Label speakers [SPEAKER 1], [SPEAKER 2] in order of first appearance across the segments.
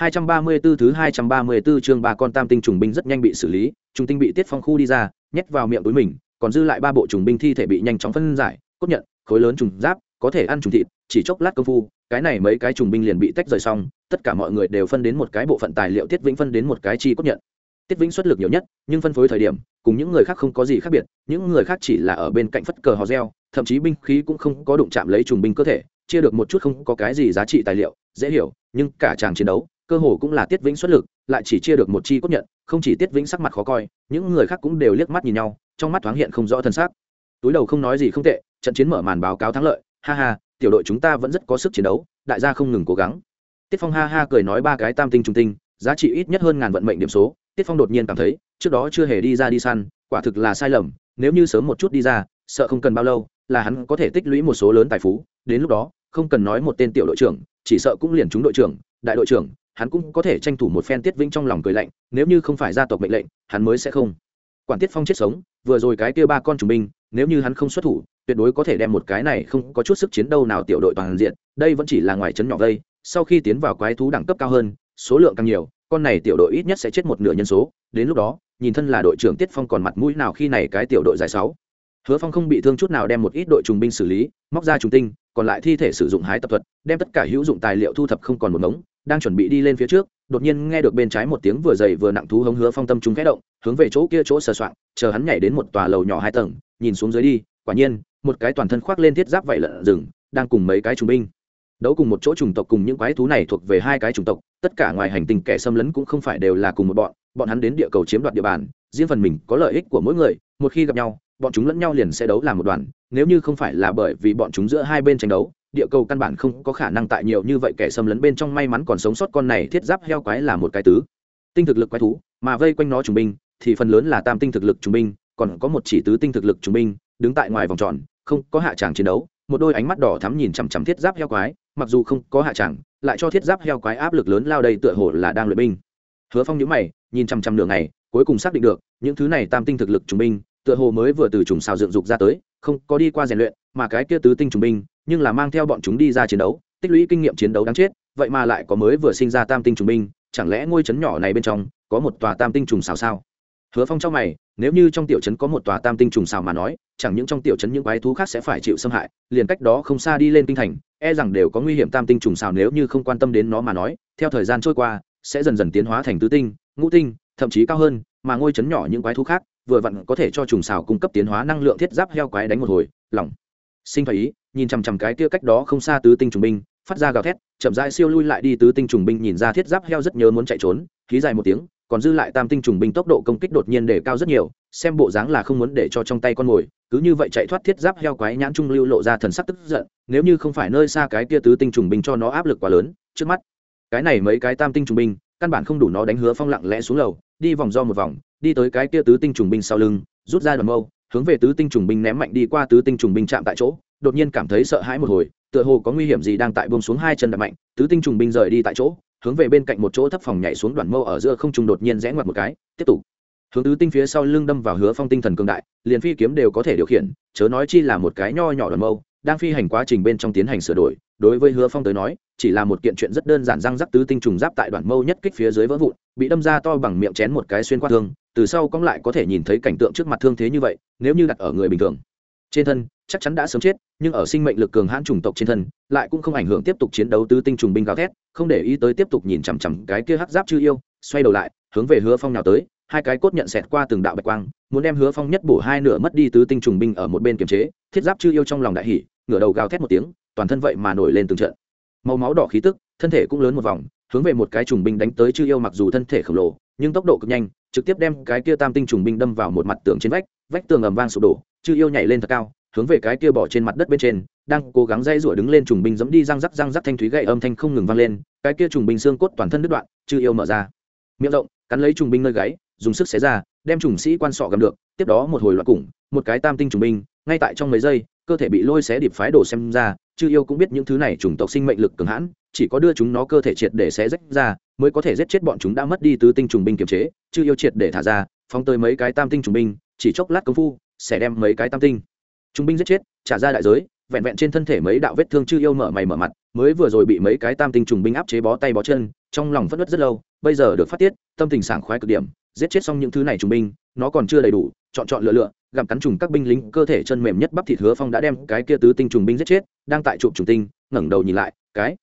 [SPEAKER 1] 234 thứ 234 chương ba con tam tinh trùng binh rất nhanh bị xử lý, trùng tinh bị Tiết Phong khu đi ra, nhét vào miệng túi mình, còn dư lại ba bộ trùng binh thi thể bị nhanh chóng phân giải, cốt nhận, khối lớn trùng giáp, có thể ăn trùng thịt, chỉ chốc lát công phu, cái này mấy cái trùng binh liền bị tách rời xong, tất cả mọi người đều phân đến một cái bộ phận tài liệu Tiết Vĩnh phân đến một cái chi cốt nhận. Tiết Vĩnh xuất lực nhiều nhất, nhưng phân phối thời điểm, cùng những người khác không có gì khác biệt, những người khác chỉ là ở bên cạnh phất cờ hò reo, thậm chí binh khí cũng không có đụng chạm lấy trùng binh cơ thể, chia được một chút không có cái gì giá trị tài liệu, dễ hiểu, nhưng cả chàng chiến đấu, cơ hồ cũng là tiết vĩnh xuất lực, lại chỉ chia được một chi cốt nhận, không chỉ tiết vĩnh sắc mặt khó coi, những người khác cũng đều liếc mắt nhìn nhau, trong mắt thoáng hiện không rõ thân xác. Túi đầu không nói gì không tệ, trận chiến mở màn báo cáo thắng lợi, ha ha, tiểu đội chúng ta vẫn rất có sức chiến đấu, đại gia không ngừng cố gắng. Tiết phong ha ha cười nói ba cái tam tinh trung tinh, giá trị ít nhất hơn ngàn vận mệnh điểm số, tiết phong đột nhiên cảm thấy, trước đó chưa hề đi ra đi săn, quả thực là sai lầm, nếu như sớm một chút đi ra, sợ không cần bao lâu, là hắn có thể tích lũy một số lớn tài phú, đến lúc đó, không cần nói một tên tiểu đội trưởng, chỉ sợ cũng liền chúng đội trưởng, đại đội trưởng hắn cũng có thể tranh thủ một phen tiết vĩnh trong lòng cười lạnh, nếu như không phải gia tộc mệnh lệnh, hắn mới sẽ không. Quản tiết phong chết sống, vừa rồi cái kia ba con chủ binh, nếu như hắn không xuất thủ, tuyệt đối có thể đem một cái này không có chút sức chiến đâu nào tiểu đội toàn diện, đây vẫn chỉ là ngoài trấn nhỏ vây, sau khi tiến vào quái thú đẳng cấp cao hơn, số lượng càng nhiều, con này tiểu đội ít nhất sẽ chết một nửa nhân số, đến lúc đó, nhìn thân là đội trưởng tiết phong còn mặt mũi nào khi này cái tiểu đội dài sáu. Hứa phong không bị thương chút nào đem một ít đội trùng binh xử lý, móc ra trùng tinh, còn lại thi thể sử dụng hái tập thuật, đem tất cả hữu dụng tài liệu thu thập không còn một mống đang chuẩn bị đi lên phía trước, đột nhiên nghe được bên trái một tiếng vừa dày vừa nặng thú hống hứa phong tâm chúng khẽ động, hướng về chỗ kia chỗ sờ soạn chờ hắn nhảy đến một tòa lầu nhỏ hai tầng, nhìn xuống dưới đi, quả nhiên, một cái toàn thân khoác lên thiết giáp vậy lợn rừng, đang cùng mấy cái trùng binh. Đấu cùng một chỗ chủng tộc cùng những quái thú này thuộc về hai cái chủng tộc, tất cả ngoài hành tinh kẻ xâm lấn cũng không phải đều là cùng một bọn bọn hắn đến địa cầu chiếm đoạt địa bàn, riêng phần mình có lợi ích của mỗi người, một khi gặp nhau, bọn chúng lẫn nhau liền sẽ đấu làm một đoàn, nếu như không phải là bởi vì bọn chúng giữa hai bên tranh đấu địa cầu căn bản không có khả năng tại nhiều như vậy kẻ xâm lấn bên trong may mắn còn sống sót con này thiết giáp heo quái là một cái tứ. Tinh thực lực quái thú mà vây quanh nó trung binh thì phần lớn là tam tinh thực lực trung binh còn có một chỉ tứ tinh thực lực trung binh đứng tại ngoài vòng tròn không có hạ tràng chiến đấu một đôi ánh mắt đỏ thắm nhìn chằm chằm thiết giáp heo quái mặc dù không có hạ tràng lại cho thiết giáp heo quái áp lực lớn lao đây tựa hồ là đang luyện binh. Hứa phong nhữ mày nhìn chằm chằm nửa ngày, cuối cùng xác định được những thứ này tam tinh thực lực trung binh tựa hồ mới vừa từ trùng xào dựng dục ra tới không có đi qua rèn luyện mà cái kia tứ tinh trung binh nhưng là mang theo bọn chúng đi ra chiến đấu, tích lũy kinh nghiệm chiến đấu đáng chết, vậy mà lại có mới vừa sinh ra tam tinh trùng binh, chẳng lẽ ngôi trấn nhỏ này bên trong có một tòa tam tinh trùng xào sao? Hứa phong trong mày, nếu như trong tiểu trấn có một tòa tam tinh trùng xào mà nói, chẳng những trong tiểu trấn những quái thú khác sẽ phải chịu xâm hại, liền cách đó không xa đi lên kinh thành e rằng đều có nguy hiểm tam tinh trùng xào nếu như không quan tâm đến nó mà nói, theo thời gian trôi qua, sẽ dần dần tiến hóa thành tứ tinh, ngũ tinh, thậm chí cao hơn, mà ngôi trấn nhỏ những quái thú khác, vừa vặn có thể cho trùng xào cung cấp tiến hóa năng lượng thiết giáp heo quái đánh một hồi lỏng sinh phải ý, nhìn chằm chằm cái kia cách đó không xa tứ tinh trùng binh, phát ra gào thét, chậm rãi siêu lui lại đi tứ tinh trùng binh nhìn ra thiết giáp heo rất nhớ muốn chạy trốn, khí dài một tiếng, còn dư lại tam tinh trùng binh tốc độ công kích đột nhiên để cao rất nhiều, xem bộ dáng là không muốn để cho trong tay con mồi, cứ như vậy chạy thoát thiết giáp heo quái nhãn trung lưu lộ ra thần sắc tức giận, nếu như không phải nơi xa cái kia tứ tinh trùng binh cho nó áp lực quá lớn, trước mắt, cái này mấy cái tam tinh trùng binh, căn bản không đủ nó đánh hứa phong lặng lẽ xuống lầu, đi vòng do một vòng, đi tới cái kia tứ tinh trùng binh sau lưng, rút ra đoàn mâu hướng về tứ tinh trùng binh ném mạnh đi qua tứ tinh trùng binh chạm tại chỗ, đột nhiên cảm thấy sợ hãi một hồi, tựa hồ có nguy hiểm gì đang tại bông xuống hai chân đập mạnh, tứ tinh trùng binh rời đi tại chỗ, hướng về bên cạnh một chỗ thấp phòng nhảy xuống đoàn mâu ở giữa không trùng đột nhiên rẽ ngoặt một cái, tiếp tục. Hướng tứ tinh phía sau lưng đâm vào hứa phong tinh thần cường đại, liền phi kiếm đều có thể điều khiển, chớ nói chi là một cái nho nhỏ đoàn mâu, đang phi hành quá trình bên trong tiến hành sửa đổi, đối với hứa phong tới nói, chỉ là một kiện chuyện rất đơn giản răng rắc tứ tinh trùng giáp tại đoàn mâu nhất kích phía dưới vỡ vụn, bị đâm ra to bằng miệng chén một cái xuyên qua thương từ sau cong lại có thể nhìn thấy cảnh tượng trước mặt thương thế như vậy, nếu như đặt ở người bình thường. Trên thân, chắc chắn đã sớm chết, nhưng ở sinh mệnh lực cường hãn chủng tộc trên thân, lại cũng không ảnh hưởng tiếp tục chiến đấu tứ tinh trùng binh gào thét, không để ý tới tiếp tục nhìn chằm chằm cái kia hắc giáp chư yêu, xoay đầu lại, hướng về hứa phong nào tới, hai cái cốt nhận xẹt qua từng đạo bạch quang, muốn đem hứa phong nhất bổ hai nửa mất đi tứ tinh trùng binh ở một bên kiềm chế, thiết giáp chư yêu trong lòng đại hỉ, ngửa đầu gào thét một tiếng, toàn thân vậy mà nổi lên từng trận. Màu máu đỏ khí tức, thân thể cũng lớn một vòng, hướng về một cái trùng binh đánh tới chư yêu mặc dù thân thể khổng lồ, nhưng tốc độ cực nhanh trực tiếp đem cái kia tam tinh trùng binh đâm vào một mặt tường trên vách vách tường ầm vang sụp đổ, chư yêu nhảy lên thật cao, hướng về cái kia bỏ trên mặt đất bên trên, đang cố gắng dây rủa đứng lên trùng binh giẫm đi răng rắc răng rắc thanh thúy gậy âm thanh không ngừng vang lên, cái kia trùng binh xương cốt toàn thân đứt đoạn, chư yêu mở ra. Miệng rộng, cắn lấy trùng binh nơi gáy, dùng sức xé ra, đem trùng sĩ quan sọ gầm được, tiếp đó một hồi loạt củng một cái tam tinh trùng binh, ngay tại trong mấy giây, cơ thể bị lôi xé điệp phái đổ xem ra, chư yêu cũng biết những thứ này chủng tộc sinh mệnh lực cường hãn chỉ có đưa chúng nó cơ thể triệt để xé rách ra, mới có thể giết chết bọn chúng đã mất đi tứ tinh trùng binh kiềm chế chưa yêu triệt để thả ra, phóng tới mấy cái tam tinh trùng binh, chỉ chốc lát công phu, sẽ đem mấy cái tam tinh trùng binh giết chết, trả ra đại giới, vẹn vẹn trên thân thể mấy đạo vết thương chư yêu mở mày mở mặt, mới vừa rồi bị mấy cái tam tinh trùng binh áp chế bó tay bó chân, trong lòng phất đất rất lâu, bây giờ được phát tiết, tâm tình sảng khoái cực điểm, giết chết xong những thứ này trùng binh, nó còn chưa đầy đủ, chọn chọn lựa lựa, gặm cắn trùng các binh lính, cơ thể chân mềm nhất bắp thịt hứa phong đã đem cái kia tứ tinh trùng binh giết chết, đang tại trụ trùng tinh, ngẩng đầu nhìn lại, cái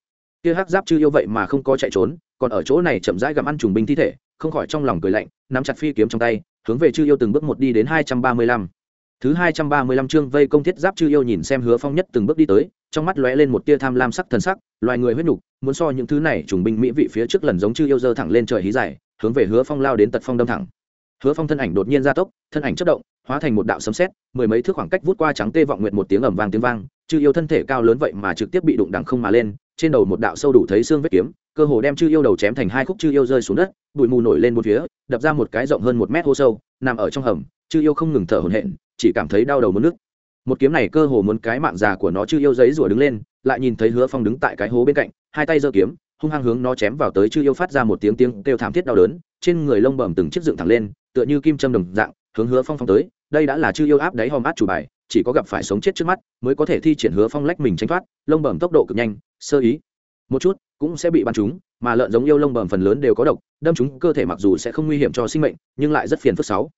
[SPEAKER 1] kia hắc giáp chưa yêu vậy mà không có chạy trốn, còn ở chỗ này chậm rãi gặm ăn trùng binh thi thể, không khỏi trong lòng cười lạnh, nắm chặt phi kiếm trong tay, hướng về chư yêu từng bước một đi đến hai trăm ba mươi lăm. Thứ hai trăm ba mươi lăm chương vây công thiết giáp chư yêu nhìn xem hứa phong nhất từng bước đi tới, trong mắt lóe lên một tia tham lam sắc thần sắc, loài người huyết nhục, muốn so những thứ này trùng binh mỹ vị phía trước lần giống chư yêu dơ thẳng lên trời hí dài, hướng về hứa phong lao đến tật phong đâm thẳng. Hứa phong thân ảnh đột nhiên gia tốc, thân ảnh chất động, hóa thành một đạo sấm sét, mười mấy thước khoảng cách vút qua trắng tê vọng nguyện một tiếng ầm vang tiếng vang, chư yêu thân thể cao lớn vậy mà trực tiếp bị đụng đằng không mà lên trên đầu một đạo sâu đủ thấy xương vết kiếm, cơ hồ đem chư yêu đầu chém thành hai khúc chư yêu rơi xuống đất, bụi mù nổi lên một phía, đập ra một cái rộng hơn một mét hô sâu, nằm ở trong hầm, chư yêu không ngừng thở hổn hển, chỉ cảm thấy đau đầu muốn nước. Một kiếm này cơ hồ muốn cái mạng già của nó chư yêu giấy rủa đứng lên, lại nhìn thấy hứa phong đứng tại cái hố bên cạnh, hai tay giơ kiếm, hung hăng hướng nó chém vào tới chư yêu phát ra một tiếng tiếng kêu thảm thiết đau đớn, trên người lông bầm từng chiếc dựng thẳng lên, tựa như kim châm đồng dạng, hướng hứa phong phong tới, đây đã là chư yêu áp đáy hòm át chủ bài chỉ có gặp phải sống chết trước mắt mới có thể thi triển hứa phong lách mình tránh thoát, lông bầm tốc độ cực nhanh, sơ ý. Một chút, cũng sẽ bị bắn chúng mà lợn giống yêu lông bầm phần lớn đều có độc, đâm chúng cơ thể mặc dù sẽ không nguy hiểm cho sinh mệnh, nhưng lại rất phiền phức sáu.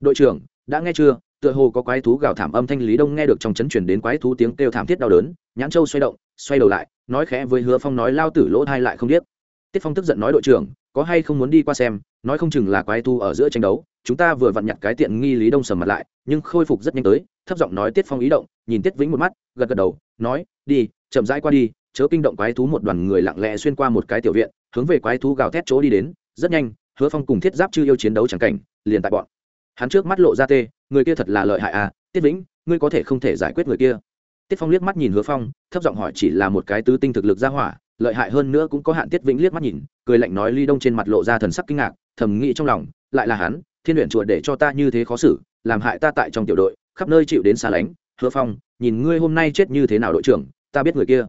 [SPEAKER 1] Đội trưởng, đã nghe chưa? Tựa hồ có quái thú gào thảm âm thanh lý đông nghe được trong chấn chuyển đến quái thú tiếng kêu thảm thiết đau đớn, nhãn châu xoay động, xoay đầu lại, nói khẽ với hứa phong nói, lao tử lỗ thai lại không biết tiết phong tức giận nói, đội trưởng có hay không muốn đi qua xem, nói không chừng là quái thú ở giữa tranh đấu, chúng ta vừa vặn nhặt cái tiện nghi lý đông sầm mặt lại, nhưng khôi phục rất nhanh tới, thấp giọng nói tiết phong ý động, nhìn tiết vĩnh một mắt, gật gật đầu, nói, đi, chậm rãi qua đi, chớ kinh động quái thú một đoàn người lặng lẽ xuyên qua một cái tiểu viện, hướng về quái thú gào thét chỗ đi đến, rất nhanh, hứa phong cùng thiết giáp chư yêu chiến đấu chẳng cảnh, liền tại bọn. Hắn trước mắt lộ ra tê, người kia thật là lợi hại à tiết vĩnh, ngươi có thể không thể giải quyết người kia. Tiết phong liếc mắt nhìn hứa phong, thấp giọng hỏi chỉ là một cái tứ tinh thực lực ra hỏa lợi hại hơn nữa cũng có hạn tiết vĩnh liếc mắt nhìn, cười lạnh nói ly đông trên mặt lộ ra thần sắc kinh ngạc, thầm nghĩ trong lòng, lại là hắn, thiên luyện chùa để cho ta như thế khó xử, làm hại ta tại trong tiểu đội, khắp nơi chịu đến xa lánh, hứa phong, nhìn ngươi hôm nay chết như thế nào đội trưởng, ta biết người kia.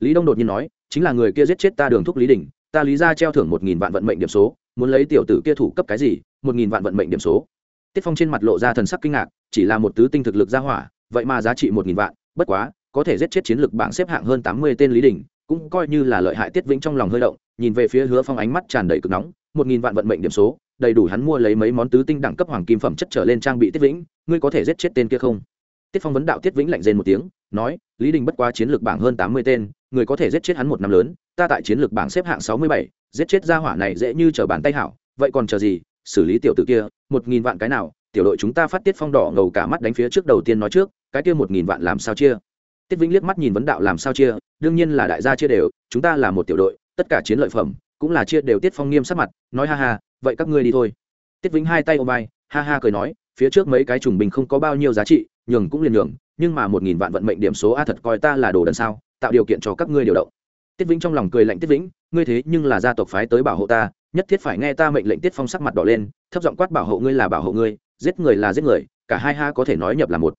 [SPEAKER 1] Lý đông đột nhiên nói, chính là người kia giết chết ta đường thúc lý đình, ta lý ra treo thưởng một nghìn vạn vận mệnh điểm số, muốn lấy tiểu tử kia thủ cấp cái gì, một nghìn vạn vận mệnh điểm số. Tiết phong trên mặt lộ ra thần sắc kinh ngạc, chỉ là một tứ tinh thực lực ra hỏa, vậy mà giá trị một nghìn vạn, bất quá, có thể giết chết chiến lược bảng xếp hạng hơn tám mươi tên lý đình cũng coi như là lợi hại tiết vĩnh trong lòng hơi động, nhìn về phía hứa phong ánh mắt tràn đầy cực nóng, một nghìn vạn vận mệnh điểm số, đầy đủ hắn mua lấy mấy món tứ tinh đẳng cấp hoàng kim phẩm chất trở lên trang bị tiết vĩnh, ngươi có thể giết chết tên kia không? Tiết phong vấn đạo tiết vĩnh lạnh rên một tiếng, nói, lý đình bất quá chiến lược bảng hơn tám mươi tên người có thể giết chết hắn một năm lớn, ta tại chiến lược bảng xếp hạng sáu mươi bảy, giết chết gia hỏa này dễ như t bàn tay hảo, vậy còn chờ gì, xử lý tiểu t ử kia, một nghìn vạn cái nào, tiểu đội chúng ta phát tiết phong đỏ ngầu cả mắt đánh phía trước đầu tiên nói trước, cái kia một nghìn vạn làm sao chia? Tiết vĩnh liếc mắt nhìn vấn đạo làm sao chia, đương nhiên là đại gia chia đều, chúng ta là một tiểu đội, tất cả chiến lợi phẩm, cũng là chia đều tiết phong nghiêm sắc mặt, nói ha ha, vậy các ngươi đi thôi. Tiết vĩnh hai tay ôm vai, ha ha cười nói, phía trước mấy cái trùng bình không có bao nhiêu giá trị, nhường cũng liền nhường, nhưng mà một nghìn vạn vận mệnh điểm số a thật coi ta là đồ đần sao, tạo điều kiện cho các ngươi điều động. Tiết vĩnh trong lòng cười lạnh tiết vĩnh, ngươi thế nhưng là gia tộc phái tới bảo hộ ta, nhất thiết phải nghe ta mệnh lệnh tiết phong sắc mặt đỏ lên, thấp giọng quát bảo hộ ngươi là bảo hộ ngươi, giết người là giết người, cả hai ha có thể nói nhập là một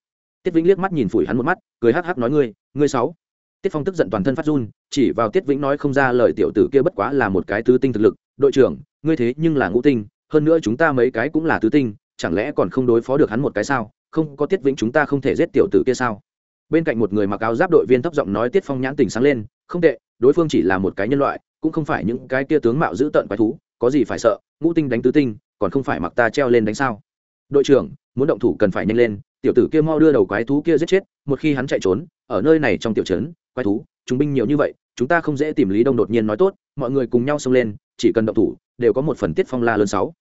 [SPEAKER 1] tiết vĩnh liếc mắt nhìn phủi hắn một mắt, cười hắc hắc nói ngươi ngươi sáu. Tiết phong tức giận toàn thân phát run, chỉ vào tiết vĩnh nói không ra lời tiểu tử kia bất quá là một cái tứ tinh thực lực, đội trưởng, ngươi thế nhưng là ngũ tinh, hơn nữa chúng ta mấy cái cũng là tứ tinh, chẳng lẽ còn không đối phó được hắn một cái sao? Không, có tiết vĩnh chúng ta không thể giết tiểu tử kia sao? Bên cạnh một người mặc áo giáp đội viên thấp giọng nói tiết phong nhãn tình sáng lên, không tệ, đối phương chỉ là một cái nhân loại, cũng không phải những cái kia tướng mạo dữ tợn quái thú, có gì phải sợ, ngũ tinh đánh tứ tinh, còn không phải mặc ta treo lên đánh sao? Đội trưởng, muốn động thủ cần phải nhanh lên tiểu tử kia mau đưa đầu quái thú kia giết chết, một khi hắn chạy trốn, ở nơi này trong tiểu trấn, quái thú, chúng binh nhiều như vậy, chúng ta không dễ tìm lý đông đột nhiên nói tốt, mọi người cùng nhau xông lên, chỉ cần động thủ, đều có một phần tiết phong la lớn sáu.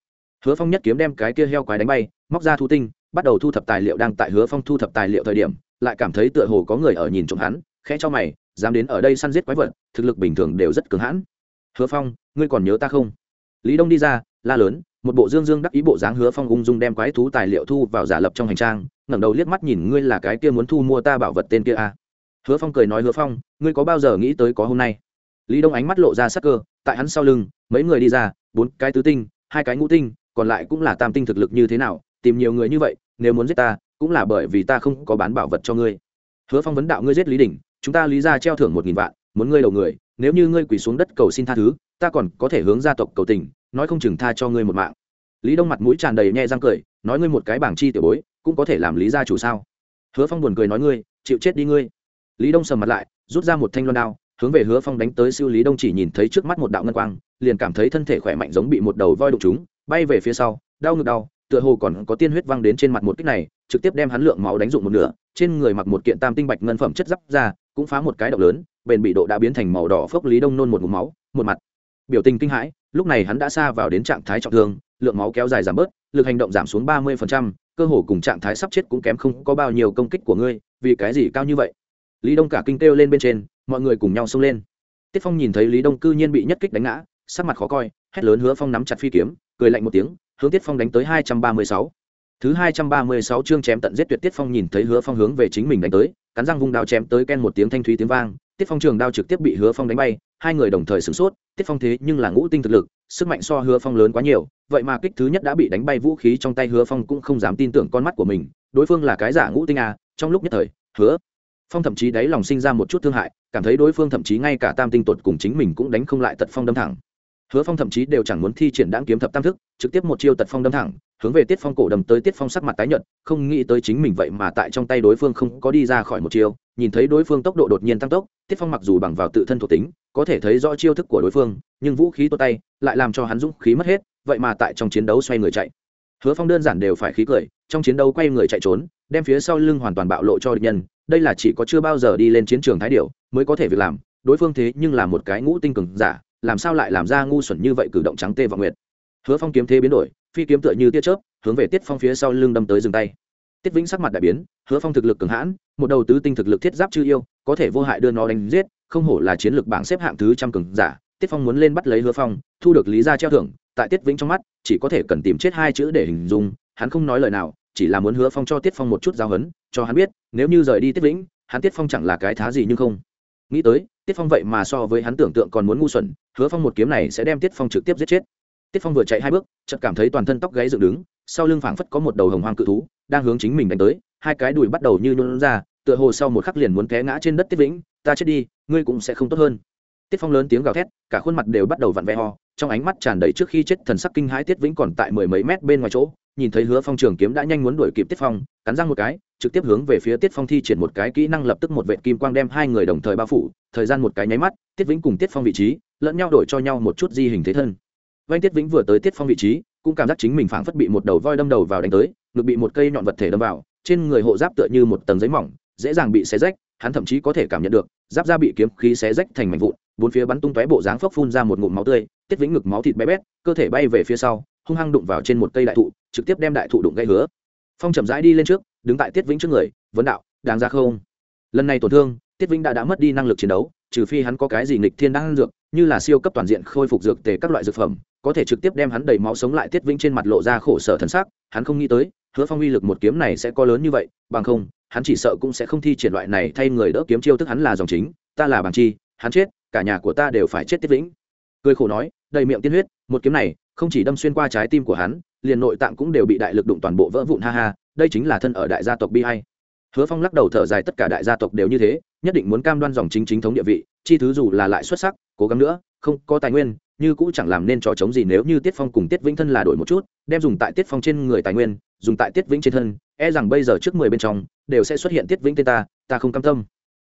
[SPEAKER 1] Hứa phong nhất kiếm đem cái kia heo quái đánh bay, móc ra thu tinh, bắt đầu thu thập tài liệu đang tại hứa phong thu thập tài liệu thời điểm, lại cảm thấy tựa hồ có người ở nhìn trộm hắn, khẽ cho mày, dám đến ở đây săn giết quái vật, thực lực bình thường đều rất cứng hãn. Hứa phong, ngươi còn nhớ ta không? Lý đông đi ra, la lớn một bộ dương dương đắc ý bộ dáng hứa phong ung dung đem quái thú tài liệu thu vào giả lập trong hành trang, ngẩng đầu liếc mắt nhìn ngươi là cái kia muốn thu mua ta bảo vật tên kia à. hứa phong cười nói hứa phong, ngươi có bao giờ nghĩ tới có hôm nay lý đông ánh mắt lộ ra sắc cơ, tại hắn sau lưng, mấy người đi ra, bốn cái tứ tinh, hai cái ngũ tinh, còn lại cũng là tam tinh thực lực như thế nào, tìm nhiều người như vậy, nếu muốn giết ta, cũng là bởi vì ta không có bán bảo vật cho ngươi hứa phong vấn đạo ngươi giết lý đình, chúng ta lý ra treo thưởng một nghìn vạn, muốn ngươi đầu người, nếu như ngươi quỳ xuống đất cầu xin tha thứ, ta còn có thể hướng gia tộc cầu tình nói không chừng tha cho ngươi một mạng. Lý đông mặt mũi tràn đầy nhẹ răng cười, nói ngươi một cái bảng chi tiểu bối, cũng có thể làm lý gia chủ sao? Hứa phong buồn cười nói ngươi, chịu chết đi ngươi. Lý đông sầm mặt lại, rút ra một thanh loan đao, hướng về hứa phong đánh tới siêu lý đông chỉ nhìn thấy trước mắt một đạo ngân quang, liền cảm thấy thân thể khỏe mạnh giống bị một đầu voi đụng chúng bay về phía sau, đau ngực đau, tựa hồ còn có tiên huyết văng đến trên mặt một kích này, trực tiếp đem hắn lượng máu đánh dụng một nửa, trên người mặc một kiện tam tinh bạch ngân phẩm chất giáp ra, cũng phá một cái động lớn, bền bị độ đã biến thành màu đỏ phốc lý đông nôn một mũ máu, một mặt. Biểu tình kinh hãi lúc này hắn đã xa vào đến trạng thái trọng thương, lượng máu kéo dài giảm bớt, lực hành động giảm xuống ba mươi cơ hồ cùng trạng thái sắp chết cũng kém không có bao nhiêu công kích của ngươi, vì cái gì cao như vậy? Lý đông cả kinh kêu lên bên trên, mọi người cùng nhau xông lên. Tiết phong nhìn thấy lý đông cư nhiên bị nhất kích đánh ngã, sắc mặt khó coi, hét lớn hứa phong nắm chặt phi kiếm, cười lạnh một tiếng, hướng tiết phong đánh tới hai trăm ba mươi sáu. Thứ hai trăm ba mươi sáu chương chém tận giết tuyệt tiết phong nhìn thấy hứa phong hướng về chính mình đánh tới cắn răng vung đao chém tới ken một tiếng thanh thúy tiếng vang, tiết phong trường đao trực tiếp bị hứa phong đánh bay, hai người đồng thời sửng sốt, tiết phong thế nhưng là ngũ tinh thực lực, sức mạnh so hứa phong lớn quá nhiều, vậy mà kích thứ nhất đã bị đánh bay vũ khí trong tay hứa phong cũng không dám tin tưởng con mắt của mình, đối phương là cái giả ngũ tinh à trong lúc nhất thời, hứa phong thậm chí đáy lòng sinh ra một chút thương hại, cảm thấy đối phương thậm chí ngay cả tam tinh tuột cùng chính mình cũng đánh không lại tật phong đâm thẳng hứa phong thậm chí đều chẳng muốn thi triển đáng kiếm thập tam thức, trực tiếp một chiêu tật phong đâm thẳng, hướng về tiết phong cổ đầm tới tiết phong sắc mặt tái nhợt, không nghĩ tới chính mình vậy mà tại trong tay đối phương không có đi ra khỏi một chiêu, nhìn thấy đối phương tốc độ đột nhiên tăng tốc, tiết phong mặc dù bằng vào tự thân thuộc tính, có thể thấy rõ chiêu thức của đối phương, nhưng vũ khí tốt tay lại làm cho hắn dũng khí mất hết, vậy mà tại trong chiến đấu xoay người chạy. Hứa phong đơn giản đều phải khí cười, trong chiến đấu quay người chạy trốn, đem phía sau lưng hoàn toàn bạo lộ cho địch nhân, đây là chỉ có chưa bao giờ đi lên chiến trường thái điệu mới có thể việc làm, đối phương thế nhưng là một cái ngũ tinh cường giả làm sao lại làm ra ngu xuẩn như vậy cử động trắng tê và nguyệt? Hứa phong kiếm thế biến đổi, phi kiếm tựa như tia chớp, hướng về tiết phong phía sau lưng đâm tới dừng tay. Tiết vĩnh sắc mặt đại biến, hứa phong thực lực cường hãn, một đầu tứ tinh thực lực thiết giáp chư yêu, có thể vô hại đưa nó đánh giết, không hổ là chiến lược bảng xếp hạng thứ trăm cường giả. Tiết phong muốn lên bắt lấy hứa phong, thu được lý gia treo thưởng, tại tiết vĩnh trong mắt, chỉ có thể cần tìm chết hai chữ để hình dung, hắn không nói lời nào, chỉ là muốn hứa phong cho tiết phong một chút giao hấn cho hắn biết, nếu như rời đi tiết vĩnh, hắn tiết phong chẳng là cái thá gì nhưng không nghĩ tới, tiết phong vậy mà so với hắn tưởng tượng còn muốn ngu xuẩn, hứa phong một kiếm này sẽ đem tiết phong trực tiếp giết chết. Tiết phong vừa chạy hai bước, chợt cảm thấy toàn thân tóc gáy dựng đứng, sau lưng phảng phất có một đầu hồng hoang cự thú, đang hướng chính mình đánh tới, hai cái đùi bắt đầu như nôn ra, tựa hồ sau một khắc liền muốn té ngã trên đất tiết vĩnh, ta chết đi, ngươi cũng sẽ không tốt hơn. Tiết phong lớn tiếng gào thét, cả khuôn mặt đều bắt đầu vặn vẹ ho trong ánh mắt tràn đầy trước khi chết thần sắc kinh hãi tiết vĩnh còn tại mười mấy mét bên ngoài chỗ nhìn thấy hứa phong trường kiếm đã nhanh muốn đuổi kịp tiết phong, cắn răng một cái, trực tiếp hướng về phía tiết phong thi triển một cái kỹ năng lập tức một vệ kim quang đem hai người đồng thời bao phủ, thời gian một cái nháy mắt, tiết vĩnh cùng tiết phong vị trí, lẫn nhau đổi cho nhau một chút di hình thế thân. Vanh tiết vĩnh vừa tới tiết phong vị trí, cũng cảm giác chính mình phảng phất bị một đầu voi đâm đầu vào đánh tới, ngực bị một cây nhọn vật thể đâm vào, trên người hộ giáp tựa như một tầng giấy mỏng, dễ dàng bị xé rách, hắn thậm chí có thể cảm nhận được, giáp da bị kiếm khí xé rách thành mảnh vụn, bốn phía bắn tung tóe bộ dáng phốc phun ra một ngụm máu tươi, tiết vĩnh ngực máu thịt bé bét, cơ thể bay về phía sau hung hăng đụng vào trên một cây đại thụ, trực tiếp đem đại thụ đụng gây hứa. Phong chậm rãi đi lên trước, đứng tại tiết vĩnh trước người, vấn đạo, đáng ra không? Lần này tổn thương, tiết vĩnh đã đã mất đi năng lực chiến đấu, trừ phi hắn có cái gì nghịch thiên đang dược, như là siêu cấp toàn diện khôi phục dược tề các loại dược phẩm, có thể trực tiếp đem hắn đầy máu sống lại. Tiết vĩnh trên mặt lộ ra khổ sở thân xác hắn không nghĩ tới, hứa phong uy lực một kiếm này sẽ có lớn như vậy, bằng không, hắn chỉ sợ cũng sẽ không thi triển loại này thay người đỡ kiếm chiêu tức hắn là dòng chính, ta là bằng chi, hắn chết, cả nhà của ta đều phải chết tiết vĩnh. Cười khổ nói, đầy miệng tiên huyết, một kiếm này không chỉ đâm xuyên qua trái tim của hắn, liền nội tạng cũng đều bị đại lực đụng toàn bộ vỡ vụn, ha ha, đây chính là thân ở đại gia tộc bi hay hứa phong lắc đầu thở dài, tất cả đại gia tộc đều như thế, nhất định muốn cam đoan dòng chính chính thống địa vị, chi thứ dù là lại xuất sắc, cố gắng nữa, không có tài nguyên, như cũng chẳng làm nên trò chống gì nếu như tiết phong cùng tiết vĩnh thân là đổi một chút, đem dùng tại tiết phong trên người tài nguyên, dùng tại tiết vĩnh trên thân e rằng bây giờ trước mười bên trong, đều sẽ xuất hiện tiết vĩnh tên ta ta không cam tâm.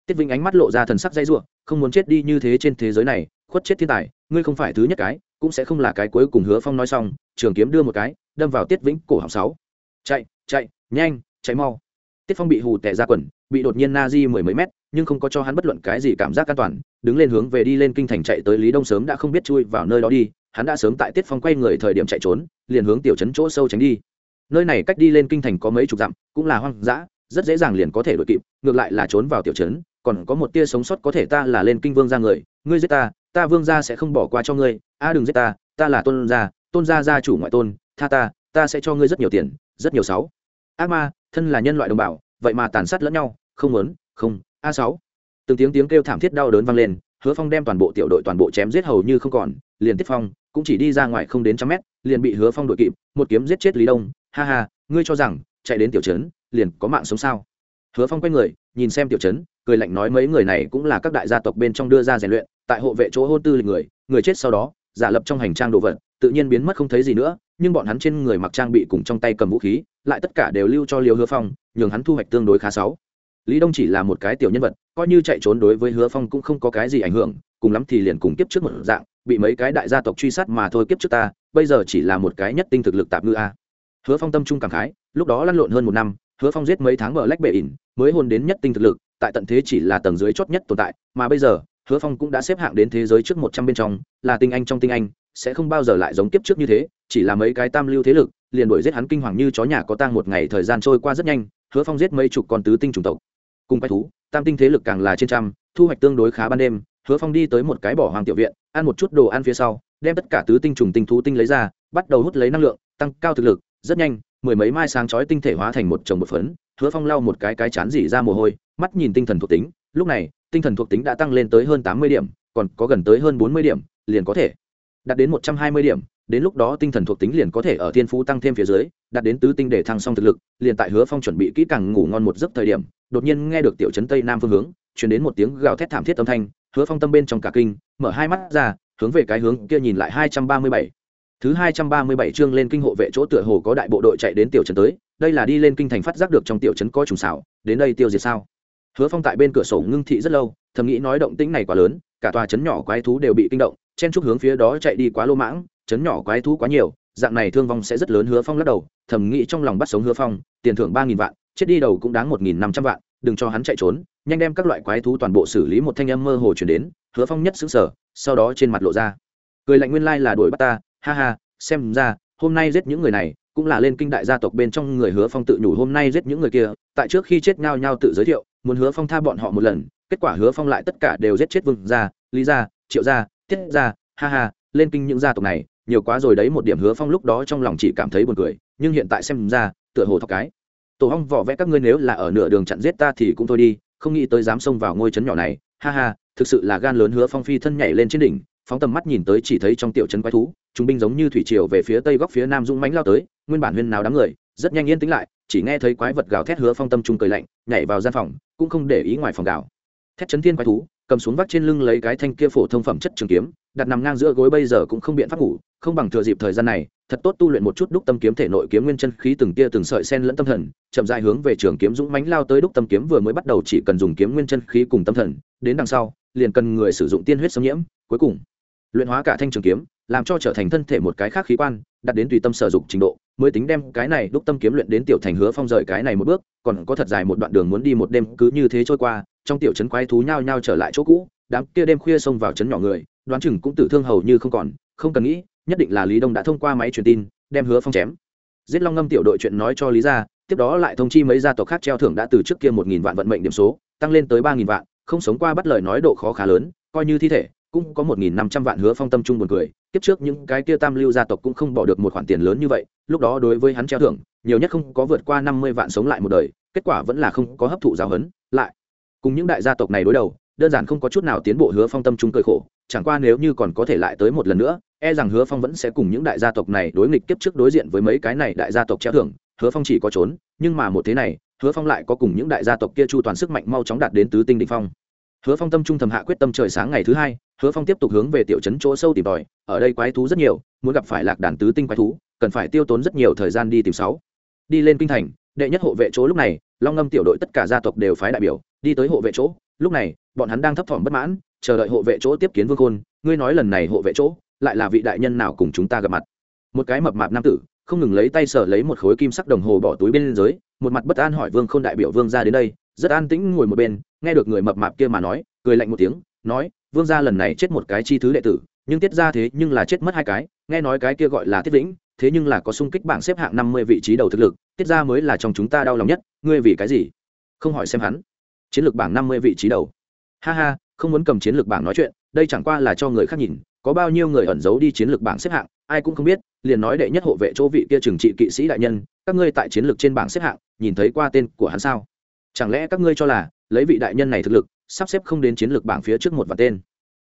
[SPEAKER 1] Tiết vĩnh ánh mắt lộ ra thần sắc dây ruộng không muốn chết đi như thế trên thế giới này, khuất chết thiên tài, ngươi không phải thứ nhất cái cũng sẽ không là cái cuối cùng hứa phong nói xong, trường kiếm đưa một cái, đâm vào tiết vĩnh cổ họng sáu. Chạy chạy, nhanh, chạy mau. Tiết phong bị hù tẻ ra quần, bị đột nhiên na di mười mấy mét, nhưng không có cho hắn bất luận cái gì cảm giác an toàn, đứng lên hướng về đi lên kinh thành chạy tới lý đông sớm đã không biết chui vào nơi đó đi, hắn đã sớm tại tiết phong quay người thời điểm chạy trốn, liền hướng tiểu trấn chỗ sâu tránh đi. Nơi này cách đi lên kinh thành có mấy chục dặm, cũng là hoang dã, rất dễ dàng liền có thể đuổi kịp, ngược lại là trốn vào tiểu trấn, còn có một tia sống sót có thể ta là lên kinh vương ra người, ngươi giết ta ta vương gia sẽ không bỏ qua cho ngươi a đừng giết ta ta là tôn gia tôn gia gia chủ ngoại tôn, tha ta ta sẽ cho ngươi rất nhiều tiền, rất nhiều sáu. Ác ma, thân là nhân loại đồng bào, vậy mà tàn sát lẫn nhau, không muốn, không, a sáu. Từng tiếng tiếng kêu thảm thiết đau đớn vang lên, hứa phong đem toàn bộ tiểu đội toàn bộ chém giết hầu như không còn, liền tiết phong cũng chỉ đi ra ngoài không đến trăm mét, liền bị hứa phong đội kịp, một kiếm giết chết lý đông. Ha ha, ngươi cho rằng, chạy đến tiểu trấn, liền có mạng sống sao? Hứa phong quay người, nhìn xem tiểu trấn, cười lạnh nói mấy người này cũng là các đại gia tộc bên trong đưa ra rèn luyện, tại hộ vệ chỗ hôn tư lịch người người chết sau đó giả lập trong hành trang đồ vật, tự nhiên biến mất không thấy gì nữa, nhưng bọn hắn trên người mặc trang bị cùng trong tay cầm vũ khí, lại tất cả đều lưu cho liều hứa phong, nhường hắn thu hoạch tương đối khá sáu. Lý đông chỉ là một cái tiểu nhân vật, coi như chạy trốn đối với hứa phong cũng không có cái gì ảnh hưởng, cùng lắm thì liền cùng kiếp trước một dạng, bị mấy cái đại gia tộc truy sát mà thôi kiếp trước ta, bây giờ chỉ là một cái nhất tinh thực lực tạp ngư a. Hứa phong tâm trung cảm khái, lúc đó lăn lộn hơn một năm, hứa phong giết mấy tháng mở lách bệ ỉn, mới hôn đến nhất tinh thực lực, tại tận thế chỉ là tầng dưới chót nhất tồn tại, mà bây giờ hứa phong cũng đã xếp hạng đến thế giới trước một trăm bên trong, là tinh anh trong tinh anh, sẽ không bao giờ lại giống kiếp trước như thế, chỉ là mấy cái tam lưu thế lực, liền đuổi giết hắn kinh hoàng như chó nhà có tang một ngày thời gian trôi qua rất nhanh, hứa phong giết mấy chục con tứ tinh chủng tộc. Cùng quái thú, tam tinh thế lực càng là trên trăm, thu hoạch tương đối khá ban đêm, hứa phong đi tới một cái bỏ hoàng tiểu viện, ăn một chút đồ ăn phía sau, đem tất cả tứ tinh trùng tinh thú tinh lấy ra, bắt đầu hút lấy năng lượng, tăng cao thực lực, rất nhanh, mười mấy mai sáng chói tinh thể hóa thành một chồng một phấn, hứa phong lau một cái cái chán dỉ ra mồ hôi, mắt nhìn tinh thần thuộc tính, lúc này tinh thần thuộc tính đã tăng lên tới hơn tám mươi điểm, còn có gần tới hơn bốn mươi điểm, liền có thể đạt đến một trăm hai mươi điểm. Đến lúc đó tinh thần thuộc tính liền có thể ở thiên phú tăng thêm phía dưới, đạt đến tứ tinh để thăng xong thực lực, liền tại hứa phong chuẩn bị kỹ càng ngủ ngon một giấc thời điểm, đột nhiên nghe được tiểu trấn tây nam phương hướng chuyển đến một tiếng gào thét thảm thiết âm thanh, hứa phong tâm bên trong cả kinh, mở hai mắt ra, hướng về cái hướng kia nhìn lại hai trăm ba mươi bảy. Thứ hai trăm ba mươi bảy chương lên kinh hộ vệ chỗ tựa hồ có đại bộ đội chạy đến tiểu trấn tới, đây là đi lên kinh thành phát giác được trong tiểu trấn có trùng xảo, đến đây tiêu diệt sao? Hứa phong tại bên cửa sổ ngưng thị rất lâu, thầm nghĩ nói động tĩnh này quá lớn, cả tòa trấn nhỏ quái thú đều bị kinh động, chen chúc hướng phía đó chạy đi quá lô mãng chấn nhỏ quái thú quá nhiều, dạng này thương vong sẽ rất lớn hứa phong lắc đầu, thầm nghĩ trong lòng bắt sống hứa phong, tiền thưởng ba nghìn vạn, chết đi đầu cũng đáng một nghìn năm trăm vạn, đừng cho hắn chạy trốn, nhanh đem các loại quái thú toàn bộ xử lý một thanh âm mơ hồ chuyển đến, hứa phong nhất xứng sở sau đó trên mặt lộ ra. Cười lạnh nguyên lai là đuổi bắt ta, ha ha, xem ra, hôm nay giết những người này, cũng là lên kinh đại gia tộc bên trong người hứa phong tự nhủ hôm nay giết những người kia, tại trước khi chết nhau nhau tự giới thiệu muốn hứa phong tha bọn họ một lần, kết quả hứa phong lại tất cả đều giết chết vương gia, lý gia, triệu gia tiết gia, ha ha, lên kinh những gia tộc này, nhiều quá rồi đấy, một điểm hứa phong lúc đó trong lòng chỉ cảm thấy buồn cười, nhưng hiện tại xem ra, tựa hồ thọc cái. Tổ hong vỏ vẽ các ngươi nếu là ở nửa đường chặn giết ta thì cũng thôi đi, không nghĩ tới dám xông vào ngôi trấn nhỏ này, ha ha, thực sự là gan lớn hứa phong phi thân nhảy lên trên đỉnh, phóng tầm mắt nhìn tới chỉ thấy trong tiểu trấn quái thú, chúng binh giống như thủy triều về phía tây góc phía nam dũng mánh lao tới, nguyên bản huyên nào đám người rất nhanh yên tĩnh lại, chỉ nghe thấy quái vật gào thét hứa phong tâm trung cười lạnh, nhảy vào gian phòng, cũng không để ý ngoài phòng gào. Thét chấn thiên quái thú, cầm xuống vắt trên lưng lấy cái thanh kia phổ thông phẩm chất trường kiếm, đặt nằm ngang giữa gối bây giờ cũng không biện pháp ngủ, không bằng thừa dịp thời gian này, thật tốt tu luyện một chút đúc tâm kiếm thể nội kiếm nguyên chân khí từng tia từng sợi sen lẫn tâm thần, chậm dài hướng về trường kiếm dũng mãnh lao tới đúc tâm kiếm vừa mới bắt đầu chỉ cần dùng kiếm nguyên chân khí cùng tâm thần, đến đằng sau, liền cần người sử dụng tiên huyết xâm nhiễm, cuối cùng, luyện hóa cả thanh trường kiếm, làm cho trở thành thân thể một cái khác khí quan, đặt đến tùy tâm sử dụng trình độ mới tính đem cái này đúc tâm kiếm luyện đến tiểu thành hứa phong rời cái này một bước, còn có thật dài một đoạn đường muốn đi một đêm, cứ như thế trôi qua, trong tiểu trấn quái thú nhao nhao trở lại chỗ cũ, đám kia đêm khuya xông vào trấn nhỏ người, đoán chừng cũng tử thương hầu như không còn, không cần nghĩ, nhất định là lý đông đã thông qua máy truyền tin, đem hứa phong chém. Giết long ngâm tiểu đội chuyện nói cho lý ra tiếp đó lại thông chi mấy gia tộc khác treo thưởng đã từ trước kia một nghìn vạn vận mệnh điểm số, tăng lên tới ba nghìn vạn, không sống qua bắt lời nói độ khó khá lớn, coi như thi thể, cũng có một nghìn năm trăm vạn hứa phong tâm trung buồn cười kiếp trước những cái kia tam lưu gia tộc cũng không bỏ được một khoản tiền lớn như vậy, lúc đó đối với hắn treo thưởng, nhiều nhất không có vượt qua năm mươi vạn sống lại một đời, kết quả vẫn là không có hấp thụ giáo hấn lại. Cùng những đại gia tộc này đối đầu, đơn giản không có chút nào tiến bộ hứa phong tâm trung cười khổ, chẳng qua nếu như còn có thể lại tới một lần nữa e rằng hứa phong vẫn sẽ cùng những đại gia tộc này đối nghịch kiếp trước đối diện với mấy cái này đại gia tộc treo thưởng, hứa phong chỉ có trốn, nhưng mà một thế này, hứa phong lại có cùng những đại gia tộc kia chu toàn sức mạnh mau chóng đạt đến tứ tinh đ phong. Hứa phong tâm trung thầm hạ quyết tâm trời sáng ngày thứ hai hứa phong tiếp tục hướng về tiểu trấn chỗ sâu tìm tòi, ở đây quái thú rất nhiều, muốn gặp phải lạc đàn tứ tinh quái thú, cần phải tiêu tốn rất nhiều thời gian đi tìm sáu. Đi lên kinh thành, đệ nhất hộ vệ chỗ lúc này, long ngâm tiểu đội tất cả gia tộc đều phái đại biểu, đi tới hộ vệ chỗ, lúc này, bọn hắn đang thấp thỏm bất mãn, chờ đợi hộ vệ chỗ tiếp kiến vương khôn, ngươi nói lần này hộ vệ chỗ, lại là vị đại nhân nào cùng chúng ta gặp mặt? Một cái mập mạp nam tử, không ngừng lấy tay sờ lấy một khối kim sắc đồng hồ bỏ túi bên dưới, một mặt bất an hỏi vương khôn đại biểu vương ra đến đây, rất an tĩnh ngồi một bên, nghe được người mập mạp kia mà nói, cười lạnh một tiếng, nói vương gia lần này chết một cái chi thứ đệ tử, nhưng tiết ra thế nhưng là chết mất hai cái, nghe nói cái kia gọi là tiết vĩnh, thế nhưng là có sung kích bảng xếp hạng năm mươi vị trí đầu thực lực, tiết ra mới là trong chúng ta đau lòng nhất, ngươi vì cái gì? Không hỏi xem hắn. Chiến lược bảng năm mươi vị trí đầu. Ha ha, không muốn cầm chiến lược bảng nói chuyện, đây chẳng qua là cho người khác nhìn, có bao nhiêu người ẩn giấu đi chiến lược bảng xếp hạng, ai cũng không biết, liền nói đệ nhất hộ vệ chỗ vị kia trừng trị kỵ sĩ đại nhân, các ngươi tại chiến lược trên bảng xếp hạng, nhìn thấy qua tên của hắn sao? Chẳng lẽ các ngươi cho là, lấy vị đại nhân này thực lực sắp xếp không đến chiến lược bảng phía trước một và tên.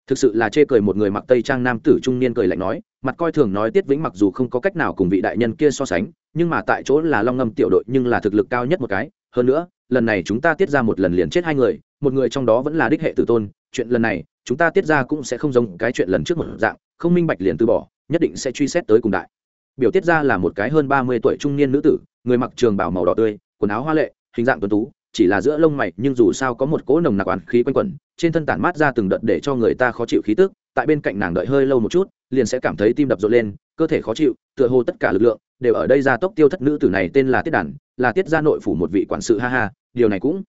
[SPEAKER 1] Thực sự là chê cười một người mặc tây trang nam tử trung niên cười lạnh nói, mặt coi thường nói tiết vĩnh mặc dù không có cách nào cùng vị đại nhân kia so sánh, nhưng mà tại chỗ là long ngâm tiểu đội nhưng là thực lực cao nhất một cái. Hơn nữa, lần này chúng ta tiết ra một lần liền chết hai người, một người trong đó vẫn là đích hệ tử tôn. Chuyện lần này, chúng ta tiết ra cũng sẽ không giống cái chuyện lần trước một dạng, không minh bạch liền từ bỏ, nhất định sẽ truy xét tới cùng đại. Biểu tiết ra là một cái hơn ba mươi tuổi trung niên nữ tử, người mặc trường bảo màu đỏ tươi, quần áo hoa lệ, hình dạng tuấn tú chỉ là giữa lông mày, nhưng dù sao có một cỗ nồng nặc oán khí quanh quẩn, trên thân tản mát ra từng đợt để cho người ta khó chịu khí tức, tại bên cạnh nàng đợi hơi lâu một chút, liền sẽ cảm thấy tim đập rộn lên, cơ thể khó chịu, tựa hồ tất cả lực lượng đều ở đây ra tốc tiêu thất nữ tử này tên là tiết đàn là tiết gia nội phủ một vị quản sự, ha ha, điều này cũng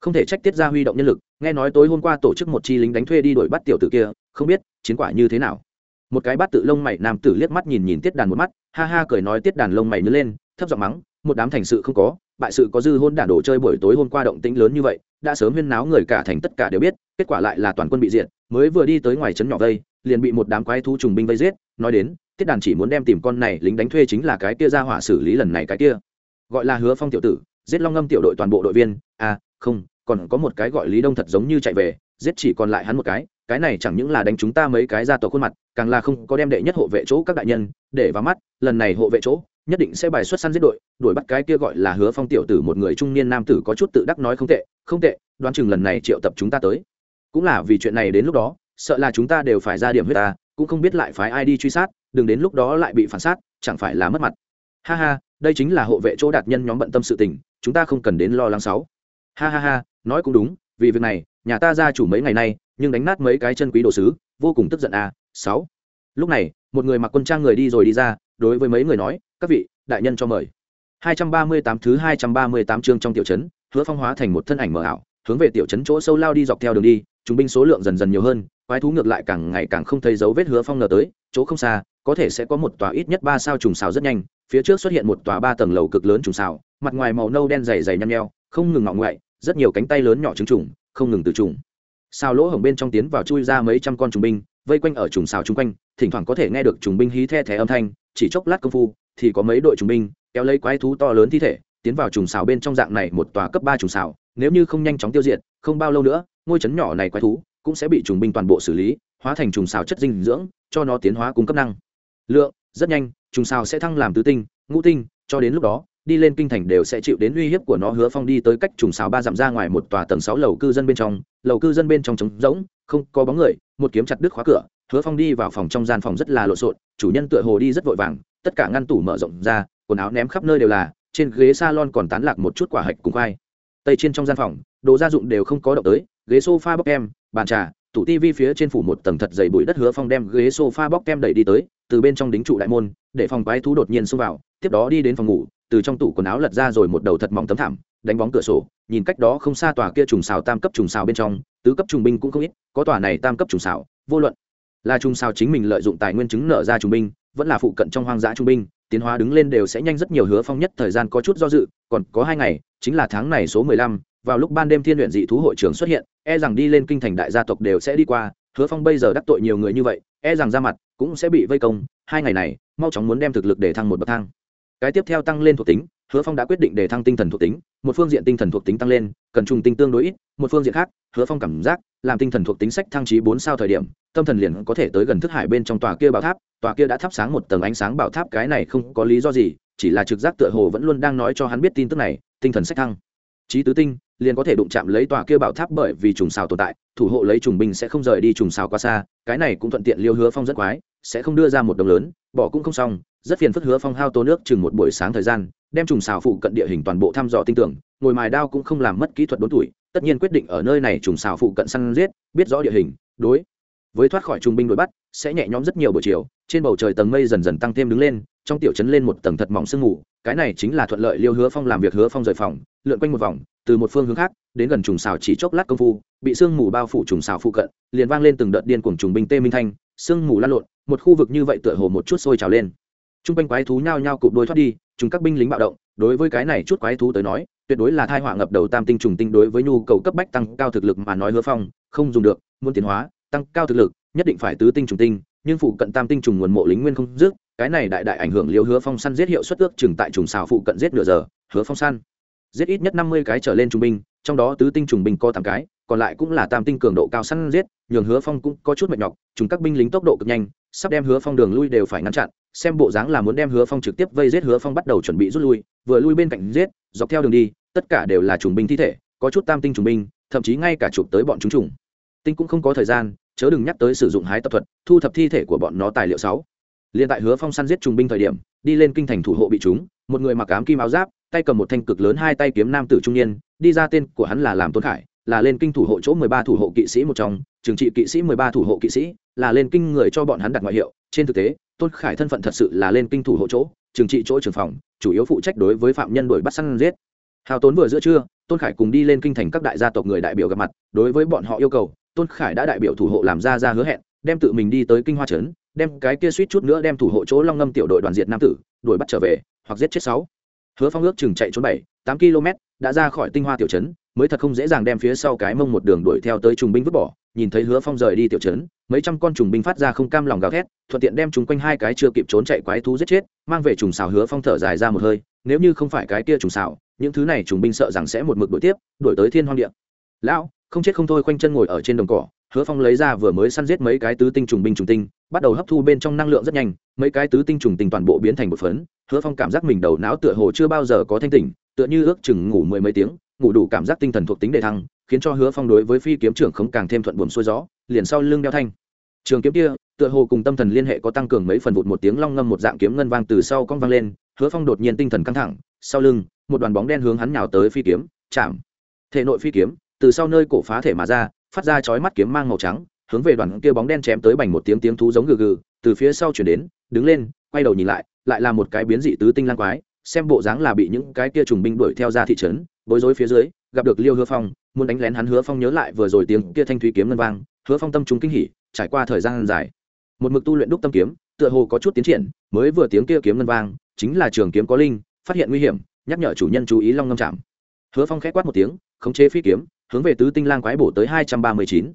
[SPEAKER 1] không thể trách tiết gia huy động nhân lực, nghe nói tối hôm qua tổ chức một chi lính đánh thuê đi đuổi bắt tiểu tử kia, không biết chiến quả như thế nào. Một cái bát tự lông mày, nam tử liếc mắt nhìn nhìn tiết đàn một mắt, ha ha cười nói tiết đàn lông mày nhớ lên, thấp giọng mắng, một đám thành sự không có bại sự có dư hôn đản đổ chơi buổi tối hôm qua động tĩnh lớn như vậy, đã sớm huyên náo người cả thành tất cả đều biết, kết quả lại là toàn quân bị diệt, mới vừa đi tới ngoài trấn nhỏ vây, liền bị một đám quái thú trùng binh vây giết, nói đến, tiết đàn chỉ muốn đem tìm con này lính đánh thuê chính là cái kia ra hỏa xử lý lần này cái kia. Gọi là hứa phong tiểu tử, giết long ngâm tiểu đội toàn bộ đội viên à không, còn có một cái gọi lý đông thật giống như chạy về, giết chỉ còn lại hắn một cái cái này chẳng những là đánh chúng ta mấy cái ra tổ khuôn mặt, càng là không có đem đệ nhất hộ vệ chỗ các đại nhân, để vào mắt, lần này hộ vệ chỗ nhất định sẽ bài xuất săn giết đội, đuổi bắt cái kia gọi là hứa phong tiểu tử một người trung niên nam tử có chút tự đắc nói không tệ không tệ, đoán chừng lần này triệu tập chúng ta tới. Cũng là vì chuyện này đến lúc đó, sợ là chúng ta đều phải ra điểm huyết ta, cũng không biết lại phái ai đi truy sát, đừng đến lúc đó lại bị phản sát, chẳng phải là mất mặt. Ha ha, đây chính là hộ vệ chỗ đạt nhân nhóm bận tâm sự tình, chúng ta không cần đến lo lắng sáu. Ha ha ha, nói cũng đúng, vì việc này, nhà ta ra chủ mấy ngày nay, nhưng đánh nát mấy cái chân quý đồ sứ, vô cùng tức giận à sáu. Lúc này, một người mặc quân trang người đi rồi đi ra, đối với mấy người nói các vị, đại nhân cho mời. 238 thứ 238 chương trong tiểu trấn, hứa phong hóa thành một thân ảnh mờ ảo, hướng về tiểu trấn chỗ sâu lao đi dọc theo đường đi, chúng binh số lượng dần dần nhiều hơn, quái thú ngược lại càng ngày càng không thấy dấu vết hứa phong ngờ tới, chỗ không xa, có thể sẽ có một tòa ít nhất ba sao trùng xào rất nhanh, phía trước xuất hiện một tòa ba tầng lầu cực lớn trùng xào, mặt ngoài màu nâu đen dày dày nhăn nheo, không ngừng ngọ ngoại, rất nhiều cánh tay lớn nhỏ trứng trùng, không ngừng từ trùng. Xào lỗ hổng bên trong tiến vào chui ra mấy trăm con trùng binh, vây quanh ở trùng xào chung quanh, thỉnh thoảng có thể nghe được trùng binh hí the thé âm thanh, chỉ chốc lát công phu thì có mấy đội trùng binh, kéo lấy quái thú to lớn thi thể, tiến vào trùng xào bên trong dạng này một tòa cấp ba trùng xào. Nếu như không nhanh chóng tiêu diệt, không bao lâu nữa, ngôi trấn nhỏ này quái thú cũng sẽ bị trùng binh toàn bộ xử lý, hóa thành trùng xào chất dinh dưỡng, cho nó tiến hóa cung cấp năng. Lượng, rất nhanh, trùng xào sẽ thăng làm tứ tinh, ngũ tinh, cho đến lúc đó, đi lên kinh thành đều sẽ chịu đến uy hiếp của nó hứa phong đi tới cách trùng xào ba dặm ra ngoài một tòa tầng sáu lầu cư dân bên trong. Lầu cư dân bên trong trống rỗng, không có bóng người, một kiếm chặt đứt khóa cửa, hứa phong đi vào phòng trong gian phòng rất là lộn xộn, chủ nhân tựa hồ đi rất vội vàng tất cả ngăn tủ mở rộng ra, quần áo ném khắp nơi đều là, trên ghế s a lon còn tán lạc một chút quả hạch cùng khoai. Tây trên trong gian phòng, đồ gia dụng đều không có động tới, ghế s o f a bóc em, bàn trà, tủ tivi phía trên phủ một tầng thật dày bụi đất hứa phong đem ghế sofa bóc kem đẩy đi tới, từ bên trong đính trụ đại môn, để phòng quái thú đột nhiên xông vào, tiếp đó đi đến phòng ngủ, từ trong tủ quần áo lật ra rồi một đầu thật mỏng tấm thảm, đánh bóng cửa sổ, nhìn cách đó không xa tòa kia trùng xào tam cấp trùng xào bên trong, tứ cấp trùng binh cũng không ít, có tòa này tam cấp trùng xào, vô luận là trùng xào chính mình lợi dụng tài nguyên chứng nợ ra trùng binh vẫn là phụ cận trong hoang dã trung binh, tiến hóa đứng lên đều sẽ nhanh rất nhiều. Hứa phong nhất thời gian có chút do dự, còn có hai ngày, chính là tháng này số mười lăm, vào lúc ban đêm thiên luyện dị thú hội trường xuất hiện e rằng đi lên kinh thành đại gia tộc đều sẽ đi qua. Hứa phong bây giờ đắc tội nhiều người như vậy e rằng ra mặt cũng sẽ bị vây công. Hai ngày này, mau chóng muốn đem thực lực để thăng một bậc thang. Cái tiếp theo tăng lên thuộc tính hứa phong đã quyết định để thăng tinh thần thuộc tính, một phương diện tinh thần thuộc tính tăng lên, cần trùng tinh tương đối ít, một phương diện khác, hứa phong cảm giác, làm tinh thần thuộc tính sách thăng trí bốn sao thời điểm, tâm thần liền có thể tới gần thức hải bên trong tòa kia bảo tháp, tòa kia đã thắp sáng một tầng ánh sáng bảo tháp, cái này không có lý do gì, chỉ là trực giác tựa hồ vẫn luôn đang nói cho hắn biết tin tức này, tinh thần sách thăng. Trí tứ tinh, liền có thể đụng chạm lấy tòa kia bảo tháp bởi vì trùng xào tồn tại, thủ hộ lấy trùng binh sẽ không rời đi trùng xào quá xa, cái này cũng thuận tiện liêu hứa phong rất quái, sẽ không đưa ra một đồng lớn, bỏ cũng không xong rất phiền phức hứa phong hao tô nước chừng một buổi sáng thời gian, đem trùng xào phụ cận địa hình toàn bộ thăm dò tinh tưởng, ngồi mài đao cũng không làm mất kỹ thuật đốn tuổi, tất nhiên quyết định ở nơi này trùng xào phụ cận săn giết, biết rõ địa hình, đối với thoát khỏi trùng binh đuổi bắt, sẽ nhẹ nhõm rất nhiều buổi chiều, trên bầu trời tầng mây dần dần tăng thêm đứng lên, trong tiểu trấn lên một tầng thật mỏng sương mù, cái này chính là thuận lợi liêu hứa phong làm việc hứa phong rời phòng, lượn quanh một vòng, từ một phương hướng khác, đến gần trùng xào chỉ chốc lát công phu, bị sương mù bao phủ trùng xào phụ cận, liền vang lên từng đợt điên cuồng trùng binh tê minh thanh, sương mù lan lộn, một khu vực như vậy tựa hồ một chút sôi trào lên chung quanh quái thú nhao nhao cụp đôi thoát đi, chúng các binh lính bạo động, đối với cái này chút quái thú tới nói, tuyệt đối là thai họa ngập đầu tam tinh trùng tinh đối với nhu cầu cấp bách tăng cao thực lực mà nói hứa phong, không dùng được, muốn tiến hóa, tăng cao thực lực, nhất định phải tứ tinh trùng tinh, nhưng phụ cận tam tinh trùng nguồn mộ lính nguyên không dứt, cái này đại đại ảnh hưởng liệu hứa phong săn giết hiệu suất ước chừng tại trùng xào phụ cận giết nửa giờ, hứa phong săn. Giết ít nhất năm mươi cái trở lên trung binh, trong đó tứ tinh trùng binh có tám cái còn lại cũng là tam tinh cường độ cao săn giết, nhường hứa phong cũng có chút mệt nhọc, chúng các binh lính tốc độ cực nhanh, sắp đem hứa phong đường lui đều phải ngăn chặn, xem bộ dáng là muốn đem hứa phong trực tiếp vây giết, hứa phong bắt đầu chuẩn bị rút lui, vừa lui bên cạnh giết, dọc theo đường đi, tất cả đều là trùng binh thi thể, có chút tam tinh trùng binh, thậm chí ngay cả chụp tới bọn chúng trùng. Tinh cũng không có thời gian, chớ đừng nhắc tới sử dụng hái tập thuật, thu thập thi thể của bọn nó tài liệu sáu. Liên tại hứa phong săn giết trùng binh thời điểm, đi lên kinh thành thủ hộ bị chúng, một người mặc ám kim áo giáp, tay cầm một thanh cực lớn hai tay kiếm nam tử trung niên, đi ra tên của hắn là làm tôn khải là lên kinh thủ hộ chỗ mười ba thủ hộ kỵ sĩ một trong trường trị kỵ sĩ mười ba thủ hộ kỵ sĩ, là lên kinh người cho bọn hắn đặt ngoại hiệu. Trên thực tế, tôn khải thân phận thật sự là lên kinh thủ hộ chỗ trường trị chỗ trường phòng, chủ yếu phụ trách đối với phạm nhân đuổi bắt săn giết. Hào tốn vừa giữa trưa, tôn khải cùng đi lên kinh thành các đại gia tộc người đại biểu gặp mặt, đối với bọn họ yêu cầu, tôn khải đã đại biểu thủ hộ làm ra ra hứa hẹn, đem tự mình đi tới kinh hoa trấn, đem cái kia suýt chút nữa đem thủ hộ chỗ long ngâm tiểu đội đoàn diệt nam tử, đuổi bắt trở về, hoặc giết chết sáu. Hứa phong ước chừng chạy trốn bảy, tám km đã ra khỏi tinh hoa tiểu trấn, mới thật không dễ dàng đem phía sau cái mông một đường đuổi theo tới trùng binh vứt bỏ, nhìn thấy hứa phong rời đi tiểu trấn, mấy trăm con trùng binh phát ra không cam lòng gào thét, thuận tiện đem chúng quanh hai cái chưa kịp trốn chạy quái thú giết chết, mang về trùng xào hứa phong thở dài ra một hơi, nếu như không phải cái kia trùng xào, những thứ này trùng binh sợ rằng sẽ một mực đuổi tiếp, đuổi tới thiên hoang địa. Lão, không chết không thôi khoanh chân ngồi ở trên đồng cỏ, hứa phong lấy ra vừa mới săn giết mấy cái tứ tinh trùng binh trùng tinh, bắt đầu hấp thu bên trong năng lượng rất nhanh, mấy cái tứ tinh trùng tinh toàn bộ biến thành một phấn, hứa phong cảm giác mình đầu não tựa hồ chưa bao giờ có thanh tỉnh tựa như ước chừng ngủ mười mấy tiếng, ngủ đủ cảm giác tinh thần thuộc tính đề thăng, khiến cho hứa phong đối với phi kiếm trưởng không càng thêm thuận buồm xuôi gió, liền sau lưng đeo thanh. Trường kiếm kia, tựa hồ cùng tâm thần liên hệ có tăng cường mấy phần vụt một tiếng long ngâm một dạng kiếm ngân vang từ sau cong vang lên, hứa phong đột nhiên tinh thần căng thẳng, sau lưng, một đoàn bóng đen hướng hắn nhào tới phi kiếm, chạm. Thể nội phi kiếm, từ sau nơi cổ phá thể mà ra, phát ra chói mắt kiếm mang màu trắng, hướng về đoàn kia bóng đen chém tới bành một tiếng tiếng thú giống gừ gừ, từ phía sau chuyển đến, đứng lên, quay đầu nhìn lại lại là một cái biến dị tứ tinh lang quái xem bộ dáng là bị những cái kia trùng binh đuổi theo ra thị trấn, bối rối phía dưới, gặp được liêu hứa phong, muốn đánh lén hắn, hứa phong nhớ lại vừa rồi tiếng kia thanh thúy kiếm ngân vang, hứa phong tâm chúng kinh hỉ, trải qua thời gian dài. Một mực tu luyện đúc tâm kiếm, tựa hồ có chút tiến triển, mới vừa tiếng kia kiếm ngân vang, chính là trường kiếm có linh, phát hiện nguy hiểm, nhắc nhở chủ nhân chú ý long ngâm chạm hứa phong khẽ quát một tiếng, khống chế phi kiếm, hướng về tứ tinh lang quái bổ tới hai trăm ba mươi chín.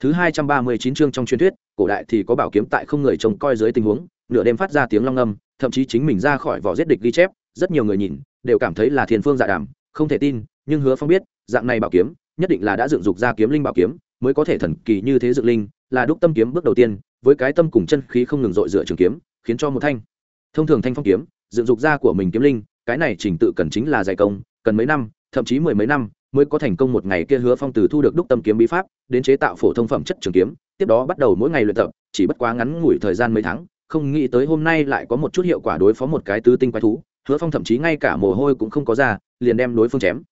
[SPEAKER 1] Thứ hai trăm ba mươi chín chương trong truyền thuyết, cổ đại thì có bảo kiếm tại không người trông coi dưới tình huống, nửa đêm phát ra tiếng long ngâm thậm chí chính mình ra khỏi vỏ giết địch ghi chép rất nhiều người nhìn, đều cảm thấy là thiên phương dạ đàm, không thể tin, nhưng hứa phong biết, dạng này bảo kiếm, nhất định là đã dựng dục ra kiếm linh bảo kiếm, mới có thể thần kỳ như thế dựng linh, là đúc tâm kiếm bước đầu tiên, với cái tâm cùng chân khí không ngừng dội dựa trường kiếm, khiến cho một thanh. Thông thường thanh phong kiếm, dựng dục ra của mình kiếm linh, cái này trình tự cần chính là dạy công, cần mấy năm, thậm chí mười mấy năm mới có thành công một ngày kia hứa phong từ thu được đúc tâm kiếm bí pháp, đến chế tạo phổ thông phẩm chất trường kiếm, tiếp đó bắt đầu mỗi ngày luyện tập, chỉ bất quá ngắn ngủi thời gian mấy tháng, không nghĩ tới hôm nay lại có một chút hiệu quả đối phó một cái tứ tinh quái thú hứa phong thậm chí ngay cả mồ hôi cũng không có ra, liền đem đối phương chém.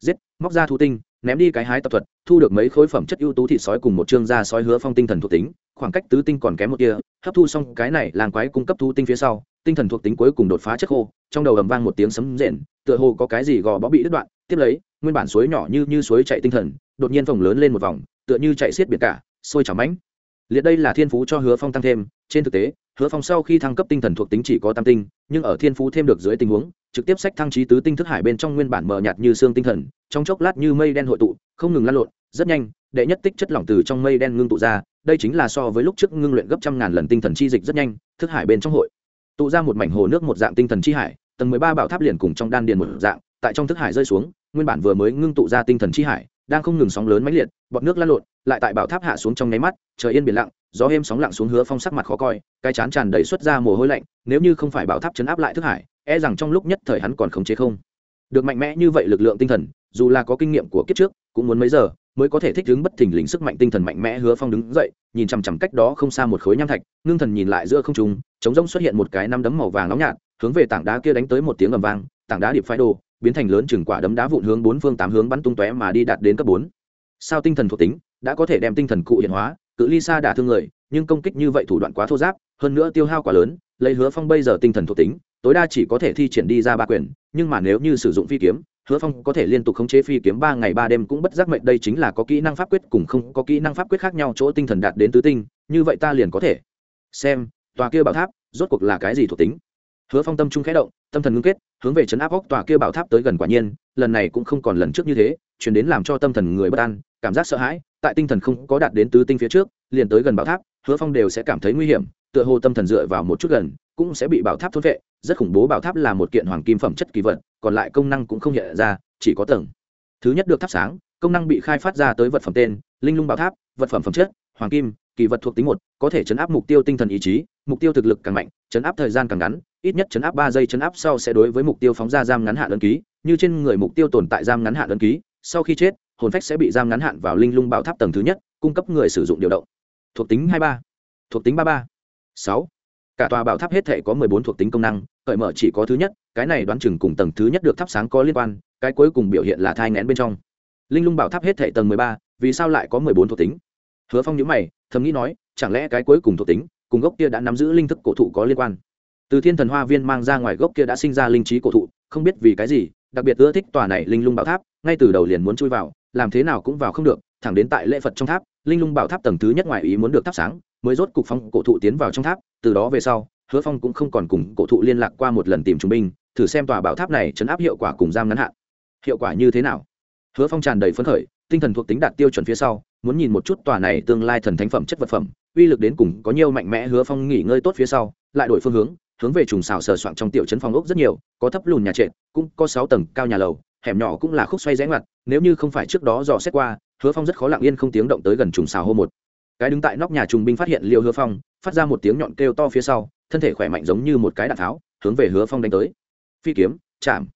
[SPEAKER 1] Giết, móc ra thu tinh, ném đi cái hái tập thuật, thu được mấy khối phẩm chất ưu tú thịt sói cùng một chương da sói hứa phong tinh thần thuộc tính, khoảng cách tứ tinh còn kém một kia hấp thu xong cái này, làng quái cung cấp thu tinh phía sau, tinh thần thuộc tính cuối cùng đột phá chất khô, trong đầu ầm vang một tiếng sấm rền, tựa hồ có cái gì gò bó bị đứt đoạn, tiếp lấy, nguyên bản suối nhỏ như như suối chạy tinh thần, đột nhiên phồng lớn lên một vòng, tựa như chạy xiết biển cả, sôi chảo mãnh liệt đây là thiên phú cho hứa phong tăng thêm, trên thực tế, hứa phong sau khi thăng cấp tinh thần thuộc tính chỉ có tam tinh, nhưng ở thiên phú thêm được dưới tình huống, trực tiếp sách thăng trí tứ tinh thức hải bên trong nguyên bản mờ nhạt như xương tinh thần, trong chốc lát như mây đen hội tụ, không ngừng lan lộn, rất nhanh, đệ nhất tích chất lỏng từ trong mây đen ngưng tụ ra, đây chính là so với lúc trước ngưng luyện gấp trăm ngàn lần tinh thần chi dịch rất nhanh, thức hải bên trong hội tụ ra một mảnh hồ nước một dạng tinh thần chi hải, tầng mười ba bảo tháp liền cùng trong đan điền một dạng, tại trong thức hải rơi xuống, nguyên bản vừa mới ngưng tụ ra tinh thần chi hải, đang không ngừng sóng lớn mãnh liệt, bọt nước lan lộn lại tại bảo tháp hạ xuống trong nháy mắt, trời yên biển lặng, gió êm sóng lặng xuống hứa phong sắc mặt khó coi, cái chán tràn đầy xuất ra mồ hôi lạnh, nếu như không phải bảo tháp chấn áp lại thức hải e rằng trong lúc nhất thời hắn còn khống chế không được mạnh mẽ như vậy lực lượng tinh thần, dù là có kinh nghiệm của kiếp trước, cũng muốn mấy giờ mới có thể thích ứng bất thình lình sức mạnh tinh thần mạnh mẽ hứa phong đứng dậy, nhìn chằm chằm cách đó không xa một khối nham thạch, ngưng thần nhìn lại giữa không trung chống rông xuất hiện một cái năm đấm màu vàng nóng nhạt, hướng về tảng đá kia đánh tới một tiếng ầm vang, tảng đá điệp phái đồ biến thành lớn chừng quả đấm đá vụn hướng bốn phương tám hướng bắn tung tóe mà đi đạt đến cấp bốn. Sao tinh thần thuộc tính? Đã có thể đem tinh thần cụ hiện hóa, cự ly xa đả thương người, nhưng công kích như vậy thủ đoạn quá thô giáp, hơn nữa tiêu hao quá lớn, lấy hứa phong bây giờ tinh thần thuộc tính, tối đa chỉ có thể thi triển đi ra ba quyền, nhưng mà nếu như sử dụng phi kiếm, hứa phong có thể liên tục khống chế phi kiếm ba ngày ba đêm cũng bất giác mệnh, đây chính là có kỹ năng pháp quyết cùng không có kỹ năng pháp quyết khác nhau chỗ tinh thần đạt đến tứ tinh, như vậy ta liền có thể. Xem, tòa kia bảo tháp, rốt cuộc là cái gì thuộc tính? Hứa phong tâm trung khẽ động, tâm thần ngưng kết, hướng về chấn áp góc tòa kia bảo tháp tới gần quả nhiên, lần này cũng không còn lần trước như thế, chuyển đến làm cho tâm thần người bất an, cảm giác sợ hãi, tại tinh thần không có đạt đến tứ tinh phía trước, liền tới gần bảo tháp, hứa phong đều sẽ cảm thấy nguy hiểm, tựa hồ tâm thần dựa vào một chút gần, cũng sẽ bị bảo tháp thốt vệ, rất khủng bố bảo tháp là một kiện hoàng kim phẩm chất kỳ vật, còn lại công năng cũng không hiện ra, chỉ có tầng. Thứ nhất được thắp sáng, công năng bị khai phát ra tới vật phẩm tên, linh lung bảo tháp, vật phẩm phẩm chất, hoàng kim, kỳ vật thuộc tính một, có thể chấn áp mục tiêu tinh thần ý chí, mục tiêu thực lực càng mạnh, chấn áp thời gian càng ngắn ít nhất chấn áp ba giây chấn áp sau sẽ đối với mục tiêu phóng ra giam ngắn hạn ấn ký, như trên người mục tiêu tồn tại giam ngắn hạn ấn ký, sau khi chết, hồn phách sẽ bị giam ngắn hạn vào linh lung bảo tháp tầng thứ nhất, cung cấp người sử dụng điều động. Thuộc tính hai ba, thuộc tính ba ba, sáu. Cả tòa bảo tháp hết thể có mười bốn thuộc tính công năng, cởi mở chỉ có thứ nhất, cái này đoán chừng cùng tầng thứ nhất được thắp sáng có liên quan, cái cuối cùng biểu hiện là thai ngén bên trong. Linh lung bảo tháp hết thể tầng mười ba, vì sao lại có mười bốn thuộc tính? Hứa phong nhớ mày, thầm nghĩ nói, chẳng lẽ cái cuối cùng thuộc tính, cùng gốc kia đã nắm giữ linh thức cổ thụ có liên quan? Từ thiên thần hoa viên mang ra ngoài gốc kia đã sinh ra linh trí cổ thụ, không biết vì cái gì, đặc biệt ưa thích tòa này linh lung bảo tháp, ngay từ đầu liền muốn chui vào, làm thế nào cũng vào không được, thẳng đến tại lễ phật trong tháp, linh lung bảo tháp tầng thứ nhất ngoài ý muốn được thắp sáng, mới rốt cục phong cổ thụ tiến vào trong tháp, từ đó về sau, hứa phong cũng không còn cùng cổ thụ liên lạc qua một lần tìm trung binh, thử xem tòa bảo tháp này chấn áp hiệu quả cùng giam ngắn hạn. Hiệu quả như thế nào? Hứa phong tràn đầy phấn khởi, tinh thần thuộc tính đạt tiêu chuẩn phía sau, muốn nhìn một chút tòa này tương lai thần thánh phẩm chất vật phẩm, uy lực đến cùng có nhiều mạnh mẽ, hứa phong nghỉ ngơi tốt phía sau, lại đổi phương hướng hướng về trùng xào sờ soạn trong tiểu trấn phong ốc rất nhiều, có thấp lùn nhà trệt, cũng có sáu tầng cao nhà lầu, hẻm nhỏ cũng là khúc xoay rẽ ngoặt, nếu như không phải trước đó dò xét qua, hứa phong rất khó lặng yên không tiếng động tới gần trùng xào hô một. Cái đứng tại nóc nhà trùng binh phát hiện liêu hứa phong, phát ra một tiếng nhọn kêu to phía sau, thân thể khỏe mạnh giống như một cái đạn tháo, hướng về hứa phong đánh tới. Phi kiếm, chạm.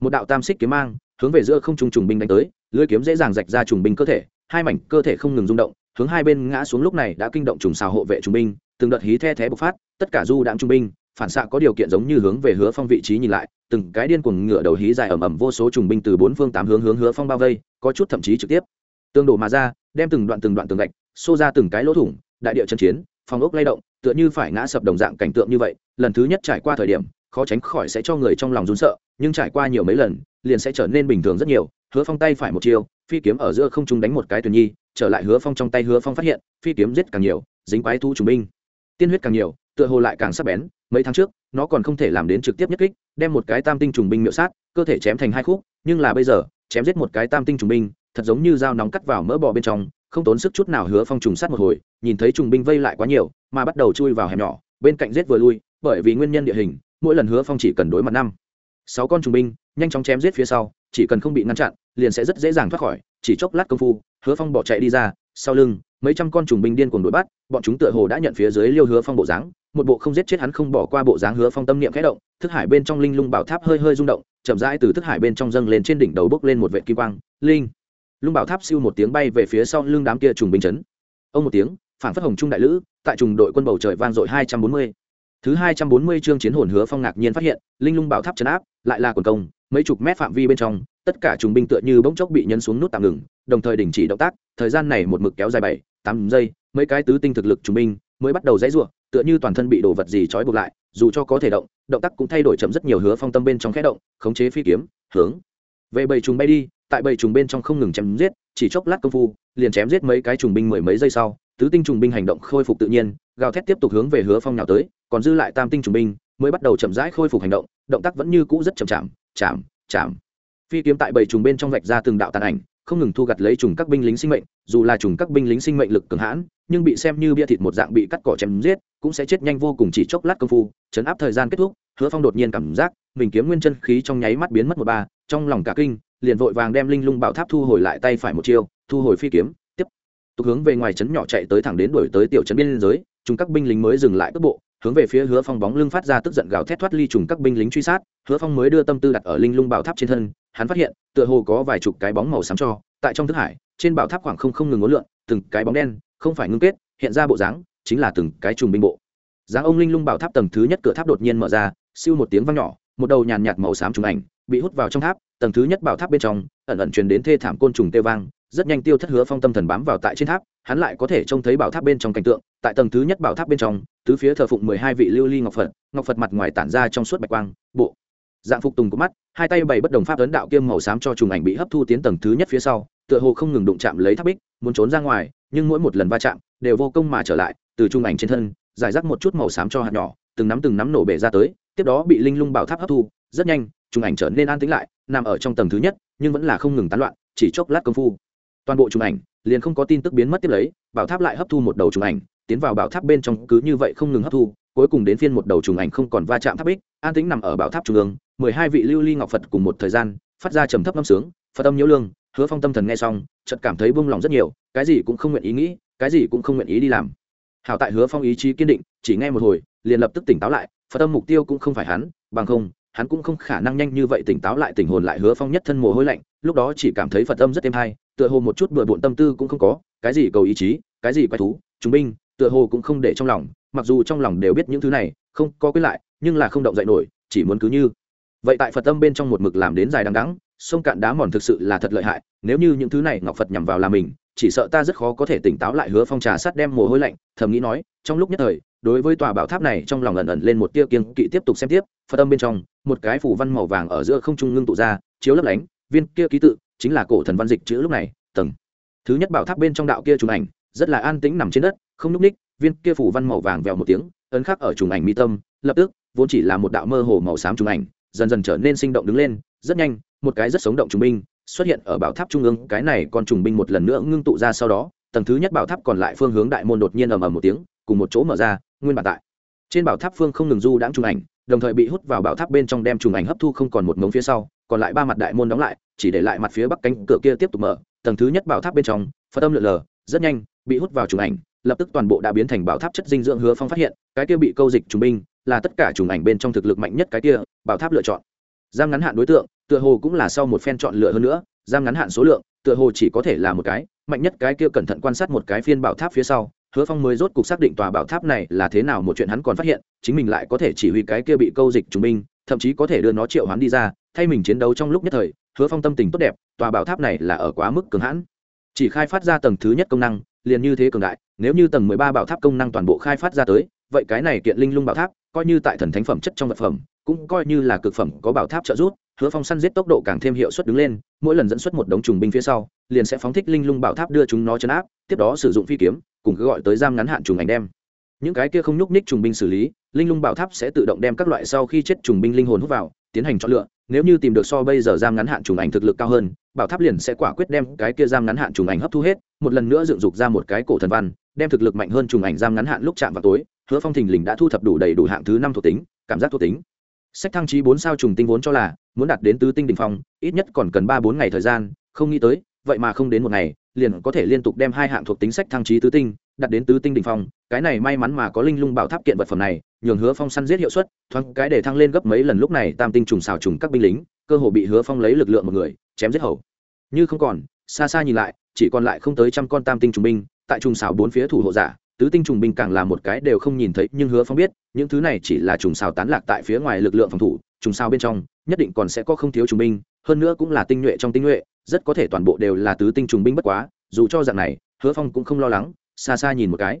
[SPEAKER 1] Một đạo tam xích kiếm mang, hướng về giữa không trung trùng binh đánh tới, lưỡi kiếm dễ dàng rạch ra trùng binh cơ thể, hai mảnh cơ thể không ngừng rung động, hướng hai bên ngã xuống lúc này đã kinh động trùng xào hộ vệ trùng binh, từng đợt hí the thé bộc phát, tất cả du đạm trung binh phản xạ có điều kiện giống như hướng về hứa phong vị trí nhìn lại, từng cái điên cuồng ngựa đầu hí dài ẩm ẩm vô số trùng binh từ bốn phương tám hướng hướng hứa phong bao vây, có chút thậm chí trực tiếp. Tương đổ mà ra, đem từng đoạn từng đoạn tường gạch, xô ra từng cái lỗ thủng, đại địa trận chiến, phòng ốc lay động, tựa như phải ngã sập đồng dạng cảnh tượng như vậy, lần thứ nhất trải qua thời điểm, khó tránh khỏi sẽ cho người trong lòng run sợ, nhưng trải qua nhiều mấy lần, liền sẽ trở nên bình thường rất nhiều. Hứa phong tay phải một chiều phi kiếm ở giữa không trung đánh một cái tuyển nhi, trở lại hứa phong trong tay hứa phong phát hiện, phi kiếm giết càng nhiều, dính quái thu trùng binh. Tiên huyết càng nhiều, tựa hồ lại càng sắc bén mấy tháng trước, nó còn không thể làm đến trực tiếp nhất kích, đem một cái tam tinh trùng binh miệu sát, cơ thể chém thành hai khúc, nhưng là bây giờ, chém giết một cái tam tinh trùng binh, thật giống như dao nóng cắt vào mỡ bò bên trong, không tốn sức chút nào hứa phong trùng sát một hồi, nhìn thấy trùng binh vây lại quá nhiều, mà bắt đầu chui vào hẻm nhỏ, bên cạnh giết vừa lui, bởi vì nguyên nhân địa hình, mỗi lần hứa phong chỉ cần đối mặt năm, sáu con trùng binh, nhanh chóng chém giết phía sau, chỉ cần không bị ngăn chặn, liền sẽ rất dễ dàng thoát khỏi, chỉ chốc lát công phu, hứa phong bỏ chạy đi ra, sau lưng, mấy trăm con trùng binh điên cuồng đuổi bắt, bọn chúng tựa hồ đã nhận phía dưới liêu hứa phong bộ dáng một bộ không giết chết hắn không bỏ qua bộ dáng hứa phong tâm niệm khẽ động, thức hải bên trong linh lung bảo tháp hơi hơi rung động, chậm rãi từ thức hải bên trong dâng lên trên đỉnh đầu bốc lên một vệ kim quang, linh! Lung bảo tháp siêu một tiếng bay về phía sau lưng đám kia trùng binh chấn. Ông một tiếng phản phất hồng trung đại lữ, tại trùng đội quân bầu trời vang dội hai trăm bốn mươi. Thứ hai trăm bốn mươi chương chiến hồn hứa phong ngạc nhiên phát hiện, linh lung bảo tháp chấn áp, lại là quần công, mấy chục mét phạm vi bên trong, tất cả trùng binh tựa như bỗng chốc bị nhấn xuống nút tạm ngừng, đồng thời đình chỉ động tác, thời gian này một mực kéo dài bảy, tám giây, mấy cái tứ tinh thực lực trùng binh mới bắt đầu dãy rủa tựa như toàn thân bị đồ vật gì trói buộc lại, dù cho có thể động động tác cũng thay đổi chậm rất nhiều hứa phong tâm bên trong khẽ động, khống chế phi kiếm, hướng. Về bầy trùng bay đi, tại bầy trùng bên trong không ngừng chém giết, chỉ chốc lát công phu, liền chém giết mấy cái trùng binh mười mấy giây sau, tứ tinh trùng binh hành động khôi phục tự nhiên, gào thét tiếp tục hướng về hứa phong nào tới, còn dư lại tam tinh trùng binh, mới bắt đầu chậm rãi khôi phục hành động động tác vẫn như cũ rất chậm chạm chạm chạm. Phi kiếm tại bầy trùng bên trong vạch ra từng đạo tàn ảnh không ngừng thu gặt lấy trùng các binh lính sinh mệnh, dù là trùng các binh lính sinh mệnh lực cường hãn, nhưng bị xem như bia thịt một dạng bị cắt cỏ chém giết, cũng sẽ chết nhanh vô cùng chỉ chốc lát công phu, chấn áp thời gian kết thúc, hứa phong đột nhiên cảm giác mình kiếm nguyên chân khí trong nháy mắt biến mất một ba, trong lòng cả kinh, liền vội vàng đem linh lung bảo tháp thu hồi lại tay phải một chiêu, thu hồi phi kiếm, tiếp tục hướng về ngoài trấn nhỏ chạy tới thẳng đến đuổi tới tiểu trấn biên giới chúng các binh lính mới dừng lại cước bộ hướng về phía hứa phong bóng lưng phát ra tức giận gào thét thoát ly trùng các binh lính truy sát, hứa phong mới đưa tâm tư đặt ở linh lung bảo tháp trên thân hắn phát hiện, tựa hồ có vài chục cái bóng màu xám cho, tại trong thức hải, trên bảo tháp khoảng không không ngừng ngốn lượn, từng cái bóng đen, không phải ngưng kết, hiện ra bộ dáng, chính là từng cái trùng binh bộ. Dáng ông linh lung bảo tháp tầng thứ nhất cửa tháp đột nhiên mở ra, siêu một tiếng vang nhỏ, một đầu nhàn nhạt màu xám trùng ảnh, bị hút vào trong tháp, tầng thứ nhất bảo tháp bên trong, ẩn ẩn truyền đến thê thảm côn trùng tê vang, rất nhanh tiêu thất hứa phong tâm thần bám vào tại trên tháp, hắn lại có thể trông thấy bảo tháp bên trong cảnh tượng, tại tầng thứ nhất bảo tháp bên trong, tứ phía thờ phụng mười hai vị lưu ly ngọc phật ngọc phật mặt ngoài tản ra trong suốt bạch quang, bộ dạng phục tùng của mắt, hai tay bày bất đồng pháp ấn đạo kiêm màu xám cho trùng ảnh bị hấp thu tiến tầng thứ nhất phía sau, tựa hồ không ngừng đụng chạm lấy tháp bích, muốn trốn ra ngoài, nhưng mỗi một lần va chạm, đều vô công mà trở lại, từ trung ảnh trên thân, giải rác một chút màu xám cho hạt nhỏ, từng nắm từng nắm nổ bể ra tới, tiếp đó bị linh lung bảo tháp hấp thu, rất nhanh trung ảnh trở nên an tĩnh lại, nằm ở trong tầng thứ nhất, nhưng vẫn là không ngừng tán loạn, chỉ chốc lát công phu. Toàn bộ trung ảnh liền không có tin tức biến mất tiếp lấy, bảo tháp lại hấp thu một đầu trùng ảnh, tiến vào bảo tháp bên trong cứ như vậy không ngừng hấp thu cuối cùng đến phiên một đầu trùng ảnh không còn va chạm tháp bích, an tĩnh nằm ở bảo tháp trung ương, mười hai vị lưu ly ngọc phật cùng một thời gian, phát ra trầm thấp ngâm sướng, phật âm nhiễu lương, hứa phong tâm thần nghe xong, chợt cảm thấy buông lòng rất nhiều, cái gì cũng không nguyện ý nghĩ, cái gì cũng không nguyện ý đi làm. Hảo tại hứa phong ý chí kiên định, chỉ nghe một hồi, liền lập tức tỉnh táo lại, phật Tâm mục tiêu cũng không phải hắn, bằng không, hắn cũng không khả năng nhanh như vậy tỉnh táo lại tình hồn lại hứa phong nhất thân mồ hôi lạnh, lúc đó chỉ cảm thấy phật Tâm rất êm hay, tựa hồ một chút bừa bộn tâm tư cũng không có, cái gì cầu ý chí, cái gì quay thú chúng binh, tựa hồ cũng không để trong lòng mặc dù trong lòng đều biết những thứ này, không có quyết lại, nhưng là không động dậy nổi, chỉ muốn cứ như. Vậy tại phật tâm bên trong một mực làm đến dài đằng đắng sông cạn đá mòn thực sự là thật lợi hại, nếu như những thứ này ngọc phật nhằm vào là mình, chỉ sợ ta rất khó có thể tỉnh táo lại hứa phong trà sắt đem mồ hôi lạnh, thầm nghĩ nói, trong lúc nhất thời, đối với tòa bảo tháp này trong lòng ẩn ẩn lên một tia kiêng kỵ tiếp tục xem tiếp, phật tâm bên trong, một cái phủ văn màu vàng ở giữa không trung ngưng tụ ra, chiếu lấp lánh, viên kia ký tự chính là cổ thần văn dịch chữ lúc này, tầng. Thứ nhất bảo tháp bên trong đạo kia chụp ảnh, rất là an tĩnh nằm trên đất, không nhúc ních viên kia phủ văn màu vàng vèo một tiếng, ấn khắc ở trùng ảnh mi tâm, lập tức, vốn chỉ là một đạo mơ hồ màu xám trùng ảnh, dần dần trở nên sinh động đứng lên, rất nhanh, một cái rất sống động trùng binh xuất hiện ở bảo tháp trung ương, cái này còn trùng binh một lần nữa ngưng tụ ra sau đó, tầng thứ nhất bảo tháp còn lại phương hướng đại môn đột nhiên ầm ầm một tiếng, cùng một chỗ mở ra, nguyên bản tại. Trên bảo tháp phương không ngừng du đãng trùng ảnh, đồng thời bị hút vào bảo tháp bên trong đem trùng ảnh hấp thu không còn một ngống phía sau, còn lại ba mặt đại môn đóng lại, chỉ để lại mặt phía bắc cánh cửa kia tiếp tục mở, tầng thứ nhất bảo tháp bên trong, phật âm lượn lờ, rất nhanh, bị hút vào trùng ảnh lập tức toàn bộ đã biến thành bảo tháp chất dinh dưỡng hứa phong phát hiện, cái kia bị câu dịch trùng binh, là tất cả trùng ảnh bên trong thực lực mạnh nhất cái kia, bảo tháp lựa chọn. Giam ngắn hạn đối tượng, tựa hồ cũng là sau một phen chọn lựa hơn nữa, giam ngắn hạn số lượng, tựa hồ chỉ có thể là một cái, mạnh nhất cái kia cẩn thận quan sát một cái phiên bảo tháp phía sau, hứa phong mới rốt cục xác định tòa bảo tháp này là thế nào một chuyện hắn còn phát hiện, chính mình lại có thể chỉ huy cái kia bị câu dịch trùng binh, thậm chí có thể đưa nó triệu hoán đi ra, thay mình chiến đấu trong lúc nhất thời, hứa phong tâm tình tốt đẹp, tòa bảo tháp này là ở quá mức cường hãn. Chỉ khai phát ra tầng thứ nhất công năng liền như thế cường đại, nếu như tầng mười ba bảo tháp công năng toàn bộ khai phát ra tới, vậy cái này kiện linh lung bảo tháp, coi như tại thần thánh phẩm chất trong vật phẩm, cũng coi như là cực phẩm, có bảo tháp trợ giúp, hứa phong săn giết tốc độ càng thêm hiệu suất đứng lên, mỗi lần dẫn xuất một đống trùng binh phía sau, liền sẽ phóng thích linh lung bảo tháp đưa chúng nó chấn áp, tiếp đó sử dụng phi kiếm, cùng cứ gọi tới giam ngắn hạn trùng ảnh đem. Những cái kia không nhúc ních trùng binh xử lý, linh lung bảo tháp sẽ tự động đem các loại sau khi chết trùng binh linh hồn hút vào, tiến hành chọn lựa nếu như tìm được so bây giờ giam ngắn hạn trùng ảnh thực lực cao hơn, bảo tháp liền sẽ quả quyết đem cái kia giam ngắn hạn trùng ảnh hấp thu hết, một lần nữa dựng dục ra một cái cổ thần văn, đem thực lực mạnh hơn trùng ảnh giam ngắn hạn lúc chạm vào tối, hứa phong thình lình đã thu thập đủ đầy đủ hạng thứ năm thuộc tính, cảm giác thuộc tính. Sách thăng trí bốn sao trùng tinh vốn cho là, muốn đạt đến tứ tinh đ ỉ n h phong, ít nhất còn cần ba bốn ngày thời gian, không nghĩ tới, vậy mà không đến một ngày, liền có thể liên tục đem hai hạng thuộc tính sách thăng trí tứ tinh, đạt đến tứ tinh đ ỉ n h phong cái này may mắn mà có linh lung bảo tháp kiện vật phẩm này, nhường hứa phong săn giết hiệu suất, thoáng cái để thăng lên gấp mấy lần lúc này tam tinh trùng xào trùng các binh lính, cơ hồ bị hứa phong lấy lực lượng một người, chém giết hầu. Như không còn, xa xa nhìn lại, chỉ còn lại không tới trăm con tam tinh trùng binh, tại trùng xào bốn phía thủ hộ giả, tứ tinh trùng binh càng là một cái đều không nhìn thấy, nhưng hứa phong biết, những thứ này chỉ là trùng xào tán lạc tại phía ngoài lực lượng phòng thủ, trùng xào bên trong, nhất định còn sẽ có không thiếu trùng binh, hơn nữa cũng là tinh nhuệ trong tinh nhuệ, rất có thể toàn bộ đều là tứ tinh trùng binh bất quá, dù cho dạng này, hứa phong cũng không lo lắng, xa xa nhìn một cái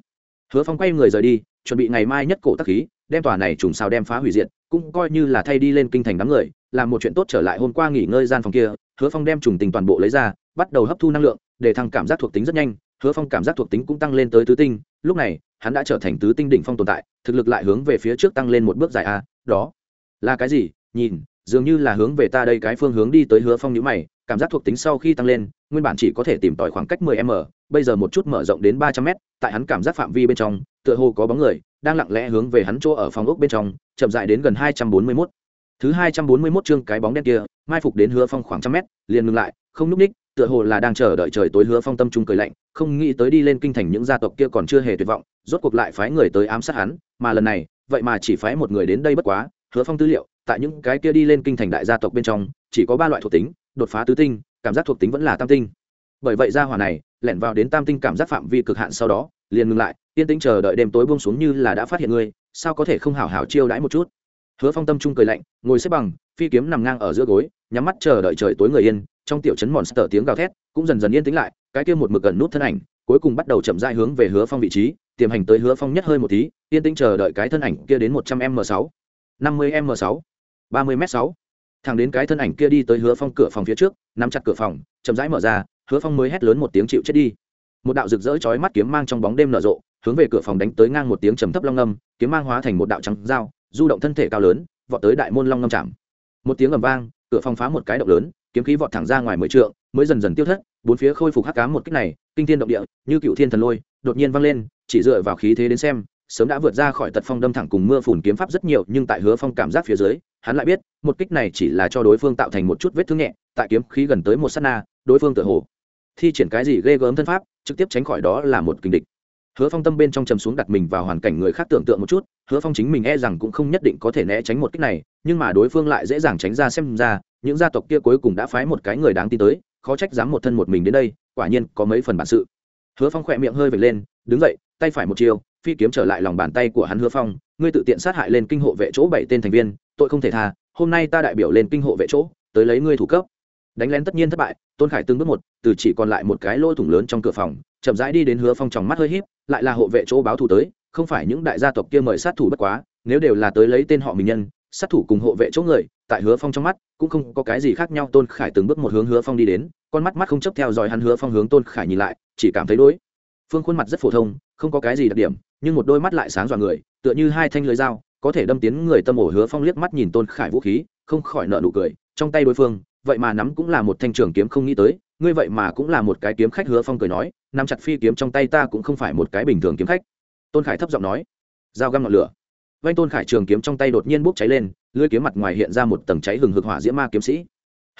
[SPEAKER 1] hứa phong quay người rời đi, chuẩn bị ngày mai nhất cổ tắc khí, đem tòa này trùng sao đem phá hủy diệt, cũng coi như là thay đi lên kinh thành đám người, làm một chuyện tốt trở lại hôm qua nghỉ ngơi gian phòng kia, hứa phong đem trùng tình toàn bộ lấy ra, bắt đầu hấp thu năng lượng, để thăng cảm giác thuộc tính rất nhanh, hứa phong cảm giác thuộc tính cũng tăng lên tới tứ tinh, lúc này, hắn đã trở thành tứ tinh đỉnh phong tồn tại, thực lực lại hướng về phía trước tăng lên một bước dài a, đó, là cái gì, nhìn, dường như là hướng về ta đây cái phương hướng đi tới hứa phong nhữ mày, cảm giác thuộc tính sau khi tăng lên, nguyên bản chỉ có thể tìm tòi khoảng cách 10 m bây giờ một chút mở rộng đến 300 mét, tại hắn cảm giác phạm vi bên trong tựa hồ có bóng người đang lặng lẽ hướng về hắn chỗ ở phòng ốc bên trong chậm dại đến gần 241. thứ 241 chương cái bóng đen kia mai phục đến hứa phong khoảng trăm mét liền ngừng lại không núp ních tựa hồ là đang chờ đợi trời tối hứa phong tâm trung cười lạnh không nghĩ tới đi lên kinh thành những gia tộc kia còn chưa hề tuyệt vọng rốt cuộc lại phái người tới ám sát hắn mà lần này vậy mà chỉ phái một người đến đây bất quá hứa phong tư liệu tại những cái kia đi lên kinh thành đại gia tộc bên trong chỉ có ba loại thuộc tính đột phá tứ tinh cảm giác thuộc tính vẫn là tam tinh bởi vậy ra hỏa này, lẻn vào đến tam tinh cảm giác phạm vi cực hạn sau đó, liền ngừng lại, yên tĩnh chờ đợi đêm tối buông xuống như là đã phát hiện ngươi, sao có thể không hảo hảo chiêu đãi một chút? Hứa phong tâm trung cười lạnh, ngồi xếp bằng, phi kiếm nằm ngang ở giữa gối, nhắm mắt chờ đợi trời tối người yên, trong tiểu chấn mòn sờ tiếng gào thét cũng dần dần yên tĩnh lại, cái kia một mực gần nút thân ảnh, cuối cùng bắt đầu chậm rãi hướng về hứa phong vị trí, tiềm hành tới hứa phong nhất hơi một tí, yên tĩnh chờ đợi cái thân ảnh kia đến một trăm m sáu, năm mươi m sáu, ba mươi m sáu. Thẳng đến cái thân ảnh kia đi tới hứa phong cửa phòng phía trước, nắm chặt cửa phòng, chậm rãi mở ra hứa phong mới hét lớn một tiếng chịu chết đi. Một đạo rực rỡ chói mắt kiếm mang trong bóng đêm nở rộ, hướng về cửa phòng đánh tới ngang một tiếng trầm thấp long ngâm kiếm mang hóa thành một đạo trắng dao, du động thân thể cao lớn, vọt tới đại môn long ngâm chạm. Một tiếng ầm vang, cửa phòng phá một cái động lớn, kiếm khí vọt thẳng ra ngoài mười trượng, mới dần dần tiêu thất, bốn phía khôi phục hắc cám một kích này, kinh thiên động địa, như cựu thiên thần lôi, đột nhiên vang lên, chỉ dựa vào khí thế đến xem, sớm đã vượt ra khỏi tật phong đâm thẳng cùng mưa phùn kiếm pháp rất nhiều, nhưng tại hứa phong cảm giác phía dưới, hắn lại biết, một kích này chỉ là cho đối phương tạo thành một chút vết thương nhẹ, tại kiếm khí gần tới một s á t na, đối phương tự hồ thi triển cái gì ghê gớm thân pháp, trực tiếp tránh khỏi đó là một kinh địch. Hứa phong tâm bên trong chầm xuống đặt mình vào hoàn cảnh người khác tưởng tượng một chút, hứa phong chính mình e rằng cũng không nhất định có thể né tránh một kích này, nhưng mà đối phương lại dễ dàng tránh ra xem ra, những gia tộc kia cuối cùng đã phái một cái người đáng tin tới, khó trách dám một thân một mình đến đây, quả nhiên có mấy phần bản sự. Hứa phong khỏe miệng hơi vệt lên, đứng dậy, tay phải một chiều phi kiếm trở lại lòng bàn tay của hắn hứa phong, ngươi tự tiện sát hại lên kinh hộ vệ chỗ bảy tên thành viên, tội không thể tha, hôm nay ta đại biểu lên kinh hộ vệ chỗ, tới lấy ngươi thủ cấp đánh lén tất nhiên thất bại, tôn khải từng bước một, từ chỉ còn lại một cái lỗ thủng lớn trong cửa phòng, chậm rãi đi đến hứa phong tròng mắt hơi híp, lại là hộ vệ chỗ báo thù tới, không phải những đại gia tộc kia mời sát thủ bất quá, nếu đều là tới lấy tên họ mình nhân, sát thủ cùng hộ vệ chỗ người, tại hứa phong trong mắt, cũng không có cái gì khác nhau, tôn khải từng bước một hướng hứa phong đi đến, con mắt mắt không chấp theo dõi hắn hứa phong hướng tôn khải nhìn lại, chỉ cảm thấy đối phương khuôn mặt rất phổ thông, không có cái gì đặc điểm, nhưng một đôi mắt lại sáng dọa người, tựa như hai thanh lưới dao, có thể đâm tiến người tâm ổ hứa phong liếc mắt nhìn tôn khải vũ khí, không khỏi nợ nụ cười, trong tay đối phương vậy mà nắm cũng là một thanh trường kiếm không nghĩ tới, ngươi vậy mà cũng là một cái kiếm khách hứa phong cười nói, nắm chặt phi kiếm trong tay ta cũng không phải một cái bình thường kiếm khách. Tôn khải thấp giọng nói, dao găm ngọn lửa. Vanh tôn khải trường kiếm trong tay đột nhiên bốc cháy lên, lưới kiếm mặt ngoài hiện ra một tầng cháy hừng hực hỏa diễm ma kiếm sĩ.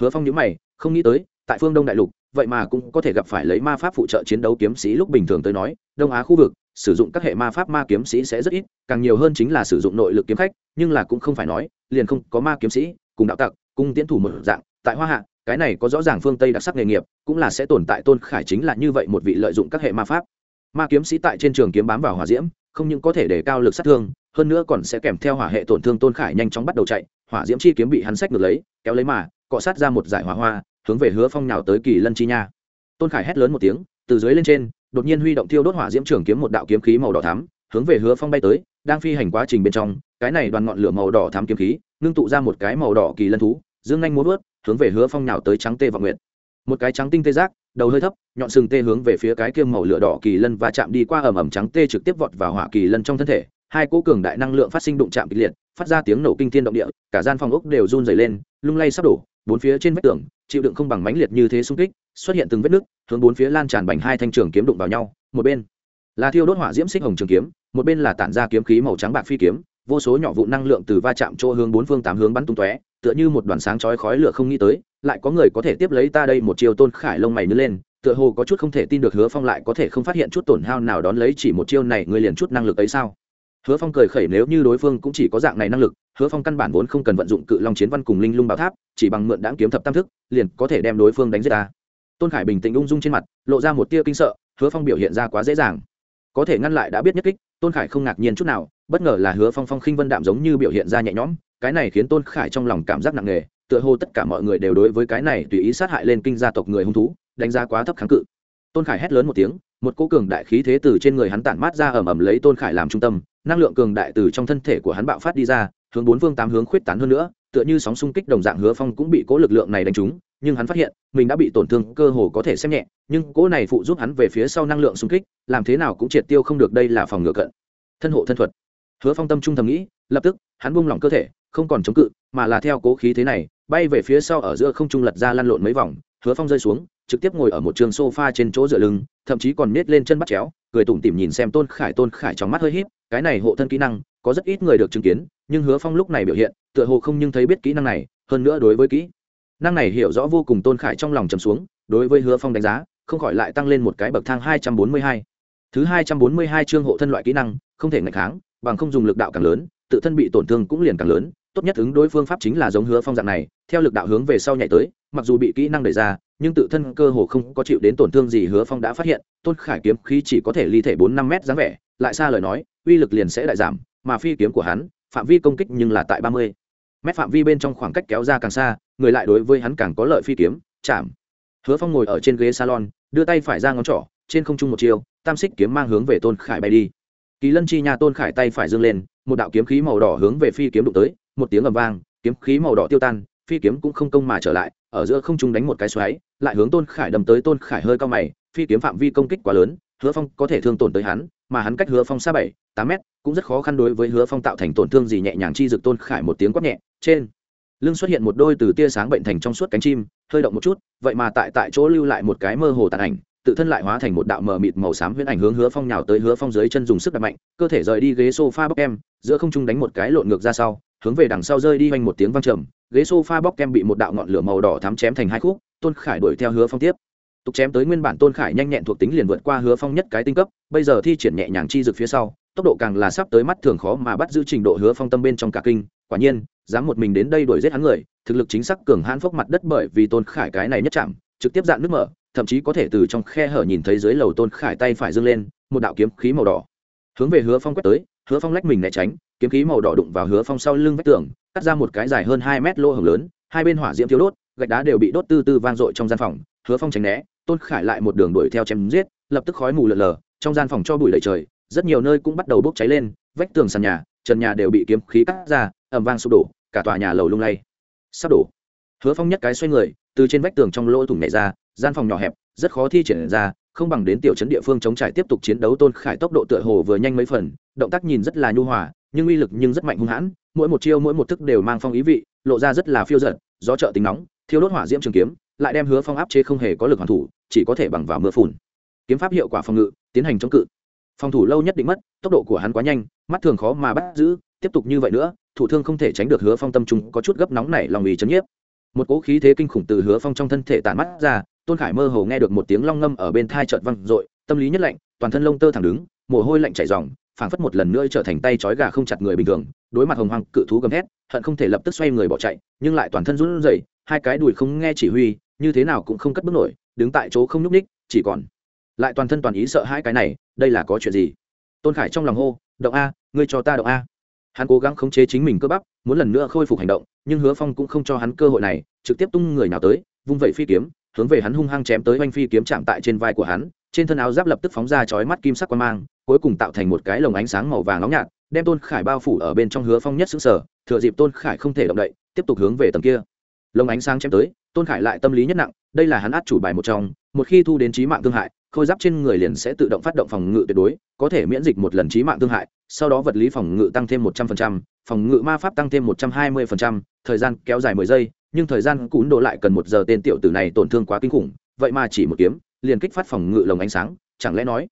[SPEAKER 1] Hứa phong nhữ mày, không nghĩ tới, tại phương đông đại lục, vậy mà cũng có thể gặp phải lấy ma pháp phụ trợ chiến đấu kiếm sĩ lúc bình thường tới nói, đông á khu vực, sử dụng các hệ ma pháp ma kiếm sĩ sẽ rất ít, càng nhiều hơn chính là sử dụng nội lực kiếm khách, nhưng là cũng không phải nói, liền không có ma kiếm sĩ, cùng đạo tặc cung tiến thủ một dạng tại hoa hạ, cái này có rõ ràng phương tây đặc sắc nghề nghiệp, cũng là sẽ tồn tại tôn khải chính là như vậy một vị lợi dụng các hệ ma pháp. Ma kiếm sĩ tại trên trường kiếm bám vào hỏa diễm, không những có thể để cao lực sát thương, hơn nữa còn sẽ kèm theo hỏa hệ tổn thương tôn khải nhanh chóng bắt đầu chạy, hỏa diễm chi kiếm bị hắn sách ngược lấy, kéo lấy mà, cọ sát ra một giải hỏa hoa, hướng về hứa phong nào tới kỳ lân chi nha. Tôn khải hét lớn một tiếng, từ dưới lên trên, đột nhiên huy động thiêu đốt hỏa diễm trường kiếm một đạo kiếm khí màu đỏ thắm, hướng về hứa phong bay tới, đang phi hành quá trình bên trong, cái này đoàn ngọn lửa màu đỏ thắm kiếm khí, ngưng tụ ra một cái màu đỏ kỳ lân thú, dương nhanh muốn vớt hướng về hứa phong nào tới trắng tê và nguyện một cái trắng tinh tê giác, đầu hơi thấp, nhọn sừng tê hướng về phía cái kiêm màu lửa đỏ kỳ lân và chạm đi qua ẩm ẩm trắng tê trực tiếp vọt vào hỏa kỳ lân trong thân thể. Hai cỗ cường đại năng lượng phát sinh đụng chạm kịch liệt, phát ra tiếng nổ kinh thiên động địa, cả gian phòng ốc đều run dày lên, lung lay sắp đổ, bốn phía trên vách tường, chịu đựng không bằng mãnh liệt như thế xung kích, xuất hiện từng vết nứt, hướng bốn phía lan tràn bành hai thanh trường kiếm đụng vào nhau, một bên là thiêu đốt hỏa diễm xích hồng trường kiếm, một bên là tản ra kiếm khí màu trắng bạc phi kiếm, vô số nhỏ vụ năng lượng từ va chạm chỗ hướng bốn phương tám hướng bắn tung tóe tựa như một đoàn sáng chói khói lửa không nghĩ tới, lại có người có thể tiếp lấy ta đây một chiều tôn khải lông mày nứt lên, tựa hồ có chút không thể tin được hứa phong lại có thể không phát hiện chút tổn hao nào đón lấy chỉ một chiêu này, ngươi liền chút năng lực ấy sao? Hứa phong cười khẩy nếu như đối phương cũng chỉ có dạng này năng lực, hứa phong căn bản vốn không cần vận dụng cự long chiến văn cùng linh lung bảo tháp, chỉ bằng mượn đáng kiếm thập tam thức, liền có thể đem đối phương đánh giết ta. Tôn khải bình tĩnh ung dung trên mặt, lộ ra một tia kinh sợ, hứa phong biểu hiện ra quá dễ dàng. Có thể ngăn lại đã biết nhất kích, tôn khải không ngạc nhiên chút nào, bất ngờ là hứa phong phong khinh vân đạm giống như biểu hiện ra nhẹ nhõm cái này khiến tôn khải trong lòng cảm giác nặng nề, tựa hồ tất cả mọi người đều đối với cái này tùy ý sát hại lên kinh gia tộc người hung thú, đánh giá quá thấp kháng cự. Tôn khải hét lớn một tiếng, một cô cường đại khí thế từ trên người hắn tản mát ra ẩm ẩm lấy tôn khải làm trung tâm, năng lượng cường đại từ trong thân thể của hắn bạo phát đi ra, hướng bốn phương tám hướng khuyết tán hơn nữa, tựa như sóng xung kích đồng dạng hứa phong cũng bị cố lực lượng này đánh trúng, nhưng hắn phát hiện, mình đã bị tổn thương cơ hồ có thể xem nhẹ, nhưng cỗ này phụ giúp hắn về phía sau năng lượng xung kích, làm thế nào cũng triệt tiêu không được đây là phòng ngựa cận. Thân hộ thân thuật. Hứa phong tâm trung thầm nghĩ, lập tức, hắn buông lỏng cơ thể không còn chống cự, mà là theo cố khí thế này, bay về phía sau ở giữa không trung lật ra lăn lộn mấy vòng, hứa phong rơi xuống, trực tiếp ngồi ở một trường sofa trên chỗ dựa lưng, thậm chí còn nết lên chân bắt chéo, cười tủm tỉm nhìn xem tôn khải tôn khải trong mắt hơi híp, cái này hộ thân kỹ năng, có rất ít người được chứng kiến, nhưng hứa phong lúc này biểu hiện, tựa hồ không nhưng thấy biết kỹ năng này, hơn nữa đối với kỹ năng này hiểu rõ vô cùng, tôn khải trong lòng trầm xuống, đối với hứa phong đánh giá, không khỏi lại tăng lên một cái bậc thang hai trăm bốn mươi hai. Thứ hai trăm bốn mươi hai chương hộ thân loại kỹ năng, không thể ngạch kháng, bằng không dùng lực đạo càng lớn, tự thân bị tổn thương cũng liền càng lớn tốt nhất ứng đối phương pháp chính là giống hứa phong dạng này, theo lực đạo hướng về sau nhảy tới, mặc dù bị kỹ năng đẩy ra, nhưng tự thân cơ hồ không có chịu đến tổn thương gì hứa phong đã phát hiện, tôn khải kiếm khí chỉ có thể ly thể bốn năm m dáng vẻ, lại xa lời nói, uy lực liền sẽ đại giảm, mà phi kiếm của hắn, phạm vi công kích nhưng là tại ba mươi mét phạm vi bên trong khoảng cách kéo ra càng xa, người lại đối với hắn càng có lợi phi kiếm, chạm. Hứa phong ngồi ở trên ghế salon, đưa tay phải ra ngón trỏ, trên không trung một chiều tam xích kiếm mang hướng về tôn khải bay đi. Kỳ lân chi nhà tôn khải tay phải dâng lên, một đạo kiếm khí màu đỏ hướng về phi kiếm đụng tới một tiếng ầm vang, kiếm khí màu đỏ tiêu tan, phi kiếm cũng không công mà trở lại, ở giữa không trung đánh một cái xoáy, lại hướng tôn khải đâm tới, tôn khải hơi cao mày, phi kiếm phạm vi công kích quá lớn, hứa phong có thể thương tổn tới hắn, mà hắn cách hứa phong xa bảy, tám mét, cũng rất khó khăn đối với hứa phong tạo thành tổn thương gì nhẹ nhàng chi dực tôn khải một tiếng quát nhẹ, trên lưng xuất hiện một đôi từ tia sáng bệnh thành trong suốt cánh chim, hơi động một chút, vậy mà tại tại chỗ lưu lại một cái mơ hồ tàn ảnh, tự thân lại hóa thành một đạo mờ mịt màu xám huyễn ảnh hướng hứa phong nhào tới, hứa phong dưới chân dùng sức đập mạnh, cơ thể rời đi ghế sofa bóc em, giữa không trung đánh một cái lộn ngược ra sau hướng về đằng sau rơi đi hoành một tiếng vang trầm, ghế sofa bóc kem bị một đạo ngọn lửa màu đỏ thắm chém thành hai khúc, tôn khải đuổi theo hứa phong tiếp. Tục chém tới nguyên bản tôn khải nhanh nhẹn thuộc tính liền vượt qua hứa phong nhất cái tinh cấp, bây giờ thi triển nhẹ nhàng chi dực phía sau, tốc độ càng là sắp tới mắt thường khó mà bắt giữ trình độ hứa phong tâm bên trong cả kinh, quả nhiên, dám một mình đến đây đuổi giết hắn người, thực lực chính xác cường hãn phốc mặt đất bởi vì tôn khải cái này nhất chạm, trực tiếp dạn nước mở, thậm chí có thể từ trong khe hở nhìn thấy dưới lầu tôn khải tay phải dâng lên, một đạo kiếm khí màu đỏ hướng về hứa phong quét tới, hứa phong lách mình né tránh kiếm khí màu đỏ đụng vào hứa phong sau lưng vách tường, cắt ra một cái dài hơn hai mét lỗ hồng lớn, hai bên hỏa diễm thiếu đốt, gạch đá đều bị đốt tư tư vang dội trong gian phòng, hứa phong tránh né, tôn khải lại một đường đuổi theo chém giết, lập tức khói mù lờ lờ trong gian phòng cho bụi lầy trời, rất nhiều nơi cũng bắt đầu bốc cháy lên, vách tường sàn nhà, trần nhà đều bị kiếm khí cắt ra ẩm vang sụp đổ, cả tòa nhà lầu lung lay. Sắp đổ. Hứa phong nhất cái xoay người, từ trên vách tường trong lỗ thủng nhảy ra, gian phòng nhỏ hẹp, rất khó thi triển ra, không bằng đến tiểu trấn địa phương chống trải tiếp tục chiến đấu, tôn khải tốc độ tựa hồ vừa nhanh mấy phần, động tác nhìn rất là nhu hòa nhưng uy lực nhưng rất mạnh hung hãn, mỗi một chiêu mỗi một thức đều mang phong ý vị, lộ ra rất là phiêu giận gió trợ tính nóng, thiêu đốt hỏa diễm trường kiếm, lại đem hứa phong áp chế không hề có lực hoàn thủ, chỉ có thể bằng vào mưa phùn. Kiếm pháp hiệu quả phòng ngự, tiến hành chống cự. Phòng thủ lâu nhất định mất, tốc độ của hắn quá nhanh, mắt thường khó mà bắt giữ, tiếp tục như vậy nữa, thủ thương không thể tránh được hứa phong tâm trung có chút gấp nóng này lòng ý chấn nhiếp. Một cỗ khí thế kinh khủng từ hứa phong trong thân thể tản mắt ra, tôn khải mơ hồ nghe được một tiếng long ngâm ở bên thai trợt văng r tâm lý nhất lạnh, toàn thân lông tơ thẳng đứng, mồ hôi lạnh chảy r phảng phất một lần nữa trở thành tay trói gà không chặt người bình thường, đối mặt hồng hoàng cự thú gầm hét hận không thể lập tức xoay người bỏ chạy, nhưng lại toàn thân run rẩy, hai cái đùi không nghe chỉ huy, như thế nào cũng không cất bước nổi, đứng tại chỗ không nhúc ních chỉ còn lại toàn thân toàn ý sợ hai cái này, đây là có chuyện gì? Tôn khải trong lòng hô, động a, ngươi cho ta động a. Hắn cố gắng khống chế chính mình cơ bắp, muốn lần nữa khôi phục hành động, nhưng hứa phong cũng không cho hắn cơ hội này, trực tiếp tung người nào tới, vung vẩy phi kiếm, hướng về hắn hung hăng chém tới oanh phi kiếm chạm tại trên vai của hắn, trên thân áo giáp lập tức phóng ra chói mắt kim sắc quan mang cuối cùng tạo thành một cái lồng ánh sáng màu vàng nóng nhạt đem tôn khải bao phủ ở bên trong hứa phong nhất xứng sở thừa dịp tôn khải không thể động đậy tiếp tục hướng về tầng kia. Lồng ánh sáng chém tới tôn khải lại tâm lý nhất nặng đây là hắn át chủ bài một trong một khi thu đến trí mạng thương hại khôi giáp trên người liền sẽ tự động phát động phòng ngự tuyệt đối có thể miễn dịch một lần trí mạng thương hại sau đó vật lý phòng ngự tăng thêm một trăm phần trăm, phòng ngự ma pháp tăng thêm một trăm hai mươi phần trăm, thời gian kéo dài mười giây nhưng thời gian cún độ lại cần một giờ tên tiểu tử này tổn thương quá kinh khủng vậy mà chỉ một kiếm liền kích phát phòng ngự lồng ánh sáng chẳng lẽ nói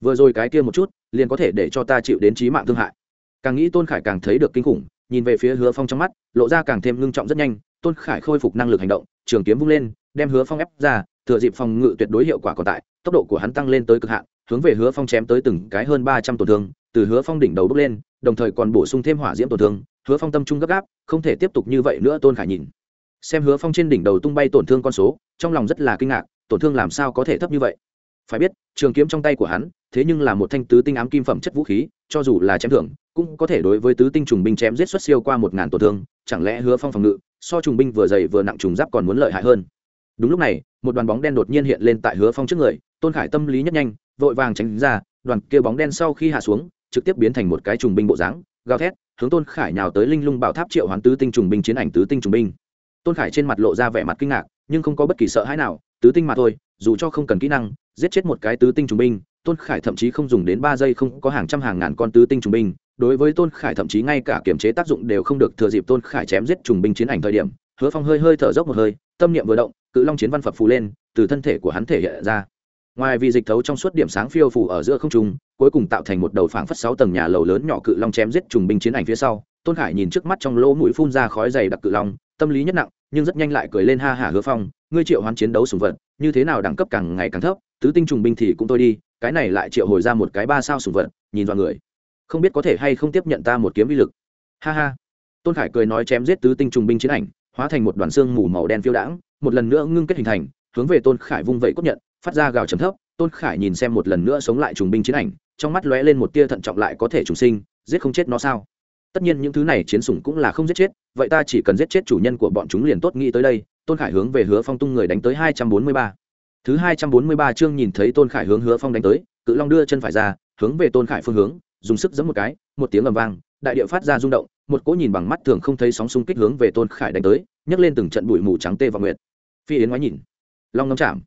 [SPEAKER 1] vừa rồi cái kia một chút, liền có thể để cho ta chịu đến trí mạng thương hại. Càng nghĩ tôn khải càng thấy được kinh khủng, nhìn về phía hứa phong trong mắt, lộ ra càng thêm ngưng trọng rất nhanh, tôn khải khôi phục năng lực hành động, trường kiếm vung lên, đem hứa phong ép ra, thừa dịp phòng ngự tuyệt đối hiệu quả còn tại, tốc độ của hắn tăng lên tới cực hạn, hướng về hứa phong chém tới từng cái hơn ba trăm tổn thương, từ hứa phong đỉnh đầu đúc lên, đồng thời còn bổ sung thêm hỏa diễm tổn thương, hứa phong tâm trung gấp gáp, không thể tiếp tục như vậy nữa, tôn khải nhìn. Xem hứa phong trên đỉnh đầu tung bay tổn thương con số, trong lòng rất là kinh ngạc, tổn thương làm sao có thể thấp như vậy? Phải biết, trường kiếm trong tay của hắn thế nhưng là một thanh tứ tinh ám kim phẩm chất vũ khí, cho dù là chém thưởng, cũng có thể đối với tứ tinh trùng binh chém giết xuất siêu qua một ngàn tổn thương, chẳng lẽ hứa phong phòng ngự, so trùng binh vừa dày vừa nặng trùng giáp còn muốn lợi hại hơn? Đúng lúc này, một đoàn bóng đen đột nhiên hiện lên tại hứa phong trước người, tôn khải tâm lý nhất nhanh, vội vàng tránh ra, đoàn kia bóng đen sau khi hạ xuống, trực tiếp biến thành một cái trùng binh bộ dáng, gào thét, hướng tôn khải nhào tới linh lung bảo tháp triệu hoán tứ tinh trùng binh chiến ảnh tứ tinh trùng binh. Tôn khải trên mặt lộ ra vẻ mặt kinh ngạc, nhưng không có bất kỳ sợ hãi nào, tứ tinh mà thôi, dù cho không cần kỹ năng giết chết một cái tứ tinh trùng binh, tôn khải thậm chí không dùng đến ba giây không có hàng trăm hàng ngàn con tứ tinh trùng binh, đối với tôn khải thậm chí ngay cả kiểm chế tác dụng đều không được thừa dịp tôn khải chém giết trùng binh chiến ảnh thời điểm, hứa phong hơi hơi thở dốc một hơi, tâm niệm vừa động, cự long chiến văn phật phù lên, từ thân thể của hắn thể hiện ra. Ngoài vì dịch thấu trong suốt điểm sáng phiêu phủ ở giữa không trung, cuối cùng tạo thành một đầu phảng phất sáu tầng nhà lầu lớn nhỏ cự long chém giết trùng binh chiến ảnh phía sau, tôn khải nhìn trước mắt trong lỗ mũi phun ra khói dày đặc cự long, tâm lý nhất nặng, nhưng rất nhanh lại cười lên ha hả hứa phong, ngươi triệu hoán chiến đấu sùng vật, như thế nào đẳng cấp càng ngày càng thấp tứ tinh trùng binh thì cũng tôi đi, cái này lại triệu hồi ra một cái ba sao sùng vật, nhìn vào người. Không biết có thể hay không tiếp nhận ta một kiếm vi lực. Ha ha. Tôn khải cười nói chém giết tứ tinh trùng binh chiến ảnh, hóa thành một đoàn xương mù màu đen phiêu đãng, một lần nữa ngưng kết hình thành, hướng về tôn khải vung vẩy cốt nhận, phát ra gào trầm thấp. Tôn khải nhìn xem một lần nữa sống lại trùng binh chiến ảnh, trong mắt lóe lên một tia thận trọng lại có thể trùng sinh, giết không chết nó sao? Tất nhiên những thứ này chiến sủng cũng là không giết chết, vậy ta chỉ cần giết chết chủ nhân của bọn chúng liền tốt, nghĩ tới đây. Tôn khải hướng về hứa phong tung người đánh tới hai trăm bốn mươi ba thứ hai trăm bốn mươi ba chương nhìn thấy tôn khải hướng hứa phong đánh tới, cự long đưa chân phải ra, hướng về tôn khải phương hướng, dùng sức giẫm một cái, một tiếng ầm vang, đại địa phát ra rung động, một cỗ nhìn bằng mắt thường không thấy sóng xung kích hướng về tôn khải đánh tới, nhấc lên từng trận bụi mù trắng tê và nguyệt. Phi yến ngoái nhìn. Long ngâm chạm.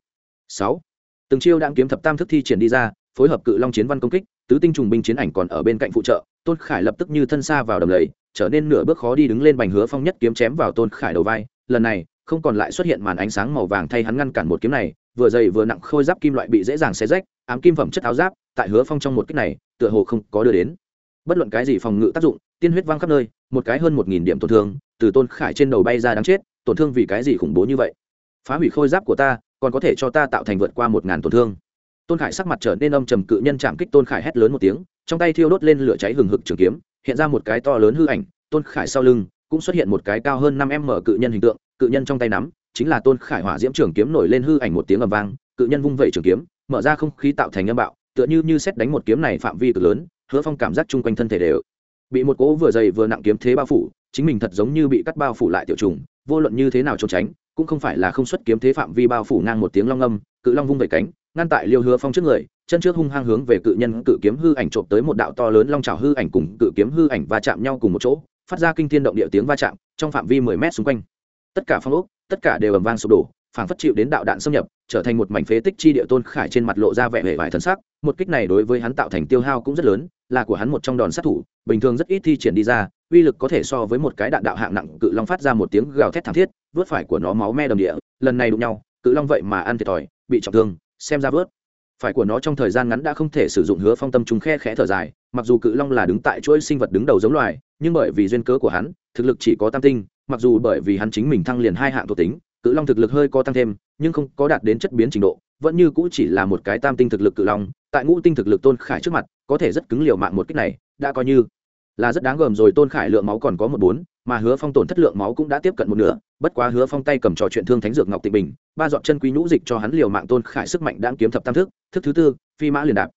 [SPEAKER 1] Sáu. Từng chiêu đang kiếm thập tam thức thi triển đi ra, phối hợp cự long chiến văn công kích, tứ tinh trùng binh chiến ảnh còn ở bên cạnh phụ trợ, tôn khải lập tức như thân xa vào đầm lầy, trở nên nửa bước khó đi đứng lên bành hứa phong nhất kiếm chém vào tôn khải đầu vai. Lần này không còn lại xuất hiện màn ánh sáng màu vàng thay hắn ngăn cản một kiếm này, vừa dày vừa nặng khôi giáp kim loại bị dễ dàng xé rách, ám kim phẩm chất áo giáp, tại hứa phong trong một kích này, tựa hồ không có đưa đến. Bất luận cái gì phòng ngự tác dụng, tiên huyết văng khắp nơi, một cái hơn một nghìn điểm tổn thương, từ tôn khải trên đầu bay ra đáng chết, tổn thương vì cái gì khủng bố như vậy? Phá hủy khôi giáp của ta, còn có thể cho ta tạo thành vượt qua một ngàn tổn thương. Tôn khải sắc mặt trở nên âm trầm cự nhân chạm kích tôn khải hét lớn một tiếng, trong tay thiêu đốt lên lửa cháy hừng hực trường kiếm, hiện ra một cái to lớn hư ảnh, tôn khải sau lưng cũng xuất hiện một cái cao hơn năm m cự nhân hình tượng cự nhân trong tay nắm, chính là tôn khải hỏa diễm trường kiếm nổi lên hư ảnh một tiếng ầm vang, cự nhân vung vẩy trường kiếm, mở ra không khí tạo thành âm bạo, tựa như như xét đánh một kiếm này phạm vi cực lớn, hứa phong cảm giác chung quanh thân thể đều bị một cỗ vừa dày vừa nặng kiếm thế bao phủ, chính mình thật giống như bị cắt bao phủ lại tiểu trùng, vô luận như thế nào trốn tránh, cũng không phải là không xuất kiếm thế phạm vi bao phủ ngang một tiếng long âm, cự long vung về cánh, ngăn tại liêu hứa phong trước người, chân trước hung hăng hướng về cự nhân cự kiếm hư ảnh trộm tới một đạo to lớn long trào hư ảnh cùng cự kiếm hư ảnh va chạm nhau cùng một chỗ, phát ra kinh thiên động địa tiếng va chạm, trong phạm vi mười mét xung quanh tất cả phong ốc, tất cả đều ầm vang sụp đổ, phảng phất chịu đến đạo đạn xâm nhập, trở thành một mảnh phế tích chi địa tôn khải trên mặt lộ ra vẻ vẻ vải thân sắc, một kích này đối với hắn tạo thành tiêu hao cũng rất lớn, là của hắn một trong đòn sát thủ, bình thường rất ít thi triển đi ra, uy lực có thể so với một cái đạn đạo hạng nặng, cự long phát ra một tiếng gào thét thảm thiết, vớt phải của nó máu me đầm địa, lần này đụng nhau, cự long vậy mà ăn thiệt thòi, bị trọng thương, xem ra vớt. Phải của nó trong thời gian ngắn đã không thể sử dụng hứa phong tâm chúng khe khẽ thở dài mặc dù cự long là đứng tại chuỗi sinh vật đứng đầu giống loài, nhưng bởi vì duyên cớ của hắn, thực lực chỉ có tam tinh, mặc dù bởi vì hắn chính mình thăng liền hai hạng thuộc tính, cự long thực lực hơi có tăng thêm, nhưng không có đạt đến chất biến trình độ, vẫn như cũ chỉ là một cái tam tinh thực lực cự long, tại ngũ tinh thực lực tôn khải trước mặt, có thể rất cứng liều mạng một cách này, đã coi như là rất đáng gờm rồi. Tôn khải lượng máu còn có một bốn, mà hứa phong tổn thất lượng máu cũng đã tiếp cận một nửa, bất quá hứa phong tay cầm trò chuyện thương thánh dược ngọc tịnh bình, ba dọn chân quý nhũ dịch cho hắn liều mạng tôn khải sức mạnh đáng kiếm thập tam thức thức thứ tư, phi mã liền đạp.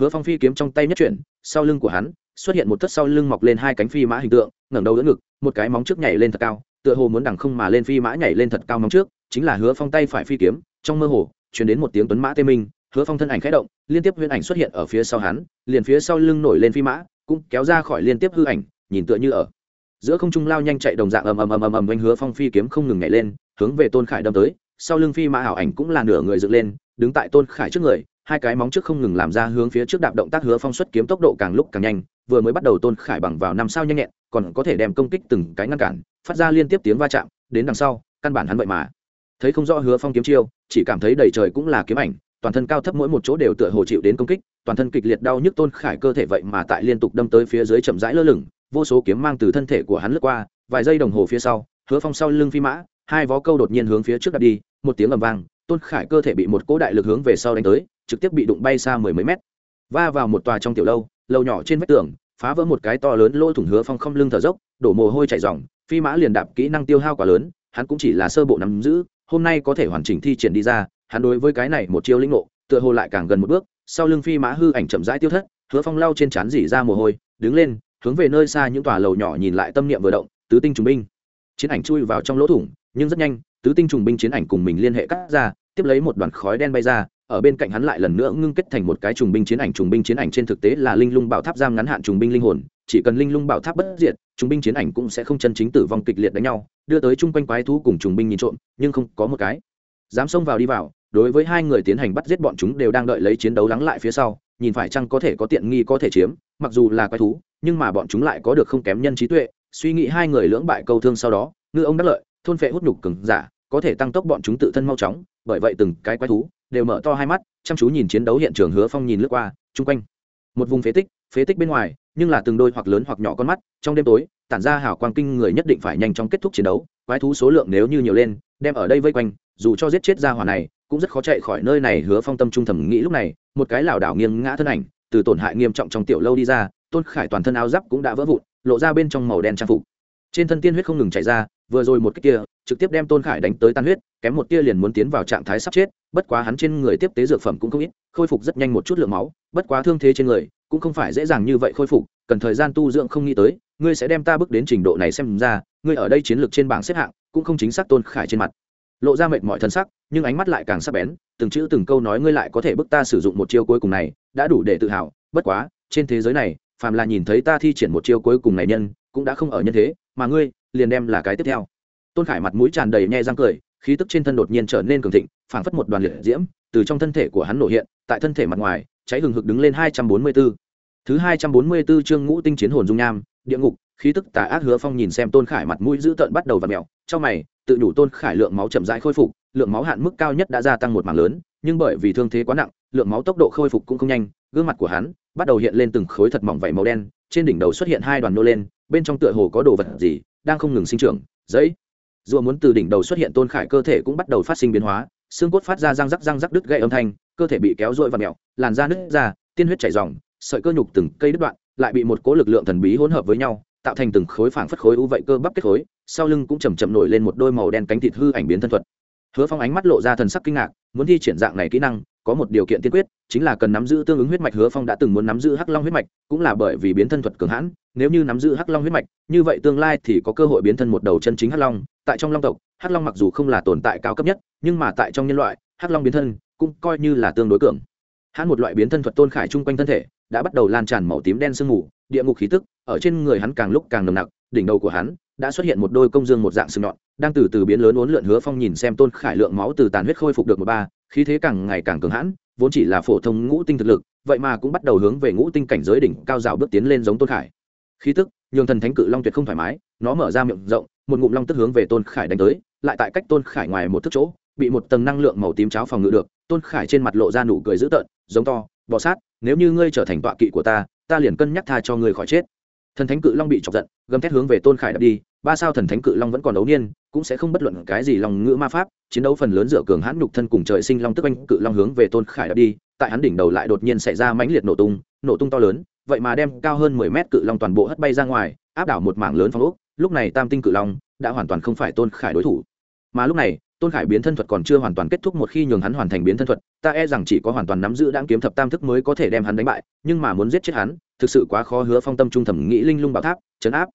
[SPEAKER 1] Hứa phong phi kiếm trong tay nhất chuyển sau lưng của hắn, xuất hiện một thất sau lưng mọc lên hai cánh phi mã hình tượng, ngẩng đầu đỡ ngực, một cái móng trước nhảy lên thật cao, tựa hồ muốn đằng không mà lên phi mã nhảy lên thật cao móng trước, chính là hứa phong tay phải phi kiếm, trong mơ hồ chuyển đến một tiếng tuấn mã tê minh, hứa phong thân ảnh khẽ động, liên tiếp huyễn ảnh xuất hiện ở phía sau hắn, liền phía sau lưng nổi lên phi mã, cũng kéo ra khỏi liên tiếp hư ảnh, nhìn tựa như ở giữa không trung lao nhanh chạy đồng dạng ầm ầm ầm ầm ầm anh hứa phong phi kiếm không ngừng nhảy lên, hướng về tôn khải đâm tới, sau lưng phi mã ảo ảnh cũng là nửa người dựng lên, đứng tại tôn khải trước người hai cái móng trước không ngừng làm ra hướng phía trước đạp động tác hứa phong xuất kiếm tốc độ càng lúc càng nhanh, vừa mới bắt đầu tôn khải bằng vào năm sao nhanh nhẹn, còn có thể đem công kích từng cái ngăn cản, phát ra liên tiếp tiếng va chạm, đến đằng sau, căn bản hắn vậy mà. Thấy không rõ hứa phong kiếm chiêu, chỉ cảm thấy đầy trời cũng là kiếm ảnh, toàn thân cao thấp mỗi một chỗ đều tựa hồ chịu đến công kích, toàn thân kịch liệt đau nhức tôn khải cơ thể vậy mà tại liên tục đâm tới phía dưới chậm rãi lơ lửng, vô số kiếm mang từ thân thể của hắn lướt qua, vài giây đồng hồ phía sau, hứa phong sau lưng phi mã, hai vó câu đột nhiên hướng phía trước đặt đi, một tiếng ầm vang tôn khải cơ thể bị một cỗ đại lực hướng về sau đánh tới, trực tiếp bị đụng bay xa mười mấy mét. Va vào một tòa trong tiểu lâu lâu nhỏ trên vách tường, phá vỡ một cái to lớn lỗ thủng hứa phong không lưng thở dốc, đổ mồ hôi chảy dòng phi mã liền đạp kỹ năng tiêu hao quá lớn, hắn cũng chỉ là sơ bộ nắm giữ, hôm nay có thể hoàn chỉnh thi triển đi ra, hắn đối với cái này một chiêu lĩnh ngộ, tựa hồ lại càng gần một bước, sau lưng phi mã hư ảnh chậm rãi tiêu thất, hứa phong lau trên trán dỉ ra mồ hôi, đứng lên, hướng về nơi xa những tòa lầu nhỏ nhìn lại tâm niệm vừa động, tứ tinh trùng binh. Chiến ảnh chui vào trong lỗ thủng, nhưng rất nhanh tứ tinh trùng binh chiến ảnh cùng mình liên hệ cắt ra, tiếp lấy một đoàn khói đen bay ra, ở bên cạnh hắn lại lần nữa ngưng kết thành một cái trùng binh chiến ảnh. Trùng binh chiến ảnh trên thực tế là linh lung bảo tháp giam ngắn hạn trùng binh linh hồn, chỉ cần linh lung bảo tháp bất diệt, trùng binh chiến ảnh cũng sẽ không chân chính tử vong kịch liệt đánh nhau, đưa tới chung quanh quái thú cùng trùng binh nhìn trộm, nhưng không có một cái. Dám xông vào đi vào, đối với hai người tiến hành bắt giết bọn chúng đều đang đợi lấy chiến đấu lắng lại phía sau, nhìn phải chăng có thể có tiện nghi có thể chiếm, mặc dù là quái thú, nhưng mà bọn chúng lại có được không kém nhân trí tuệ, suy nghĩ hai người lưỡng bại câu thương sau đó, ngư ông đắc lợi, thôn phệ hút nhục cứng giả có thể tăng tốc bọn chúng tự thân mau chóng, bởi vậy từng cái quái thú đều mở to hai mắt, chăm chú nhìn chiến đấu hiện trường hứa phong nhìn lướt qua, chung quanh. Một vùng phế tích phế tích bên ngoài, nhưng là từng đôi hoặc lớn hoặc nhỏ con mắt, trong đêm tối, tản ra hào quang kinh người nhất định phải nhanh chóng kết thúc chiến đấu, quái thú số lượng nếu như nhiều lên, đem ở đây vây quanh, dù cho giết chết ra hỏa này, cũng rất khó chạy khỏi nơi này, hứa phong tâm trung thầm nghĩ lúc này, một cái lảo đảo nghiêng ngã thân ảnh, từ tổn hại nghiêm trọng trong tiểu lâu đi ra, tôn khải toàn thân áo giáp cũng đã vỡ vụn, lộ ra bên trong màu đen trang phục. Trên thân tiên huyết không ngừng chảy ra, vừa rồi một cái kia trực tiếp đem tôn khải đánh tới tan huyết, kém một tia liền muốn tiến vào trạng thái sắp chết, bất quá hắn trên người tiếp tế dược phẩm cũng không ít, khôi phục rất nhanh một chút lượng máu, bất quá thương thế trên người cũng không phải dễ dàng như vậy khôi phục, cần thời gian tu dưỡng không nghĩ tới, ngươi sẽ đem ta bước đến trình độ này xem ra, ngươi ở đây chiến lược trên bảng xếp hạng cũng không chính xác tôn khải trên mặt. Lộ ra mệt mọi thân sắc, nhưng ánh mắt lại càng sắc bén, từng chữ từng câu nói ngươi lại có thể bức ta sử dụng một chiêu cuối cùng này, đã đủ để tự hào, bất quá, trên thế giới này, phàm là nhìn thấy ta thi triển một chiêu cuối cùng này nhân, cũng đã không ở nhân thế, mà ngươi, liền đem là cái tiếp theo tôn khải mặt mũi tràn đầy nhe răng cười khí tức trên thân đột nhiên trở nên cường thịnh phảng phất một đoàn liệt diễm từ trong thân thể của hắn nổ hiện tại thân thể mặt ngoài cháy hừng hực đứng lên hai trăm bốn mươi 244. Thứ hai trăm bốn mươi 244 chương ngũ tinh chiến hồn dung nham, địa ngục, khí tức tà ác hứa phong nhìn xem Tôn Khải mặt mũi dữ tợn bắt đầu vặn mèo, trong mày, tự đủ Tôn Khải lượng máu chậm rãi khôi phục, lượng máu hạn mức cao nhất đã gia tăng một mảng lớn, nhưng bởi vì thương thế quá nặng, lượng máu tốc độ khôi phục cũng không nhanh, gương mặt của hắn bắt đầu hiện lên từng khối thật mỏng vảy màu đen, trên đỉnh đầu xuất hiện hai đoàn nô lên, bên trong tựa hồ có đồ vật gì đang không ngừng sinh trưởng, giấy. Rùa muốn từ đỉnh đầu xuất hiện Tôn Khải cơ thể cũng bắt đầu phát sinh biến hóa, xương cốt phát ra răng rắc răng rắc đứt gãy âm thanh, cơ thể bị kéo dội và mẹo làn da nứt ra, tiên huyết chảy ròng, sợi cơ nhục từng cây đứt đoạn, lại bị một cố lực lượng thần bí hỗn hợp với nhau, tạo thành từng khối phảng phất khối u vậy cơ bắp kết khối, sau lưng cũng chầm chậm nổi lên một đôi màu đen cánh thịt hư ảnh biến thân thuật. Hứa Phong ánh mắt lộ ra thần sắc kinh ngạc, muốn thi triển dạng này kỹ năng, có một điều kiện tiên quyết, chính là cần nắm giữ tương ứng huyết mạch hứa phong đã từng muốn nắm giữ hắc long huyết mạch, cũng là bởi vì biến thân thuật cường hãn, nếu như nắm giữ hắc long huyết mạch, như vậy tương lai thì có cơ hội biến thân một đầu chân chính hắc long. Tại trong long tộc, hắc long mặc dù không là tồn tại cao cấp nhất, nhưng mà tại trong nhân loại, hắc long biến thân cũng coi như là tương đối cường. Hắn một loại biến thân thuật tôn khải chung quanh thân thể, đã bắt đầu lan tràn màu tím đen sương mù, địa ngục khí tức, ở trên người hắn càng lúc càng nồng nặc, đỉnh đầu của hắn đã xuất hiện một đôi công dương một dạng sừng nhọn, đang từ từ biến lớn uốn lượn hứa phong nhìn xem tôn khải lượng máu từ tàn huyết khôi phục được một ba khí thế càng ngày càng cường hãn, vốn chỉ là phổ thông ngũ tinh thực lực, vậy mà cũng bắt đầu hướng về ngũ tinh cảnh giới đỉnh cao rào bước tiến lên giống tôn khải. Khí tức, nhường thần thánh cự long tuyệt không thoải mái, nó mở ra miệng rộng, một ngụm long tức hướng về tôn khải đánh tới, lại tại cách tôn khải ngoài một thước chỗ, bị một tầng năng lượng màu tím cháo phòng ngự được, tôn khải trên mặt lộ ra nụ cười dữ tợn, giống to bọ sát, nếu như ngươi trở thành tọa kỵ của ta ta liền cân nhắc tha cho ngươi khỏi chết. Thần thánh cự long bị chọc giận, gầm thét hướng về tôn khải đập đi ba sao thần thánh cự long vẫn còn đấu niên, cũng sẽ không bất luận cái gì lòng ngữ ma pháp, chiến đấu phần lớn dựa cường hãn nhục thân cùng trời sinh long tức anh cự long hướng về tôn khải đã đi, tại hắn đỉnh đầu lại đột nhiên xảy ra mãnh liệt nổ tung nổ tung to lớn, vậy mà đem cao hơn mười mét cự long toàn bộ hất bay ra ngoài, áp đảo một mảng lớn phong ốc, lúc này tam tinh cự long đã hoàn toàn không phải tôn khải đối thủ. Mà lúc này, tôn khải biến thân thuật còn chưa hoàn toàn kết thúc một khi nhường hắn hoàn thành biến thân thuật, ta e rằng chỉ có hoàn toàn nắm giữ đáng kiếm thập tam thức mới có thể đem hắn đánh bại, nhưng mà muốn giết chết hắn, thực sự quá khó hứa phong tâm trung thẩm nghĩ linh lung bảo tháp, chấn áp.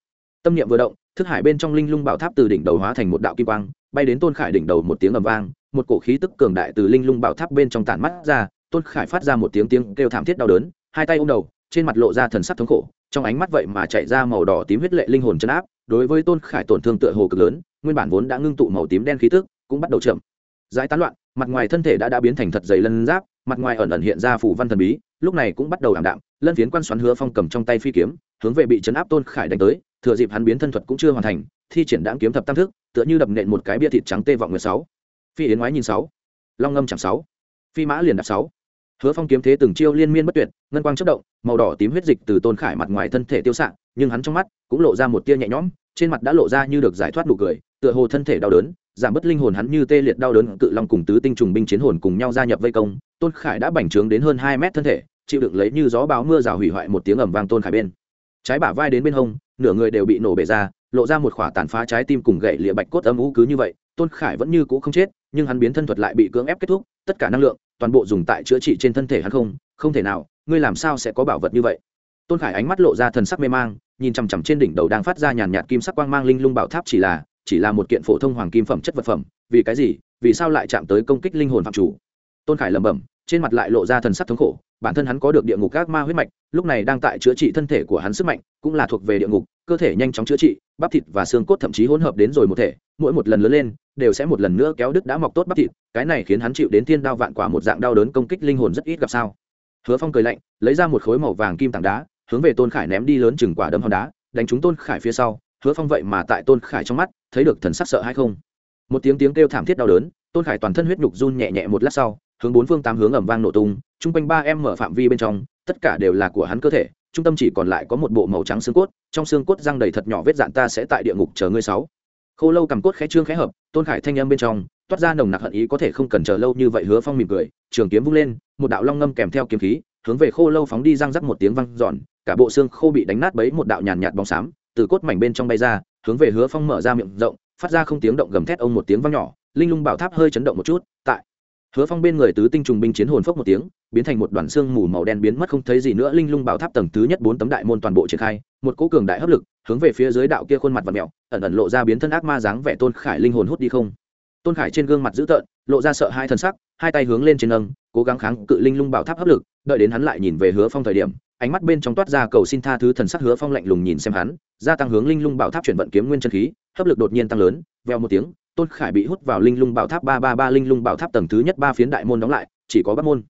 [SPEAKER 1] Tâm niệm vừa động thức hải bên trong linh lung bảo tháp từ đỉnh đầu hóa thành một đạo kim quang, bay đến tôn khải đỉnh đầu một tiếng ầm vang, một cổ khí tức cường đại từ linh lung bảo tháp bên trong tản mắt ra, tôn khải phát ra một tiếng tiếng kêu thảm thiết đau đớn, hai tay ôm đầu, trên mặt lộ ra thần sắc thống khổ, trong ánh mắt vậy mà chạy ra màu đỏ tím huyết lệ linh hồn chấn áp, đối với tôn khải tổn thương tựa hồ cực lớn, nguyên bản vốn đã ngưng tụ màu tím đen khí tức, cũng bắt đầu chậm. Giải tán loạn, mặt ngoài thân thể đã đã biến thành thật dày lân giáp, mặt ngoài ẩn ẩn hiện ra phủ văn thần bí, lúc này cũng bắt đầu ảm đạm, lân phiến quan xoắn hứa phong cầm trong tay phi kiếm, hướng về bị chấn áp tôn khải đánh tới thừa dịp hắn biến thân thuật cũng chưa hoàn thành, thi triển đáng kiếm thập tam thức, tựa như đập nện một cái bia thịt trắng tê vọng người sáu. Phi yến ngoái nhìn sáu. Long ngâm chẳng sáu. Phi mã liền đạp sáu. Hứa phong kiếm thế từng chiêu liên miên bất tuyệt, ngân quang chất động, màu đỏ tím huyết dịch từ tôn khải mặt ngoài thân thể tiêu xạ, nhưng hắn trong mắt cũng lộ ra một tia nhẹ nhõm, trên mặt đã lộ ra như được giải thoát nụ cười, tựa hồ thân thể đau đớn, giảm bớt linh hồn hắn như tê liệt đau đớn, cự long cùng tứ tinh trùng binh chiến hồn cùng nhau gia nhập vây công, tôn khải đã bành trướng đến hơn hai mét thân thể, chịu đựng lấy như gió báo mưa rào hủy hoại một tiếng ầm vang tôn khải bên. Trái bả vai đến bên hông nửa người đều bị nổ bể ra, lộ ra một khỏa tàn phá trái tim cùng gậy lịa bạch cốt âm ú cứ như vậy, tôn khải vẫn như cũ không chết, nhưng hắn biến thân thuật lại bị cưỡng ép kết thúc, tất cả năng lượng, toàn bộ dùng tại chữa trị trên thân thể hắn không không thể nào, ngươi làm sao sẽ có bảo vật như vậy? Tôn khải ánh mắt lộ ra thần sắc mê mang, nhìn chằm chằm trên đỉnh đầu đang phát ra nhàn nhạt kim sắc quang mang linh lung bảo tháp chỉ là chỉ là một kiện phổ thông hoàng kim phẩm chất vật phẩm, vì cái gì, vì sao lại chạm tới công kích linh hồn phạm chủ? Tôn khải lẩm bẩm, trên mặt lại lộ ra thần sắc thống khổ, bản thân hắn có được địa ngục các ma huyết mạch lúc này đang tại chữa trị thân thể của hắn sức mạnh, cũng là thuộc về địa ngục, cơ thể nhanh chóng chữa trị, bắp thịt và xương cốt thậm chí hỗn hợp đến rồi một thể, mỗi một lần lớn lên, đều sẽ một lần nữa kéo đứt đã mọc tốt bắp thịt, cái này khiến hắn chịu đến thiên đao vạn quả một dạng đau đớn công kích linh hồn rất ít gặp sao. Hứa phong cười lạnh, lấy ra một khối màu vàng kim tảng đá, hướng về tôn khải ném đi lớn chừng quả đấm hòn đá, đánh trúng tôn khải phía sau. Hứa phong vậy mà tại tôn khải trong mắt, thấy được thần sắc sợ hay không? Một tiếng tiếng kêu thảm thiết đau đớn, tôn khải toàn thân huyết nhục run nhẹ nhẹ một lát sau, hướng bốn phương tám hướng ẩm vang nổ tung, chung quanh ba em mở phạm vi bên trong tất cả đều là của hắn cơ thể, trung tâm chỉ còn lại có một bộ màu trắng xương cốt, trong xương cốt răng đầy thật nhỏ vết dạn ta sẽ tại địa ngục chờ ngươi sáu. Khô lâu cầm cốt khẽ trương khẽ hợp, tôn khải thanh âm bên trong, toát ra nồng nặc hận ý có thể không cần chờ lâu như vậy hứa phong mỉm cười, trường kiếm vung lên, một đạo long ngâm kèm theo kiếm khí, hướng về khô lâu phóng đi răng rắc một tiếng văng giòn cả bộ xương khô bị đánh nát bấy một đạo nhàn nhạt bóng xám, từ cốt mảnh bên trong bay ra, hướng về hứa phong mở ra miệng rộng, phát ra không tiếng động gầm thét ông một tiếng vang nhỏ, linh lung bảo tháp hơi chấn động một chút hứa phong bên người tứ tinh trùng binh chiến hồn phốc một tiếng, biến thành một đoàn xương mù màu đen biến mất không thấy gì nữa, linh lung bảo tháp tầng thứ nhất bốn tấm đại môn toàn bộ triển khai, một cỗ cường đại hấp lực, hướng về phía dưới đạo kia khuôn mặt và mẹo ẩn ẩn lộ ra biến thân ác ma dáng vẻ tôn khải linh hồn hút đi không. Tôn khải trên gương mặt dữ tợn, lộ ra sợ hai thân sắc, hai tay hướng lên trên nâng, cố gắng kháng cự linh lung bảo tháp hấp lực, đợi đến hắn lại nhìn về hứa phong thời điểm, ánh mắt bên trong toát ra cầu xin tha thứ thần sắc hứa phong lạnh lùng nhìn xem hắn, gia tăng hướng linh lung bảo tháp chuyển vận kiếm nguyên chân khí, hấp lực đột nhiên tăng lớn veo một tiếng tôn khải bị hút vào linh lung bảo tháp ba ba ba linh lung bảo tháp tầng thứ nhất ba phiến đại môn đóng lại, chỉ có bắc môn.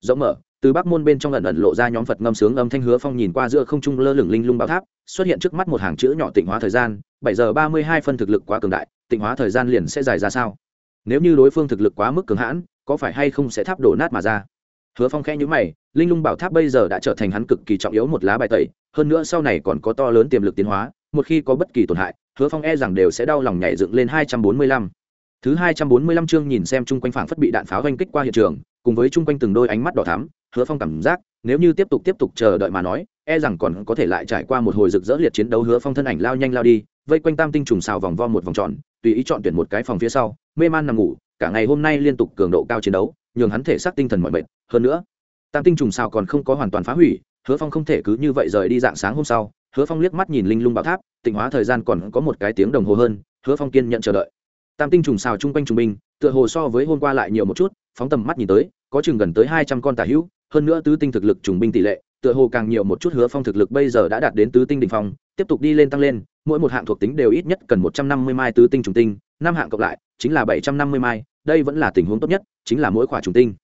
[SPEAKER 1] Rộng mở, từ bắc môn bên trong ẩn ẩn lộ ra nhóm phật ngâm sướng âm thanh hứa phong nhìn qua giữa không trung lơ lửng linh lung bảo tháp, xuất hiện trước mắt một hàng chữ nhỏ tịnh hóa thời gian, bảy giờ ba mươi hai phân thực lực quá cường đại, tịnh hóa thời gian liền sẽ dài ra sao? Nếu như đối phương thực lực quá mức cường hãn, có phải hay không sẽ tháp đổ nát mà ra? Hứa phong khẽ nhữ mày, linh lung bảo tháp bây giờ đã trở thành hắn cực kỳ trọng yếu một lá bài tẩy, hơn nữa sau này còn có to lớn tiềm lực tiến hóa một khi có bất kỳ tổn hại, hứa phong e rằng đều sẽ đau lòng nhảy dựng lên hai trăm bốn mươi lăm. Thứ hai trăm bốn mươi lăm chương nhìn xem chung quanh phảng phất bị đạn pháo oanh kích qua hiện trường, cùng với chung quanh từng đôi ánh mắt đỏ thắm, hứa phong cảm giác, nếu như tiếp tục tiếp tục chờ đợi mà nói e rằng còn có thể lại trải qua một hồi rực rỡ liệt chiến đấu hứa phong thân ảnh lao nhanh lao đi, vây quanh tam tinh trùng xào vòng vo một vòng tròn, tùy ý chọn tuyển một cái phòng phía sau, mê man nằm ngủ, cả ngày hôm nay liên tục cường độ cao chiến đấu, nhường hắn thể xác tinh thần mọi mệt. Hơn nữa, tam tinh trùng xào còn không có hoàn toàn phá hủy, hứa phong không thể cứ như vậy rời đi dạng sáng hôm sau hứa phong liếc mắt nhìn linh lung bảo tháp, tịnh hóa thời gian còn có một cái tiếng đồng hồ hơn, hứa phong kiên nhận chờ đợi. Tam tinh trùng xào chung quanh trùng binh, tựa hồ so với hôm qua lại nhiều một chút, phóng tầm mắt nhìn tới, có chừng gần tới hai trăm con tà hữu, hơn nữa tứ tinh thực lực trùng binh tỷ lệ, tựa hồ càng nhiều một chút hứa phong thực lực bây giờ đã đạt đến tứ tinh đ ỉ n h phong, tiếp tục đi lên tăng lên, mỗi một hạng thuộc tính đều ít nhất cần một trăm năm mươi mai tứ tinh trùng tinh, năm hạng cộng lại chính là bảy trăm năm mươi mai, đây vẫn là tình huống tốt nhất, chính là mỗi khoả trùng tinh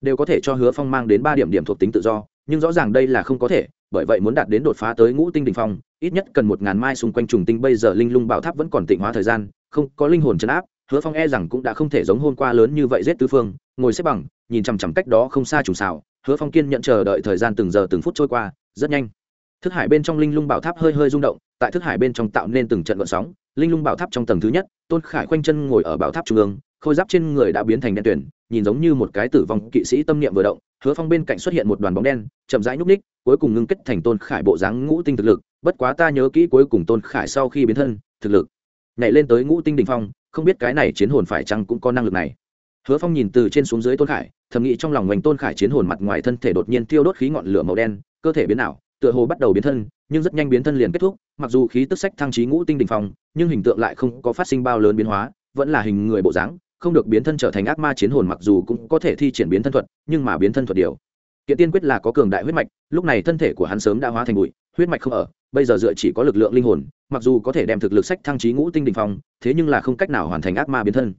[SPEAKER 1] đều có thể cho hứa phong mang đến ba điểm điểm thuộc tính tự do nhưng rõ ràng đây là không có thể, bởi vậy muốn đạt đến đột phá tới ngũ tinh đ ỉ n h phong, ít nhất cần một ngàn mai xung quanh trùng tinh, bây giờ linh lung bảo tháp vẫn còn tịnh hóa thời gian, không, có linh hồn chấn áp, hứa phong e rằng cũng đã không thể giống hôm qua lớn như vậy giết tứ phương, ngồi xếp bằng, nhìn chằm chằm cách đó không xa trùng xào, hứa phong kiên nhận chờ đợi thời gian từng giờ từng phút trôi qua, rất nhanh. Thức hải bên trong linh lung bảo tháp hơi hơi rung động, tại thức hải bên trong tạo nên từng trận vận sóng, linh lung bảo tháp trong tầng thứ nhất, tôn khải khoanh chân ngồi ở bảo tháp trung ương khôi giáp trên người đã biến thành đen tuyển nhìn giống như một cái tử vong kỵ sĩ tâm niệm vừa động, hứa phong bên cạnh xuất hiện một đoàn bóng đen, chậm rãi nhúc ních cuối cùng ngưng kết thành tôn khải bộ dáng ngũ tinh thực lực, bất quá ta nhớ kỹ cuối cùng tôn khải sau khi biến thân, thực lực nhảy lên tới ngũ tinh đình phong, không biết cái này chiến hồn phải chăng cũng có năng lực này. Hứa phong nhìn từ trên xuống dưới tôn khải, thầm nghĩ trong lòng ngoành tôn khải chiến hồn mặt ngoài thân thể đột nhiên tiêu đốt khí ngọn lửa màu đen, cơ thể biến ảo, tựa hồ bắt đầu biến thân, nhưng rất nhanh biến thân liền kết thúc, mặc dù khí tức sách thăng trí ngũ tinh đình phong, nhưng hình tượng lại không có phát sinh bao lớn biến hóa, vẫn là hình người bộ dáng không được biến thân trở thành ác ma chiến hồn mặc dù cũng có thể thi triển biến thân thuật, nhưng mà biến thân thuật điều. Kiện tiên quyết là có cường đại huyết mạch, lúc này thân thể của hắn sớm đã hóa thành bụi, huyết mạch không ở, bây giờ dựa chỉ có lực lượng linh hồn, mặc dù có thể đem thực lực sách thăng trí ngũ tinh đình phong, thế nhưng là không cách nào hoàn thành ác ma biến thân.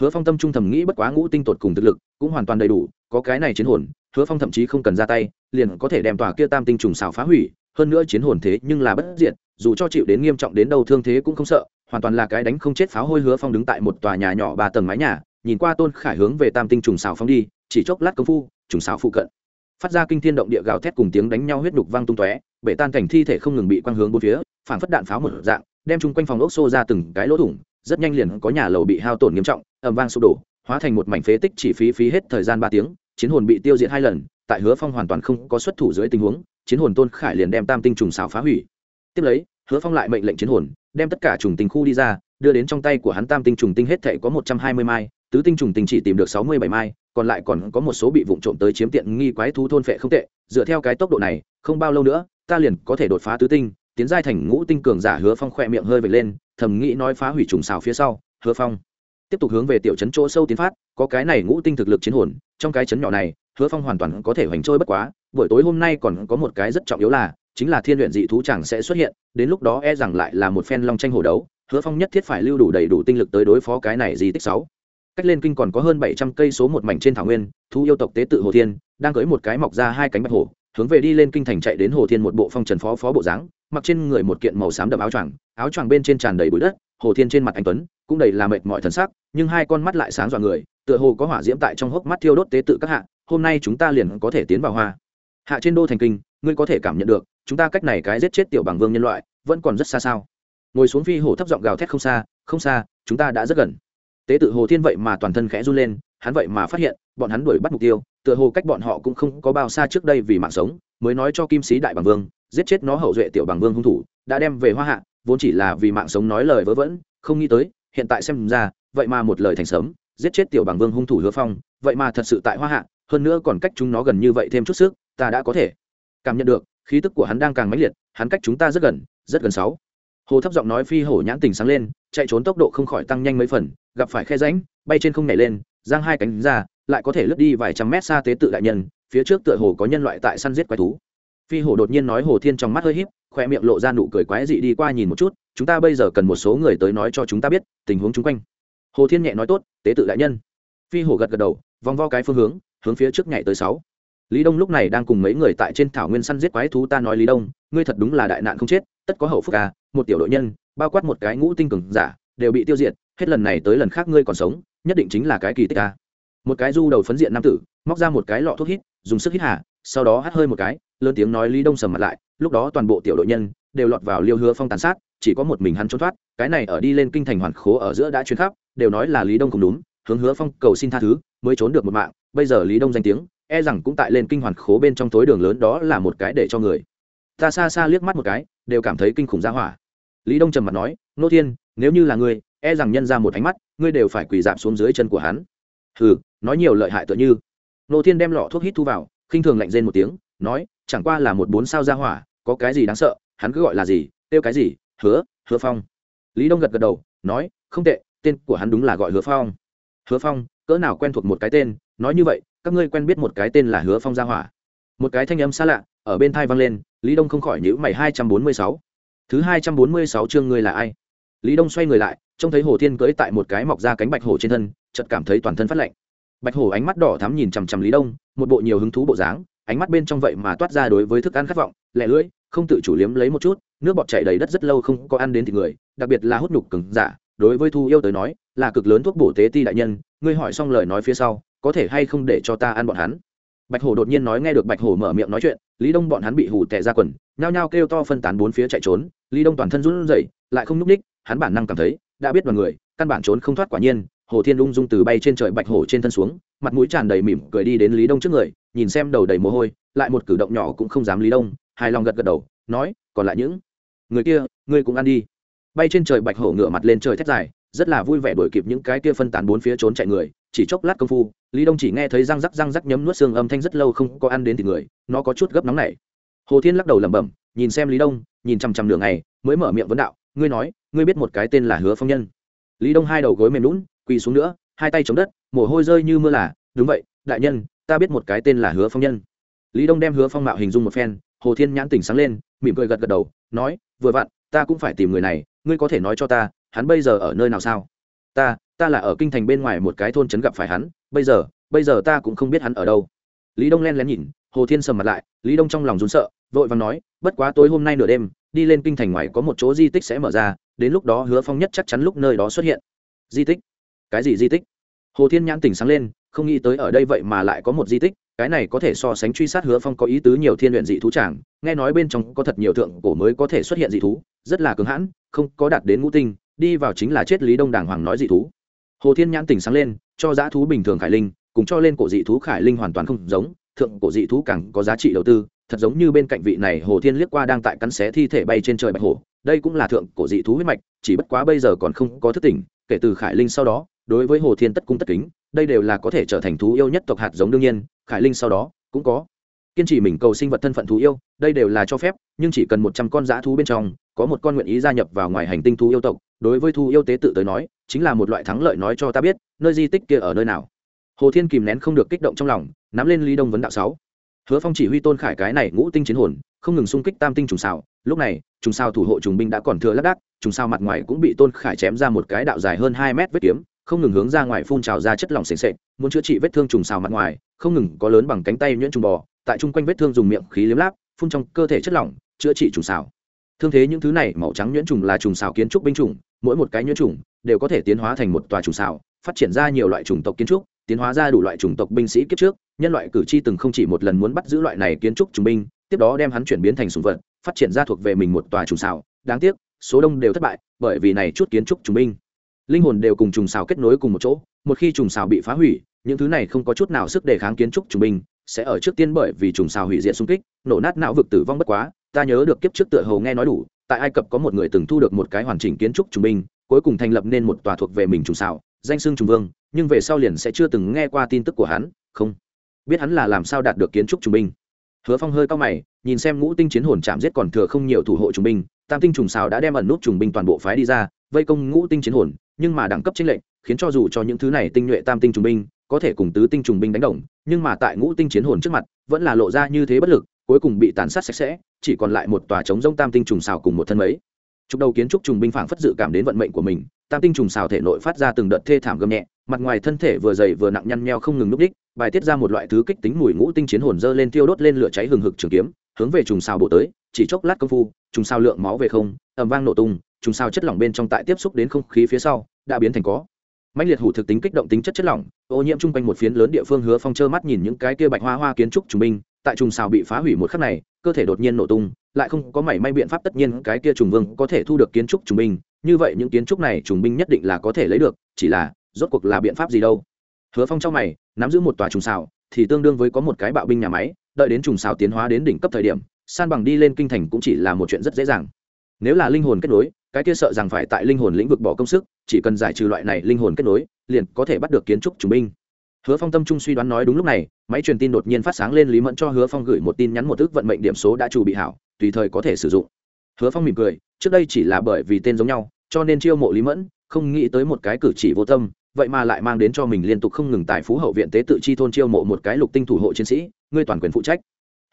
[SPEAKER 1] Hứa phong tâm trung thầm nghĩ bất quá ngũ tinh tột cùng thực lực cũng hoàn toàn đầy đủ, có cái này chiến hồn, hứa phong thậm chí không cần ra tay, liền có thể đem tòa kia tam tinh trùng xào phá hủy, hơn nữa chiến hồn thế nhưng là bất diệt, dù cho chịu đến nghiêm trọng đến đâu thương thế cũng không sợ hoàn toàn là cái đánh không chết pháo hôi hứa phong đứng tại một tòa nhà nhỏ ba tầng mái nhà, nhìn qua tôn khải hướng về tam tinh trùng xào phóng đi, chỉ chốc lát công phu, trùng xào phụ cận. Phát ra kinh thiên động địa gào thét cùng tiếng đánh nhau huyết đục văng tung tóe, bể tan cảnh thi thể không ngừng bị quang hướng bốn phía, phản phất đạn pháo một dạng, đem chung quanh phòng ốc xô ra từng cái lỗ thủng, rất nhanh liền có nhà lầu bị hao tổn nghiêm trọng ẩm vang sụp đổ, hóa thành một mảnh phế tích chỉ phí phí hết thời gian ba tiếng, chiến hồn bị tiêu diệt hai lần, tại hứa phong hoàn toàn không có xuất thủ dưới tình huống, chiến hồn tôn khải liền đem tam tinh trùng xào phá hủy. Tiếp lấy, hứa phong lại mệnh lệnh chiến hồn đem tất cả trùng tinh khu đi ra, đưa đến trong tay của hắn tam tinh trùng tinh hết thể có một trăm hai mươi mai, tứ tinh trùng tinh chỉ tìm được sáu mươi bảy mai, còn lại còn có một số bị vụn trộm tới chiếm tiện nghi quái thú thôn phệ không tệ. Dựa theo cái tốc độ này, không bao lâu nữa, ta liền có thể đột phá tứ tinh, tiến giai thành ngũ tinh cường giả hứa phong khỏe miệng hơi vệt lên, thầm nghĩ nói phá hủy trùng xào phía sau. Hứa phong tiếp tục hướng về tiểu trấn chỗ sâu tiến phát, có cái này ngũ tinh thực lực chiến hồn, trong cái trấn nhỏ này, hứa phong hoàn toàn có thể hoành trôi bất quá, buổi tối hôm nay còn có một cái rất trọng yếu là chính là thiên luyện dị thú chẳng sẽ xuất hiện, đến lúc đó e rằng lại là một phen long tranh hồ đấu, hứa phong nhất thiết phải lưu đủ đầy đủ tinh lực tới đối phó cái này di tích sáu. Cách lên kinh còn có hơn bảy trăm cây số một mảnh trên thảo nguyên, thú yêu tộc tế tự hồ thiên, đang cưới một cái mọc ra hai cánh bạch hổ, hướng về đi lên kinh thành chạy đến hồ thiên một bộ phong trần phó phó bộ dáng, mặc trên người một kiện màu xám đậm áo choàng áo choàng bên trên tràn đầy bụi đất, hồ thiên trên mặt anh tuấn, cũng đầy là mệt mỏi thần sắc, nhưng hai con mắt lại sáng dọa người, tựa hồ có hỏa diễm tại trong hốc mắt thiêu đốt tế tự các hạ, hôm nay chúng ta liền có thể tiến vào hoa. Hạ trên đô thành kinh, ngươi có thể cảm nhận được chúng ta cách này cái giết chết tiểu bằng vương nhân loại, vẫn còn rất xa sao? Ngồi xuống phi hổ thấp giọng gào thét không xa không xa, chúng ta đã rất gần. Tế tự hồ thiên vậy mà toàn thân khẽ run lên, hắn vậy mà phát hiện, bọn hắn đuổi bắt mục tiêu, tựa hồ cách bọn họ cũng không có bao xa trước đây vì mạng sống, mới nói cho kim sĩ đại bằng vương, giết chết nó hậu duệ tiểu bằng vương hung thủ, đã đem về hoa hạ, vốn chỉ là vì mạng sống nói lời vớ vẩn, không nghĩ tới, hiện tại xem ra, vậy mà một lời thành sớm, giết chết tiểu bằng vương hung thủ hứa phong, vậy mà thật sự tại hoa hạ, hơn nữa còn cách chúng nó gần như vậy thêm chút sức, ta đã có thể cảm nhận được khí tức của hắn đang càng mãnh liệt, hắn cách chúng ta rất gần rất gần sáu. Hồ thấp giọng nói phi hổ nhãn tình sáng lên, chạy trốn tốc độ không khỏi tăng nhanh mấy phần, gặp phải khe rãnh, bay trên không nhảy lên, giang hai cánh ra, lại có thể lướt đi vài trăm mét xa tế tự đại nhân, phía trước tựa hồ có nhân loại tại săn giết quái thú. Phi hổ đột nhiên nói hồ thiên trong mắt hơi híp, khoe miệng lộ ra nụ cười quái dị đi qua nhìn một chút, chúng ta bây giờ cần một số người tới nói cho chúng ta biết, tình huống chung quanh. Hồ thiên nhẹ nói tốt, tế tự đại nhân. Phi hổ gật gật đầu, vòng vo cái phương hướng hướng phía trước nhảy tới sáu lý đông lúc này đang cùng mấy người tại trên thảo nguyên săn giết quái thú ta nói lý đông, ngươi thật đúng là đại nạn không chết, tất có hậu phúc à một tiểu đội nhân, bao quát một cái ngũ tinh cường giả, đều bị tiêu diệt, hết lần này tới lần khác ngươi còn sống, nhất định chính là cái kỳ tích à. Một cái du đầu phấn diện nam tử, móc ra một cái lọ thuốc hít, dùng sức hít hà, sau đó hắt hơi một cái, lớn tiếng nói lý đông sầm mặt lại, lúc đó toàn bộ tiểu đội nhân, đều lọt vào liêu hứa phong tàn sát, chỉ có một mình hắn trốn thoát, cái này ở đi lên kinh thành hoàn khố ở giữa đã chuyến khắp, đều nói là lý đông không đúng, hướng hứa phong cầu xin tha thứ, mới trốn được một mạng, bây giờ lý đông danh tiếng e rằng cũng tại lên kinh hoàn khố bên trong tối đường lớn đó là một cái để cho người. Ta xa xa liếc mắt một cái, đều cảm thấy kinh khủng ra hỏa. Lý đông trầm mặt nói, nô thiên, nếu như là ngươi e rằng nhân ra một ánh mắt, ngươi đều phải quỳ dạp xuống dưới chân của hắn. Hừ, nói nhiều lợi hại tựa như. Nô thiên đem lọ thuốc hít thu vào, khinh thường lạnh rên một tiếng, nói, chẳng qua là một bốn sao ra hỏa, có cái gì đáng sợ, hắn cứ gọi là gì, kêu cái gì, hứa hứa phong. Lý đông gật gật đầu, nói, không tệ, tên của hắn đúng là gọi hứa phong. Hứa phong, cỡ nào quen thuộc một cái tên, nói như vậy các ngươi quen biết một cái tên là hứa phong gia hỏa. Một cái thanh âm xa lạ, ở bên thai vang lên, lý đông không khỏi nhữ mày, hai trăm bốn mươi sáu. Thứ hai trăm bốn mươi sáu chương ngươi là ai? Lý đông xoay người lại, trông thấy hồ thiên cưỡi tại một cái mọc ra cánh bạch hổ trên thân, chợt cảm thấy toàn thân phát lạnh. Bạch hổ ánh mắt đỏ thắm nhìn chằm chằm lý đông, một bộ nhiều hứng thú bộ dáng, ánh mắt bên trong vậy mà toát ra đối với thức ăn khát vọng, lẹ lưỡi, không tự chủ liếm lấy một chút, nước bọt chảy đầy đất rất lâu không có ăn đến thịt người, đặc biệt là hút nhục cứng giả đối với thu yêu tới nói, là cực lớn thuốc bổ tế ti đại nhân, ngươi hỏi xong lời nói phía sau có thể hay không để cho ta ăn bọn hắn? Bạch hổ đột nhiên nói nghe được bạch hổ mở miệng nói chuyện, lý đông bọn hắn bị hủ tệ ra quần, nhao nhao kêu to phân tán bốn phía chạy trốn, lý đông toàn thân run rẩy, lại không núp ních hắn bản năng cảm thấy, đã biết đoàn người, căn bản trốn không thoát quả nhiên, hồ thiên ung dung từ bay trên trời bạch hổ trên thân xuống, mặt mũi tràn đầy mỉm cười đi đến lý đông trước người, nhìn xem đầu đầy mồ hôi, lại một cử động nhỏ cũng không dám lý đông, hài lòng gật gật đầu, nói, còn lại những người kia, ngươi cũng ăn đi. Bay trên trời bạch hổ ngửa mặt lên trời thét dài, rất là vui vẻ đuổi kịp những cái kia phân tán bốn phía trốn chạy người chỉ chốc lát công phu, lý đông chỉ nghe thấy răng rắc răng rắc nhấm nuốt xương âm thanh rất lâu không có ăn đến thì người, nó có chút gấp nóng này hồ thiên lắc đầu lẩm bẩm, nhìn xem lý đông, nhìn chằm chằm đường này mới mở miệng vấn đạo, ngươi nói, ngươi biết một cái tên là hứa phong nhân? Lý đông hai đầu gối mềm lún quỳ xuống nữa, hai tay chống đất, mồ hôi rơi như mưa là, đúng vậy, đại nhân, ta biết một cái tên là hứa phong nhân. Lý đông đem hứa phong mạo hình dung một phen, hồ thiên nhãn tỉnh sáng lên, mỉm cười gật gật đầu, nói, vừa vặn, ta cũng phải tìm người này, ngươi có thể nói cho ta, hắn bây giờ ở nơi nào sao? Ta ta là ở kinh thành bên ngoài một cái thôn trấn gặp phải hắn, bây giờ bây giờ ta cũng không biết hắn ở đâu. Lý đông len lén nhìn, hồ thiên sầm mặt lại, lý đông trong lòng rún sợ, vội vàng nói, bất quá tối hôm nay nửa đêm, đi lên kinh thành ngoài có một chỗ di tích sẽ mở ra, đến lúc đó hứa phong nhất chắc chắn lúc nơi đó xuất hiện. Di tích? Cái gì di tích? Hồ thiên nhãn tỉnh sáng lên, không nghĩ tới ở đây vậy mà lại có một di tích, cái này có thể so sánh truy sát hứa phong có ý tứ nhiều thiên luyện dị thú tràng nghe nói bên trong có thật nhiều thượng cổ mới có thể xuất hiện dị thú, rất là cứng hãn, không có đạt đến ngũ tinh, đi vào chính là chết lý đông đàng hoàng nói dị thú hồ thiên nhãn tỉnh sáng lên, cho giá thú bình thường khải linh, cùng cho lên cổ dị thú khải linh hoàn toàn không giống, thượng cổ dị thú càng có giá trị đầu tư, thật giống như bên cạnh vị này hồ thiên liếc qua đang tại cắn xé thi thể bay trên trời bạch hổ, đây cũng là thượng cổ dị thú huyết mạch, chỉ bất quá bây giờ còn không có thức tỉnh, kể từ khải linh sau đó, đối với hồ thiên tất cung tất kính, đây đều là có thể trở thành thú yêu nhất tộc hạt giống đương nhiên, khải linh sau đó cũng có. Kiên trì mình cầu sinh vật thân phận thú yêu, đây đều là cho phép, nhưng chỉ cần một trăm con dã thú bên trong, có một con nguyện ý gia nhập vào ngoài hành tinh thú yêu tộc, đối với thú yêu tế tự tới nói chính là một loại thắng lợi nói cho ta biết, nơi di tích kia ở nơi nào. Hồ thiên kìm nén không được kích động trong lòng, nắm lên ly đông vấn đạo sáu. Hứa phong chỉ huy tôn khải cái này ngũ tinh chiến hồn, không ngừng xung kích tam tinh trùng xào. Lúc này, trùng sao thủ hộ trùng binh đã còn thừa lác đác, trùng sao mặt ngoài cũng bị tôn khải chém ra một cái đạo dài hơn hai mét vết kiếm, không ngừng hướng ra ngoài phun trào ra chất lỏng s ề muốn chữa trị vết thương trùng xào mặt ngoài, không ngừng có lớn bằng cánh tay nhuyễn trùng bò, tại chung quanh vết thương dùng miệng khí liếm láp, phun trong cơ thể chất lỏng, chữa trị trùng xào. Thương thế những thứ này, màu trắng nhuyễn trùng là trùng xào kiến trúc binh trùng mỗi một cái nhuyễn trùng đều có thể tiến hóa thành một tòa trùng xào phát triển ra nhiều loại chủng tộc kiến trúc, tiến hóa ra đủ loại chủng tộc binh sĩ kiếp trước. Nhân loại cử tri từng không chỉ một lần muốn bắt giữ loại này kiến trúc trùng binh, tiếp đó đem hắn chuyển biến thành sùng vật, phát triển ra thuộc về mình một tòa trùng xào đáng tiếc, số đông đều thất bại bởi vì này chút kiến trúc trùng binh. Linh hồn đều cùng trùng xào kết nối cùng một chỗ, một khi trùng xào bị phá hủy, những thứ này không có chút nào sức đề kháng kiến trúc trùng binh sẽ ở trước tiên bởi vì trùng xào hủy diệt xung kích, nổ nát não vực tử vong bất quá. Ta nhớ được kiếp trước tựa hồ nghe nói đủ tại ai cập có một người từng thu được một cái hoàn chỉnh kiến trúc trùng binh, cuối cùng thành lập nên một tòa thuộc về mình trùng xào, danh xưng trùng vương, nhưng về sau liền sẽ chưa từng nghe qua tin tức của hắn, không biết hắn là làm sao đạt được kiến trúc trùng binh. Hứa phong hơi cao mày, nhìn xem ngũ tinh chiến hồn chạm giết còn thừa không nhiều thủ hộ trùng binh, tam tinh trùng xào đã đem ẩn nút trùng binh toàn bộ phái đi ra, vây công ngũ tinh chiến hồn, nhưng mà đẳng cấp chính lệnh khiến cho dù cho những thứ này tinh nhuệ tam tinh trùng binh, có thể cùng tứ tinh trùng binh đánh đồng, nhưng mà tại ngũ tinh chiến hồn trước mặt, vẫn là lộ ra như thế bất lực cuối cùng bị tàn sát sạch sẽ, chỉ còn lại một tòa trống rông tam tinh trùng xào cùng một thân mấy. Chục đầu kiến trúc trùng binh phảng phất dự cảm đến vận mệnh của mình, tam tinh trùng xào thể nội phát ra từng đợt thê thảm gầm nhẹ, mặt ngoài thân thể vừa dày vừa nặng nhăn nheo không ngừng núp đích, bài tiết ra một loại thứ kích tính mùi ngũ tinh chiến hồn dơ lên tiêu đốt lên lửa cháy hừng hực trường kiếm, hướng về trùng xào bổ tới, chỉ chốc lát công phu, trùng xào lượng máu về không, ầm vang nổ tung, trùng xào chất lỏng bên trong tại tiếp xúc đến không khí phía sau, đã biến thành có. Mạnh liệt hủ thực tính kích động tính chất chất lỏng, ô nhiễm chung quanh một phiến lớn địa phương hứa phong trơ mắt nhìn những cái kia bạch hoa hoa kiến trúc trùng binh tại trùng xào bị phá hủy một khắc này, cơ thể đột nhiên nổ tung, lại không có mảy may biện pháp tất nhiên cái kia trùng vương có thể thu được kiến trúc trùng binh. Như vậy những kiến trúc này trùng binh nhất định là có thể lấy được, chỉ là rốt cuộc là biện pháp gì đâu? Hứa phong trong mày, nắm giữ một tòa trùng xào, thì tương đương với có một cái bạo binh nhà máy, đợi đến trùng xào tiến hóa đến đỉnh cấp thời điểm, san bằng đi lên kinh thành cũng chỉ là một chuyện rất dễ dàng. Nếu là linh hồn kết nối, cái kia sợ rằng phải tại linh hồn lĩnh vực bỏ công sức, chỉ cần giải trừ loại này linh hồn kết nối, liền có thể bắt được kiến trúc trùng binh hứa phong tâm trung suy đoán nói đúng lúc này, máy truyền tin đột nhiên phát sáng lên lý mẫn cho hứa phong gửi một tin nhắn một ước vận mệnh điểm số đã chủ bị hảo, tùy thời có thể sử dụng. Hứa phong mỉm cười, trước đây chỉ là bởi vì tên giống nhau, cho nên chiêu mộ lý mẫn, không nghĩ tới một cái cử chỉ vô tâm, vậy mà lại mang đến cho mình liên tục không ngừng tại phú hậu viện tế tự chi thôn chiêu mộ một cái lục tinh thủ hộ chiến sĩ, ngươi toàn quyền phụ trách.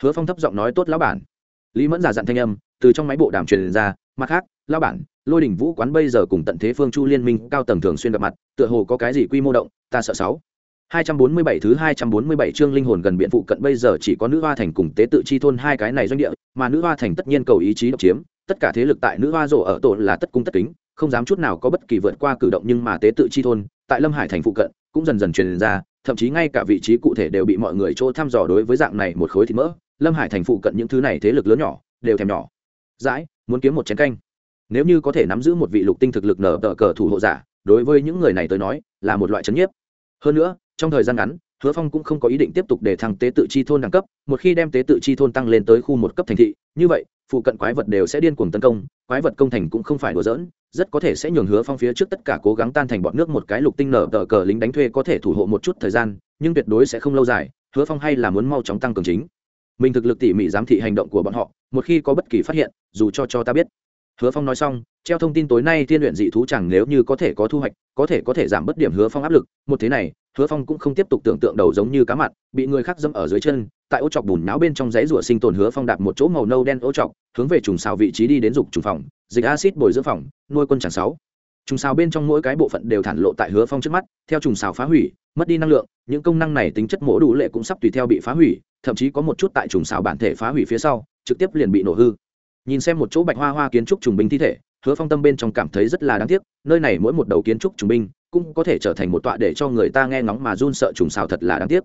[SPEAKER 1] Hứa phong thấp giọng nói, tốt lão bản. Lý mẫn giả dặn thanh âm, từ trong máy bộ đàm truyền ra, mặt khác, lão bản, lôi đỉnh vũ quán bây giờ cùng tận thế phương chu liên minh cao tầng thường xuyên gặp mặt, tựa hồ có cái gì quy mô động, ta sợ sáu. 247 thứ 247 chương linh hồn gần biện phụ cận bây giờ chỉ có nữ hoa thành cùng tế tự chi thôn hai cái này doanh địa, mà nữ hoa thành tất nhiên cầu ý chí độc chiếm, tất cả thế lực tại nữ hoa rồ ở tổ là tất cung tất kính, không dám chút nào có bất kỳ vượt qua cử động nhưng mà tế tự chi thôn, tại Lâm Hải thành phụ cận, cũng dần dần truyền ra, thậm chí ngay cả vị trí cụ thể đều bị mọi người chỗ thăm dò đối với dạng này một khối thịt mỡ, Lâm Hải thành phụ cận những thứ này thế lực lớn nhỏ, đều thèm nhỏ. Dãi, muốn kiếm một chén canh. Nếu như có thể nắm giữ một vị lục tinh thực lực nở tở cờ thủ hộ giả, đối với những người này tới nói, là một loại chấn nhiếp. Hơn nữa, trong thời gian ngắn, hứa phong cũng không có ý định tiếp tục để thăng tế tự chi thôn đẳng cấp, một khi đem tế tự chi thôn tăng lên tới khu một cấp thành thị, như vậy, phụ cận quái vật đều sẽ điên cuồng tấn công, quái vật công thành cũng không phải đùa dỡn rất có thể sẽ nhường hứa phong phía trước tất cả cố gắng tan thành bọn nước một cái lục tinh nở tờ cờ lính đánh thuê có thể thủ hộ một chút thời gian, nhưng tuyệt đối sẽ không lâu dài, hứa phong hay là muốn mau chóng tăng cường chính. Mình thực lực tỉ mỉ giám thị hành động của bọn họ, một khi có bất kỳ phát hiện, dù cho cho ta biết. Hứa phong nói xong, treo thông tin tối nay thiên luyện dị thú chẳng nếu như có thể có thu hoạch, có thể có thể giảm bớt điểm hứa phong áp lực, một thế này hứa phong cũng không tiếp tục tưởng tượng đầu giống như cá mặt, bị người khác dâm ở dưới chân, tại ô chọc bùn não bên trong giấy rủa sinh tồn hứa phong đạp một chỗ màu nâu đen ô chọc hướng về trùng xào vị trí đi đến dục trùng phòng, dịch acid bồi dưỡng phòng, nuôi quân chẳng sáu. Trùng xào bên trong mỗi cái bộ phận đều thản lộ tại hứa phong trước mắt, theo trùng xào phá hủy, mất đi năng lượng, những công năng này tính chất mổ đủ lệ cũng sắp tùy theo bị phá hủy, thậm chí có một chút tại trùng xào bản thể phá hủy phía sau, trực tiếp liền bị nổ hư. Nhìn xem một chỗ bạch hoa hoa kiến trúc trùng binh thi thể, hứa phong tâm bên trong cảm thấy rất là đáng tiếc, nơi này mỗi một đầu kiến trúc trùng binh cũng có thể trở thành một tọa để cho người ta nghe ngóng mà run sợ trùng xào thật là đáng tiếc.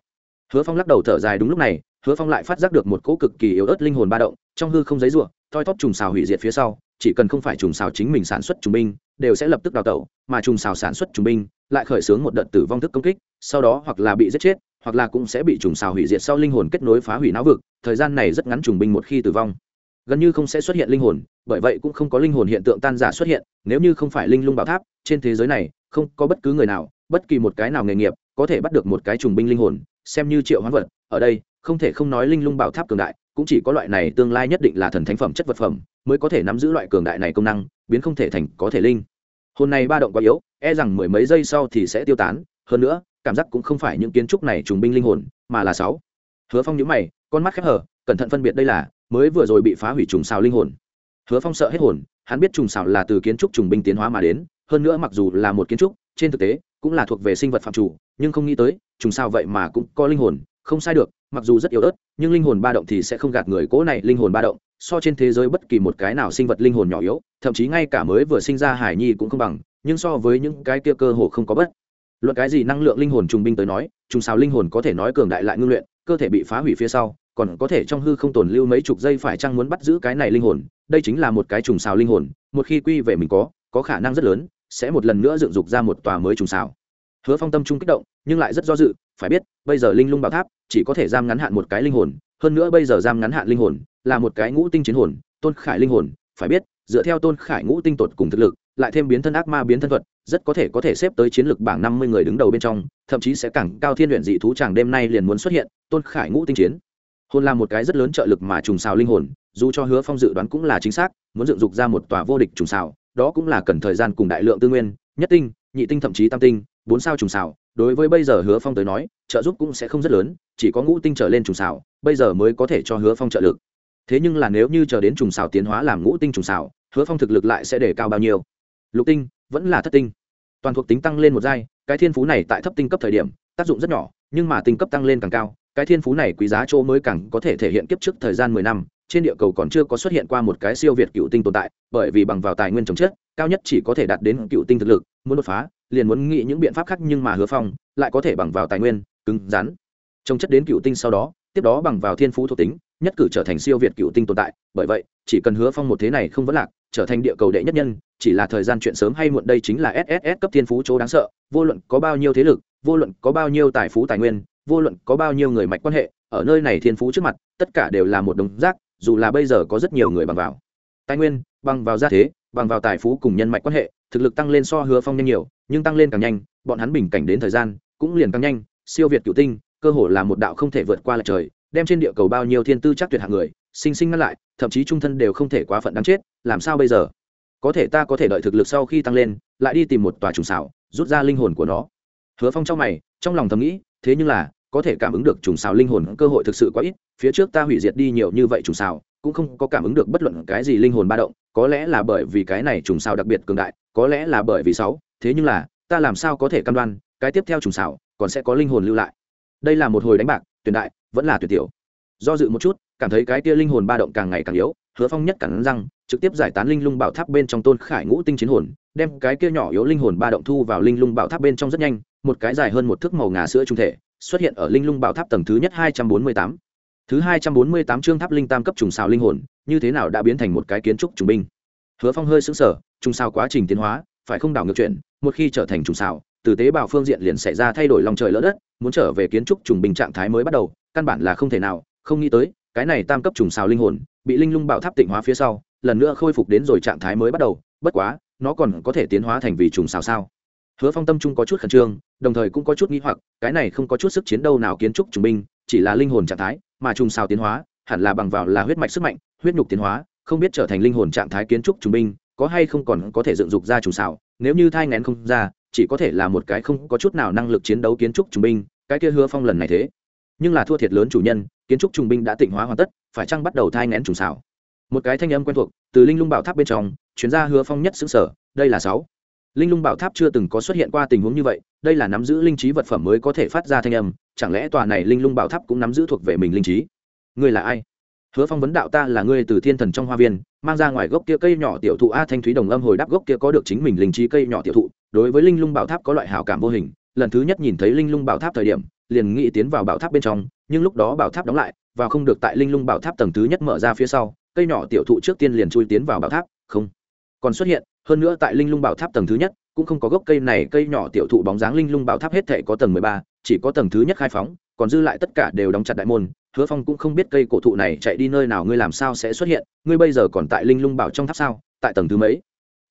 [SPEAKER 1] Hứa phong lắc đầu thở dài đúng lúc này, hứa phong lại phát giác được một cỗ cực kỳ yếu ớt linh hồn ba động, trong hư không giấy ruộng thoi thóp trùng xào hủy diệt phía sau, chỉ cần không phải trùng xào chính mình sản xuất trùng binh, đều sẽ lập tức đào tẩu, mà trùng xào sản xuất trùng binh lại khởi xướng một đợt tử vong thức công kích, sau đó hoặc là bị giết chết, hoặc là cũng sẽ bị trùng xào hủy diệt sau linh hồn kết nối phá hủy não vực, thời gian này rất ngắn trùng binh một khi tử vong. Gần như không sẽ xuất hiện linh hồn, bởi vậy cũng không có linh hồn hiện tượng tan giả xuất hiện, nếu như không phải linh lung bảo tháp, trên thế giới này không có bất cứ người nào, bất kỳ một cái nào nghề nghiệp có thể bắt được một cái trùng binh linh hồn, xem như triệu hoán vật. Ở đây, không thể không nói linh lung bảo tháp cường đại, cũng chỉ có loại này tương lai nhất định là thần thánh phẩm chất vật phẩm mới có thể nắm giữ loại cường đại này công năng, biến không thể thành có thể linh. Hồn này ba động quá yếu e rằng mười mấy giây sau thì sẽ tiêu tán. Hơn nữa, cảm giác cũng không phải những kiến trúc này trùng binh linh hồn, mà là sáu. Hứa phong nhíu mày, con mắt khép hở cẩn thận phân biệt đây là, mới vừa rồi bị phá hủy trùng xào linh hồn. Hứa phong sợ hết hồn, hắn biết trùng xào là từ kiến trúc trùng binh tiến hóa mà đến hơn nữa mặc dù là một kiến trúc, trên thực tế cũng là thuộc về sinh vật phạm chủ, nhưng không nghĩ tới, trùng sao vậy mà cũng có linh hồn, không sai được, mặc dù rất yếu ớt, nhưng linh hồn ba động thì sẽ không gạt người cố này linh hồn ba động, so trên thế giới bất kỳ một cái nào sinh vật linh hồn nhỏ yếu, thậm chí ngay cả mới vừa sinh ra hải nhi cũng không bằng, nhưng so với những cái kia cơ hồ không có bất. Luận cái gì năng lượng linh hồn trùng binh tới nói, trùng sao linh hồn có thể nói cường đại lại ngưng luyện, cơ thể bị phá hủy phía sau, còn có thể trong hư không tồn lưu mấy chục giây phải chăng muốn bắt giữ cái này linh hồn, đây chính là một cái trùng sao linh hồn, một khi quy về mình có có khả năng rất lớn sẽ một lần nữa dựng dục ra một tòa mới trùng xào. Hứa phong tâm trung kích động, nhưng lại rất do dự, phải biết, bây giờ linh lung bảo tháp chỉ có thể giam ngắn hạn một cái linh hồn, hơn nữa bây giờ giam ngắn hạn linh hồn là một cái ngũ tinh chiến hồn, tôn khải linh hồn, phải biết, dựa theo tôn khải ngũ tinh tột cùng thực lực, lại thêm biến thân ác ma biến thân thuật, rất có thể có thể xếp tới chiến lược bảng năm mươi người đứng đầu bên trong, thậm chí sẽ càng cao thiên luyện dị thú chàng đêm nay liền muốn xuất hiện, tôn khải ngũ tinh chiến. Hồn là một cái rất lớn trợ lực mà trùng xào linh hồn, dù cho hứa phong dự đoán cũng là chính xác, muốn dựng dục ra một tòa vô địch trùng xào đó cũng là cần thời gian cùng đại lượng tư nguyên, nhất tinh, nhị tinh thậm chí tam tinh, bốn sao trùng xào. Đối với bây giờ hứa phong tới nói, trợ giúp cũng sẽ không rất lớn, chỉ có ngũ tinh trở lên trùng xào, bây giờ mới có thể cho hứa phong trợ lực. Thế nhưng là nếu như chờ đến trùng xào tiến hóa làm ngũ tinh trùng xào, hứa phong thực lực lại sẽ để cao bao nhiêu? Lục tinh, vẫn là thất tinh. Toàn thuộc tính tăng lên một giai, cái thiên phú này tại thấp tinh cấp thời điểm, tác dụng rất nhỏ, nhưng mà tinh cấp tăng lên càng cao, cái thiên phú này quý giá chỗ mới càng có thể thể hiện kiếp trước thời gian mười năm trên địa cầu còn chưa có xuất hiện qua một cái siêu việt cựu tinh tồn tại, bởi vì bằng vào tài nguyên chống chất, cao nhất chỉ có thể đạt đến cựu tinh thực lực, muốn đột phá, liền muốn nghĩ những biện pháp khác nhưng mà hứa phong lại có thể bằng vào tài nguyên, cứng rắn. Chống chất đến cựu tinh sau đó, tiếp đó bằng vào thiên phú thuộc tính, nhất cử trở thành siêu việt cựu tinh tồn tại, bởi vậy, chỉ cần hứa phong một thế này không vấn lạc, trở thành địa cầu đệ nhất nhân, chỉ là thời gian chuyện sớm hay muộn đây chính là sss cấp thiên phú chỗ đáng sợ, vô luận có bao nhiêu thế lực, vô luận có bao nhiêu tài phú tài nguyên, vô luận có bao nhiêu người mạch quan hệ, ở nơi này thiên phú trước mặt, tất cả đều là một đồng rác dù là bây giờ có rất nhiều người bằng vào. Tài nguyên, bằng vào gia thế, bằng vào tài phú cùng nhân mạch quan hệ, thực lực tăng lên so hứa phong nhanh nhiều, nhưng tăng lên càng nhanh, bọn hắn bình cảnh đến thời gian, cũng liền càng nhanh. Siêu việt cựu tinh, cơ hồ là một đạo không thể vượt qua lại trời, đem trên địa cầu bao nhiêu thiên tư chắc tuyệt hạng người, sinh sinh ngăn lại, thậm chí trung thân đều không thể quá phận đáng chết, làm sao bây giờ? Có thể ta có thể đợi thực lực sau khi tăng lên, lại đi tìm một tòa trùng xảo, rút ra linh hồn của nó. Hứa phong trong mày, trong lòng thầm nghĩ, thế nhưng là có thể cảm ứng được trùng xào linh hồn cơ hội thực sự quá ít, phía trước ta hủy diệt đi nhiều như vậy trùng xào, cũng không có cảm ứng được bất luận cái gì linh hồn ba động, có lẽ là bởi vì cái này trùng xào đặc biệt cường đại, có lẽ là bởi vì sáu, thế nhưng là, ta làm sao có thể căn đoan, cái tiếp theo trùng xào còn sẽ có linh hồn lưu lại. Đây là một hồi đánh bạc, tuyển đại, vẫn là tuyệt tiểu. Do dự một chút, cảm thấy cái tia linh hồn ba động càng ngày càng yếu, hứa phong nhất cản răng, trực tiếp giải tán linh lung bảo tháp bên trong tôn khải ngũ tinh chiến hồn, đem cái kia nhỏ yếu linh hồn ba động thu vào linh lung bảo tháp bên trong rất nhanh, một cái dài hơn một thước màu ngà sữa trung thể xuất hiện ở linh lung bảo tháp tầng thứ nhất hai trăm bốn mươi tám. Thứ hai trăm bốn mươi tám chương tháp linh tam cấp trùng xào linh hồn, như thế nào đã biến thành một cái kiến trúc trùng binh? Hứa phong hơi xứng sở trùng xào quá trình tiến hóa, phải không đảo ngược chuyện, một khi trở thành trùng xào, từ tế bào phương diện liền xảy ra thay đổi lòng trời lỡ đất, muốn trở về kiến trúc trùng bình trạng thái mới bắt đầu, căn bản là không thể nào, không nghĩ tới, cái này tam cấp trùng xào linh hồn, bị linh lung bảo tháp tịnh hóa phía sau, lần nữa khôi phục đến rồi trạng thái mới bắt đầu, bất quá, nó còn có thể tiến hóa thành vì trùng xào sao? Hứa phong tâm trung có chút khẩn trương, đồng thời cũng có chút nghĩ hoặc, cái này không có chút sức chiến đấu nào kiến trúc trùng binh, chỉ là linh hồn trạng thái, mà trùng sao tiến hóa, hẳn là bằng vào là huyết mạch sức mạnh, huyết nhục tiến hóa, không biết trở thành linh hồn trạng thái kiến trúc trùng binh, có hay không còn có thể dựng dục ra trùng sao. nếu như thai ngén không ra, chỉ có thể là một cái không có chút nào năng lực chiến đấu kiến trúc trùng binh, cái kia hứa phong lần này thế. Nhưng là thua thiệt lớn chủ nhân, kiến trúc trùng binh đã tịnh hóa hoàn tất, phải chăng bắt đầu thai ngén trùng xảo một cái thanh âm quen thuộc từ linh lung bảo tháp bên trong chuyến ra hứa phong nhất xứng sở đây là sáu linh lung bảo tháp chưa từng có xuất hiện qua tình huống như vậy, đây là nắm giữ linh trí vật phẩm mới có thể phát ra thanh âm, chẳng lẽ tòa này linh lung bảo tháp cũng nắm giữ thuộc về mình linh trí? Ngươi là ai? Hứa phong vấn đạo ta là ngươi từ thiên thần trong hoa viên, mang ra ngoài gốc kia cây nhỏ tiểu thụ a thanh thúy đồng âm hồi đáp gốc kia có được chính mình linh trí cây nhỏ tiểu thụ, đối với linh lung bảo tháp có loại hảo cảm vô hình, lần thứ nhất nhìn thấy linh lung bảo tháp thời điểm, liền nghĩ tiến vào bảo tháp bên trong, nhưng lúc đó bảo tháp đóng lại, và không được tại linh lung bảo tháp tầng thứ nhất mở ra phía sau, cây nhỏ tiểu thụ trước tiên liền chui tiến vào bảo tháp, không. Còn xuất hiện hơn nữa tại linh lung bảo tháp tầng thứ nhất, cũng không có gốc cây này, cây nhỏ tiểu thụ bóng dáng linh lung bảo tháp hết thể có tầng mười ba, chỉ có tầng thứ nhất khai phóng, còn dư lại tất cả đều đóng chặt đại môn. Hứa phong cũng không biết cây cổ thụ này chạy đi nơi nào, ngươi làm sao sẽ xuất hiện? Ngươi bây giờ còn tại linh lung bảo trong tháp sao? Tại tầng thứ mấy?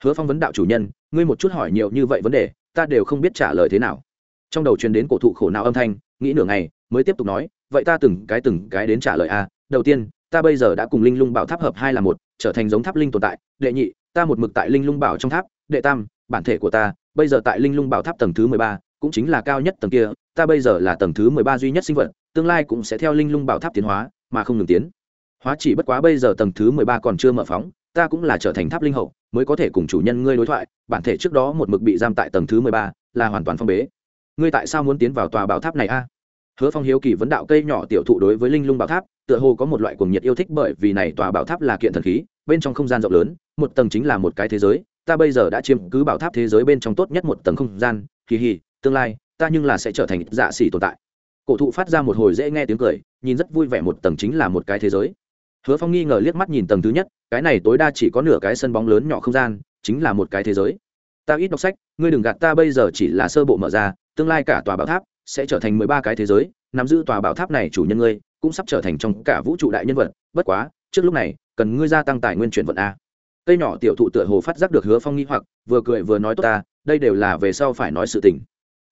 [SPEAKER 1] Hứa phong vấn đạo chủ nhân, ngươi một chút hỏi nhiều như vậy vấn đề, ta đều không biết trả lời thế nào. Trong đầu truyền đến cổ thụ khổ não âm thanh, nghĩ nửa ngày, mới tiếp tục nói, vậy ta từng cái từng cái đến trả lời a. Đầu tiên, ta bây giờ đã cùng linh lung bảo tháp hợp hai là một, trở thành giống tháp linh tồn tại. Đệ nhị ta một mực tại linh lung bảo trong tháp, đệ tam, bản thể của ta, bây giờ tại linh lung bảo tháp tầng thứ mười ba, cũng chính là cao nhất tầng kia, ta bây giờ là tầng thứ mười ba duy nhất sinh vật, tương lai cũng sẽ theo linh lung bảo tháp tiến hóa, mà không ngừng tiến. Hóa chỉ bất quá bây giờ tầng thứ mười ba còn chưa mở phóng, ta cũng là trở thành tháp linh hậu, mới có thể cùng chủ nhân ngươi đối thoại, bản thể trước đó một mực bị giam tại tầng thứ mười ba, là hoàn toàn phong bế. Ngươi tại sao muốn tiến vào tòa bảo tháp này a? Hứa phong hiếu kỳ vấn đạo cây nhỏ tiểu thụ đối với linh lung bảo tháp, tựa hồ có một loại cuồng nhiệt yêu thích bởi vì này tòa bảo tháp là kiện thần khí bên trong không gian rộng lớn, một tầng chính là một cái thế giới, ta bây giờ đã chiếm cứ bảo tháp thế giới bên trong tốt nhất một tầng không gian kỳ hì, tương lai, ta nhưng là sẽ trở thành dạ xỉ tồn tại. Cổ thụ phát ra một hồi dễ nghe tiếng cười, nhìn rất vui vẻ một tầng chính là một cái thế giới. Hứa phong nghi ngờ liếc mắt nhìn tầng thứ nhất, cái này tối đa chỉ có nửa cái sân bóng lớn nhỏ không gian, chính là một cái thế giới. Ta ít đọc sách, ngươi đừng gạt ta bây giờ chỉ là sơ bộ mở ra, tương lai cả tòa bảo tháp sẽ trở thành mười ba cái thế giới, nắm giữ tòa bảo tháp này chủ nhân ngươi, cũng sắp trở thành trong cả vũ trụ đại nhân vật. Bất quá, trước lúc này cần ngươi gia tăng tài nguyên chuyển vận a. Cây nhỏ tiểu thụ tựa hồ phát giác được hứa phong nghi hoặc, vừa cười vừa nói tốt ta, đây đều là về sau phải nói sự tình.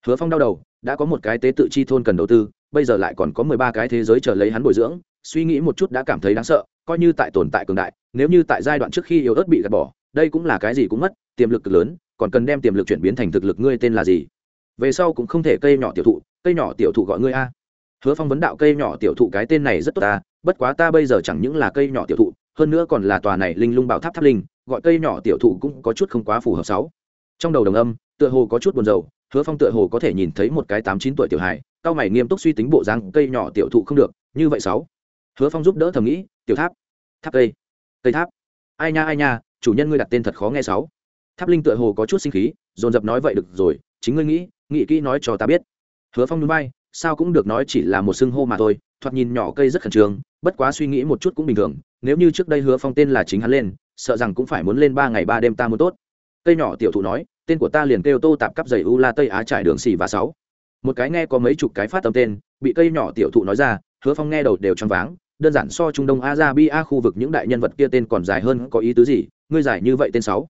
[SPEAKER 1] Hứa phong đau đầu, đã có một cái tế tự chi thôn cần đầu tư, bây giờ lại còn có mười ba cái thế giới chờ lấy hắn bồi dưỡng, suy nghĩ một chút đã cảm thấy đáng sợ, coi như tại tồn tại cường đại, nếu như tại giai đoạn trước khi yếu ớt bị gạt bỏ, đây cũng là cái gì cũng mất, tiềm lực cực lớn, còn cần đem tiềm lực chuyển biến thành thực lực ngươi tên là gì? Về sau cũng không thể cây nhỏ tiểu thụ, cây nhỏ tiểu thụ gọi ngươi a. Hứa phong vấn đạo cây nhỏ tiểu thụ cái tên này rất tốt ta, bất quá ta bây giờ chẳng những là cây nhỏ tiểu thụ hơn nữa còn là tòa này linh lung bảo tháp tháp linh, gọi cây nhỏ tiểu thụ cũng có chút không quá phù hợp sáu. Trong đầu đồng âm, tựa hồ có chút buồn rầu, hứa phong tựa hồ có thể nhìn thấy một cái tám chín tuổi tiểu hài, cao mày nghiêm túc suy tính bộ dáng cây nhỏ tiểu thụ không được, như vậy sáu. Hứa phong giúp đỡ thầm nghĩ, tiểu tháp tháp cây cây tháp. Ai nha ai nha, chủ nhân ngươi đặt tên thật khó nghe sáu. Tháp linh tựa hồ có chút sinh khí, dồn dập nói vậy được rồi, chính ngươi nghĩ nghĩ kỹ nói cho ta biết. Hứa phong núi bay sao cũng được nói chỉ là một xưng hô mà thôi, thoạt nhìn nhỏ cây rất khẩn trương, bất quá suy nghĩ một chút cũng bình thường nếu như trước đây hứa phong tên là chính hắn lên, sợ rằng cũng phải muốn lên ba ngày ba đêm ta muốn tốt. Cây nhỏ tiểu thụ nói, tên của ta liền kêu tô tạp cắp giày u la tây á trải đường xì và sáu. Một cái nghe có mấy chục cái phát tâm tên, bị cây nhỏ tiểu thụ nói ra, hứa phong nghe đầu đều choáng váng, đơn giản so trung đông a ra bi a khu vực những đại nhân vật kia tên còn dài hơn, có ý tứ gì? Ngươi giải như vậy tên sáu.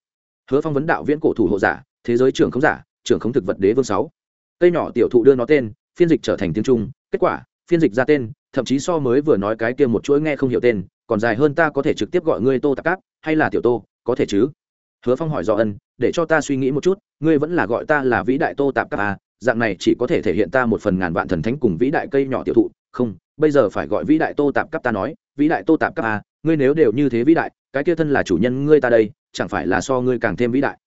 [SPEAKER 1] Hứa phong vấn đạo viễn cổ thủ hộ giả, thế giới trưởng không giả, trưởng không thực vật đế vương sáu. Cây nhỏ tiểu thụ đưa nó tên, phiên dịch trở thành tiếng trung, kết quả, phiên dịch ra tên, thậm chí so mới vừa nói cái kia một chuỗi nghe không hiểu tên còn dài hơn ta có thể trực tiếp gọi ngươi tô tạp cáp, hay là tiểu tô, có thể chứ? Hứa phong hỏi do ân, để cho ta suy nghĩ một chút, ngươi vẫn là gọi ta là vĩ đại tô tạp cáp à dạng này chỉ có thể thể hiện ta một phần ngàn vạn thần thánh cùng vĩ đại cây nhỏ tiểu thụ. Không, bây giờ phải gọi vĩ đại tô tạp cáp ta nói, vĩ đại tô tạp cáp à ngươi nếu đều như thế vĩ đại, cái kia thân là chủ nhân ngươi ta đây, chẳng phải là so ngươi càng thêm vĩ đại?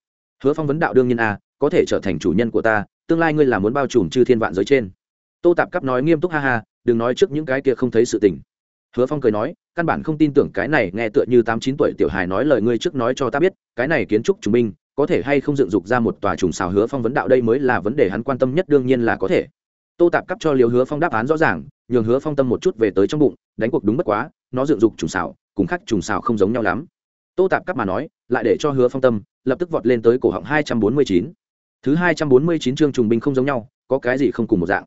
[SPEAKER 1] Hứa phong vấn đạo đương nhiên à có thể trở thành chủ nhân của ta, tương lai ngươi là muốn bao trùm chư thiên vạn giới trên. Tô tạp cáp nói nghiêm túc ha ha, đừng nói trước những cái kia không thấy sự tình hứa phong cười nói căn bản không tin tưởng cái này nghe tựa như tám chín tuổi tiểu hài nói lời ngươi trước nói cho ta biết cái này kiến trúc trùng minh, có thể hay không dựng dục ra một tòa trùng xào hứa phong vấn đạo đây mới là vấn đề hắn quan tâm nhất đương nhiên là có thể. Tô tạp cấp cho liều hứa phong đáp án rõ ràng nhường hứa phong tâm một chút về tới trong bụng đánh cuộc đúng bất quá nó dựng dục trùng xào cùng khác trùng xào không giống nhau lắm. Tô tạp cấp mà nói lại để cho hứa phong tâm lập tức vọt lên tới cổ họng hai trăm bốn mươi chín. Thứ hai trăm bốn mươi chín chương trùng binh không giống nhau có cái gì không cùng một dạng.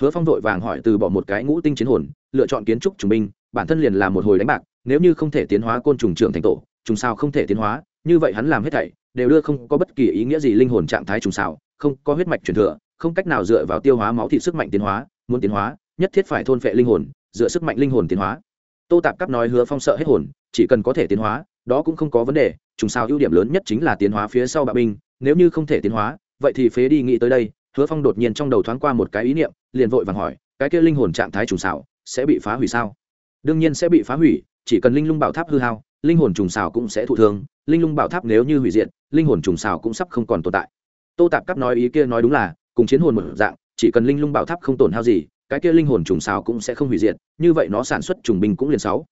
[SPEAKER 1] Hứa phong vội vàng hỏi từ bỏ một cái ngũ tinh chiến hồn lựa chọn kiến trúc trùng binh bản thân liền là một hồi đánh bạc, nếu như không thể tiến hóa côn trùng trưởng thành tổ, trùng sao không thể tiến hóa, như vậy hắn làm hết thảy, đều đưa không có bất kỳ ý nghĩa gì linh hồn trạng thái trùng sao, không có huyết mạch truyền thừa, không cách nào dựa vào tiêu hóa máu thịt sức mạnh tiến hóa, muốn tiến hóa, nhất thiết phải thôn phệ linh hồn, dựa sức mạnh linh hồn tiến hóa. Tô tạp cắp nói hứa phong sợ hết hồn, chỉ cần có thể tiến hóa, đó cũng không có vấn đề, trùng sao ưu điểm lớn nhất chính là tiến hóa phía sau bạo binh, nếu như không thể tiến hóa, vậy thì phế đi nghĩ tới đây, hứa phong đột nhiên trong đầu thoáng qua một cái ý niệm, liền vội vàng hỏi, cái kia linh hồn trạng thái trùng xảo sẽ bị phá hủy sao? Đương nhiên sẽ bị phá hủy, chỉ cần linh lung bảo tháp hư hao, linh hồn trùng xào cũng sẽ thụ thương, linh lung bảo tháp nếu như hủy diện linh hồn trùng xào cũng sắp không còn tồn tại. Tô tạp cắp nói ý kia nói đúng là, cùng chiến hồn một dạng, chỉ cần linh lung bảo tháp không tổn hao gì, cái kia linh hồn trùng xào cũng sẽ không hủy diệt, như vậy nó sản xuất trùng binh cũng liền sáu.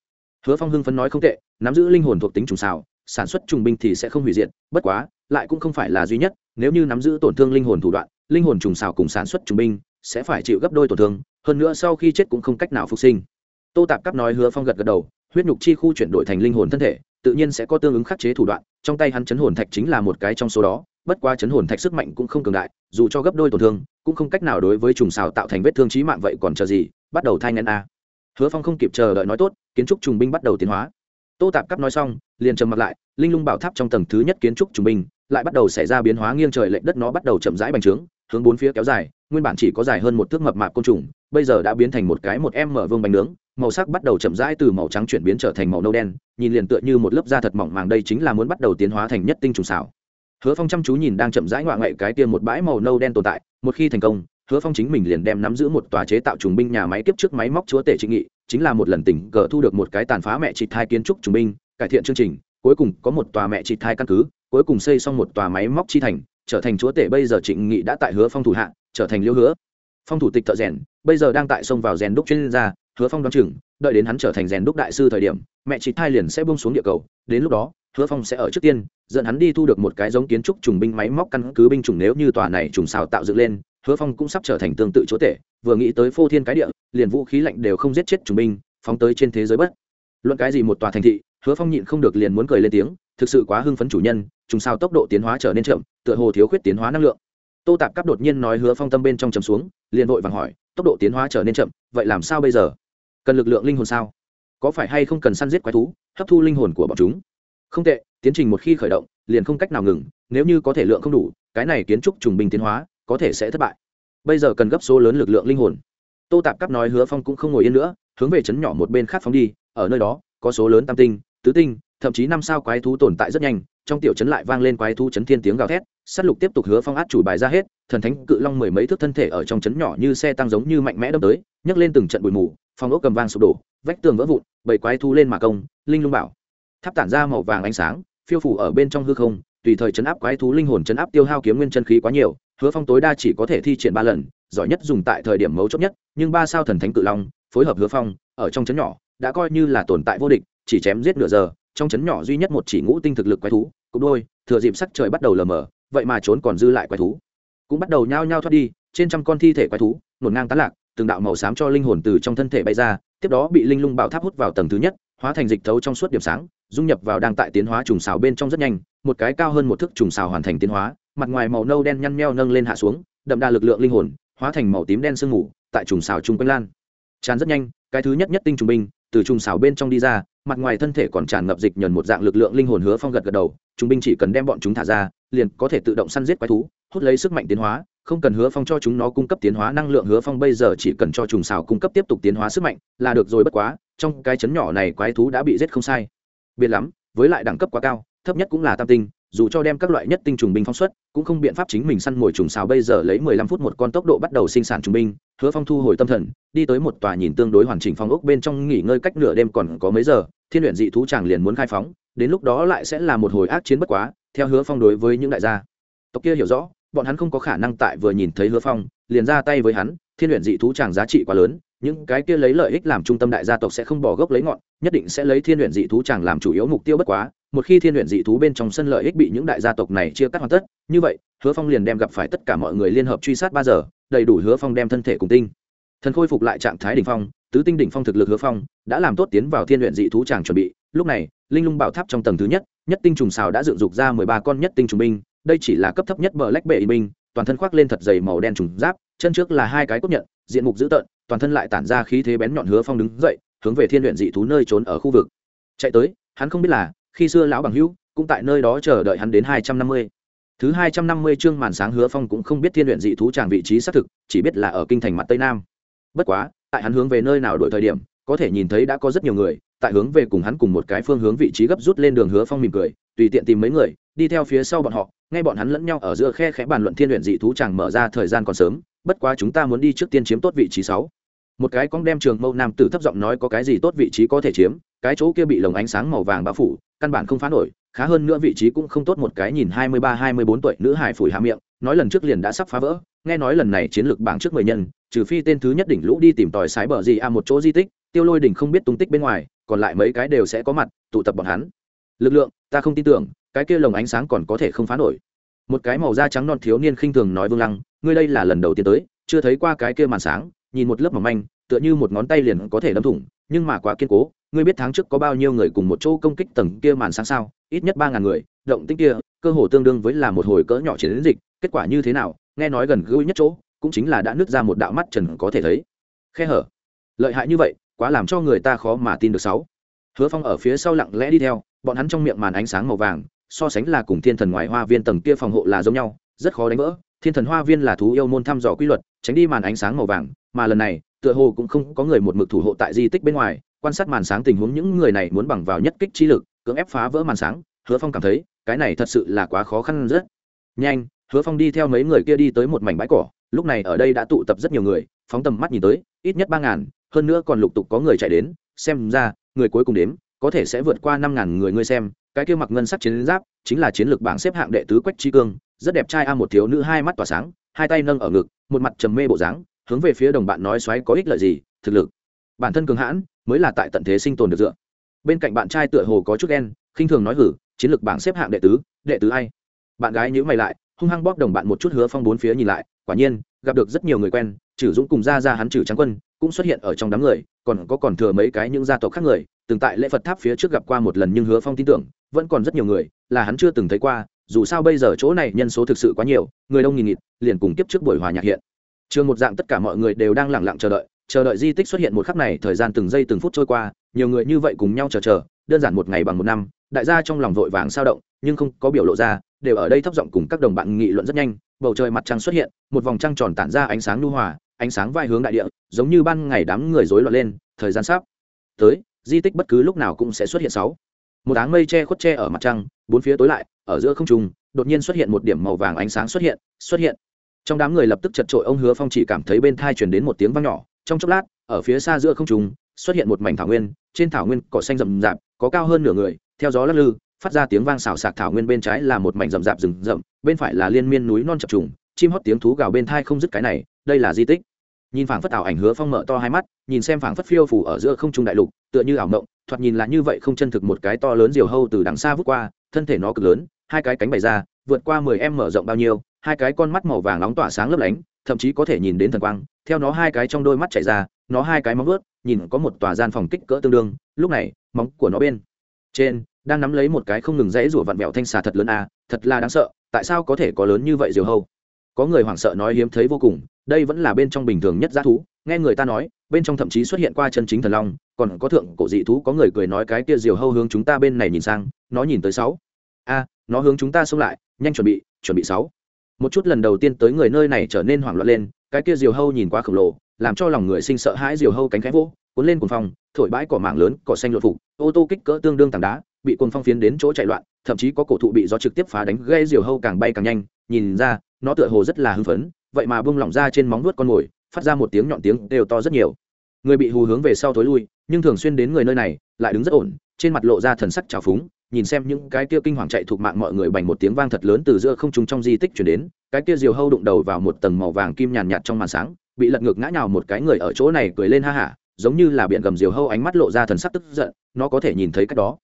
[SPEAKER 1] Hứa phong hưng phấn nói không tệ, nắm giữ linh hồn thuộc tính trùng xào, sản xuất trùng binh thì sẽ không hủy diệt, bất quá, lại cũng không phải là duy nhất, nếu như nắm giữ tổn thương linh hồn thủ đoạn, linh hồn trùng xào cùng sản xuất trùng binh sẽ phải chịu gấp đôi tổn thương, hơn nữa sau khi chết cũng không cách nào phục sinh tô tạp cắp nói hứa phong gật gật đầu, huyết nhục chi khu chuyển đổi thành linh hồn thân thể, tự nhiên sẽ có tương ứng khắc chế thủ đoạn, trong tay hắn chấn hồn thạch chính là một cái trong số đó, bất qua chấn hồn thạch sức mạnh cũng không cường đại, dù cho gấp đôi tổn thương, cũng không cách nào đối với trùng xào tạo thành vết thương trí mạng vậy còn chờ gì, bắt đầu thai ngân a. Hứa phong không kịp chờ đợi nói tốt, kiến trúc trùng binh bắt đầu tiến hóa. Tô tạp cắp nói xong, liền trầm mặt lại, linh lung bảo tháp trong tầng thứ nhất kiến trúc trùng binh, lại bắt đầu xảy ra biến hóa nghiêng trời lệch đất nó bắt đầu chậm rãi bành trướng, hướng bốn phía kéo dài, nguyên bản chỉ có dài hơn một thước mập mạp côn trùng bây giờ đã biến thành một cái một em mở vương bánh nướng, màu sắc bắt đầu chậm rãi từ màu trắng chuyển biến trở thành màu nâu đen, nhìn liền tựa như một lớp da thật mỏng màng đây chính là muốn bắt đầu tiến hóa thành nhất tinh trùng xảo. Hứa phong chăm chú nhìn đang chậm rãi ngoạ ngoại cái tiên một bãi màu nâu đen tồn tại, một khi thành công, hứa phong chính mình liền đem nắm giữ một tòa chế tạo trùng binh nhà máy tiếp trước máy móc chúa tể trịnh nghị, chính là một lần tỉnh cờ thu được một cái tàn phá mẹ chị thai kiến trúc trùng binh, cải thiện chương trình, cuối cùng có một tòa mẹ chị thai căn cứ, cuối cùng xây xong một tòa máy móc chi thành, trở thành chúa tể bây giờ trịnh nghị đã tại hứa phong thủ hạ, trở thành liêu hứa. Phong thủ tịch thợ rèn bây giờ đang tại sông vào rèn đúc chuyên gia, hứa phong đoán chừng, đợi đến hắn trở thành rèn đúc đại sư thời điểm, mẹ chị thai liền sẽ bông xuống địa cầu. Đến lúc đó, hứa phong sẽ ở trước tiên, dẫn hắn đi thu được một cái giống kiến trúc trùng binh máy móc căn cứ binh chủng nếu như tòa này trùng xào tạo dựng lên, hứa phong cũng sắp trở thành tương tự chúa tể, vừa nghĩ tới phô thiên cái địa, liền vũ khí lạnh đều không giết chết trùng binh, phóng tới trên thế giới bất. Luận cái gì một tòa thành thị, hứa phong nhịn không được liền muốn cười lên tiếng, thực sự quá hưng phấn chủ nhân, trùng sao tốc độ tiến hóa trở nên chậm, tựa hồ thiếu khuyết tiến hóa năng lượng. Tô tạp cấp đột nhiên nói hứa phong tâm bên trong chầm xuống liền vội vàng hỏi, tốc độ tiến hóa trở nên chậm, vậy làm sao bây giờ? Cần lực lượng linh hồn sao? Có phải hay không cần săn giết quái thú, hấp thu linh hồn của bọn chúng? Không tệ, tiến trình một khi khởi động, liền không cách nào ngừng, nếu như có thể lượng không đủ, cái này kiến trúc trùng bình tiến hóa, có thể sẽ thất bại. Bây giờ cần gấp số lớn lực lượng linh hồn. Tô tạp cắp nói hứa phong cũng không ngồi yên nữa, hướng về chấn nhỏ một bên khác phóng đi, ở nơi đó, có số lớn tam tinh, tứ tinh thậm chí năm sao quái thú tồn tại rất nhanh, trong tiểu chấn lại vang lên quái thú chấn thiên tiếng gào thét s á t lục tiếp tục hứa phong át chủ bài ra hết, thần thánh cự long mười mấy thước thân thể ở trong chấn nhỏ như xe tăng giống như mạnh mẽ đâm tới, nhấc lên từng trận bụi mù phong ốc cầm vang sụp đổ, vách tường vỡ vụn, bảy quái thú lên mà công, linh lung bảo. Tháp tản ra màu vàng ánh sáng, phiêu phủ ở bên trong hư không, tùy thời chấn áp quái thú linh hồn chấn áp tiêu hao kiếm nguyên chân khí quá nhiều, hứa phong tối đa chỉ có thể thi triển ba lần, giỏi nhất dùng tại thời điểm mấu chốt nhất, nhưng ba sao thần thánh cự long, phối hợp hứa phong, ở trong chấn nhỏ, đã coi như là tồn tại vô địch, chỉ chém giết nửa giờ trong chấn nhỏ duy nhất một chỉ ngũ tinh thực lực quái thú cũng đôi, thừa dịp sắc trời bắt đầu lờ mờ, vậy mà trốn còn dư lại quái thú. Cũng bắt đầu nhao nhao thoát đi, trên trăm con thi thể quái thú, nổn ngang tán lạc, từng đạo màu xám cho linh hồn từ trong thân thể bay ra, tiếp đó bị linh lung bạo tháp hút vào tầng thứ nhất, hóa thành dịch thấu trong suốt điểm sáng, dung nhập vào đang tại tiến hóa trùng xào bên trong rất nhanh, một cái cao hơn một thước trùng xào hoàn thành tiến hóa, mặt ngoài màu nâu đen nhăn nheo nâng lên hạ xuống, đậm đà lực lượng linh hồn, hóa thành màu tím đen sương mù, tại trùng xào chung quanh lan. Tràn rất nhanh, cái thứ nhất nhất tinh trùng binh, từ trùng xào bên trong đi ra mặt ngoài thân thể còn tràn ngập dịch nhờn một dạng lực lượng linh hồn hứa phong gật gật đầu, chúng binh chỉ cần đem bọn chúng thả ra, liền có thể tự động săn giết quái thú, hút lấy sức mạnh tiến hóa, không cần hứa phong cho chúng nó cung cấp tiến hóa năng lượng, hứa phong bây giờ chỉ cần cho trùng xào cung cấp tiếp tục tiến hóa sức mạnh, là được rồi bất quá, trong cái chấn nhỏ này quái thú đã bị giết không sai. Biệt lắm, với lại đẳng cấp quá cao, thấp nhất cũng là tam tinh dù cho đem các loại nhất tinh trùng binh phong xuất, cũng không biện pháp chính mình săn mồi trùng xào bây giờ lấy mười lăm phút một con tốc độ bắt đầu sinh sản trùng binh, hứa phong thu hồi tâm thần, đi tới một tòa nhìn tương đối hoàn chỉnh phong ốc bên trong nghỉ ngơi cách nửa đêm còn có mấy giờ, thiên luyện dị thú chàng liền muốn khai phóng, đến lúc đó lại sẽ là một hồi ác chiến bất quá, theo hứa phong đối với những đại gia. Tộc kia hiểu rõ, bọn hắn không có khả năng tại vừa nhìn thấy hứa phong, liền ra tay với hắn, thiên luyện dị thú chàng giá trị quá lớn, những cái kia lấy lợi ích làm trung tâm đại gia tộc sẽ không bỏ gốc lấy ngọn, nhất định sẽ lấy thiên luyện dị thú chàng làm chủ yếu mục tiêu bất quá một khi thiên luyện dị thú bên trong sân lợi ích bị những đại gia tộc này chia cắt hoàn tất, như vậy, hứa phong liền đem gặp phải tất cả mọi người liên hợp truy sát ba giờ, đầy đủ hứa phong đem thân thể cùng tinh. Thần khôi phục lại trạng thái đỉnh phong, tứ tinh đỉnh phong thực lực hứa phong đã làm tốt tiến vào thiên luyện dị thú chàng chuẩn bị. Lúc này, linh lung bảo tháp trong tầng thứ nhất nhất tinh trùng xào đã dựng dục ra mười ba con nhất tinh trùng binh, đây chỉ là cấp thấp nhất bờ lách bệ y binh, toàn thân khoác lên thật dày màu đen trùng giáp, chân trước là hai cái cốt nhận, diện mục dữ tợn, toàn thân lại tản ra khí thế bén nhọn hứa phong đứng dậy, hướng về thiên luyện dị thú nơi trốn ở khu vực. Chạy tới, hắn không biết là khi xưa lão bằng hữu cũng tại nơi đó chờ đợi hắn đến hai trăm năm mươi. Thứ hai trăm năm mươi chương màn sáng hứa phong cũng không biết thiên luyện dị thú tràng vị trí xác thực, chỉ biết là ở kinh thành mặt tây nam. Bất quá, tại hắn hướng về nơi nào đổi thời điểm, có thể nhìn thấy đã có rất nhiều người, tại hướng về cùng hắn cùng một cái phương hướng vị trí gấp rút lên đường hứa phong mỉm cười, tùy tiện tìm mấy người, đi theo phía sau bọn họ ngay bọn hắn lẫn nhau ở giữa khe khẽ bàn luận thiên luyện dị thú chàng mở ra thời gian còn sớm, bất quá chúng ta muốn đi trước tiên chiếm tốt vị trí sáu. Một cái con đem trường mâu nam tử thấp giọng nói có cái gì tốt vị trí có thể chiếm cái chỗ kia bị lồng ánh sáng màu vàng bao phủ, căn bản không phá nổi, khá hơn nữa vị trí cũng không tốt một cái nhìn hai mươi ba, hai mươi bốn tuổi nữ hải phủi hạ miệng, nói lần trước liền đã sắp phá vỡ, nghe nói lần này chiến lược bảng trước mười nhân, trừ phi tên thứ nhất đỉnh lũ đi tìm tòi sái bờ gì à một chỗ di tích, tiêu lôi đỉnh không biết tung tích bên ngoài, còn lại mấy cái đều sẽ có mặt, tụ tập bọn hắn. Lực lượng, ta không tin tưởng, cái kia lồng ánh sáng còn có thể không phá nổi. Một cái màu da trắng non thiếu niên khinh thường nói vương lăng, ngươi đây là lần đầu tiên tới, chưa thấy qua cái kia màn sáng, nhìn một lớp mỏng manh, tựa như một ngón tay liền có thể đâm thủng nhưng mà quá kiên cố, ngươi biết tháng trước có bao nhiêu người cùng một chỗ công kích tầng kia màn sáng sao? Ít nhất ba ngàn người, động tích kia, cơ hồ tương đương với là một hồi cỡ nhỏ chiến dịch, kết quả như thế nào? Nghe nói gần gũi nhất chỗ, cũng chính là đã nứt ra một đạo mắt trần có thể thấy. Khe hở. Lợi hại như vậy, quá làm cho người ta khó mà tin được sáu. Hứa phong ở phía sau lặng lẽ đi theo, bọn hắn trong miệng màn ánh sáng màu vàng, so sánh là cùng thiên thần ngoài hoa viên tầng kia phòng hộ là giống nhau, rất khó đánh vỡ. Thiên thần hoa viên là thú yêu môn thăm dò quy luật, tránh đi màn ánh sáng màu vàng, mà lần này tựa hồ cũng không có người một mực thủ hộ tại di tích bên ngoài, quan sát màn sáng tình huống những người này muốn bằng vào nhất kích trí lực, cưỡng ép phá vỡ màn sáng, hứa phong cảm thấy, cái này thật sự là quá khó khăn rất nhanh. Hứa phong đi theo mấy người kia đi tới một mảnh bãi cỏ, lúc này ở đây đã tụ tập rất nhiều người, phóng tầm mắt nhìn tới, ít nhất ba ngàn, hơn nữa còn lục tục có người chạy đến, xem ra, người cuối cùng đếm, có thể sẽ vượt qua năm ngàn người ngươi xem. Cái kia mặc ngân sắc chiến giáp, chính là chiến lược bảng xếp hạng đệ tứ quách chi cương, rất đẹp trai a, một thiếu nữ hai mắt tỏa sáng, hai tay nâng ở ngực, một mặt trầm mê bộ dáng hướng về phía đồng bạn nói xoáy có ích lợi gì, thực lực. Bản thân cường hãn mới là tại tận thế sinh tồn được dựa. Bên cạnh bạn trai tựa hồ có chút ghen, khinh thường nói hử, chiến lược bảng xếp hạng đệ tứ đệ tứ ai? Bạn gái nhữ mày lại, hung hăng bóp đồng bạn một chút hứa phong bốn phía nhìn lại, quả nhiên, gặp được rất nhiều người quen chử dũng cùng ra ra hắn chử trắng quân cũng xuất hiện ở trong đám người, còn có còn thừa mấy cái những gia tộc khác người, từng tại lễ phật tháp phía trước gặp qua một lần nhưng hứa phong tin tưởng, vẫn còn rất nhiều người, là hắn chưa từng thấy qua, dù sao bây giờ chỗ này nhân số thực sự quá nhiều, người đông nghìn nghịt, liền cùng tiếp trước buổi hòa nhạc hiện trường một dạng tất cả mọi người đều đang lẳng lặng chờ đợi chờ đợi di tích xuất hiện một khắc này, thời gian từng giây từng phút trôi qua, nhiều người như vậy cùng nhau chờ chờ, đơn giản một ngày bằng một năm, đại gia trong lòng vội vàng sao động, nhưng không có biểu lộ ra, đều ở đây thấp giọng cùng các đồng bạn nghị luận rất nhanh, bầu trời mặt trăng xuất hiện, một vòng trăng tròn tản ra ánh sáng lưu hòa, ánh sáng vai hướng đại địa, giống như ban ngày đám người rối loạn lên, thời gian sắp tới, di tích bất cứ lúc nào cũng sẽ xuất hiện sáu. Một áng mây che khuất che ở mặt trăng, bốn phía tối lại, ở giữa không trung, đột nhiên xuất hiện một điểm màu vàng ánh sáng xuất hiện xuất hiện trong đám người lập tức chật trội ông hứa phong chỉ cảm thấy bên thai truyền đến một tiếng vang nhỏ. Trong chốc lát, ở phía xa giữa không trung, xuất hiện một mảnh thảo nguyên, trên thảo nguyên cỏ xanh rậm rạp, có cao hơn nửa người, theo gió lắc lư, phát ra tiếng vang xào sạc thảo nguyên bên trái là một mảnh rậm rạp rừng rậm, bên phải là liên miên núi non chập trùng, chim hót tiếng thú gào bên thai không dứt cái này, đây là di tích. Nhìn phảng phất ảo ảnh, hứa phong mở to hai mắt, nhìn xem phảng phất phiêu phủ ở giữa không trung đại lục, tựa như ảo mộng, thoạt nhìn là như vậy không chân thực một cái to lớn diều hâu từ đằng xa vút qua, thân thể nó cực lớn, hai cái cánh bày ra vượt qua mười em mở rộng bao nhiêu, hai cái con mắt màu vàng nóng tỏa sáng lấp lánh, thậm chí có thể nhìn đến thần quang, theo nó hai cái trong đôi mắt chảy ra, nó hai cái móng vớt nhìn có một tòa gian phòng kích cỡ tương đương, lúc này, móng của nó bên trên đang nắm lấy một cái không ngừng rẽ rủa vặn vẹo thanh xà thật lớn à thật là đáng sợ, tại sao có thể có lớn như vậy diều hâu? Có người hoảng sợ nói hiếm thấy vô cùng, đây vẫn là bên trong bình thường nhất g thú, nghe người ta nói, bên trong thậm chí xuất hiện qua chân chính thần long, còn có thượng cổ dị thú, có người cười nói cái kia diều hâu hướng chúng ta bên này nhìn sang, nó nhìn tới sáu. A nó hướng chúng ta xông lại, nhanh chuẩn bị chuẩn bị sáu. Một chút lần đầu tiên tới người nơi này trở nên hoảng loạn lên, cái kia diều hâu nhìn quá khổng lồ, làm cho lòng người sinh sợ hãi diều hâu cánh khẽ vỗ, cuốn lên cuồng phong, thổi bãi cỏ mảng lớn, cỏ xanh lột phục ô tô kích cỡ tương đương tảng đá, bị cuồng phong phiến đến chỗ chạy loạn, thậm chí có cổ thụ bị gió trực tiếp phá đánh gây diều hâu càng bay càng nhanh, nhìn ra, nó tựa hồ rất là hưng phấn, vậy mà bung lỏng ra trên móng vuốt con mồi, phát ra một tiếng nhọn tiếng đều to rất nhiều. Người bị hù hướng về sau thối lui, nhưng thường xuyên đến người nơi này, lại đứng rất ổn, trên mặt lộ ra thần sắc trào phúng nhìn xem những cái kia kinh hoàng chạy thuộc mạng mọi người bành một tiếng vang thật lớn từ giữa không trung trong di tích chuyển đến, cái kia diều hâu đụng đầu vào một tầng màu vàng kim nhàn nhạt trong màn sáng, bị lật ngược ngã nhào một cái người ở chỗ này cười lên ha hả, giống như là biện gầm diều hâu ánh mắt lộ ra thần sắc tức giận, nó có thể nhìn thấy cách đó.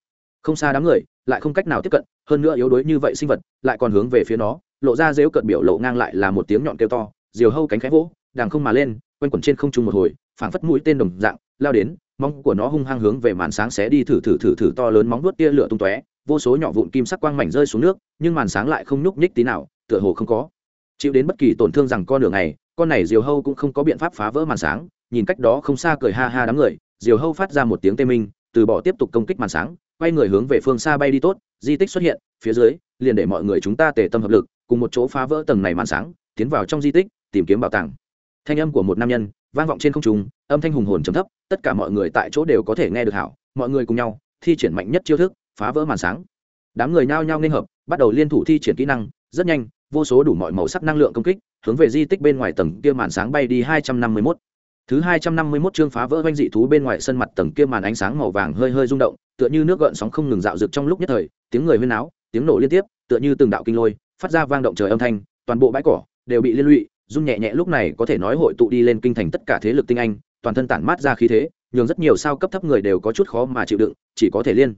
[SPEAKER 1] Không xa đám người, lại không cách nào tiếp cận, hơn nữa yếu đuối như vậy sinh vật, lại còn hướng về phía nó, lộ ra dếu cận biểu lộ ngang lại là một tiếng nhọn kêu to, diều hâu cánh khẽ vỗ đàng không mà lên, quanh quẩn trên không trung một hồi, phảng phất mũi tên đồng dạng, lao đến móng của nó hung hăng hướng về màn sáng xé đi thử thử thử thử to lớn móng vuốt tia lửa tung tóe, vô số nhỏ vụn kim sắc quang mảnh rơi xuống nước, nhưng màn sáng lại không nhúc nhích tí nào, tựa hồ không có. Chịu đến bất kỳ tổn thương rằng con đường này con này diều hâu cũng không có biện pháp phá vỡ màn sáng, nhìn cách đó không xa cười ha ha đám người, diều hâu phát ra một tiếng tê minh, từ bỏ tiếp tục công kích màn sáng, quay người hướng về phương xa bay đi tốt, di tích xuất hiện, phía dưới, liền để mọi người chúng ta tề tâm hợp lực, cùng một chỗ phá vỡ tầng này màn sáng, tiến vào trong di tích, tìm kiếm bảo tàng thanh âm của một nam nhân vang vọng trên không trung âm thanh hùng hồn trầm thấp tất cả mọi người tại chỗ đều có thể nghe được hảo mọi người cùng nhau thi triển mạnh nhất chiêu thức phá vỡ màn sáng đám người nhao nhao nên hợp bắt đầu liên thủ thi triển kỹ năng rất nhanh vô số đủ mọi màu sắc năng lượng công kích hướng về di tích bên ngoài tầng kia màn sáng bay đi hai trăm năm mươi 251. Thứ hai trăm năm mươi 251 chương phá vỡ vành dị thú bên ngoài sân mặt tầng kia màn ánh sáng màu vàng hơi hơi rung động, tựa như nước gợn sóng không ngừng dạo dực trong lúc nhất thời, tiếng người huyên áo, tiếng nổ liên tiếp, tựa như từng đạo kinh lôi, phát ra vang động trời âm thanh, toàn bộ bãi cỏ đều bị liên lụy, Dung nhẹ nhẹ lúc này có thể nói hội tụ đi lên kinh thành tất cả thế lực tinh anh, toàn thân tản mát ra khí thế, nhường rất nhiều sao cấp thấp người đều có chút khó mà chịu đựng, chỉ có thể liên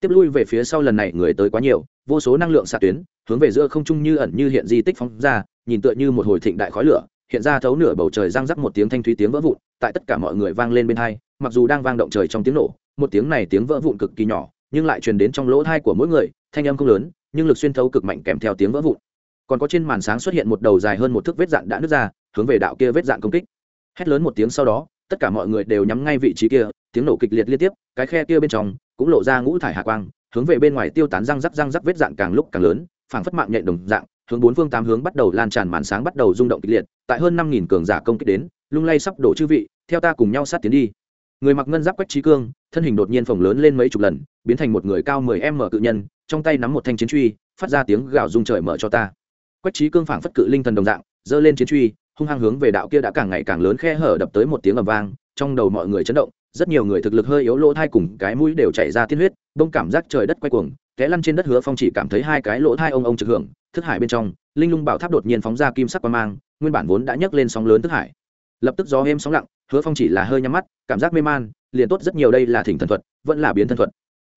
[SPEAKER 1] tiếp lui về phía sau lần này người tới quá nhiều vô số năng lượng xạ tuyến hướng về giữa không trung như ẩn như hiện di tích phóng ra nhìn tựa như một hồi thịnh đại khói lửa hiện ra thấu nửa bầu trời răng rắc một tiếng thanh thúy tiếng vỡ vụn tại tất cả mọi người vang lên bên hai mặc dù đang vang động trời trong tiếng nổ một tiếng này tiếng vỡ vụn cực kỳ nhỏ nhưng lại truyền đến trong lỗ thai của mỗi người thanh âm không lớn nhưng lực xuyên thấu cực mạnh kèm theo tiếng vỡ vụn còn có trên màn sáng xuất hiện một đầu dài hơn một thước vết dạn đã nứt ra, hướng về đạo kia vết dạn công kích. Hét lớn một tiếng sau đó, tất cả mọi người đều nhắm ngay vị trí kia, tiếng nổ kịch liệt liên tiếp, cái khe kia bên trong cũng lộ ra ngũ thải hạ quang, hướng về bên ngoài tiêu tán răng rắc răng rắc vết dạng càng lúc càng lớn, phảng phất mạng nhện đồng dạng, hướng bốn phương tám hướng bắt đầu lan tràn màn sáng bắt đầu rung động kịch liệt, tại hơn năm nghìn cường giả công kích đến, lung lay sắp đổ chư vị, theo ta cùng nhau sát tiến đi. Người mặc ngân giáp quách trí cương, thân hình đột nhiên phồng lớn lên mấy chục lần, biến thành một người cao mười m cự nhân, trong tay nắm một thanh chiến truy, phát ra tiếng gào rung trời mở cho ta quách trí cương phảng phất cự linh thần đồng dạng, giơ lên chiến truy, hung hăng hướng về đạo kia đã càng ngày càng lớn khe hở đập tới một tiếng ầm vang, trong đầu mọi người chấn động, rất nhiều người thực lực hơi yếu lỗ thai cùng cái mũi đều chảy ra tiên huyết, đông cảm giác trời đất quay cuồng, té lăn trên đất hứa phong chỉ cảm thấy hai cái lỗ thai ông ông trực hưởng, thức hải bên trong, linh lung bảo tháp đột nhiên phóng ra kim sắc qua mang, nguyên bản vốn đã nhấc lên sóng lớn thức hải. Lập tức gió êm sóng lặng, hứa phong chỉ là hơi nhắm mắt, cảm giác mê man, liền tốt rất nhiều đây là thỉnh thần thuật, vẫn là biến thân thuật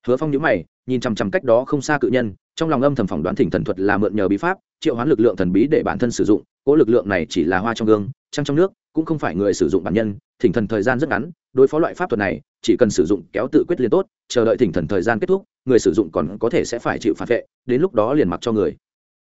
[SPEAKER 1] hứa phong nhíu mày, nhìn chằm chằm cách đó không xa cự nhân, trong lòng âm thầm phỏng đoán thỉnh thần thuật là mượn nhờ bí pháp, triệu hoán lực lượng thần bí để bản thân sử dụng, cỗ lực lượng này chỉ là hoa trong gương, trăng trong nước, cũng không phải người sử dụng bản nhân, thỉnh thần thời gian rất ngắn, đối phó loại pháp thuật này, chỉ cần sử dụng kéo tự quyết liền tốt, chờ đợi thỉnh thần thời gian kết thúc, người sử dụng còn có thể sẽ phải chịu phản vệ, đến lúc đó liền mặc cho người.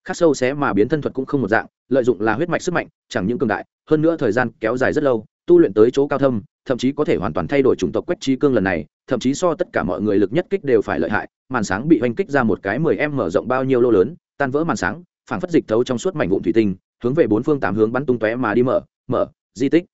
[SPEAKER 1] Khắc sâu xé mà biến thân thuật cũng không một dạng, lợi dụng là huyết mạch sức mạnh, chẳng những cường đại, hơn nữa thời gian kéo dài rất lâu, tu luyện tới chỗ cao thâm thậm chí có thể hoàn toàn thay đổi chủng tộc quách trí cương lần này, thậm chí so tất cả mọi người lực nhất kích đều phải lợi hại. Màn sáng bị oanh kích ra một cái mười em mở rộng bao nhiêu lô lớn, tan vỡ màn sáng, phảng phất dịch thấu trong suốt mảnh vụn thủy tinh, hướng về bốn phương tám hướng bắn tung tóe mà đi mở mở, di tích.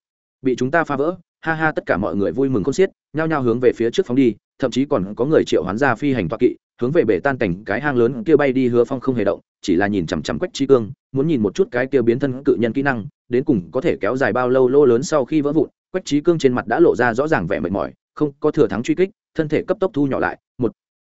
[SPEAKER 1] Bị chúng ta phá vỡ, ha ha tất cả mọi người vui mừng khôn xiết, nhao nhao hướng về phía trước phóng đi, thậm chí còn có người triệu hoán ra phi hành toa kỵ, hướng về bể tan cảnh cái hang lớn kia bay đi hứa phong không hề động, chỉ là nhìn chằm chằm quách chi cương, muốn nhìn một chút cái kia biến thân cự nhân kỹ năng, đến cùng có thể kéo dài bao lâu lô lớn sau khi vỡ vụn quách trí cương trên mặt đã lộ ra rõ ràng vẻ mệt mỏi, không có thừa thắng truy kích, thân thể cấp tốc thu nhỏ lại, một.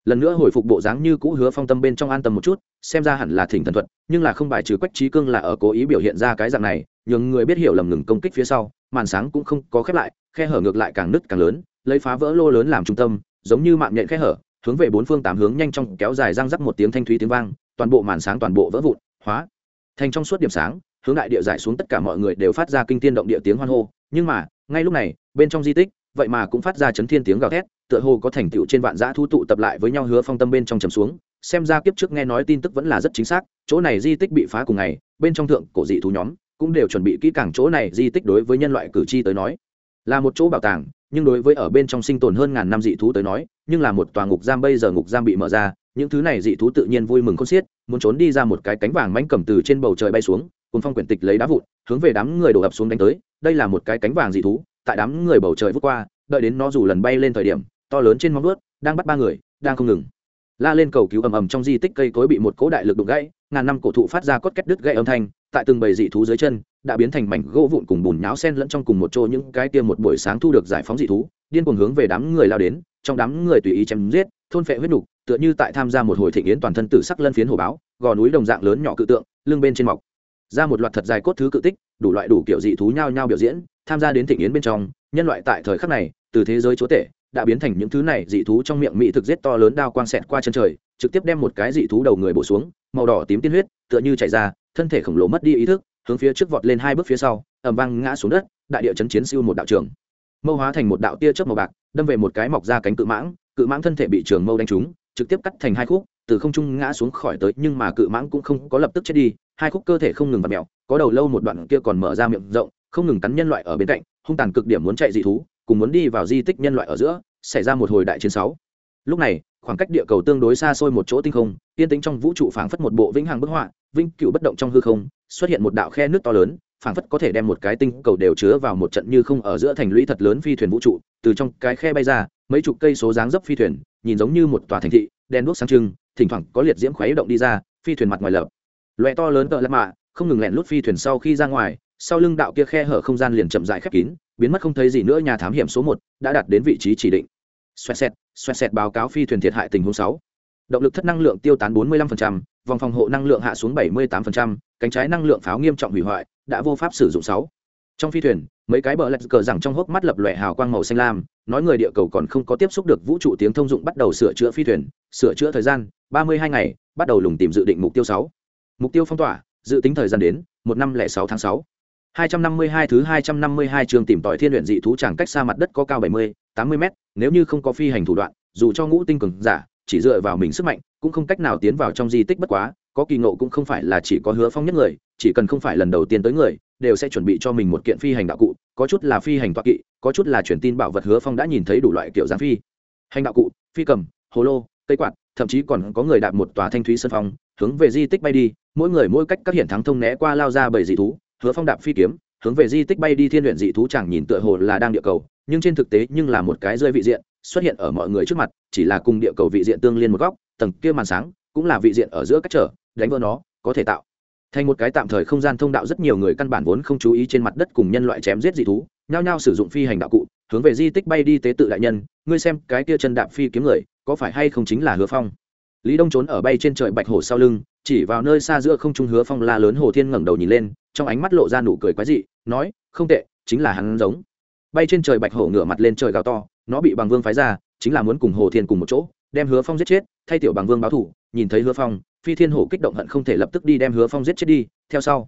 [SPEAKER 1] Lần nữa hồi phục bộ dáng như cũ hứa phong tâm bên trong an tâm một chút, xem ra hẳn là thỉnh thần thuật, nhưng là không bài trừ quách trí cương là ở cố ý biểu hiện ra cái dạng này, nhường người biết hiểu lầm ngừng công kích phía sau, màn sáng cũng không có khép lại, khe hở ngược lại càng nứt càng lớn, lấy phá vỡ lô lớn làm trung tâm, giống như mạng nhện khe hở, hướng về bốn phương tám hướng nhanh trong kéo dài răng rắc một tiếng thanh thúy tiếng vang, toàn bộ màn sáng toàn bộ vỡ vụn, hóa. Thành trong suốt điểm sáng, hướng đại địa giải xuống tất cả mọi người đều phát ra kinh tiên động địa tiếng hoan hô, nhưng mà ngay lúc này, bên trong di tích, vậy mà cũng phát ra chấn thiên tiếng gào thét, tựa hồ có thành tựu trên vạn giã thu tụ tập lại với nhau hứa phong tâm bên trong trầm xuống, xem ra kiếp trước nghe nói tin tức vẫn là rất chính xác, chỗ này di tích bị phá cùng ngày, bên trong thượng cổ dị thú nhóm cũng đều chuẩn bị kỹ càng chỗ này di tích đối với nhân loại cử tri tới nói. Là một chỗ bảo tàng, nhưng đối với ở bên trong sinh tồn hơn ngàn năm dị thú tới nói, nhưng là một tòa ngục giam bây giờ ngục giam bị mở ra những thứ này dị thú tự nhiên vui mừng khôn xiết, muốn trốn đi ra một cái cánh vàng mánh cầm từ trên bầu trời bay xuống cùng phong quyển tịch lấy đá vụn, hướng về đám người đổ ập xuống đánh tới. Đây là một cái cánh vàng dị thú, tại đám người bầu trời vút qua, đợi đến nó dù lần bay lên thời điểm, to lớn trên móng vuốt, đang bắt ba người, đang không ngừng. La lên cầu cứu ầm ầm trong di tích cây cối bị một cỗ đại lực đụng gãy, ngàn năm cổ thụ phát ra cốt két đứt gãy âm thanh, tại từng bầy dị thú dưới chân, đã biến thành mảnh gỗ vụn cùng bùn nháo sen lẫn trong cùng một chỗ những cái kia một buổi sáng thu được giải phóng dị thú, điên cuồng hướng về đám người lao đến, trong đám người tùy ý chém giết, thôn phệ huyết nục tựa như tại tham gia một hồi thịnh yến toàn thân tử sắc lân phiến hồ báo, gò núi đồng dạng lớn nhỏ cự tượng, lưng bên trên mọc. Ra một loạt thật dài cốt thứ cự tích, đủ loại đủ kiểu dị thú nhau nhau biểu diễn, tham gia đến thịnh yến bên trong, nhân loại tại thời khắc này, từ thế giới chúa tể, đã biến thành những thứ này dị thú trong miệng mỹ thực giết to lớn đao quang xẹt qua chân trời, trực tiếp đem một cái dị thú đầu người bổ xuống, màu đỏ tím tiên huyết, tựa như chảy ra, thân thể khổng lồ mất đi ý thức, hướng phía trước vọt lên hai bước phía sau ẩm vang ngã xuống đất, đại địa chấn chiến siêu một đạo trường. Mâu hóa thành một đạo tia chớp màu bạc, đâm về một cái mọc ra cánh cự mãng cự mãng thân thể bị trường mâu đánh trúng trực tiếp cắt thành hai khúc, từ không trung ngã xuống khỏi tới, nhưng mà cự mãng cũng không có lập tức chết đi, hai khúc cơ thể không ngừng vặt mẹo có đầu lâu một đoạn kia còn mở ra miệng rộng, không ngừng cắn nhân loại ở bên cạnh, hung tàn cực điểm muốn chạy dị thú, cùng muốn đi vào di tích nhân loại ở giữa, xảy ra một hồi đại chiến sáu. Lúc này, khoảng cách địa cầu tương đối xa xôi một chỗ tinh không, yên tĩnh trong vũ trụ phảng phất một bộ vĩnh hằng bức họa, vĩnh cửu bất động trong hư không, xuất hiện một đạo khe nước to lớn, phảng phất có thể đem một cái tinh cầu đều chứa vào một trận như không ở giữa thành lũy thật lớn phi thuyền vũ trụ, từ trong cái khe bay ra, mấy chục cây số dáng dấp phi thuyền nhìn giống như một tòa thành thị đen đuốc sáng trưng thỉnh thoảng có liệt diễm khuấy động đi ra phi thuyền mặt ngoài lợp loẹ to lớn cỡ lạ mạ không ngừng lẹn lút phi thuyền sau khi ra ngoài sau lưng đạo kia khe hở không gian liền chậm rãi khép kín biến mất không thấy gì nữa nhà thám hiểm số một đã đạt đến vị trí chỉ định. Xoẹt xẹt xoẹt xẹt báo cáo phi thuyền thiệt hại tình huống sáu. Động lực thất năng lượng tiêu tán 45%, vòng phòng hộ năng lượng hạ xuống 78%, cánh trái năng lượng pháo nghiêm trọng hủy hoại đã vô pháp sử dụng sáu. Trong phi thuyền mấy cái bờ lạch cờ rằng trong hốc mắt lập lòe hào quang màu xanh lam nói người địa cầu còn không có tiếp xúc được vũ trụ tiếng thông dụng bắt đầu sửa chữa phi thuyền sửa chữa thời gian 32 ngày bắt đầu lùng tìm dự định mục tiêu sáu, mục tiêu phong tỏa dự tính thời gian đến một năm lẻ sáu tháng sáu. 252 thứ 252 trường tìm tòi thiên luyện dị thú chẳng cách xa mặt đất có cao 70, 80 mét, nếu như không có phi hành thủ đoạn, dù cho ngũ tinh cường giả, chỉ dựa vào mình sức mạnh, cũng không cách nào tiến vào trong di tích bất quá, có kỳ ngộ cũng không phải là chỉ có hứa phong nhất người, chỉ cần không phải lần đầu tiên tới người, đều sẽ chuẩn bị cho mình một kiện phi hành đạo cụ, có chút là phi hành tọa kỵ, có chút là truyền tin bảo vật hứa phong đã nhìn thấy đủ loại kiểu dáng phi. Hành đạo cụ, phi cầm, hồ lô, cây quạt, thậm chí còn có người đạp một tòa thanh thúy sân phong, hướng về di tích bay đi, mỗi người mỗi cách các hiển thắng thông né qua lao ra bảy dị thú, hứa phong đạp phi kiếm hướng về di tích bay đi. Thiên luyện dị thú chẳng nhìn tựa hồ là đang địa cầu nhưng trên thực tế nhưng là một cái rơi vị diện xuất hiện ở mọi người trước mặt chỉ là cùng địa cầu vị diện tương liên một góc tầng kia màn sáng cũng là vị diện ở giữa cách trở đánh vỡ nó có thể tạo thành một cái tạm thời không gian thông đạo rất nhiều người căn bản vốn không chú ý trên mặt đất cùng nhân loại chém giết dị thú, nhao nhao sử dụng phi hành đạo cụ, hướng về di tích bay đi tế tự đại nhân, ngươi xem, cái kia chân đạp phi kiếm người, có phải hay không chính là hứa phong? Lý đông trốn ở bay trên trời bạch hồ sau lưng, chỉ vào nơi xa giữa không trung hứa phong la lớn hồ thiên ngẩng đầu nhìn lên, trong ánh mắt lộ ra nụ cười quái dị, nói, không tệ, chính là hắn giống. Bay trên trời bạch hổ ngửa mặt lên trời gào to, nó bị bằng vương phái ra, chính là muốn cùng hồ thiên cùng một chỗ, đem hứa phong giết chết, thay tiểu bằng vương báo thủ nhìn thấy hứa phong phi thiên hổ kích động hận không thể lập tức đi đem hứa phong giết chết đi, theo sau.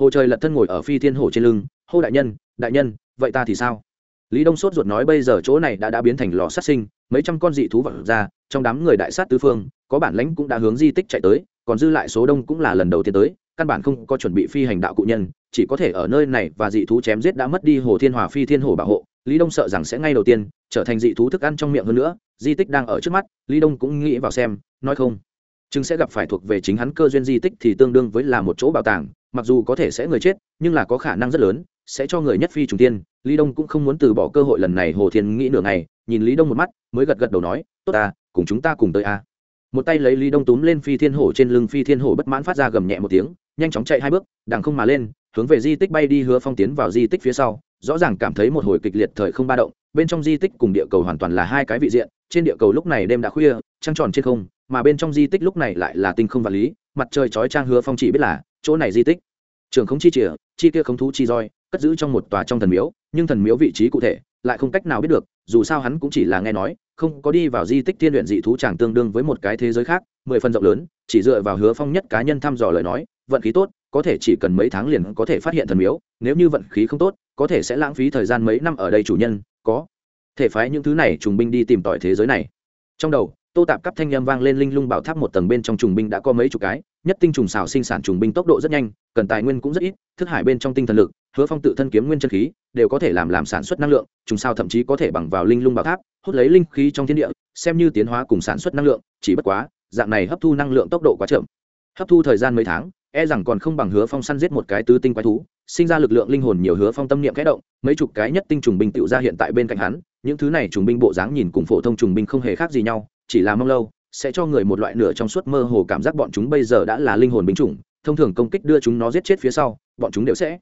[SPEAKER 1] Hồ trời lật thân ngồi ở phi thiên hổ trên lưng, hô đại nhân đại nhân, vậy ta thì sao? Lý đông sốt ruột nói, bây giờ chỗ này đã đã biến thành lò sát sinh, mấy trăm con dị thú vật ra, trong đám người đại sát tứ phương, có bản lãnh cũng đã hướng di tích chạy tới, còn dư lại số đông cũng là lần đầu tiên tới, căn bản không có chuẩn bị phi hành đạo cụ nhân, chỉ có thể ở nơi này và dị thú chém giết đã mất đi hồ thiên hòa phi thiên hồ bảo hộ. Lý đông sợ rằng sẽ ngay đầu tiên trở thành dị thú thức ăn trong miệng hơn nữa, di tích đang ở trước mắt, lý đông cũng nghĩ vào xem, nói không chừng sẽ gặp phải thuộc về chính hắn cơ duyên di tích thì tương đương với là một chỗ bảo tàng, mặc dù có thể sẽ người chết, nhưng là có khả năng rất lớn, sẽ cho người nhất phi trùng tiên. Lý đông cũng không muốn từ bỏ cơ hội lần này, hồ thiên nghĩ nửa ngày, nhìn lý đông một mắt, mới gật gật đầu nói, tốt ta, cùng chúng ta cùng tới a. Một tay lấy lý đông túm lên phi thiên hổ trên lưng, phi thiên hổ bất mãn phát ra gầm nhẹ một tiếng, nhanh chóng chạy hai bước, đằng không mà lên, hướng về di tích bay đi, hứa phong tiến vào di tích phía sau, rõ ràng cảm thấy một hồi kịch liệt thời không ba động, bên trong di tích cùng địa cầu hoàn toàn là hai cái vị diện, trên địa cầu lúc này đêm đã khuya, trăng tròn trên không mà bên trong di tích lúc này lại là tinh không vật lý, mặt trời chói trang hứa phong chỉ biết là chỗ này di tích. Trường không chi chìa, chi kia không thú chi roi, cất giữ trong một tòa trong thần miếu, nhưng thần miếu vị trí cụ thể lại không cách nào biết được, dù sao hắn cũng chỉ là nghe nói, không có đi vào di tích thiên luyện dị thú chẳng tương đương với một cái thế giới khác, mười phần rộng lớn, chỉ dựa vào hứa phong nhất cá nhân thăm dò lời nói, vận khí tốt, có thể chỉ cần mấy tháng liền có thể phát hiện thần miếu, nếu như vận khí không tốt, có thể sẽ lãng phí thời gian mấy năm ở đây chủ nhân, có thể phái những thứ này trùng binh đi tìm tỏi thế giới này. Trong đầu tô tạp cấp thanh â m vang lên linh lung bảo tháp một tầng bên trong trùng binh đã có mấy chục cái, nhất tinh trùng xào sinh sản trùng binh tốc độ rất nhanh, cần tài nguyên cũng rất ít, thức hải bên trong tinh thần lực, hứa phong tự thân kiếm nguyên chân khí, đều có thể làm làm sản xuất năng lượng, trùng sao thậm chí có thể bằng vào linh lung bảo tháp, hút lấy linh khí trong thiên địa, xem như tiến hóa cùng sản xuất năng lượng, chỉ bất quá, dạng này hấp thu năng lượng tốc độ quá chậm. Hấp thu thời gian mấy tháng e rằng còn không bằng hứa phong săn giết một cái tứ tinh quái thú, sinh ra lực lượng linh hồn nhiều hứa phong tâm niệm kẽ động, mấy chục cái nhất tinh trùng binh tự ra hiện tại bên cạnh hắn, những thứ này trùng binh bộ dáng nhìn cùng phổ thông trùng binh không hề khác gì nhau chỉ là mong lâu, sẽ cho người một loại nửa trong suốt mơ hồ cảm giác bọn chúng bây giờ đã là linh hồn binh chủng, thông thường công kích đưa chúng nó giết chết phía sau, bọn chúng đều sẽ.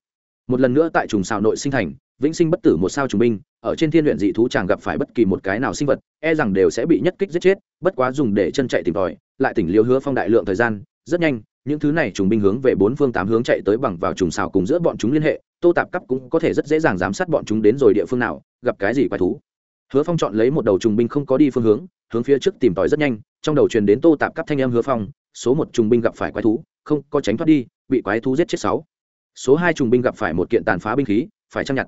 [SPEAKER 1] Một lần nữa tại trùng xào nội sinh thành, vĩnh sinh bất tử một sao trùng binh, ở trên thiên luyện dị thú chàng gặp phải bất kỳ một cái nào sinh vật e rằng đều sẽ bị nhất kích giết chết, bất quá dùng để chân chạy tìm tòi, lại tỉnh liêu hứa phong đại lượng thời gian, rất nhanh, những thứ này trùng binh hướng về bốn phương tám hướng chạy tới bằng vào trùng xào cùng giữa bọn chúng liên hệ, tô tạp cấp cũng có thể rất dễ dàng giám sát bọn chúng đến rồi địa phương nào, gặp cái gì quái thú hứa phong chọn lấy một đầu trùng binh không có đi phương hướng hướng phía trước tìm tòi rất nhanh, trong đầu truyền đến tô tạp cấp thanh em hứa phong, số một trùng binh gặp phải quái thú, không có tránh thoát đi, bị quái thú giết chết sáu. Số hai trùng binh gặp phải một kiện tàn phá binh khí, phải trang nhặt.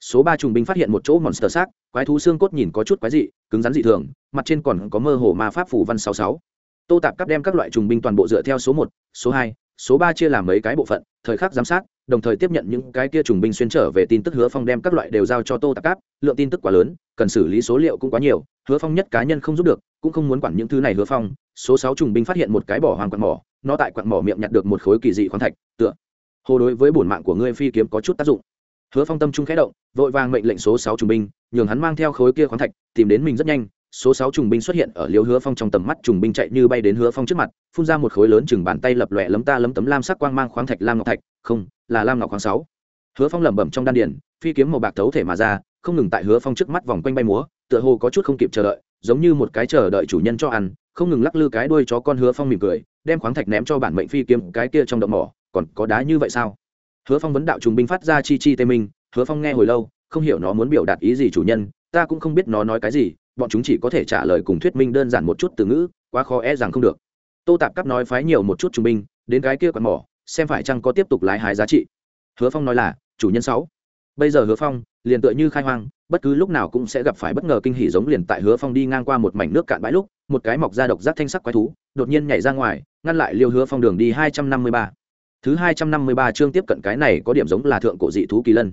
[SPEAKER 1] Số ba trùng binh phát hiện một chỗ monster xác, quái thú xương cốt nhìn có chút quái dị, cứng rắn dị thường, mặt trên còn có mơ hồ ma pháp phủ văn sáu sáu. Tô tạp cắp đem các loại trùng binh toàn bộ dựa theo số một, số hai, số ba chia làm mấy cái bộ phận, thời khắc giám sát đồng thời tiếp nhận những cái kia trùng binh xuyên trở về tin tức hứa phong đem các loại đều giao cho tô tạp cáp, lượng tin tức quá lớn, cần xử lý số liệu cũng quá nhiều, hứa phong nhất cá nhân không giúp được, cũng không muốn quản những thứ này hứa phong, số sáu trùng binh phát hiện một cái bỏ hoàng quặng mỏ, nó tại quặng mỏ miệng nhặt được một khối kỳ dị khoáng thạch, tựa hồ đối với bổn mạng của ngươi phi kiếm có chút tác dụng. Hứa phong tâm trung khẽ động, vội vàng mệnh lệnh số sáu trùng binh, nhường hắn mang theo khối kia khoáng thạch, tìm đến mình rất nhanh, số sáu trùng binh xuất hiện ở liêu hứa phong trong tầm mắt, trùng binh chạy như bay đến hứa phong trước mặt, phun ra một khối lớn chừng bàn tay lập lòe lấm ta lấm tấm lam sắc quang mang khoáng thạch lam ngọc thạch, không là lam ngọc khoáng sáu. Hứa phong lẩm bẩm trong đan điền, phi kiếm màu bạc thấu thể mà ra không ngừng tại hứa phong trước mắt vòng quanh bay múa tựa hồ có chút không kịp chờ đợi giống như một cái chờ đợi chủ nhân cho ăn không ngừng lắc lư cái đuôi chó con hứa phong mỉm cười đem khoáng thạch ném cho bản mệnh phi kiếm cái kia trong động mỏ còn có đá như vậy sao? Hứa phong vấn đạo trùng binh phát ra chi chi tê minh hứa phong nghe hồi lâu không hiểu nó muốn biểu đạt ý gì chủ nhân ta cũng không biết nó nói cái gì bọn chúng chỉ có thể trả lời cùng thuyết minh đơn giản một chút từ ngữ quá khó e rằng không được. Tô tạp cắp nói phái nhiều một chút trung binh đến cái kia còn mỏ xem phải chăng có tiếp tục lái hái giá trị. Hứa phong nói là, chủ nhân sáu. Bây giờ hứa phong liền tựa như khai hoang, bất cứ lúc nào cũng sẽ gặp phải bất ngờ kinh hỉ giống liền tại hứa phong đi ngang qua một mảnh nước cạn bãi lúc, một cái mọc ra độc giác thanh sắc quái thú đột nhiên nhảy ra ngoài, ngăn lại liêu hứa phong đường đi hai trăm năm mươi ba. Thứ hai trăm năm mươi ba chương tiếp cận cái này có điểm giống là thượng cổ dị thú kỳ lân.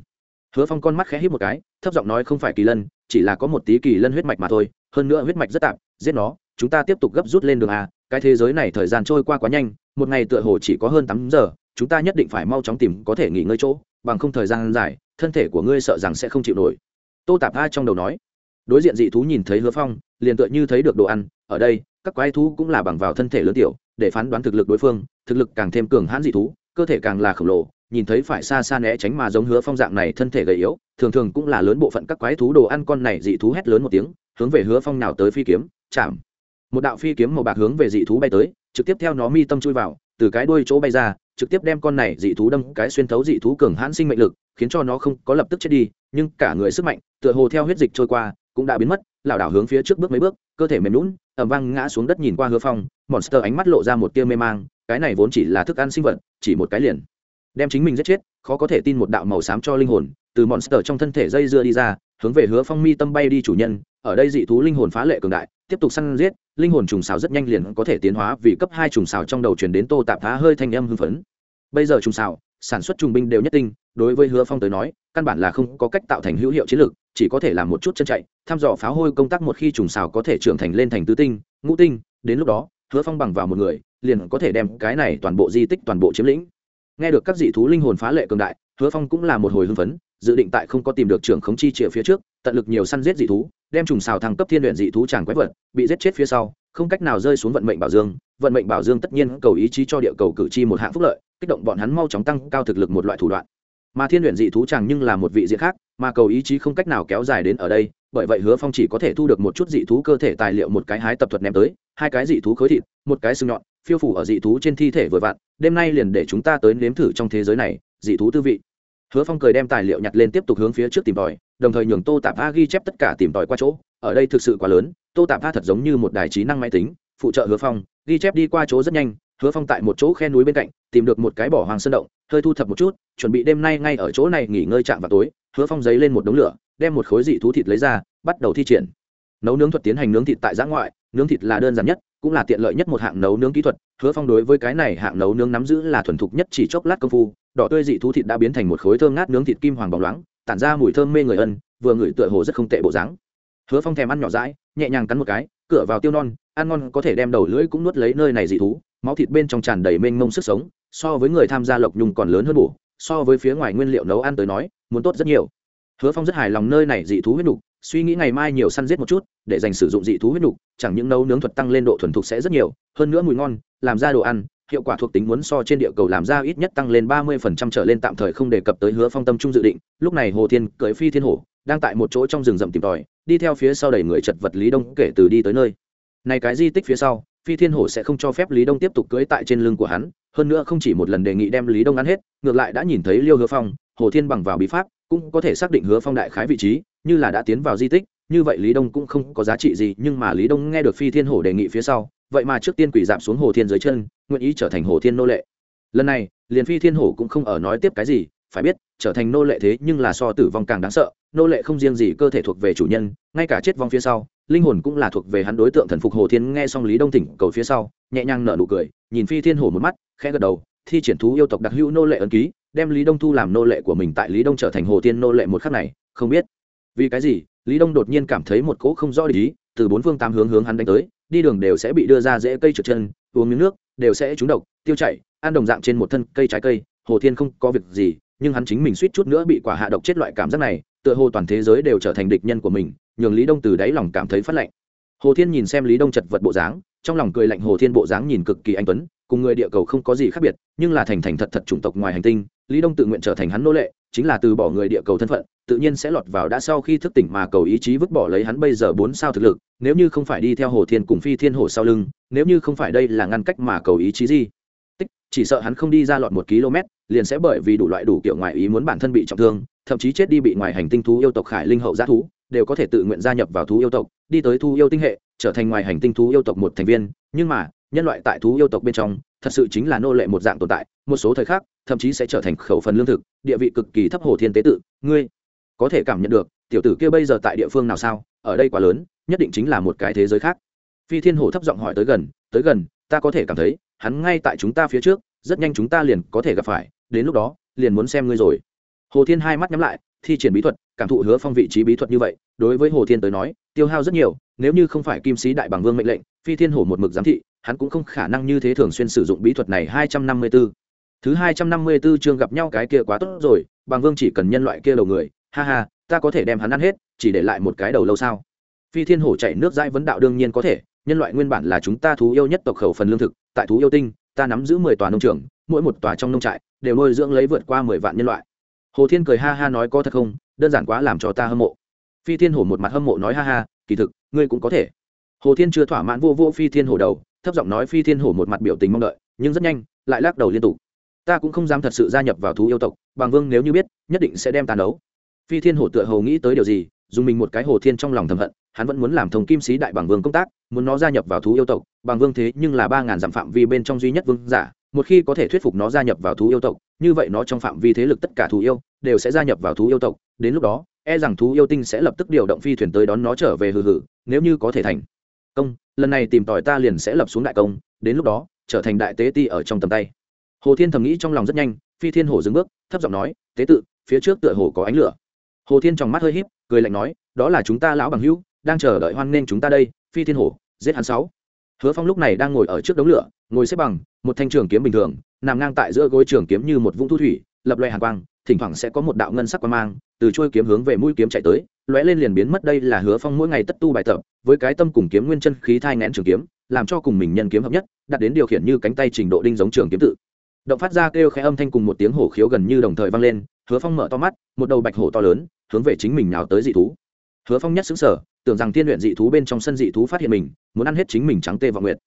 [SPEAKER 1] Hứa phong con mắt khẽ hít một cái, thấp giọng nói không phải kỳ lân, chỉ là có một tí kỳ lân huyết mạch mà thôi, hơn nữa huyết mạch rất tạm giết nó, chúng ta tiếp tục gấp rút lên đường a, cái thế giới này thời gian trôi qua quá nhanh một ngày tựa hồ chỉ có hơn tám giờ, chúng ta nhất định phải mau chóng tìm có thể nghỉ ngơi chỗ, bằng không thời gian dài, thân thể của ngươi sợ rằng sẽ không chịu nổi. Tô tạp a trong đầu nói. Đối diện dị thú nhìn thấy hứa phong, liền tựa như thấy được đồ ăn, ở đây, các quái thú cũng là bằng vào thân thể lớn tiểu, để phán đoán thực lực đối phương, thực lực càng thêm cường hãn dị thú, cơ thể càng là khổng lồ, nhìn thấy phải xa xa né tránh mà giống hứa phong dạng này thân thể gầy yếu, thường thường cũng là lớn bộ phận các quái thú đồ ăn con này dị thú hét lớn một tiếng, hướng về hứa phong nào tới phi kiếm, chạm một đạo phi kiếm màu bạc hướng về dị thú bay tới, trực tiếp theo nó mi tâm chui vào, từ cái đuôi chỗ bay ra, trực tiếp đem con này dị thú đâm cái xuyên thấu dị thú cường hãn sinh mệnh lực, khiến cho nó không có lập tức chết đi, nhưng cả người sức mạnh, tựa hồ theo huyết dịch trôi qua, cũng đã biến mất, lảo đảo hướng phía trước bước mấy bước, cơ thể mềm lún ẩm vang ngã xuống đất nhìn qua hứa phong, monster ánh mắt lộ ra một tia mê mang, cái này vốn chỉ là thức ăn sinh vật, chỉ một cái liền. Đem chính mình giết chết, khó có thể tin một đạo màu xám cho linh hồn, từ monster trong thân thể dây dưa đi ra, hướng về hứa phong mi tâm bay đi chủ nhân, ở đây dị thú linh hồn phá lệ cường đại tiếp tục săn giết, linh hồn trùng xào rất nhanh liền có thể tiến hóa vì cấp hai trùng xào trong đầu chuyển đến tô tạp phá hơi thanh âm hưng phấn. Bây giờ trùng xào, sản xuất trùng binh đều nhất tinh, đối với hứa phong tới nói, căn bản là không có cách tạo thành hữu hiệu chiến lược, chỉ có thể làm một chút chân chạy, thăm dò pháo hôi công tác một khi trùng xào có thể trưởng thành lên thành tứ tinh, ngũ tinh, đến lúc đó, hứa phong bằng vào một người, liền có thể đem cái này toàn bộ di tích, toàn bộ chiếm lĩnh. Nghe được các dị thú linh hồn phá lệ cường đại, hứa phong cũng là một hồi hưng phấn, dự định tại không có tìm được trưởng khống chi triệu phía trước, tận lực nhiều săn giết dị thú đem trùng xào thăng cấp thiên luyện dị thú tràng quái vật, bị giết chết phía sau, không cách nào rơi xuống vận mệnh bảo dương, vận mệnh bảo dương tất nhiên cầu ý chí cho địa cầu cử tri một hạng phúc lợi, kích động bọn hắn mau chóng tăng cao thực lực một loại thủ đoạn. Mà thiên luyện dị thú chàng nhưng là một vị diện khác, mà cầu ý chí không cách nào kéo dài đến ở đây, bởi vậy hứa phong chỉ có thể thu được một chút dị thú cơ thể tài liệu một cái hái tập thuật ném tới, hai cái dị thú khối thịt, một cái sừng nhọn, phiêu phủ ở dị thú trên thi thể vừa vặn, đêm nay liền để chúng ta tới nếm thử trong thế giới này, dị thú tư vị hứa phong cười đem tài liệu nhặt lên tiếp tục hướng phía trước tìm tòi, đồng thời nhường tô tạp a ghi chép tất cả tìm tòi qua chỗ. Ở đây thực sự quá lớn, tô tạp a thật giống như một đài trí năng máy tính, phụ trợ hứa phong, ghi chép đi qua chỗ rất nhanh. Hứa phong tại một chỗ khe núi bên cạnh, tìm được một cái bỏ hoàng sơn động, hơi thu thập một chút, chuẩn bị đêm nay ngay ở chỗ này nghỉ ngơi chạm vào tối. Hứa phong giấy lên một đống lửa, đem một khối dị thú thịt lấy ra, bắt đầu thi triển. Nấu nướng thuật tiến hành nướng thịt tại giã ngoại, nướng thịt là đơn giản nhất cũng là tiện lợi nhất một hạng nấu nướng kỹ thuật, hứa phong đối với cái này hạng nấu nướng nắm giữ là thuần thục nhất chỉ chốc lát công phu, đỏ tươi dị thú thịt đã biến thành một khối thơm ngát nướng thịt kim hoàng bóng loáng, tản ra mùi thơm mê người ân, vừa ngửi tựa hồ rất không tệ bộ dáng. Hứa phong thèm ăn nhỏ rãi nhẹ nhàng cắn một cái, cửa vào tiêu non, ăn ngon có thể đem đầu lưỡi cũng nuốt lấy nơi này dị thú, máu thịt bên trong tràn đầy mênh mông sức sống, so với người tham gia lộc nhung còn lớn hơn bổ, so với phía ngoài nguyên liệu nấu ăn tới nói, muốn tốt rất nhiều. Hứa phong rất hài lòng nơi này dị thú huyết nục suy nghĩ ngày mai nhiều săn giết một chút, để dành sử dụng dị thú huyết nục, chẳng những nấu nướng thuật tăng lên độ thuần thục sẽ rất nhiều, hơn nữa mùi ngon, làm ra đồ ăn, hiệu quả thuộc tính muốn so trên địa cầu làm ra ít nhất tăng lên ba mươi phần trăm trở lên tạm thời không đề cập tới hứa phong tâm trung dự định. Lúc này hồ thiên cưỡi phi thiên hổ, đang tại một chỗ trong rừng rậm tìm tòi, đi theo phía sau đầy người chật vật lý đông kể từ đi tới nơi. Này cái di tích phía sau, phi thiên hổ sẽ không cho phép lý đông tiếp tục cưỡi tại trên lưng của hắn, hơn nữa không chỉ một lần đề nghị đem lý đông ăn hết, ngược lại đã nhìn thấy liêu hứa phong, hồ thiên bằng vào bí pháp, cũng có thể xác định hứa phong đại khái vị trí như là đã tiến vào di tích, như vậy lý đông cũng không có giá trị gì, nhưng mà lý đông nghe được phi thiên hổ đề nghị phía sau, vậy mà trước tiên quỷ giảm xuống hồ thiên dưới chân, nguyện ý trở thành hồ thiên nô lệ. Lần này, liền phi thiên hổ cũng không ở nói tiếp cái gì, phải biết, trở thành nô lệ thế nhưng là so tử vong càng đáng sợ, nô lệ không riêng gì cơ thể thuộc về chủ nhân, ngay cả chết vong phía sau, linh hồn cũng là thuộc về hắn đối tượng thần phục hồ thiên. Nghe xong lý đông thỉnh cầu phía sau, nhẹ nhàng nở nụ cười, nhìn phi thiên hổ một mắt, khẽ gật đầu, thi triển thú yêu tộc đặc hữu nô lệ ấn ký, đem lý đông thu làm nô lệ của mình tại lý đông trở thành hồ thiên nô lệ một khắc này, không biết vì cái gì? Lý đông đột nhiên cảm thấy một cỗ không rõ lý, từ bốn phương tám hướng hướng hắn đánh tới, đi đường đều sẽ bị đưa ra dễ cây trượt chân, uống miếng nước đều sẽ trúng độc, tiêu chảy, ăn đồng dạng trên một thân cây trái cây, hồ thiên không có việc gì, nhưng hắn chính mình suýt chút nữa bị quả hạ độc chết loại cảm giác này, tựa hồ toàn thế giới đều trở thành địch nhân của mình, nhường lý đông từ đáy lòng cảm thấy phát lạnh. Hồ thiên nhìn xem lý đông chật vật bộ dáng, trong lòng cười lạnh hồ thiên bộ dáng nhìn cực kỳ anh tuấn, cùng người địa cầu không có gì khác biệt, nhưng là thành thành thật thật chủng tộc ngoài hành tinh, lý đông tự nguyện trở thành hắn nô lệ chính là từ bỏ người địa cầu thân phận, tự nhiên sẽ lọt vào đã sau khi thức tỉnh mà cầu ý chí vứt bỏ lấy hắn bây giờ bốn sao thực lực, nếu như không phải đi theo hồ thiên cùng phi thiên hồ sau lưng, nếu như không phải đây là ngăn cách mà cầu ý chí gì? Tích, chỉ sợ hắn không đi ra lọt một km, liền sẽ bởi vì đủ loại đủ kiểu ngoại ý muốn bản thân bị trọng thương, thậm chí chết đi bị ngoài hành tinh thú yêu tộc khải linh hậu g thú, đều có thể tự nguyện gia nhập vào thú yêu tộc, đi tới thú yêu tinh hệ, trở thành ngoài hành tinh thú yêu tộc một thành viên, nhưng mà, nhân loại tại thú yêu tộc bên trong, thật sự chính là nô lệ một dạng tồn tại, một số thời khắc thậm chí sẽ trở thành khẩu phần lương thực, địa vị cực kỳ thấp hồ thiên tế tự. Ngươi có thể cảm nhận được, tiểu tử kia bây giờ tại địa phương nào sao? Ở đây quá lớn, nhất định chính là một cái thế giới khác. Phi thiên hổ thấp giọng hỏi tới gần tới gần, ta có thể cảm thấy, hắn ngay tại chúng ta phía trước, rất nhanh chúng ta liền có thể gặp phải, đến lúc đó, liền muốn xem ngươi rồi. Hồ thiên hai mắt nhắm lại, thi triển bí thuật, cảm thụ hứa phong vị trí bí thuật như vậy, đối với hồ thiên tới nói, tiêu hao rất nhiều, nếu như không phải kim sĩ đại bằng vương mệnh lệnh, phi thiên hổ một mực giám thị, hắn cũng không khả năng như thế thường xuyên sử dụng bí thuật này hai trăm năm mươi b ố thứ hai trăm năm mươi b ố chương gặp nhau cái kia quá tốt rồi, bằng vương chỉ cần nhân loại kia đầu người, ha ha, ta có thể đem hắn ăn hết, chỉ để lại một cái đầu lâu sao? Phi thiên hổ chạy nước dãi vấn đạo đương nhiên có thể, nhân loại nguyên bản là chúng ta thú yêu nhất tộc khẩu phần lương thực, tại thú yêu tinh, ta nắm giữ mười tòa nông trường, mỗi một tòa trong nông trại, đều nuôi dưỡng lấy vượt qua mười vạn nhân loại. Hồ thiên cười ha ha nói có thật không, đơn giản quá làm cho ta hâm mộ. Phi thiên hổ một mặt hâm mộ nói ha ha, kỳ thực, ngươi cũng có thể. Hồ thiên chưa thỏa mãn vô vô phi thiên hổ đầu, thấp giọng nói phi thiên hổ một mặt biểu tình mong đợi, nhưng rất nhanh, lại lắc đầu liên tục ta cũng không dám thật sự gia nhập vào thú yêu tộc, bằng vương nếu như biết, nhất định sẽ đem tàn đấu phi thiên hổ tựa hồ nghĩ tới điều gì, dùng mình một cái hồ thiên trong lòng thầm hận, hắn vẫn muốn làm thông kim sĩ đại bằng vương công tác, muốn nó gia nhập vào thú yêu tộc, bằng vương thế nhưng là ba ngàn dặm phạm vi bên trong duy nhất vương giả, một khi có thể thuyết phục nó gia nhập vào thú yêu tộc, như vậy nó trong phạm vi thế lực tất cả thú yêu, đều sẽ gia nhập vào thú yêu tộc, đến lúc đó e rằng thú yêu tinh sẽ lập tức điều động phi thuyền tới đón nó trở về hừ hừ, nếu như có thể thành công, lần này tìm tòi ta liền sẽ lập xuống đại công, đến lúc đó, trở thành đại tế ti ở trong tầm tay hồ thiên thầm nghĩ trong lòng rất nhanh, phi thiên hồ dừng bước, thấp giọng nói, tế tự, phía trước tựa hồ có ánh lửa. Hồ thiên trong mắt hơi híp, cười lạnh nói, đó là chúng ta lão bằng hữu, đang chờ đợi hoan nghênh chúng ta đây, phi thiên hồ giết hắn sáu. Hứa phong lúc này đang ngồi ở trước đống lửa, ngồi xếp bằng, một thanh trường kiếm bình thường, nằm ngang tại giữa gối trường kiếm như một vũng thu thủy, lập loè hàn quang, thỉnh thoảng sẽ có một đạo ngân sắc quang mang, từ chuôi kiếm hướng về mũi kiếm chạy tới, lóe lên liền biến mất đây là hứa phong mỗi ngày tất tu bài tập, với cái tâm cùng kiếm nguyên chân khí thai nén trường kiếm, làm cho cùng mình nhân kiếm hợp nhất, đạt đến điều khiển như cánh tay trình độ đinh giống trường kiếm tự động phát ra kêu khẽ âm thanh cùng một tiếng hổ khiếu gần như đồng thời vang lên, hứa phong mở to mắt, một đầu bạch hổ to lớn, hướng về chính mình nào tới dị thú. Hứa phong nhất xứng sở tưởng rằng tiên luyện dị thú bên trong sân dị thú phát hiện mình, muốn ăn hết chính mình trắng tê và nguyệt.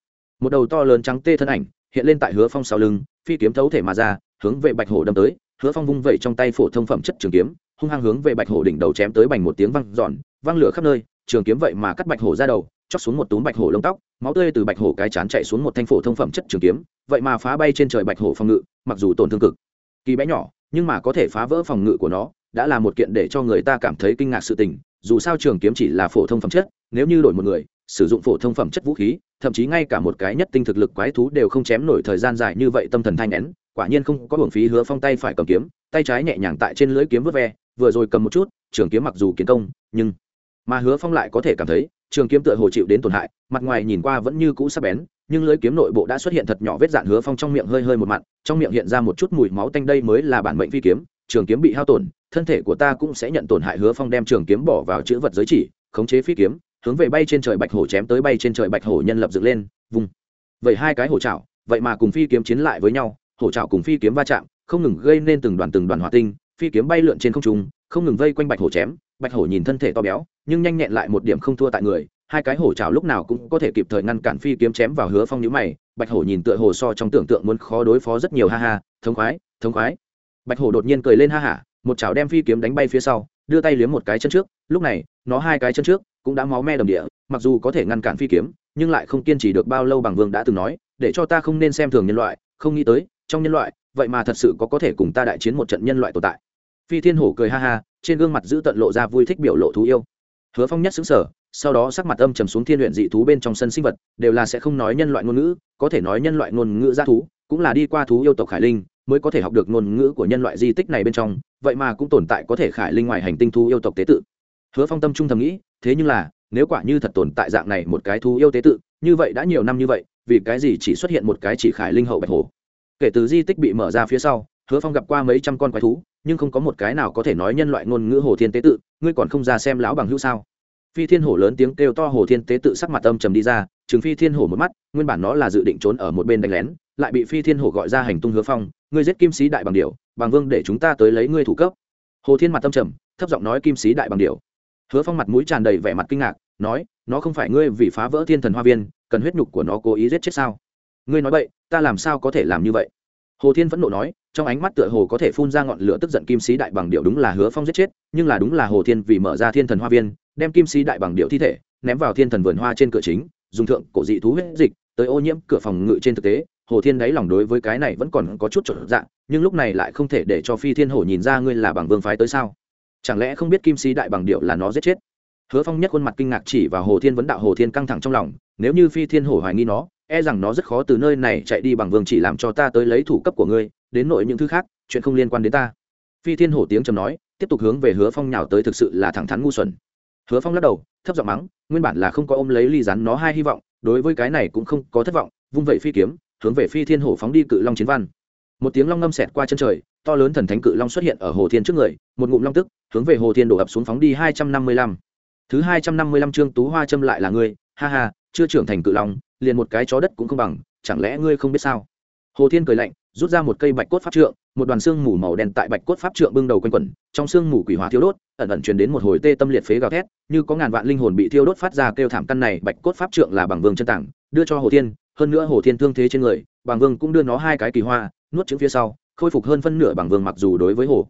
[SPEAKER 1] Một đầu to lớn trắng tê thân ảnh hiện lên tại hứa phong sau lưng, phi kiếm thấu thể mà ra, hướng về bạch hổ đâm tới. Hứa phong vung vẩy trong tay phổ thông phẩm chất trường kiếm, hung hăng hướng về bạch hổ đỉnh đầu chém tới bành một tiếng văng giòn văng lửa khắp nơi, trường kiếm vậy mà cắt bạch hổ ra đầu chóc xuống một túm bạch hổ lông tóc, máu tươi từ bạch hổ cái chán chạy xuống một thanh phổ thông phẩm chất trường kiếm, vậy mà phá bay trên trời bạch hổ phòng ngự, mặc dù tổn thương cực. Kỳ bé nhỏ, nhưng mà có thể phá vỡ phòng ngự của nó, đã là một kiện để cho người ta cảm thấy kinh ngạc sự tình, dù sao trường kiếm chỉ là phổ thông phẩm chất, nếu như đổi một người, sử dụng phổ thông phẩm chất vũ khí, thậm chí ngay cả một cái nhất tinh thực lực quái thú đều không chém nổi thời gian dài như vậy tâm thần thanh nén, quả nhiên không có hưởng phí hứa phong tay phải cầm kiếm, tay trái nhẹ nhàng tại trên lưỡi kiếm vớt ve, vừa rồi cầm một chút, trường kiếm mặc dù kiến công, nhưng mà hứa phong lại có thể cảm thấy trường kiếm tựa hồ chịu đến tổn hại mặt ngoài nhìn qua vẫn như cũ sắc bén nhưng lưỡi kiếm nội bộ đã xuất hiện thật nhỏ vết dạn hứa phong trong miệng hơi hơi một mặn, trong miệng hiện ra một chút mùi máu tanh đây mới là bản mệnh phi kiếm trường kiếm bị hao tổn thân thể của ta cũng sẽ nhận tổn hại hứa phong đem trường kiếm bỏ vào chữ vật giới chỉ khống chế phi kiếm hướng về bay trên trời bạch hổ chém tới bay trên trời bạch hổ nhân lập dựng lên vùng vậy hai cái hổ chảo, vậy mà cùng phi kiếm chiến lại với nhau hổ chảo cùng phi kiếm va chạm không ngừng gây nên từng đoàn từng đoàn hỏa tinh phi kiếm bay lượn trên không trung không ngừng vây quanh bạch hổ chém bạch hổ nhìn thân thể to béo nhưng nhanh nhẹn lại một điểm không thua tại người, hai cái hổ trào lúc nào cũng có thể kịp thời ngăn cản phi kiếm chém vào hứa phong nhữ mày, bạch hổ nhìn tựa hồ so trong tưởng tượng muốn khó đối phó rất nhiều, ha ha, thống khoái thống khoái. Bạch hổ đột nhiên cười lên ha hả, một chảo đem phi kiếm đánh bay phía sau, đưa tay liếm một cái chân trước, lúc này, nó hai cái chân trước cũng đã máu me đầm địa, mặc dù có thể ngăn cản phi kiếm, nhưng lại không kiên trì được bao lâu bằng vương đã từng nói, để cho ta không nên xem thường nhân loại, không nghĩ tới, trong nhân loại, vậy mà thật sự có có thể cùng ta đại chiến một trận nhân loại tồn tại. Phi thiên hổ cười ha ha, trên gương mặt giữ tận lộ ra vui thích biểu lộ thú yêu hứa phong nhất xứng sở sau đó sắc mặt âm trầm xuống thiên luyện dị thú bên trong sân sinh vật, đều là sẽ không nói nhân loại ngôn ngữ, có thể nói nhân loại ngôn ngữ g thú, cũng là đi qua thú yêu tộc khải linh mới có thể học được ngôn ngữ của nhân loại di tích này bên trong, vậy mà cũng tồn tại có thể khải linh ngoài hành tinh thú yêu tộc tế tự. Hứa phong tâm trung thầm nghĩ, thế nhưng là, nếu quả như thật tồn tại dạng này một cái thú yêu tế tự, như vậy đã nhiều năm như vậy, vì cái gì chỉ xuất hiện một cái chỉ khải linh hậu bạch hổ? Kể từ di tích bị mở ra phía sau, hứa phong gặp qua mấy trăm con quái thú nhưng không có một cái nào có thể nói nhân loại ngôn ngữ hồ thiên tế tự, ngươi còn không ra xem lão bằng hữu sao? Phi thiên hổ lớn tiếng kêu to hồ thiên tế tự sắc mặt âm trầm đi ra chừng phi thiên hổ một mắt, nguyên bản nó là dự định trốn ở một bên đánh lén, lại bị phi thiên hổ gọi ra hành tung hứa phong, ngươi giết kim sĩ đại bằng điều bằng vương để chúng ta tới lấy ngươi thủ cấp. Hồ thiên mặt âm trầm, thấp giọng nói kim sĩ đại bằng điều hứa phong mặt mũi tràn đầy vẻ mặt kinh ngạc, nói, nó không phải ngươi vì phá vỡ thiên thần hoa viên, cần huyết nhục của nó cố ý giết chết sao? Ngươi nói vậy ta làm sao có thể làm như vậy? Hồ thiên vẫn nộ nói trong ánh mắt tựa hồ có thể phun ra ngọn lửa tức giận kim sĩ đại bằng điệu đúng là hứa phong giết chết, nhưng là đúng là hồ thiên vì mở ra thiên thần hoa viên, đem kim sĩ đại bằng điệu thi thể, ném vào thiên thần vườn hoa trên cửa chính, dùng thượng cổ dị thú huyết dịch tới ô nhiễm cửa phòng ngự trên thực tế. Hồ thiên đáy lòng đối với cái này vẫn còn có chút trở dạng, nhưng lúc này lại không thể để cho phi thiên hổ nhìn ra ngươi là bằng vương phái tới sao? Chẳng lẽ không biết kim sĩ đại bằng điệu là nó giết chết? Hứa phong nhất khuôn mặt kinh ngạc chỉ vào hồ thiên vấn đạo hồ thiên căng thẳng trong lòng, nếu như phi thiên hổ hoài nghi nó e rằng nó rất khó từ nơi này chạy đi bằng vương chỉ làm cho ta tới lấy thủ cấp của ngươi, đến nội những thứ khác, chuyện không liên quan đến ta. Phi thiên hổ tiếng trầm nói, tiếp tục hướng về hứa phong nhào tới thực sự là thẳng thắn ngu xuẩn. Hứa phong lắc đầu, thấp giọng mắng, nguyên bản là không có ôm lấy ly rắn nó hai hy vọng, đối với cái này cũng không có thất vọng, vung vẩy phi kiếm, hướng về phi thiên hổ phóng đi cự long chiến văn. Một tiếng long ngâm xẹt qua chân trời, to lớn thần thánh cự long xuất hiện ở hồ thiên trước người, một ngụm long tức, hướng về hồ thiên đổ ập xuống phóng đi hai trăm năm mươi lăm. Thứ hai trăm năm mươi lăm chương tú hoa châm lại là ngươi, ha ha, chưa trưởng thành cự long liền một cái chó đất cũng không bằng, chẳng lẽ ngươi không biết sao? Hồ thiên cười lạnh, rút ra một cây bạch cốt pháp trượng, một đoàn xương mù màu đen tại bạch cốt pháp trượng bưng đầu quanh quẩn, trong xương mù quỷ hóa thiêu đốt, ẩn ẩn truyền đến một hồi tê tâm liệt phế gào thét, như có ngàn vạn linh hồn bị thiêu đốt phát ra kêu thảm căn này, bạch cốt pháp trượng là bằng vương chân tảng, đưa cho hồ thiên, hơn nữa hồ thiên thương thế trên người, bằng vương cũng đưa nó hai cái kỳ hoa, nuốt trứng phía sau, khôi phục hơn phân nửa bằng vương mặc dù đối với hồ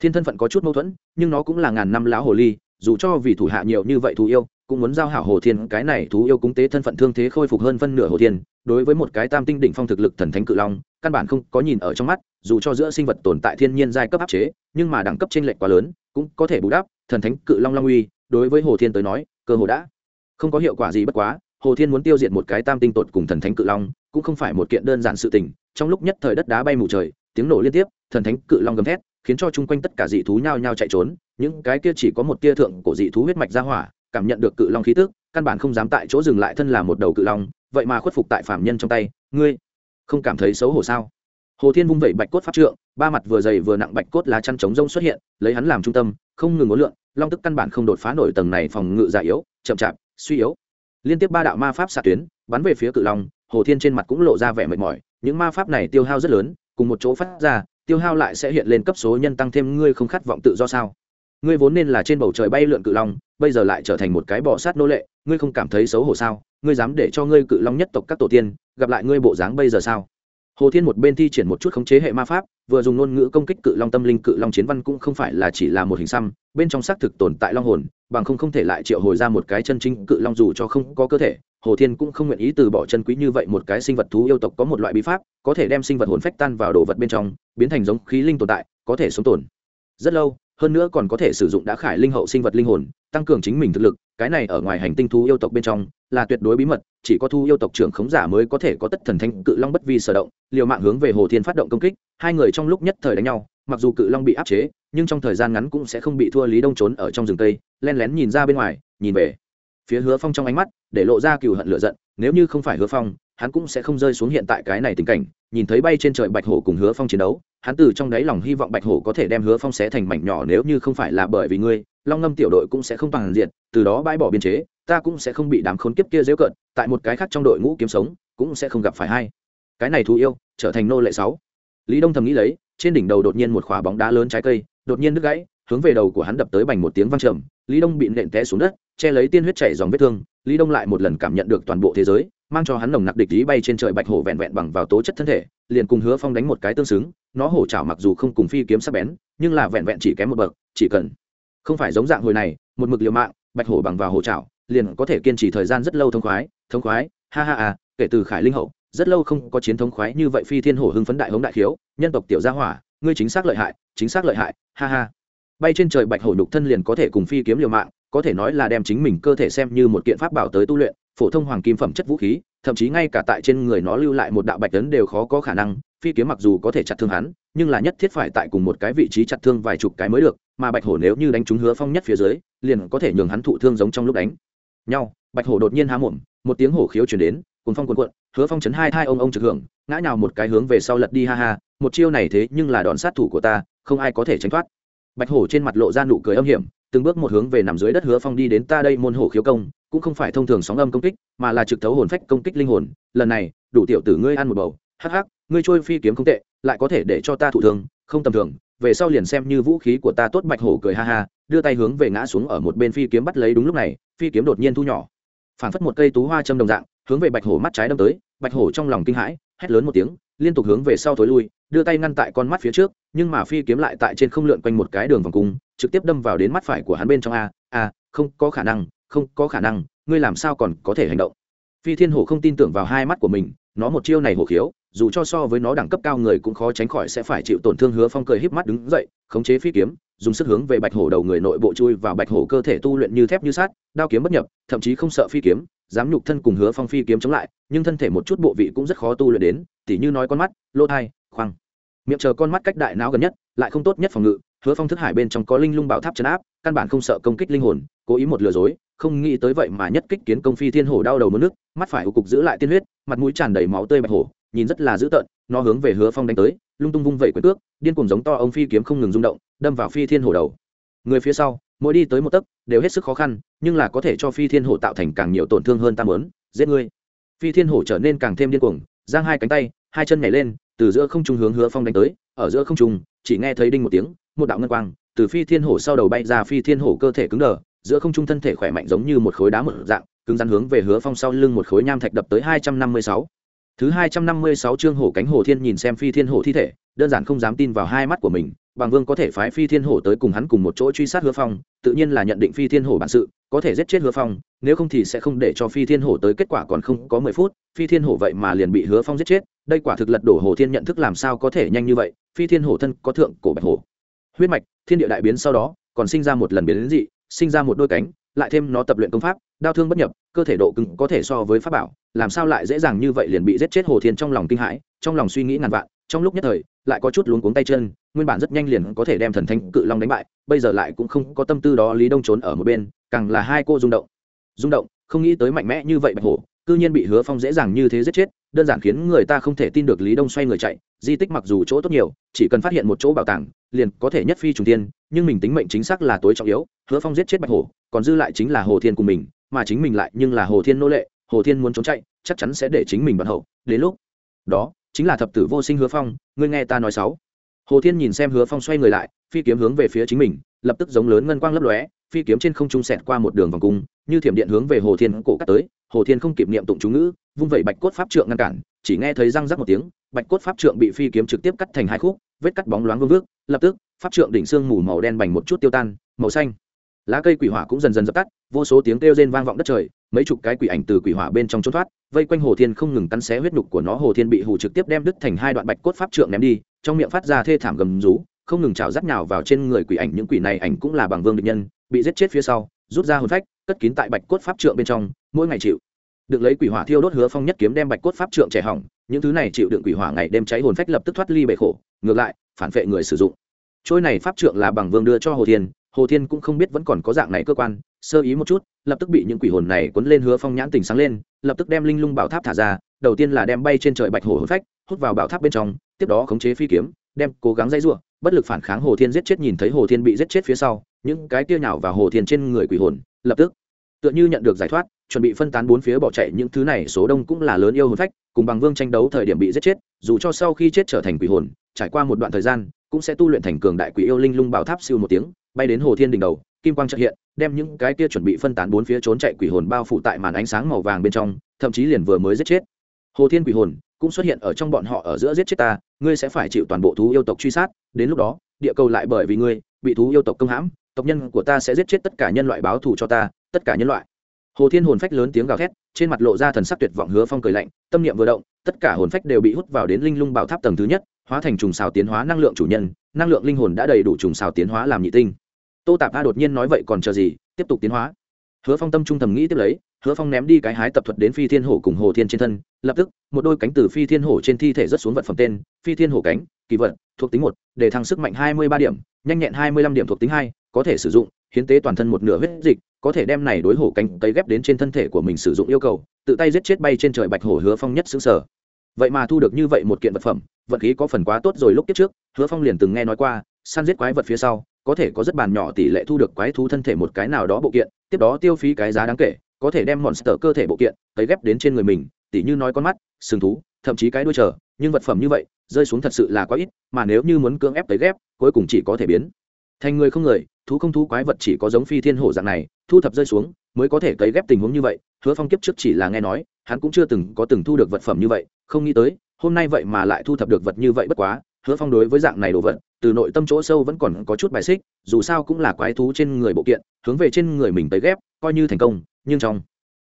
[SPEAKER 1] thiên thân phận có chút mâu thuẫn, nhưng nó cũng là ngàn năm lão hồ ly, dù cho vì thủ hạ nhiều như vậy thù yêu cũng muốn giao hảo hồ thiên, cái này thú yêu cúng tế thân phận thương thế khôi phục hơn phân nửa hồ thiên, đối với một cái tam tinh đỉnh phong thực lực thần thánh cự long, căn bản không có nhìn ở trong mắt, dù cho giữa sinh vật tồn tại thiên nhiên giai cấp áp chế, nhưng mà đẳng cấp t r ê n lệch quá lớn, cũng có thể bù đắp, thần thánh cự long long uy, đối với hồ thiên tới nói, cơ hồ đã không có hiệu quả gì bất quá, hồ thiên muốn tiêu diệt một cái tam tinh tột cùng thần thánh cự long, cũng không phải một kiện đơn giản sự tình, trong lúc nhất thời đất đá bay mù trời, tiếng nổ liên tiếp, thần thánh cự long gầm thét, khiến cho chung quanh tất cả dị thú nhao nhao chạy trốn, những cái kia chỉ có một tia thượng của dị thú huyết mạch ra hỏa cảm nhận được cự long khí tức, căn bản không dám tại chỗ dừng lại thân là một đầu cự long, vậy mà khuất phục tại phạm nhân trong tay. Ngươi không cảm thấy xấu hổ sao? Hồ thiên vung vẩy bạch cốt pháp trượng, ba mặt vừa dày vừa nặng bạch cốt lá chăn trống rông xuất hiện, lấy hắn làm trung tâm, không ngừng ngốn lượn, long tức căn bản không đột phá nổi tầng này phòng ngự già yếu, chậm chạp, suy yếu. Liên tiếp ba đạo ma pháp xạ tuyến, bắn về phía cự long, hồ thiên trên mặt cũng lộ ra vẻ mệt mỏi, những ma pháp này tiêu hao rất lớn, cùng một chỗ phát ra, tiêu hao lại sẽ hiện lên cấp số nhân tăng thêm, ngươi không khát vọng tự do sao? Ngươi vốn nên là trên bầu trời bay lượn cự long bây giờ lại trở thành một cái bò sát nô lệ, ngươi không cảm thấy xấu hổ sao? Ngươi dám để cho ngươi cự long nhất tộc các tổ tiên gặp lại ngươi bộ dáng bây giờ sao? Hồ thiên một bên thi triển một chút khống chế hệ ma pháp, vừa dùng ngôn ngữ công kích cự long tâm linh, cự long chiến văn cũng không phải là chỉ là một hình xăm, bên trong xác thực tồn tại long hồn, bằng không không thể lại triệu hồi ra một cái chân chính cự long dù cho không có cơ thể. Hồ thiên cũng không nguyện ý từ bỏ chân quý như vậy một cái sinh vật thú yêu tộc có một loại bí pháp, có thể đem sinh vật hồn phách tan vào đồ vật bên trong, biến thành giống khí linh tồn tại, có thể sống tồn. Rất lâu hơn nữa còn có thể sử dụng đã khải linh hậu sinh vật linh hồn, tăng cường chính mình thực lực, cái này ở ngoài hành tinh thu yêu tộc bên trong, là tuyệt đối bí mật, chỉ có thu yêu tộc trưởng khống giả mới có thể có tất thần thanh cự long bất vi sở động, liều mạng hướng về hồ thiên phát động công kích, hai người trong lúc nhất thời đánh nhau, mặc dù cự long bị áp chế, nhưng trong thời gian ngắn cũng sẽ không bị thua lý đông trốn ở trong rừng tây, len lén nhìn ra bên ngoài, nhìn về phía hứa phong trong ánh mắt, để lộ ra cừu hận lửa giận, nếu như không phải hứa phong, hắn cũng sẽ không rơi xuống hiện tại cái này tình cảnh nhìn thấy bay trên trời bạch hổ cùng hứa phong chiến đấu, hắn từ trong đáy lòng hy vọng bạch hổ có thể đem hứa phong xé thành mảnh nhỏ nếu như không phải là bởi vì ngươi, long ngâm tiểu đội cũng sẽ không toàn diện, từ đó bãi bỏ biên chế, ta cũng sẽ không bị đám khốn kiếp kia dễu cợt, tại một cái khác trong đội ngũ kiếm sống, cũng sẽ không gặp phải hai cái này thú yêu, trở thành nô lệ sáu. Lý đông thầm nghĩ lấy, trên đỉnh đầu đột nhiên một khỏa bóng đá lớn trái cây, đột nhiên đứt gãy, hướng về đầu của hắn đập tới bành một tiếng vang trầm, lý đông bị nện té xuống đất, che lấy tiên huyết chảy dòng vết thương, lý đông lại một lần cảm nhận được toàn bộ thế giới mang cho hắn nồng nặc địch ý bay trên trời bạch hổ vẹn vẹn bằng vào tố chất thân thể, liền cùng hứa phong đánh một cái tương xứng, nó hổ chảo mặc dù không cùng phi kiếm sắc bén, nhưng là vẹn vẹn chỉ kém một bậc, chỉ cần không phải giống dạng hồi này, một mực liều mạng, bạch hổ bằng vào hổ chảo, liền có thể kiên trì thời gian rất lâu thông khoái thông khoái, ha ha à kể từ khải linh hậu, rất lâu không có chiến thống khoái như vậy phi thiên hổ hưng phấn đại hống đại khiếu, nhân tộc tiểu gia hỏa, ngươi chính xác lợi hại, chính xác lợi hại, ha ha. Bay trên trời bạch hổ nhục thân liền có thể cùng phi kiếm liều mạng có thể nói là đem chính mình cơ thể xem như một kiện pháp bảo tới tu luyện, phổ thông hoàng kim phẩm chất vũ khí, thậm chí ngay cả tại trên người nó lưu lại một đạo bạch tấn đều khó có khả năng, phi kiếm mặc dù có thể chặt thương hắn, nhưng là nhất thiết phải tại cùng một cái vị trí chặt thương vài chục cái mới được, mà bạch hổ nếu như đánh trúng hứa phong nhất phía dưới, liền có thể nhường hắn thụ thương giống trong lúc đánh. Nhau, bạch hổ đột nhiên há mồm, một tiếng hổ khiếu chuyển đến cùng phong quần quận hứa phong chấn hai thai ông ông trực hưởng, ngã nhào một cái hướng về sau lật đi ha ha, một chiêu này thế nhưng là đòn sát thủ của ta, không ai có thể tránh thoát bạch hổ trên mặt lộ ra nụ cười âm hiểm, từng bước một hướng về nằm dưới đất hứa phong đi đến ta đây môn hổ khiếu công, cũng không phải thông thường sóng âm công kích, mà là trực thấu hồn phách công kích linh hồn. Lần này, đủ tiểu tử ngươi ăn một bầu. Hắc hắc, ngươi trôi phi kiếm không tệ, lại có thể để cho ta thụ thương, không tầm thường. Về sau liền xem như vũ khí của ta tốt, bạch hổ cười ha ha, đưa tay hướng về ngã xuống ở một bên phi kiếm bắt lấy đúng lúc này, phi kiếm đột nhiên thu nhỏ. Phản phất một cây tú hoa châm đồng dạng, hướng về bạch hổ mắt trái đâm tới. Bạch hổ trong lòng kinh hãi, hét lớn một tiếng, liên tục hướng về sau thối lui đưa tay ngăn tại con mắt phía trước, nhưng mà phi kiếm lại tại trên không lượn quanh một cái đường vòng cung, trực tiếp đâm vào đến mắt phải của hắn bên trong a a, không có khả năng, không có khả năng, ngươi làm sao còn có thể hành động? Phi thiên hổ không tin tưởng vào hai mắt của mình, nó một chiêu này hổ khiếu, dù cho so với nó đẳng cấp cao người cũng khó tránh khỏi sẽ phải chịu tổn thương hứa phong cười híp mắt đứng dậy, khống chế phi kiếm, dùng sức hướng về bạch hổ đầu người nội bộ chui vào bạch hổ cơ thể tu luyện như thép như sát đao kiếm bất nhập, thậm chí không sợ phi kiếm, dám nhục thân cùng hứa phong phi kiếm chống lại, nhưng thân thể một chút bộ vị cũng rất khó tu luyện đến, tỉ như nói con mắt, lỗ thai khoang miệng chờ con mắt cách đại não gần nhất, lại không tốt nhất phòng ngự, hứa phong thức hải bên trong có linh lung bảo tháp chấn áp, căn bản không sợ công kích linh hồn, cố ý một lừa dối, không nghĩ tới vậy mà nhất kích kiến công phi thiên hổ đau đầu mất nước, mắt phải ủ cục giữ lại tiên huyết, mặt mũi tràn đầy máu tươi bạch hổ, nhìn rất là dữ tợn, nó hướng về hứa phong đánh tới, lung tung vung vẩy quyền cước, điên cùng giống to ông phi kiếm không ngừng rung động, đâm vào phi thiên hổ đầu. Người phía sau, mỗi đi tới một tấc, đều hết sức khó khăn, nhưng là có thể cho phi thiên hổ tạo thành càng nhiều tổn thương hơn ta mớn giết ngươi. Phi thiên hổ trở nên càng thêm điên cuồng, giang hai cánh tay, hai chân nhảy lên từ giữa không trung hướng hứa phong đánh tới, ở giữa không trung, chỉ nghe thấy đinh một tiếng, một đạo ngân quang, từ phi thiên hổ sau đầu bay ra phi thiên hổ cơ thể cứng đờ, giữa không trung thân thể khỏe mạnh giống như một khối đá mở dạng, cứng rắn hướng về hứa phong sau lưng một khối nham thạch đập tới hai trăm năm mươi sáu. Thứ hai trăm năm mươi sáu chương hổ cánh hổ thiên nhìn xem phi thiên hổ thi thể, đơn giản không dám tin vào hai mắt của mình, bằng vương có thể phái phi thiên hổ tới cùng hắn cùng một chỗ truy sát hứa phong, tự nhiên là nhận định phi thiên hổ bản sự, có thể giết chết hứa phong, nếu không thì sẽ không để cho phi thiên hổ tới, kết quả còn không có mười phút, phi thiên hổ vậy mà liền bị hứa phong giết chết đây quả thực lật đổ hồ thiên nhận thức làm sao có thể nhanh như vậy, phi thiên hổ thân có thượng cổ bạch hổ. Huyết mạch, thiên địa đại biến sau đó, còn sinh ra một lần biến dị, sinh ra một đôi cánh, lại thêm nó tập luyện công pháp, đau thương bất nhập, cơ thể độ cứng có thể so với pháp bảo, làm sao lại dễ dàng như vậy liền bị giết chết hồ thiên trong lòng kinh hãi, trong lòng suy nghĩ ngàn vạn, trong lúc nhất thời, lại có chút luống cuống tay chân, nguyên bản rất nhanh liền có thể đem thần thanh cự long đánh bại, bây giờ lại cũng không có tâm tư đó lý đông trốn ở một bên, càng là hai cô rung động. Rung động, không nghĩ tới mạnh mẽ như vậy bạch hổ, cư nhiên bị hứa phong dễ dàng như thế giết chết đơn giản khiến người ta không thể tin được lý đông xoay người chạy, di tích mặc dù chỗ tốt nhiều, chỉ cần phát hiện một chỗ bảo tàng, liền có thể nhất phi trùng tiên nhưng mình tính mệnh chính xác là tối trọng yếu, hứa phong giết chết bạch hổ, còn dư lại chính là hồ thiên của mình, mà chính mình lại nhưng là hồ thiên nô lệ, hồ thiên muốn trốn chạy, chắc chắn sẽ để chính mình bận hậu, đến lúc đó, chính là thập tử vô sinh hứa phong, ngươi nghe ta nói sáu. Hồ thiên nhìn xem hứa phong xoay người lại, phi kiếm hướng về phía chính mình, lập tức giống lớn ngân quang lấp lóe, phi kiếm trên không trung sẹt qua một đường vòng cung như thiểm điện hướng về hồ thiên cổ cắt tới, hồ thiên không kịp niệm tụng chú ngữ, vung vẩy bạch cốt pháp trượng ngăn cản, chỉ nghe thấy răng rắc một tiếng, bạch cốt pháp trượng bị phi kiếm trực tiếp cắt thành hai khúc, vết cắt bóng loáng vương vước, lập tức, pháp trượng đỉnh xương mù màu đen bành một chút tiêu tan, màu xanh. Lá cây quỷ hỏa cũng dần dần dập tắt, vô số tiếng kêu rên vang vọng đất trời, mấy chục cái quỷ ảnh từ quỷ hỏa bên trong trốn thoát, vây quanh hồ thiên không ngừng cắn xé huyết nhục của nó, hồ thiên bị hù trực tiếp đem đứt thành hai đoạn bạch cốt pháp trượng ném đi, trong miệng phát ra thê thảm gầm rú, không ngừng trào rắt nhào vào trên người quỷ ảnh, những quỷ này ảnh cũng là bằng vương địch nhân, bị giết chết phía sau rút ra hồn phách, cất kín tại bạch cốt pháp trượng bên trong, mỗi ngày chịu. Được lấy quỷ hỏa thiêu đốt hứa phong nhất kiếm đem bạch cốt pháp trượng trẻ hỏng, những thứ này chịu đựng quỷ hỏa ngày đêm cháy hồn phách lập tức thoát ly bể khổ, ngược lại, phản vệ người sử dụng. Trôi này pháp trượng là bằng vương đưa cho hồ thiên hồ thiên cũng không biết vẫn còn có dạng này cơ quan, sơ ý một chút, lập tức bị những quỷ hồn này cuốn lên hứa phong nhãn tình sáng lên, lập tức đem linh lung bảo tháp thả ra, đầu tiên là đem bay trên trời bạch hổ hồn phách, hút vào bảo tháp bên trong, tiếp đó khống chế phi kiếm, đem cố gắng dây r bất lực phản kháng hồ thiên giết chết nhìn thấy hồ thiên bị giết chết phía sau những cái kia nhào vào hồ thiên trên người quỷ hồn, lập tức, tựa như nhận được giải thoát, chuẩn bị phân tán bốn phía bỏ chạy những thứ này, số đông cũng là lớn yêu hồn phách, cùng bằng vương tranh đấu thời điểm bị giết chết, dù cho sau khi chết trở thành quỷ hồn, trải qua một đoạn thời gian, cũng sẽ tu luyện thành cường đại quỷ yêu linh lung bảo tháp siêu một tiếng, bay đến hồ thiên đỉnh đầu, kim quang trợ hiện, đem những cái kia chuẩn bị phân tán bốn phía trốn chạy quỷ hồn bao phủ tại màn ánh sáng màu vàng bên trong, thậm chí liền vừa mới giết chết. Hồ thiên quỷ hồn cũng xuất hiện ở trong bọn họ ở giữa giết chết ta, ngươi sẽ phải chịu toàn bộ thú yêu tộc truy sát, đến lúc đó, địa cầu lại bởi vì ngươi, bị thú yêu tộc công hãm tộc nhân của ta sẽ giết chết tất cả nhân loại báo thù cho ta, tất cả nhân loại. Hồ thiên hồn phách lớn tiếng gào thét, trên mặt lộ ra thần sắc tuyệt vọng hứa phong cười lạnh, tâm niệm vừa động, tất cả hồn phách đều bị hút vào đến linh lung bảo tháp tầng thứ nhất, hóa thành trùng xào tiến hóa năng lượng chủ nhân, năng lượng linh hồn đã đầy đủ trùng xào tiến hóa làm nhị tinh. Tô tạp a đột nhiên nói vậy còn chờ gì, tiếp tục tiến hóa. Hứa phong tâm trung thầm nghĩ tiếp lấy, hứa phong ném đi cái hái tập thuật đến phi thiên hổ cùng hồ thiên trên thân, lập tức, một đôi cánh từ phi thiên hổ trên thi thể rất xuống vật phẩm tên, phi thiên hổ cánh, kỳ vật, thuộc tính một, để thăng sức mạnh hai mươi ba điểm, nhanh nhẹn hai mươi lăm điểm thuộc tính hai có thể sử dụng, hiến tế toàn thân một nửa huyết dịch, có thể đem này đối hổ cánh cấy ghép đến trên thân thể của mình sử dụng yêu cầu, tự tay giết chết bay trên trời bạch hổ hứa phong nhất xứng sở. Vậy mà thu được như vậy một kiện vật phẩm, vật khí có phần quá tốt rồi lúc tiếp trước, hứa phong liền từng nghe nói qua, săn giết quái vật phía sau, có thể có rất bàn nhỏ tỷ lệ thu được quái thú thân thể một cái nào đó bộ kiện, tiếp đó tiêu phí cái giá đáng kể, có thể đem monster cơ thể bộ kiện, cấy ghép đến trên người mình, tỉ như nói con mắt, sừng thú, thậm chí cái đuôi chờ, nhưng vật phẩm như vậy, rơi xuống thật sự là quá ít, mà nếu như muốn cưỡng ép cấy ghép, cuối cùng chỉ có thể biến. Thành người không người thú không thú quái vật chỉ có giống phi thiên hổ dạng này, thu thập rơi xuống, mới có thể cấy ghép tình huống như vậy. Hứa phong kiếp trước chỉ là nghe nói, hắn cũng chưa từng có từng thu được vật phẩm như vậy, không nghĩ tới, hôm nay vậy mà lại thu thập được vật như vậy bất quá. Hứa phong đối với dạng này đồ vật, từ nội tâm chỗ sâu vẫn còn có chút bài xích, dù sao cũng là quái thú trên người bộ kiện, hướng về trên người mình tới ghép, coi như thành công, nhưng trong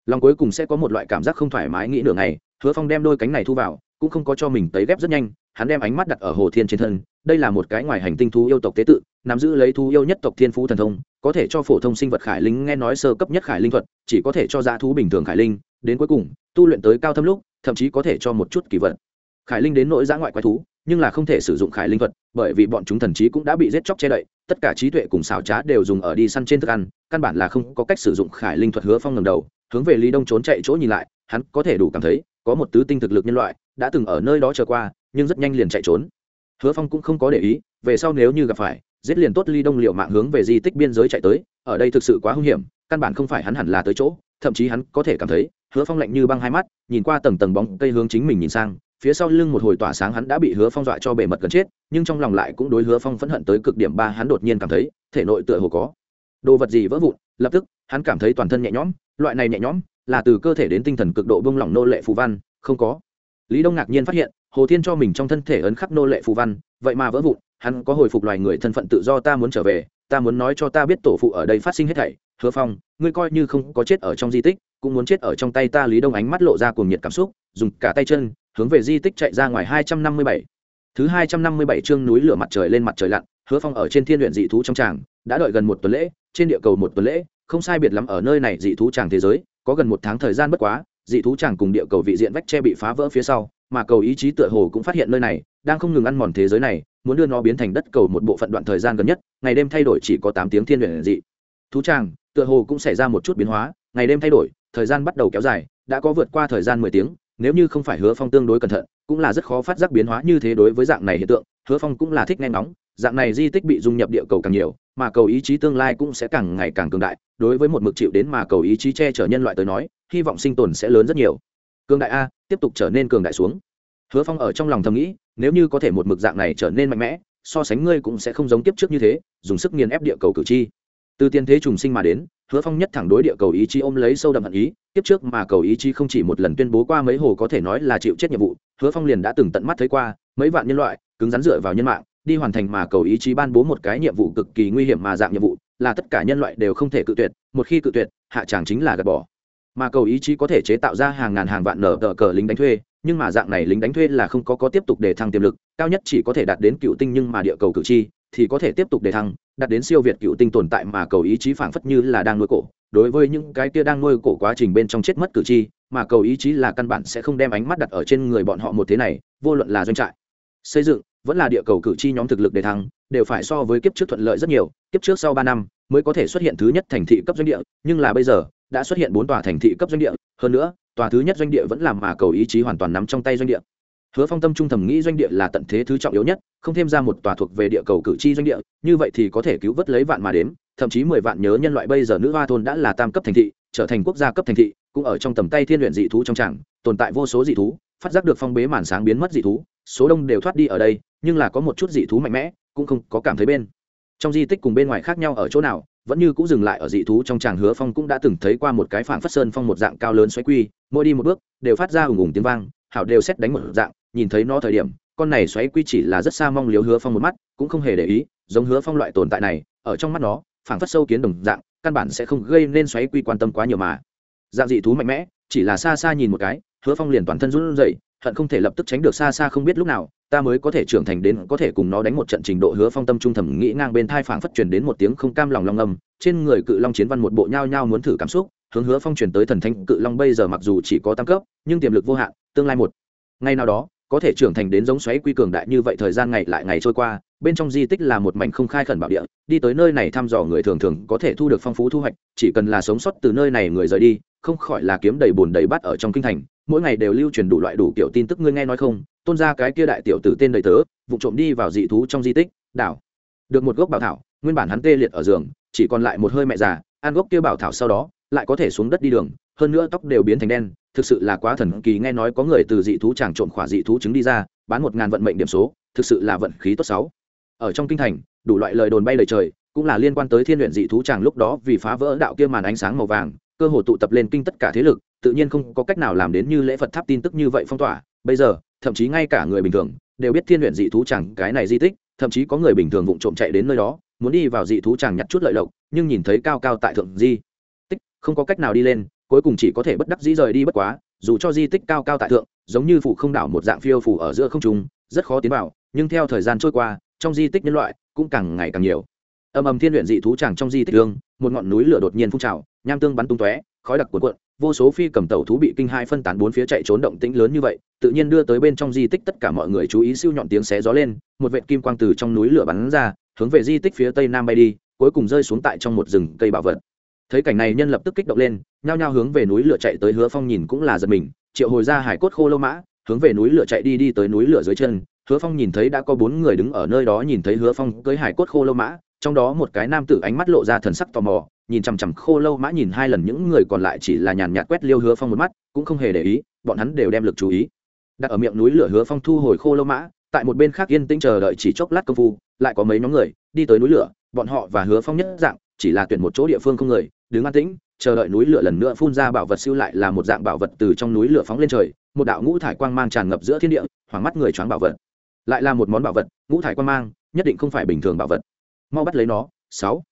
[SPEAKER 1] lòng cuối cùng sẽ có một loại cảm giác không thoải mái nghĩ nửa ngày. Hứa phong đem đôi cánh này thu vào, cũng không có cho mình tới ghép rất nhanh hắn đem ánh mắt đặt ở hồ thiên trên thân, đây là một cái ngoài hành tinh thú yêu tộc tế tự, nắm giữ lấy thú yêu nhất tộc thiên phú thần thông, có thể cho phổ thông sinh vật khải linh nghe nói sơ cấp nhất khải linh thuật, chỉ có thể cho dã thú bình thường khải linh, đến cuối cùng, tu luyện tới cao thâm lúc, thậm chí có thể cho một chút kỳ vật. Khải linh đến nỗi giã ngoại quái thú, nhưng là không thể sử dụng khải linh thuật, bởi vì bọn chúng thần trí cũng đã bị giết chóc che đậy, tất cả trí tuệ cùng xảo trá đều dùng ở đi săn trên thức ăn, căn bản là không có cách sử dụng khải linh thuật hứa phong ngầm đầu, hướng về lý đông trốn chạy chỗ nhìn lại, hắn có thể đủ cảm thấy, có một tứ tinh thực lực nhân loại, đã từng ở nơi đó chờ qua nhưng rất nhanh liền chạy trốn. Hứa phong cũng không có để ý, về sau nếu như gặp phải, giết liền tốt ly đông liệu mạng hướng về di tích biên giới chạy tới, ở đây thực sự quá hung hiểm, căn bản không phải hắn hẳn là tới chỗ, thậm chí hắn có thể cảm thấy, hứa phong lạnh như băng hai mắt, nhìn qua tầng tầng bóng cây hướng chính mình nhìn sang, phía sau lưng một hồi tỏa sáng hắn đã bị hứa phong dọa cho bề mật gần chết, nhưng trong lòng lại cũng đối hứa phong phẫn hận tới cực điểm ba hắn đột nhiên cảm thấy, thể nội tựa hồ có đồ vật gì vỡ vụn, lập tức, hắn cảm thấy toàn thân nhẹ nhõm, loại này nhẹ nhõm, là từ cơ thể đến tinh thần cực độ bông lỏng nô lệ phù văn, không có. Lý đông ngạc nhiên phát hiện hồ thiên cho mình trong thân thể ấn khắc nô lệ phù văn, vậy mà vỡ vụn, hắn có hồi phục loài người thân phận tự do ta muốn trở về, ta muốn nói cho ta biết tổ phụ ở đây phát sinh hết thảy. Hứa phong, ngươi coi như không có chết ở trong di tích, cũng muốn chết ở trong tay ta lý đông ánh mắt lộ ra cuồng nhiệt cảm xúc, dùng cả tay chân, hướng về di tích chạy ra ngoài hai trăm năm mươi bảy. Thứ hai trăm năm mươi bảy chương núi lửa mặt trời lên mặt trời lặn, hứa phong ở trên thiên luyện dị thú trong tràng, đã đợi gần một tuần lễ, trên địa cầu một tuần lễ, không sai biệt lắm ở nơi này dị thú tràng thế giới, có gần một tháng thời gian bất quá, dị thú tràng cùng địa cầu vị diện vách tre bị phá vỡ phía sau mà cầu ý chí tựa hồ cũng phát hiện nơi này, đang không ngừng ăn mòn thế giới này, muốn đưa nó biến thành đất cầu một bộ phận đoạn thời gian gần nhất, ngày đêm thay đổi chỉ có tám tiếng thiên luyện dị. Thú tràng, tựa hồ cũng xảy ra một chút biến hóa, ngày đêm thay đổi, thời gian bắt đầu kéo dài, đã có vượt qua thời gian mười tiếng, nếu như không phải hứa phong tương đối cẩn thận, cũng là rất khó phát giác biến hóa như thế đối với dạng này hiện tượng, hứa phong cũng là thích nghe ngóng, dạng này di tích bị dung nhập địa cầu càng nhiều, mà cầu ý chí tương lai cũng sẽ càng ngày càng cường đại, đối với một mực chịu đến mà cầu ý chí che chở nhân loại tới nói, hy vọng sinh tồn sẽ lớn rất nhiều. Cường đại a tiếp tục trở nên cường đại xuống. Hứa phong ở trong lòng thầm nghĩ, nếu như có thể một mực dạng này trở nên mạnh mẽ, so sánh ngươi cũng sẽ không giống tiếp trước như thế, dùng sức nghiền ép địa cầu cử tri. Từ tiên thế trùng sinh mà đến, hứa phong nhất thẳng đối địa cầu ý chí ôm lấy sâu đậm hận ý tiếp trước mà cầu ý chí không chỉ một lần tuyên bố qua mấy hồ có thể nói là chịu chết nhiệm vụ, hứa phong liền đã từng tận mắt thấy qua, mấy vạn nhân loại, cứng rắn dựa vào nhân mạng, đi hoàn thành mà cầu ý chí ban bố một cái nhiệm vụ cực kỳ nguy hiểm mà dạng nhiệm vụ, là tất cả nhân loại đều không thể cự tuyệt, một khi cự tuyệt, hạ tràng chính là gạt bỏ mà cầu ý chí có thể chế tạo ra hàng ngàn hàng vạn nở tờ cờ lính đánh thuê, nhưng mà dạng này lính đánh thuê là không có có tiếp tục để thăng tiềm lực, cao nhất chỉ có thể đạt đến cựu tinh nhưng mà địa cầu cử tri thì có thể tiếp tục để thăng, đạt đến siêu việt cựu tinh tồn tại mà cầu ý chí phảng phất như là đang nuôi cổ. Đối với những cái kia đang nuôi cổ quá trình bên trong chết mất cử tri, mà cầu ý chí là căn bản sẽ không đem ánh mắt đặt ở trên người bọn họ một thế này, vô luận là doanh trại, xây dựng vẫn là địa cầu cử tri nhóm thực lực để thắng đều phải so với kiếp trước thuận lợi rất nhiều, kiếp trước sau ba năm mới có thể xuất hiện thứ nhất thành thị cấp doanh địa, nhưng là bây giờ, đã xuất hiện bốn tòa thành thị cấp doanh địa, hơn nữa, tòa thứ nhất doanh địa vẫn làm mà cầu ý chí hoàn toàn nắm trong tay doanh địa. Hứa phong tâm trung thầm nghĩ doanh địa là tận thế thứ trọng yếu nhất, không thêm ra một tòa thuộc về địa cầu cử tri doanh địa, như vậy thì có thể cứu vớt lấy vạn mà đếm, thậm chí mười vạn nhớ nhân loại bây giờ nữ hoa thôn đã là tam cấp thành thị, trở thành quốc gia cấp thành thị, cũng ở trong tầm tay thiên luyện dị thú trong tràng, tồn tại vô số dị thú, phát giác được phong bế màn sáng biến mất dị thú, số đông đều thoát đi ở đây nhưng là có một chút dị thú mạnh mẽ, cũng không có cảm thấy bên. Trong di tích cùng bên ngoài khác nhau ở chỗ nào, vẫn như cũng dừng lại ở dị thú trong tràng hứa phong cũng đã từng thấy qua một cái phảng phất sơn phong một dạng cao lớn xoáy quy, mỗi đi một bước, đều phát ra ủng ủng tiếng vang, hảo đều xét đánh một dạng, nhìn thấy nó thời điểm, con này xoáy quy chỉ là rất xa mong liếu hứa phong một mắt, cũng không hề để ý, giống hứa phong loại tồn tại này, ở trong mắt nó, phảng phất sâu kiến đồng dạng, căn bản sẽ không gây nên xoáy quy quan tâm quá nhiều mà. Dạng dị thú mạnh mẽ, chỉ là xa xa nhìn một cái hứa phong liền toàn thân run rẩy, hận không thể lập tức tránh được xa xa không biết lúc nào, ta mới có thể trưởng thành đến có thể cùng nó đánh một trận trình độ. Hứa phong tâm trung thầm nghĩ ngang bên thai phảng phất truyền đến một tiếng không cam lòng long âm, trên người cự long chiến văn một bộ nhao nhao muốn thử cảm xúc, hướng hứa phong truyền tới thần thanh cự long bây giờ mặc dù chỉ có tam cấp, nhưng tiềm lực vô hạn, tương lai một. Ngày nào đó, có thể trưởng thành đến giống xoáy quy cường đại như vậy thời gian ngày lại ngày trôi qua, bên trong di tích là một mảnh không khai khẩn bảo địa, đi tới nơi này thăm dò người thường thường có thể thu được phong phú thu hoạch, chỉ cần là sống sót từ nơi này người rời đi, không khỏi là kiếm đầy bùn đầy bát ở trong kinh thành mỗi ngày đều lưu truyền đủ loại đủ kiểu tin tức ngươi nghe nói không, tôn ra cái kia đại tiểu tử tên đầy tớ, vụ trộm đi vào dị thú trong di tích, đảo. Được một gốc bảo thảo, nguyên bản hắn tê liệt ở giường, chỉ còn lại một hơi mẹ già, ăn gốc kia bảo thảo sau đó, lại có thể xuống đất đi đường, hơn nữa tóc đều biến thành đen, thực sự là quá thần kỳ, nghe nói có người từ dị thú tràng trộm khỏa dị thú trứng đi ra, bán một ngàn vận mệnh điểm số, thực sự là vận khí tốt sáu. Ở trong kinh thành, đủ loại lời đồn bay lời trời, cũng là liên quan tới thiên luyện dị thú tràng lúc đó vì phá vỡ đạo kia màn ánh sáng màu vàng, cơ hồ tụ tập lên kinh tất cả thế lực tự nhiên không có cách nào làm đến như lễ phật tháp tin tức như vậy phong tỏa. Bây giờ, thậm chí ngay cả người bình thường đều biết thiên luyện dị thú chẳng cái này di tích, thậm chí có người bình thường vụng trộm chạy đến nơi đó, muốn đi vào dị thú chẳng nhặt chút lợi lộc, nhưng nhìn thấy cao cao tại thượng di tích, không có cách nào đi lên, cuối cùng chỉ có thể bất đắc dĩ rời đi bất quá, dù cho di tích cao cao tại thượng, giống như phủ không đảo một dạng phiêu phủ ở giữa không trung, rất khó tiến vào, nhưng theo thời gian trôi qua, trong di tích nhân loại cũng càng ngày càng nhiều. Âm ầm thiên luyện dị thú chẳng trong di tích tương một ngọn núi lửa đột nhiên phun trào, nham tương bắn tung tóe, khói đặc cuộn cuộn vô số phi cầm tàu thú bị kinh hai phân tán bốn phía chạy trốn động tĩnh lớn như vậy, tự nhiên đưa tới bên trong di tích tất cả mọi người chú ý siêu nhọn tiếng xé gió lên, một vệt kim quang từ trong núi lửa bắn ra, hướng về di tích phía tây nam bay đi, cuối cùng rơi xuống tại trong một rừng cây bảo vật. Thấy cảnh này nhân lập tức kích động lên, nhao nhao hướng về núi lửa chạy tới hứa phong nhìn cũng là giật mình, triệu hồi ra hải cốt khô lâu mã, hướng về núi lửa chạy đi đi tới núi lửa dưới chân, hứa phong nhìn thấy đã có bốn người đứng ở nơi đó nhìn thấy hứa phong cưới hải cốt khô lâu mã trong đó một cái nam tử ánh mắt lộ ra thần sắc tò mò, nhìn chằm chằm khô lâu mã nhìn hai lần những người còn lại chỉ là nhàn nhạt quét liêu hứa phong một mắt, cũng không hề để ý, bọn hắn đều đem lực chú ý đặt ở miệng núi lửa hứa phong thu hồi khô lâu mã, tại một bên khác yên tĩnh chờ đợi chỉ chốc lát công phu, lại có mấy nhóm người đi tới núi lửa, bọn họ và hứa phong nhất dạng, chỉ là tuyển một chỗ địa phương không người, đứng an tĩnh, chờ đợi núi lửa lần nữa phun ra bảo vật siêu lại là một dạng bảo vật từ trong núi lửa phóng lên trời, một đạo ngũ thải quang mang tràn ngập giữa thiên địa, hoảng mắt người choáng bảo vật. Lại là một món bảo vật, ngũ thải quang mang, nhất định không phải bình thường bảo vật mau bắt lấy nó, sáu.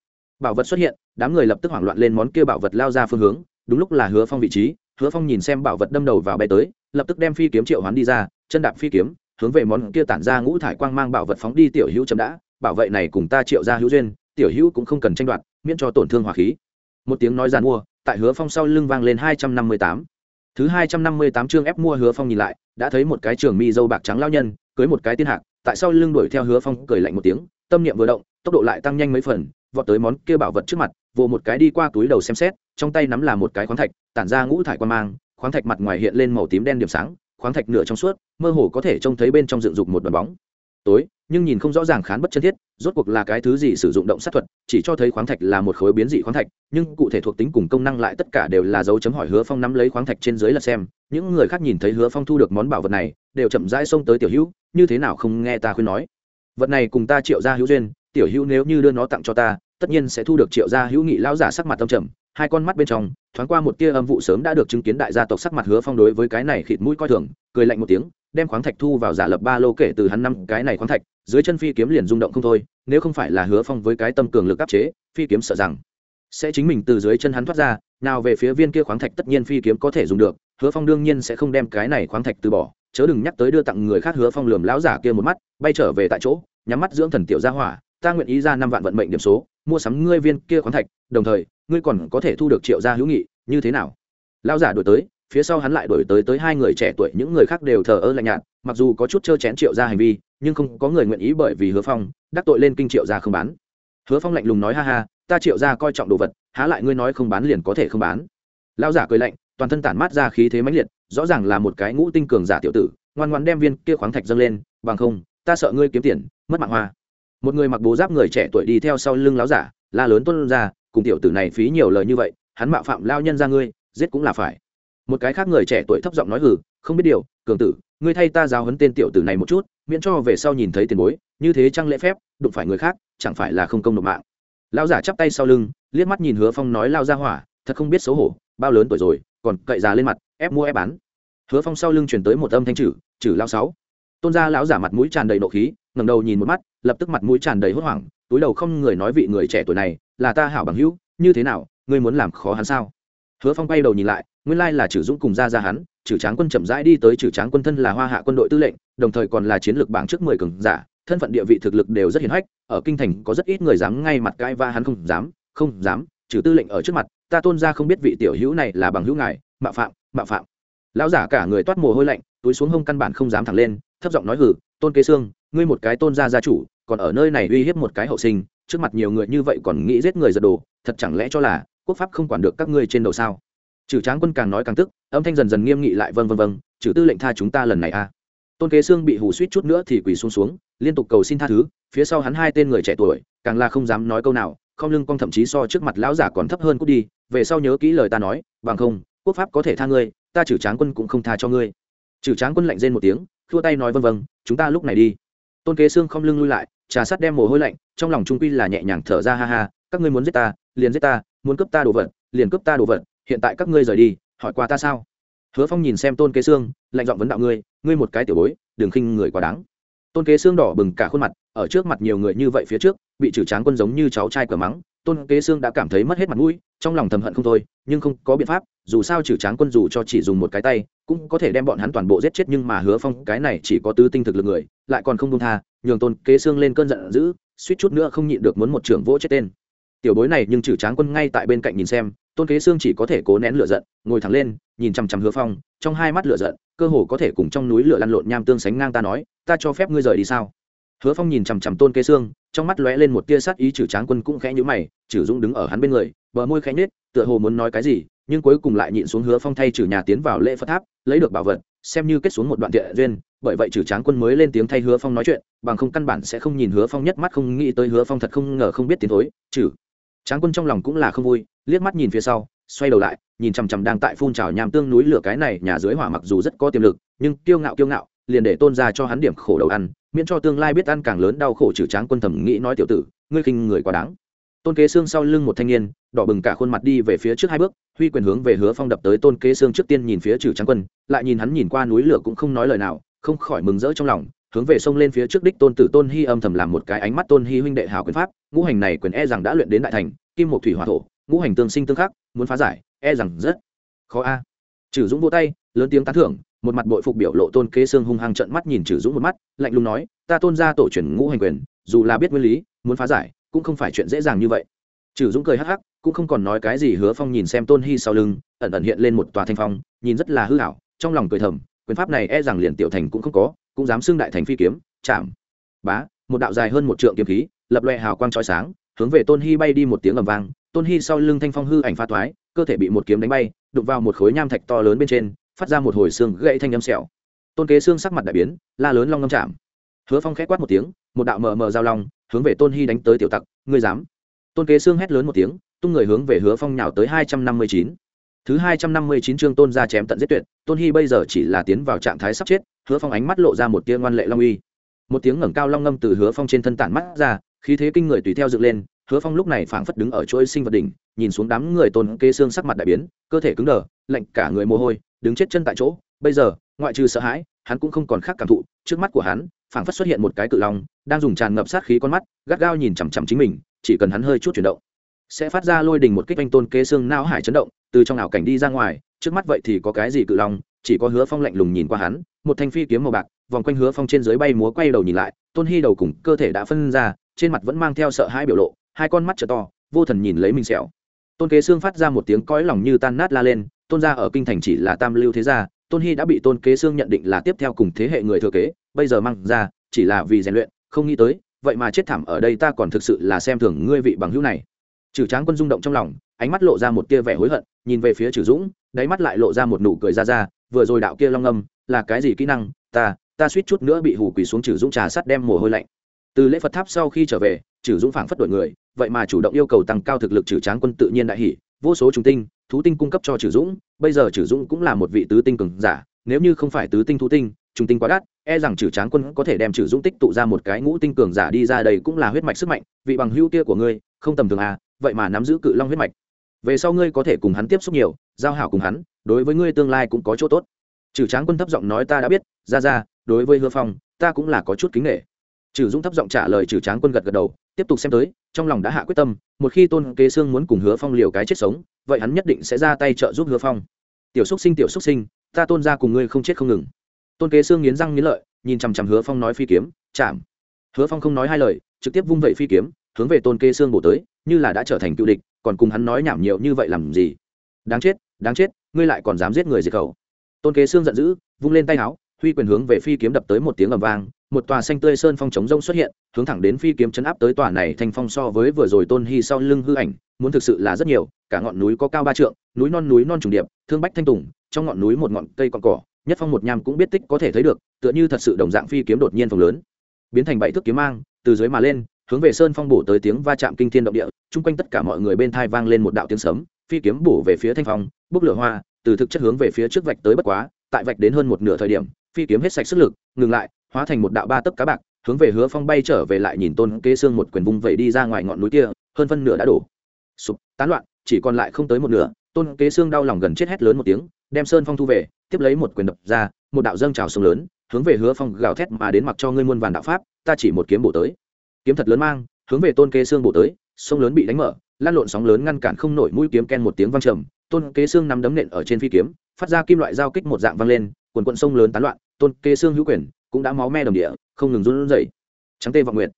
[SPEAKER 1] Bảo vật xuất hiện, đám người lập tức hoảng loạn lên món kia bảo vật lao ra phương hướng, đúng lúc là hứa phong vị trí, hứa phong nhìn xem bảo vật đâm đầu vào bay tới, lập tức đem phi kiếm triệu hoán đi ra, chân đạp phi kiếm, hướng về món kia tản ra ngũ thải quang mang bảo vật phóng đi tiểu hữu chấm đã, bảo vệ này cùng ta triệu ra hữu duyên, tiểu hữu cũng không cần tranh đoạt, miễn cho tổn thương hỏa khí. Một tiếng nói giàn mua, tại hứa phong sau lưng vang lên hai trăm năm mươi tám. Thứ hai trăm năm mươi tám chương ép mua hứa phong nhìn lại, đã thấy một cái trường mi dâu bạc trắng lao nhân, cưới một cái tiên hạc, tại sau lưng đuổi theo hứa phong cười lạnh một tiếng, tâm niệm vừa động tốc độ lại tăng nhanh mấy phần, vọt tới món kia bảo vật trước mặt, vồ một cái đi qua túi đầu xem xét, trong tay nắm là một cái khoáng thạch, tản ra ngũ thải quan mang, khoáng thạch mặt ngoài hiện lên màu tím đen điểm sáng, khoáng thạch nửa trong suốt, mơ hồ có thể trông thấy bên trong dựng dục một đoàn bóng. Tối, nhưng nhìn không rõ ràng khán bất chân thiết, rốt cuộc là cái thứ gì sử dụng động sát thuật, chỉ cho thấy khoáng thạch là một khối biến dị khoáng thạch, nhưng cụ thể thuộc tính cùng công năng lại tất cả đều là dấu chấm hỏi hứa phong nắm lấy khoáng thạch trên dưới là xem, những người khác nhìn thấy hứa phong thu được món bảo vật này, đều chậm rãi xông tới tiểu hữu, như thế nào không nghe ta khuyên nói? Vật này cùng ta triệu ra hữu duyên tiểu hữu nếu như đưa nó tặng cho ta, tất nhiên sẽ thu được triệu gia hữu nghị lão giả sắc mặt tâm trầm, hai con mắt bên trong, thoáng qua một tia âm vụ sớm đã được chứng kiến đại gia tộc sắc mặt hứa phong đối với cái này khịt mũi coi thường, cười lạnh một tiếng, đem khoáng thạch thu vào giả lập ba lô kể từ hắn năm, cái này khoáng thạch, dưới chân phi kiếm liền rung động không thôi, nếu không phải là hứa phong với cái tâm cường lực áp chế, phi kiếm sợ rằng sẽ chính mình từ dưới chân hắn thoát ra, nào về phía viên kia khoáng thạch tất nhiên phi kiếm có thể dùng được, hứa phong đương nhiên sẽ không đem cái này khoáng thạch từ bỏ, chớ đừng nhắc tới đưa tặng người khác hứa phong lườm lão giả kia một mắt, bay trở về tại chỗ, nhắm mắt dưỡng thần tiểu gia hỏa ta nguyện ý ra năm vạn vận mệnh điểm số, mua sắm ngươi viên kia khoáng thạch, đồng thời, ngươi còn có thể thu được triệu gia hữu nghị, như thế nào? Lão giả đổi tới, phía sau hắn lại đổi tới tới hai người trẻ tuổi, những người khác đều thờ ơ lạnh nhạt, mặc dù có chút trơ chén triệu gia hành vi, nhưng không có người nguyện ý bởi vì hứa phong, đắc tội lên kinh triệu gia không bán. Hứa phong lạnh lùng nói, ha ha, ta triệu gia coi trọng đồ vật, há lại ngươi nói không bán liền có thể không bán. Lao giả cười lạnh, toàn thân tản mát ra khí thế mãnh liệt, rõ ràng là một cái ngũ tinh cường giả tiểu tử, ngoan ngoan đem viên kia khoáng thạch dâng lên, bằng không, ta sợ ngươi kiếm tiền, mất mạng hoa một người mặc bố giáp người trẻ tuổi đi theo sau lưng láo giả, la lớn tuân ra, cùng tiểu tử này phí nhiều lời như vậy, hắn mạo phạm lao nhân ra ngươi, giết cũng là phải. Một cái khác người trẻ tuổi thấp giọng nói hừ, không biết điều, cường tử, ngươi thay ta giáo hấn tên tiểu tử này một chút, miễn cho về sau nhìn thấy tiền bối, như thế trăng lễ phép, đụng phải người khác, chẳng phải là không công nộp mạng. Lao giả chắp tay sau lưng, liếc mắt nhìn hứa phong nói lao ra hỏa, thật không biết xấu hổ, bao lớn tuổi rồi, còn cậy già lên mặt, ép mua ép bán. Hứa phong sau lưng chuyển tới một âm thanh chử chử lao sáu. Tôn gia lão giả mặt mũi tràn đầy nộ khí ngẩng đầu nhìn một mắt, lập tức mặt mũi tràn đầy hốt hoảng, túi đầu không người nói vị người trẻ tuổi này là ta hảo bằng hữu, như thế nào, ngươi muốn làm khó hắn sao? Hứa phong quay đầu nhìn lại, nguyên lai là chử dũng cùng ra ra hắn chử tráng quân chậm rãi đi tới chử tráng quân thân là hoa hạ quân đội tư lệnh, đồng thời còn là chiến lược bảng trước mười cường giả, thân phận địa vị thực lực đều rất hiển hách, ở kinh thành có rất ít người dám ngay mặt cãi va hắn không dám không dám trừ tư lệnh ở trước mặt, ta tôn ra không biết vị tiểu hữu này là bằng hữu ngài mạo phạm mạo phạm. Lão giả cả người toát mồ hôi lạnh, túi xuống hông căn bản không dám thẳng lên, thấp giọng nói hử tôn kế xương ngươi một cái tôn gia gia chủ, còn ở nơi này uy hiếp một cái hậu sinh, trước mặt nhiều người như vậy còn nghĩ giết người giật đồ, thật chẳng lẽ cho là quốc pháp không quản được các ngươi trên đầu sao? Trừ tráng quân càng nói càng tức, âm thanh dần dần nghiêm nghị lại vâng vâng vâng trừ tư lệnh tha chúng ta lần này a. À. tôn kế xương bị hù suýt chút nữa thì quỳ xuống xuống, liên tục cầu xin tha thứ, phía sau hắn hai tên người trẻ tuổi, càng là không dám nói câu nào, không lưng cong thậm chí so trước mặt lão giả còn thấp hơn cút đi, về sau nhớ kỹ lời ta nói, bằng không, quốc pháp có thể tha ngươi, ta trừ tráng quân cũng không tha cho ngươi. Trừ tráng quân lạnh rên một tiếng thua tay nói vâng vâng chúng ta lúc này đi tôn kế xương không lưng lui lại, trà sắt đem mồ hôi lạnh, trong lòng trung quy là nhẹ nhàng thở ra ha ha, các ngươi muốn giết ta, liền giết ta, muốn cướp ta đồ vật, liền cướp ta đồ vật, hiện tại các ngươi rời đi, hỏi qua ta sao? Hứa phong nhìn xem tôn kế xương, lạnh giọng vấn đạo ngươi ngươi một cái tiểu bối, đừng khinh người quá đáng. Tôn kế xương đỏ bừng cả khuôn mặt, ở trước mặt nhiều người như vậy phía trước, bị trừ tráng quân giống như cháu trai cờ mắng, tôn kế xương đã cảm thấy mất hết mặt mũi, trong lòng thầm hận không thôi, nhưng không có biện pháp dù sao trừ tráng quân dù cho chỉ dùng một cái tay, cũng có thể đem bọn hắn toàn bộ giết chết nhưng mà hứa phong, cái này chỉ có tứ tinh thực lực người, lại còn không đông tha, nhường tôn kế xương lên cơn giận dữ, suýt chút nữa không nhịn được muốn một trưởng vỗ chết tên. Tiểu bối này nhưng trừ tráng quân ngay tại bên cạnh nhìn xem, tôn kế xương chỉ có thể cố nén lửa giận, ngồi thẳng lên, nhìn chằm chằm hứa phong, trong hai mắt lửa giận, cơ hồ có thể cùng trong núi lửa lăn lộn nham tương sánh ngang ta nói, ta cho phép ngươi rời đi sao? Hứa phong nhìn chằm chằm tôn kế xương trong mắt lóe lên một tia sát ý, trừ tráng quân cũng khẽ nhữ mày, trừ dũng đứng ở hắn bên người, bờ môi khẽ nhết tựa hồ muốn nói cái gì nhưng cuối cùng lại nhịn xuống hứa phong thay trừ nhà tiến vào lễ phật tháp, lấy được bảo vật, xem như kết xuống một đoạn thiện duyên, bởi vậy trừ tráng quân mới lên tiếng thay hứa phong nói chuyện, bằng không căn bản sẽ không nhìn hứa phong nhất mắt, không nghĩ tới hứa phong thật không ngờ không biết tiến thối, trừ. Tráng quân trong lòng cũng là không vui, liếc mắt nhìn phía sau, xoay đầu lại, nhìn chằm chằm đang tại phun trào nham tương núi lửa cái này, nhà dưới hỏa mặc dù rất có tiềm lực, nhưng kiêu ngạo kiêu ngạo, liền để tôn ra cho hắn điểm khổ đầu ăn, miễn cho tương lai biết ăn càng lớn đau khổ trừ tráng quân thẩm nghĩ nói tiểu tử, ngươi khinh người quá đáng. Tôn kế xương sau lưng một thanh niên, đỏ bừng cả khuôn mặt đi về phía trước hai bước huy quyền hướng về hứa phong đập tới tôn kế xương trước tiên nhìn phía trừ tráng quân, lại nhìn hắn nhìn qua núi lửa cũng không nói lời nào, không khỏi mừng rỡ trong lòng, hướng về sông lên phía trước đích tôn tử tôn hy âm thầm làm một cái ánh mắt tôn hy huynh đệ hào quyền pháp, ngũ hành này quyền e rằng đã luyện đến đại thành, kim một thủy hòa thổ, ngũ hành tương sinh tương khắc, muốn phá giải e rằng rất khó a. Trừ dũng vô tay, lớn tiếng tán thưởng, một mặt bội phục biểu lộ tôn kế xương hung hăng trận mắt nhìn trừ dũng một mắt, lạnh lùng nói, ta tôn ra tổ truyền ngũ hành quyền, dù là biết nguyên lý, muốn phá giải, cũng không phải chuyện dễ dàng như vậy trừ dũng cười hắc hắc, cũng không còn nói cái gì hứa phong nhìn xem tôn hy sau lưng, ẩn ẩn hiện lên một tòa thanh phong, nhìn rất là hư hảo trong lòng cười thầm, quyền pháp này e rằng liền tiểu thành cũng không có, cũng dám xưng đại thành phi kiếm, chạm. Bá, một đạo dài hơn một trượng kiếm khí, lập loè hào quang trói sáng, hướng về tôn hy bay đi một tiếng ầm vang, tôn hy sau lưng thanh phong hư ảnh pha toái, cơ thể bị một kiếm đánh bay, đụng vào một khối nham thạch to lớn bên trên, phát ra một hồi xương gãy thanh âm sẹo. Tôn kế xương sắc mặt đại biến, la lớn long ngâm chạm. Hứa phong khẽ quát một tiếng, một đạo mờ mờ giao long, hướng về tôn hy đánh tới tiểu tặc, ngươi dám? Tôn kế xương hét lớn một tiếng, tung người hướng về hứa phong nhào tới hai trăm năm mươi chín. Thứ hai trăm năm mươi chín chương tôn ra chém tận giết tuyệt, tôn hy bây giờ chỉ là tiến vào trạng thái sắp chết, hứa phong ánh mắt lộ ra một tia ngoan lệ long uy. Một tiếng ngẩng cao long ngâm từ hứa phong trên thân tản mắt ra, khí thế kinh người tùy theo dựng lên, hứa phong lúc này phảng phất đứng ở chuỗi sinh vật đỉnh, nhìn xuống đám người tôn kê xương sắc mặt đại biến, cơ thể cứng đờ, lạnh cả người mồ hôi, đứng chết chân tại chỗ, bây giờ, ngoại trừ sợ hãi, hắn cũng không còn khác cảm thụ, trước mắt của hắn, phảng phất xuất hiện một cái cự long, đang dùng tràn ngập sát khí con mắt, gắt gao nhìn chằm chằm chính mình chỉ cần hắn hơi chút chuyển động, sẽ phát ra lôi đình một kích anh tôn kế xương não hải chấn động, từ trong ảo cảnh đi ra ngoài, trước mắt vậy thì có cái gì cự long, chỉ có hứa phong lạnh lùng nhìn qua hắn, một thanh phi kiếm màu bạc, vòng quanh hứa phong trên dưới bay múa quay đầu nhìn lại, tôn hy đầu cùng cơ thể đã phân ra, trên mặt vẫn mang theo sợ hãi biểu lộ, hai con mắt trở to, vô thần nhìn lấy mình xẻo tôn kế xương phát ra một tiếng cõi lòng như tan nát la lên, tôn gia ở kinh thành chỉ là tam lưu thế gia, tôn hy đã bị tôn kế xương nhận định là tiếp theo cùng thế hệ người thừa kế, bây giờ mang ra, chỉ là vì rèn luyện, không nghĩ tới vậy mà chết thảm ở đây ta còn thực sự là xem thường ngươi vị bằng hữu này. Trừ tráng quân rung động trong lòng, ánh mắt lộ ra một tia vẻ hối hận, nhìn về phía trừ dũng, đáy mắt lại lộ ra một nụ cười ra ra, vừa rồi đạo kia long âm, là cái gì kỹ năng? Ta ta suýt chút nữa bị hù quỳ xuống trừ dũng trà sắt đem mồ hôi lạnh. Từ lễ phật tháp sau khi trở về trừ dũng phảng phất đổi người, vậy mà chủ động yêu cầu tăng cao thực lực trừ tráng quân tự nhiên đại hỷ vô số chúng tinh, thú tinh cung cấp cho trừ dũng, bây giờ trừ dũng cũng là một vị tứ tinh cường giả, nếu như không phải tứ tinh thú tinh Trung tinh quá đắt e rằng trừ tráng quân có thể đem trừ dũng tích tụ ra một cái ngũ tinh cường giả đi ra đây cũng là huyết mạch sức mạnh, vị bằng hữu kia của ngươi, không tầm thường à vậy mà nắm giữ cự long huyết mạch. Về sau ngươi có thể cùng hắn tiếp xúc nhiều, giao hảo cùng hắn, đối với ngươi tương lai cũng có chỗ tốt. Trừ tráng quân thấp giọng nói ta đã biết, ra ra, đối với hứa phong, ta cũng là có chút kính nghệ trừ dũng thấp giọng trả lời trừ tráng quân gật gật đầu, tiếp tục xem tới, trong lòng đã hạ quyết tâm, một khi tôn kế sương muốn cùng hứa phong liều cái chết sống, vậy hắn nhất định sẽ ra tay trợ giúp hứa phong. Tiểu xúc sinh, tiểu xúc sinh, ta tôn ra cùng ngươi không chết không ngừng tôn kế sương nghiến răng nghiến lợi, nhìn chằm chằm hứa phong nói phi kiếm chạm hứa phong không nói hai lời, trực tiếp vung vẩy phi kiếm, hướng về tôn kế sương bổ tới, như là đã trở thành cựu địch, còn cùng hắn nói nhảm nhiều như vậy làm gì? Đáng chết đáng chết, ngươi lại còn dám giết người diệt khẩu. Tôn kế sương giận dữ, vung lên tay áo, huy quyền hướng về phi kiếm đập tới một tiếng ầm vang, một tòa xanh tươi sơn phong chống rông xuất hiện, hướng thẳng đến phi kiếm chấn áp tới tòa này thành phong so với vừa rồi tôn hy sau lưng hư ảnh, muốn thực sự là rất nhiều, cả ngọn núi có cao ba trượng, núi non núi non trùng điệp, thương bách thanh tùng, trong ngọn núi một ngọn cây con cỏ nhất phong một nham cũng biết tích có thể thấy được, tựa như thật sự đồng dạng phi kiếm đột nhiên phồng lớn. Biến thành bảy thước kiếm mang, từ dưới mà lên, hướng về sơn phong bổ tới tiếng va chạm kinh thiên động địa, chung quanh tất cả mọi người bên thai vang lên một đạo tiếng sấm, phi kiếm bổ về phía thanh phong, bốc lửa hoa, từ thực chất hướng về phía trước vạch tới bất quá, tại vạch đến hơn một nửa thời điểm, phi kiếm hết sạch sức lực, ngừng lại, hóa thành một đạo ba tấc cá bạc, hướng về hứa phong bay trở về lại nhìn tôn kế xương một quyền vung vẩy đi ra ngoài ngọn núi kia, hơn phân nửa đã đổ. Sụp, tán loạn, chỉ còn lại không tới một nửa tôn kế xương đau lòng gần chết hét lớn một tiếng, đem sơn phong thu về, tiếp lấy một quyền đập ra, một đạo dâng trào sông lớn, hướng về hứa phong gào thét mà đến mặc cho ngươi muôn vàn đạo pháp, ta chỉ một kiếm bổ tới. Kiếm thật lớn mang, hướng về tôn kế xương bổ tới, sông lớn bị đánh mở, lan lộn sóng lớn ngăn cản không nổi mũi kiếm ken một tiếng vang trầm, tôn kế xương nắm đấm nện ở trên phi kiếm, phát ra kim loại giao kích một dạng vang lên, quần quận sông lớn tán loạn, tôn kế xương hữu quyền cũng đã máu me đồng địa, không ngừng run rẩy. Trắng tê vọng nguyện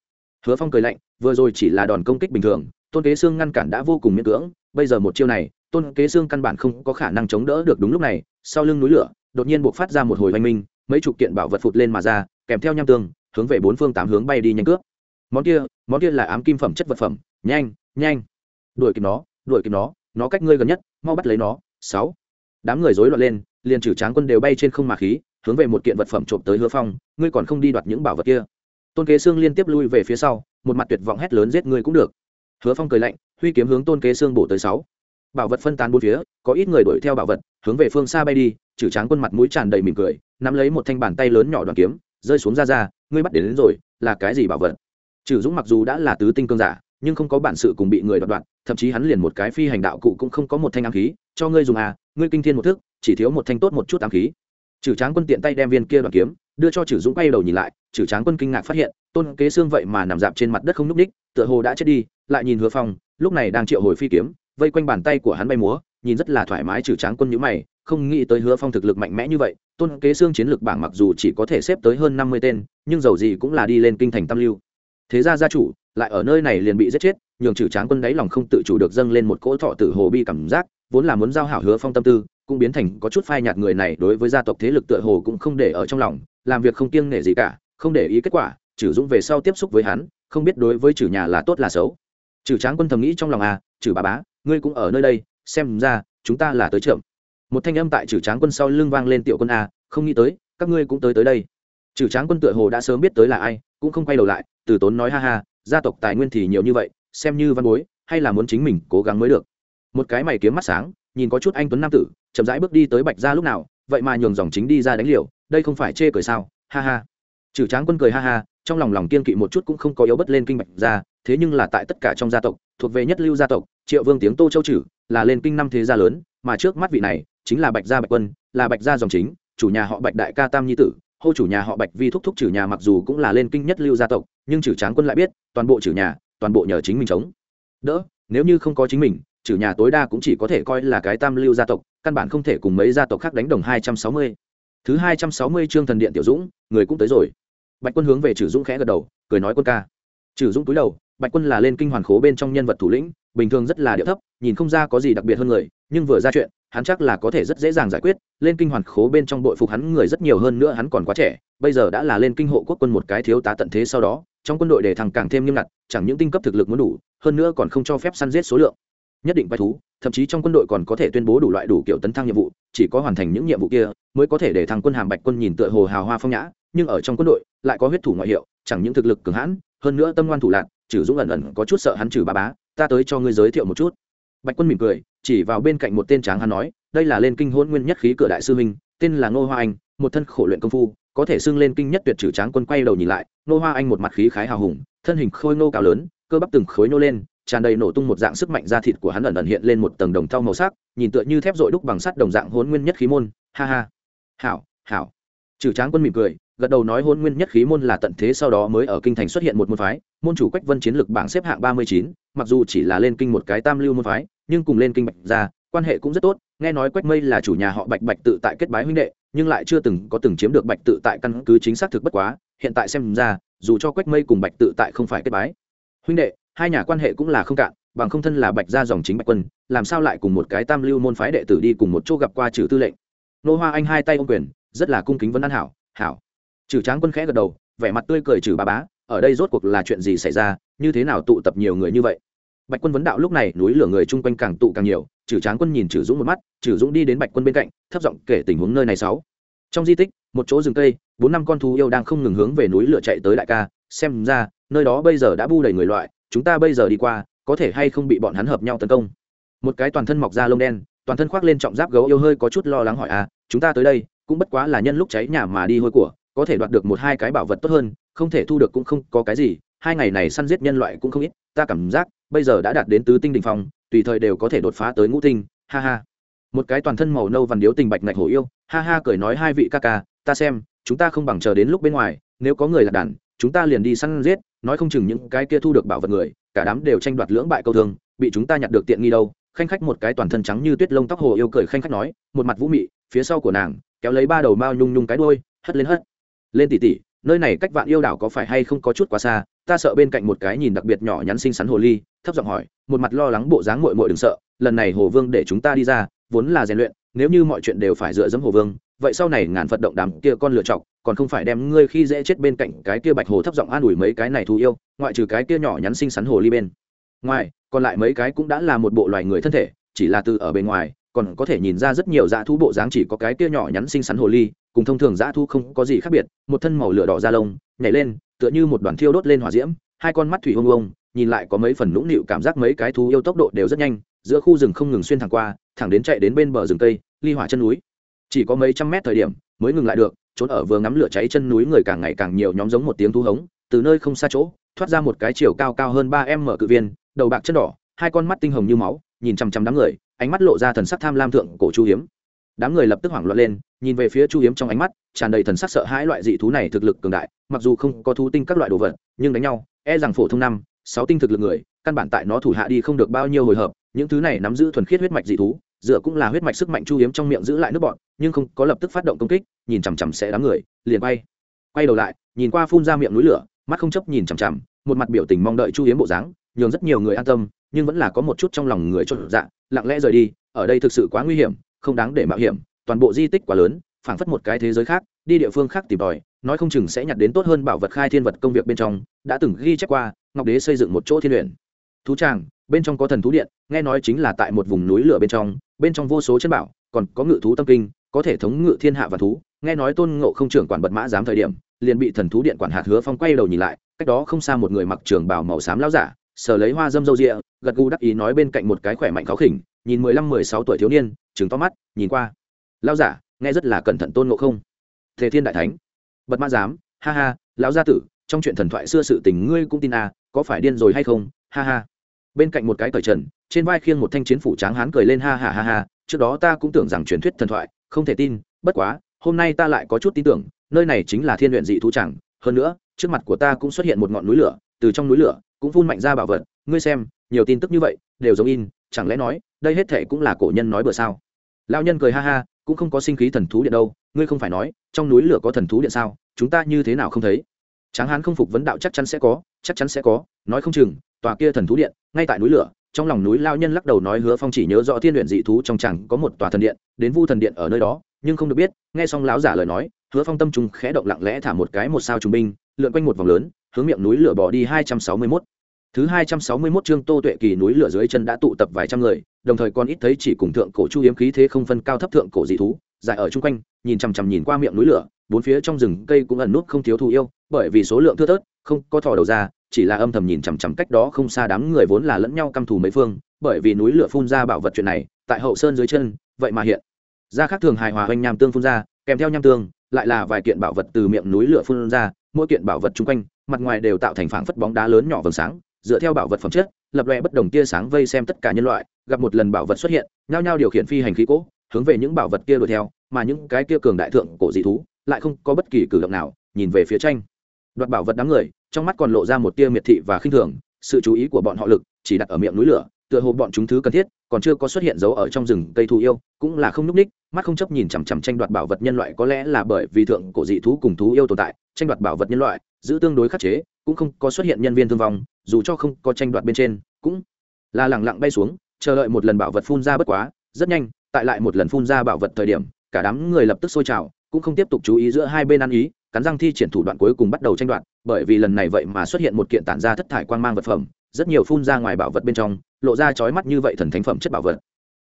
[SPEAKER 1] hứa phong cười lạnh, vừa rồi chỉ là đòn công kích bình thường, tôn kế xương ngăn cản đã vô cùng miễn cưỡng, bây giờ một chiêu này tôn kế xương căn bản không có khả năng chống đỡ được đúng lúc này, sau lưng núi lửa, đột nhiên buộc phát ra một hồi oanh minh, mấy chục kiện bảo vật phụt lên mà ra, kèm theo nham tương, hướng về bốn phương tám hướng bay đi nhanh cướp. Món kia món kia là ám kim phẩm chất vật phẩm, nhanh nhanh. Đuổi kịp nó, đuổi kịp nó nó cách ngươi gần nhất, mau bắt lấy nó, sáu. Đám người rối loạn lên, liền trừ tráng quân đều bay trên không mà khí, hướng về một kiện vật phẩm trộm tới hứa phong, ngươi còn không đi đoạt những bảo vật kia. Tôn kế xương liên tiếp lui về phía sau, một mặt tuyệt vọng hét lớn giết ngươi cũng được. Hứa phong cười lạnh, huy kiếm hướng tôn kế xương bổ tới sáu bảo vật phân tán bốn phía có ít người đuổi theo bảo vật hướng về phương xa bay đi Chử tráng quân mặt mũi tràn đầy mỉm cười nắm lấy một thanh bàn tay lớn nhỏ đoàn kiếm rơi xuống ra ra ngươi bắt đến, đến rồi là cái gì bảo vật? Chử dũng mặc dù đã là tứ tinh cương giả nhưng không có bản sự cùng bị người đoạt đoạn thậm chí hắn liền một cái phi hành đạo cụ cũng không có một thanh ám khí cho ngươi dùng à ngươi kinh thiên một thức chỉ thiếu một thanh tốt một chút ám khí. Chử tráng quân tiện tay đem viên kia đoàn kiếm đưa cho Chử dũng quay đầu nhìn lại Chử tráng quân kinh ngạc phát hiện tôn kế xương vậy mà nằm dạp trên mặt đất không n ú c ních tựa hồ đã chết đi lại nhìn hứa phong lúc này đang triệu hồi phi kiếm vây quanh bàn tay của hắn bay múa, nhìn rất là thoải mái trừ tráng quân nhữ mày, không nghĩ tới hứa phong thực lực mạnh mẽ như vậy, tôn kế xương chiến lược bảng mặc dù chỉ có thể xếp tới hơn năm mươi tên, nhưng dầu gì cũng là đi lên kinh thành tam lưu. Thế ra gia chủ, lại ở nơi này liền bị giết chết, nhường trừ tráng quân đáy lòng không tự chủ được dâng lên một cỗ thọ tử hồ bi cảm giác, vốn là muốn giao hảo hứa phong tâm tư, cũng biến thành có chút phai nhạt người này đối với gia tộc thế lực tựa hồ cũng không để ở trong lòng, làm việc không kiêng nể gì cả, không để ý kết quả, trừ dũng về sau tiếp xúc với hắn, không biết đối với trừ nhà là tốt là xấu. Trừ tráng quân thầm nghĩ trong lòng à trừ bà bá ngươi cũng ở nơi đây, xem ra, chúng ta là tới trưởng một thanh âm tại trừ tráng quân sau lưng vang lên, tiểu quân a không nghĩ tới, các ngươi cũng tới tới đây. Trừ tráng quân tựa hồ đã sớm biết tới là ai, cũng không quay đầu lại, từ tốn nói, ha ha, gia tộc tài nguyên thì nhiều như vậy, xem như văn bối, hay là muốn chính mình cố gắng mới được. Một cái mày kiếm mắt sáng, nhìn có chút anh tuấn nam tử, chậm rãi bước đi tới bạch gia lúc nào, vậy mà nhường dòng chính đi ra đánh liều, đây không phải chê cười sao? Ha ha. Trừ tráng quân cười ha ha, trong lòng lòng kiên kỵ một chút cũng không có yếu bất lên kinh bạch gia, thế nhưng là tại tất cả trong gia tộc, thuộc về nhất lưu gia tộc triệu vương tiếng tô châu trừ là lên kinh năm thế gia lớn, mà trước mắt vị này, chính là bạch gia bạch quân, là bạch gia dòng chính, chủ nhà họ bạch đại ca tam nhi tử, hô chủ nhà họ bạch vi thúc thúc trừ nhà mặc dù cũng là lên kinh nhất lưu gia tộc, nhưng trừ tráng quân lại biết, toàn bộ trừ nhà, toàn bộ nhờ chính mình chống. Đỡ, nếu như không có chính mình trừ nhà tối đa cũng chỉ có thể coi là cái tam lưu gia tộc, căn bản không thể cùng mấy gia tộc khác đánh đồng hai trăm sáu mươi. Thứ hai trăm sáu mươi trương thần điện tiểu dũng, người cũng tới rồi. Bạch quân hướng về trừ dũng khẽ gật đầu, cười nói quân ca. Trừ dũng túi đầu, bạch quân là lên kinh hoàn khố bên trong nhân vật thủ lĩnh bình thường rất là điệu thấp, nhìn không ra có gì đặc biệt hơn người, nhưng vừa ra chuyện, hắn chắc là có thể rất dễ dàng giải quyết, lên kinh hoàn khố bên trong đội phục hắn người rất nhiều hơn nữa hắn còn quá trẻ, bây giờ đã là lên kinh hộ quốc quân một cái thiếu tá tận thế sau đó, trong quân đội để thằng càng thêm nghiêm ngặt, chẳng những tinh cấp thực lực muốn đủ, hơn nữa còn không cho phép săn giết số lượng. Nhất định vai thú, thậm chí trong quân đội còn có thể tuyên bố đủ loại đủ kiểu tấn thăng nhiệm vụ, chỉ có hoàn thành những nhiệm vụ kia, mới có thể để thằng quân hàm bạch quân nhìn tựa hồ hào hoa phong nhã, nhưng ở trong quân đội, lại có huyết thủ ngoại hiệu, chẳng những thực lực cường hãn, hơn nữa tâm ngoan thủ lạc trừ dũng ẩn ẩn có chút sợ hắn trừ ba bá ta tới cho ngươi giới thiệu một chút. Bạch quân mỉm cười, chỉ vào bên cạnh một tên tráng hắn nói, đây là lên kinh hôn nguyên nhất khí cửa đại sư minh tên là ngô hoa anh, một thân khổ luyện công phu, có thể xưng lên kinh nhất tuyệt trừ tráng quân quay đầu nhìn lại, ngô hoa anh một mặt khí khái hào hùng, thân hình khôi ngô cao lớn, cơ bắp từng khối nô lên, tràn đầy nổ tung một dạng sức mạnh da thịt của hắn ẩn ẩn hiện lên một tầng đồng thau màu sắc, nhìn tựa như thép dội đúc bằng sắt đồng dạng hôn nguyên nhất khí môn. Ha ha. Hảo hảo. Trừ tráng quân mỉm cười, gật đầu nói hôn nguyên nhất khí môn là tận thế sau đó mới ở kinh thành xuất hiện một môn phái, môn chủ quách vân chiến lược bảng xếp hạng ba mươi chín mặc dù chỉ là lên kinh một cái tam lưu môn phái, nhưng cùng lên kinh bạch ra quan hệ cũng rất tốt. Nghe nói quách mây là chủ nhà họ bạch bạch tự tại kết bái huynh đệ, nhưng lại chưa từng có từng chiếm được bạch tự tại căn cứ chính xác thực bất quá. Hiện tại xem ra, dù cho quách mây cùng bạch tự tại không phải kết bái, huynh đệ, hai nhà quan hệ cũng là không cạn, bằng không thân là bạch gia dòng chính bạch quân, làm sao lại cùng một cái tam lưu môn phái đệ tử đi cùng một chỗ gặp qua trừ tư lệnh? Nô hoa anh hai tay ô quyền, rất là cung kính vấn an hảo hảo. Trừ tráng quân khẽ gật đầu, vẻ mặt tươi cười trừ bà bá ở đây rốt cuộc là chuyện gì xảy ra, như thế nào tụ tập nhiều người như vậy? Bạch quân vấn đạo lúc này núi lửa người chung quanh càng tụ càng nhiều trừ tráng quân nhìn trừ dũng một mắt trừ dũng đi đến bạch quân bên cạnh, thấp giọng kể tình huống nơi này sáu. Trong di tích, một chỗ rừng cây, bốn năm con thú yêu đang không ngừng hướng về núi lửa chạy tới đại ca, xem ra, nơi đó bây giờ đã bu đầy người loại, chúng ta bây giờ đi qua, có thể hay không bị bọn hắn hợp nhau tấn công? Một cái toàn thân mọc ra lông đen, toàn thân khoác lên trọng giáp gấu yêu hơi có chút lo lắng hỏi à chúng ta tới đây, cũng bất quá là nhân lúc cháy nhà mà đi hôi của, có thể đoạt được một hai cái bảo vật tốt hơn không thể thu được cũng không có cái gì, hai ngày này săn giết nhân loại cũng không ít, ta cảm giác, bây giờ đã đạt đến tứ tinh đình phong, tùy thời đều có thể đột phá tới ngũ tinh, ha ha. Một cái toàn thân màu nâu vằn điếu tình bạch ngạch hổ yêu, ha ha cười nói hai vị ca ca, ta xem, chúng ta không bằng chờ đến lúc bên ngoài, nếu có người là đàn, chúng ta liền đi săn giết, nói không chừng những cái kia thu được bảo vật người, cả đám đều tranh đoạt lưỡng bại câu thương, bị chúng ta nhặt được tiện nghi đâu. Khanh khách một cái toàn thân trắng như tuyết lông tóc hồ yêu cười khanh khách nói, một mặt vũ mị, phía sau của nàng, kéo lấy ba đầu mao nhung nhung cái đôi hất lên hất. Lên tỉ tỉ nơi này cách vạn yêu đảo có phải hay không có chút quá xa, ta sợ bên cạnh một cái nhìn đặc biệt nhỏ nhắn xinh xắn hồ ly, thấp giọng hỏi, một mặt lo lắng bộ dáng mội mội đừng sợ, lần này hồ vương để chúng ta đi ra, vốn là rèn luyện, nếu như mọi chuyện đều phải dựa dẫm hồ vương, vậy sau này ngàn phật động đám kia con lựa chọc, còn không phải đem ngươi khi dễ chết bên cạnh cái kia bạch hồ thấp giọng an ủi mấy cái này thù yêu, ngoại trừ cái kia nhỏ nhắn xinh xắn hồ ly bên ngoài, còn lại mấy cái cũng đã là một bộ loài người thân thể, chỉ là từ ở bên ngoài còn có thể nhìn ra rất nhiều dã thú bộ dáng chỉ có cái kia nhỏ nhắn xinh xắn hồ ly, cùng thông thường dã thú không có gì khác biệt, một thân màu lửa đỏ da lông, nhảy lên, tựa như một đoàn thiêu đốt lên hỏa diễm, hai con mắt thủy hông ông nhìn lại có mấy phần nũng nịu cảm giác mấy cái thú yêu tốc độ đều rất nhanh, giữa khu rừng không ngừng xuyên thẳng qua, thẳng đến chạy đến bên bờ rừng cây, ly hỏa chân núi. Chỉ có mấy trăm mét thời điểm, mới ngừng lại được, trốn ở vừa ngắm lửa cháy chân núi người càng ngày càng nhiều nhóm giống một tiếng thú hống, từ nơi không xa chỗ, thoát ra một cái chiều cao cao hơn ba em mở cự viên, đầu bạc chân đỏ, hai con mắt tinh hồng như máu nhìn chằm chằm đám người, ánh mắt lộ ra thần sắc tham lam thượng cổ chu hiếm. Đám người lập tức hoảng loạn lên, nhìn về phía chu hiếm trong ánh mắt, tràn đầy thần sắc sợ hãi loại dị thú này thực lực cường đại, mặc dù không có thú tinh các loại đồ vật, nhưng đánh nhau e rằng phổ thông năm, sáu tinh thực lực người, căn bản tại nó thủ hạ đi không được bao nhiêu hồi hợp, những thứ này nắm giữ thuần khiết huyết mạch dị thú, dựa cũng là huyết mạch sức mạnh chu hiếm trong miệng giữ lại nước bọn, nhưng không có lập tức phát động công kích, nhìn chằm chằm sẽ đám người, liền bay. Quay đầu lại, nhìn qua phun ra miệng núi lửa, mắt không chấp nhìn chằm chằm, một mặt biểu tình mong đợi chu hiếm bộ dáng, nhường rất nhiều người an tâm nhưng vẫn là có một chút trong lòng người cho dạ lặng lẽ rời đi, ở đây thực sự quá nguy hiểm, không đáng để mạo hiểm, toàn bộ di tích quá lớn, phảng phất một cái thế giới khác, đi địa phương khác tìm tòi, nói không chừng sẽ nhặt đến tốt hơn bảo vật khai thiên vật công việc bên trong, đã từng ghi chép qua, ngọc đế xây dựng một chỗ thiên luyện. Thú tràng, bên trong có thần thú điện, nghe nói chính là tại một vùng núi lửa bên trong bên trong vô số chân bảo, còn có ngự thú tâm kinh, có thể thống ngự thiên hạ và thú, nghe nói tôn ngộ không trưởng quản bật mã giám thời điểm, liền bị thần thú điện quản hạt hứa phong quay đầu nhìn lại, cách đó không xa một người mặc trường bảo màu xám lao giả sờ lấy hoa dâm dâu rịa, gật gù đắc ý nói bên cạnh một cái khỏe mạnh khó khỉnh, nhìn mười lăm, mười sáu tuổi thiếu niên, trừng to mắt, nhìn qua. Lao giả, nghe rất là cẩn thận tôn ngộ không? Thế thiên đại thánh. Bật mã giám, ha ha, lão gia tử, trong chuyện thần thoại xưa sự tình ngươi cũng tin à có phải điên rồi hay không? Ha ha. Bên cạnh một cái cởi trần, trên vai khiêng một thanh chiến phủ tráng hán cười lên ha ha ha ha, trước đó ta cũng tưởng rằng truyền thuyết thần thoại, không thể tin, bất quá, hôm nay ta lại có chút tin tưởng, nơi này chính là thiên luyện dị thú chẳng, hơn nữa, trước mặt của ta cũng xuất hiện một ngọn núi lửa, từ trong núi lửa cũng phun mạnh ra bảo vật, ngươi xem, nhiều tin tức như vậy, đều giống in, chẳng lẽ nói, đây hết thệ cũng là cổ nhân nói bừa sao? Lao nhân cười ha ha, cũng không có sinh khí thần thú điện đâu, ngươi không phải nói, trong núi lửa có thần thú điện sao, chúng ta như thế nào không thấy? Tráng hán không phục vấn đạo, chắc chắn sẽ có, chắc chắn sẽ có, nói không chừng, tòa kia thần thú điện, ngay tại núi lửa, trong lòng núi lao nhân lắc đầu nói hứa phong chỉ nhớ rõ thiên luyện dị thú trong chẳng có một tòa thần điện, đến vu thần điện ở nơi đó, nhưng không được biết. Nghe xong lão giả lời nói, hứa phong tâm trùng khẽ động lặng lẽ thả một cái một sao trung binh, lượn quanh một vòng lớn, hướng miệng núi lửa bỏ đi hai trăm sáu mươi mốt thứ hai trăm sáu mươi mốt chương tô tuệ kỳ núi lửa dưới chân đã tụ tập vài trăm người, đồng thời còn ít thấy chỉ cùng thượng cổ chu hiếm khí thế không phân cao thấp thượng cổ dị thú, dài ở chung quanh, nhìn chằm chằm nhìn qua miệng núi lửa, bốn phía trong rừng cây cũng ẩn nút không thiếu thù yêu, bởi vì số lượng thưa thớt, không có thò đầu ra, chỉ là âm thầm nhìn chằm chằm cách đó không xa đám người vốn là lẫn nhau căm thù mấy phương, bởi vì núi lửa phun ra bảo vật chuyện này, tại hậu sơn dưới chân, vậy mà hiện ra khác thường hài hòa hoành nham tương phun ra, kèm theo nham tương, lại là vài kiện bảo vật từ miệng núi lửa phun ra, mỗi kiện bảo vật chung quanh, mặt ngoài đều tạo thành phảng phất bóng đá lớn nhỏ vầng sáng dựa theo bảo vật phẩm chất, lập loè bất đồng tia sáng vây xem tất cả nhân loại, gặp một lần bảo vật xuất hiện, nhao nhao điều khiển phi hành khí cỗ hướng về những bảo vật kia đuổi theo, mà những cái kia cường đại thượng cổ dị thú lại không có bất kỳ cử động nào, nhìn về phía tranh. Đoạt bảo vật đám người, trong mắt còn lộ ra một tia miệt thị và khinh thường, sự chú ý của bọn họ lực chỉ đặt ở miệng núi lửa, tựa hồ bọn chúng thứ cần thiết, còn chưa có xuất hiện dấu ở trong rừng cây thù yêu, cũng là không nhúc ních mắt không chấp nhìn chằm chằm tranh đoạt bảo vật nhân loại có lẽ là bởi vì thượng cổ dị thú cùng thú yêu tồn tại tranh đoạt bảo vật nhân loại, giữ tương đối khắc chế, cũng không có xuất hiện nhân viên thương vong, dù cho không có tranh đoạt bên trên, cũng là lẳng lặng bay xuống, chờ đợi một lần bảo vật phun ra bất quá, rất nhanh, tại lại một lần phun ra bảo vật thời điểm, cả đám người lập tức sôi trào, cũng không tiếp tục chú ý giữa hai bên ăn ý, cắn răng thi triển thủ đoạn cuối cùng bắt đầu tranh đoạt, bởi vì lần này vậy mà xuất hiện một kiện tản ra thất thải quang mang vật phẩm, rất nhiều phun ra ngoài bảo vật bên trong, lộ ra chói mắt như vậy thần thánh phẩm chất bảo vật.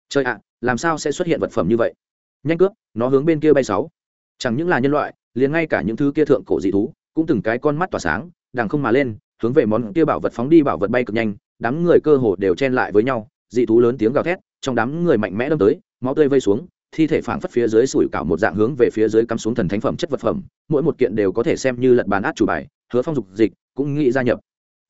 [SPEAKER 1] Chơi ạ, làm sao sẽ xuất hiện vật phẩm như vậy? Nhanh cướp, nó hướng bên kia bay sáu. Chẳng những là nhân loại liền ngay cả những thứ kia thượng cổ dị thú cũng từng cái con mắt tỏa sáng, đằng không mà lên, hướng về món kia bảo vật phóng đi bảo vật bay cực nhanh, đám người cơ hồ đều chen lại với nhau, dị thú lớn tiếng gào thét, trong đám người mạnh mẽ đâm tới, máu tươi vây xuống, thi thể phảng phất phía dưới sủi cảo một dạng hướng về phía dưới cắm xuống thần thánh phẩm chất vật phẩm, mỗi một kiện đều có thể xem như lật bàn át chủ bài, hứa phong dục dịch, cũng nghĩ gia nhập.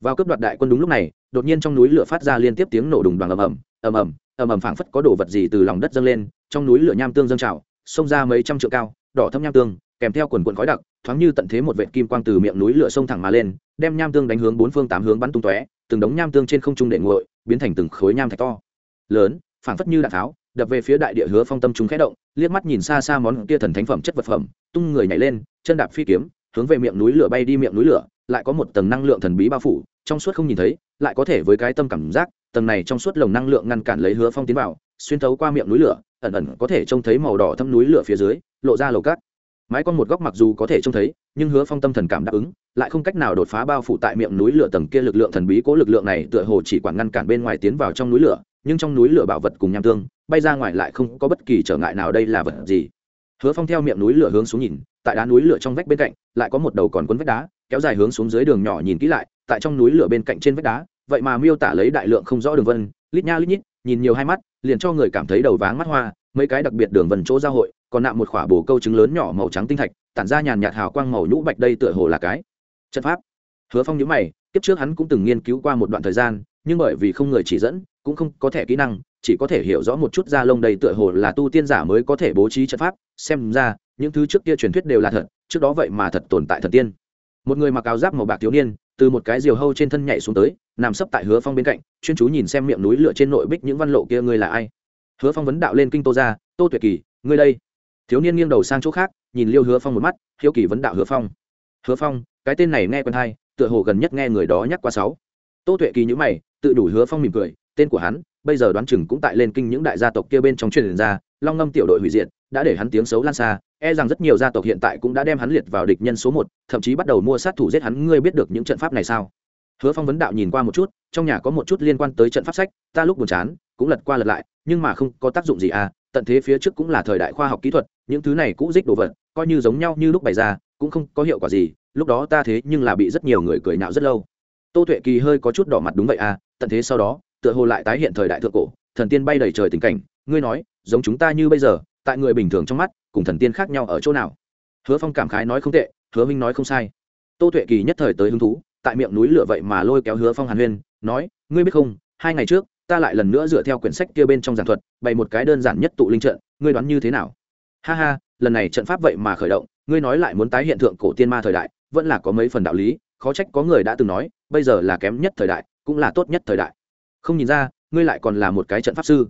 [SPEAKER 1] Vào cấp đoạt đại quân đúng lúc này, đột nhiên trong núi lửa phát ra liên tiếp tiếng nổ đùng đoàn ầm ầm ầm ầm ầm ầm phảng phất có đồ vật gì từ lòng đất dâng lên, trong núi lửa nham tương dâng trào xông ra mấy trăm trượng cao, đỏ thâm nham tương kèm theo quần quần khói đặc, thoáng như tận thế một vệt kim quang từ miệng núi lửa sông thẳng mà lên, đem nham tương đánh hướng bốn phương tám hướng bắn tung tóe, từng đống nham tương trên không trung để nguội, biến thành từng khối nham thạch to. Lớn, phảng phất như đạn tháo, đập về phía đại địa hứa phong tâm chúng khẽ động, liếc mắt nhìn xa xa món kia thần thánh phẩm chất vật phẩm, tung người nhảy lên, chân đạp phi kiếm, hướng về miệng núi lửa bay đi miệng núi lửa, lại có một tầng năng lượng thần bí bao phủ, trong suốt không nhìn thấy, lại có thể với cái tâm cảm giác, tầng này trong suốt lồng năng lượng ngăn cản lấy hứa phong tiến vào, xuyên thấu qua miệng núi lửa, ẩn ẩn có thể trông thấy màu đỏ thâm núi lửa phía dưới, lộ ra lầu cát mái con một góc mặc dù có thể trông thấy, nhưng hứa phong tâm thần cảm đáp ứng, lại không cách nào đột phá bao phủ tại miệng núi lửa tầng kia lực lượng thần bí cố lực lượng này, tựa hồ chỉ quản ngăn cản bên ngoài tiến vào trong núi lửa, nhưng trong núi lửa bảo vật cùng nham tương, bay ra ngoài lại không có bất kỳ trở ngại nào đây là vật gì. Hứa phong theo miệng núi lửa hướng xuống nhìn, tại đá núi lửa trong vách bên cạnh, lại có một đầu còn quấn vách đá, kéo dài hướng xuống dưới đường nhỏ nhìn kỹ lại, tại trong núi lửa bên cạnh trên vách đá, vậy mà miêu tả lấy đại lượng không rõ đường vân, lít nha lít nhít, nhìn nhiều hai mắt, liền cho người cảm thấy đầu váng mắt hoa mấy cái đặc biệt đường vần chỗ giao hội, còn nạm một khỏa bồ câu trứng lớn nhỏ màu trắng tinh thạch, tản ra nhàn nhạt hào quang màu nhũ bạch đây tựa hồ là cái trận pháp. Hứa phong nhữ mày, kiếp trước hắn cũng từng nghiên cứu qua một đoạn thời gian, nhưng bởi vì không người chỉ dẫn, cũng không có thể kỹ năng, chỉ có thể hiểu rõ một chút da lông đầy tựa hồ là tu tiên giả mới có thể bố trí trận pháp. Xem ra, những thứ trước kia truyền thuyết đều là thật, trước đó vậy mà thật tồn tại thần tiên. Một người mặc áo giáp màu bạc thiếu niên, từ một cái diều hâu trên thân nhảy xuống tới, nằm sấp tại hứa phong bên cạnh, chuyên chú nhìn xem miệng núi lửa trên nội bích những văn lộ kia ngươi là ai hứa phong vấn đạo lên kinh tô ra tô tuyệt kỳ, ngươi đây. Thiếu niên nghiêng đầu sang chỗ khác, nhìn liêu hứa phong một mắt, hiếu kỳ vấn đạo hứa phong. Hứa phong, cái tên này nghe quen hay, tựa hồ gần nhất nghe người đó nhắc qua sáu. Tô tuệ kỳ nhữ mày, tự đủ hứa phong mỉm cười, tên của hắn, bây giờ đoán chừng cũng tại lên kinh những đại gia tộc kia bên trong truyền ra, long ngâm tiểu đội hủy diệt, đã để hắn tiếng xấu lan xa e rằng rất nhiều gia tộc hiện tại cũng đã đem hắn liệt vào địch nhân số một, thậm chí bắt đầu mua sát thủ giết hắn, ngươi biết được những trận pháp này sao? Hứa phong vấn đạo nhìn qua một chút, trong nhà có một chút liên quan tới trận pháp sách, ta lúc buồn chán, cũng lật qua lật lại, nhưng mà không có tác dụng gì à tận thế phía trước cũng là thời đại khoa học kỹ thuật, những thứ này cũ dích đồ vật, coi như giống nhau như lúc bày ra, cũng không có hiệu quả gì, lúc đó ta thế nhưng là bị rất nhiều người cười nạo rất lâu. Tô tuệ kỳ hơi có chút đỏ mặt đúng vậy à tận thế sau đó, tựa hồ lại tái hiện thời đại thượng cổ, thần tiên bay đầy trời tình cảnh, ngươi nói, giống chúng ta như bây giờ, tại người bình thường trong mắt, cùng thần tiên khác nhau ở chỗ nào? Hứa phong cảm khái nói không tệ, hứa minh nói không sai. Tô tuệ kỳ nhất thời tới hứng thú tại miệng núi lửa vậy mà lôi kéo hứa phong hàn huyên, nói, ngươi biết không, hai ngày trước, ta lại lần nữa dựa theo quyển sách kia bên trong giảng thuật, bày một cái đơn giản nhất tụ linh trận, ngươi đoán như thế nào? Ha ha, lần này trận pháp vậy mà khởi động, ngươi nói lại muốn tái hiện tượng cổ tiên ma thời đại, vẫn là có mấy phần đạo lý, khó trách có người đã từng nói, bây giờ là kém nhất thời đại, cũng là tốt nhất thời đại. Không nhìn ra, ngươi lại còn là một cái trận pháp sư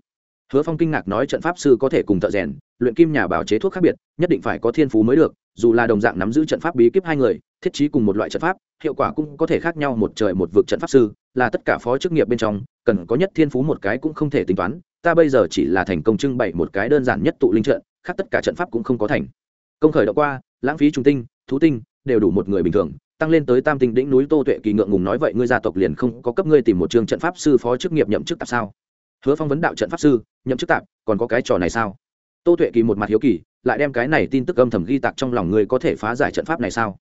[SPEAKER 1] hứa phong kinh ngạc nói trận pháp sư có thể cùng thợ rèn, luyện kim nhà bảo chế thuốc khác biệt, nhất định phải có thiên phú mới được, dù là đồng dạng nắm giữ trận pháp bí kíp hai người, thiết trí cùng một loại trận pháp, hiệu quả cũng có thể khác nhau một trời một vực trận pháp sư, là tất cả phó chức nghiệp bên trong, cần có nhất thiên phú một cái cũng không thể tính toán, ta bây giờ chỉ là thành công trưng bày một cái đơn giản nhất tụ linh trận, khác tất cả trận pháp cũng không có thành. Công khởi đã qua, lãng phí trung tinh, thú tinh, đều đủ một người bình thường, tăng lên tới tam tinh đỉnh núi tô tuệ kỳ ngượng ngùng nói vậy ngươi gia tộc liền không có cấp ngươi tìm một trường trận pháp sư phó chức nghiệp nhậm chức tạp sao? Hứa phong vấn đạo trận pháp sư nhậm chức tạp, còn có cái trò này sao? Tô tuệ kỳ một mặt hiếu kỳ, lại đem cái này tin tức âm thầm ghi tạc trong lòng ngươi có thể phá giải trận pháp này sao?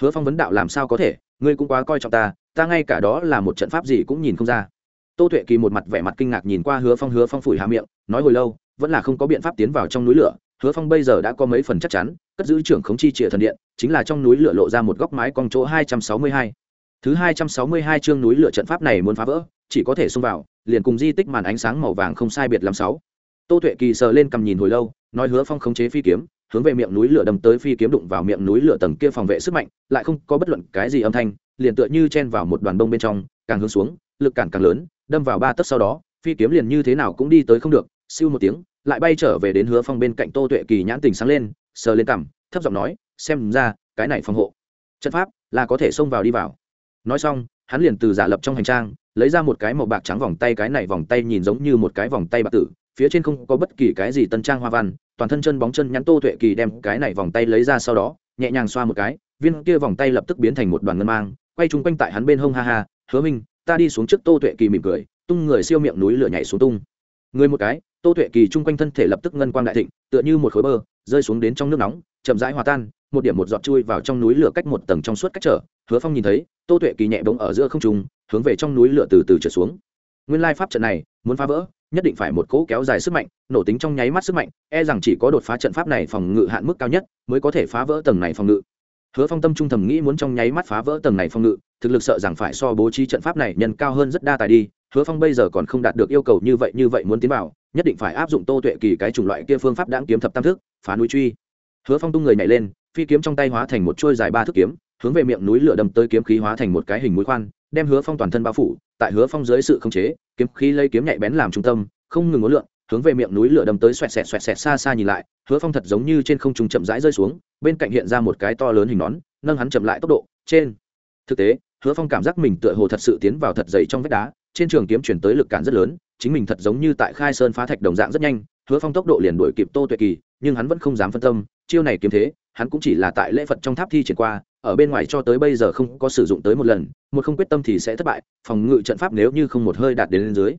[SPEAKER 1] Hứa phong vấn đạo làm sao có thể, ngươi cũng quá coi trọng ta ta ngay cả đó là một trận pháp gì cũng nhìn không ra. Tô tuệ kỳ một mặt vẻ mặt kinh ngạc nhìn qua hứa phong hứa phong phủi hà miệng, nói hồi lâu, vẫn là không có biện pháp tiến vào trong núi lửa. Hứa phong bây giờ đã có mấy phần chắc chắn, cất giữ trưởng khống chi trịa thần điện, chính là trong núi lửa lộ ra một góc mái cong chỗ hai trăm sáu mươi hai. Thứ hai trăm sáu mươi hai chương núi lửa trận pháp này muốn phá vỡ, chỉ có thể xông vào liền cùng di tích màn ánh sáng màu vàng không sai biệt làm sáu. Tô tuệ kỳ sờ lên cầm nhìn hồi lâu, nói hứa phong khống chế phi kiếm, hướng về miệng núi lửa đâm tới phi kiếm đụng vào miệng núi lửa tầng kia phòng vệ sức mạnh, lại không có bất luận cái gì âm thanh, liền tựa như chen vào một đoàn bông bên trong, càng hướng xuống, lực cản càng lớn, đâm vào ba tấc sau đó, phi kiếm liền như thế nào cũng đi tới không được, siêu một tiếng, lại bay trở về đến hứa phong bên cạnh tô tuệ kỳ nhãn tình sáng lên, sờ lên cằm, thấp giọng nói, xem ra, cái này phòng hộ, trận pháp là có thể xông vào đi vào. Nói xong, hắn liền từ giả lập trong hành trang lấy ra một cái màu bạc trắng vòng tay, cái này vòng tay nhìn giống như một cái vòng tay bạc tử, phía trên không có bất kỳ cái gì tân trang hoa văn, toàn thân chân bóng chân nhắn tô tuệ kỳ đem cái này vòng tay lấy ra sau đó, nhẹ nhàng xoa một cái, viên kia vòng tay lập tức biến thành một đoàn ngân mang, quay chung quanh tại hắn bên hông, ha ha, hứa minh, ta đi xuống trước tô tuệ kỳ mỉm cười. Tung người siêu miệng núi lửa nhảy xuống tung. Người một cái, tô tuệ kỳ chung quanh thân thể lập tức ngân quang đại thịnh, tựa như một khối bơ, rơi xuống đến trong nước nóng, chậm rãi hòa tan, một điểm một giọt chui vào trong núi lửa cách một tầng trong suốt cách trở. Hứa phong nhìn thấy, tô tuệ kỳ nhẹ bỗng ở giữa không trung hướng về trong núi lửa từ từ trở xuống. Nguyên lai pháp trận này muốn phá vỡ, nhất định phải một cỗ kéo dài sức mạnh, nổ tính trong nháy mắt sức mạnh e rằng chỉ có đột phá trận pháp này phòng ngự hạn mức cao nhất mới có thể phá vỡ tầng này phòng ngự. Hứa phong tâm trung thầm nghĩ muốn trong nháy mắt phá vỡ tầng này phòng ngự, thực lực sợ rằng phải so bố trí trận pháp này nhân cao hơn rất đa tài đi, hứa phong bây giờ còn không đạt được yêu cầu như vậy như vậy muốn tiến vào, nhất định phải áp dụng tô tuệ kỳ cái chủng loại kia phương pháp đáng kiếm thập tam thức, phá núi truy. Hứa phong tung người nhảy lên, phi kiếm trong tay hóa thành một trôi dài ba thước kiếm, hướng về miệng núi lửa đâm tới kiếm khí hóa thành một cái hình mũi khoan đem hứa phong toàn thân bao phủ, tại hứa phong dưới sự khống chế, kiếm khí lấy kiếm nhạy bén làm trung tâm, không ngừng ngốn lượn, hướng về miệng núi lửa đâm tới xoẹt xẹt xoẹt xẹt xa xa nhìn lại, hứa phong thật giống như trên không trung chậm rãi rơi xuống, bên cạnh hiện ra một cái to lớn hình nón, nâng hắn chậm lại tốc độ, trên. Thực tế, hứa phong cảm giác mình tựa hồ thật sự tiến vào thật dày trong vách đá, trên trường kiếm chuyển tới lực cản rất lớn, chính mình thật giống như tại khai sơn phá thạch đồng dạng rất nhanh, hứa phong tốc độ liền đuổi kịp tô tuệ kỳ, nhưng hắn vẫn không dám phân tâm chiêu này kiếm thế, hắn cũng chỉ là tại lễ phật trong tháp thi triển qua, ở bên ngoài cho tới bây giờ không có sử dụng tới một lần, một không quyết tâm thì sẽ thất bại, phòng ngự trận pháp nếu như không một hơi đạt đến lên dưới.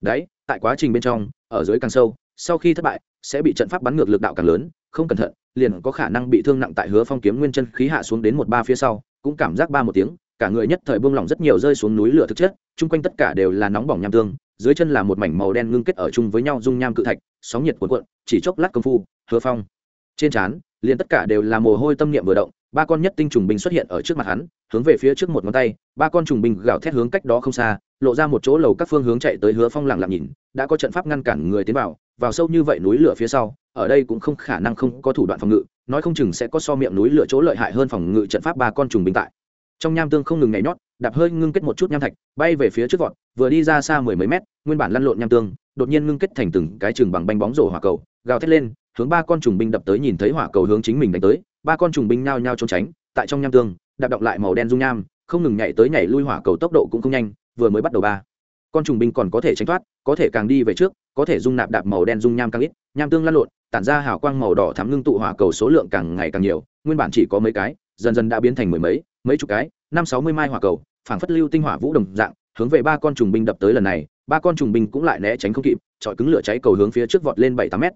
[SPEAKER 1] Đấy, tại quá trình bên trong, ở dưới càng sâu, sau khi thất bại, sẽ bị trận pháp bắn ngược lực đạo càng lớn, không cẩn thận, liền có khả năng bị thương nặng tại hứa phong kiếm nguyên chân khí hạ xuống đến một ba phía sau, cũng cảm giác ba một tiếng, cả người nhất thời buông lỏng rất nhiều rơi xuống núi lửa thực chất, chung quanh tất cả đều là nóng bỏng nham tương, dưới chân là một mảnh màu đen ngưng kết ở chung với nhau dung nham cự thạch, sóng nhiệt cuộn cuộn, chỉ chốc lát công phu, hứa phong trên trán, liền tất cả đều là mồ hôi tâm niệm vừa động, ba con nhất tinh trùng binh xuất hiện ở trước mặt hắn, hướng về phía trước một ngón tay, ba con trùng binh gào thét hướng cách đó không xa, lộ ra một chỗ lầu các phương hướng chạy tới hứa phong lặng lặng nhìn, đã có trận pháp ngăn cản người tiến vào vào sâu như vậy núi lửa phía sau, ở đây cũng không khả năng không có thủ đoạn phòng ngự, nói không chừng sẽ có so miệng núi lửa chỗ lợi hại hơn phòng ngự trận pháp ba con trùng binh tại. Trong nham tương không ngừng nhảy nhót, đạp hơi ngưng kết một chút nham thạch, bay về phía trước vọt, vừa đi ra xa mười mấy mét, nguyên bản lăn lộn nham tương, đột nhiên ngưng kết thành từng cái chừng bằng bánh bóng rổ hỏa cầu, gào thét lên hướng ba con trùng binh đập tới nhìn thấy hỏa cầu hướng chính mình đánh tới, ba con trùng binh nhao nhao trốn tránh, tại trong nham tương, đạp động lại màu đen dung nham, không ngừng nhảy tới nhảy lui hỏa cầu tốc độ cũng không nhanh, vừa mới bắt đầu ba. Con trùng binh còn có thể tránh thoát, có thể càng đi về trước, có thể dung nạp đạp màu đen dung nham càng ít, nham tương lăn lộn, tản ra hào quang màu đỏ thắm ngưng tụ hỏa cầu số lượng càng ngày càng nhiều, nguyên bản chỉ có mấy cái, dần dần đã biến thành mười mấy mấy chục cái, năm sáu mươi mai hỏa cầu, phảng phất lưu tinh hỏa vũ đồng dạng, hướng về ba con trùng binh đập tới lần này, ba con trùng binh cũng lại né tránh không kịp trọi cứng lửa cháy cầu hướng phía trước vọt lên bảy tám mét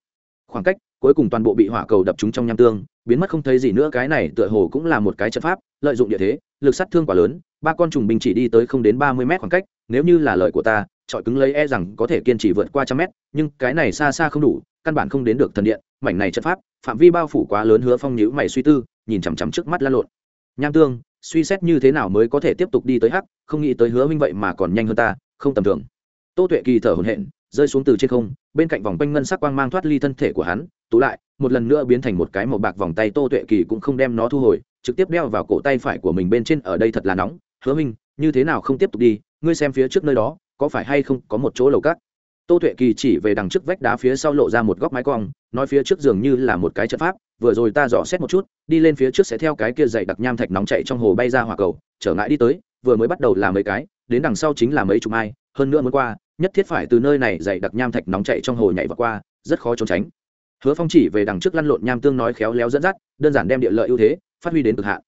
[SPEAKER 1] khoảng cách, cuối cùng toàn bộ bị hỏa cầu đập chúng trong nham tương, biến mất không thấy gì nữa, cái này tựa hồ cũng là một cái trận pháp, lợi dụng địa thế, lực sát thương quá lớn, ba con trùng binh chỉ đi tới không đến ba mươi mét khoảng cách, nếu như là lời của ta trọi cứng lấy e rằng có thể kiên trì vượt qua trăm mét, nhưng cái này xa xa không đủ, căn bản không đến được thần điện, mảnh này trận pháp, phạm vi bao phủ quá lớn hứa phong nhữ mày suy tư, nhìn chằm chằm trước mắt la lộn. Nham tương, suy xét như thế nào mới có thể tiếp tục đi tới hắc, không nghĩ tới hứa minh vậy mà còn nhanh hơn ta, không tầm thường. Tô tuệ kỳ thở hổn hển rơi xuống từ trên không bên cạnh vòng quanh ngân sắc quang mang thoát ly thân thể của hắn tú lại một lần nữa biến thành một cái màu bạc vòng tay tô tuệ kỳ cũng không đem nó thu hồi trực tiếp đeo vào cổ tay phải của mình bên trên ở đây thật là nóng hứa minh như thế nào không tiếp tục đi ngươi xem phía trước nơi đó có phải hay không có một chỗ lầu cắt? tô tuệ kỳ chỉ về đằng trước vách đá phía sau lộ ra một góc mái cong nói phía trước dường như là một cái trận pháp vừa rồi ta dò xét một chút đi lên phía trước sẽ theo cái kia dày đặc nham thạch nóng chạy trong hồ bay ra hỏa cầu trở ngại đi tới vừa mới bắt đầu là mấy cái đến đằng sau chính là mấy chục ai, hơn nữa muốn qua nhất thiết phải từ nơi này dày đặc nham thạch nóng chạy trong hồ nhảy vào qua, rất khó trốn tránh. Hứa phong chỉ về đằng trước lăn lộn nham tương nói khéo léo dẫn dắt, đơn giản đem địa lợi ưu thế, phát huy đến cực hạn.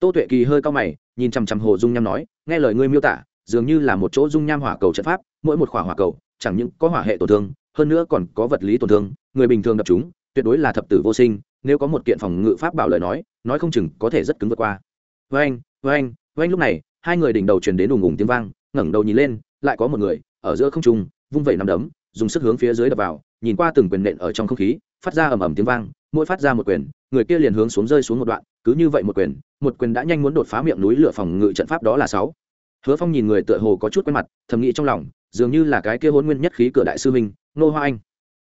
[SPEAKER 1] Tô tuệ kỳ hơi cao mày, nhìn chằm chằm hồ dung nham nói, nghe lời ngươi miêu tả, dường như là một chỗ dung nham hỏa cầu trận pháp, mỗi một khỏa hỏa cầu, chẳng những có hỏa hệ tổn thương, hơn nữa còn có vật lý tổn thương, người bình thường đập chúng, tuyệt đối là thập tử vô sinh, nếu có một kiện phòng ngự pháp bảo lời nói nói không chừng có thể rất cứng vượt qua. Với anh với anh với anh lúc này, hai người đỉnh đầu truyền đến ùng ùng tiếng vang, ngẩng đầu nhìn lên, lại có một người ở giữa không trung, vung vẩy nằm đấm, dùng sức hướng phía dưới đập vào, nhìn qua từng quyền nện ở trong không khí, phát ra ầm ầm tiếng vang, mỗi phát ra một quyền, người kia liền hướng xuống rơi xuống một đoạn, cứ như vậy một quyền một quyền đã nhanh muốn đột phá miệng núi lửa phòng ngự trận pháp đó là sáu. Hứa phong nhìn người tựa hồ có chút quen mặt, thầm nghĩ trong lòng, dường như là cái kia hôn nguyên nhất khí cửa đại sư minh nô hoa anh.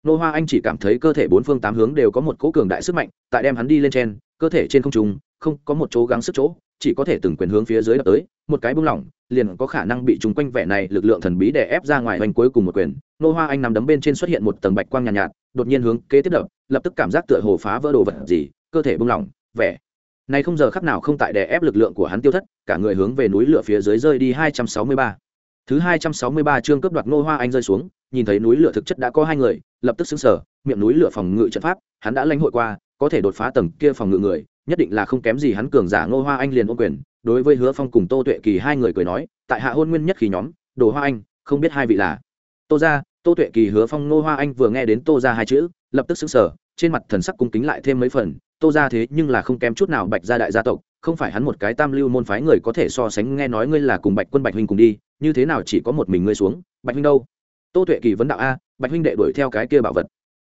[SPEAKER 1] Nô hoa anh chỉ cảm thấy cơ thể bốn phương tám hướng đều có một cỗ cường đại sức mạnh, tại đem hắn đi lên trên, cơ thể trên không trung, không có một chỗ gắng sức chỗ chỉ có thể từng quyền hướng phía dưới đập tới một cái buông lỏng liền có khả năng bị chúng quanh vẻ này lực lượng thần bí đè ép ra ngoài hoành cuối cùng một quyền. Nô hoa anh nằm đấm bên trên xuất hiện một tầng bạch quang nhàn nhạt, nhạt đột nhiên hướng kế tiếp đập lập tức cảm giác tựa hồ phá vỡ đồ vật gì cơ thể buông lỏng vẻ. Này không giờ khắc nào không tại đè ép lực lượng của hắn tiêu thất cả người hướng về núi lửa phía dưới rơi đi hai trăm sáu mươi ba. Thứ hai trăm sáu mươi ba chương cướp đoạt nô hoa anh rơi xuống nhìn thấy núi lửa thực chất đã có hai người lập tức xứng sở miệng núi lửa phòng ngự trận pháp hắn đã lãnh hội qua có thể đột phá tầng kia phòng ngự người nhất định là không kém gì hắn cường giả ngô hoa anh liền ô quyền, đối với hứa phong cùng tô tuệ kỳ hai người cười nói, tại hạ hôn nguyên nhất khí nhóm, đồ hoa anh, không biết hai vị là. Tô ra tô tuệ kỳ hứa phong ngô hoa anh vừa nghe đến tô ra hai chữ, lập tức xứng sở trên mặt thần sắc cung kính lại thêm mấy phần, tô ra thế nhưng là không kém chút nào bạch gia đại gia tộc, không phải hắn một cái tam lưu môn phái người có thể so sánh nghe nói ngươi là cùng bạch quân bạch huynh cùng đi, như thế nào chỉ có một mình ngươi xuống, bạch huynh đâu? Tô tuệ kỳ vấn đạo, a, bạch huynh đệ đuổi theo cái kia bảo vật.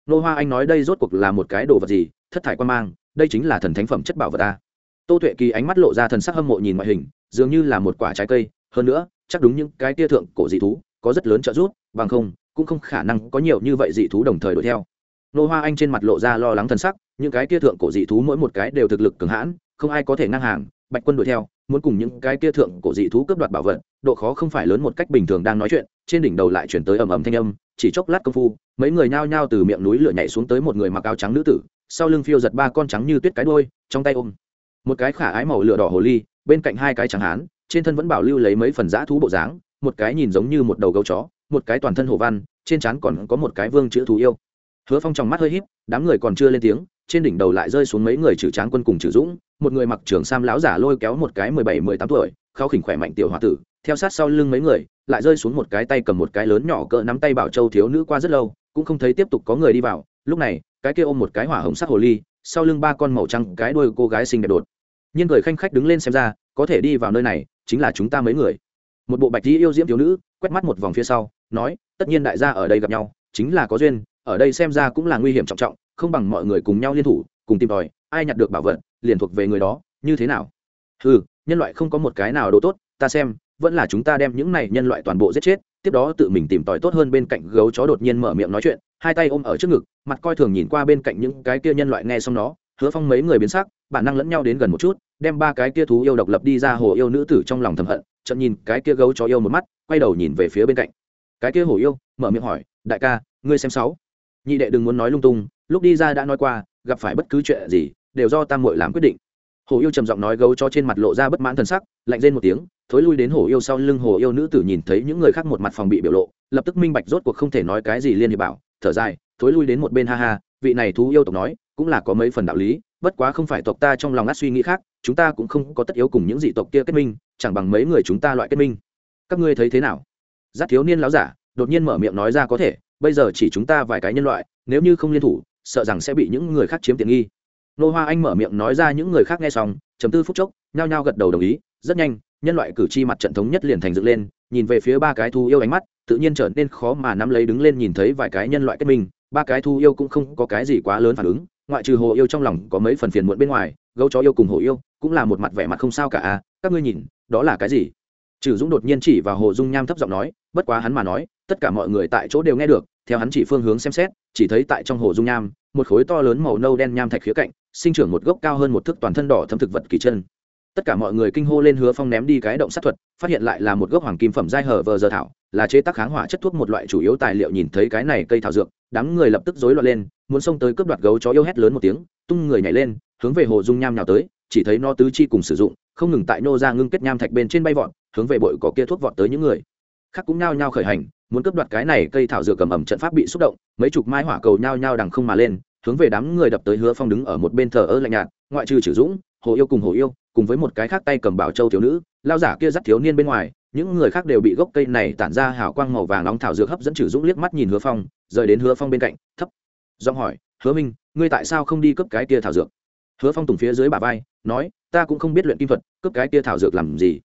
[SPEAKER 1] Nô hoa anh nói, đây rốt cuộc là một cái đồ vật gì? Thất thải quan mang đây chính là thần thánh phẩm chất bảo vật ta. tô tuệ kỳ ánh mắt lộ ra thần sắc hâm mộ nhìn ngoại hình, dường như là một quả trái cây, hơn nữa, chắc đúng những cái tia thượng cổ dị thú, có rất lớn trợ giúp, bằng không, cũng không khả năng có nhiều như vậy dị thú đồng thời đuổi theo nô hoa anh trên mặt lộ ra lo lắng thần sắc, những cái kia thượng cổ dị thú mỗi một cái đều thực lực cường hãn, không ai có thể ngang hàng, bạch quân đuổi theo, muốn cùng những cái kia thượng cổ dị thú cướp đoạt bảo vật, độ khó không phải lớn một cách bình thường đang nói chuyện, trên đỉnh đầu lại chuyển tới ầm ầm thanh âm, chỉ chốc lát công phu, mấy người nhao nhao từ miệng núi lửa nhảy xuống tới một người mặc áo trắng nữ tử sau lưng phiêu giật ba con trắng như tuyết cái đôi trong tay ôm. Một cái khả ái màu lửa đỏ hồ ly, bên cạnh hai cái trắng hán, trên thân vẫn bảo lưu lấy mấy phần dã thú bộ dáng, một cái nhìn giống như một đầu gấu chó, một cái toàn thân hồ văn, trên trán còn có một cái vương chữ thú yêu. Hứa phong trong mắt hơi híp, đám người còn chưa lên tiếng, trên đỉnh đầu lại rơi xuống mấy người trừ tráng quân cùng trừ dũng, một người mặc trường sam lão giả lôi kéo một cái mười bảy, mười tám tuổi khao khỉnh khỏe mạnh tiểu h tử, theo sát sau lưng mấy người, lại rơi xuống một cái tay cầm một cái lớn nhỏ cỡ nắm tay bảo châu thiếu nữ qua rất lâu, cũng không thấy tiếp tục có người đi vào, lúc này cái kia ôm một cái hỏa hồng sắc hồ ly, sau lưng ba con màu trắng, cái đuôi cô gái xinh đẹp đột. Nhiên người khanh khách đứng lên xem ra, có thể đi vào nơi này, chính là chúng ta mấy người. Một bộ bạch tí yêu diễm thiếu nữ, quét mắt một vòng phía sau, nói, tất nhiên đại gia ở đây gặp nhau, chính là có duyên, ở đây xem ra cũng là nguy hiểm trọng trọng, không bằng mọi người cùng nhau liên thủ, cùng tìm tòi, ai nhặt được bảo vật, liền thuộc về người đó, như thế nào? Ừ nhân loại không có một cái nào đồ tốt, ta xem, vẫn là chúng ta đem những này nhân loại toàn bộ giết chết tiếp đó tự mình tìm tòi tốt hơn bên cạnh gấu chó đột nhiên mở miệng nói chuyện, hai tay ôm ở trước ngực, mặt coi thường nhìn qua bên cạnh những cái kia nhân loại nghe xong nó, hứa phong mấy người biến sắc, bản năng lẫn nhau đến gần một chút, đem ba cái kia thú yêu độc lập đi ra hồ yêu nữ tử trong lòng thầm hận chậm nhìn cái kia gấu chó yêu một mắt, quay đầu nhìn về phía bên cạnh. Cái kia hồ yêu, mở miệng hỏi, đại ca, ngươi xem sáu. Nhị đệ đừng muốn nói lung tung, lúc đi ra đã nói qua, gặp phải bất cứ chuyện gì, đều do tam muội làm quyết định. Hồ yêu trầm giọng nói gấu chó trên mặt lộ ra bất mãn thần sắc, lạnh rên một tiếng thối lui đến hồ yêu sau lưng hồ yêu nữ tử nhìn thấy những người khác một mặt phòng bị biểu lộ, lập tức minh bạch rốt cuộc không thể nói cái gì liên hiệp bảo, thở dài, thối lui đến một bên ha ha, vị này thú yêu tộc nói, cũng là có mấy phần đạo lý, bất quá không phải tộc ta trong lòng át suy nghĩ khác, chúng ta cũng không có tất yếu cùng những dị tộc kia kết minh, chẳng bằng mấy người chúng ta loại kết minh. Các ngươi thấy thế nào? Giác thiếu niên láo giả, đột nhiên mở miệng nói ra có thể, bây giờ chỉ chúng ta vài cái nhân loại, nếu như không liên thủ, sợ rằng sẽ bị những người khác chiếm tiện nghi. Nô hoa anh mở miệng nói ra những người khác nghe xong chấm tư phút chốc, nhao nhao gật đầu đồng ý, rất nhanh nhân loại cử tri mặt trận thống nhất liền thành dựng lên, nhìn về phía ba cái thu yêu ánh mắt, tự nhiên trở nên khó mà nắm lấy đứng lên nhìn thấy vài cái nhân loại kết minh, ba cái thu yêu cũng không có cái gì quá lớn phản ứng, ngoại trừ hồ yêu trong lòng có mấy phần phiền muộn bên ngoài, gấu chó yêu cùng hồ yêu cũng là một mặt vẻ mặt không sao cả à các ngươi nhìn, đó là cái gì? Trừ dũng đột nhiên chỉ vào hồ dung nham thấp giọng nói, bất quá hắn mà nói, tất cả mọi người tại chỗ đều nghe được, theo hắn chỉ phương hướng xem xét, chỉ thấy tại trong hồ dung nham, một khối to lớn màu nâu đen nham thạch khía cạnh, sinh trưởng một gốc cao hơn một thước toàn thân đỏ thâm thực vật kỳ chân tất cả mọi người kinh hô lên hứa phong ném đi cái động sát thuật, phát hiện lại là một gốc hoàng kim phẩm giai hở vờ giờ thảo, là chế tác kháng hỏa chất thuốc một loại chủ yếu tài liệu nhìn thấy cái này cây thảo dược, đám người lập tức rối loạn lên, muốn xông tới cướp đoạt gấu chó yêu hét lớn một tiếng, tung người nhảy lên, hướng về hồ dung nham nhào tới, chỉ thấy nó tứ chi cùng sử dụng, không ngừng tại nô ra ngưng kết nham thạch bên trên bay vọt, hướng về bội cỏ kia thuốc vọt tới những người. Khác cũng nhao nhao khởi hành, muốn cướp đoạt cái này cây thảo dược cầm ẩm trận pháp bị xúc động, mấy chục mai hỏa cầu nhao nhao đằng không mà lên, hướng về đám người đập tới hứa phong đứng ở một bên thờ ơ lạnh nhạt, ngoại trừ trừ dũng, hồ yêu cùng hồ yêu cùng với một cái khác tay cầm bảo châu thiếu nữ, lao giả kia dắt thiếu niên bên ngoài, những người khác đều bị gốc cây này tản ra hào quang màu vàng nóng thảo dược hấp dẫn trừ dũng liếc mắt nhìn hứa phong, rời đến hứa phong bên cạnh, thấp, giọng hỏi, hứa minh, ngươi tại sao không đi cướp cái kia thảo dược? Hứa phong tùng phía dưới bà vai, nói, ta cũng không biết luyện kim thuật, cướp cái kia thảo dược làm gì?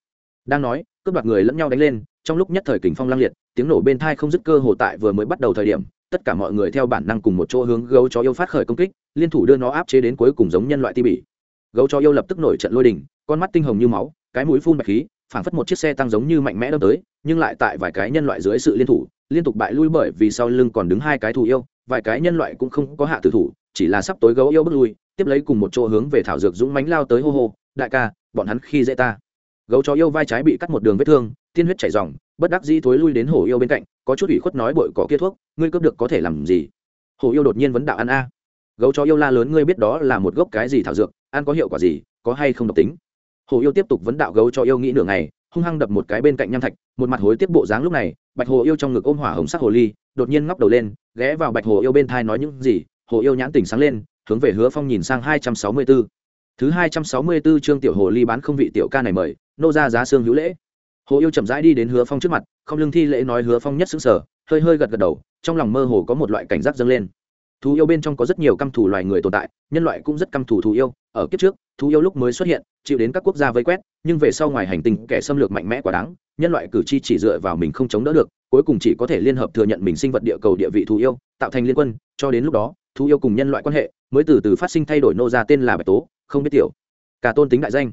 [SPEAKER 1] Đang nói, cướp đoạt người lẫn nhau đánh lên, trong lúc nhất thời kình phong lăng liệt, tiếng nổ bên thai không dứt cơ hồ tại vừa mới bắt đầu thời điểm, tất cả mọi người theo bản năng cùng một chỗ hướng gấu chó yêu phát khởi công kích, liên thủ đưa nó áp chế đến cuối cùng giống nhân loại ti bỉ gấu chó yêu lập tức nổi trận lôi đình, con mắt tinh hồng như máu, cái mũi phun bạch khí, phảng phất một chiếc xe tăng giống như mạnh mẽ đâm tới, nhưng lại tại vài cái nhân loại dưới sự liên thủ, liên tục bại lui bởi vì sau lưng còn đứng hai cái thù yêu, vài cái nhân loại cũng không có hạ tử thủ, chỉ là sắp tối gấu yêu bước lui, tiếp lấy cùng một chỗ hướng về thảo dược dũng mánh lao tới hô hô, đại ca, bọn hắn khi dễ ta. Gấu chó yêu vai trái bị cắt một đường vết thương, tiên huyết chảy dòng bất đắc dĩ thối lui đến hổ yêu bên cạnh, có chút ủy khuất nói bội có kia thuốc, ngươi cướp được có thể làm gì? Hổ yêu đột nhiên vấn đạo ăn a gấu chó yêu la lớn ngươi biết đó là một gốc cái gì thảo dược, ăn có hiệu quả gì, có hay không độc tính? Hổ yêu tiếp tục vấn đạo gấu chó yêu nghĩ nửa ngày, hung hăng đập một cái bên cạnh nham thạch, một mặt hối tiếp bộ dáng lúc này, bạch hồ yêu trong ngực ôm hỏa hồng sắc hồ ly, đột nhiên ngóc đầu lên, ghé vào bạch hồ yêu bên thai nói những gì, hồ yêu nhãn tỉnh sáng lên, hướng về hứa phong nhìn sang hai trăm sáu mươi 264. thứ hai trăm sáu mươi tư trương tiểu hồ ly bán không vị tiểu ca này mời, nô ra giá xương hữu lễ. Hồ yêu chậm rãi đi đến hứa phong trước mặt, không lưng thi lễ nói hứa phong nhất xứng sở hơi hơi gật gật đầu, trong lòng mơ hồ có một loại cảnh giác dâng lên thú yêu bên trong có rất nhiều căm thù loài người tồn tại, nhân loại cũng rất căm thù thú yêu. Ở kiếp trước, thú yêu lúc mới xuất hiện, chịu đến các quốc gia vây quét, nhưng về sau ngoài hành tinh, kẻ xâm lược mạnh mẽ quá đáng, nhân loại cử tri chỉ dựa vào mình không chống đỡ được, cuối cùng chỉ có thể liên hợp thừa nhận mình sinh vật địa cầu địa vị thú yêu, tạo thành liên quân. Cho đến lúc đó, thú yêu cùng nhân loại quan hệ mới từ từ phát sinh thay đổi nô ra tên là bạch tố, không biết tiểu. Cả tôn tính đại danh.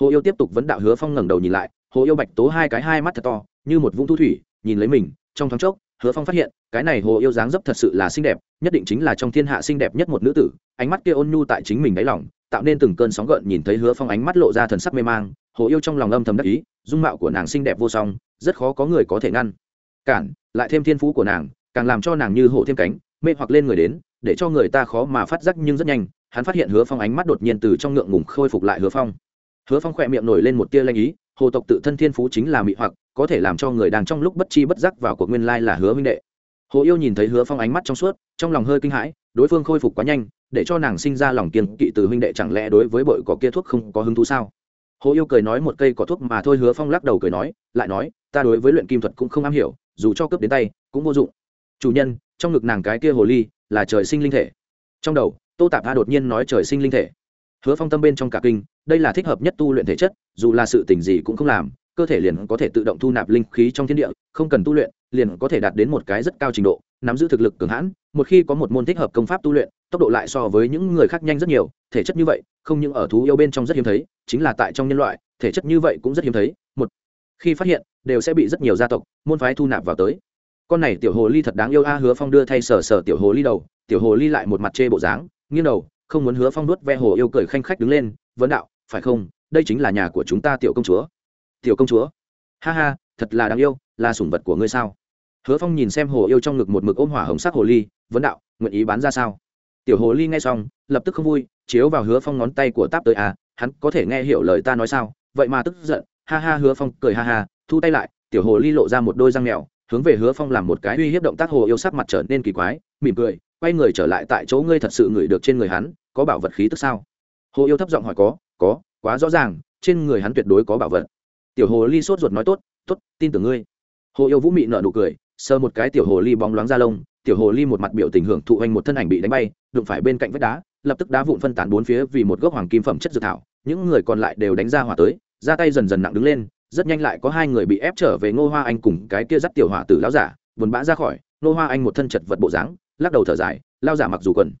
[SPEAKER 1] Hồ yêu tiếp tục vấn đạo hứa phong ngẩng đầu nhìn lại, hồ yêu bạch tố hai cái hai mắt thật to, như một vũng thu thủy, nhìn lấy mình, trong thoáng chốc hứa phong phát hiện, cái này hồ yêu dáng dấp thật sự là xinh đẹp, nhất định chính là trong thiên hạ xinh đẹp nhất một nữ tử, ánh mắt kia ôn nhu tại chính mình đáy lòng, tạo nên từng cơn sóng gợn nhìn thấy hứa phong ánh mắt lộ ra thần sắc mê mang, hồ yêu trong lòng âm thầm đắc ý, dung mạo của nàng xinh đẹp vô song, rất khó có người có thể ngăn. Cản, lại thêm thiên phú của nàng, càng làm cho nàng như hổ thêm cánh, mê hoặc lên người đến, để cho người ta khó mà phát giác nhưng rất nhanh, hắn phát hiện hứa phong ánh mắt đột nhiên từ trong ngượng ngùng khôi phục lại hứa phong. Hứa phong khỏe miệng nổi lên một tia lanh ý hồ tộc tự thân thiên phú chính là mị hoặc, có thể làm cho người đang trong lúc bất chi bất giác vào cuộc nguyên lai là hứa huynh đệ. Hồ yêu nhìn thấy hứa phong ánh mắt trong suốt, trong lòng hơi kinh hãi, đối phương khôi phục quá nhanh, để cho nàng sinh ra lòng kiên kỵ từ huynh đệ chẳng lẽ đối với bội cỏ kia thuốc không có hứng thú sao? Hồ yêu cười nói một cây cỏ thuốc mà thôi, hứa phong lắc đầu cười nói, lại nói, ta đối với luyện kim thuật cũng không am hiểu, dù cho cướp đến tay, cũng vô dụng. Chủ nhân, trong ngực nàng cái kia hồ ly là trời sinh linh thể. Trong đầu, tô tạp a đột nhiên nói trời sinh linh thể. Hứa phong tâm bên trong cả kinh đây là thích hợp nhất tu luyện thể chất, dù là sự tình gì cũng không làm, cơ thể liền có thể tự động thu nạp linh khí trong thiên địa, không cần tu luyện, liền có thể đạt đến một cái rất cao trình độ, nắm giữ thực lực cường hãn, một khi có một môn thích hợp công pháp tu luyện, tốc độ lại so với những người khác nhanh rất nhiều, thể chất như vậy, không những ở thú yêu bên trong rất hiếm thấy, chính là tại trong nhân loại, thể chất như vậy cũng rất hiếm thấy, một khi phát hiện, đều sẽ bị rất nhiều gia tộc, môn phái thu nạp vào tới. Con này tiểu hồ ly thật đáng yêu a, hứa phong đưa thay sở sở tiểu hồ ly đầu, tiểu hồ ly lại một mặt chê bộ dáng, nghiêng đầu, không muốn hứa phong nuốt ve hồ yêu cười khanh khách đứng lên, vấn đạo phải không? Đây chính là nhà của chúng ta tiểu công chúa. Tiểu công chúa? Ha ha, thật là đáng yêu, là sủng vật của ngươi sao? Hứa phong nhìn xem hồ yêu trong ngực một mực ôm hỏa hồng sắc hồ ly, vấn đạo, nguyện ý bán ra sao? Tiểu hồ ly nghe xong, lập tức không vui, chiếu vào hứa phong ngón tay của táp tới à hắn có thể nghe hiểu lời ta nói sao? Vậy mà tức giận, ha ha, hứa phong cười ha ha, thu tay lại, tiểu hồ ly lộ ra một đôi răng mèo, hướng về hứa phong làm một cái uy hiếp động tác hồ yêu sắc mặt trở nên kỳ quái, mỉm cười, quay người trở lại tại chỗ ngươi thật sự ngửi được trên người hắn, có bảo vật khí tức sao? Hồ yêu thấp giọng hỏi có có, quá rõ ràng, trên người hắn tuyệt đối có bảo vật. Tiểu hồ ly sốt ruột nói tốt tốt, tin tưởng ngươi. Hồ yêu vũ mị nợ nụ cười, sờ một cái tiểu hồ ly bóng loáng ra lông, tiểu hồ ly một mặt biểu tình hưởng thụ anh một thân ảnh bị đánh bay, đụng phải bên cạnh vách đá, lập tức đá vụn phân tán bốn phía vì một gốc hoàng kim phẩm chất dược thảo, những người còn lại đều đánh ra hỏa tới, ra tay dần dần nặng đứng lên, rất nhanh lại có hai người bị ép trở về ngô hoa anh cùng cái kia dắt tiểu hỏa tử lão giả, buồn bã ra khỏi, ngô hoa anh một thân chật vật bộ dáng, lắc đầu thở dài lao giả mặc dù quần,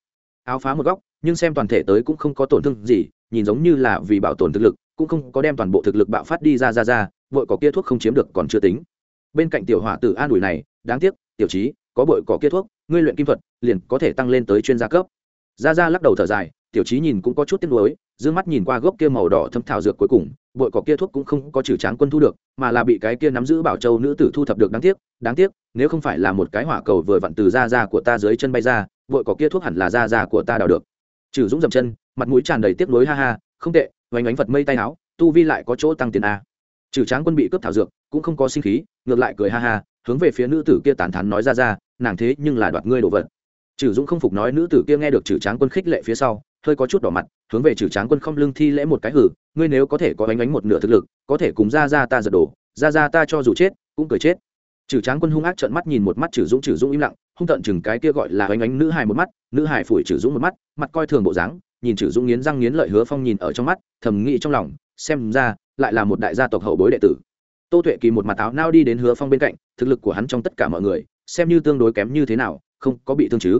[SPEAKER 1] áo phá một góc nhưng xem toàn thể tới cũng không có tổn thương gì, nhìn giống như là vì bảo tồn thực lực, cũng không có đem toàn bộ thực lực bạo phát đi ra ra ra, bội cỏ kia thuốc không chiếm được còn chưa tính. Bên cạnh tiểu hỏa tử an ủi này, đáng tiếc, tiểu trí, có bội cỏ kia thuốc, ngươi luyện kim thuật, liền có thể tăng lên tới chuyên gia cấp. Ra ra lắc đầu thở dài, tiểu trí nhìn cũng có chút tiếc nuối d mắt nhìn qua gốc kia màu đỏ thâm thảo dược cuối cùng, bội cỏ kia thuốc cũng không có trừ tráng quân thu được, mà là bị cái kia nắm giữ bảo châu nữ tử thu thập được đáng tiếc đáng tiếc, nếu không phải là một cái hỏa cầu vừa vặn từ da da của ta dưới chân bay ra, bội cỏ kia thuốc hẳn là da da của ta đào được trừ dũng dậm chân, mặt mũi tràn đầy tiếc nuối, ha ha, không tệ, oanh oánh vật mây tay áo, tu vi lại có chỗ tăng tiền a. Trừ tráng quân bị cướp thảo dược, cũng không có sinh khí, ngược lại cười ha ha, hướng về phía nữ tử kia tàn thắn nói ra ra, nàng thế nhưng là đoạt ngươi đồ vật. Trừ dũng không phục nói nữ tử kia nghe được trừ tráng quân khích lệ phía sau, hơi có chút đỏ mặt, hướng về trừ tráng quân không lưng thi lễ một cái hử, ngươi nếu có thể có oanh oánh một nửa thực lực, có thể cùng ra ra ta giật đổ, ra ra ta cho dù chết, cũng cười chết. Trừ tráng quân hung ác trợn mắt nhìn một mắt trừ dũng trừ dũng im lặng, hung tận chừng cái kia gọi là oanh oánh nữ hài một mắt nữ hải phủi trừ dũng một mắt, mặt coi thường bộ dáng, nhìn trừ dũng nghiến răng nghiến lợi hứa phong nhìn ở trong mắt, thầm nghĩ trong lòng, xem ra, lại là một đại gia tộc hậu bối đệ tử. Tô tuệ kỳ một mặt áo nao đi đến hứa phong bên cạnh, thực lực của hắn trong tất cả mọi người, xem như tương đối kém như thế nào, không có bị thương chứ.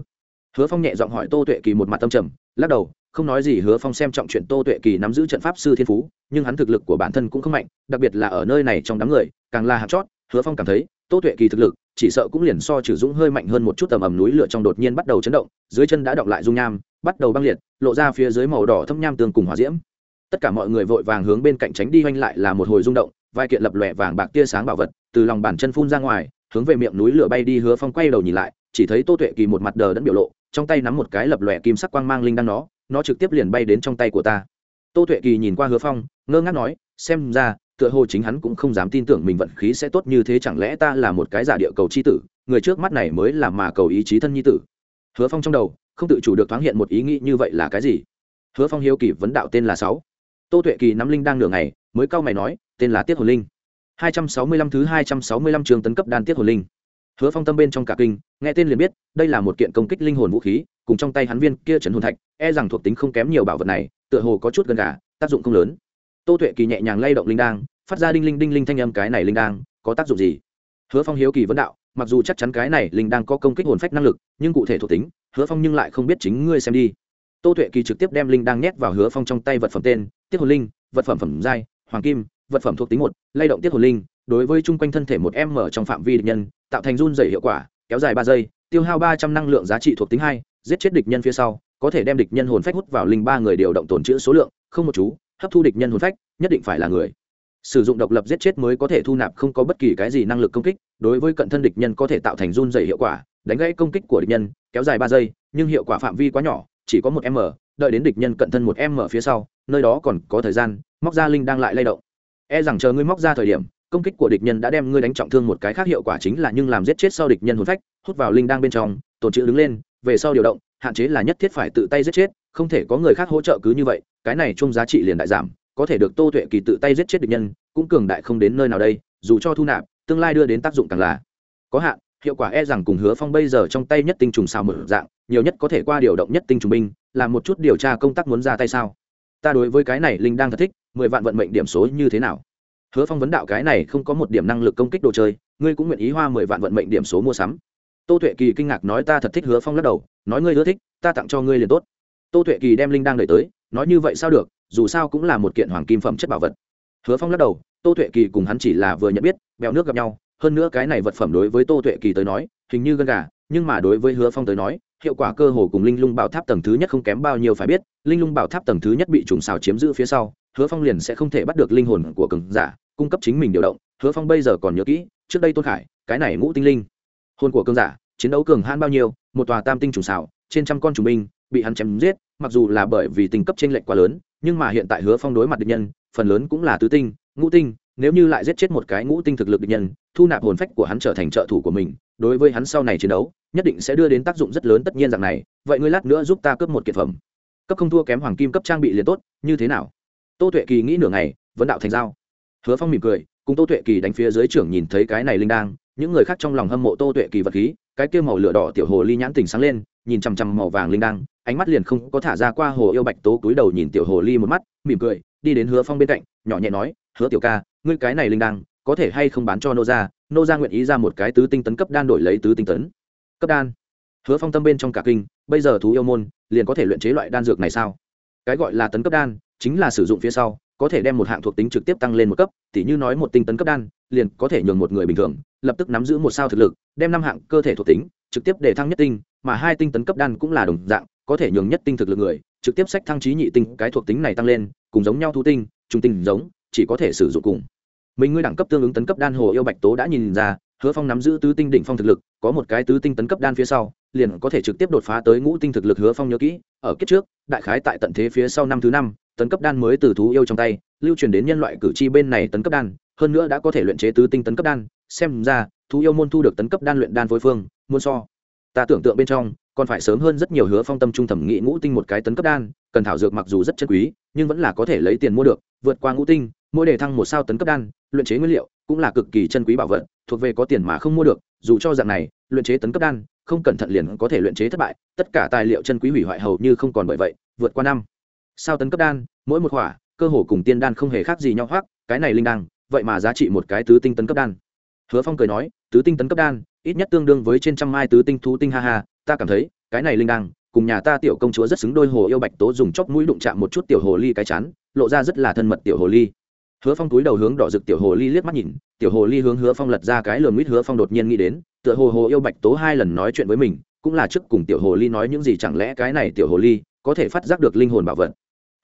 [SPEAKER 1] Hứa phong nhẹ giọng hỏi tô tuệ kỳ một mặt tâm trầm, lắc đầu, không nói gì, hứa phong xem trọng chuyện tô tuệ kỳ nắm giữ trận pháp sư thiên phú, nhưng hắn thực lực của bản thân cũng không mạnh, đặc biệt là ở nơi này trong đám người, càng là hạt chót, hứa phong cảm thấy, tô tuệ kỳ thực lực chỉ sợ cũng liền so trừ dũng hơi mạnh hơn một chút tầm ầm núi lửa trong đột nhiên bắt đầu chấn động, dưới chân đã động lại dung nham, bắt đầu băng liệt, lộ ra phía dưới màu đỏ thâm nham tương cùng hòa diễm. Tất cả mọi người vội vàng hướng bên cạnh tránh đi oanh lại là một hồi rung động, vai kiện lập lòe vàng bạc tia sáng bảo vật, từ lòng bàn chân phun ra ngoài, hướng về miệng núi lửa bay đi hứa phong quay đầu nhìn lại, chỉ thấy tô tuệ kỳ một mặt đờ đẫn biểu lộ, trong tay nắm một cái lập lòe kim sắc quang mang linh đăng nó nó trực tiếp liền bay đến trong tay của ta. Tô tuệ kỳ nhìn qua hứa phong, ngơ ngác nói, xem ra tựa hồ chính hắn cũng không dám tin tưởng mình vận khí sẽ tốt như thế, chẳng lẽ ta là một cái giả địa cầu c h i tử? Người trước mắt này mới là mà cầu ý chí thân nhi tử. Hứa phong trong đầu, không tự chủ được thoáng hiện một ý nghĩ như vậy là cái gì? Hứa phong hiếu kỳ vấn đạo tên là sáu. Tô tuệ kỳ nắm linh đang nửa ngày, mới cau mày nói, tên là tiết hồn linh. Hai trăm sáu mươi lăm thứ hai trăm sáu mươi lăm trường tấn cấp đan tiết hồn linh. Hứa phong tâm bên trong cả kinh, nghe tên liền biết, đây là một kiện công kích linh hồn vũ khí, cùng trong tay hắn viên kia trấn hồn thạch e rằng thuộc tính không kém nhiều bảo vật này, tựa hồ có chút gần cả tác dụng không lớn tô tuệ kỳ nhẹ nhàng lay động linh đang phát ra đinh linh đinh linh thanh âm cái này linh đang có tác dụng gì? Hứa phong hiếu kỳ vấn đạo, mặc dù chắc chắn cái này linh đang có công kích hồn phách năng lực, nhưng cụ thể thuộc tính, hứa phong nhưng lại không biết chính ngươi xem đi. Tô tuệ kỳ trực tiếp đem linh đang nhét vào hứa phong trong tay vật phẩm tên, tiết hồn linh, vật phẩm phẩm giai, hoàng kim, vật phẩm thuộc tính một, lay động tiết hồn linh, đối với chung quanh thân thể một m trong phạm vi địch nhân, tạo thành run dày hiệu quả, kéo dài ba giây, tiêu hao ba trăm năng lượng giá trị thuộc tính hai, giết chết địch nhân phía sau, có thể đem địch nhân hồn phách hút vào linh ba người điều động tồn chữ số lượng, không một chú hấp thu địch nhân hồn phách, nhất định phải là người. Sử dụng độc lập giết chết mới có thể thu nạp không có bất kỳ cái gì năng lực công kích, đối với cận thân địch nhân có thể tạo thành run dày hiệu quả, đánh gãy công kích của địch nhân, kéo dài ba giây, nhưng hiệu quả phạm vi quá nhỏ, chỉ có một m, đợi đến địch nhân cận thân một m phía sau, nơi đó còn có thời gian, móc ra linh đang lại lay động. E rằng chờ ngươi móc ra thời điểm, công kích của địch nhân đã đem ngươi đánh trọng thương một cái khác hiệu quả chính là nhưng làm giết chết sau địch nhân hồn phách, hút vào linh đang bên trong, tồn trữ đứng lên, về sau điều động, hạn chế là nhất thiết phải tự tay giết chết, không thể có người khác hỗ trợ cứ như vậy cái này chung giá trị liền đại giảm, có thể được tô tuệ kỳ tự tay giết chết địch nhân, cũng cường đại không đến nơi nào đây, dù cho thu nạp, tương lai đưa đến tác dụng càng là. Có hạn, hiệu quả e rằng cùng hứa phong bây giờ trong tay nhất tinh trùng sao mở dạng, nhiều nhất có thể qua điều động nhất tinh trùng binh làm một chút điều tra công tác muốn ra tay sao? Ta đối với cái này linh đang thật thích, mười vạn vận mệnh điểm số như thế nào? Hứa phong vấn đạo cái này không có một điểm năng lực công kích đồ chơi, ngươi cũng nguyện ý hoa mười vạn vận mệnh điểm số mua sắm. Tô tuệ kỳ kinh ngạc nói ta thật thích hứa phong lắc đầu, nói ngươi ưa thích, ta tặng cho ngươi liền tốt. Tô tuệ kỳ đem linh đang đợi tới nói như vậy sao được, dù sao cũng là một kiện hoàng kim phẩm chất bảo vật. Hứa phong lắc đầu, tô tuệ kỳ cùng hắn chỉ là vừa nhận biết, bèo nước gặp nhau. Hơn nữa cái này vật phẩm đối với tô tuệ kỳ tới nói, hình như gân gà, nhưng mà đối với hứa phong tới nói, hiệu quả cơ hồ cùng linh lung bảo tháp tầng thứ nhất không kém bao nhiêu phải biết. Linh lung bảo tháp tầng thứ nhất bị trùng xào chiếm giữ phía sau, hứa phong liền sẽ không thể bắt được linh hồn của cường giả, cung cấp chính mình điều động. Hứa phong bây giờ còn nhớ kỹ, trước đây tôn khải, cái này ngũ tinh linh, hồn của cường giả, chiến đấu cường hãn bao nhiêu, một tòa tam tinh trùng xào, trên trăm con trùng binh, bị hắn chém giết mặc dù là bởi vì tình cấp chênh lệch quá lớn, nhưng mà hiện tại hứa phong đối mặt địch nhân, phần lớn cũng là tứ tinh, ngũ tinh, nếu như lại giết chết một cái ngũ tinh thực lực địch nhân, thu nạp hồn phách của hắn trở thành trợ thủ của mình, đối với hắn sau này chiến đấu, nhất định sẽ đưa đến tác dụng rất lớn tất nhiên rằng này, vậy ngươi lát nữa giúp ta cướp một kiện phẩm. Cấp không thua kém hoàng kim cấp trang bị liền tốt, như thế nào? Tô tuệ kỳ nghĩ nửa ngày vẫn đạo thành giao. Hứa phong mỉm cười, cùng tô tuệ kỳ đánh phía dưới trưởng nhìn thấy cái này linh đang, những người khác trong lòng hâm mộ tô tuệ kỳ vật khí cái kia màu lửa đỏ tiểu hồ ly nhãn tình sáng lên, nhìn chằm chằm màu vàng linh đăng, ánh mắt liền không có thả ra qua hồ yêu bạch tố túi đầu nhìn tiểu hồ ly một mắt, mỉm cười, đi đến hứa phong bên cạnh, nhỏ nhẹ nói, hứa tiểu ca, ngươi cái này linh đăng, có thể hay không bán cho nô gia? Nô gia nguyện ý ra một cái tứ tinh tấn cấp đan đổi lấy tứ tinh tấn. Cấp đan? Hứa phong tâm bên trong cả kinh, bây giờ thú yêu môn, liền có thể luyện chế loại đan dược này sao? Cái gọi là tấn cấp đan, chính là sử dụng phía sau, có thể đem một hạng thuộc tính trực tiếp tăng lên một cấp, tỉ như nói một tinh tấn cấp đan liền có thể nhường một người bình thường, lập tức nắm giữ một sao thực lực, đem năm hạng cơ thể thuộc tính, trực tiếp để thăng nhất tinh, mà hai tinh tấn cấp đan cũng là đồng dạng, có thể nhường nhất tinh thực lực người, trực tiếp sách thăng trí nhị tinh, cái thuộc tính này tăng lên, cùng giống nhau thu tinh, trung tinh giống, chỉ có thể sử dụng cùng. Mình ngươi đẳng cấp tương ứng tấn cấp đan hồ yêu bạch tố đã nhìn ra, hứa phong nắm giữ tứ tinh đỉnh phong thực lực, có một cái tứ tinh tấn cấp đan phía sau, liền có thể trực tiếp đột phá tới ngũ tinh thực lực hứa phong nhớ kỹ, ở kiếp trước, đại khái tại tận thế phía sau năm thứ năm, tấn cấp đan mới từ thú yêu trong tay, lưu truyền đến nhân loại cử tri bên này tấn cấp đan hơn nữa đã có thể luyện chế tứ tinh tấn cấp đan, xem ra, thú yêu môn thu được tấn cấp đan luyện đan phối phương muôn so. Ta tưởng tượng bên trong, còn phải sớm hơn rất nhiều hứa phong tâm trung thẩm nghị ngũ tinh một cái tấn cấp đan, cần thảo dược mặc dù rất chân quý, nhưng vẫn là có thể lấy tiền mua được, vượt qua ngũ tinh, mỗi đề thăng một sao tấn cấp đan, luyện chế nguyên liệu cũng là cực kỳ chân quý bảo vật, thuộc về có tiền mà không mua được, dù cho dạng này, luyện chế tấn cấp đan, không cẩn thận liền có thể luyện chế thất bại, tất cả tài liệu chân quý hủy hoại hầu như không còn bởi vậy, vượt qua năm. Sao tấn cấp đan, mỗi một khỏa, cơ hồ cùng tiên đan không hề khác gì nhau hoác cái này linh đăng vậy mà giá trị một cái tứ tinh tấn cấp đan. Hứa phong cười nói, tứ tinh tấn cấp đan, ít nhất tương đương với trên trăm mai tứ tinh thú tinh ha ha, ta cảm thấy, cái này linh đăng, cùng nhà ta tiểu công chúa rất xứng đôi hồ yêu bạch tố dùng chóp mũi đụng chạm một chút tiểu hồ ly cái chán, lộ ra rất là thân mật tiểu hồ ly. Hứa phong túi đầu hướng đỏ rực tiểu hồ ly liếc mắt nhìn, tiểu hồ ly hướng hứa phong lật ra cái lườm mít hứa phong đột nhiên nghĩ đến, tựa hồ hồ yêu bạch tố hai lần nói chuyện với mình, cũng là trước cùng tiểu hồ ly nói những gì chẳng lẽ cái này tiểu hồ ly có thể phát giác được linh hồn bảo vật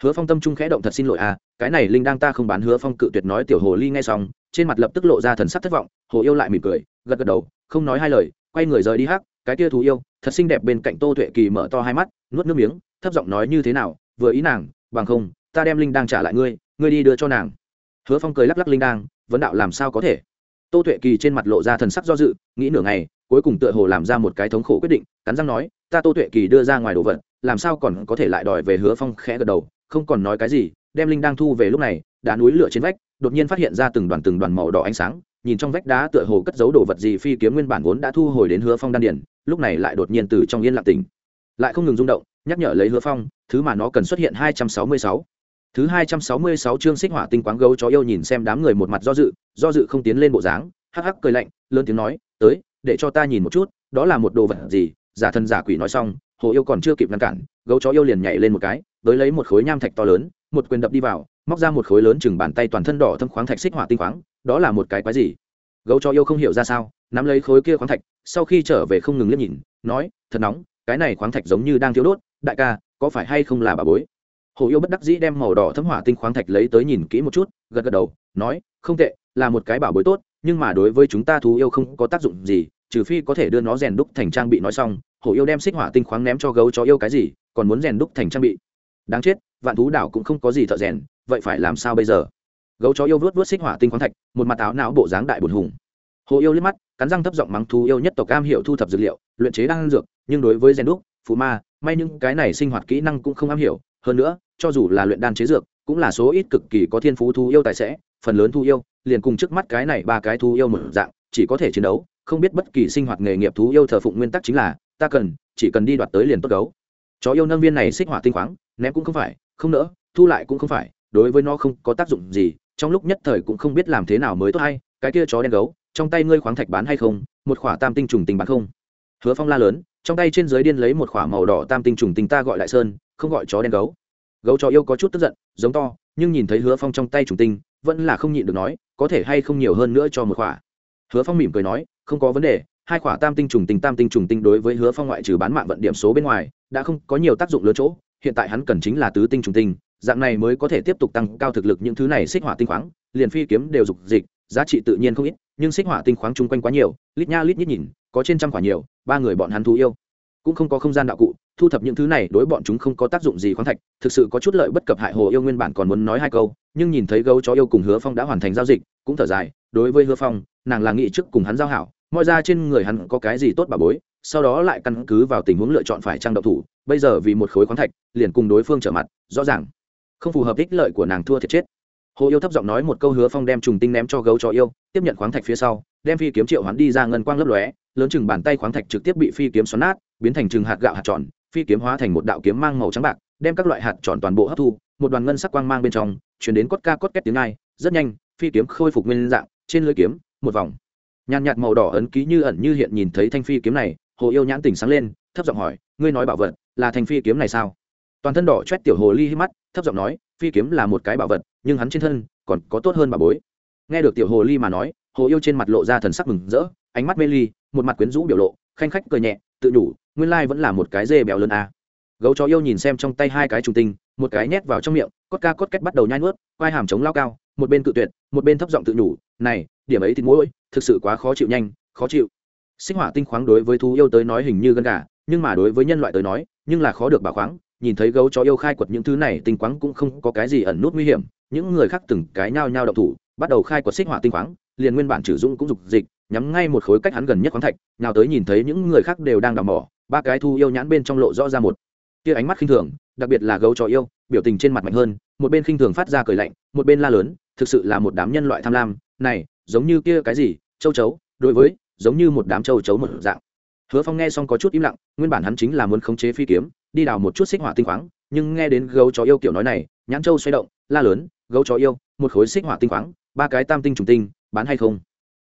[SPEAKER 1] hứa phong tâm trung khẽ động thật xin lỗi à cái này linh đang ta không bán hứa phong cự tuyệt nói tiểu hồ ly nghe xong, trên mặt lập tức lộ ra thần sắc thất vọng, hồ yêu lại mỉm cười, gật gật đầu, không nói hai lời, quay người rời đi hắc, cái kia thú yêu, thật xinh đẹp bên cạnh tô tuệ kỳ mở to hai mắt, nuốt nước miếng, thấp giọng nói như thế nào, vừa ý nàng, bằng không, ta đem linh đang trả lại ngươi ngươi đi đưa cho nàng. Hứa phong cười lắc lắc linh đang vấn đạo làm sao có thể? Tô tuệ kỳ trên mặt lộ ra thần sắc do dự, nghĩ nửa ngày, cuối cùng tựa hồ làm ra một cái thống khổ quyết định, cắn răng nói, ta tô tuệ kỳ đưa ra ngoài đồ vật, làm sao còn có thể lại đòi về hứa phong? Khẽ gật đầu không còn nói cái gì, đem linh đang thu về lúc này đá núi lửa trên vách, đột nhiên phát hiện ra từng đoàn từng đoàn màu đỏ ánh sáng, nhìn trong vách đá tựa hồ cất giấu đồ vật gì phi kiếm nguyên bản vốn đã thu hồi đến hứa phong đan điển lúc này lại đột nhiên từ trong yên lặng tỉnh. Lại không ngừng rung động, nhắc nhở lấy hứa phong, thứ mà nó cần xuất hiện hai trăm sáu mươi sáu. Thứ hai trăm sáu mươi sáu chương xích hỏa tinh quáng gấu chó yêu nhìn xem đám người một mặt do dự do dự không tiến lên bộ dáng, hắc hắc cười lạnh, lớn tiếng nói, tới, để cho ta nhìn một chút, đó là một đồ vật gì? Giả thân giả quỷ nói xong, hồ yêu còn chưa kịp ngăn cản, gấu chó yêu liền nhảy lên một cái tới lấy một khối nham thạch to lớn, một quyền đập đi vào, móc ra một khối lớn chừng bàn tay toàn thân đỏ thâm khoáng thạch xích hỏa tinh khoáng, đó là một cái quái gì? Gấu chó yêu không hiểu ra sao, nắm lấy khối kia khoáng thạch, sau khi trở về không ngừng liếc nhìn, nói, thật nóng, cái này khoáng thạch giống như đang thiếu đốt, đại ca, có phải hay không là bà bối? Hồ yêu bất đắc dĩ đem màu đỏ thấm hỏa tinh khoáng thạch lấy tới nhìn kỹ một chút, gật gật đầu, nói, không tệ, là một cái bảo bối tốt, nhưng mà đối với chúng ta thú yêu không có tác dụng gì, trừ phi có thể đưa nó rèn đúc thành trang bị nói xong. Hổ yêu đem xích hỏa tinh khoáng ném cho gấu chó yêu cái gì, còn muốn rèn đúc thành trang bị đáng chết, vạn thú đảo cũng không có gì thợ rèn, vậy phải làm sao bây giờ? Gấu chó yêu vớt vớt xích hỏa tinh khoáng thạch, một mặt áo não bộ dáng đại bùn hùng. Hồ yêu liếc mắt, cắn răng thấp giọng mắng thú yêu nhất tộc cam hiệu thu thập dược liệu, luyện chế đan dược, nhưng đối với rèn đúc, phù ma, may những cái này sinh hoạt kỹ năng cũng không am hiểu. Hơn nữa, cho dù là luyện đan chế dược, cũng là số ít cực kỳ có thiên phú thú yêu tài sẽ phần lớn thú yêu, liền cùng trước mắt cái này ba cái thú yêu một dạng, chỉ có thể chiến đấu, không biết bất kỳ sinh hoạt nghề nghiệp thú yêu thờ phụng nguyên tắc chính là, ta cần, chỉ cần đi đoạt tới liền tốt gấu. Chó yêu nâng viên này xích hỏa tinh khoáng ném cũng không phải, không nỡ, thu lại cũng không phải, đối với nó không có tác dụng gì, trong lúc nhất thời cũng không biết làm thế nào mới tốt hay, cái kia chó đen gấu, trong tay ngươi khoáng thạch bán hay không, một khỏa tam tinh trùng tinh bán không? Hứa phong la lớn, trong tay trên dưới điên lấy một khỏa màu đỏ tam tinh trùng tinh ta gọi lại sơn, không gọi chó đen gấu. Gấu chó yêu có chút tức giận, giống to, nhưng nhìn thấy hứa phong trong tay trùng tinh, vẫn là không nhịn được nói, có thể hay không nhiều hơn nữa cho một khỏa. Hứa phong mỉm cười nói, không có vấn đề, hai khỏa tam tinh trùng tinh tam tinh trùng tinh đối với hứa phong ngoại trừ bán mạng vận điểm số bên ngoài, đã không có nhiều tác dụng lớn chỗ hiện tại hắn cần chính là tứ tinh trùng tinh, dạng này mới có thể tiếp tục tăng cao thực lực những thứ này xích hỏa tinh khoáng, liền phi kiếm đều dục dịch, giá trị tự nhiên không ít, nhưng xích hỏa tinh khoáng chung quanh quá nhiều, lít nha lít nhít nhìn, có trên trăm quả nhiều, ba người bọn hắn thú yêu. Cũng không có không gian đạo cụ, thu thập những thứ này đối bọn chúng không có tác dụng gì khoáng thạch, thực sự có chút lợi bất cập hại hồ yêu nguyên bản còn muốn nói hai câu, nhưng nhìn thấy gấu chó yêu cùng hứa phong đã hoàn thành giao dịch, cũng thở dài, đối với hứa phong, nàng là nghĩ trước cùng hắn giao hảo, mọi ra trên người hắn có cái gì tốt bà bối sau đó lại căn cứ vào tình huống lựa chọn phải trang độc thủ, bây giờ vì một khối khoáng thạch, liền cùng đối phương trở mặt, rõ ràng. Không phù hợp ích lợi của nàng thua thiệt chết. Hồ yêu thấp giọng nói một câu hứa phong đem trùng tinh ném cho gấu cho yêu, tiếp nhận khoáng thạch phía sau, đem phi kiếm triệu hắn đi ra ngân quang lấp lóe, lớn chừng bàn tay khoáng thạch trực tiếp bị phi kiếm xoắn nát, biến thành chừng hạt gạo hạt tròn, phi kiếm hóa thành một đạo kiếm mang màu trắng bạc, đem các loại hạt tròn toàn bộ hấp thu, một đoàn ngân sắc quang mang bên trong chuyển đến cốt ca cốt két tiếng ai, rất nhanh, phi kiếm khôi phục nguyên dạng, trên lưỡi kiếm, một vòng. Nhàn nhạt màu đỏ ấn ký như ẩn như hiện nhìn thấy thanh phi kiếm này hồ yêu nhãn tỉnh sáng lên, thấp giọng hỏi, ngươi nói bảo vật là thanh phi kiếm này sao? Toàn thân đỏ chét tiểu hồ ly hít mắt, thấp giọng nói, phi kiếm là một cái bảo vật, nhưng hắn trên thân còn có tốt hơn bà bối. Nghe được tiểu hồ ly mà nói, hồ yêu trên mặt lộ ra thần sắc mừng rỡ, ánh mắt mê ly, một mặt quyến rũ biểu lộ, khanh khách cười nhẹ, tự nhủ, nguyên lai vẫn là một cái dê béo lớn à? gấu chó yêu nhìn xem trong tay hai cái trùng tinh, một cái nhét vào trong miệng, cốt ca cốt két bắt đầu nhai nuốt, quai hàm chống lao cao, một bên cự tuyệt, một bên thấp giọng tự nhủ, này, điểm ấy thì mỗi thực sự quá khó chịu nhanh, khó chịu sinh hỏa tinh khoáng đối với thú yêu tới nói hình như gân gà, nhưng mà đối với nhân loại tới nói, nhưng là khó được bảo khoáng, nhìn thấy gấu chó yêu khai quật những thứ này, tinh khoáng cũng không có cái gì ẩn nút nguy hiểm, những người khác từng cái nhao nhao động thủ, bắt đầu khai quật xích hỏa tinh khoáng, liền nguyên bản trừ dũng cũng dục dịch, nhắm ngay một khối cách hắn gần nhất khoáng thạch, nào tới nhìn thấy những người khác đều đang đào mỏ, ba cái thu yêu nhãn bên trong lộ rõ ra một tia ánh mắt khinh thường, đặc biệt là gấu chó yêu, biểu tình trên mặt mạnh hơn, một bên khinh thường phát ra cười lạnh, một bên la lớn, thực sự là một đám nhân loại tham lam, này, giống như kia cái gì, châu chấu, đối với giống như một đám châu chấu một dạng. Hứa phong nghe xong có chút im lặng, nguyên bản hắn chính là muốn khống chế phi kiếm, đi đào một chút xích hỏa tinh khoáng, nhưng nghe đến gấu chó yêu kiểu nói này, nhãn châu xoay động, la lớn, gấu chó yêu, một khối xích hỏa tinh khoáng, ba cái tam tinh trùng tinh, bán hay không?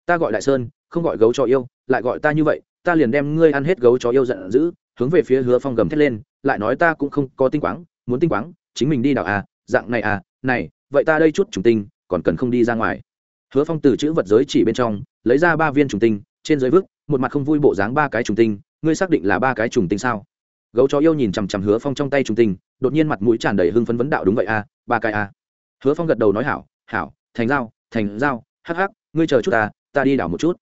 [SPEAKER 1] Ta gọi đại sơn, không gọi gấu chó yêu, lại gọi ta như vậy, ta liền đem ngươi ăn hết gấu chó yêu giận dữ. Hướng về phía hứa phong gầm thét lên, lại nói, ta cũng không có tinh quáng muốn tinh quáng chính mình đi đào à dạng này à này, vậy ta đây chút trùng tinh, còn cần không đi ra ngoài? Hứa phong từ chữ vật giới chỉ bên trong, lấy ra ba viên trùng tinh trên dưới vức, một mặt không vui bộ dáng ba cái trùng tinh, ngươi xác định là ba cái trùng tinh sao? Gấu chó yêu nhìn chằm chằm hứa phong trong tay trùng tinh, đột nhiên mặt mũi tràn đầy hưng phấn vấn đạo đúng vậy à ba cái à. Hứa phong gật đầu nói hảo hảo, thành dao thành dao, hắc hắc, ngươi chờ chút ta ta đi đảo một chút.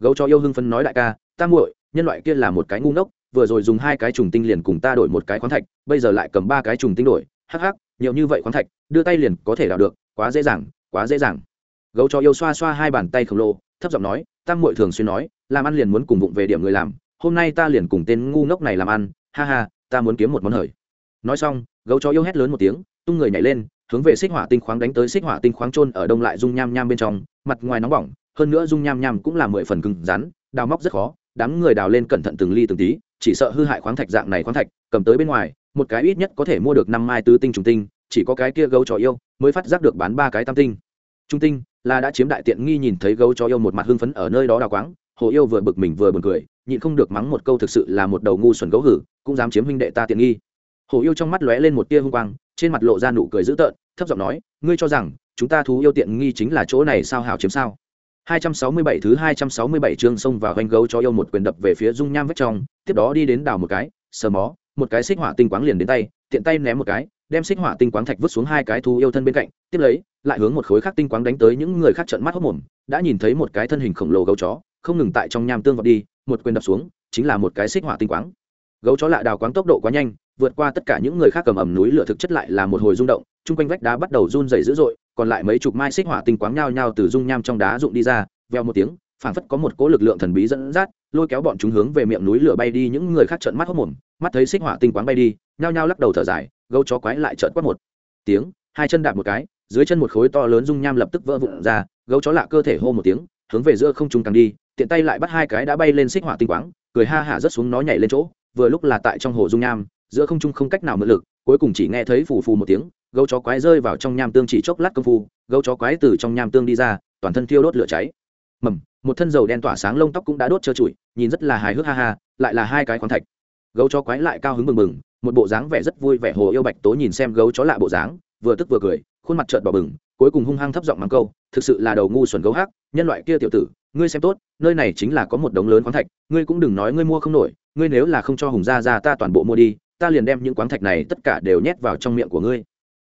[SPEAKER 1] Gấu chó yêu hưng phấn nói đại ca, ta muội, nhân loại kia là một cái ngu ngốc, vừa rồi dùng hai cái trùng tinh liền cùng ta đổi một cái khoáng thạch, bây giờ lại cầm ba cái trùng tinh đổi, hắc hắc, nhiều như vậy khoáng thạch, đưa tay liền có thể đào được, quá dễ dàng, quá dễ dàng. Gấu chó yêu xoa xoa hai bàn tay khổng lồ thấp giọng nói tam muội thường xuyên nói, làm ăn liền muốn cùng vụng về điểm người làm, hôm nay ta liền cùng tên ngu ngốc này làm ăn, ha ha, ta muốn kiếm một món hời. Nói xong, gấu chó yêu hét lớn một tiếng, tung người nhảy lên, hướng về xích hỏa tinh khoáng đánh tới xích hỏa tinh khoáng trôn ở đông lại dung nham nham bên trong, mặt ngoài nóng bỏng, hơn nữa dung nham nham cũng là mười phần cứng rắn, đào móc rất khó, đám người đào lên cẩn thận từng ly từng tí, chỉ sợ hư hại khoáng thạch dạng này khoáng thạch, cầm tới bên ngoài, một cái ít nhất có thể mua được năm mai tứ tinh trùng tinh, chỉ có cái kia gấu chó yêu mới phát giác được bán ba cái tam tinh. Trung tinh là đã chiếm đại tiện nghi nhìn thấy gấu chó yêu một mặt hưng phấn ở nơi đó đào quáng hồ yêu vừa bực mình vừa buồn cười nhịn không được mắng một câu thực sự là một đầu ngu xuẩn gấu hử cũng dám chiếm huynh đệ ta tiện nghi. Hồ yêu trong mắt lóe lên một tia hung quang trên mặt lộ ra nụ cười dữ tợn thấp giọng nói ngươi cho rằng chúng ta thú yêu tiện nghi chính là chỗ này sao hảo chiếm sao? 267 thứ 267 chương xông vào hoành gấu cho yêu một quyền đập về phía dung nham vết trong, tiếp đó đi đến đào một cái, sờ mó, một cái xích hỏa tinh quáng liền đến tay, tiện tay ném một cái, đem xích hỏa tinh quáng thạch vứt xuống hai cái thú yêu thân bên cạnh, tiếp lấy, lại hướng một khối khác tinh quáng đánh tới những người khác trợn mắt hốt mồm, đã nhìn thấy một cái thân hình khổng lồ gấu chó, không ngừng tại trong nham tương vọt đi, một quyền đập xuống, chính là một cái xích hỏa tinh quáng. Gấu chó lạ đào quáng tốc độ quá nhanh, vượt qua tất cả những người khác cầm ẩm núi lửa thực chất lại là một hồi rung động, chung quanh vách đá bắt đầu run rẩy dữ dội, còn lại mấy chục mai xích hỏa tinh quáng nhao nhao từ dung nham trong đá rụng đi ra, veo một tiếng phảng phất có một cỗ lực lượng thần bí dẫn dắt lôi kéo bọn chúng hướng về miệng núi lửa bay đi những người khác trợn mắt hốc mồm mắt thấy xích hỏa tinh quáng bay đi nhao nhao lắc đầu thở dài gấu chó quái lại trợn quát một. Tiếng, hai chân đạp một cái, dưới chân một khối to lớn dung nham lập tức vỡ vụn ra, gấu chó lạ cơ thể hô một tiếng, hướng về giữa không trung càng đi, tiện tay lại bắt hai cái đã bay lên xích hỏa tinh quáng, cười ha hả rớt xuống nó nhảy lên chỗ, vừa lúc là tại trong hồ dung nham, giữa không trung không cách nào mượn lực, cuối cùng chỉ nghe thấy phù phù một tiếng, gấu chó quái rơi vào trong nham tương chỉ chốc lát công phu, gấu chó quái từ trong nham tương đi ra, toàn thân thiêu đốt lửa cháy. Mầm, một thân dầu đen tỏa sáng lông tóc cũng đã đốt trơ trụi, nhìn rất là hài hước ha ha, lại là hai cái khoáng thạch. Gấu chó quái lại cao hứng mừng mừng một bộ dáng vẻ rất vui vẻ hồ yêu bạch tố nhìn xem gấu chó lạ bộ dáng, vừa tức vừa cười, khuôn mặt trợn bỏ bừng, cuối cùng hung hăng thấp giọng mắng câu, thực sự là đầu ngu xuẩn gấu hắc, nhân loại kia tiểu tử, ngươi xem tốt, nơi này chính là có một đống lớn khoáng thạch, ngươi cũng đừng nói ngươi mua không nổi, ngươi nếu là không cho hùng gia ra ta toàn bộ mua đi, ta liền đem những khoáng thạch này tất cả đều nhét vào trong miệng của ngươi.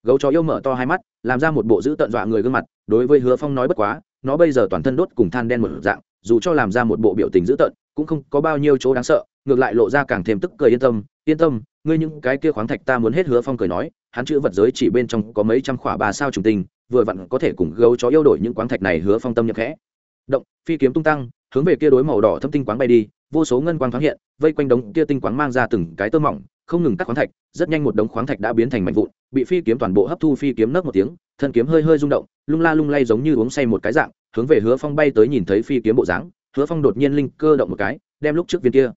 [SPEAKER 1] Gấu chó yêu mở to hai mắt, làm ra một bộ giữ tận dọa người gương mặt, đối với hứa phong nói bất quá, nó bây giờ toàn thân đốt cùng than đen một dạng, dù cho làm ra một bộ biểu tình dữ tợn, cũng không có bao nhiêu chỗ đáng sợ, ngược lại lộ ra càng thêm tức cười yên tâm yên tâm ngươi những cái kia khoáng thạch ta muốn hết hứa phong cười nói, hắn chữ vật giới chỉ bên trong có mấy trăm khỏa ba sao trùng tinh, vừa vặn có thể cùng gấu chó yêu đổi những khoáng thạch này hứa phong tâm nhập khẽ. Động, phi kiếm tung tăng, hướng về kia đối màu đỏ thâm tinh quáng bay đi, vô số ngân quang thoáng hiện, vây quanh đống kia tinh quáng mang ra từng cái tơ mỏng, không ngừng cắt khoáng thạch, rất nhanh một đống khoáng thạch đã biến thành mảnh vụn, bị phi kiếm toàn bộ hấp thu phi kiếm nấc một tiếng, thân kiếm hơi hơi rung động, lung la lung lay giống như uống say một cái dạng, hướng về hứa phong bay tới nhìn thấy phi kiếm bộ dáng, hứa phong đột nhiên linh cơ động một cái, đem lúc trước viên kia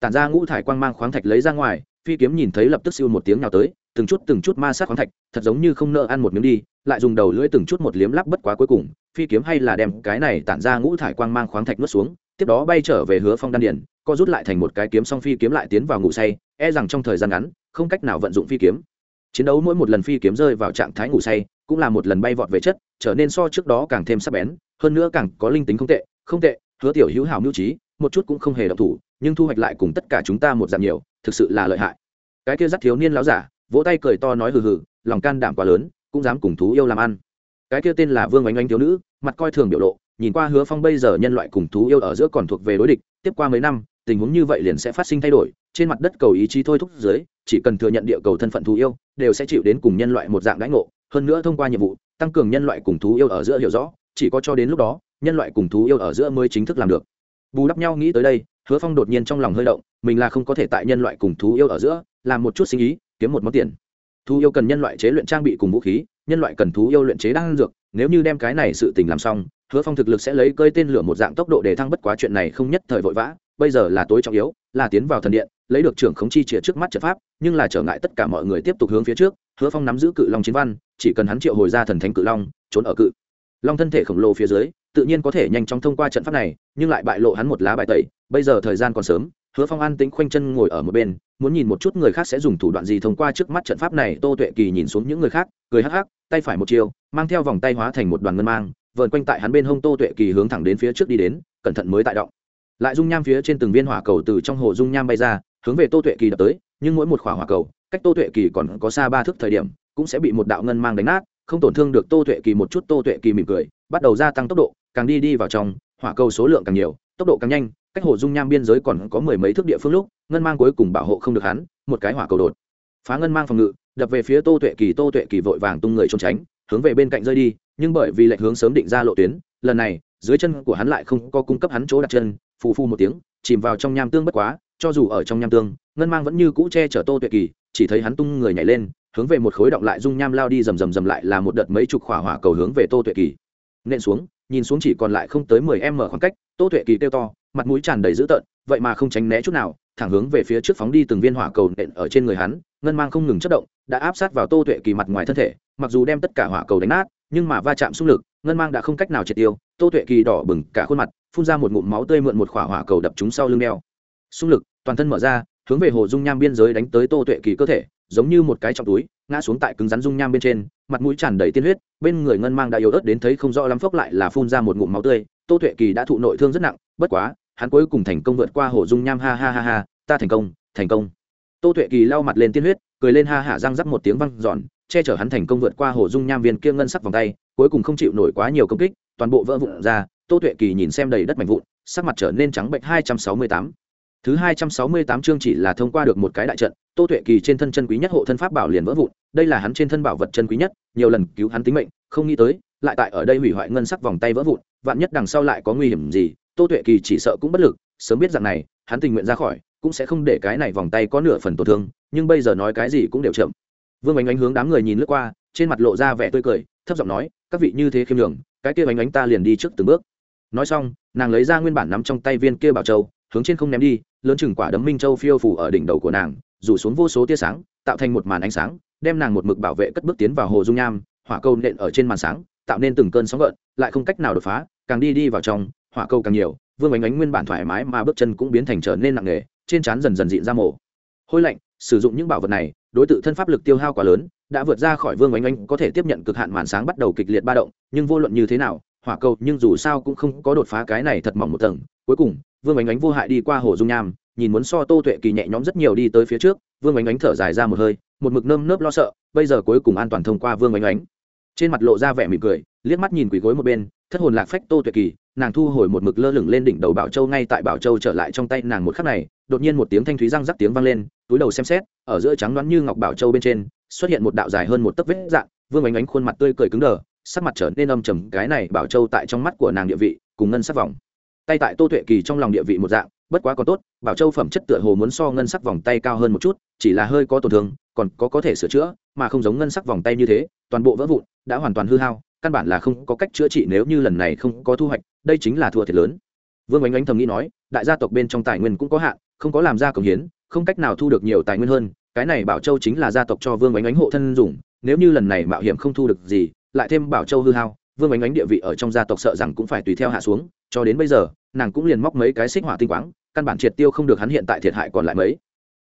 [SPEAKER 1] tản ra ngũ thải quang mang khoáng thạch lấy ra ngoài phi kiếm nhìn thấy lập tức siêu một tiếng nào tới, từng chút từng chút ma sát khoáng thạch, thật giống như không nợ ăn một miếng đi, lại dùng đầu lưỡi từng chút một liếm lắp bất quá cuối cùng, phi kiếm hay là đem cái này tản ra ngũ thải quang mang khoáng thạch nuốt xuống, tiếp đó bay trở về hứa phong đan điền, co rút lại thành một cái kiếm song phi kiếm lại tiến vào ngủ say e rằng trong thời gian ngắn, không cách nào vận dụng phi kiếm. Chiến đấu mỗi một lần phi kiếm rơi vào trạng thái ngủ say, cũng là một lần bay vọt về chất, trở nên so trước đó càng thêm sắc bén, hơn nữa càng có linh tính không tệ không tệ, hứa tiểu hữu hảo mưu trí, một chút cũng không hề độc thủ nhưng thu hoạch lại cùng tất cả chúng ta một dạng nhiều, thực sự là lợi hại. Cái kia dắt thiếu niên láo giả, vỗ tay cười to nói hừ hừ, lòng can đảm quá lớn, cũng dám cùng thú yêu làm ăn. Cái kia tên là vương oanh oanh thiếu nữ, mặt coi thường biểu lộ, nhìn qua hứa phong bây giờ nhân loại cùng thú yêu ở giữa còn thuộc về đối địch, tiếp qua mấy năm, tình huống như vậy liền sẽ phát sinh thay đổi, trên mặt đất cầu ý chí thôi thúc dưới, chỉ cần thừa nhận địa cầu thân phận thú yêu, đều sẽ chịu đến cùng nhân loại một dạng đãi ngộ. Hơn nữa thông qua nhiệm vụ, tăng cường nhân loại cùng thú yêu ở giữa hiểu rõ, chỉ có cho đến lúc đó, nhân loại cùng thú yêu ở giữa mới chính thức làm được. Bù đắp nhau nghĩ tới đây hứa phong đột nhiên trong lòng hơi động, mình là không có thể tại nhân loại cùng thú yêu ở giữa, làm một chút sinh ý, kiếm một món tiền. Thú yêu cần nhân loại chế luyện trang bị cùng vũ khí, nhân loại cần thú yêu luyện chế đan dược, nếu như đem cái này sự tình làm xong, hứa phong thực lực sẽ lấy cơi tên lửa một dạng tốc độ để thăng bất quá chuyện này không nhất thời vội vã, bây giờ là tối trọng yếu, là tiến vào thần điện, lấy được trưởng khống chi chĩa trước mắt trận pháp, nhưng là trở ngại tất cả mọi người tiếp tục hướng phía trước, hứa phong nắm giữ cự long chiến văn, chỉ cần hắn triệu hồi ra thần thánh cự long, trốn ở cự. Long thân thể khổng lồ phía dưới tự nhiên có thể nhanh chóng thông qua trận pháp này, nhưng lại bại lộ hắn một lá bài tẩy. Bây giờ thời gian còn sớm, hứa phong an tĩnh khoanh chân ngồi ở một bên, muốn nhìn một chút người khác sẽ dùng thủ đoạn gì thông qua trước mắt trận pháp này. Tô tuệ kỳ nhìn xuống những người khác, cười hắc hắc, tay phải một chiều mang theo vòng tay hóa thành một đoàn ngân mang vợn quanh tại hắn bên hông tô tuệ kỳ hướng thẳng đến phía trước đi đến, cẩn thận mới tại động. Lại dung nham phía trên từng viên hỏa cầu từ trong hồ dung nham bay ra, hướng về tô tuệ kỳ đập tới, nhưng mỗi một khỏa hỏa cầu, cách tô tuệ kỳ còn có xa ba thước thời điểm, cũng sẽ bị một đạo ngân mang đánh nát, không tổn thương được tô tuệ kỳ một chút. Tô tuệ kỳ mỉm cười, bắt đầu gia tăng tốc độ càng đi đi vào trong, hỏa cầu số lượng càng nhiều, tốc độ càng nhanh, cách hồ dung nham biên giới còn có mười mấy thước địa phương lúc, ngân mang cuối cùng bảo hộ không được hắn, một cái hỏa cầu đột. Phá ngân mang phòng ngự, đập về phía tô tuệ kỳ, tô tuệ kỳ vội vàng tung người trốn tránh, hướng về bên cạnh rơi đi, nhưng bởi vì lệnh hướng sớm định ra lộ tuyến, lần này, dưới chân của hắn lại không có cung cấp hắn chỗ đặt chân, phù phu một tiếng, chìm vào trong nham tương bất quá, cho dù ở trong nham tương, ngân mang vẫn như cũ che chở tô tuệ kỳ, chỉ thấy hắn tung người nhảy lên, hướng về một khối động lại dung nham lao đi rầm rầm rầm lại là một đợt mấy chục khỏa hỏa cầu hướng về tô tuệ kỳ. Nện xuống nhìn xuống chỉ còn lại không tới mười m khoảng cách, tô tuệ kỳ kêu to, mặt mũi tràn đầy dữ tợn, vậy mà không tránh né chút nào, thẳng hướng về phía trước phóng đi từng viên hỏa cầu nện ở trên người hắn, ngân mang không ngừng chất động, đã áp sát vào tô tuệ kỳ mặt ngoài thân thể, mặc dù đem tất cả hỏa cầu đánh nát, nhưng mà va chạm xung lực, ngân mang đã không cách nào triệt tiêu, tô tuệ kỳ đỏ bừng cả khuôn mặt, phun ra một ngụm máu tươi mượn một khỏa hỏa cầu đập chúng sau lưng đeo. Xung lực, toàn thân mở ra hướng về hồ dung nham biên giới đánh tới tô tuệ kỳ cơ thể, giống như một cái trong túi, ngã xuống tại cứng rắn dung nham bên trên, mặt mũi tràn đầy tiên huyết, bên người ngân mang đã yếu ớt đến thấy không rõ lắm phốc lại là phun ra một ngụm máu tươi, tô tuệ kỳ đã thụ nội thương rất nặng, bất quá, hắn cuối cùng thành công vượt qua hồ dung nham, ha ha ha ha, ta thành công thành công. Tô tuệ kỳ lau mặt lên tiên huyết, cười lên ha hả răng rắc một tiếng văng giòn, che chở hắn thành công vượt qua hồ dung nham viên kia ngân sắc vòng tay, cuối cùng không chịu nổi quá nhiều công kích, toàn bộ vỡ vụn ra, tô tuệ kỳ nhìn xem đầy đất mảnh vụn, sắc mặt trở nên trắng bệnh hai trăm sáu mươi tám thứ hai trăm sáu mươi tám chương chỉ là thông qua được một cái đại trận tô tuệ kỳ trên thân chân quý nhất hộ thân pháp bảo liền vỡ vụn đây là hắn trên thân bảo vật chân quý nhất nhiều lần cứu hắn tính mệnh không nghĩ tới lại tại ở đây hủy hoại ngân sắc vòng tay vỡ vụn vạn nhất đằng sau lại có nguy hiểm gì tô tuệ kỳ chỉ sợ cũng bất lực sớm biết rằng này hắn tình nguyện ra khỏi cũng sẽ không để cái này vòng tay có nửa phần tổn thương nhưng bây giờ nói cái gì cũng đều chậm. Vương ánh ánh hướng đám người nhìn lướt qua trên mặt lộ ra vẻ tươi cười thấp giọng nói các vị như thế khiêm nhường, cái kia ánh ánh ta liền đi trước từng bước. Nói xong nàng lấy ra nguyên bản nắm trong tay viên kia bảo châu hướng trên không ném đi, lớn chừng quả đấm minh châu phiêu phủ ở đỉnh đầu của nàng, rủ xuống vô số tia sáng, tạo thành một màn ánh sáng, đem nàng một mực bảo vệ cất bước tiến vào hồ dung nham, hỏa câu nện ở trên màn sáng, tạo nên từng cơn sóng gợn, lại không cách nào đột phá, càng đi đi vào trong, hỏa câu càng nhiều, vương ánh ánh nguyên bản thoải mái mà bước chân cũng biến thành trở nên nặng nề, trên trán dần dần dịn ra mổ hôi lạnh, sử dụng những bảo vật này, đối tượng thân pháp lực tiêu hao quá lớn, đã vượt ra khỏi vương ánh ánh có thể tiếp nhận cực hạn màn sáng bắt đầu kịch liệt ba động, nhưng vô luận như thế nào, hỏa cầu nhưng dù sao cũng không có đột phá cái này thật mỏng một tầng, cuối cùng vương ánh ánh vô hại đi qua hồ dung nham, nhìn muốn so tô tuệ kỳ nhẹ nhõm rất nhiều đi tới phía trước, vương ánh ánh thở dài ra một hơi, một mực nơm nớp lo sợ, bây giờ cuối cùng an toàn thông qua vương ánh ánh. Trên mặt lộ ra vẻ mỉm cười, liếc mắt nhìn quỳ gối một bên, thất hồn lạc phách tô tuệ kỳ, nàng thu hồi một mực lơ lửng lên đỉnh đầu bảo châu ngay tại bảo châu trở lại trong tay nàng một khắc này, đột nhiên một tiếng thanh thúy răng rắc tiếng vang lên, túi đầu xem xét, ở giữa trắng đoán như ngọc bảo châu bên trên, xuất hiện một đạo dài hơn một tấc vết dạng, vương ánh ánh khuôn mặt tươi cười cứng đờ, sắc mặt trở nên âm trầm, cái này bảo châu tại trong mắt của nàng địa vị, cùng ngân sắc vòng tay tại tô tuệ kỳ trong lòng địa vị một dạng, bất quá còn tốt, bảo châu phẩm chất tựa hồ muốn so ngân sắc vòng tay cao hơn một chút, chỉ là hơi có tổn thương, còn có có thể sửa chữa, mà không giống ngân sắc vòng tay như thế, toàn bộ vỡ vụn, đã hoàn toàn hư hao, căn bản là không có cách chữa trị nếu như lần này không có thu hoạch, đây chính là thua thiệt lớn. Vương ánh ánh thầm nghĩ nói, đại gia tộc bên trong tài nguyên cũng có hạn, không có làm ra công hiến, không cách nào thu được nhiều tài nguyên hơn, cái này bảo châu chính là gia tộc cho vương ánh ánh hộ thân dùng, nếu như lần này mạo hiểm không thu được gì, lại thêm bảo châu hư hao vương ánh ánh địa vị ở trong gia tộc sợ rằng cũng phải tùy theo hạ xuống, cho đến bây giờ, nàng cũng liền móc mấy cái xích hỏa tinh quáng, căn bản triệt tiêu không được hắn hiện tại thiệt hại còn lại mấy.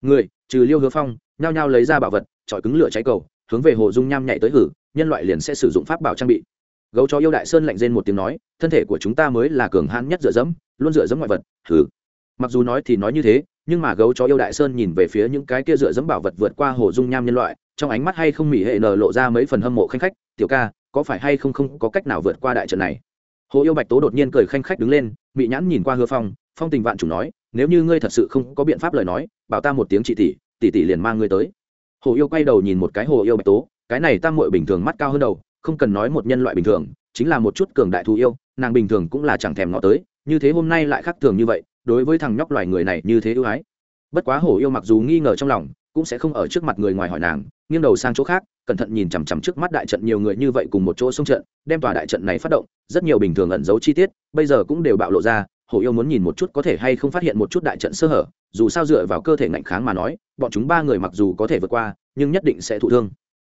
[SPEAKER 1] Người, trừ liêu hứa phong, nhao nhao lấy ra bảo vật trọi cứng lửa cháy cầu, hướng về hồ dung nham nhảy tới hử, nhân loại liền sẽ sử dụng pháp bảo trang bị. Gấu chó yêu đại sơn lạnh rên một tiếng nói, thân thể của chúng ta mới là cường hãn nhất dựa dẫm, luôn dựa dẫm ngoại vật, hử. Mặc dù nói thì nói như thế, nhưng mà gấu chó yêu đại sơn nhìn về phía những cái kia dựa dẫm bảo vật vượt qua hồ dung nham nhân loại, trong ánh mắt hay không mỉ hệ nở lộ ra mấy phần hâm mộ khanh khách, tiểu ca có phải hay không không có cách nào vượt qua đại trận này? Hồ yêu bạch tố đột nhiên cười khanh khách đứng lên, mị nhãn nhìn qua hứa phong phong tình vạn chủ nói, nếu như ngươi thật sự không có biện pháp lời nói, bảo ta một tiếng chị tỷ tỷ tỷ liền mang ngươi tới. Hồ yêu quay đầu nhìn một cái hồ yêu bạch tố, cái này tam muội bình thường mắt cao hơn đầu, không cần nói một nhân loại bình thường, chính là một chút cường đại thù yêu, nàng bình thường cũng là chẳng thèm ngó tới, như thế hôm nay lại khác thường như vậy, đối với thằng nhóc loài người này như thế ưu ái. Bất quá hổ yêu mặc dù nghi ngờ trong lòng, cũng sẽ không ở trước mặt người ngoài hỏi nàng, nghiêng đầu sang chỗ khác cẩn thận nhìn chằm chằm trước mắt đại trận, nhiều người như vậy cùng một chỗ xung trận, đem tòa đại trận này phát động, rất nhiều bình thường ẩn giấu chi tiết, bây giờ cũng đều bạo lộ ra hổ yêu muốn nhìn một chút có thể hay không phát hiện một chút đại trận sơ hở, dù sao dựa vào cơ thể ngạnh kháng mà nói, bọn chúng ba người mặc dù có thể vượt qua, nhưng nhất định sẽ thụ thương.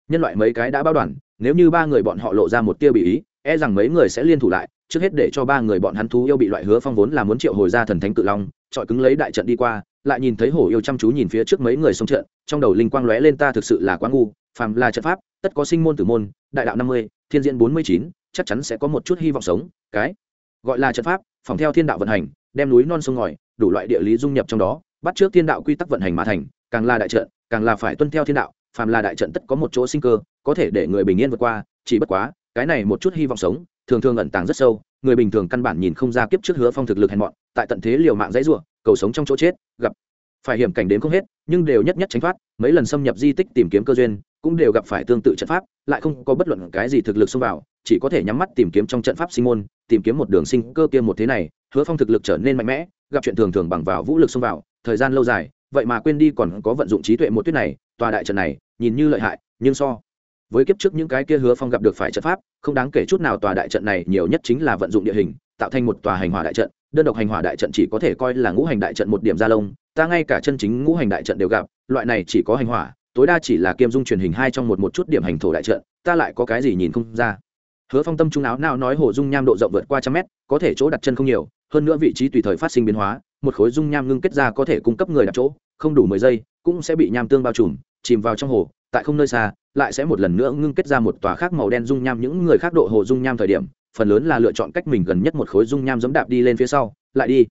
[SPEAKER 1] Nhân loại mấy cái đã bao đoàn, nếu như ba người bọn họ lộ ra một tia bị ý e rằng mấy người sẽ liên thủ lại, trước hết để cho ba người bọn hắn thú yêu bị loại hứa phong vốn là muốn triệu hồi ra thần thánh cự long trọi cứng lấy đại trận đi qua lại nhìn thấy hổ yêu chăm chú nhìn phía trước mấy người xông trận, trong đầu linh quang lóe lên ta thực sự là quá ngu, phàm là trận pháp, tất có sinh môn tử môn, đại đạo năm mươi, thiên diễn bốn mươi chín, chắc chắn sẽ có một chút hy vọng sống, cái gọi là trận pháp, phòng theo thiên đạo vận hành, đem núi non sông ngòi, đủ loại địa lý dung nhập trong đó, bắt trước thiên đạo quy tắc vận hành mà thành, càng là đại trận, càng là phải tuân theo thiên đạo, phàm là đại trận tất có một chỗ sinh cơ, có thể để người bình yên vượt qua, chỉ bất quá, cái này một chút hy vọng sống, thường thường ẩn tàng rất sâu, người bình thường căn bản nhìn không ra kiếp trước hứa phong thực lực hèn mọn, tại tận thế liều mạng dãy ruộng cầu sống trong chỗ chết, gặp phải hiểm cảnh đến không hết, nhưng đều nhất nhất tránh thoát, mấy lần xâm nhập di tích tìm kiếm cơ duyên, cũng đều gặp phải tương tự trận pháp, lại không có bất luận cái gì thực lực xông vào, chỉ có thể nhắm mắt tìm kiếm trong trận pháp sinh môn, tìm kiếm một đường sinh cơ kia một thế này, hứa phong thực lực trở nên mạnh mẽ, gặp chuyện thường thường bằng vào vũ lực xông vào, thời gian lâu dài, vậy mà quên đi còn có vận dụng trí tuệ một tuyết này, tòa đại trận này, nhìn như lợi hại, nhưng so với kiếp trước những cái kia hứa phong gặp được phải trận pháp, không đáng kể chút nào tòa đại trận này nhiều nhất chính là vận dụng địa hình, tạo thành một tòa hành hỏa đại trận đơn độc hành hỏa đại trận chỉ có thể coi là ngũ hành đại trận một điểm gia lông, ta ngay cả chân chính ngũ hành đại trận đều gặp, loại này chỉ có hành hỏa, tối đa chỉ là kiêm dung truyền hình hai trong một một chút điểm hành thổ đại trận, ta lại có cái gì nhìn không ra. Hứa phong tâm trung áo nào nói hồ dung nham độ rộng vượt qua trăm mét, có thể chỗ đặt chân không nhiều, hơn nữa vị trí tùy thời phát sinh biến hóa, một khối dung nham ngưng kết ra có thể cung cấp người đặt chỗ, không đủ mười giây, cũng sẽ bị nham tương bao trùm, chìm vào trong hồ, tại không nơi xa, lại sẽ một lần nữa ngưng kết ra một tòa khác màu đen dung nham, những người khác độ hồ dung nham thời điểm phần lớn là lựa chọn cách mình gần nhất một khối dung nham giẫm đạp đi lên phía sau, lại đi.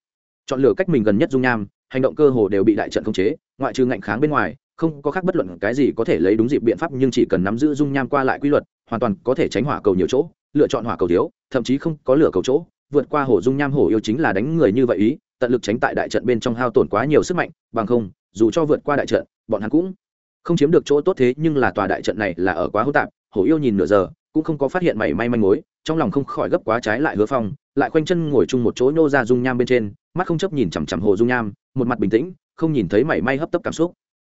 [SPEAKER 1] Chọn lựa cách mình gần nhất dung nham, hành động cơ hồ đều bị đại trận khống chế, ngoại trừ ngạnh kháng bên ngoài, không có khác bất luận cái gì có thể lấy đúng dịp biện pháp nhưng chỉ cần nắm giữ dung nham qua lại quy luật, hoàn toàn có thể tránh hỏa cầu nhiều chỗ, lựa chọn hỏa cầu thiếu, thậm chí không có lửa cầu chỗ, vượt qua hồ dung nham hồ yêu chính là đánh người như vậy ý, tận lực tránh tại đại trận bên trong hao tổn quá nhiều sức mạnh, bằng không, dù cho vượt qua đại trận, bọn hắn cũng không chiếm được chỗ tốt thế nhưng là tòa đại trận này là ở quá hỗn tạp hổ yêu nhìn nửa giờ, cũng không có phát hiện mảy may manh mối trong lòng không khỏi gấp quá trái lại hứa phong, lại khoanh chân ngồi chung một chỗ nô ra dung nham bên trên, mắt không chấp nhìn chằm chằm hồ dung nham, một mặt bình tĩnh, không nhìn thấy mảy may hấp tấp cảm xúc.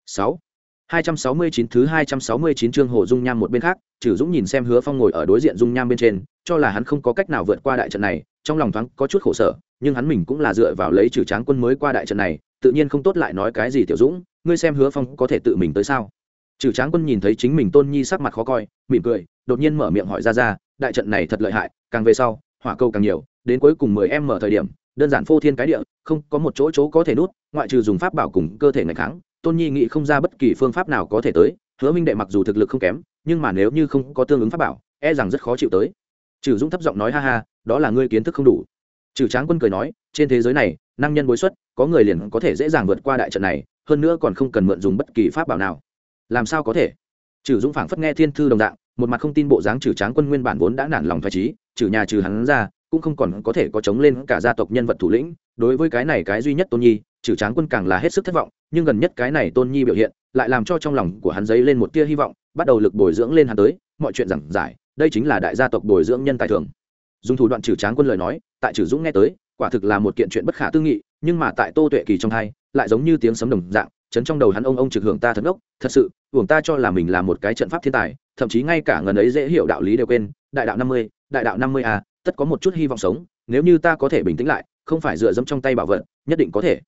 [SPEAKER 1] Sáu. Hai trăm sáu mươi chín thứ hai trăm sáu mươi chín chương hồ dung nham một bên khác trừ dũng nhìn xem hứa phong ngồi ở đối diện dung nham bên trên, cho là hắn không có cách nào vượt qua đại trận này, trong lòng thoáng có chút khổ sở, nhưng hắn mình cũng là dựa vào lấy trừ tráng quân mới qua đại trận này, tự nhiên không tốt lại nói cái gì tiểu dũng, ngươi xem hứa phong có thể tự mình tới sao? Trừ tráng quân nhìn thấy chính mình tôn nhi sắc mặt khó coi, mỉm cười, đột nhiên mở miệng hỏi ra ra đại trận này thật lợi hại, càng về sau, hỏa cầu càng nhiều, đến cuối cùng mười em mở thời điểm, đơn giản phô thiên cái địa, không có một chỗ chỗ có thể nút, ngoại trừ dùng pháp bảo cùng cơ thể ngày kháng, tôn nhi nghĩ không ra bất kỳ phương pháp nào có thể tới, hứa minh đệ mặc dù thực lực không kém, nhưng mà nếu như không có tương ứng pháp bảo e rằng rất khó chịu tới. Trừ dũng thấp giọng nói ha ha, đó là ngươi kiến thức không đủ. Trừ tráng quân cười nói, trên thế giới này, năng nhân bối xuất, có người liền có thể dễ dàng vượt qua đại trận này, hơn nữa còn không cần mượn dùng bất kỳ pháp bảo nào. Làm sao có thể? Trừ dũng phảng phất nghe thiên thư đồng dạng một mặt không tin bộ dáng trừ tráng quân nguyên bản vốn đã nản lòng thoải trí trừ nhà trừ hắn ra, cũng không còn có thể có chống lên cả gia tộc nhân vật thủ lĩnh. Đối với cái này cái duy nhất tôn nhi, trừ tráng quân càng là hết sức thất vọng, nhưng gần nhất cái này tôn nhi biểu hiện, lại làm cho trong lòng của hắn dấy lên một tia hy vọng, bắt đầu lực bồi dưỡng lên hắn tới, mọi chuyện giảng giải, đây chính là đại gia tộc bồi dưỡng nhân tài thường. Dùng thủ đoạn trừ tráng quân lời nói, tại trừ dũng nghe tới, quả thực là một kiện chuyện bất khả tư nghị, nhưng mà tại tô tuệ kỳ trong hai, lại giống như tiếng sấm đồng dạng chấn trong đầu hắn ông ông trực hưởng ta thật ngốc, thật sự, hưởng ta cho là mình là một cái trận pháp thiên tài, thậm chí ngay cả ngần ấy dễ hiểu đạo lý đều quên, đại đạo năm mươi, đại đạo năm mươi a tất có một chút hy vọng sống, nếu như ta có thể bình tĩnh lại, không phải dựa dẫm trong tay bảo vật, nhất định có thể.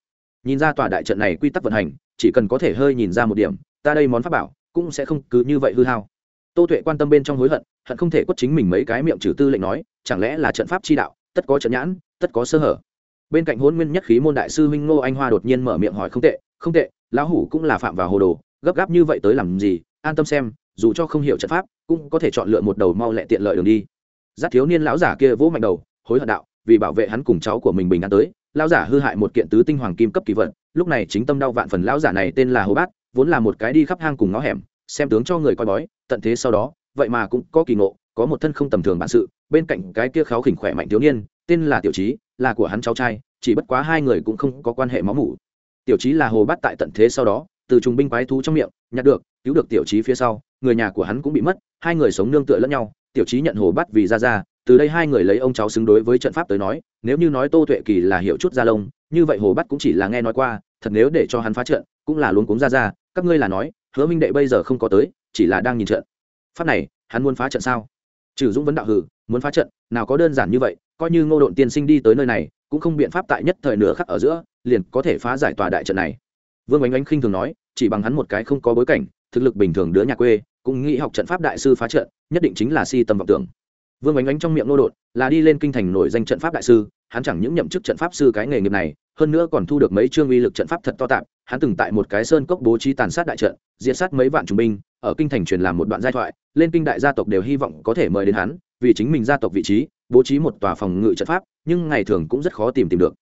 [SPEAKER 1] Nhìn ra tòa đại trận này quy tắc vận hành, chỉ cần có thể hơi nhìn ra một điểm, ta đây món pháp bảo, cũng sẽ không cứ như vậy hư hao. Tô tuệ quan tâm bên trong hối hận hận không thể quất chính mình mấy cái miệng trừ tư lệnh nói, chẳng lẽ là trận pháp chi đạo, tất có trận nhãn, tất có sơ hở. Bên cạnh hôn nguyên nhất khí môn đại sư huynh ngô anh hoa đột nhiên mở miệng hỏi không tệ không tệ lão hủ cũng là phạm vào hồ đồ, gấp gáp như vậy tới làm gì? An tâm xem, dù cho không hiểu trận pháp, cũng có thể chọn lựa một đầu mau lẹ tiện lợi đường đi. Giác thiếu niên lão giả kia vỗ mạnh đầu, hối hận đạo, vì bảo vệ hắn cùng cháu của mình bình an tới, lão giả hư hại một kiện tứ tinh hoàng kim cấp kỳ vật, lúc này chính tâm đau vạn phần lão giả này tên là hồ bát, vốn là một cái đi khắp hang cùng ngõ hẻm, xem tướng cho người coi bói, tận thế sau đó, vậy mà cũng có kỳ ngộ, có một thân không tầm thường bản sự, bên cạnh cái kia kháo khỉnh khỏe mạnh thiếu niên, tên là tiểu trí là của hắn cháu trai, chỉ bất quá hai người cũng không có quan hệ máu mủ tiểu trí là hồ bát tại tận thế sau đó, từ trùng binh quái thú trong miệng, nhặt được, cứu được tiểu trí phía sau, người nhà của hắn cũng bị mất, hai người sống nương tựa lẫn nhau, tiểu trí nhận hồ bát vì ra ra từ đây hai người lấy ông cháu xứng đối với trận pháp tới nói, nếu như nói tô tuệ kỳ là hiệu chút gia lông, như vậy hồ bát cũng chỉ là nghe nói qua, thật nếu để cho hắn phá trận, cũng là luôn cúng ra ra các ngươi là nói, hứa minh đệ bây giờ không có tới, chỉ là đang nhìn trận. Pháp này, hắn muốn phá trận sao? Trừ dũng vấn đạo hử, muốn phá trận, nào có đơn giản như vậy, coi như ngô độn tiên sinh đi tới nơi này, cũng không biện pháp tại nhất thời nửa khắc ở giữa liền có thể phá giải tòa đại trận này. Vương ánh ánh khinh thường nói, chỉ bằng hắn một cái không có bối cảnh, thực lực bình thường đứa nhà quê, cũng nghĩ học trận pháp đại sư phá trận, nhất định chính là si tâm vọng tưởng. Vương ánh ánh trong miệng nô đột, là đi lên kinh thành nổi danh trận pháp đại sư, hắn chẳng những nhậm chức trận pháp sư cái nghề nghiệp này, hơn nữa còn thu được mấy chương uy lực trận pháp thật to tạp, hắn từng tại một cái sơn cốc bố trí tàn sát đại trận, diệt sát mấy vạn trung binh, ở kinh thành truyền làm một đoạn giai thoại, lên kinh đại gia tộc đều hy vọng có thể mời đến hắn, vì chính mình gia tộc vị trí, bố trí một tòa phòng ngự trận pháp, nhưng ngày thường cũng rất khó tìm tìm được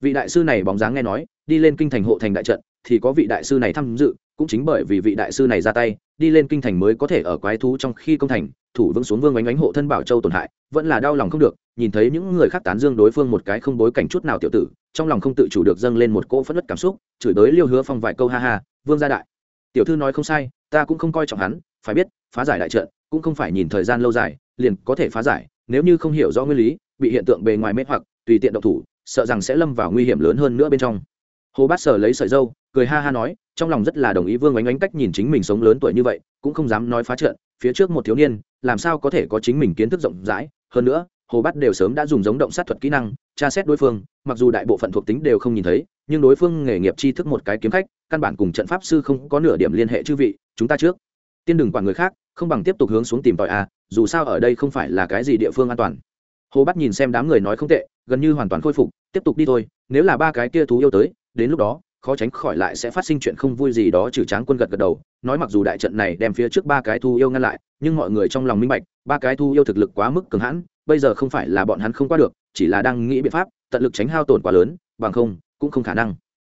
[SPEAKER 1] vị đại sư này bóng dáng nghe nói, đi lên kinh thành hộ thành đại trận, thì có vị đại sư này tham dự, cũng chính bởi vì vị đại sư này ra tay, đi lên kinh thành mới có thể ở quái thú trong khi công thành, thủ vững xuống vương ánh ánh hộ thân bảo châu tổn hại, vẫn là đau lòng không được, nhìn thấy những người khác tán dương đối phương một cái không bối cảnh chút nào tiểu tử, trong lòng không tự chủ được dâng lên một cỗ phất đất cảm xúc, chửi tới liêu hứa phong vài câu ha ha, vương gia đại, tiểu thư nói không sai, ta cũng không coi trọng hắn, phải biết, phá giải đại trận, cũng không phải nhìn thời gian lâu dài, liền có thể phá giải, nếu như không hiểu rõ nguyên lý, bị hiện tượng bề ngoài mê hoặc, tùy tiện độc thủ sợ rằng sẽ lâm vào nguy hiểm lớn hơn nữa bên trong. Hồ bát sở lấy sợi dâu, cười ha ha nói, trong lòng rất là đồng ý vương ánh ánh cách nhìn chính mình sống lớn tuổi như vậy, cũng không dám nói phá trận, phía trước một thiếu niên, làm sao có thể có chính mình kiến thức rộng rãi. Hơn nữa, hồ bát đều sớm đã dùng giống động sát thuật kỹ năng, tra xét đối phương, mặc dù đại bộ phận thuộc tính đều không nhìn thấy, nhưng đối phương nghề nghiệp tri thức một cái kiếm khách, căn bản cùng trận pháp sư không có nửa điểm liên hệ chư vị, chúng ta trước. Tiên đừng quản người khác, không bằng tiếp tục hướng xuống tìm tòi à? dù sao ở đây không phải là cái gì địa phương an toàn hồ bắt nhìn xem đám người nói không tệ, gần như hoàn toàn khôi phục, tiếp tục đi thôi, nếu là ba cái kia thú yêu tới, đến lúc đó, khó tránh khỏi lại sẽ phát sinh chuyện không vui gì đó, trừ tráng quân gật gật đầu, nói mặc dù đại trận này đem phía trước ba cái thu yêu ngăn lại, nhưng mọi người trong lòng minh bạch, ba cái thu yêu thực lực quá mức cường hãn, bây giờ không phải là bọn hắn không qua được, chỉ là đang nghĩ biện pháp, tận lực tránh hao tổn quá lớn, bằng không, cũng không khả năng.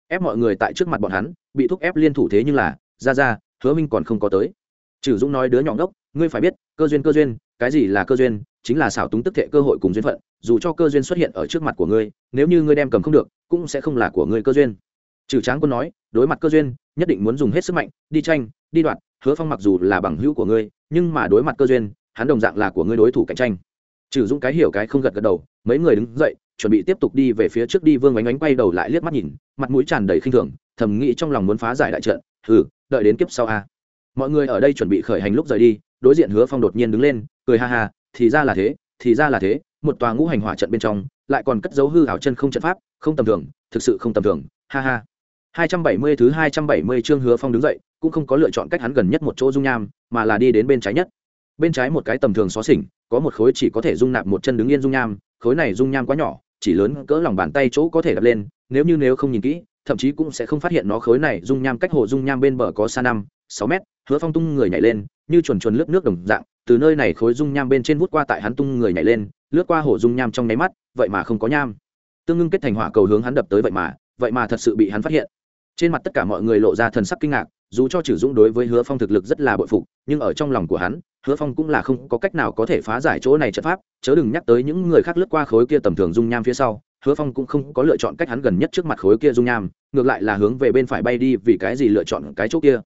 [SPEAKER 1] Ép mọi người tại trước mặt bọn hắn, bị thúc ép liên thủ thế nhưng là, ra ra, hứa minh còn không có tới. Trừ dũng nói đứa nhỏ ngốc, ngươi phải biết, cơ duyên cơ duyên, cái gì là cơ duyên chính là xảo túng tức thệ cơ hội cùng duyên phận, dù cho cơ duyên xuất hiện ở trước mặt của ngươi, nếu như ngươi đem cầm không được, cũng sẽ không là của ngươi cơ duyên. Trừ tráng quân nói, đối mặt cơ duyên, nhất định muốn dùng hết sức mạnh, đi tranh, đi đoạt, hứa phong mặc dù là bằng hữu của ngươi, nhưng mà đối mặt cơ duyên, hắn đồng dạng là của ngươi đối thủ cạnh tranh. Trừ dũng cái hiểu cái không gật gật đầu, mấy người đứng dậy, chuẩn bị tiếp tục đi về phía trước đi, vương ánh ánh quay đầu lại liếc mắt nhìn, mặt mũi tràn đầy khinh thường, thầm nghĩ trong lòng muốn phá giải đại trận ừ đợi đến kiếp sau a. Mọi người ở đây chuẩn bị khởi hành lúc rời đi, đối diện hứa phong đột nhiên đứng lên, cười ha ha thì ra là thế thì ra là thế một tòa ngũ hành hỏa trận bên trong lại còn cất dấu hư hảo chân không trận pháp không tầm thường thực sự không tầm thường ha ha 270 thứ 270 chương Hứa Phong đứng dậy, cũng không có lựa chọn cách hắn gần nhất một chỗ dung nham, mà là đi đến bên trái nhất. Bên trái một cái tầm thường xóa xỉnh, có một khối chỉ có thể dung nạp một chân đứng yên dung nham, khối này dung nham quá nhỏ, chỉ lớn cỡ lòng bàn tay chỗ có thể đặt lên, nếu như nếu không nhìn kỹ, thậm chí cũng sẽ không phát hiện nó khối này dung nham cách hồ dung nham bên bờ có xa năm, sáu mét, Hứa Phong tung người nhảy lên, như chuồn chuồn lướt nước đồng dạng, từ nơi này khối dung nham bên trên vút qua tại hắn tung người nhảy lên, lướt qua hổ dung nham trong nháy mắt, vậy mà không có nham. Tương ngưng kết thành hỏa cầu hướng hắn đập tới vậy mà, vậy mà thật sự bị hắn phát hiện trên mặt tất cả mọi người lộ ra thần sắc kinh ngạc dù cho trừ dũng đối với hứa phong thực lực rất là bội phục nhưng ở trong lòng của hắn hứa phong cũng là không có cách nào có thể phá giải chỗ này trận pháp chớ đừng nhắc tới những người khác lướt qua khối kia tầm thường dung nham phía sau hứa phong cũng không có lựa chọn cách hắn gần nhất trước mặt khối kia dung nham ngược lại là hướng về bên phải bay đi vì cái gì lựa chọn cái chỗ kia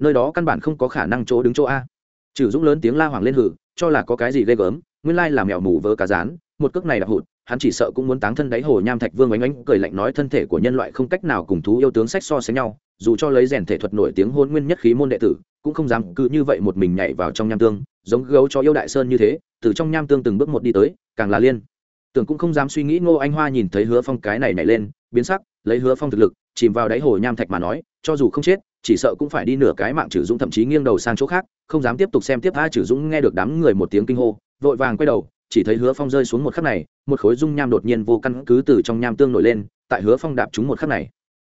[SPEAKER 1] nơi đó căn bản không có khả năng chỗ đứng chỗ a. Trừ dũng lớn tiếng la hoàng lên hử, cho là có cái gì ghê gớm, nguyên lai là mèo mù vớ cá rán, một cước này đạp hụt, hắn chỉ sợ cũng muốn táng thân đáy hồ nham thạch vương oánh oánh, cười lạnh nói thân thể của nhân loại không cách nào cùng thú yêu tướng sách so sánh nhau, dù cho lấy rèn thể thuật nổi tiếng hôn nguyên nhất khí môn đệ tử, cũng không dám cứ như vậy một mình nhảy vào trong nham tương, giống gấu cho yêu đại sơn như thế, từ trong nham tương từng bước một đi tới, càng là liên. Tưởng cũng không dám suy nghĩ, ngô anh hoa nhìn thấy hứa phong cái này nhảy lên, biến sắc, lấy hứa phong thực lực, chìm vào đáy hồ nham thạch mà nói, cho dù không chết chỉ sợ cũng phải đi nửa cái mạng trừ dũng thậm chí nghiêng đầu sang chỗ khác, không dám tiếp tục xem tiếp a trừ dũng nghe được đám người một tiếng kinh hô, vội vàng quay đầu, chỉ thấy hứa phong rơi xuống một khắc này, một khối dung nham đột nhiên vô căn cứ từ trong nham tương nổi lên, tại hứa phong đạp trúng một khắc này.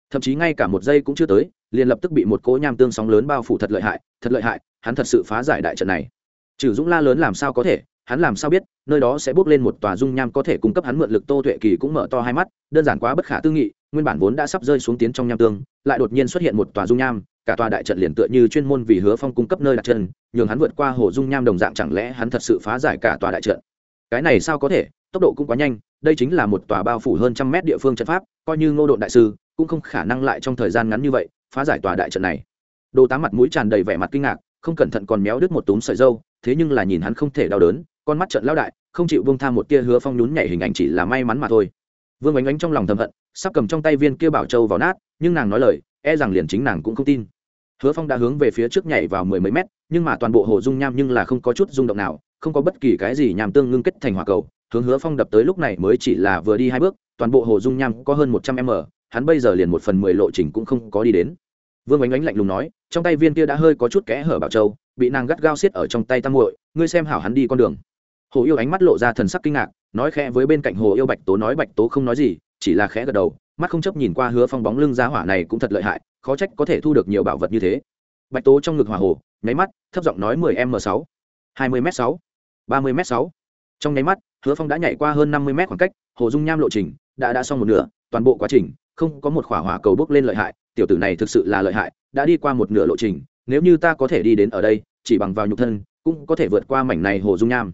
[SPEAKER 1] Thậm chí ngay cả một giây cũng chưa tới, liền lập tức bị một cỗ nham tương sóng lớn bao phủ thật lợi hại, thật lợi hại, hắn thật sự phá giải đại trận này. Trừ dũng la lớn làm sao có thể hắn làm sao biết, nơi đó sẽ bước lên một tòa dung nham có thể cung cấp hắn mượn lực tô tuệ kỳ cũng mở to hai mắt, đơn giản quá bất khả tư nghị, nguyên bản vốn đã sắp rơi xuống tiến trong nham tương, lại đột nhiên xuất hiện một tòa dung nham, cả tòa đại trận liền tựa như chuyên môn vì hứa phong cung cấp nơi đặt chân, nhường hắn vượt qua hồ dung nham đồng dạng chẳng lẽ hắn thật sự phá giải cả tòa đại trận? Cái này sao có thể, tốc độ cũng quá nhanh, đây chính là một tòa bao phủ hơn trăm mét địa phương trận pháp, coi như ngô độn đại sư cũng không khả năng lại trong thời gian ngắn như vậy phá giải tòa đại trận này. Đồ tá mặt mũi tràn đầy vẻ mặt kinh ngạc, không cẩn thận còn méo đứt một túm sợi dâu, thế nhưng là nhìn hắn không thể đau đớn con mắt trận lao đại, không chịu vương tha một tia hứa phong nhún nhảy hình ảnh chỉ là may mắn mà thôi. Vương ánh ánh trong lòng thầm hận, sắp cầm trong tay viên kia bảo châu vào nát, nhưng nàng nói lời e rằng liền chính nàng cũng không tin. Hứa phong đã hướng về phía trước nhảy vào mười mấy mét, nhưng mà toàn bộ hồ dung nham nhưng là không có chút rung động nào, không có bất kỳ cái gì nhằm tương ngưng kết thành hỏa cầu, hướng hứa phong đập tới lúc này mới chỉ là vừa đi hai bước, toàn bộ hồ dung nham có hơn một trăm m, hắn bây giờ liền một phần mười lộ trình cũng không có đi đến. Vương ánh ánh lạnh lùng nói, trong tay viên kia đã hơi có chút kẽ hở bảo châu, bị nàng gắt gao xiết ở trong tay tam muội, ngươi xem hảo hắn đi con đường hồ yêu ánh mắt lộ ra thần sắc kinh ngạc, nói khẽ với bên cạnh hồ yêu bạch tố nói bạch tố không nói gì, chỉ là khẽ gật đầu, mắt không chấp nhìn qua hứa phong bóng lưng giá hỏa này cũng thật lợi hại, khó trách có thể thu được nhiều bảo vật như thế. Bạch tố trong ngực hỏa hồ, nháy mắt, thấp giọng nói mười m sáu, hai mươi m sáu, ba mươi m sáu. Trong nháy mắt, hứa phong đã nhảy qua hơn năm mươi m khoảng cách, hồ dung nham lộ trình đã đã xong một nửa, toàn bộ quá trình, không có một khỏa hỏa cầu bốc lên lợi hại, tiểu tử này thực sự là lợi hại, đã đi qua một nửa lộ trình, nếu như ta có thể đi đến ở đây, chỉ bằng vào nhục thân, cũng có thể vượt qua mảnh này hồ dung nham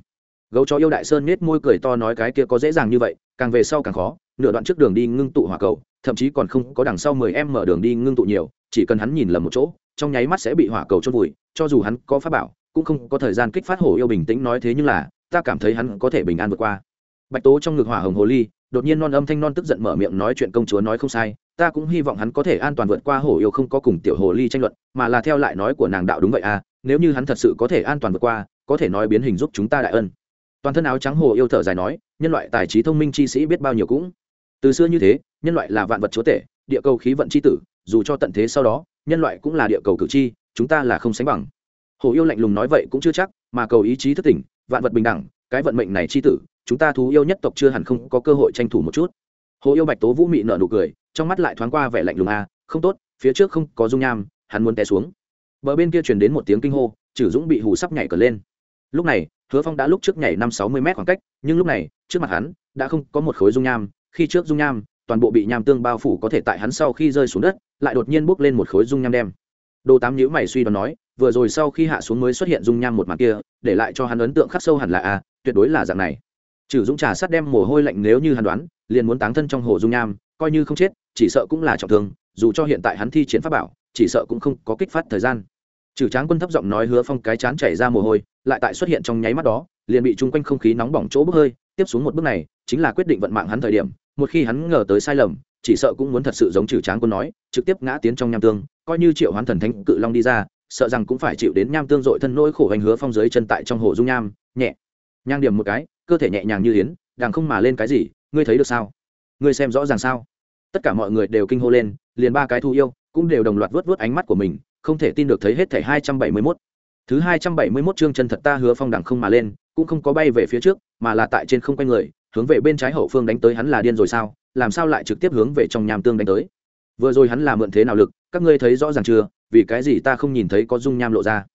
[SPEAKER 1] gấu chó yêu đại sơn nết môi cười to nói cái kia có dễ dàng như vậy, càng về sau càng khó, nửa đoạn trước đường đi ngưng tụ hỏa cầu, thậm chí còn không có đằng sau mười em mở đường đi ngưng tụ nhiều, chỉ cần hắn nhìn lầm một chỗ, trong nháy mắt sẽ bị hỏa cầu chôn vùi, cho dù hắn có pháp bảo, cũng không có thời gian kích phát hổ yêu bình tĩnh nói thế nhưng là, ta cảm thấy hắn có thể bình an vượt qua. Bạch tố trong ngực hỏa hồng hồ ly, đột nhiên non âm thanh non tức giận mở miệng nói chuyện công chúa nói không sai, ta cũng hy vọng hắn có thể an toàn vượt qua hổ yêu không có cùng tiểu hồ ly tranh luận, mà là theo lại nói của nàng đạo đúng vậy à nếu như hắn thật sự có thể an toàn vượt qua, có thể nói biến hình giúp chúng ta đại ân toàn thân áo trắng hồ yêu thở dài nói, nhân loại tài trí thông minh chi sĩ biết bao nhiêu cũng. Từ xưa như thế, nhân loại là vạn vật chúa tể, địa cầu khí vận c h i tử, dù cho tận thế sau đó, nhân loại cũng là địa cầu cử tri, chúng ta là không sánh bằng. Hồ yêu lạnh lùng nói vậy cũng chưa chắc, mà cầu ý chí thất tỉnh, vạn vật bình đẳng, cái vận mệnh này c h i tử, chúng ta thú yêu nhất tộc chưa hẳn không có cơ hội tranh thủ một chút. Hồ yêu bạch tố vũ mị nợ nụ cười, trong mắt lại thoáng qua vẻ lạnh lùng a, không tốt, phía trước không có dung nham, hắn muốn té xuống. Bờ bên kia chuyển đến một tiếng kinh hô chử dũng bị hù sắp nhảy cờ lên. Lúc này hứa phong đã lúc trước nhảy năm sáu mươi m khoảng cách, nhưng lúc này, trước mặt hắn, đã không có một khối dung nham. Khi trước dung nham, toàn bộ bị nham tương bao phủ có thể tại hắn sau khi rơi xuống đất, lại đột nhiên bốc lên một khối dung nham đem. Đồ tám nhữ mày suy đoán nói, vừa rồi sau khi hạ xuống mới xuất hiện dung nham một mặt kia, để lại cho hắn ấn tượng khắc sâu hẳn là a tuyệt đối là dạng này. Trừ dũng trà sát đem mồ hôi lạnh nếu như hắn đoán, liền muốn táng thân trong hồ dung nham, coi như không chết, chỉ sợ cũng là trọng thương, dù cho hiện tại hắn thi chiến pháp bảo, chỉ sợ cũng không có kích phát thời gian trừ tráng quân thấp giọng nói hứa phong cái chán chảy ra mồ hôi, lại tại xuất hiện trong nháy mắt đó, liền bị chung quanh không khí nóng bỏng chỗ bốc hơi, tiếp xuống một bước này, chính là quyết định vận mạng hắn thời điểm, một khi hắn ngờ tới sai lầm, chỉ sợ cũng muốn thật sự giống trừ tráng quân nói, trực tiếp ngã tiến trong nham tương, coi như triệu hoán thần thánh cự long đi ra, sợ rằng cũng phải chịu đến nham tương dội thân nỗi khổ hành hứa phong dưới chân tại trong hồ dung nham, nhẹ, nhang điểm một cái, cơ thể nhẹ nhàng như yến đàng không mà lên cái gì, ngươi thấy được sao? Ngươi xem rõ ràng sao? Tất cả mọi người đều kinh hô lên, liền ba cái thu yêu, cũng đều đồng loạt vớt vớt ánh mắt của mình không thể tin được thấy hết thảy hai trăm bảy mươi 271. Thứ hai trăm bảy mươi 271 chương chân thật ta hứa phong đằng không mà lên, cũng không có bay về phía trước, mà là tại trên không quay người, hướng về bên trái hậu phương đánh tới hắn là điên rồi sao? Làm sao lại trực tiếp hướng về trong nham tương đánh tới? Vừa rồi hắn là mượn thế nào lực, các ngươi thấy rõ ràng chưa? Vì cái gì ta không nhìn thấy có dung nham lộ ra?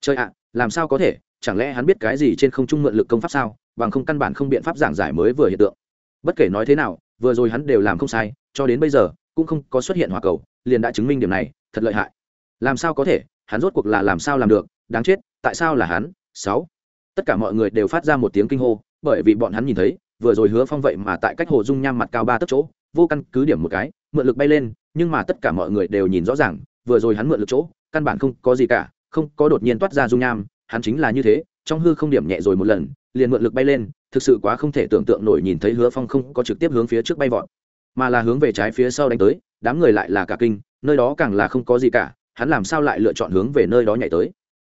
[SPEAKER 1] Chơi ạ, làm sao có thể? Chẳng lẽ hắn biết cái gì trên không trung mượn lực công pháp sao? Bằng không căn bản không biện pháp giảng giải mới vừa hiện tượng. Bất kể nói thế nào, vừa rồi hắn đều làm không sai, cho đến bây giờ cũng không có xuất hiện hỏa cầu, liền đã chứng minh điểm này, thật lợi hại làm sao có thể? Hắn rốt cuộc là làm sao làm được? Đáng chết, tại sao là hắn? Sáu. Tất cả mọi người đều phát ra một tiếng kinh hô, bởi vì bọn hắn nhìn thấy, vừa rồi hứa phong vậy mà tại cách hồ dung nham mặt cao ba tấc chỗ, vô căn cứ điểm một cái, mượn lực bay lên, nhưng mà tất cả mọi người đều nhìn rõ ràng, vừa rồi hắn mượn lực chỗ, căn bản không có gì cả, không có đột nhiên toát ra dung nham, hắn chính là như thế, trong hư không điểm nhẹ rồi một lần, liền mượn lực bay lên, thực sự quá không thể tưởng tượng nổi nhìn thấy hứa phong không có trực tiếp hướng phía trước bay vọt, mà là hướng về trái phía sau đánh tới, đám người lại là cả kinh, nơi đó càng là không có gì cả hắn làm sao lại lựa chọn hướng về nơi đó nhảy tới?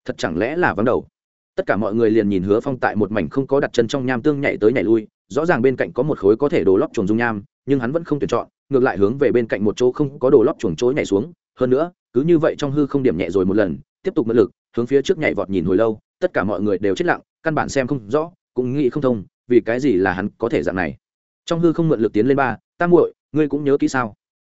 [SPEAKER 1] Thật chẳng lẽ là vắng đầu? Tất cả mọi người liền nhìn hứa phong tại một mảnh không có đặt chân trong nham tương nhảy tới nhảy lui, rõ ràng bên cạnh có một khối có thể đổ lót chuồng dung nham, nhưng hắn vẫn không tuyển chọn, ngược lại hướng về bên cạnh một chỗ không có đổ lót chuồng chỗ nhảy xuống. Hơn nữa, cứ như vậy trong hư không điểm nhẹ rồi một lần, tiếp tục mất lực, hướng phía trước nhảy vọt nhìn hồi lâu, tất cả mọi người đều chết lặng, căn bản xem không rõ, cũng nghĩ không thông, vì cái gì là hắn có thể dạng này. Trong hư không mượn lực tiến lên ba, tam muội, ngươi cũng nhớ kỹ sao?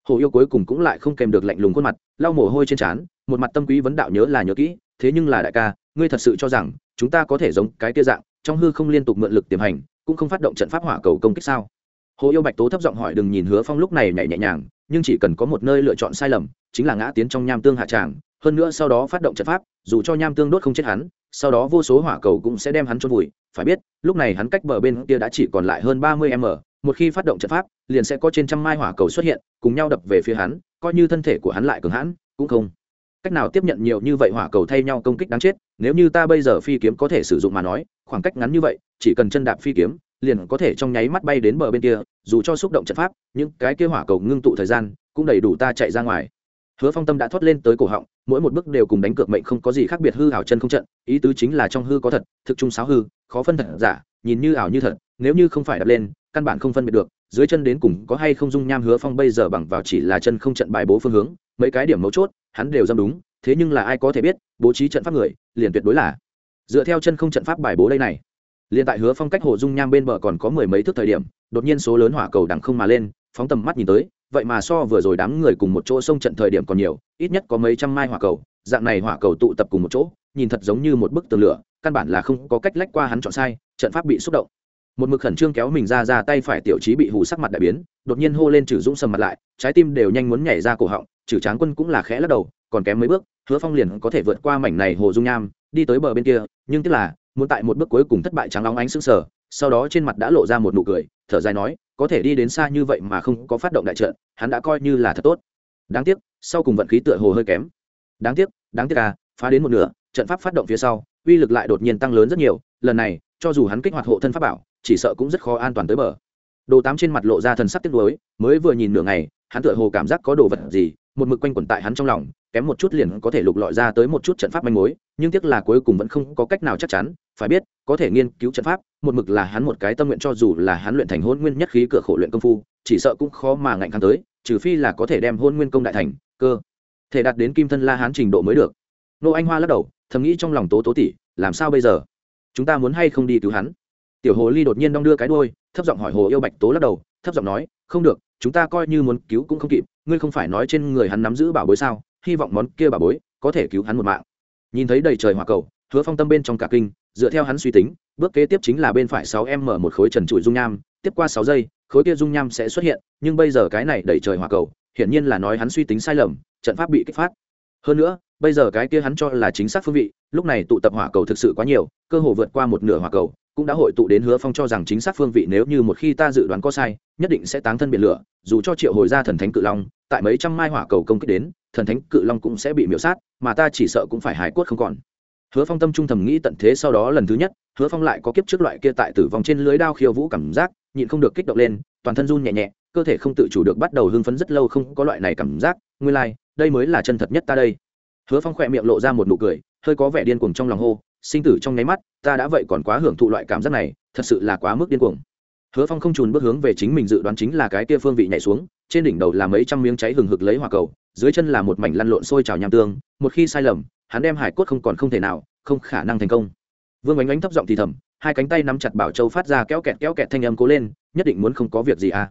[SPEAKER 1] Hồ yêu cuối cùng cũng lại không kèm được lạnh lùng khuôn mặt, lau mồ hôi trên trán, một mặt tâm quý vấn đạo nhớ là nhớ kỹ, thế nhưng là đại ca, ngươi thật sự cho rằng, chúng ta có thể giống cái kia dạng, trong hư không liên tục mượn lực tiềm hành, cũng không phát động trận pháp hỏa cầu công kích sao? Hồ yêu bạch tố thấp giọng hỏi đừng nhìn hứa phong lúc này nhảy nhẹ nhàng, nhưng chỉ cần có một nơi lựa chọn sai lầm, chính là ngã tiến trong nham tương hạ tràng, hơn nữa sau đó phát động trận pháp, dù cho nham tương đốt không chết hắn, sau đó vô số hỏa cầu cũng sẽ đem hắn trôn vùi, phải biết, lúc này hắn cách bờ bên kia đã chỉ còn lại hơn ba mươi m một khi phát động trận pháp, liền sẽ có trên trăm mai hỏa cầu xuất hiện, cùng nhau đập về phía hắn, coi như thân thể của hắn lại cường hãn, cũng không. Cách nào tiếp nhận nhiều như vậy hỏa cầu thay nhau công kích đáng chết, nếu như ta bây giờ phi kiếm có thể sử dụng mà nói, khoảng cách ngắn như vậy, chỉ cần chân đạp phi kiếm, liền có thể trong nháy mắt bay đến bờ bên kia, dù cho xúc động trận pháp, những cái kia hỏa cầu ngưng tụ thời gian, cũng đầy đủ ta chạy ra ngoài. Hứa phong tâm đã thoát lên tới cổ họng, mỗi một bước đều cùng đánh cược mệnh không có gì khác biệt hư ảo chân không trận, ý tứ chính là trong hư có thật, thực trung sáo hư, khó phân thật giả, nhìn như ảo như thật, nếu như không phải đập lên căn bản không phân biệt được, dưới chân đến cùng có hay không dung nham hứa phong bây giờ bằng vào chỉ là chân không trận bài bố phương hướng, mấy cái điểm mấu chốt, hắn đều dâm đúng, thế nhưng là ai có thể biết, bố trí trận pháp người, liền tuyệt đối là. Dựa theo chân không trận pháp bài bố đây này, liền tại hứa phong cách hồ dung nham bên bờ còn có mười mấy thước thời điểm, đột nhiên số lớn hỏa cầu đằng không mà lên, phóng tầm mắt nhìn tới, vậy mà so vừa rồi đám người cùng một chỗ sông trận thời điểm còn nhiều, ít nhất có mấy trăm mai hỏa cầu, dạng này hỏa cầu tụ tập cùng một chỗ, nhìn thật giống như một bức tường lửa, căn bản là không có cách lách qua hắn chọn sai, trận pháp bị xúc động một mực khẩn trương kéo mình ra ra tay phải tiểu trí bị hù sắc mặt đại biến, đột nhiên hô lên trừ dũng sầm mặt lại, trái tim đều nhanh muốn nhảy ra cổ họng, trừ tráng quân cũng là khẽ lắc đầu, còn kém mấy bước, hứa phong liền có thể vượt qua mảnh này hồ dung nham, đi tới bờ bên kia, nhưng tức là, muốn tại một bước cuối cùng thất bại trắng óng ánh sững sờ, sau đó trên mặt đã lộ ra một nụ cười, thở dài nói, có thể đi đến xa như vậy mà không có phát động đại trận, hắn đã coi như là thật tốt. Đáng tiếc, sau cùng vận khí tựa hồ hơi kém. Đáng tiếc đáng tiếc à phá đến một nửa, trận pháp phát động phía sau, uy lực lại đột nhiên tăng lớn rất nhiều, lần này, cho dù hắn kích hoạt hộ thân pháp bảo chỉ sợ cũng rất khó an toàn tới bờ. Đồ tám trên mặt lộ ra thần sắc tiếc nuối, mới vừa nhìn nửa ngày, hắn tựa hồ cảm giác có đồ vật gì, một mực quanh quẩn tại hắn trong lòng, kém một chút liền có thể lục lọi ra tới một chút trận pháp manh mối, nhưng tiếc là cuối cùng vẫn không có cách nào chắc chắn, phải biết, có thể nghiên cứu trận pháp, một mực là hắn một cái tâm nguyện cho dù là hắn luyện thành hôn nguyên nhất khí cửa khổ luyện công phu, chỉ sợ cũng khó mà ngạnh kháng tới, trừ phi là có thể đem hôn nguyên công đại thành, cơ, thể đạt đến kim thân la hán trình độ mới được. Nô anh hoa lắc đầu, thầm nghĩ trong lòng tố tố tỷ, làm sao bây giờ? Chúng ta muốn hay không đi cứu hắn? Tiểu hồ ly đột nhiên đong đưa cái đôi thấp giọng hỏi hồ yêu bạch tố lắc đầu, thấp giọng nói, không được, chúng ta coi như muốn cứu cũng không kịp, ngươi không phải nói trên người hắn nắm giữ bảo bối sao? Hy vọng món kia bảo bối có thể cứu hắn một mạng. Nhìn thấy đầy trời hỏa cầu, hứa phong tâm bên trong cả kinh, dựa theo hắn suy tính, bước kế tiếp chính là bên phải sáu em mở một khối trần trụi dung nham, tiếp qua sáu giây, khối kia dung nham sẽ xuất hiện, nhưng bây giờ cái này đầy trời hỏa cầu, hiển nhiên là nói hắn suy tính sai lầm, trận pháp bị kích phát. Hơn nữa bây giờ cái kia hắn cho là chính xác phương vị lúc này tụ tập hỏa cầu thực sự quá nhiều cơ hồ vượt qua một nửa hỏa cầu cũng đã hội tụ đến hứa phong cho rằng chính xác phương vị nếu như một khi ta dự đoán có sai nhất định sẽ táng thân biển lửa dù cho triệu hồi ra thần thánh cự long tại mấy trăm mai hỏa cầu công kích đến thần thánh cự long cũng sẽ bị miễu sát mà ta chỉ sợ cũng phải hài cốt không còn. Hứa phong tâm trung thầm nghĩ tận thế sau đó lần thứ nhất hứa phong lại có kiếp trước loại kia tại tử vong trên lưới đao khiêu vũ cảm giác nhịn không được kích động lên toàn thân run nhẹ nhẹ cơ thể không tự chủ được bắt đầu hưng phấn rất lâu không có loại này cảm giác nguyên lai、like, đây mới là chân thật nhất ta đây hứa phong khỏe miệng lộ ra một nụ cười, hơi có vẻ điên cuồng trong lòng hô, sinh tử trong nháy mắt, ta đã vậy còn quá hưởng thụ loại cảm giác này, thật sự là quá mức điên cuồng. Hứa phong không trùn bước hướng về chính mình dự đoán chính là cái kia phương vị nhảy xuống, trên đỉnh đầu là mấy trăm miếng cháy hừng hực lấy hỏa cầu, dưới chân là một mảnh lăn lộn sôi trào nham tương, một khi sai lầm, hắn đem hải cốt không còn không thể nào, không khả năng thành công. Vương ánh ánh thấp giọng thì thầm, hai cánh tay nắm chặt bảo châu phát ra kéo kẹt kéo kẹt thanh âm cố lên, nhất định muốn không có việc gì à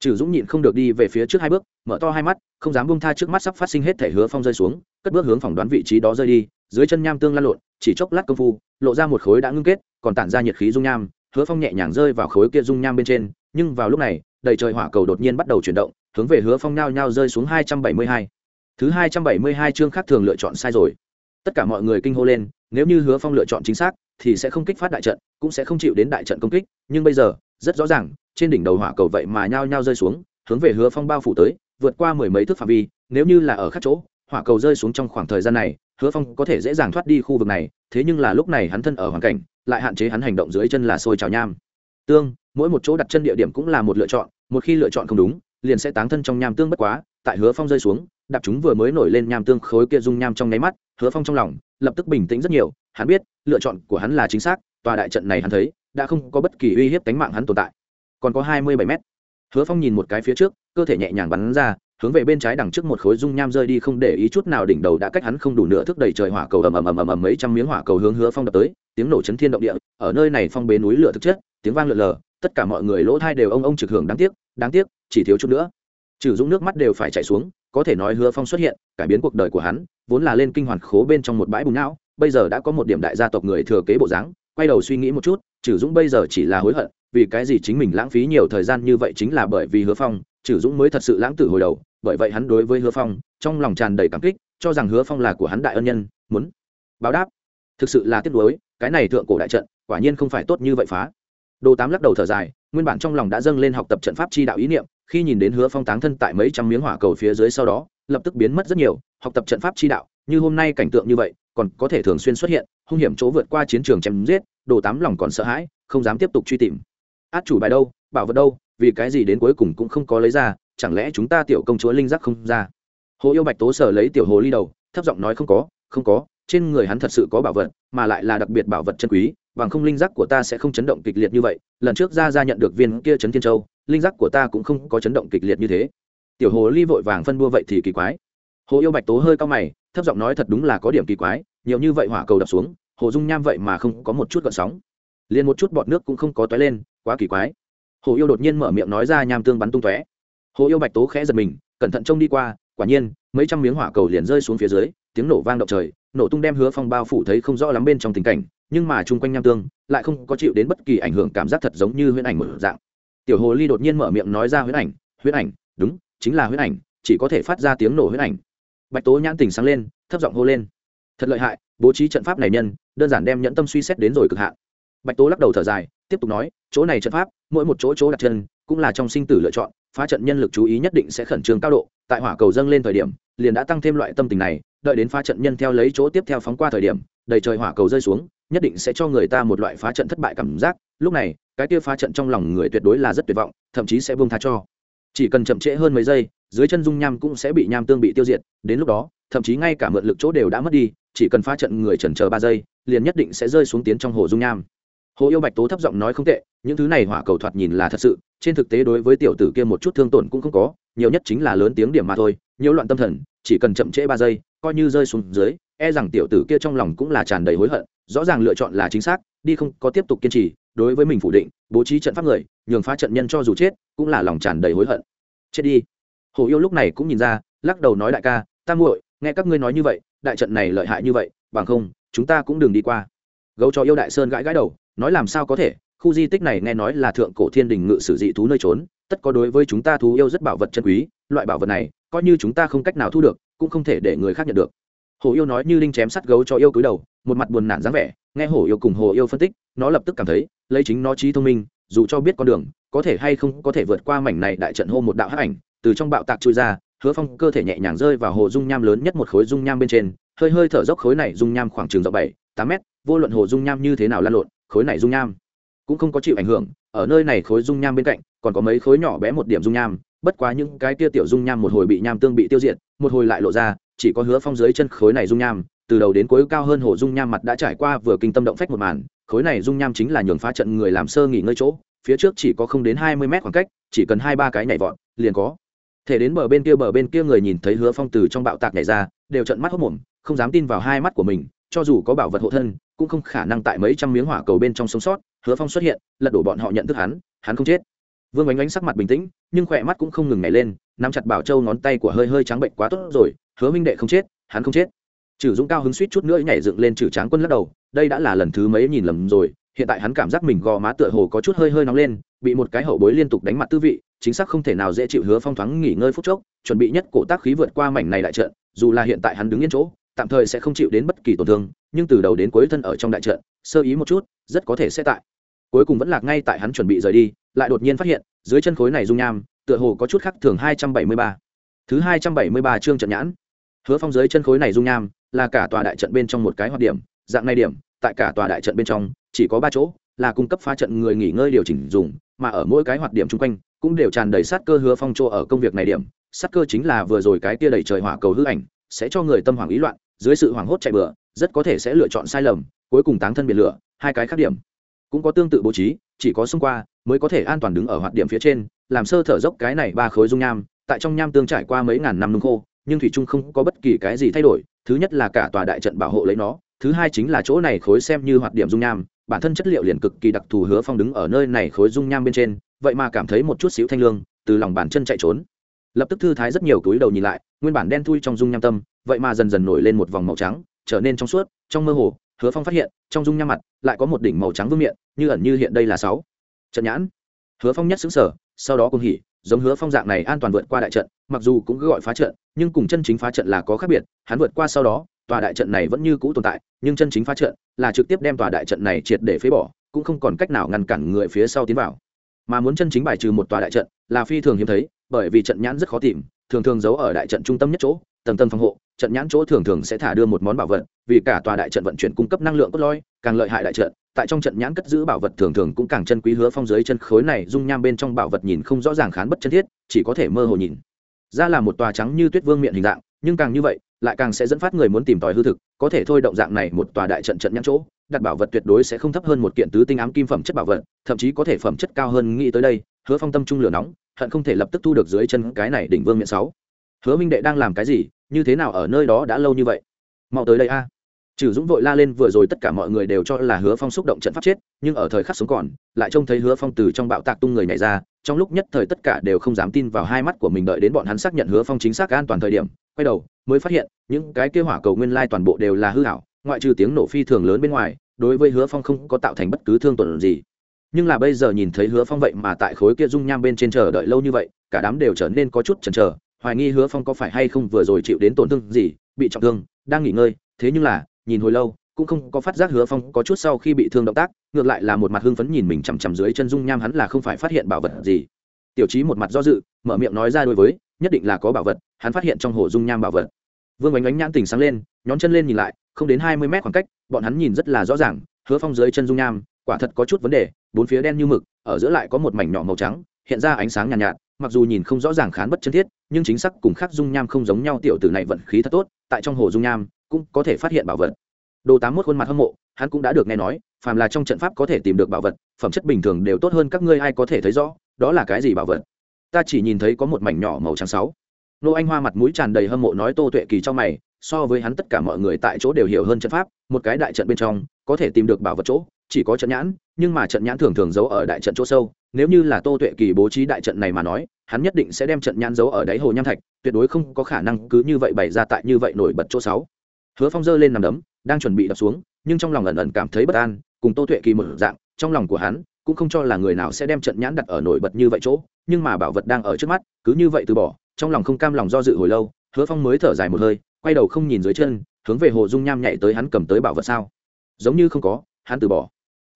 [SPEAKER 1] trừ dũng nhịn không được đi về phía trước hai bước, mở to hai mắt, không dám bung tha trước mắt sắp phát sinh hết thể hứa phong rơi xuống, cất bước hướng phỏng đoán vị trí đó rơi đi, dưới chân nham tương lăn lộn, chỉ chốc lát công phu, lộ ra một khối đã ngưng kết, còn tản ra nhiệt khí dung nham, hứa phong nhẹ nhàng rơi vào khối kia dung nham bên trên, nhưng vào lúc này, đầy trời hỏa cầu đột nhiên bắt đầu chuyển động, hướng về hứa phong nhao nhao rơi xuống hai trăm bảy mươi hai. Thứ hai trăm bảy mươi hai chương khác thường lựa chọn sai rồi. Tất cả mọi người kinh hô lên, nếu như hứa phong lựa chọn chính xác, thì sẽ không kích phát đại trận, cũng sẽ không chịu đến đại trận công kích, nhưng bây giờ rất rõ ràng, trên đỉnh đầu hỏa cầu vậy mà nhao nhao rơi xuống, hướng về hứa phong bao phủ tới, vượt qua mười mấy thước phạm vi, nếu như là ở khác chỗ, hỏa cầu rơi xuống trong khoảng thời gian này, hứa phong có thể dễ dàng thoát đi khu vực này, thế nhưng là lúc này hắn thân ở hoàn cảnh, lại hạn chế hắn hành động dưới chân là sôi trào nham. Tương, mỗi một chỗ đặt chân địa điểm cũng là một lựa chọn, một khi lựa chọn không đúng, liền sẽ táng thân trong nham tương bất quá, tại hứa phong rơi xuống, đạp chúng vừa mới nổi lên nham tương khối kia dung nham trong nháy mắt, hứa phong trong lòng lập tức bình tĩnh rất nhiều, hắn biết, lựa chọn của hắn là chính xác, tòa đại trận này hắn thấy đã không có bất kỳ uy hiếp tính mạng hắn tồn tại. Còn có hai mươi bảy mét. Hứa phong nhìn một cái phía trước, cơ thể nhẹ nhàng bắn ra, hướng về bên trái đằng trước một khối dung nham rơi đi không để ý chút nào đỉnh đầu đã cách hắn không đủ nửa thước đầy trời hỏa cầu ầm ầm ầm ầm ầm mấy trăm miếng hỏa cầu hướng hứa phong đập tới, tiếng nổ chấn thiên động địa, ở nơi này phong bế núi lửa thực chất, tiếng vang lượn lờ, tất cả mọi người lỗ thai đều ông ông trực hưởng đáng tiếc đáng tiếc, chỉ thiếu chút nữa. Trừ dũng nước mắt đều phải chảy xuống, có thể nói hứa phong xuất hiện, cải biến cuộc đời của hắn, vốn là lên kinh hoàn khố bên trong một bãi bùng não, bây giờ đã có một điểm đại gia tộc người thừa kế bộ dáng, quay đầu suy nghĩ một chút trừ dũng bây giờ chỉ là hối hận, vì cái gì chính mình lãng phí nhiều thời gian như vậy chính là bởi vì hứa phong trừ dũng mới thật sự lãng tử hồi đầu, bởi vậy hắn đối với hứa phong, trong lòng tràn đầy cảm kích, cho rằng hứa phong là của hắn đại ân nhân, muốn báo đáp. Thực sự là tiếc nuối, cái này thượng cổ đại trận, quả nhiên không phải tốt như vậy phá. Đồ tám lắc đầu thở dài, nguyên bản trong lòng đã dâng lên học tập trận pháp chi đạo ý niệm, khi nhìn đến hứa phong táng thân tại mấy trăm miếng hỏa cầu phía dưới sau đó, lập tức biến mất rất nhiều, học tập trận pháp chi đạo như hôm nay cảnh tượng như vậy, còn có thể thường xuyên xuất hiện, hung hiểm chỗ vượt qua chiến trường chém giết, đồ tám lòng còn sợ hãi, không dám tiếp tục truy tìm. Át chủ bài đâu, bảo vật đâu, vì cái gì đến cuối cùng cũng không có lấy ra, chẳng lẽ chúng ta tiểu công chúa linh giác không ra? Hồ yêu bạch tố sở lấy tiểu hồ ly đầu, thấp giọng nói không có không có, trên người hắn thật sự có bảo vật, mà lại là đặc biệt bảo vật chân quý, bằng không linh giác của ta sẽ không chấn động kịch liệt như vậy. Lần trước ra ra nhận được viên kia chấn thiên châu, linh giác của ta cũng không có chấn động kịch liệt như thế. Tiểu hồ ly vội vàng phân đua vậy thì kỳ quái. Hồ yêu bạch tố hơi cao mày thấp giọng nói thật đúng là có điểm kỳ quái, nhiều như vậy hỏa cầu đập xuống, hồ dung nham vậy mà không có một chút gợn sóng. Liền một chút bọt nước cũng không có toé lên, quá kỳ quái. Hồ yêu đột nhiên mở miệng nói ra nham tương bắn tung tóe. Hồ yêu bạch tố khẽ giật mình, cẩn thận trông đi qua, quả nhiên, mấy trăm miếng hỏa cầu liền rơi xuống phía dưới, tiếng nổ vang động trời, nổ tung đem hứa phong bao phủ thấy không rõ lắm bên trong tình cảnh, nhưng mà chung quanh nham tương lại không có chịu đến bất kỳ ảnh hưởng cảm giác thật giống như huyễn ảnh một dạng. Tiểu hồ ly đột nhiên mở miệng nói ra huyễn ảnh huyễn ảnh, đúng, chính là huyễn ảnh, chỉ có thể phát ra tiếng nổ huyễn ảnh bạch tố nhãn tình sáng lên, thấp giọng hô lên. Thật lợi hại, bố trí trận pháp này nhân, đơn giản đem nhẫn tâm suy xét đến rồi cực hạn. Bạch tố lắc đầu thở dài, tiếp tục nói, chỗ này trận pháp, mỗi một chỗ chỗ đặt chân, cũng là trong sinh tử lựa chọn, phá trận nhân lực chú ý nhất định sẽ khẩn trương cao độ, tại hỏa cầu dâng lên thời điểm, liền đã tăng thêm loại tâm tình này, đợi đến phá trận nhân theo lấy chỗ tiếp theo phóng qua thời điểm, đầy trời hỏa cầu rơi xuống, nhất định sẽ cho người ta một loại phá trận thất bại cảm giác. Lúc này, cái kia phá trận trong lòng người tuyệt đối là rất tuyệt vọng, thậm chí sẽ buông tha cho. Chỉ cần chậm trễ hơn mấy giây dưới chân dung nham cũng sẽ bị nham tương bị tiêu diệt, đến lúc đó, thậm chí ngay cả mượn lực chỗ đều đã mất đi, chỉ cần phá trận người chần chờ ba giây, liền nhất định sẽ rơi xuống tiến trong hồ dung nham. Hồ yêu bạch tố thấp giọng nói không tệ, những thứ này hỏa cầu thoạt nhìn là thật sự, trên thực tế đối với tiểu tử kia một chút thương tổn cũng không có, nhiều nhất chính là lớn tiếng điểm mà thôi nhiều loạn tâm thần, chỉ cần chậm trễ ba giây, coi như rơi xuống dưới e rằng tiểu tử kia trong lòng cũng là tràn đầy hối hận, rõ ràng lựa chọn là chính xác, đi không có tiếp tục kiên trì, đối với mình phủ định, bố trí trận pháp người, nhường phá trận nhân cho dù chết, cũng là lòng tràn đầy hối hận. Chết đi hồ yêu lúc này cũng nhìn ra, lắc đầu nói đại ca, ta muội, nghe các ngươi nói như vậy, đại trận này lợi hại như vậy, bằng không, chúng ta cũng đừng đi qua. Gấu cho yêu đại sơn gãi gãi đầu, nói làm sao có thể, khu di tích này nghe nói là thượng cổ thiên đình ngự sử dị thú nơi trốn, tất có đối với chúng ta thú yêu rất bảo vật chân quý, loại bảo vật này, coi như chúng ta không cách nào thu được, cũng không thể để người khác nhận được. Hồ yêu nói như linh chém sắt gấu cho yêu cúi đầu, một mặt buồn nản dáng vẻ, nghe hồ yêu cùng hồ yêu phân tích, nó lập tức cảm thấy, lấy chính nó trí thông minh, dù cho biết con đường, có thể hay không có thể vượt qua mảnh này đại trận hô một đạo hắc ảnh từ trong bạo tạc chui ra, hứa phong cơ thể nhẹ nhàng rơi vào hồ dung nham lớn nhất một khối dung nham bên trên, hơi hơi thở dốc khối này dung nham khoảng trường rộng bảy, tám mét, vô luận hồ dung nham như thế nào lan lộn, khối này dung nham cũng không có chịu ảnh hưởng, ở nơi này khối dung nham bên cạnh, còn có mấy khối nhỏ bé một điểm dung nham, bất quá những cái tia tiểu dung nham một hồi bị nham tương bị tiêu diệt, một hồi lại lộ ra, chỉ có hứa phong dưới chân khối này dung nham, từ đầu đến cuối cao hơn hồ dung nham mặt đã trải qua vừa kinh tâm động phách một màn, khối này dung nham chính là nhường phá trận người làm sơ nghỉ ngơi chỗ, phía trước chỉ có không đến hai mươi mét khoảng cách, chỉ cần hai ba cái nhảy vọt, liền có thể đến bờ bên kia bờ bên kia người nhìn thấy hứa phong từ trong bạo tạc nhảy ra, đều trận mắt hốc mồm, không dám tin vào hai mắt của mình, cho dù có bảo vật hộ thân, cũng không khả năng tại mấy trăm miếng hỏa cầu bên trong sống sót. Hứa phong xuất hiện, lật đổ bọn họ nhận thức hắn hắn không chết. Vương ánh ánh sắc mặt bình tĩnh, nhưng khỏe mắt cũng không ngừng nhảy lên, nắm chặt bảo châu ngón tay của hơi hơi trắng bệnh quá tốt rồi, hứa minh đệ không chết, hắn không chết. Trừ dũng cao hứng suýt chút nữa nhảy dựng lên trừ tráng quân lắc đầu, đây đã là lần thứ mấy nhìn lầm rồi, hiện tại hắn cảm giác mình gò má tựa hồ có chút hơi hơi nóng lên, bị một cái hậu bối liên tục đánh mặt tư vị chính xác không thể nào dễ chịu hứa phong thoáng nghỉ ngơi phút chốc, chuẩn bị nhất cổ tác khí vượt qua mảnh này đại trận, dù là hiện tại hắn đứng yên chỗ, tạm thời sẽ không chịu đến bất kỳ tổn thương, nhưng từ đầu đến cuối thân ở trong đại trận, sơ ý một chút, rất có thể sẽ tại. Cuối cùng vẫn lạc ngay tại hắn chuẩn bị rời đi, lại đột nhiên phát hiện, dưới chân khối này dung nham, tựa hồ có chút khác thường hai trăm bảy mươi ba. Thứ hai trăm bảy mươi ba chương trận nhãn. Hứa phong dưới chân khối này dung nham, là cả tòa đại trận bên trong một cái hoạt điểm, dạng này điểm, tại cả tòa đại trận bên trong, chỉ có ba chỗ, là cung cấp phá trận người nghỉ ngơi điều chỉnh dùng mà ở mỗi cái hoạt điểm chung quanh, cũng đều tràn đầy sát cơ hứa phong chỗ ở công việc này điểm. Sát cơ chính là vừa rồi cái tia đầy trời hỏa cầu hư ảnh, sẽ cho người tâm hoảng ý loạn, dưới sự hoảng hốt chạy bừa, rất có thể sẽ lựa chọn sai lầm, cuối cùng táng thân biệt lửa, hai cái khác điểm. Cũng có tương tự bố trí, chỉ có xung qua mới có thể an toàn đứng ở hoạt điểm phía trên, làm sơ thở dốc cái này ba khối dung nham, tại trong nham tương trải qua mấy ngàn năm nung khô, nhưng thủy trung không có bất kỳ cái gì thay đổi, thứ nhất là cả tòa đại trận bảo hộ lấy nó, thứ hai chính là chỗ này khối xem như hoạt điểm dung nham bản thân chất liệu liền cực kỳ đặc thù hứa phong đứng ở nơi này khối dung nham bên trên, vậy mà cảm thấy một chút xíu thanh lương, từ lòng bàn chân chạy trốn. Lập tức thư thái rất nhiều túi đầu nhìn lại, nguyên bản đen thui trong dung nham tâm, vậy mà dần dần nổi lên một vòng màu trắng, trở nên trong suốt, trong mơ hồ, hứa phong phát hiện, trong dung nham mặt, lại có một đỉnh màu trắng vương miệng như ẩn như hiện đây là sáu. Trận nhãn. Hứa phong nhất xứng sở sau đó cùng hỉ, giống hứa phong dạng này an toàn vượt qua đại trận, mặc dù cũng cứ gọi phá trận, nhưng cùng chân chính phá trận là có khác biệt, hắn vượt qua sau đó tòa đại trận này vẫn như cũ tồn tại, nhưng chân chính phá trận là trực tiếp đem tòa đại trận này triệt để phế bỏ, cũng không còn cách nào ngăn cản người phía sau tiến vào. Mà muốn chân chính bài trừ một tòa đại trận là phi thường hiếm thấy, bởi vì trận nhãn rất khó tìm, thường thường giấu ở đại trận trung tâm nhất chỗ, tầng tầng phòng hộ, trận nhãn chỗ thường thường sẽ thả đưa một món bảo vật, vì cả tòa đại trận vận chuyển cung cấp năng lượng cốt lõi, càng lợi hại đại trận, tại trong trận nhãn cất giữ bảo vật thường thường cũng càng chân quý hứa phong dưới chân khối này, dung nham bên trong bảo vật nhìn không rõ ràng khán bất chân thiết, chỉ có thể mơ hồ nhìn. Ra là một tòa trắng như tuyết vương miệng hình dạng, nhưng càng như vậy lại càng sẽ dẫn phát người muốn tìm tòi hư thực, có thể thôi động dạng này một tòa đại trận trận nhãn chỗ, đặt bảo vật tuyệt đối sẽ không thấp hơn một kiện tứ tinh ám kim phẩm chất bảo vật, thậm chí có thể phẩm chất cao hơn nghĩ tới đây, hứa phong tâm trung lửa nóng, hận không thể lập tức thu được dưới chân cái này đỉnh vương miệng sáu. Hứa minh đệ đang làm cái gì? Như thế nào ở nơi đó đã lâu như vậy? Mau tới đây a. Trừ dũng vội la lên, vừa rồi tất cả mọi người đều cho là hứa phong xúc động trận pháp chết, nhưng ở thời khắc sống còn, lại trông thấy hứa phong từ trong bạo tạc tung người nhảy ra, trong lúc nhất thời tất cả đều không dám tin vào hai mắt của mình đợi đến bọn hắn xác nhận hứa phong chính xác an toàn thời điểm, quay đầu mới phát hiện, những cái kia hỏa cầu nguyên lai toàn bộ đều là hư hảo, ngoại trừ tiếng nổ phi thường lớn bên ngoài, đối với hứa phong không có tạo thành bất cứ thương tổn gì. Nhưng là bây giờ nhìn thấy hứa phong vậy mà tại khối kia dung nham bên trên chờ đợi lâu như vậy, cả đám đều trở nên có chút chần chờ, hoài nghi hứa phong có phải hay không vừa rồi chịu đến tổn thương gì, bị trọng thương, đang nghỉ ngơi, thế nhưng là, nhìn hồi lâu, cũng không có phát giác hứa phong có chút sau khi bị thương động tác, ngược lại là một mặt hưng phấn nhìn mình chằm chằm dưới chân dung nham hắn là không phải phát hiện bảo vật gì. Tiểu trí một mặt do dự, mở miệng nói ra đối với, nhất định là có bảo vật, hắn phát hiện trong hồ dung nham bảo vật vương Ánh ánh nhãn tỉnh sáng lên nhón chân lên nhìn lại không đến hai mươi mét khoảng cách bọn hắn nhìn rất là rõ ràng hứa phong dưới chân dung nham quả thật có chút vấn đề bốn phía đen như mực ở giữa lại có một mảnh nhỏ màu trắng hiện ra ánh sáng nhàn nhạt, nhạt mặc dù nhìn không rõ ràng khán bất chân thiết nhưng chính xác cùng khác dung nham không giống nhau tiểu tử này vận khí thật tốt tại trong hồ dung nham cũng có thể phát hiện bảo vật. Đồ tám mốt khuôn mặt hâm mộ hắn cũng đã được nghe nói phàm là trong trận pháp có thể tìm được bảo vật phẩm chất bình thường đều tốt hơn các ngươi ai có thể thấy rõ đó là cái gì bảo vật? Ta chỉ nhìn thấy có một mảnh nhỏ màu trắng sáu nô anh hoa mặt mũi tràn đầy hâm mộ nói tô tuệ kỳ trong mày, so với hắn tất cả mọi người tại chỗ đều hiểu hơn trận pháp, một cái đại trận bên trong, có thể tìm được bảo vật chỗ, chỉ có trận nhãn, nhưng mà trận nhãn thường thường giấu ở đại trận chỗ sâu. Nếu như là tô tuệ kỳ bố trí đại trận này mà nói, hắn nhất định sẽ đem trận nhãn giấu ở đáy hồ nham thạch, tuyệt đối không có khả năng cứ như vậy bày ra tại như vậy nổi bật chỗ sáu. Hứa phong giơ lên nằm đấm, đang chuẩn bị đập xuống, nhưng trong lòng ẩn ẩn cảm thấy bất an, cùng tô tuệ kỳ một dạng, trong lòng của hắn cũng không cho là người nào sẽ đem trận nhãn đặt ở nổi bật như vậy chỗ, nhưng mà bảo vật đang ở trước mắt, cứ như vậy từ bỏ trong lòng không cam lòng do dự hồi lâu, hứa phong mới thở dài một hơi, quay đầu không nhìn dưới chân, hướng về hồ dung nham nhảy tới hắn cầm tới bảo vật sao? Giống như không có, hắn từ bỏ.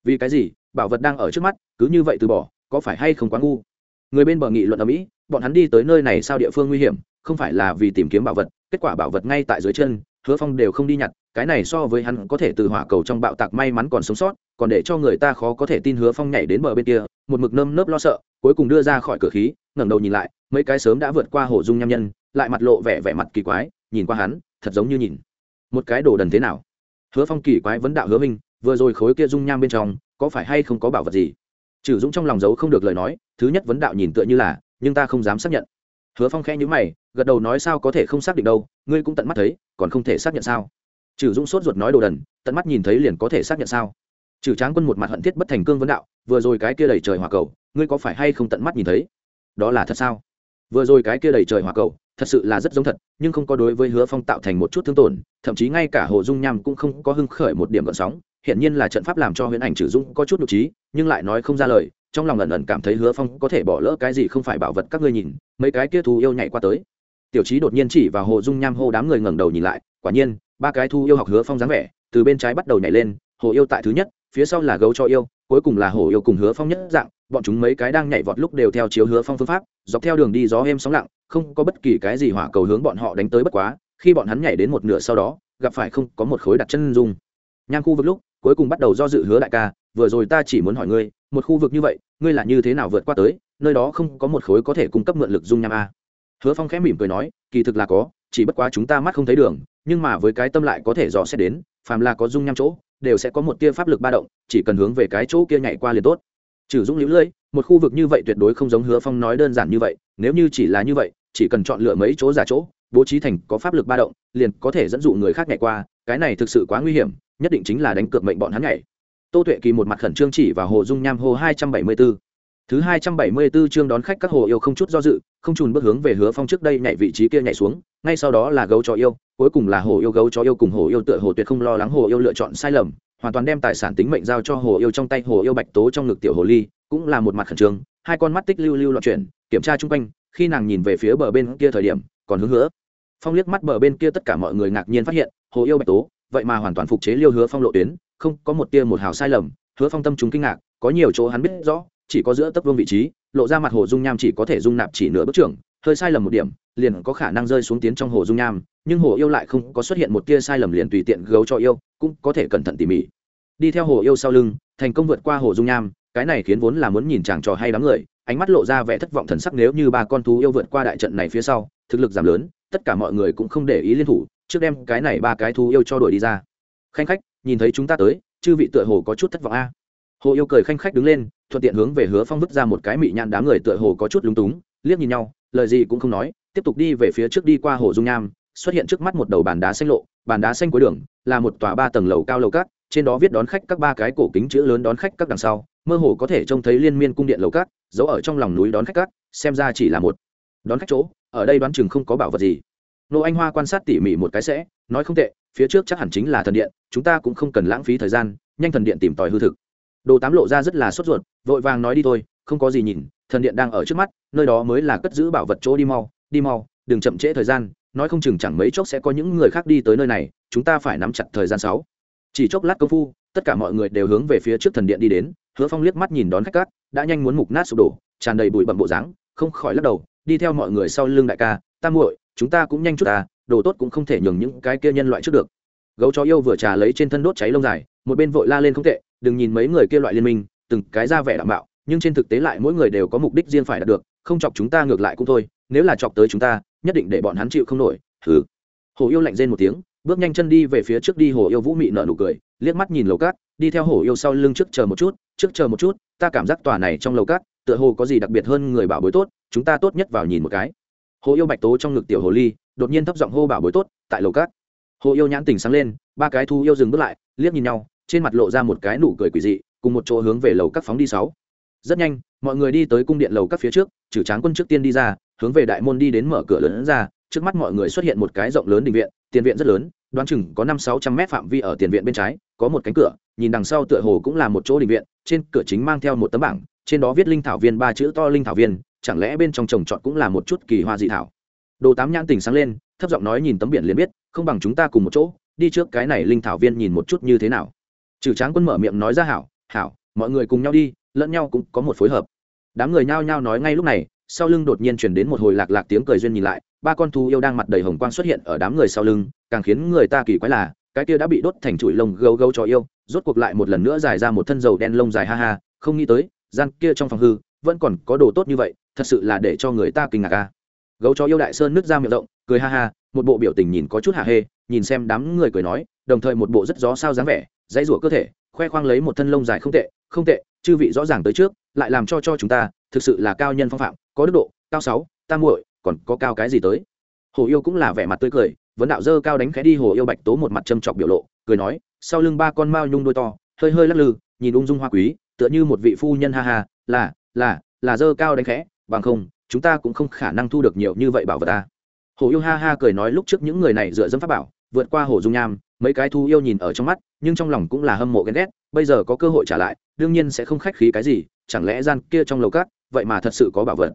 [SPEAKER 1] Vì cái gì? Bảo vật đang ở trước mắt, cứ như vậy từ bỏ, có phải hay không quá ngu? Người bên bờ nghị luận ở mỹ, bọn hắn đi tới nơi này sao địa phương nguy hiểm, không phải là vì tìm kiếm bảo vật, kết quả bảo vật ngay tại dưới chân, hứa phong đều không đi nhặt cái này so với hắn có thể từ hỏa cầu trong bạo tạc may mắn còn sống sót, còn để cho người ta khó có thể tin hứa phong nhảy đến bờ bên kia, một mực nơm nớp lo sợ, cuối cùng đưa ra khỏi cửa khí, ngẩng đầu nhìn lại, mấy cái sớm đã vượt qua hồ dung nham nhân, lại mặt lộ vẻ vẻ mặt kỳ quái, nhìn qua hắn, thật giống như nhìn, một cái đồ đần thế nào? Hứa phong kỳ quái vấn đạo hứa minh, vừa rồi khối kia dung nham bên trong, có phải hay không có bảo vật gì? Trừ dũng trong lòng giấu không được lời nói, thứ nhất vấn đạo nhìn tựa như là, nhưng ta không dám xác nhận. Hứa phong khẽ nhữ mày, gật đầu nói sao có thể không xác định đâu, ngươi cũng tận mắt thấy, còn không thể xác nhận sao? Trừ dũng sốt ruột nói đồ đần, tận mắt nhìn thấy liền có thể xác nhận sao? Trừ tráng quân một mặt hận thiết bất thành cương vấn đạo, vừa rồi cái kia đầy trời hỏa cầu, ngươi có phải hay không tận mắt nhìn thấy? Đó là thật sao? Vừa rồi cái kia đầy trời hỏa cầu, thật sự là rất giống thật, nhưng không có đối với hứa phong tạo thành một chút thương tổn, thậm chí ngay cả hồ dung nham cũng không có hưng khởi một điểm gợn sóng. Hiện nhiên là trận pháp làm cho huyễn ảnh trừ dung có chút nhục trí, nhưng lại nói không ra lời, trong lòng ẩn ẩn cảm thấy hứa phong có thể bỏ lỡ cái gì không phải bảo vật các ngươi nhìn, mấy cái kia thú yêu nhảy qua tới. Tiểu trí đột nhiên chỉ vào hồ dung nham hô đám người ngẩng đầu nhìn lại, quả nhiên ba cái thu yêu học hứa phong dáng vẻ, từ bên trái bắt đầu nhảy lên, hồ yêu tại thứ nhất, phía sau là gấu cho yêu, cuối cùng là hồ yêu cùng hứa phong nhất dạng, bọn chúng mấy cái đang nhảy vọt lúc đều theo chiếu hứa phong phương pháp, dọc theo đường đi gió êm sóng lặng, không có bất kỳ cái gì hỏa cầu hướng bọn họ đánh tới bất quá, khi bọn hắn nhảy đến một nửa sau đó, gặp phải không có một khối đặt chân dung. Nhang khu vực lúc, cuối cùng bắt đầu do dự hứa đại ca, vừa rồi ta chỉ muốn hỏi ngươi, một khu vực như vậy, ngươi là như thế nào vượt qua tới, nơi đó không có một khối có thể cung cấp mượn lực dung nham a. Hứa phong khẽ mỉm cười nói, kỳ thực là có, chỉ bất quá chúng ta mắt không thấy đường nhưng mà với cái tâm lại có thể dò xét đến, phàm là có dung nham chỗ, đều sẽ có một tia pháp lực ba động, chỉ cần hướng về cái chỗ kia nhảy qua liền tốt. Trừ dũng lũ lưỡi một khu vực như vậy tuyệt đối không giống hứa phong nói đơn giản như vậy, nếu như chỉ là như vậy, chỉ cần chọn lựa mấy chỗ giả chỗ, bố trí thành có pháp lực ba động, liền có thể dẫn dụ người khác nhảy qua, cái này thực sự quá nguy hiểm, nhất định chính là đánh cược mệnh bọn hắn nhảy. Tô tuệ kỳ một mặt khẩn trương chỉ vào hồ dung nham hồ hai trăm bảy mươi b ố thứ hai trăm bảy mươi b ố chương đón khách các hồ yêu không chút do dự, không trùn bước hướng về hứa phong trước đây nhảy vị trí kia nhảy xuống ngay sau đó là gấu chó yêu, cuối cùng là hồ yêu gấu chó yêu cùng hồ yêu tựa hồ tuyệt không lo lắng hồ yêu lựa chọn sai lầm, hoàn toàn đem tài sản tính mệnh giao cho hồ yêu trong tay hồ yêu bạch tố trong ngực tiểu hồ ly, cũng là một mặt khẩn trương, hai con mắt tích lưu lưu loạn chuyển, kiểm tra chung quanh, khi nàng nhìn về phía bờ bên kia thời điểm, còn hứa hứa. Phong liếc mắt bờ bên kia tất cả mọi người ngạc nhiên phát hiện, hồ yêu bạch tố, vậy mà hoàn toàn phục chế liêu hứa phong lộ tuyến, không có một tia một hào sai lầm, hứa phong tâm chúng kinh ngạc, có nhiều chỗ hắn biết rõ, chỉ có giữa tấp vương vị trí, lộ ra mặt hồ dung nham chỉ có thể dung nạp chỉ nửa bước trưởng, hơi sai lầm một điểm liền có khả năng rơi xuống tiến trong hồ dung nham, nhưng hồ yêu lại không có xuất hiện một tia sai lầm liền tùy tiện gấu cho yêu, cũng có thể cẩn thận tỉ mỉ. Đi theo hồ yêu sau lưng, thành công vượt qua hồ dung nham, cái này khiến vốn là muốn nhìn chàng trò hay đám người, ánh mắt lộ ra vẻ thất vọng thần sắc nếu như ba con thú yêu vượt qua đại trận này phía sau, thực lực giảm lớn, tất cả mọi người cũng không để ý liên thủ, trước đem cái này ba cái thú yêu cho đuổi đi ra. Khanh khách, nhìn thấy chúng ta tới, chư vị tựa hồ có chút thất vọng a. Hồ yêu cười khanh khách đứng lên, thuận tiện hướng về hứa phong vứt ra một cái mị nhãn đám người tựa hồ có chút lúng túng, liếc nhìn nhau, lời gì cũng không nói tiếp tục đi về phía trước đi qua hồ dung nham, xuất hiện trước mắt một đầu bàn đá xanh lộ, bàn đá xanh cuối đường là một tòa ba tầng lầu cao lầu cát, trên đó viết đón khách các ba cái cổ kính chữ lớn đón khách các đằng sau, mơ hồ có thể trông thấy liên miên cung điện lầu cát, giấu ở trong lòng núi đón khách các, xem ra chỉ là một đón khách chỗ, ở đây đoán chừng không có bảo vật gì. Nô anh hoa quan sát tỉ mỉ một cái sẽ, nói không tệ, phía trước chắc hẳn chính là thần điện, chúng ta cũng không cần lãng phí thời gian, nhanh thần điện tìm tòi hư thực. Đồ tám lộ ra rất là sốt ruột, vội vàng nói đi thôi, không có gì nhìn, thần điện đang ở trước mắt, nơi đó mới là cất giữ bảo vật chỗ đi mau đi mau, đừng chậm trễ thời gian, nói không chừng chẳng mấy chốc sẽ có những người khác đi tới nơi này, chúng ta phải nắm chặt thời gian sáu. Chỉ chốc lát công phu, tất cả mọi người đều hướng về phía trước thần điện đi đến, hứa phong liếc mắt nhìn đón khách cát đã nhanh muốn mục nát sụp đổ, tràn đầy bụi bậm bộ dáng, không khỏi lắc đầu, đi theo mọi người sau lưng đại ca Tam muội, chúng ta cũng nhanh chút ta đồ tốt cũng không thể nhường những cái kia nhân loại trước được. Gấu chó yêu vừa trà lấy trên thân đốt cháy lông dài, một bên vội la lên không tệ, đừng nhìn mấy người kia loại liên minh, từng cái ra vẻ đảm bảo nhưng trên thực tế lại mỗi người đều có mục đích riêng phải đạt được, không chọc chúng ta ngược lại cũng thôi nếu là chọc tới chúng ta, nhất định để bọn hắn chịu không nổi thử hồ yêu lạnh rên một tiếng, bước nhanh chân đi về phía trước đi, hồ yêu vũ mị nở nụ cười, liếc mắt nhìn lầu cát, đi theo hồ yêu sau lưng trước chờ một chút, trước chờ một chút, ta cảm giác tòa này trong lầu cát, tựa hồ có gì đặc biệt hơn người bảo bối tốt, chúng ta tốt nhất vào nhìn một cái. Hồ yêu bạch tố trong ngực tiểu hồ ly, đột nhiên thấp giọng hô bảo bối tốt, tại lầu cát. Hồ yêu nhãn tình sáng lên, ba cái thu yêu dừng bước lại, liếc nhìn nhau, trên mặt lộ ra một cái nụ cười quỷ dị, cùng một chỗ hướng về lầu các phóng đi sáu. Rất nhanh, mọi người đi tới cung điện lầu các phía trước, trừ tráng quân trước tiên đi ra hướng về đại môn đi đến mở cửa lớn ra, trước mắt mọi người xuất hiện một cái rộng lớn đình viện, tiền viện rất lớn, đoán chừng có năm sáu trăm mét phạm vi ở tiền viện bên trái, có một cánh cửa, nhìn đằng sau tựa hồ cũng là một chỗ đình viện, trên cửa chính mang theo một tấm bảng, trên đó viết linh thảo viên ba chữ to linh thảo viên, chẳng lẽ bên trong trồng trọt cũng là một chút kỳ hoa dị thảo? Đồ tám nhãn tình sáng lên, thấp giọng nói nhìn tấm biển liền biết, không bằng chúng ta cùng một chỗ, đi trước cái này linh thảo viên nhìn một chút như thế nào. Trừ tráng quân mở miệng nói ra hảo hảo, mọi người cùng nhau đi, lẫn nhau cũng có một phối hợp. Đám người nhao nhao nói ngay lúc này sau lưng đột nhiên chuyển đến một hồi lạc lạc tiếng cười duyên nhìn lại, ba con thú yêu đang mặt đầy hồng quang xuất hiện ở đám người sau lưng, càng khiến người ta kỳ quái là, cái kia đã bị đốt thành chuỗi lông gấu gấu cho yêu, rốt cuộc lại một lần nữa dài ra một thân dầu đen lông dài ha ha, không nghĩ tới, gian kia trong phòng hư, vẫn còn có đồ tốt như vậy, thật sự là để cho người ta kinh ngạc ca gấu chó yêu đại sơn nứt ra miệng rộng, cười ha ha, một bộ biểu tình nhìn có chút hạ hê, nhìn xem đám người cười nói, đồng thời một bộ rất gió sao dáng vẻ, dãy rủa cơ thể, khoe khoang lấy một thân lông dài không tệ không tệ, chư vị rõ ràng tới trước, lại làm cho cho chúng ta, thực sự là cao nhân phong phạm có đức độ, cao sáu tam muội, còn có cao cái gì tới? Hồ yêu cũng là vẻ mặt tươi cười, vấn đạo dơ cao đánh khẽ đi, hồ yêu bạch tố một mặt châm chọc biểu lộ, cười nói, sau lưng ba con mao nhung đôi to, hơi hơi lắc lư, nhìn ung dung hoa quý, tựa như một vị phu nhân ha ha, là là là dơ cao đánh khẽ, bằng không, chúng ta cũng không khả năng thu được nhiều như vậy bảo vật ta. Hồ yêu ha ha cười nói lúc trước những người này dựa dẫm pháp bảo, vượt qua hồ dung nham, mấy cái thu yêu nhìn ở trong mắt, nhưng trong lòng cũng là hâm mộ ghen ghét, bây giờ có cơ hội trả lại, đương nhiên sẽ không khách khí cái gì, chẳng lẽ gian kia trong lầu cát vậy mà thật sự có bảo vật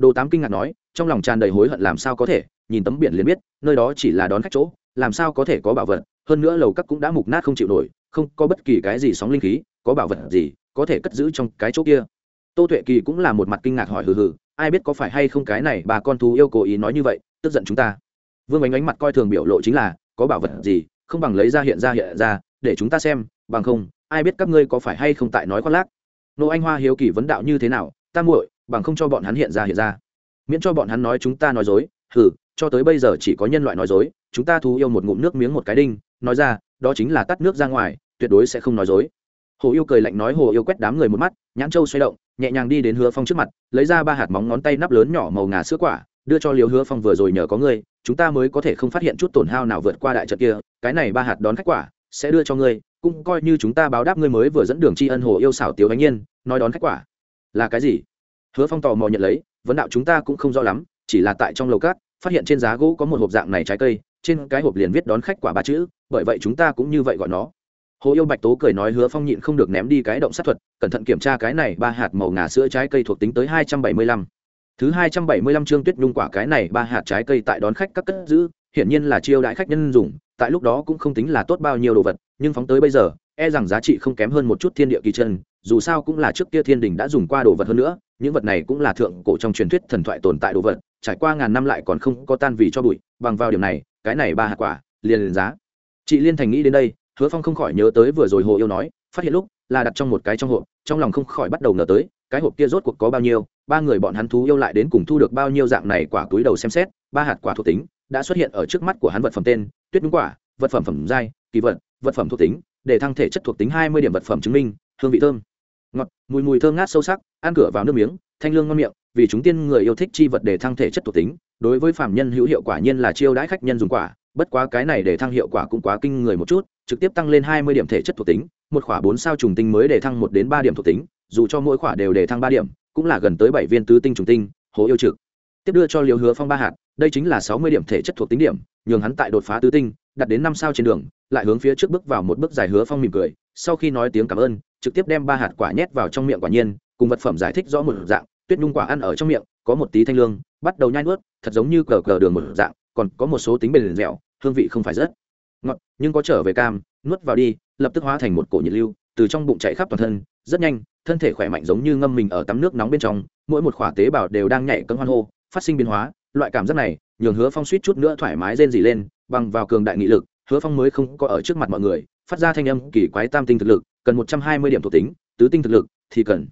[SPEAKER 1] đồ tám kinh ngạc nói, trong lòng tràn đầy hối hận làm sao có thể, nhìn tấm biển liền biết, nơi đó chỉ là đón khách chỗ, làm sao có thể có bảo vật, hơn nữa lầu cát cũng đã mục nát không chịu nổi, không có bất kỳ cái gì sóng linh khí, có bảo vật gì, có thể cất giữ trong cái chỗ kia. Tô tuệ kỳ cũng là một mặt kinh ngạc hỏi hừ hừ, ai biết có phải hay không cái này bà con thú yêu cố ý nói như vậy, tức giận chúng ta. Vương ánh ánh mặt coi thường biểu lộ chính là, có bảo vật gì, không bằng lấy ra hiện ra hiện ra, để chúng ta xem, bằng không, ai biết các ngươi có phải hay không tại nói khoác lác. Nô anh hoa hiếu kỳ vấn đạo như thế nào, ta muội bằng không cho bọn hắn hiện ra hiện ra. Miễn cho bọn hắn nói chúng ta nói dối, hừ, cho tới bây giờ chỉ có nhân loại nói dối, chúng ta thú yêu một ngụm nước miếng một cái đinh, nói ra, đó chính là tắt nước ra ngoài, tuyệt đối sẽ không nói dối. Hồ yêu cười lạnh nói, hồ yêu quét đám người một mắt, nhãn châu xoay động, nhẹ nhàng đi đến hứa phong trước mặt, lấy ra ba hạt móng ngón tay nắp lớn nhỏ màu ngà sữa quả, đưa cho liều hứa phong vừa rồi nhờ có ngươi, chúng ta mới có thể không phát hiện chút tổn hao nào vượt qua đại trận kia, cái này ba hạt đón khách quả, sẽ đưa cho ngươi, cũng coi như chúng ta báo đáp ngươi mới vừa dẫn đường tri ân hồ yêu xảo tiếu đánh nhiên, nói đón khách quả. Là cái gì? Hứa phong tò mò nhận lấy, vấn đạo chúng ta cũng không rõ lắm, chỉ là tại trong lầu cát, phát hiện trên giá gỗ có một hộp dạng này trái cây, trên cái hộp liền viết đón khách quả ba chữ, bởi vậy chúng ta cũng như vậy gọi nó. Hồ yêu bạch tố cười nói hứa phong nhịn không được ném đi cái động sát thuật, cẩn thận kiểm tra cái này ba hạt màu ngà sữa trái cây thuộc tính tới hai trăm bảy mươi lăm. Thứ hai trăm bảy mươi lăm chương tuyết nhung quả cái này ba hạt trái cây tại đón khách các cất giữ, hiển nhiên là chiêu đãi khách nhân dùng, tại lúc đó cũng không tính là tốt bao nhiêu đồ vật, nhưng phóng tới bây giờ e rằng giá trị không kém hơn một chút thiên địa kỳ chân, dù sao cũng là trước kia thiên đình đã dùng qua đồ vật hơn nữa, những vật này cũng là thượng cổ trong truyền thuyết thần thoại tồn tại đồ vật, trải qua ngàn năm lại còn không có tan vì cho bụi, bằng vào điểm này, cái này ba hạt quả, liền liền giá. Chị liên thành nghĩ đến đây, hứa phong không khỏi nhớ tới vừa rồi hồ yêu nói, phát hiện lúc, là đặt trong một cái trong hộp, trong lòng không khỏi bắt đầu ngờ tới, cái hộp kia rốt cuộc có bao nhiêu, ba người bọn hắn thú yêu lại đến cùng thu được bao nhiêu dạng này quả túi đầu xem xét, ba hạt quả thuộc tính, đã xuất hiện ở trước mắt của hắn vật phẩm tên, tuyết đúng quả, vật phẩm phẩm giai, kỳ vật vật phẩm thuộc tính để thăng thể chất thuộc tính hai mươi điểm vật phẩm chứng minh, hương vị thơm. Ngọt, mùi mùi thơm ngát sâu sắc, ăn cửa vào nước miếng, thanh lương ngon miệng, vì chúng tiên người yêu thích chi vật để thăng thể chất thuộc tính, đối với phạm nhân hữu hiệu quả nhiên là chiêu đãi khách nhân dùng quả, bất quá cái này để thăng hiệu quả cũng quá kinh người một chút, trực tiếp tăng lên hai mươi điểm thể chất thuộc tính, một khỏa bốn sao trùng tinh mới để thăng một đến ba điểm thuộc tính, dù cho mỗi khỏa đều để thăng ba điểm, cũng là gần tới bảy viên tứ tinh trùng tinh hồ yêu trực. Tiếp đưa cho liều hứa phong ba hạt, đây chính là sáu mươi điểm thể chất thuộc tính điểm, nhường hắn tại đột phá tứ tinh đặt đến năm sao trên đường lại hướng phía trước bước vào một bước dài hứa phong mỉm cười, sau khi nói tiếng cảm ơn, trực tiếp đem ba hạt quả nhét vào trong miệng quả nhiên, cùng vật phẩm giải thích rõ một dạng, tuyết nhung quả ăn ở trong miệng, có một tí thanh lương, bắt đầu nhai nuốt, thật giống như cờ cờ đường một dạng, còn có một số tính bền dẻo, hương vị không phải rất ngọt, nhưng có trở về cam, nuốt vào đi, lập tức hóa thành một cổ nhiệt lưu, từ trong bụng chạy khắp toàn thân, rất nhanh, thân thể khỏe mạnh giống như ngâm mình ở tắm nước nóng bên trong, mỗi một khỏa tế bào đều đang nhảy cân hoan hô, phát sinh biến hóa, loại cảm giác này, nhường hứa phong suýt chút nữa thoải mái rên dỉ lên, bằng vào cường đại nghị lực hứa phong mới không có ở trước mặt mọi người, phát ra thanh âm kỳ quái tam tinh thực lực, cần một trăm hai mươi điểm thuộc tính, tứ tinh thực lực thì cần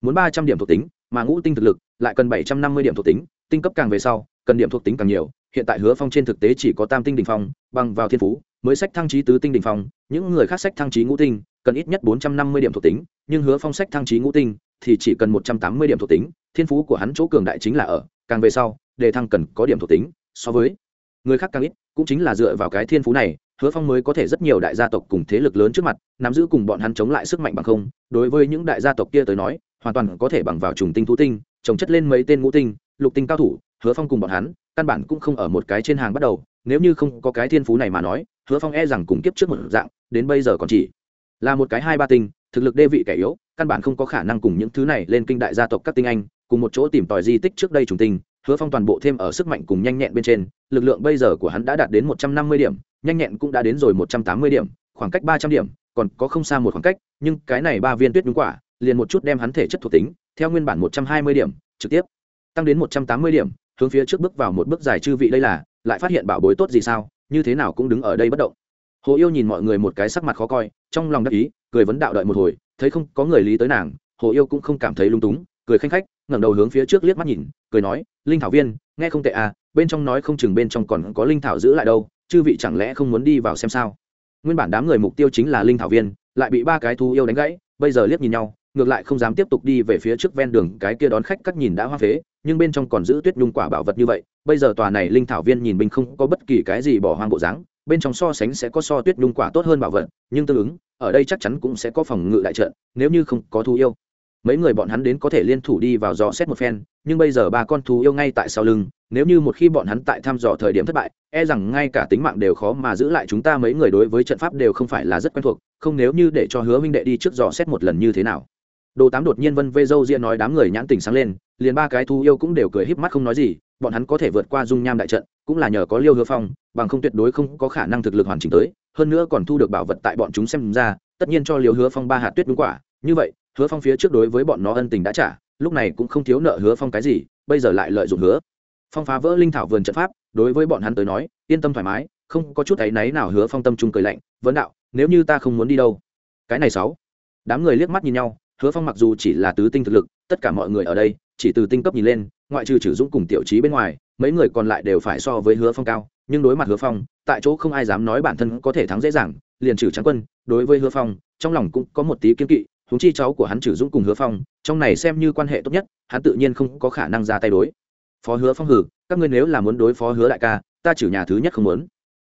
[SPEAKER 1] muốn ba trăm điểm thuộc tính, mà ngũ tinh thực lực lại cần bảy trăm năm mươi điểm thuộc tính, tinh cấp càng về sau, cần điểm thuộc tính càng nhiều. Hiện tại hứa phong trên thực tế chỉ có tam tinh đình phong, bằng vào thiên phú, mới sách thăng trí tứ tinh đình phong. Những người khác sách thăng trí ngũ tinh, cần ít nhất bốn trăm năm mươi điểm thuộc tính, nhưng hứa phong sách thăng trí ngũ tinh thì chỉ cần một trăm tám mươi điểm thuộc tính. Thiên phú của hắn chỗ cường đại chính là ở, càng về sau, đề thăng cần có điểm thuộc tính so với người khác càng ít cũng chính là dựa vào cái thiên phú này, hứa phong mới có thể rất nhiều đại gia tộc cùng thế lực lớn trước mặt, nắm giữ cùng bọn hắn chống lại sức mạnh bằng không, đối với những đại gia tộc kia tới nói, hoàn toàn có thể bằng vào trùng tinh thú tinh, trồng chất lên mấy tên ngũ tinh, lục tinh cao thủ, hứa phong cùng bọn hắn, căn bản cũng không ở một cái trên hàng bắt đầu, nếu như không có cái thiên phú này mà nói, hứa phong e rằng cùng kiếp trước một dạng, đến bây giờ còn chỉ là một cái hai ba tinh, thực lực đê vị kẻ yếu, căn bản không có khả năng cùng những thứ này lên kinh đại gia tộc các tinh anh, cùng một chỗ tìm tòi di tích trước đây trùng tinh hứa phong toàn bộ thêm ở sức mạnh cùng nhanh nhẹn bên trên, lực lượng bây giờ của hắn đã đạt đến một trăm năm mươi điểm, nhanh nhẹn cũng đã đến rồi một trăm tám mươi điểm, khoảng cách ba trăm điểm, còn có không xa một khoảng cách, nhưng cái này ba viên tuyết đúng quả, liền một chút đem hắn thể chất thuộc tính, theo nguyên bản một trăm hai mươi điểm, trực tiếp tăng đến một trăm tám mươi điểm, hướng phía trước bước vào một bước dài chư vị đây là, lại phát hiện bảo bối tốt gì sao, như thế nào cũng đứng ở đây bất động. Hồ yêu nhìn mọi người một cái sắc mặt khó coi, trong lòng đắc ý, cười vấn đạo đợi một hồi, thấy không có người lý tới nàng, hồ yêu cũng không cảm thấy lung túng cười khanh khách, ngẩng đầu hướng phía trước liếc mắt nhìn, cười nói, linh thảo viên, nghe không tệ à bên trong nói không chừng bên trong còn có linh thảo giữ lại đâu, chư vị chẳng lẽ không muốn đi vào xem sao? Nguyên bản đám người mục tiêu chính là linh thảo viên, lại bị ba cái thú yêu đánh gãy, bây giờ liếc nhìn nhau, ngược lại không dám tiếp tục đi về phía trước ven đường, cái kia đón khách cắt nhìn đã hoa phế, nhưng bên trong còn giữ tuyết nhung quả bảo vật như vậy, bây giờ tòa này linh thảo viên nhìn mình không có bất kỳ cái gì bỏ hoang bộ dáng, bên trong so sánh sẽ có so tuyết nhung quả tốt hơn bảo vật, nhưng tương ứng, ở đây chắc chắn cũng sẽ có phòng ngự đại trận, nếu như không có thú yêu mấy người bọn hắn đến có thể liên thủ đi vào dò xét một phen, nhưng bây giờ ba con thú yêu ngay tại sau lưng, nếu như một khi bọn hắn tại thăm dò thời điểm thất bại e rằng ngay cả tính mạng đều khó mà giữ lại chúng ta mấy người đối với trận pháp đều không phải là rất quen thuộc, không nếu như để cho hứa minh đệ đi trước dò xét một lần như thế nào. Đồ tám đột nhiên vân vê dâu ria nói đám người nhãn tình sáng lên, liền ba cái thú yêu cũng đều cười híp mắt không nói gì, bọn hắn có thể vượt qua dung nham đại trận, cũng là nhờ có liêu hứa phong, bằng không tuyệt đối không có khả năng thực lực hoàn chỉnh tới, hơn nữa còn thu được bảo vật tại bọn chúng xem ra, tất nhiên cho liêu hứa phong ba hạt tuyết đúng quả, như vậy hứa phong phía trước đối với bọn nó ân tình đã trả, lúc này cũng không thiếu nợ hứa phong cái gì, bây giờ lại lợi dụng hứa phong phá vỡ linh thảo vườn trận pháp, đối với bọn hắn tới nói, yên tâm thoải mái, không có chút áy náy nào hứa phong tâm trung cười lạnh, vấn đạo, nếu như ta không muốn đi đâu? Cái này sáu. Đám người liếc mắt nhìn nhau, hứa phong mặc dù chỉ là tứ tinh thực lực, tất cả mọi người ở đây, chỉ từ tinh cấp nhìn lên, ngoại trừ trừ dũng cùng tiểu trí bên ngoài, mấy người còn lại đều phải so với hứa phong cao, nhưng đối mặt hứa phong, tại chỗ không ai dám nói bản thân có thể thắng dễ dàng, liền trừ trắng quân, đối với hứa phong, trong lòng cũng có một tí kiên kỵ huống chi cháu của hắn trừ dũng cùng hứa phong, trong này xem như quan hệ tốt nhất, hắn tự nhiên không có khả năng ra tay đối. Phó hứa phong hử, các ngươi nếu là muốn đối phó hứa đại ca, ta trừ nhà thứ nhất không muốn.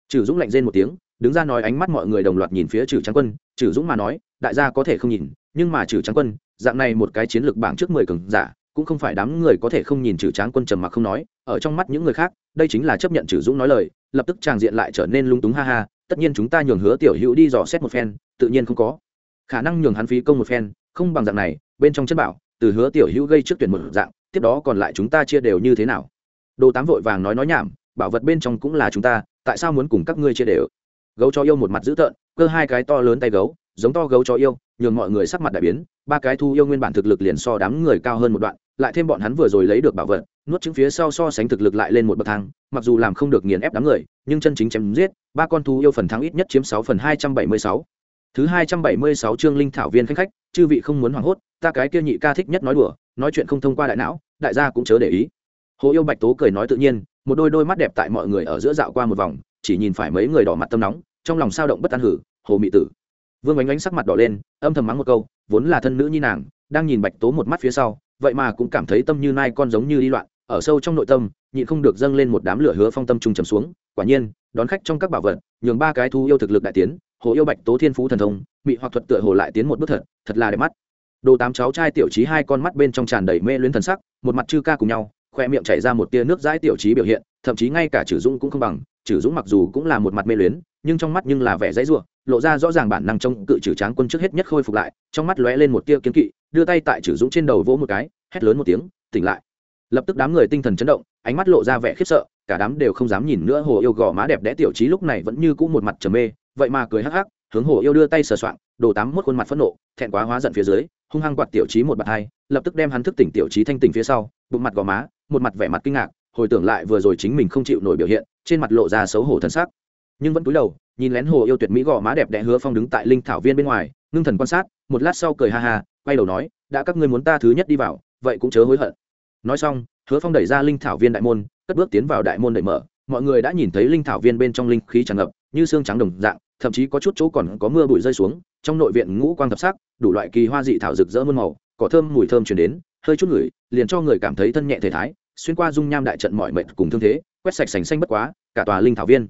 [SPEAKER 1] Trừ dũng lạnh rên một tiếng, đứng ra nói ánh mắt mọi người đồng loạt nhìn phía trừ trắng quân. Trừ dũng mà nói, đại gia có thể không nhìn, nhưng mà trừ trắng quân, dạng này một cái chiến lược bảng trước mười cường giả, cũng không phải đám người có thể không nhìn trừ tráng quân trầm mặc không nói, ở trong mắt những người khác, đây chính là chấp nhận trừ dũng nói lời, lập tức tràng diện lại trở nên lung túng ha ha, tất nhiên chúng ta nhường hứa tiểu hữu đi dò xét một phen, tự nhiên không có khả năng nhường hắn phí công một phen, không bằng dạng này, bên trong chất bảo, từ hứa tiểu hữu gây trước tuyển một dạng, tiếp đó còn lại chúng ta chia đều như thế nào? Đồ tám vội vàng nói nói nhảm, bảo vật bên trong cũng là chúng ta, tại sao muốn cùng các ngươi chia đều? Gấu cho yêu một mặt dữ tợn, cơ hai cái to lớn tay gấu, giống to gấu cho yêu, nhường mọi người sắc mặt đại biến, ba cái thu yêu nguyên bản thực lực liền so đám người cao hơn một đoạn, lại thêm bọn hắn vừa rồi lấy được bảo vật, nuốt trứng phía sau so sánh thực lực lại lên một bậc thang, mặc dù làm không được nghiền ép đám người, nhưng chân chính chém giết, ba con thu yêu phần thắng ít nhất chiếm sáu phần hai trăm bảy mươi sáu thứ hai trăm bảy mươi sáu chương linh thảo viên khách khách, chư vị không muốn hoảng hốt, ta cái kia nhị ca thích nhất nói đùa, nói chuyện không thông qua đại não, đại gia cũng chớ để ý. Hồ yêu bạch tố cười nói tự nhiên, một đôi đôi mắt đẹp tại mọi người ở giữa dạo qua một vòng, chỉ nhìn phải mấy người đỏ mặt tâm nóng, trong lòng sao động bất an hử, hồ mị tử. Vương ánh ánh sắc mặt đỏ lên, âm thầm mắng một câu, vốn là thân nữ như nàng, đang nhìn bạch tố một mắt phía sau, vậy mà cũng cảm thấy tâm như nai con giống như đi loạn, ở sâu trong nội tâm, nhịn không được dâng lên một đám lửa hứa phong tâm trung trầm xuống, quả nhiên, đón khách trong các bảo vật, nhường ba cái thu yêu thực lực đại tiến hồ yêu bạch tố thiên phú thần thông, mị hoặc thuật tựa hồ lại tiến một bước thật thật là đẹp mắt. Đồ tám cháu trai tiểu trí hai con mắt bên trong tràn đầy mê luyến thần sắc, một mặt chư ca cùng nhau, khoe miệng chảy ra một tia nước dãi tiểu trí biểu hiện, thậm chí ngay cả chử dũng cũng không bằng chử dũng mặc dù cũng là một mặt mê luyến, nhưng trong mắt nhưng là vẻ dãy ruộng lộ ra rõ ràng bản năng trông cự trừ tráng quân trước hết nhất khôi phục lại, trong mắt lóe lên một tia kiến kỵ, đưa tay tại chử dũng trên đầu vỗ một cái, hét lớn một tiếng, tỉnh lại. Lập tức đám người tinh thần chấn động, ánh mắt lộ ra vẻ khiếp sợ, cả đám đều không dám nhìn nữa hồ yêu gò má đẹp đẽ tiểu trí lúc này vẫn như cũ một mặt trầm mê vậy mà cười hắc hắc, hướng hồ yêu đưa tay sờ soạng, đồ tám mốt khuôn mặt phẫn nộ, thẹn quá hóa giận phía dưới, hung hăng quạt tiểu trí một bạt hai, lập tức đem hắn thức tỉnh tiểu trí thanh tỉnh phía sau, bụng mặt gò má, một mặt vẻ mặt kinh ngạc, hồi tưởng lại vừa rồi chính mình không chịu nổi biểu hiện, trên mặt lộ ra xấu hổ thân xác nhưng vẫn cúi đầu, nhìn lén hồ yêu tuyệt mỹ gò má đẹp đẽ hứa phong đứng tại linh thảo viên bên ngoài, ngưng thần quan sát, một lát sau cười ha ha, quay đầu nói, đã các ngươi muốn ta thứ nhất đi vào, vậy cũng chớ hối hận. Nói xong, hứa phong đẩy ra linh thảo viên đại môn, cất bước tiến vào đại môn đẩy mở, mọi người đã nhìn thấy linh thảo viên bên trong linh khí tràn ngập, như xương trắng đồng dạng thậm chí có chút chỗ còn có mưa bụi rơi xuống, trong nội viện ngũ quang thập sắc, đủ loại kỳ hoa dị thảo rực rỡ muôn màu, cỏ thơm mùi thơm chuyển đến, hơi chút ngửi, liền cho người cảm thấy thân nhẹ thể thái, xuyên qua dung nham đại trận mọi mệnh cùng thương thế, quét sạch sành xanh bất quá, cả tòa linh thảo viên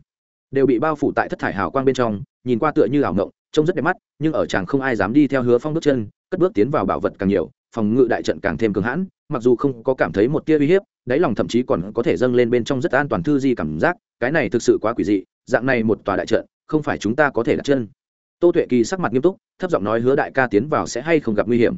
[SPEAKER 1] đều bị bao phủ tại thất thải hào quang bên trong, nhìn qua tựa như ảo ngộng trông rất đẹp mắt, nhưng ở chàng không ai dám đi theo hứa phong bước chân, cất bước tiến vào bảo vật càng nhiều, phòng ngự đại trận càng thêm cường hãn, mặc dù không có cảm thấy một tia uy hiếp, đáy lòng thậm chí còn có thể dâng lên bên trong rất an toàn thư di cảm giác, cái này thực sự quá quỷ dị, dạng này một tòa đại trận không phải chúng ta có thể đặt chân. Tô tuệ kỳ sắc mặt nghiêm túc, thấp giọng nói hứa đại ca tiến vào sẽ hay không gặp nguy hiểm.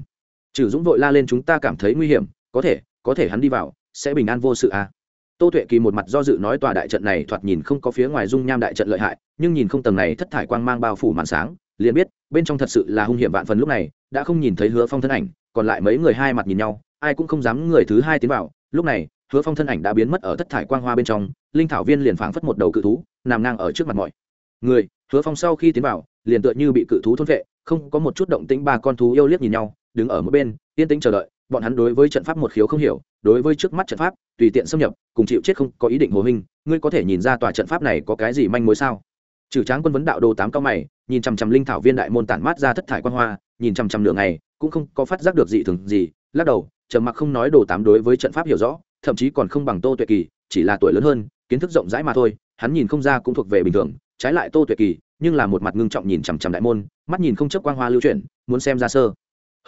[SPEAKER 1] Trừ dũng vội la lên chúng ta cảm thấy nguy hiểm, có thể có thể hắn đi vào, sẽ bình an vô sự à. Tô tuệ kỳ một mặt do dự nói tòa đại trận này thoạt nhìn không có phía ngoài dung nham đại trận lợi hại, nhưng nhìn không tầng này thất thải quang mang bao phủ màn sáng, liền biết, bên trong thật sự là hung hiểm vạn phần lúc này, đã không nhìn thấy hứa phong thân ảnh, còn lại mấy người hai mặt nhìn nhau, ai cũng không dám người thứ hai tiến vào. Lúc này, hứa phong thân ảnh đã biến mất ở thất thải quang hoa bên trong, linh thảo viên liền phảng phất một đầu cự thú, nằm ngang ở trước mặt mọi người, hứa phong sau khi tiến vào, liền tựa như bị cự thú thôn vệ, không có một chút động tĩnh ba con thú yêu liếc nhìn nhau, đứng ở mỗi bên, yên tĩnh chờ đợi, bọn hắn đối với trận pháp một khiếu không hiểu, đối với trước mắt trận pháp, tùy tiện xâm nhập, cùng chịu chết không có ý định hồ hình, ngươi có thể nhìn ra tòa trận pháp này có cái gì manh mối sao? Trừ tráng quân vấn đạo đồ tám cao mày, nhìn chằm chằm linh thảo viên đại môn tản mát ra thất thải quan hoa, nhìn chằm chằm nửa ngày, cũng không có phát giác được gì thường gì, lắc đầu, trầm mặc không nói đồ tám đối với trận pháp hiểu rõ, thậm chí còn không bằng tô tuệ kỳ, chỉ là tuổi lớn hơn, kiến thức rộng rãi mà thôi, hắn nhìn không ra cũng thuộc về bình thường trái lại tô tuyệt kỳ, nhưng là một mặt ngưng trọng nhìn chằm chằm đại môn, mắt nhìn không chấp quang hoa lưu chuyển, muốn xem ra sơ.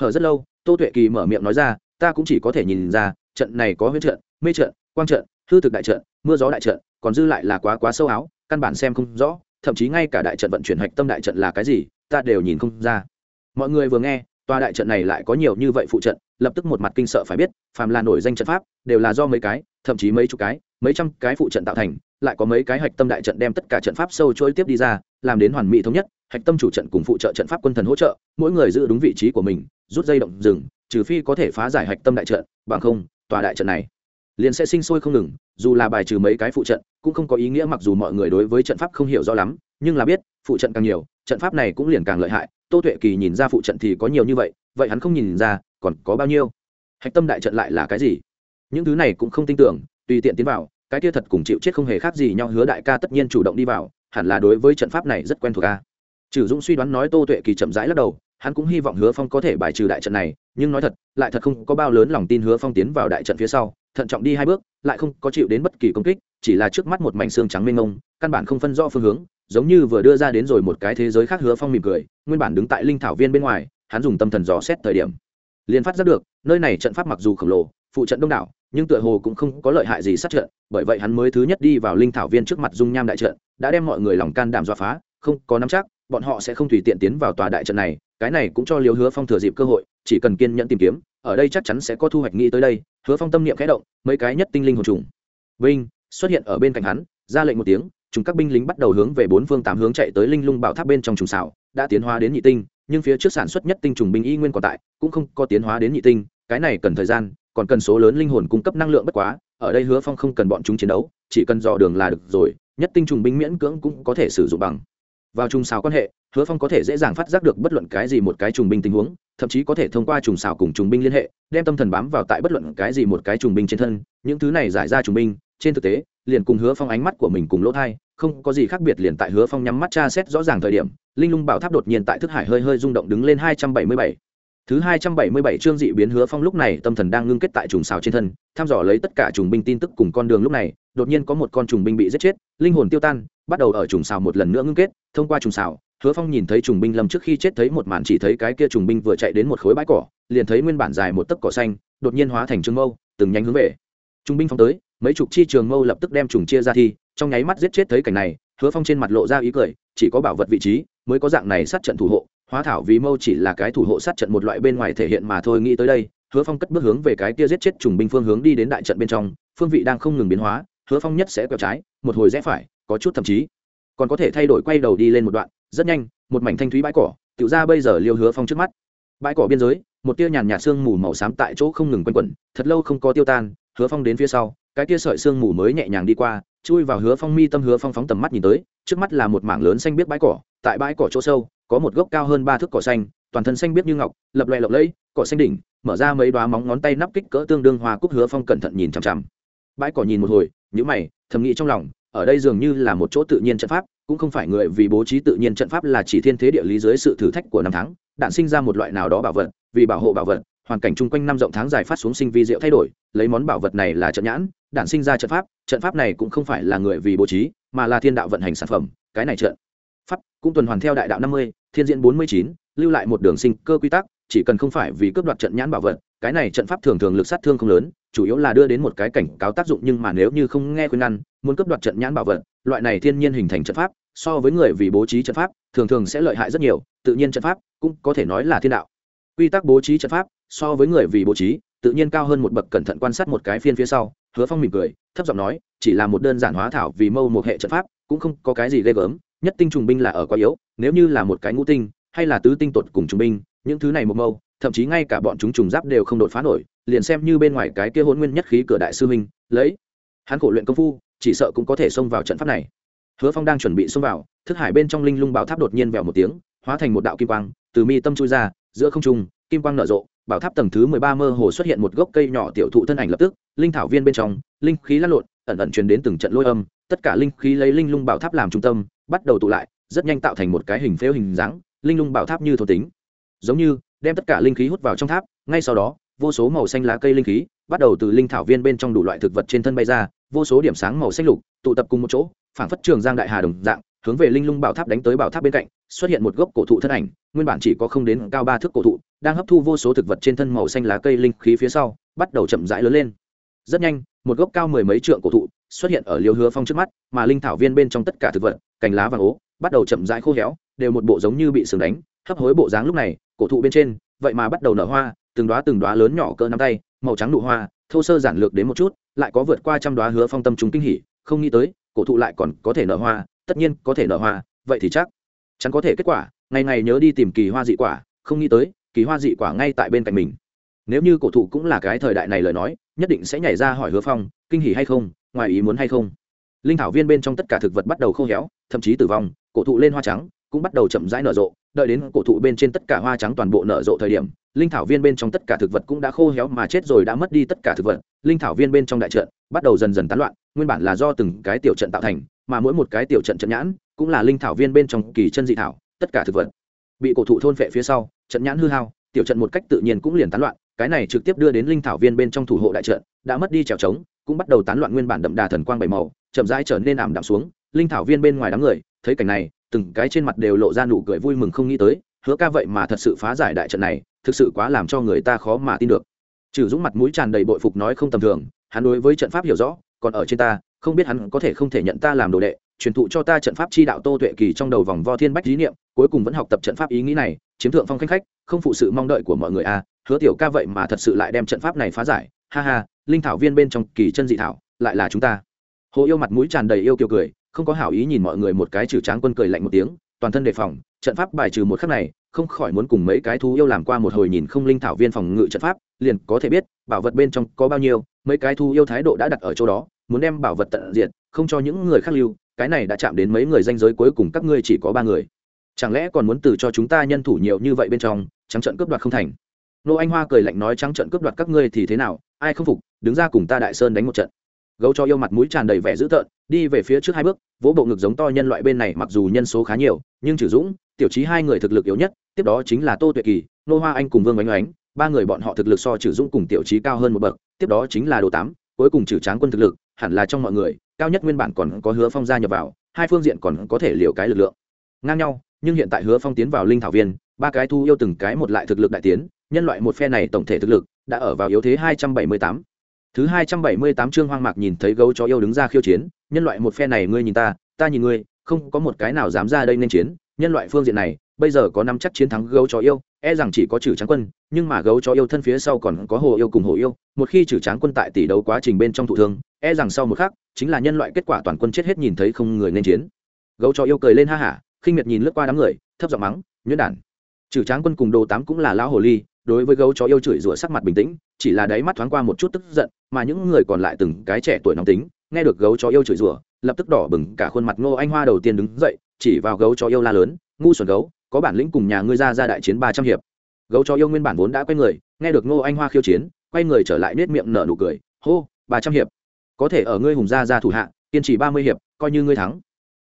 [SPEAKER 1] Hở rất lâu, tô tuệ kỳ mở miệng nói ra, ta cũng chỉ có thể nhìn ra, trận này có huyết trận, mê trận, quang trận, hư thực đại trận, mưa gió đại trận, còn dư lại là quá quá sâu áo, căn bản xem không rõ, thậm chí ngay cả đại trận vận chuyển hạch tâm đại trận là cái gì, ta đều nhìn không ra. Mọi người vừa nghe, tòa đại trận này lại có nhiều như vậy phụ trận, lập tức một mặt kinh sợ phải biết, phàm là nổi danh trận pháp, đều là do mấy cái, thậm chí mấy chục cái, mấy trăm cái phụ trận tạo thành lại có mấy cái hạch tâm đại trận đem tất cả trận pháp sâu trôi tiếp đi ra, làm đến hoàn mỹ thống nhất, hạch tâm chủ trận cùng phụ trợ trận pháp quân thần hỗ trợ, mỗi người giữ đúng vị trí của mình, rút dây động rừng, trừ phi có thể phá giải hạch tâm đại trận, bằng không, tòa đại trận này liền sẽ sinh sôi không ngừng, dù là bài trừ mấy cái phụ trận, cũng không có ý nghĩa mặc dù mọi người đối với trận pháp không hiểu rõ lắm, nhưng là biết, phụ trận càng nhiều, trận pháp này cũng liền càng lợi hại, tô tuệ kỳ nhìn ra phụ trận thì có nhiều như vậy vậy hắn không nhìn ra, còn có bao nhiêu? Hạch tâm đại trận lại là cái gì? Những thứ này cũng không tin tưởng, tùy tiện tiến vào cái kia thật cùng chịu chết không hề khác gì nhau, hứa đại ca tất nhiên chủ động đi vào, hẳn là đối với trận pháp này rất quen thuộc ca trừ dũng suy đoán nói tô tuệ kỳ chậm rãi lắc đầu, hắn cũng hy vọng hứa phong có thể bài trừ đại trận này, nhưng nói thật, lại thật không có bao lớn lòng tin hứa phong tiến vào đại trận phía sau, thận trọng đi hai bước, lại không có chịu đến bất kỳ công kích, chỉ là trước mắt một mảnh xương trắng mênh mông, căn bản không phân rõ phương hướng, giống như vừa đưa ra đến rồi một cái thế giới khác hứa phong mỉm cười, nguyên bản đứng tại linh thảo viên bên ngoài, hắn dùng tâm thần dò xét thời điểm. Liền phát giác được, nơi này trận pháp mặc dù khổng lồ, phụ trận đông đảo nhưng tựa hồ cũng không có lợi hại gì sát trận, bởi vậy hắn mới thứ nhất đi vào linh thảo viên trước mặt dung nham đại trận, đã đem mọi người lòng can đảm dọa phá, không có nắm chắc, bọn họ sẽ không tùy tiện tiến vào tòa đại trận này, cái này cũng cho liều hứa phong thừa dịp cơ hội, chỉ cần kiên nhẫn tìm kiếm, ở đây chắc chắn sẽ có thu hoạch nghĩ tới đây, hứa phong tâm niệm khẽ động, mấy cái nhất tinh linh hồn trùng. Vinh, xuất hiện ở bên cạnh hắn, ra lệnh một tiếng, chúng các binh lính bắt đầu hướng về bốn phương tám hướng chạy tới linh lung bảo tháp bên trong trùng xảo, đã tiến hóa đến nhị tinh, nhưng phía trước sản xuất nhất tinh trùng binh y nguyên còn tại, cũng không có tiến hóa đến nhị tinh, cái này cần thời gian còn cần số lớn linh hồn cung cấp năng lượng bất quá, ở đây hứa phong không cần bọn chúng chiến đấu, chỉ cần dò đường là được rồi, nhất tinh trùng binh miễn cưỡng cũng có thể sử dụng bằng. Vào trùng xào quan hệ, hứa phong có thể dễ dàng phát giác được bất luận cái gì một cái trùng binh tình huống, thậm chí có thể thông qua trùng xào cùng trùng binh liên hệ, đem tâm thần bám vào tại bất luận cái gì một cái trùng binh trên thân, những thứ này giải ra trùng binh, trên thực tế, liền cùng hứa phong ánh mắt của mình cùng lỗ thai, không có gì khác biệt liền tại hứa phong nhắm mắt tra xét rõ ràng thời điểm, linh lung bảo tháp đột nhiên tại thức hải hơi hơi rung động đứng lên hai trăm bảy mươi bảy thứ hai trăm bảy mươi bảy chương dị biến hứa phong lúc này tâm thần đang ngưng kết tại trùng xào trên thân, thăm dò lấy tất cả trùng binh tin tức cùng con đường lúc này, đột nhiên có một con trùng binh bị giết chết, linh hồn tiêu tan, bắt đầu ở trùng xào một lần nữa ngưng kết. Thông qua trùng xào, hứa phong nhìn thấy trùng binh lâm trước khi chết thấy một màn chỉ thấy cái kia trùng binh vừa chạy đến một khối bãi cỏ, liền thấy nguyên bản dài một tấc cỏ xanh, đột nhiên hóa thành trường mâu, từng nhanh hướng về. Trùng binh phóng tới, mấy chục chi trường mâu lập tức đem trùng chia ra thi, trong nháy mắt giết chết thấy cảnh này, hứa phong trên mặt lộ ra ý cười, chỉ có bảo vật vị trí, mới có dạng này sát trận thủ hộ hóa thảo vì mâu chỉ là cái thủ hộ sát trận một loại bên ngoài thể hiện mà thôi, nghĩ tới đây, hứa phong cất bước hướng về cái kia giết chết trùng binh phương hướng đi đến đại trận bên trong, phương vị đang không ngừng biến hóa, hứa phong nhất sẽ quẹo trái, một hồi rẽ phải, có chút thậm chí còn có thể thay đổi quay đầu đi lên một đoạn, rất nhanh, một mảnh thanh thúy bãi cỏ tự ra bây giờ liêu hứa phong trước mắt. Bãi cỏ biên giới, một tia nhàn nhạt sương mù màu xám tại chỗ không ngừng quanh quẩn, thật lâu không có tiêu tan, hứa phong đến phía sau, cái tia sợi sương mù mới nhẹ nhàng đi qua, chui vào hứa phong mi tâm, hứa phong phóng tầm mắt nhìn tới, trước mắt là một mảng lớn xanh biết bãi cỏ, tại bãi cỏ chỗ sâu có một gốc cao hơn ba thước cỏ xanh, toàn thân xanh biết như ngọc, lập loè lộng lẫy, cỏ xanh đỉnh, mở ra mấy đoá móng ngón tay nắp kích cỡ tương đương hoa cúc hứa phong cẩn thận nhìn chằm chằm. Bãi cỏ nhìn một hồi nhữ mày, thầm nghĩ trong lòng, ở đây dường như là một chỗ tự nhiên trận pháp, cũng không phải người vì bố trí tự nhiên trận pháp là chỉ thiên thế địa lý dưới sự thử thách của năm tháng, đạn sinh ra một loại nào đó bảo vật, vì bảo hộ bảo vật, hoàn cảnh chung quanh năm rộng tháng dài phát xuống sinh vi diệu thay đổi, lấy món bảo vật này là trận nhãn, đạn sinh ra trận pháp trận pháp này cũng không phải là người vì bố trí, mà là thiên đạo vận hành sản phẩm, cái này trận. Pháp cũng tuần hoàn theo đại đạo năm mươi thiên diễn bốn mươi chín, lưu lại một đường sinh cơ quy tắc, chỉ cần không phải vì cướp đoạt trận nhãn bảo vật, cái này trận pháp thường thường lực sát thương không lớn, chủ yếu là đưa đến một cái cảnh cáo tác dụng nhưng mà nếu như không nghe khuyên ngăn, muốn cướp đoạt trận nhãn bảo vật, loại này thiên nhiên hình thành trận pháp, so với người vì bố trí trận pháp, thường thường sẽ lợi hại rất nhiều, tự nhiên trận pháp cũng có thể nói là thiên đạo. Quy tắc bố trí trận pháp, so với người vì bố trí, tự nhiên cao hơn một bậc cẩn thận quan sát một cái phiên phía sau, hứa phong mỉm cười, thấp giọng nói, chỉ là một đơn giản hóa thảo vì mâu một hệ trận pháp, cũng không có cái gì ghê gớm nhất tinh trùng binh là ở quá yếu, nếu như là một cái ngũ tinh, hay là tứ tinh tột cùng trùng binh, những thứ này một mâu, thậm chí ngay cả bọn chúng trùng giáp đều không đột phá nổi, liền xem như bên ngoài cái kia hôn nguyên nhất khí cửa đại sư huynh, lấy. Hắn khổ luyện công phu, chỉ sợ cũng có thể xông vào trận pháp này. Hứa phong đang chuẩn bị xông vào, thức hải bên trong linh lung bảo tháp đột nhiên vèo một tiếng, hóa thành một đạo kim quang, từ mi tâm chui ra, giữa không trung, kim quang nở rộ, bảo tháp tầng thứ mười ba mơ hồ xuất hiện một gốc cây nhỏ tiểu thụ thân ảnh lập tức, linh thảo viên bên trong, linh khí lăn lộn, ẩn ẩn truyền đến từng trận lôi âm, tất cả linh khí lấy linh lung bảo tháp làm trung tâm bắt đầu tụ lại, rất nhanh tạo thành một cái hình phếu hình dáng, linh lung bảo tháp như thổ tính. Giống như, đem tất cả linh khí hút vào trong tháp, ngay sau đó, vô số màu xanh lá cây linh khí bắt đầu từ linh thảo viên bên trong đủ loại thực vật trên thân bay ra, vô số điểm sáng màu xanh lục tụ tập cùng một chỗ, phảng phất trường giang đại hà đồng dạng, hướng về linh lung bảo tháp đánh tới bảo tháp bên cạnh, xuất hiện một gốc cổ thụ thân ảnh, nguyên bản chỉ có không đến cao ba thước cổ thụ, đang hấp thu vô số thực vật trên thân màu xanh lá cây linh khí phía sau, bắt đầu chậm rãi lớn lên. Rất nhanh, một gốc cao mười mấy trượng cổ thụ xuất hiện ở liều hứa phong trước mắt, mà linh thảo viên bên trong tất cả thực vật cành lá vàng ố, bắt đầu chậm rãi khô héo, đều một bộ giống như bị sừng đánh, hấp hối bộ dáng lúc này, cổ thụ bên trên, vậy mà bắt đầu nở hoa, từng đoá từng đoá lớn nhỏ cỡ nắm tay, màu trắng nụ hoa, thô sơ giản lược đến một chút, lại có vượt qua trăm đoá hứa phong tâm chúng kinh hỉ, không nghĩ tới, cổ thụ lại còn có thể nở hoa, tất nhiên có thể nở hoa, vậy thì chắc chắn có thể kết quả, ngày ngày nhớ đi tìm kỳ hoa dị quả, không nghĩ tới, kỳ hoa dị quả ngay tại bên cạnh mình. Nếu như cổ thụ cũng là cái thời đại này lời nói, nhất định sẽ nhảy ra hỏi hứa phong, kinh hỉ hay không, ngoài ý muốn hay không. Linh thảo viên bên trong tất cả thực vật bắt đầu khô héo thậm chí tử vong, cổ thụ lên hoa trắng, cũng bắt đầu chậm rãi nở rộ. Đợi đến cổ thụ bên trên tất cả hoa trắng toàn bộ nở rộ thời điểm, linh thảo viên bên trong tất cả thực vật cũng đã khô héo mà chết rồi, đã mất đi tất cả thực vật. Linh thảo viên bên trong đại trận bắt đầu dần dần tán loạn, nguyên bản là do từng cái tiểu trận tạo thành, mà mỗi một cái tiểu trận trận nhãn cũng là linh thảo viên bên trong kỳ chân dị thảo, tất cả thực vật bị cổ thụ thôn phệ phía sau, trận nhãn hư hao, tiểu trận một cách tự nhiên cũng liền tán loạn. Cái này trực tiếp đưa đến linh thảo viên bên trong thủ hộ đại trận, đã mất đi trèo trống, cũng bắt đầu tán loạn nguyên bản đậm đà thần quang bảy màu, chậm rãi trở nên ảm đạm xuống linh thảo viên bên ngoài đám người, thấy cảnh này, từng cái trên mặt đều lộ ra nụ cười vui mừng không nghĩ tới, hứa ca vậy mà thật sự phá giải đại trận này, thực sự quá làm cho người ta khó mà tin được. Trừ dũng mặt mũi tràn đầy bội phục nói không tầm thường, hắn đối với trận pháp hiểu rõ, còn ở trên ta, không biết hắn có thể không thể nhận ta làm đồ đệ, truyền thụ cho ta trận pháp chi đạo tô tuệ kỳ trong đầu vòng vo thiên bách lý niệm, cuối cùng vẫn học tập trận pháp ý nghĩ này, chiếm thượng phong khanh khách, không phụ sự mong đợi của mọi người a hứa tiểu ca vậy mà thật sự lại đem trận pháp này phá giải, ha ha, linh thảo viên bên trong kỳ chân dị thảo, lại là chúng ta. Hồ yêu mặt mũi tràn đầy yêu kiều cười không có hảo ý nhìn mọi người một cái trừ tráng quân cười lạnh một tiếng, toàn thân đề phòng, trận pháp bài trừ một khắc này, không khỏi muốn cùng mấy cái thú yêu làm qua một hồi nhìn không linh thảo viên phòng ngự trận pháp, liền có thể biết, bảo vật bên trong có bao nhiêu, mấy cái thú yêu thái độ đã đặt ở chỗ đó, muốn đem bảo vật tận diệt, không cho những người khác lưu, cái này đã chạm đến mấy người danh giới cuối cùng các ngươi chỉ có ba người. Chẳng lẽ còn muốn từ cho chúng ta nhân thủ nhiều như vậy bên trong, trắng trận cướp đoạt không thành? Nô anh hoa cười lạnh nói trắng trận cướp đoạt các ngươi thì thế nào, ai không phục, đứng ra cùng ta đại sơn đánh một trận gấu cho yêu mặt mũi tràn đầy vẻ dữ tợn, đi về phía trước hai bước, vỗ bộ ngực giống to nhân loại bên này mặc dù nhân số khá nhiều, nhưng trừ dũng, tiểu trí hai người thực lực yếu nhất, tiếp đó chính là tô tuệ kỳ, nô hoa anh cùng vương oanh oánh, ba người bọn họ thực lực so trừ dũng cùng tiểu trí cao hơn một bậc, tiếp đó chính là đồ tám, cuối cùng trừ tráng quân thực lực, hẳn là trong mọi người, cao nhất nguyên bản còn có hứa phong gia nhập vào, hai phương diện còn có thể liều cái lực lượng. Ngang nhau, nhưng hiện tại hứa phong tiến vào linh thảo viên, ba cái thu yêu từng cái một lại thực lực đại tiến, nhân loại một phe này tổng thể thực lực đã ở vào yếu thế hai trăm bảy mươi tám thứ hai trăm bảy mươi tám chương hoang mạc nhìn thấy gấu chó yêu đứng ra khiêu chiến, nhân loại, một phe này ngươi nhìn ta ta nhìn ngươi, không có một cái nào dám ra đây nên chiến. Nhân loại phương diện này, bây giờ có năm chắc chiến thắng gấu chó yêu e rằng chỉ có trừ tráng quân, nhưng mà gấu chó yêu thân phía sau còn có hồ yêu cùng hồ yêu. Một khi trừ tráng quân tại tỷ đấu quá trình bên trong thụ thương e rằng sau một khắc, chính là nhân loại kết quả toàn quân chết hết nhìn thấy không người nên chiến. Gấu chó yêu cười lên ha hả, khinh miệt nhìn lướt qua đám người, thấp giọng mắng, nhuyễn đản, trừ tráng quân cùng đồ tám cũng là lão hồ ly đối với gấu chó yêu chửi rủa sắc mặt bình tĩnh, chỉ là đáy mắt thoáng qua một chút tức giận, mà những người còn lại từng cái trẻ tuổi nóng tính, nghe được gấu chó yêu chửi rủa, lập tức đỏ bừng, cả khuôn mặt ngô anh hoa đầu tiên đứng dậy, chỉ vào gấu chó yêu la lớn, ngu xuẩn gấu, có bản lĩnh cùng nhà ngươi ra ra đại chiến ba trăm hiệp. Gấu chó yêu nguyên bản vốn đã quay người, nghe được ngô anh hoa khiêu chiến, quay người trở lại nết miệng nở nụ cười, hô, ba trăm hiệp. Có thể ở ngươi hùng ra ra thủ hạ, kiên trì ba mươi hiệp, coi như ngươi thắng.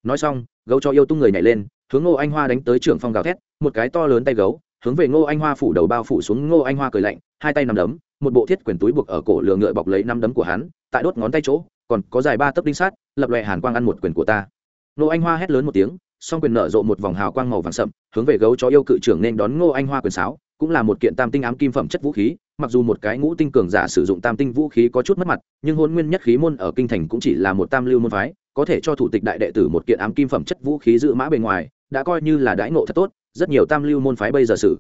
[SPEAKER 1] Nói xong, gấu chó yêu tung người nhảy lên, hướng ngô anh hoa đánh tới trưởng phong gào thét, một cái to lớn tay gấu hướng về ngô anh hoa phủ đầu bao phủ xuống ngô anh hoa cười lạnh, hai tay nằm đấm, một bộ thiết quyển túi buộc ở cổ lừa ngựa bọc lấy năm đấm của hắn, tại đốt ngón tay chỗ, còn có dài ba tấc đinh sát, lập lòe hàn quang ăn một quyền của ta. Ngô anh hoa hét lớn một tiếng, song quyền nở rộ một vòng hào quang màu vàng sậm, hướng về gấu chó yêu cự trưởng nên đón ngô anh hoa quyền sáo, cũng là một kiện tam tinh ám kim phẩm chất vũ khí, mặc dù một cái ngũ tinh cường giả sử dụng tam tinh vũ khí có chút mất mặt, nhưng hôn nguyên nhất khí môn ở kinh thành cũng chỉ là một tam lưu môn phái, có thể cho thủ tịch đại đệ tử một kiện ám kim phẩm chất vũ khí giữ mã bề ngoài, đã coi như là đãi ngộ thật tốt rất nhiều tam lưu môn phái bây giờ sử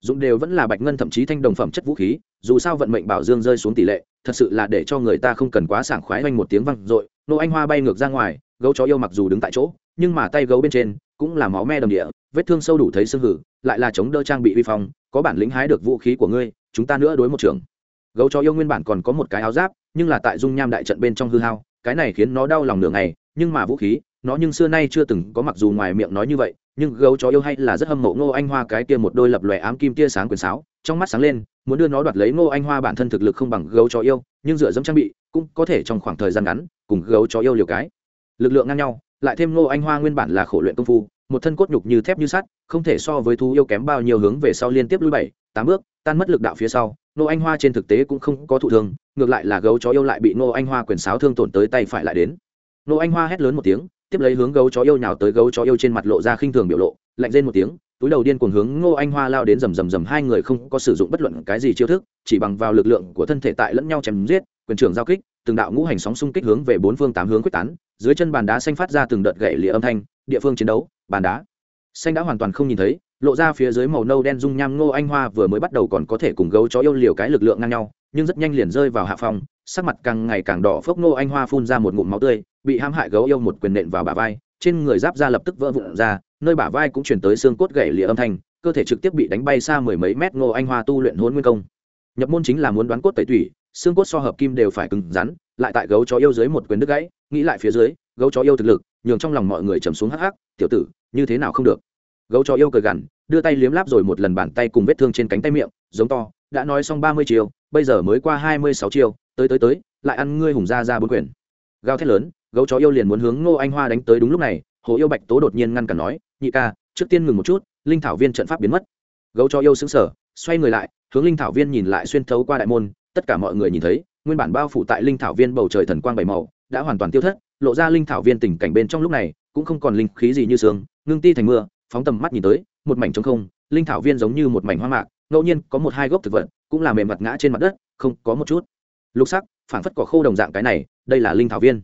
[SPEAKER 1] dụng đều vẫn là bạch ngân thậm chí thanh đồng phẩm chất vũ khí, dù sao vận mệnh bảo dương rơi xuống tỷ lệ, thật sự là để cho người ta không cần quá sảng khoái oanh một tiếng văng r ộ i nô anh hoa bay ngược ra ngoài, gấu chó yêu mặc dù đứng tại chỗ, nhưng mà tay gấu bên trên cũng là máu me đầm địa, vết thương sâu đủ thấy sưng hử, lại là chống đỡ trang bị vi phong, có bản lĩnh hái được vũ khí của ngươi, chúng ta nữa đối một trường gấu chó yêu nguyên bản còn có một cái áo giáp, nhưng là tại dung nham đại trận bên trong hư hao, cái này khiến nó đau lòng nửa ngày, nhưng mà vũ khí nó nhưng xưa nay chưa từng có mặc dù ngoài miệng nói như vậy, nhưng gấu chó yêu hay là rất hâm mộ ngô anh hoa cái kia một đôi lập lòe ám kim tia sáng quyền sáo, trong mắt sáng lên, muốn đưa nó đoạt lấy ngô anh hoa bản thân thực lực không bằng gấu chó yêu, nhưng dựa dẫm trang bị, cũng có thể trong khoảng thời gian ngắn, cùng gấu chó yêu liều cái. Lực lượng ngang nhau, lại thêm ngô anh hoa nguyên bản là khổ luyện công phu, một thân cốt nhục như thép như sắt, không thể so với thú yêu kém bao nhiêu hướng về sau liên tiếp lui bảy, tám bước, tan mất lực đạo phía sau, ngô anh hoa trên thực tế cũng không có thụ thương, ngược lại là gấu chó yêu lại bị ngô anh hoa quyền sáo thương tổn tới tay phải lại đến. Ngô anh hoa hét lớn một tiếng tiếp lấy hướng gấu chó yêu nhào tới gấu chó yêu trên mặt lộ ra khinh thường biểu lộ, lạnh rên một tiếng, túi đầu điên cuồng hướng ngô anh hoa lao đến rầm rầm rầm, hai người không có sử dụng bất luận cái gì chiêu thức, chỉ bằng vào lực lượng của thân thể tại lẫn nhau chém giết, quyền trưởng giao kích, từng đạo ngũ hành sóng xung kích hướng về bốn phương tám hướng quyết tán, dưới chân bàn đá xanh phát ra từng đợt gậy lịa âm thanh, địa phương chiến đấu, bàn đá. Xanh đã hoàn toàn không nhìn thấy, lộ ra phía dưới màu nâu đen dung nham ngô anh hoa vừa mới bắt đầu còn có thể cùng gấu chó yêu liều cái lực lượng ngang nhau, nhưng rất nhanh liền rơi vào hạ phòng sắc mặt càng ngày càng đỏ, phốc ngô anh hoa phun ra một ngụm máu tươi bị hãm hại gấu yêu một quyền nện vào bả vai, trên người giáp da lập tức vỡ vụn ra, nơi bả vai cũng chuyển tới xương cốt gãy lìa âm thanh, cơ thể trực tiếp bị đánh bay xa mười mấy mét ngô anh hoa tu luyện hôn nguyên công. Nhập môn chính là muốn đoán cốt tẩy tủy, xương cốt so hợp kim đều phải cứng rắn, lại tại gấu chó yêu dưới một quyền đứt gãy, nghĩ lại phía dưới, gấu chó yêu thực lực, nhường trong lòng mọi người trầm xuống hắc hắc, tiểu tử, như thế nào không được? Gấu chó yêu cười gằn, đưa tay liếm láp rồi một lần bàn tay cùng vết thương trên cánh tay miệng, giống to, đã nói xong ba mươi chiều bây giờ mới qua hai mươi sáu chiều tới tới tới, lại ăn ngươi hùng ra ra bốn quyền. Gao thét lớn gấu chó yêu liền muốn hướng ngô anh hoa đánh tới đúng lúc này, hồ yêu bạch tố đột nhiên ngăn cản nói, nhị ca, trước tiên ngừng một chút, linh thảo viên trận pháp biến mất. Gấu chó yêu xứng sở xoay người lại, hướng linh thảo viên nhìn lại xuyên thấu qua đại môn, tất cả mọi người nhìn thấy, nguyên bản bao phủ tại linh thảo viên bầu trời thần quang bảy màu, đã hoàn toàn tiêu thất, lộ ra linh thảo viên tình cảnh bên trong lúc này, cũng không còn linh khí gì như sương ngưng ti thành mưa, phóng tầm mắt nhìn tới, một mảnh trống không, linh thảo viên giống như một mảnh hoa mạc, ngẫu nhiên có một hai gốc thực vật, cũng là mềm mặt ngã trên mặt đất, không có một chút. Lục sắc phản phất cỏ khô đồng dạng cái này, đây là linh thảo viên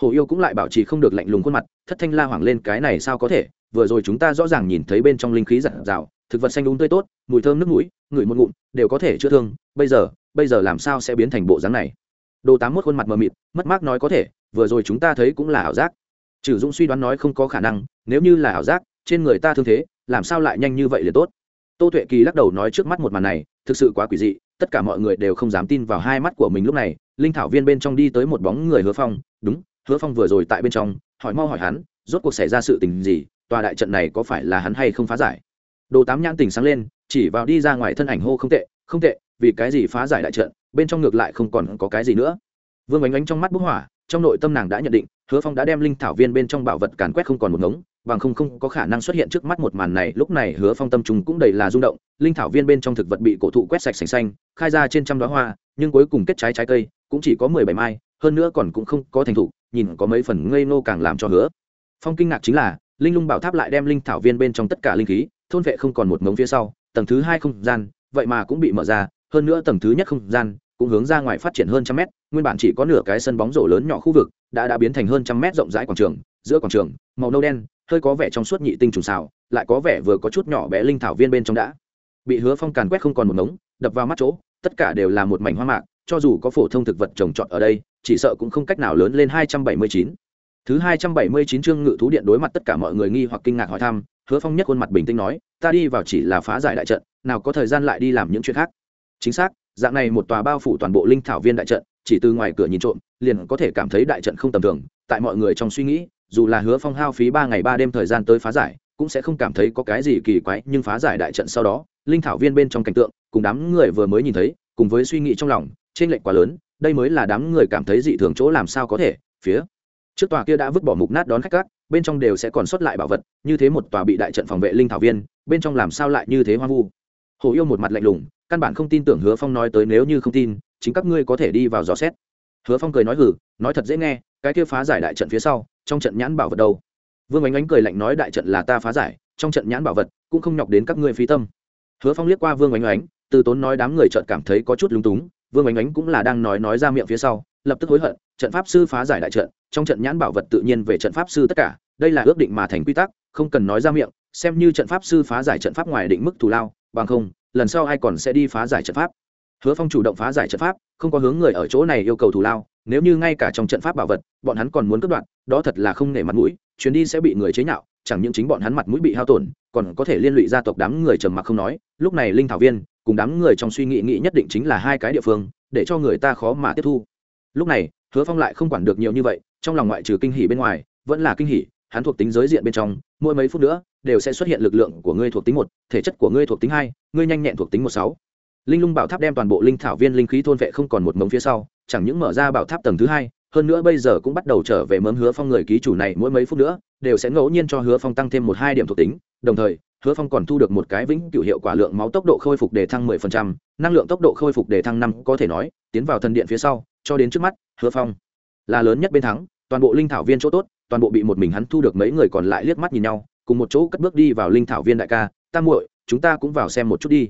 [SPEAKER 1] hồ yêu cũng lại bảo trì không được lạnh lùng khuôn mặt, thất thanh la hoảng lên, cái này sao có thể? Vừa rồi chúng ta rõ ràng nhìn thấy bên trong linh khí giặt rào thực vật xanh đúng tươi tốt, mùi thơm nước mũi, ngửi một ngụm, đều có thể chữa thương, bây giờ bây giờ làm sao sẽ biến thành bộ dáng này? Đồ tám mốt khuôn mặt mờ mịt, mất mát nói có thể, vừa rồi chúng ta thấy cũng là ảo giác. Trừ dũng suy đoán nói không có khả năng, nếu như là ảo giác, trên người ta thương thế, làm sao lại nhanh như vậy là tốt? Tô tuệ kỳ lắc đầu nói trước mắt một màn này, thực sự quá quỷ dị, tất cả mọi người đều không dám tin vào hai mắt của mình lúc này, linh thảo viên bên trong đi tới một bóng người hứa phong, đúng hứa phong vừa rồi tại bên trong, hỏi mau hỏi hắn, rốt cuộc xảy ra sự tình gì, tòa đại trận này có phải là hắn hay không phá giải? Đồ tám nhãn tình sáng lên, chỉ vào đi ra ngoài thân ảnh hô không tệ không tệ, vì cái gì phá giải đại trận, bên trong ngược lại không còn có cái gì nữa. Vương ánh ánh trong mắt bức hỏa, trong nội tâm nàng đã nhận định, hứa phong đã đem linh thảo viên bên trong bảo vật càn quét không còn một ngống, bằng không không có khả năng xuất hiện trước mắt một màn này, lúc này hứa phong tâm trùng cũng đầy là rung động, linh thảo viên bên trong thực vật bị cổ thụ quét sạch sành xanh, khai ra trên trăm đoá hoa, nhưng cuối cùng kết trái trái cây, cũng chỉ có mười bảy mai, hơn nữa còn cũng không có thành thụ nhìn có mấy phần ngây nô càng làm cho hứa. Phong kinh ngạc chính là, linh lung bảo tháp lại đem linh thảo viên bên trong tất cả linh khí, thôn vệ không còn một ngống phía sau, tầng thứ hai không gian, vậy mà cũng bị mở ra, hơn nữa tầng thứ nhất không gian cũng hướng ra ngoài phát triển hơn trăm mét, nguyên bản chỉ có nửa cái sân bóng rổ lớn nhỏ khu vực, đã đã biến thành hơn trăm mét rộng rãi quảng trường, giữa quảng trường, màu nâu đen, hơi có vẻ trong suốt nhị tinh trùng xào, lại có vẻ vừa có chút nhỏ bé linh thảo viên bên trong đã. Bị hứa phong càn quét không còn một ngống, đập vào mắt chỗ, tất cả đều là một mảnh hoa mạc, cho dù có phổ thông thực vật trồng trọt ở đây chỉ sợ cũng không cách nào lớn lên hai trăm bảy mươi chín. Thứ hai trăm bảy mươi chín chương ngự thú điện đối mặt tất cả mọi người nghi hoặc kinh ngạc hỏi thăm, hứa phong nhất khuôn mặt bình tĩnh nói, ta đi vào chỉ là phá giải đại trận, nào có thời gian lại đi làm những chuyện khác. Chính xác, dạng này một tòa bao phủ toàn bộ linh thảo viên đại trận, chỉ từ ngoài cửa nhìn trộm, liền có thể cảm thấy đại trận không tầm thường. Tại mọi người trong suy nghĩ, dù là hứa phong hao phí ba ngày ba đêm thời gian tới phá giải, cũng sẽ không cảm thấy có cái gì kỳ quái, nhưng phá giải đại trận sau đó, linh thảo viên bên trong cảnh tượng, cùng đám người vừa mới nhìn thấy, cùng với suy nghĩ trong lòng trên lệnh quá lớn đây mới là đám người cảm thấy dị thường chỗ làm sao có thể, phía trước tòa kia đã vứt bỏ mục nát đón khách cát, bên trong đều sẽ còn xuất lại bảo vật, như thế một tòa bị đại trận phòng vệ linh thảo viên, bên trong làm sao lại như thế hoang vu? Hồ yêu một mặt lạnh lùng, căn bản không tin tưởng hứa phong nói tới nếu như không tin, chính các ngươi có thể đi vào dò xét. Hứa phong cười nói hử nói thật dễ nghe, cái kia phá giải đại trận phía sau, trong trận nhãn bảo vật đâu? Vương ánh ánh cười lạnh nói đại trận là ta phá giải, trong trận nhãn bảo vật cũng không nhọc đến các ngươi phí tâm. Hứa phong liếc qua vương ánh ánh, từ tốn nói đám người trợt cảm thấy có chút lúng túng vương ánh ánh cũng là đang nói nói ra miệng phía sau, lập tức hối hận, trận pháp sư phá giải đại trận, trong trận nhãn bảo vật tự nhiên về trận pháp sư tất cả, đây là ước định mà thành quy tắc, không cần nói ra miệng, xem như trận pháp sư phá giải trận pháp ngoài định mức thù lao, bằng không, lần sau ai còn sẽ đi phá giải trận pháp. Hứa phong chủ động phá giải trận pháp, không có hướng người ở chỗ này yêu cầu thù lao, nếu như ngay cả trong trận pháp bảo vật, bọn hắn còn muốn cất đoạn đó thật là không nể mặt mũi, chuyến đi sẽ bị người chế nhạo, chẳng những chính bọn hắn mặt mũi bị hao tổn, còn có thể liên lụy gia tộc đám người trầm mặc không nói, lúc này linh thảo viên cùng đám người trong suy nghĩ nghĩ nhất định chính là hai cái địa phương, để cho người ta khó mà tiếp thu. Lúc này, hứa phong lại không quản được nhiều như vậy, trong lòng ngoại trừ kinh hỉ bên ngoài, vẫn là kinh hỉ, hắn thuộc tính giới diện bên trong, mỗi mấy phút nữa, đều sẽ xuất hiện lực lượng của ngươi thuộc tính một, thể chất của ngươi thuộc tính hai, ngươi nhanh nhẹn thuộc tính một sáu. Linh lung bảo tháp đem toàn bộ linh thảo viên linh khí thôn vệ không còn một mống phía sau, chẳng những mở ra bảo tháp tầng thứ hai, hơn nữa bây giờ cũng bắt đầu trở về mớm hứa phong người ký chủ này mỗi mấy phút nữa, đều sẽ ngẫu nhiên cho hứa phong tăng thêm một hai điểm thuộc tính, đồng thời hứa phong còn thu được một cái vĩnh cửu hiệu quả lượng máu tốc độ khôi phục đề thăng mười phần trăm, năng lượng tốc độ khôi phục đề thăng năm, có thể nói, tiến vào thần điện phía sau, cho đến trước mắt, hứa phong là lớn nhất bên thắng, toàn bộ linh thảo viên chỗ tốt, toàn bộ bị một mình hắn thu được mấy người còn lại liếc mắt nhìn nhau, cùng một chỗ cất bước đi vào linh thảo viên đại ca tam muội, chúng ta cũng vào xem một chút đi.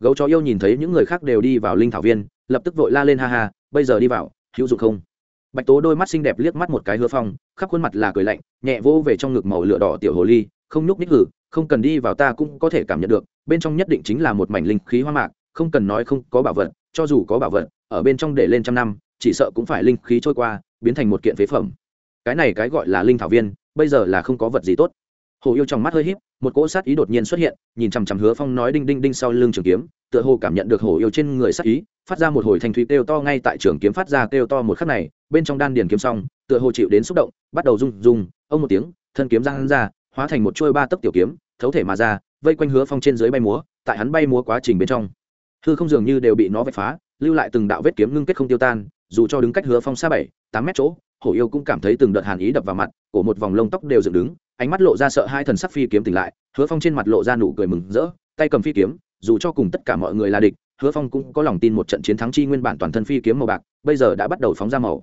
[SPEAKER 1] Gấu chó yêu nhìn thấy những người khác đều đi vào linh thảo viên, lập tức vội la lên, ha ha, bây giờ đi vào, hữu dụng không? Bạch tố đôi mắt xinh đẹp liếc mắt một cái hứa phong, khắp khuôn mặt là cười lạnh, nhẹ vỗ về trong ngực màu lửa đỏ tiểu hồ ly, không nhúc ních hử không cần đi vào ta cũng có thể cảm nhận được, bên trong nhất định chính là một mảnh linh khí hoa mạc, không cần nói không có bảo vật, cho dù có bảo vật, ở bên trong để lên trăm năm, chỉ sợ cũng phải linh khí trôi qua, biến thành một kiện phế phẩm. Cái này cái gọi là linh thảo viên, bây giờ là không có vật gì tốt. Hồ yêu trong mắt hơi híp, một cỗ sát ý đột nhiên xuất hiện, nhìn chằm chằm hứa phong nói đinh đinh đinh sau lưng trường kiếm, tựa hồ cảm nhận được hồ yêu trên người sát ý, phát ra một hồi thanh thúy kêu to ngay tại trường kiếm phát ra kêu to một khắc này, bên trong đan điền kiếm xong, tựa hồ chịu đến xúc động, bắt đầu rung rung, ông một tiếng, thân kiếm giang ra, hóa thành một chuôi ba tấc tiểu kiếm thấu thể mà ra, vây quanh hứa phong trên dưới bay múa, tại hắn bay múa quá trình bên trong. Hư không dường như đều bị nó vạch phá, lưu lại từng đạo vết kiếm ngưng kết không tiêu tan, dù cho đứng cách hứa phong xa bảy, tám mét chỗ, hổ yêu cũng cảm thấy từng đợt hàn ý đập vào mặt của một vòng lông tóc đều dựng đứng, ánh mắt lộ ra sợ hai thần sắc phi kiếm tỉnh lại, hứa phong trên mặt lộ ra nụ cười mừng rỡ, tay cầm phi kiếm, dù cho cùng tất cả mọi người là địch, hứa phong cũng có lòng tin một trận chiến thắng chi nguyên bản toàn thân phi kiếm màu bạc, bây giờ đã bắt đầu phóng ra màu.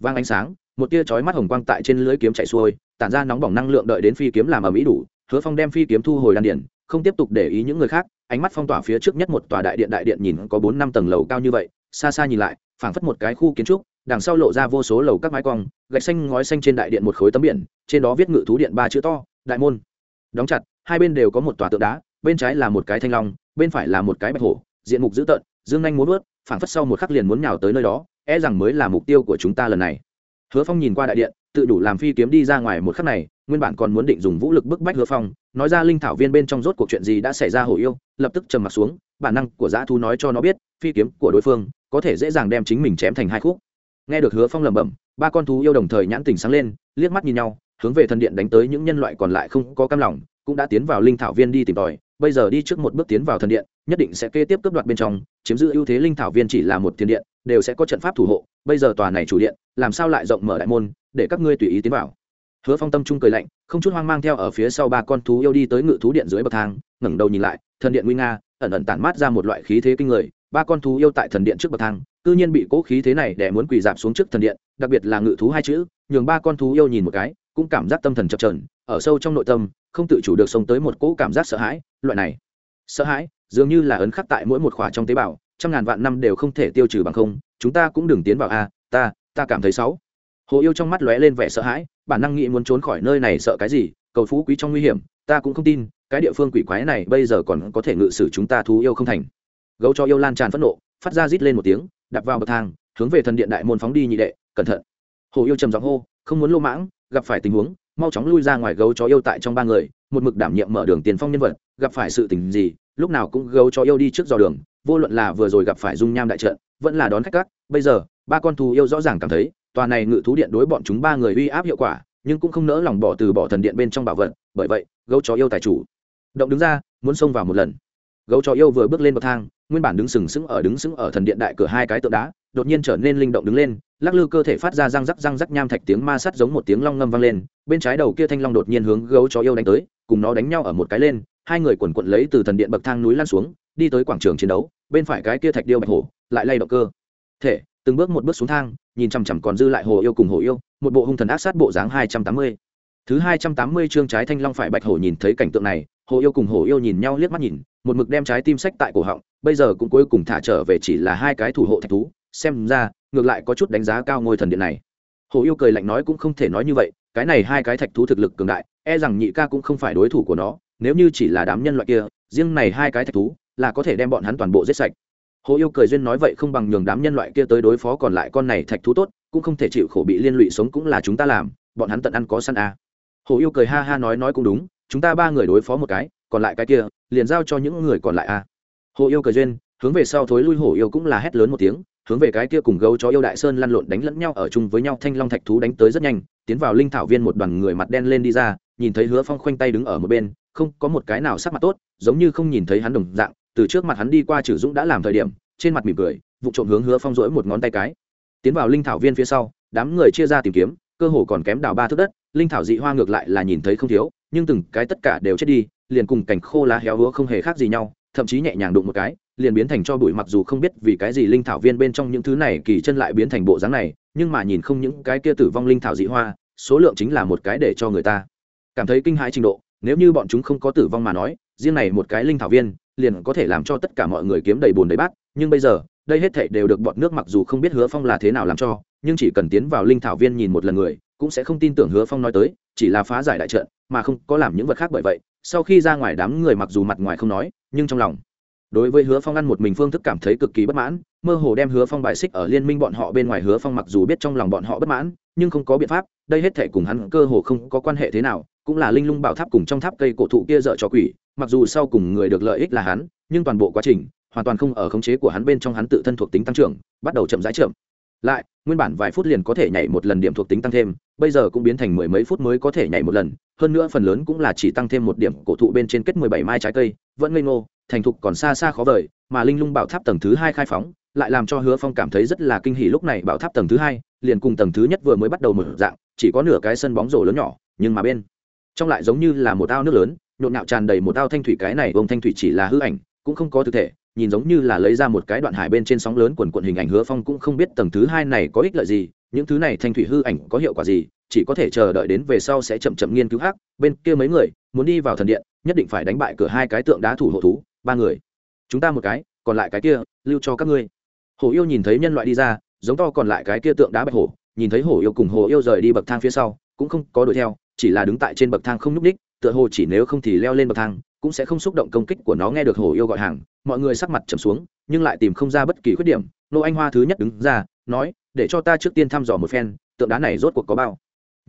[SPEAKER 1] Vang ánh sáng, một tia chói mắt hồng quang tại trên lưới kiếm chạy xuôi, tản ra nóng bỏng năng lượng đợi đến phi kiếm làm ở mỹ đủ hứa phong đem phi kiếm thu hồi đan điện không tiếp tục để ý những người khác, ánh mắt phong tỏa phía trước nhất một tòa đại điện đại điện nhìn có bốn năm tầng lầu cao như vậy, xa xa nhìn lại, phảng phất một cái khu kiến trúc, đằng sau lộ ra vô số lầu các mái cong, gạch xanh ngói xanh trên đại điện một khối tấm biển, trên đó viết ngự thú điện ba chữ to, đại môn. Đóng chặt, hai bên đều có một tòa tượng đá, bên trái là một cái thanh long, bên phải là một cái bạch hổ, diện mục dữ tợn, dương nhanh muốn vớt phảng phất sau một khắc liền muốn nhào tới nơi đó e rằng mới là mục tiêu của chúng ta lần này. Hứa phong nhìn qua đại điện tự đủ làm phi kiếm đi ra ngoài một khắc này, nguyên bản còn muốn định dùng vũ lực bức bách hứa phong, nói ra linh thảo viên bên trong rốt cuộc chuyện gì đã xảy ra hổ yêu, lập tức trầm m ặ t xuống, bản năng của dã thú nói cho nó biết, phi kiếm của đối phương có thể dễ dàng đem chính mình chém thành hai khúc. Nghe được hứa phong lẩm bẩm, ba con thú yêu đồng thời nhãn tình sáng lên, liếc mắt nhìn nhau, hướng về thần điện đánh tới những nhân loại còn lại không có cam lòng cũng đã tiến vào linh thảo viên đi tìm tòi, bây giờ đi trước một bước tiến vào thần điện, nhất định sẽ kế tiếp cướp đoạt bên trong, chiếm giữ ưu thế linh thảo viên chỉ là một thiên điện, đều sẽ có trận pháp thủ hộ, bây giờ tòa này chủ điện, làm sao lại rộng mở đại môn, để các ngươi tùy ý tiến vào. Hứa phong tâm trung cười lạnh, không chút hoang mang theo ở phía sau ba con thú yêu đi tới ngự thú điện dưới bậc thang, ngẩng đầu nhìn lại, thần điện nguy nga, ẩn ẩn tản mát ra một loại khí thế kinh người, ba con thú yêu tại thần điện trước bậc thang, cư nhiên bị cố khí thế này để muốn quỳ dạp xuống trước thần điện, đặc biệt là ngự thú hai chữ, nhường ba con thú yêu nhìn một cái, cũng cảm giác tâm thần chập trờn ở sâu trong nội tâm, không tự chủ được sống tới một cỗ cảm giác sợ hãi, loại này. Sợ hãi, dường như là ấn khắc tại mỗi một khỏa trong tế bào, trăm ngàn vạn năm đều không thể tiêu trừ bằng không, chúng ta cũng đừng tiến vào a, ta ta cảm thấy xấu. Hồ yêu trong mắt lóe lên vẻ sợ hãi, bản năng nghĩ muốn trốn khỏi nơi này sợ cái gì, cầu phú quý trong nguy hiểm, ta cũng không tin, cái địa phương quỷ quái này bây giờ còn có thể ngự sử chúng ta thú yêu không thành. Gấu cho yêu lan tràn phẫn nộ, phát ra rít lên một tiếng, đạp vào bậc thang, hướng về thần điện đại môn phóng đi nhị đệ, cẩn thận. Hồ yêu trầm giọng hô, không muốn lô mãng, gặp phải tình huống mau chóng lui ra ngoài gấu chó yêu tại trong ba người, một mực đảm nhiệm mở đường tiền phong nhân vật, gặp phải sự tình gì, lúc nào cũng gấu chó yêu đi trước dò đường, vô luận là vừa rồi gặp phải dung nham đại trận, vẫn là đón khách cắt bây giờ, ba con thú yêu rõ ràng cảm thấy, tòa này ngự thú điện đối bọn chúng ba người uy áp hiệu quả, nhưng cũng không nỡ lòng bỏ từ bỏ thần điện bên trong bảo vật, bởi vậy, gấu chó yêu tài chủ, động đứng ra, muốn xông vào một lần. Gấu chó yêu vừa bước lên bậc thang, nguyên bản đứng sừng sững ở đứng sững ở thần điện đại cửa hai cái tượng đá, đột nhiên trở nên linh động đứng lên lắc lư cơ thể phát ra răng rắc răng rắc nham thạch tiếng ma sắt giống một tiếng long ngâm vang lên, bên trái đầu kia thanh long đột nhiên hướng gấu chó yêu đánh tới, cùng nó đánh nhau ở một cái lên, hai người quần quận lấy từ thần điện bậc thang núi lan xuống, đi tới quảng trường chiến đấu, bên phải cái kia thạch điêu bạch hổ, lại lay động cơ. Thể, từng bước một bước xuống thang, nhìn chằm chằm còn dư lại hồ yêu cùng hồ yêu, một bộ hung thần ác sát bộ dáng hai trăm tám mươi. Thứ hai trăm tám mươi chương trái thanh long phải bạch hổ nhìn thấy cảnh tượng này, hồ yêu cùng hồ yêu nhìn nhau liếc mắt nhìn, một mực đem trái tim sách tại cổ họng, bây giờ cũng cuối cùng thả trở về chỉ là hai cái thủ hộ thạch thú, xem ra ngược lại có chút đánh giá cao ngôi thần điện này hồ yêu cười lạnh nói cũng không thể nói như vậy, cái này hai cái thạch thú thực lực cường đại e rằng nhị ca cũng không phải đối thủ của nó, nếu như chỉ là đám nhân loại kia, riêng này hai cái thạch thú là có thể đem bọn hắn toàn bộ giết sạch hồ yêu cười duyên nói vậy không bằng nhường đám nhân loại kia tới đối phó còn lại con này thạch thú tốt, cũng không thể chịu khổ bị liên lụy sống cũng là chúng ta làm, bọn hắn tận ăn có săn à. hồ yêu cười ha ha nói nói cũng đúng, chúng ta ba người đối phó một cái, còn lại cái kia, liền giao cho những người còn lại à. hồ yêu cười duyên, hướng về sau thối lui hổ yêu cũng là hét lớn một tiếng hướng về cái kia cùng gấu chó yêu đại sơn lăn lộn đánh lẫn nhau ở chung với nhau thanh long thạch thú đánh tới rất nhanh, tiến vào linh thảo viên một đoàn người mặt đen lên đi ra, nhìn thấy hứa phong khoanh tay đứng ở một bên, không có một cái nào sắc mặt tốt, giống như không nhìn thấy hắn đồng dạng, từ trước mặt hắn đi qua trừ dũng đã làm thời điểm, trên mặt mỉm cười, vụ trộm hướng hứa phong rỗi một ngón tay cái. Tiến vào linh thảo viên phía sau, đám người chia ra tìm kiếm, cơ hồ còn kém đào ba thước đất, linh thảo dị hoa ngược lại là nhìn thấy không thiếu, nhưng từng cái tất cả đều chết đi, liền cùng cảnh khô lá héo húa không hề khác gì nhau, thậm chí nhẹ nhàng đụng một cái liền biến thành cho bụi mặc dù không biết vì cái gì linh thảo viên bên trong những thứ này kỳ chân lại biến thành bộ dáng này, nhưng mà nhìn không những cái kia tử vong linh thảo dị hoa, số lượng chính là một cái để cho người ta cảm thấy kinh hãi trình độ. Nếu như bọn chúng không có tử vong mà nói, riêng này một cái linh thảo viên liền có thể làm cho tất cả mọi người kiếm đầy bùn đầy bát. Nhưng bây giờ, đây hết thảy đều được bọn nước mặc dù không biết hứa phong là thế nào làm cho, nhưng chỉ cần tiến vào linh thảo viên nhìn một lần người, cũng sẽ không tin tưởng hứa phong nói tới, chỉ là phá giải đại trận, mà không có làm những vật khác bởi vậy. Sau khi ra ngoài đám người mặc dù mặt ngoài không nói, nhưng trong lòng đối với hứa phong ăn một mình phương thức cảm thấy cực kỳ bất mãn, mơ hồ đem hứa phong bài xích ở liên minh bọn họ bên ngoài hứa phong mặc dù biết trong lòng bọn họ bất mãn, nhưng không có biện pháp, đây hết thể cùng hắn cơ hồ không có quan hệ thế nào, cũng là linh lung bảo tháp cùng trong tháp cây cổ thụ kia dợ cho quỷ, mặc dù sau cùng người được lợi ích là hắn, nhưng toàn bộ quá trình, hoàn toàn không ở khống chế của hắn bên trong hắn tự thân thuộc tính tăng trưởng, bắt đầu chậm rãi chậm. Lại, nguyên bản vài phút liền có thể nhảy một lần điểm thuộc tính tăng thêm, bây giờ cũng biến thành mười mấy phút mới có thể nhảy một lần hơn nữa phần lớn cũng là chỉ tăng thêm một điểm, cổ thụ bên trên kết mười bảy mai trái cây, vẫn ngây ngô, thành thục còn xa xa khó vời, mà linh lung bảo tháp tầng thứ hai khai phóng, lại làm cho hứa phong cảm thấy rất là kinh hỉ lúc này bảo tháp tầng thứ hai, liền cùng tầng thứ nhất vừa mới bắt đầu mở dạng, chỉ có nửa cái sân bóng rổ lớn nhỏ, nhưng mà bên trong lại giống như là một ao nước lớn, nhộn nhạo tràn đầy một ao thanh thủy cái này, ông thanh thủy chỉ là hư ảnh, cũng không có thực thể, nhìn giống như là lấy ra một cái đoạn hải bên trên sóng lớn quần quận hình ảnh hứa phong cũng không biết tầng thứ hai này có ích lợi gì, những thứ này thanh thủy hư ảnh có hiệu quả gì chỉ có thể chờ đợi đến về sau sẽ chậm chậm nghiên cứu hắc, bên kia mấy người, muốn đi vào thần điện, nhất định phải đánh bại cửa hai cái tượng đá thủ hộ thú, ba người. Chúng ta một cái, còn lại cái kia, lưu cho các ngươi. Hổ yêu nhìn thấy nhân loại đi ra, giống to còn lại cái kia tượng đá bạch hổ, nhìn thấy hổ yêu cùng hổ yêu rời đi bậc thang phía sau, cũng không có đuổi theo, chỉ là đứng tại trên bậc thang không nhúc ních tựa hồ chỉ nếu không thì leo lên bậc thang, cũng sẽ không xúc động công kích của nó nghe được hổ yêu gọi hàng. Mọi người sắc mặt trầm xuống, nhưng lại tìm không ra bất kỳ khuyết điểm. Nô anh hoa thứ nhất đứng ra, nói, để cho ta trước tiên thăm dò một phen, tượng đá này rốt cuộc có bao?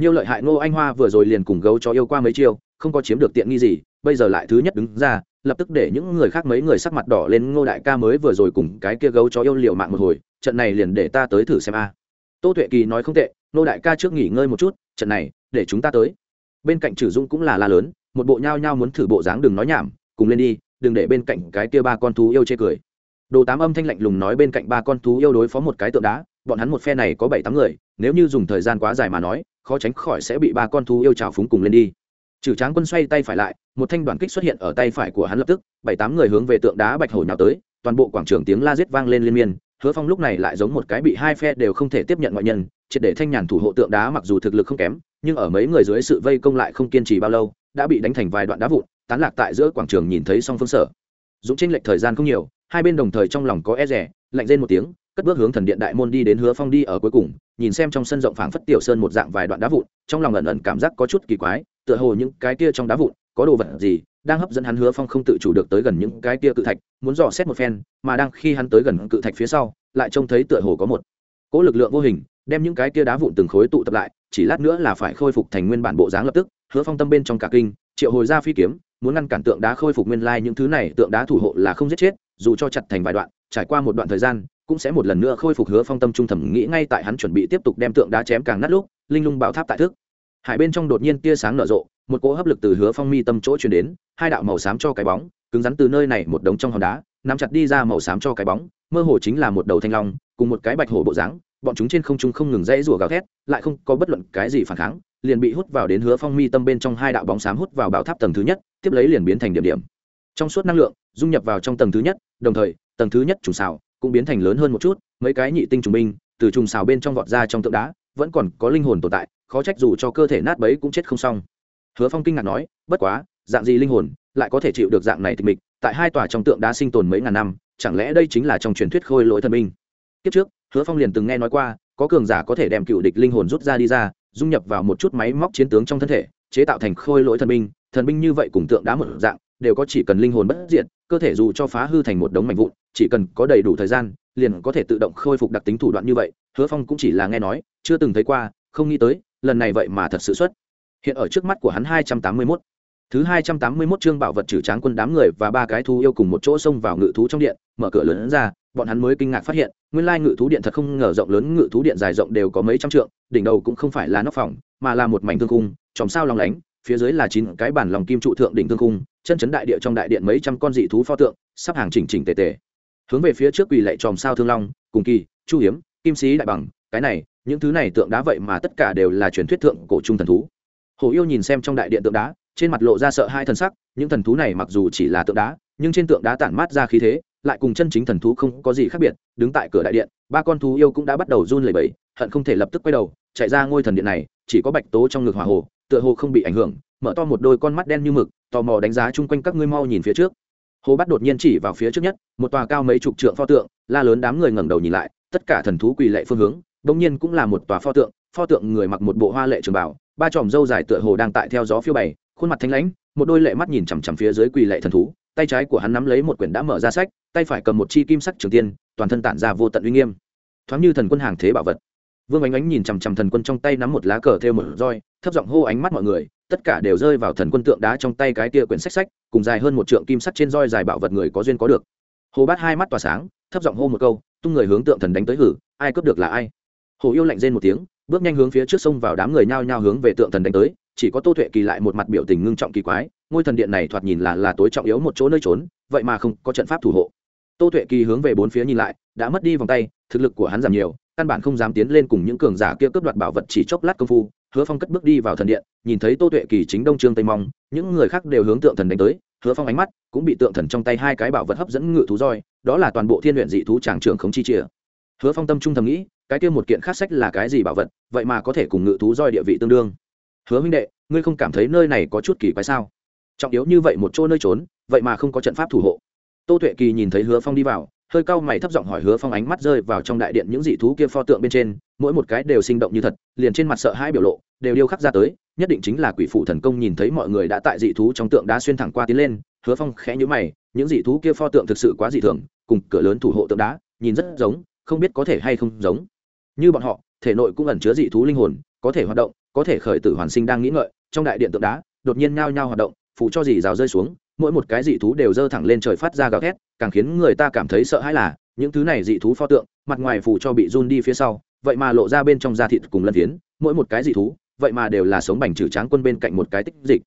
[SPEAKER 1] Nhiều lợi hại ngô anh hoa vừa rồi liền cùng gấu chó yêu qua mấy chiêu, không có chiếm được tiện nghi gì, bây giờ lại thứ nhất đứng ra, lập tức để những người khác mấy người sắc mặt đỏ lên, ngô đại ca mới vừa rồi cùng cái kia gấu chó yêu liều mạng một hồi, trận này liền để ta tới thử xem a. Tô tuệ kỳ nói không tệ, ngô đại ca trước nghỉ ngơi một chút, trận này, để chúng ta tới. Bên cạnh trừ dung cũng là la lớn, một bộ nhao nhao muốn thử bộ dáng đừng nói nhảm, cùng lên đi, đừng để bên cạnh cái kia ba con thú yêu chê cười. Đồ tám âm thanh lạnh lùng nói bên cạnh ba con thú yêu đối phó một cái tượng đá, bọn hắn một phe này có bảy tám người nếu như dùng thời gian quá dài mà nói, khó tránh khỏi sẽ bị ba con thú yêu trào phúng cùng lên đi. Trừ tráng quân xoay tay phải lại, một thanh đoàn kích xuất hiện ở tay phải của hắn lập tức, bảy tám người hướng về tượng đá bạch hổ nhào tới, toàn bộ quảng trường tiếng la giết vang lên liên miên, hứa phong lúc này lại giống một cái bị hai phe đều không thể tiếp nhận ngoại nhân, triệt để thanh nhàn thủ hộ tượng đá mặc dù thực lực không kém, nhưng ở mấy người dưới sự vây công lại không kiên trì bao lâu, đã bị đánh thành vài đoạn đá vụn, tán lạc tại giữa quảng trường nhìn thấy song phương sở. Dũng tranh lệch thời gian không nhiều, hai bên đồng thời trong lòng có e rẻ lạnh lên một tiếng, cất bước hướng thần điện đại môn đi đến hứa phong đi ở cuối cùng nhìn xem trong sân rộng phảng phất tiểu sơn một dạng vài đoạn đá vụn, trong lòng ẩn ẩn cảm giác có chút kỳ quái, tựa hồ những cái kia trong đá vụn có đồ vật gì đang hấp dẫn hắn hứa phong không tự chủ được tới gần những cái kia cự thạch, muốn dò xét một phen, mà đang khi hắn tới gần cự thạch phía sau, lại trông thấy tựa hồ có một cỗ lực lượng vô hình, đem những cái kia đá vụn từng khối tụ tập lại, chỉ lát nữa là phải khôi phục thành nguyên bản bộ dáng lập tức, hứa phong tâm bên trong cả kinh, triệu hồi ra phi kiếm, muốn ngăn cản tượng đá khôi phục nguyên lai những thứ này, tượng đá thủ hộ là không giết chết, dù cho chặt thành vài đoạn, trải qua một đoạn thời gian cũng sẽ một lần nữa khôi phục hứa phong tâm trung thẩm nghĩ ngay tại hắn chuẩn bị tiếp tục đem tượng đá chém càng nát lúc, linh lung bảo tháp tại thức. Hải bên trong đột nhiên tia sáng nở rộ, một cỗ hấp lực từ hứa phong mi tâm chỗ chuyển đến, hai đạo màu xám cho cái bóng, cứng rắn từ nơi này một đống trong hòn đá, nắm chặt đi ra màu xám cho cái bóng, mơ hồ chính là một đầu thanh long, cùng một cái bạch hổ bộ dáng, bọn chúng trên không trung không ngừng dãy rủa gào thét, lại không có bất luận cái gì phản kháng, liền bị hút vào đến hứa phong mi tâm bên trong hai đạo bóng xám hút vào bảo tháp tầng thứ nhất, tiếp lấy liền biến thành điểm điểm. Trong suốt năng lượng, dung nhập vào trong tầng thứ nhất, đồng thời, tầng thứ nhất trùng xào cũng biến thành lớn hơn một chút, mấy cái nhị tinh trùng binh từ trùng xào bên trong vọt ra trong tượng đá, vẫn còn có linh hồn tồn tại, khó trách dù cho cơ thể nát bấy cũng chết không xong. Hứa phong kinh ngạc nói, bất quá, dạng gì linh hồn lại có thể chịu được dạng này tịch mịch? Tại hai tòa trong tượng đá sinh tồn mấy ngàn năm, chẳng lẽ đây chính là trong truyền thuyết khôi lỗi thần minh? kiếp trước, hứa phong liền từng nghe nói qua, có cường giả có thể đem cựu địch linh hồn rút ra đi ra, dung nhập vào một chút máy móc chiến tướng trong thân thể, chế tạo thành khôi lỗi thần binh. Thần binh như vậy cùng tượng đá một dạng, đều có chỉ cần linh hồn bất diệt cơ thể dù cho phá hư thành một đống mảnh vụn, chỉ cần có đầy đủ thời gian, liền có thể tự động khôi phục đặc tính thủ đoạn như vậy. Hứa phong cũng chỉ là nghe nói, chưa từng thấy qua, không nghĩ tới, lần này vậy mà thật sự xuất. Hiện ở trước mắt của hắn hai trăm tám mươi mốt. Thứ hai trăm tám mươi mốt chương bảo vật trừ tráng quân đám người và ba cái thú yêu cùng một chỗ xông vào ngự thú trong điện, mở cửa lớn ra, bọn hắn mới kinh ngạc phát hiện, nguyên lai ngự thú điện thật không ngờ rộng lớn, ngự thú điện dài rộng đều có mấy trăm trượng, đỉnh đầu cũng không phải là nóc phòng, mà là một mảnh thương cung chòm sao lòng lánh phía dưới là chín cái bản lòng kim trụ thượng đỉnh thương cung chân chấn đại địa trong đại điện mấy trăm con dị thú pho tượng, sắp hàng chỉnh chỉnh tề tề. Hướng về phía trước quỳ lệ chòm sao thương long, cùng kỳ, chu hiếm, kim sĩ đại bằng, cái này, những thứ này tượng đá vậy mà tất cả đều là truyền thuyết thượng cổ trung thần thú. Hồ yêu nhìn xem trong đại điện tượng đá, trên mặt lộ ra sợ hai thần sắc, những thần thú này mặc dù chỉ là tượng đá, nhưng trên tượng đá tản mát ra khí thế, lại cùng chân chính thần thú không có gì khác biệt, đứng tại cửa đại điện, ba con thú yêu cũng đã bắt đầu run lẩy bẩy, hận không thể lập tức quay đầu, chạy ra ngôi thần điện này, chỉ có bạch tố trong ngực hỏa hồ tựa hồ không bị ảnh hưởng, mở to một đôi con mắt đen như mực, tò mò đánh giá chung quanh các ngươi mau nhìn phía trước. Hồ bắt đột nhiên chỉ vào phía trước nhất, một tòa cao mấy chục trượng pho tượng, la lớn đám người ngẩng đầu nhìn lại, tất cả thần thú quỳ lệ phương hướng bỗng nhiên cũng là một tòa pho tượng pho tượng người mặc một bộ hoa lệ trường bảo ba tròm râu dài tựa hồ đang tại theo gió phiêu bày, khuôn mặt thanh lãnh, một đôi lệ mắt nhìn chằm chằm phía dưới quỳ lệ thần thú, tay trái của hắn nắm lấy một quyển đã mở ra sách, tay phải cầm một chi kim sắc trường tiên, toàn thân tản ra vô tận uy nghiêm. Thoáng như thần quân hàng thế bảo vật vương ánh ánh nhìn chằm chằm thần quân trong tay nắm một lá cờ theo một roi, thấp giọng hô ánh mắt mọi người, tất cả đều rơi vào thần quân tượng đá trong tay cái kia quyển sách sách, cùng dài hơn một trượng kim sắt trên roi dài bảo vật người có duyên có được. Hồ bát hai mắt tỏa sáng, thấp giọng hô một câu, tung người hướng tượng thần đánh tới hử, ai cướp được là ai? Hồ yêu lạnh rên một tiếng, bước nhanh hướng phía trước sông vào đám người nhao nhao hướng về tượng thần đánh tới, chỉ có tô tuệ kỳ lại một mặt biểu tình ngưng trọng kỳ quái, ngôi thần điện này thoạt nhìn là là tối trọng yếu một chỗ nơi trốn, vậy mà không có trận pháp thủ hộ. Tô tuệ kỳ hướng về bốn phía nhìn lại, đã mất đi vòng tay, thực lực của hắn giảm nhiều căn bản không dám tiến lên cùng những cường giả kia cướp đoạt bảo vật chỉ chốc lát công phu, hứa phong cất bước đi vào thần điện, nhìn thấy tô tuệ kỳ chính đông trương tây mong những người khác đều hướng tượng thần đánh tới, hứa phong ánh mắt cũng bị tượng thần trong tay hai cái bảo vật hấp dẫn ngự thú roi, đó là toàn bộ thiên luyện dị thú tràng trường không chi chìa hứa phong tâm trung thầm nghĩ, cái kia một kiện khác sách là cái gì bảo vật, vậy mà có thể cùng ngự thú roi địa vị tương đương. Hứa minh đệ, ngươi không cảm thấy nơi này có chút kỳ quái sao? Trọng yếu như vậy một chỗ nơi trốn, vậy mà không có trận pháp thủ hộ. Tô tuệ kỳ nhìn thấy hứa phong đi vào hơi cau mày thấp giọng hỏi hứa phong ánh mắt rơi vào trong đại điện những dị thú kia pho tượng bên trên, mỗi một cái đều sinh động như thật, liền trên mặt sợ hãi biểu lộ, đều điêu khắc ra tới, nhất định chính là quỷ phụ thần công nhìn thấy mọi người đã tại dị thú trong tượng đá xuyên thẳng qua tiến lên, hứa phong khẽ nhữ mày, những dị thú kia pho tượng thực sự quá dị thường, cùng cửa lớn thủ hộ tượng đá, nhìn rất giống, không biết có thể hay không giống. Như bọn họ, thể nội cũng ẩn chứa dị thú linh hồn, có thể hoạt động, có thể khởi tử hoàn sinh đang nghĩ ngợi, trong đại điện tượng đá, đột nhiên nhao nhao hoạt động phụ cho dì rào rơi xuống mỗi một cái dị thú đều dơ thẳng lên trời phát ra gào thét, càng khiến người ta cảm thấy sợ hãi là, những thứ này dị thú pho tượng, mặt ngoài phủ cho bị run đi phía sau, vậy mà lộ ra bên trong da thịt cùng lân phiến, mỗi một cái dị thú, vậy mà đều là sống bành trừ tráng quân bên cạnh một cái tích dịch.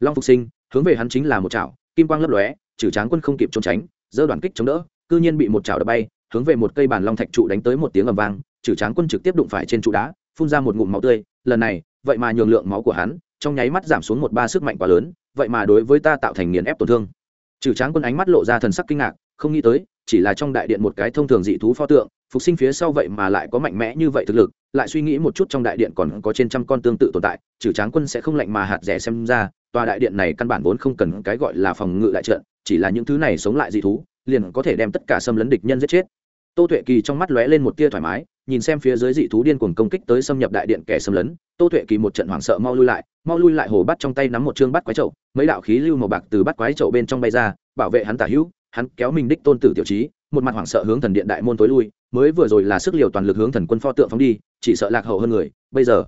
[SPEAKER 1] Long phục sinh, hướng về hắn chính là một chảo, kim quang lấp lóe, trừ tráng quân không kịp trốn tránh, dơ đoàn kích chống đỡ, cư nhiên bị một chảo đập bay, hướng về một cây bàn long thạch trụ đánh tới một tiếng ầm vang, trừ tráng quân trực tiếp đụng phải trên trụ đá, phun ra một ngụm máu tươi, lần này, vậy mà nhường lượng máu của hắn, trong nháy mắt giảm xuống một ba sức mạnh quá lớn vậy mà đối với ta tạo thành nghiền ép tổn thương. Trừ tráng quân ánh mắt lộ ra thần sắc kinh ngạc, không nghĩ tới, chỉ là trong đại điện một cái thông thường dị thú pho tượng, phục sinh phía sau vậy mà lại có mạnh mẽ như vậy thực lực, lại suy nghĩ một chút trong đại điện còn có trên trăm con tương tự tồn tại, trừ tráng quân sẽ không lạnh mà hạt rẻ xem ra, tòa đại điện này căn bản vốn không cần cái gọi là phòng ngự đại trận, chỉ là những thứ này sống lại dị thú, liền có thể đem tất cả xâm lấn địch nhân giết chết. Tô tuệ kỳ trong mắt lóe lên một tia thoải mái, nhìn xem phía dưới dị thú điên cuồng công kích tới xâm nhập đại điện kẻ xâm lấn, tô tuệ kỳ một trận hoảng sợ mau lui lại mau lui lại hồ bắt trong tay nắm một chương bắt quái trậu mấy đạo khí lưu màu bạc từ bắt quái trậu bên trong bay ra, bảo vệ hắn tả hữu, hắn kéo mình đích tôn tử tiểu trí, một mặt hoảng sợ hướng thần điện đại môn tối lui, mới vừa rồi là sức liều toàn lực hướng thần quân pho tượng phóng đi, chỉ sợ lạc hậu hơn người, bây giờ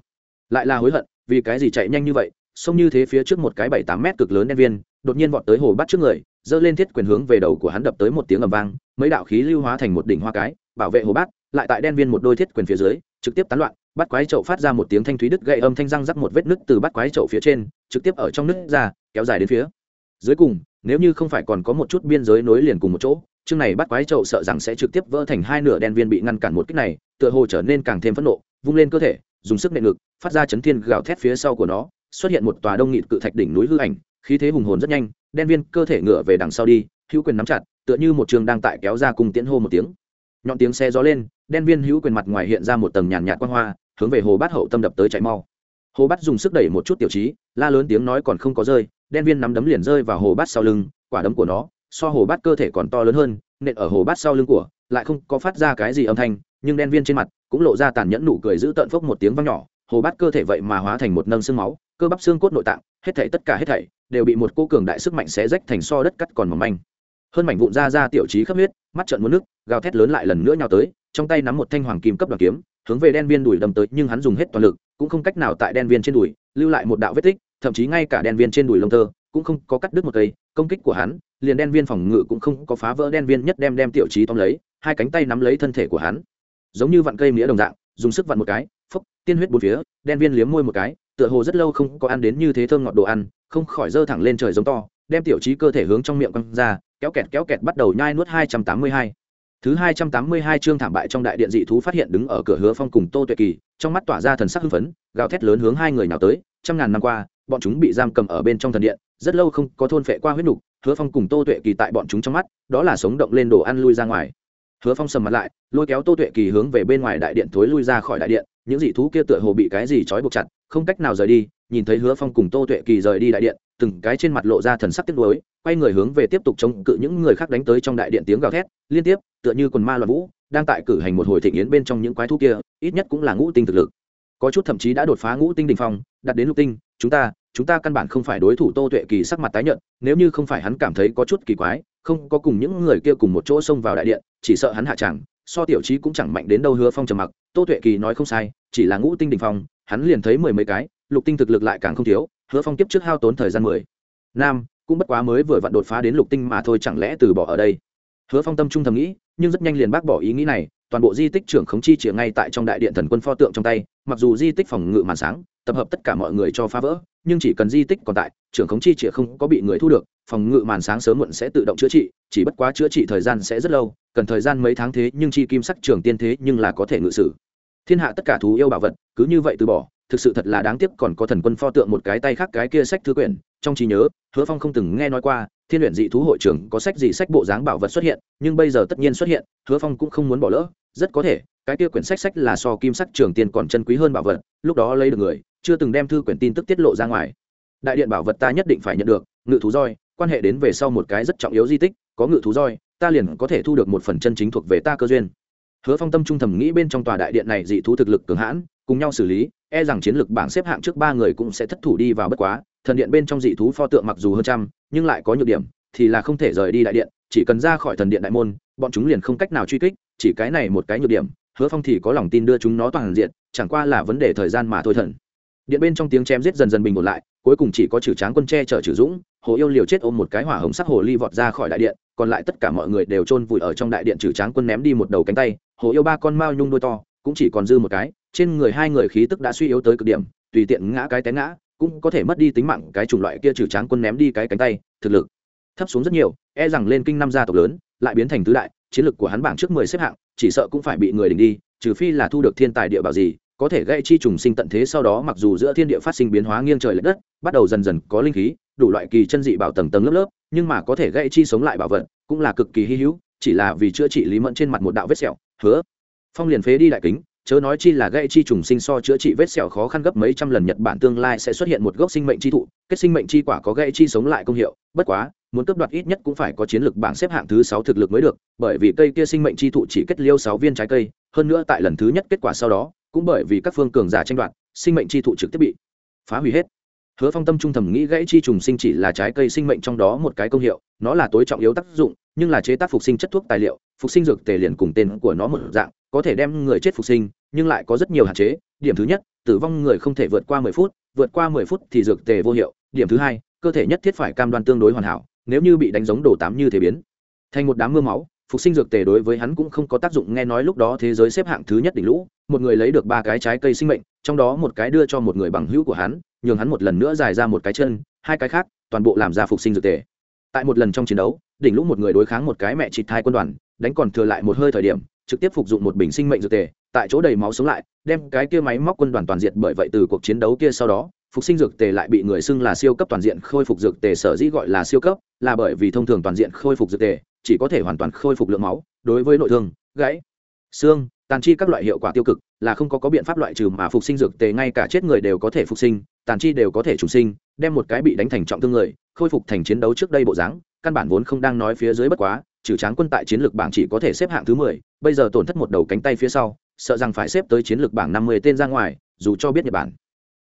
[SPEAKER 1] lại là hối hận, vì cái gì chạy nhanh như vậy sông như thế phía trước một cái bảy tám mét cực lớn đen viên, đột nhiên vọt tới hồ bắt trước người, giơ lên thiết quyền hướng về đầu của hắn đập tới một tiếng ầm vang, mấy đạo khí lưu hóa thành một đỉnh hoa cái, bảo vệ hồ bát lại tại đen viên một đôi thiết quyền phía dưới, trực tiếp tán loạn bắt quái chậu phát ra một tiếng thanh thúy đứt gậy âm thanh răng rắc một vết nứt từ bắt quái chậu phía trên, trực tiếp ở trong nứt ra, kéo dài đến phía. Dưới cùng, nếu như không phải còn có một chút biên giới nối liền cùng một chỗ, chương này bắt quái chậu sợ rằng sẽ trực tiếp vỡ thành hai nửa đen viên bị ngăn cản một cách này, tựa hồ trở nên càng thêm phẫn nộ, vung lên cơ thể, dùng sức nệ ngực, phát ra chấn thiên gào thét phía sau của nó, xuất hiện một tòa đông nghịt cự thạch đỉnh núi hư ảnh, khí thế hùng hồn rất nhanh, đen viên cơ thể ngựa về đằng sau đi, hữu quyền nắm chặt, tựa như một trường đang tại kéo ra cùng tiễn hô một tiếng nhọn tiếng xe gió lên, đen viên hữu quyền mặt ngoài hiện ra một tầng nhàn nhạt quang hoa, hướng về hồ bát hậu tâm đập tới chạy mau. Hồ bát dùng sức đẩy một chút tiểu trí, la lớn tiếng nói còn không có rơi, đen viên nắm đấm liền rơi vào hồ bát sau lưng, quả đấm của nó, so hồ bát cơ thể còn to lớn hơn, nện ở hồ bát sau lưng của, lại không có phát ra cái gì âm thanh, nhưng đen viên trên mặt cũng lộ ra tàn nhẫn nụ cười giữ tận phốc một tiếng vang nhỏ. Hồ bát cơ thể vậy mà hóa thành một nâng xương máu, cơ bắp xương cốt nội tạng, hết thảy tất cả hết thảy đều bị một cô cường đại sức mạnh xé rách thành so đất cắt còn mỏng manh hơn mảnh vụn ra ra tiểu trí khắp huyết, mắt trợn muốn nước, gào thét lớn lại lần nữa nhào tới, trong tay nắm một thanh hoàng kim cấp đoàn kiếm, hướng về đen viên đùi đâm tới, nhưng hắn dùng hết toàn lực, cũng không cách nào tại đen viên trên đùi, lưu lại một đạo vết tích, thậm chí ngay cả đen viên trên đùi lông tơ, cũng không có cắt đứt một cây, công kích của hắn, liền đen viên phòng ngự cũng không có phá vỡ, đen viên nhất đem đem tiểu trí tóm lấy, hai cánh tay nắm lấy thân thể của hắn. Giống như vặn cây mía đồng dạng, dùng sức vặn một cái, phốc, tiên huyết bốn phía, đen viên liếm môi một cái, tựa hồ rất lâu không có ăn đến như thế thơm ngọt đồ ăn, không khỏi dơ thẳng lên trời giống to, đem tiểu trí cơ thể hướng trong miệng quăng ra kéo kẹt kéo kẹt bắt đầu nhai nuốt hai trăm tám mươi hai. Thứ hai trăm tám mươi hai chương thảm bại trong đại điện dị thú phát hiện đứng ở cửa hứa phong cùng tô tuệ kỳ, trong mắt tỏa ra thần sắc hưng phấn, gào thét lớn hướng hai người nào tới, trăm ngàn năm qua, bọn chúng bị giam cầm ở bên trong thần điện, rất lâu không có thôn phệ qua huyết nục, hứa phong cùng tô tuệ kỳ tại bọn chúng trong mắt, đó là sống động lên đồ ăn lui ra ngoài. Hứa phong sầm mặt lại, lôi kéo tô tuệ kỳ hướng về bên ngoài đại điện thối lui ra khỏi đại điện, những dị thú kia tựa hồ bị cái gì trói buộc chặt, không cách nào rời đi, nhìn thấy hứa phong cùng tô tuệ kỳ rời đi đại điện, từng cái trên mặt lộ ra thần sắc tiếc nuối quay người hướng về tiếp tục chống cự những người khác đánh tới trong đại điện tiếng gào thét, liên tiếp, tựa như quần ma loạn vũ, đang tại cử hành một hồi thịnh yến bên trong những quái thú kia, ít nhất cũng là ngũ tinh thực lực. Có chút thậm chí đã đột phá ngũ tinh đình phong, đặt đến lục tinh, chúng ta chúng ta căn bản không phải đối thủ tô tuệ kỳ sắc mặt tái nhợt, nếu như không phải hắn cảm thấy có chút kỳ quái, không có cùng những người kia cùng một chỗ xông vào đại điện, chỉ sợ hắn hạ chẳng, so tiểu trí cũng chẳng mạnh đến đâu hứa phong trầm mặc, tô tuệ kỳ nói không sai, chỉ là ngũ tinh đình phong, hắn liền thấy mười mấy cái, lục tinh thực lực lại càng không thiếu, hứa phong kiếp trước hao tốn thời gian mười. Nam cũng bất quá mới vừa vặn đột phá đến lục tinh mà thôi, chẳng lẽ từ bỏ ở đây? Hứa phong tâm trung thầm nghĩ, nhưng rất nhanh liền bác bỏ ý nghĩ này, toàn bộ di tích trưởng khống chi chĩa ngay tại trong đại điện thần quân pho tượng trong tay, mặc dù di tích phòng ngự màn sáng, tập hợp tất cả mọi người cho phá vỡ, nhưng chỉ cần di tích còn tại, trưởng khống chi chĩa không có bị người thu được, phòng ngự màn sáng sớm muộn sẽ tự động chữa trị, chỉ bất quá chữa trị thời gian sẽ rất lâu, cần thời gian mấy tháng thế, nhưng chi kim sắc trường tiên thế nhưng là có thể ngự sử. Thiên hạ tất cả thú yêu bảo vật, cứ như vậy từ bỏ, thực sự thật là đáng tiếc còn có thần quân pho tượng một cái tay khác cái kia sách thư quyển trong trí nhớ, hứa phong không từng nghe nói qua, thiên luyện dị thú hội trưởng có sách gì sách bộ dáng bảo vật xuất hiện, nhưng bây giờ tất nhiên xuất hiện, hứa phong cũng không muốn bỏ lỡ, rất có thể, cái kia quyển sách sách là so kim sắc trường tiên còn chân quý hơn bảo vật, lúc đó lấy được người, chưa từng đem thư quyển tin tức tiết lộ ra ngoài. Đại điện bảo vật ta nhất định phải nhận được, ngự thú roi, quan hệ đến về sau một cái rất trọng yếu di tích, có ngự thú roi, ta liền có thể thu được một phần chân chính thuộc về ta cơ duyên. Hứa phong tâm trung thầm nghĩ bên trong tòa đại điện này dị thú thực lực cường hãn, cùng nhau xử lý e rằng chiến lược bảng xếp hạng trước ba người cũng sẽ thất thủ đi vào bất quá thần điện bên trong dị thú pho tượng mặc dù hơn trăm, nhưng lại có nhược điểm, thì là không thể rời đi đại điện, chỉ cần ra khỏi thần điện đại môn, bọn chúng liền không cách nào truy kích, chỉ cái này một cái nhược điểm, hứa phong thì có lòng tin đưa chúng nó toàn diện, chẳng qua là vấn đề thời gian mà thôi thần. Điện bên trong tiếng chém giết dần dần bình ổn lại, cuối cùng chỉ có trừ tráng quân tre chở trừ dũng, hồ yêu liều chết ôm một cái hỏa hồng sắc hồ ly vọt ra khỏi đại điện, còn lại tất cả mọi người đều chôn vùi ở trong đại điện trừ tráng quân ném đi một đầu cánh tay, hồ yêu ba con mao nhung đôi to, cũng chỉ còn dư một cái, trên người hai người khí tức đã suy yếu tới cực điểm, tùy tiện ngã cái té ngã cũng có thể mất đi tính mạng, cái chủng loại kia trừ tráng quân ném đi cái cánh tay, thực lực thấp xuống rất nhiều e rằng lên kinh năm gia tộc lớn, lại biến thành tứ đại, chiến lực của hắn bảng trước mười xếp hạng, chỉ sợ cũng phải bị người đỉnh đi, trừ phi là thu được thiên tài địa bảo gì, có thể gây chi trùng sinh tận thế sau đó mặc dù giữa thiên địa phát sinh biến hóa nghiêng trời l ệ đất, bắt đầu dần dần có linh khí, đủ loại kỳ chân dị bảo tầng tầng lớp lớp, nhưng mà có thể gây chi sống lại bảo vật, cũng là cực kỳ hy hữu, chỉ là vì chữa trị lý mẫn trên mặt một đạo vết sẹo, hứa. Phong liền phế đi đại kính chớ nói chi là gây chi trùng sinh so chữa trị vết sẹo khó khăn gấp mấy trăm lần, nhật bản tương lai sẽ xuất hiện một gốc sinh mệnh chi thụ, kết sinh mệnh chi quả có gây chi sống lại công hiệu. Bất quá, muốn cướp đoạt ít nhất cũng phải có chiến lược bảng xếp hạng thứ sáu thực lực mới được, bởi vì cây kia sinh mệnh chi thụ chỉ kết liêu sáu viên trái cây, hơn nữa tại lần thứ nhất kết quả sau đó, cũng bởi vì các phương cường giả tranh đoạt, sinh mệnh chi thụ trực tiếp bị phá hủy hết. Hứa phong tâm trung thầm nghĩ gãy chi trùng sinh chỉ là trái cây sinh mệnh trong đó một cái công hiệu, nó là tối trọng yếu tác dụng nhưng là chế tác phục sinh chất thuốc tài liệu, phục sinh dược tề liền cùng tên của nó một dạng, có thể đem người chết phục sinh, nhưng lại có rất nhiều hạn chế. Điểm thứ nhất, tử vong người không thể vượt qua mười phút, vượt qua mười phút thì dược tề vô hiệu. Điểm thứ hai, cơ thể nhất thiết phải cam đoan tương đối hoàn hảo, nếu như bị đánh giống đồ tám như thế biến thành một đám mưa máu, phục sinh dược tề đối với hắn cũng không có tác dụng. Nghe nói lúc đó thế giới xếp hạng thứ nhất đỉnh lũ, một người lấy được ba cái trái cây sinh mệnh, trong đó một cái đưa cho một người bằng hữu của hắn, nhường hắn một lần nữa dài ra một cái chân, hai cái khác toàn bộ làm ra phục sinh dược tề. Tại một lần trong chiến đấu đỉnh lũ một người đối kháng một cái mẹ chịt thai quân đoàn, đánh còn thừa lại một hơi thời điểm, trực tiếp phục dụng một bình sinh mệnh dược tề, tại chỗ đầy máu sống lại, đem cái kia máy móc quân đoàn toàn diện bởi vậy từ cuộc chiến đấu kia sau đó, phục sinh dược tề lại bị người xưng là siêu cấp toàn diện khôi phục dược tề sở dĩ gọi là siêu cấp, là bởi vì thông thường toàn diện khôi phục dược tề chỉ có thể hoàn toàn khôi phục lượng máu, đối với nội thương, gãy, xương, tàn chi các loại hiệu quả tiêu cực, là không có có biện pháp loại trừ mà phục sinh dược tề ngay cả chết người đều có thể phục sinh, tàn chi đều có thể trùng sinh, đem một cái bị đánh thành trọng thương người, khôi phục thành chiến đấu trước đây bộ dáng căn bản vốn không đang nói phía dưới bất quá, trừ tráng quân tại chiến lược bảng chỉ có thể xếp hạng thứ mười, bây giờ tổn thất một đầu cánh tay phía sau, sợ rằng phải xếp tới chiến lược bảng năm mươi tên ra ngoài, dù cho biết nhật bản.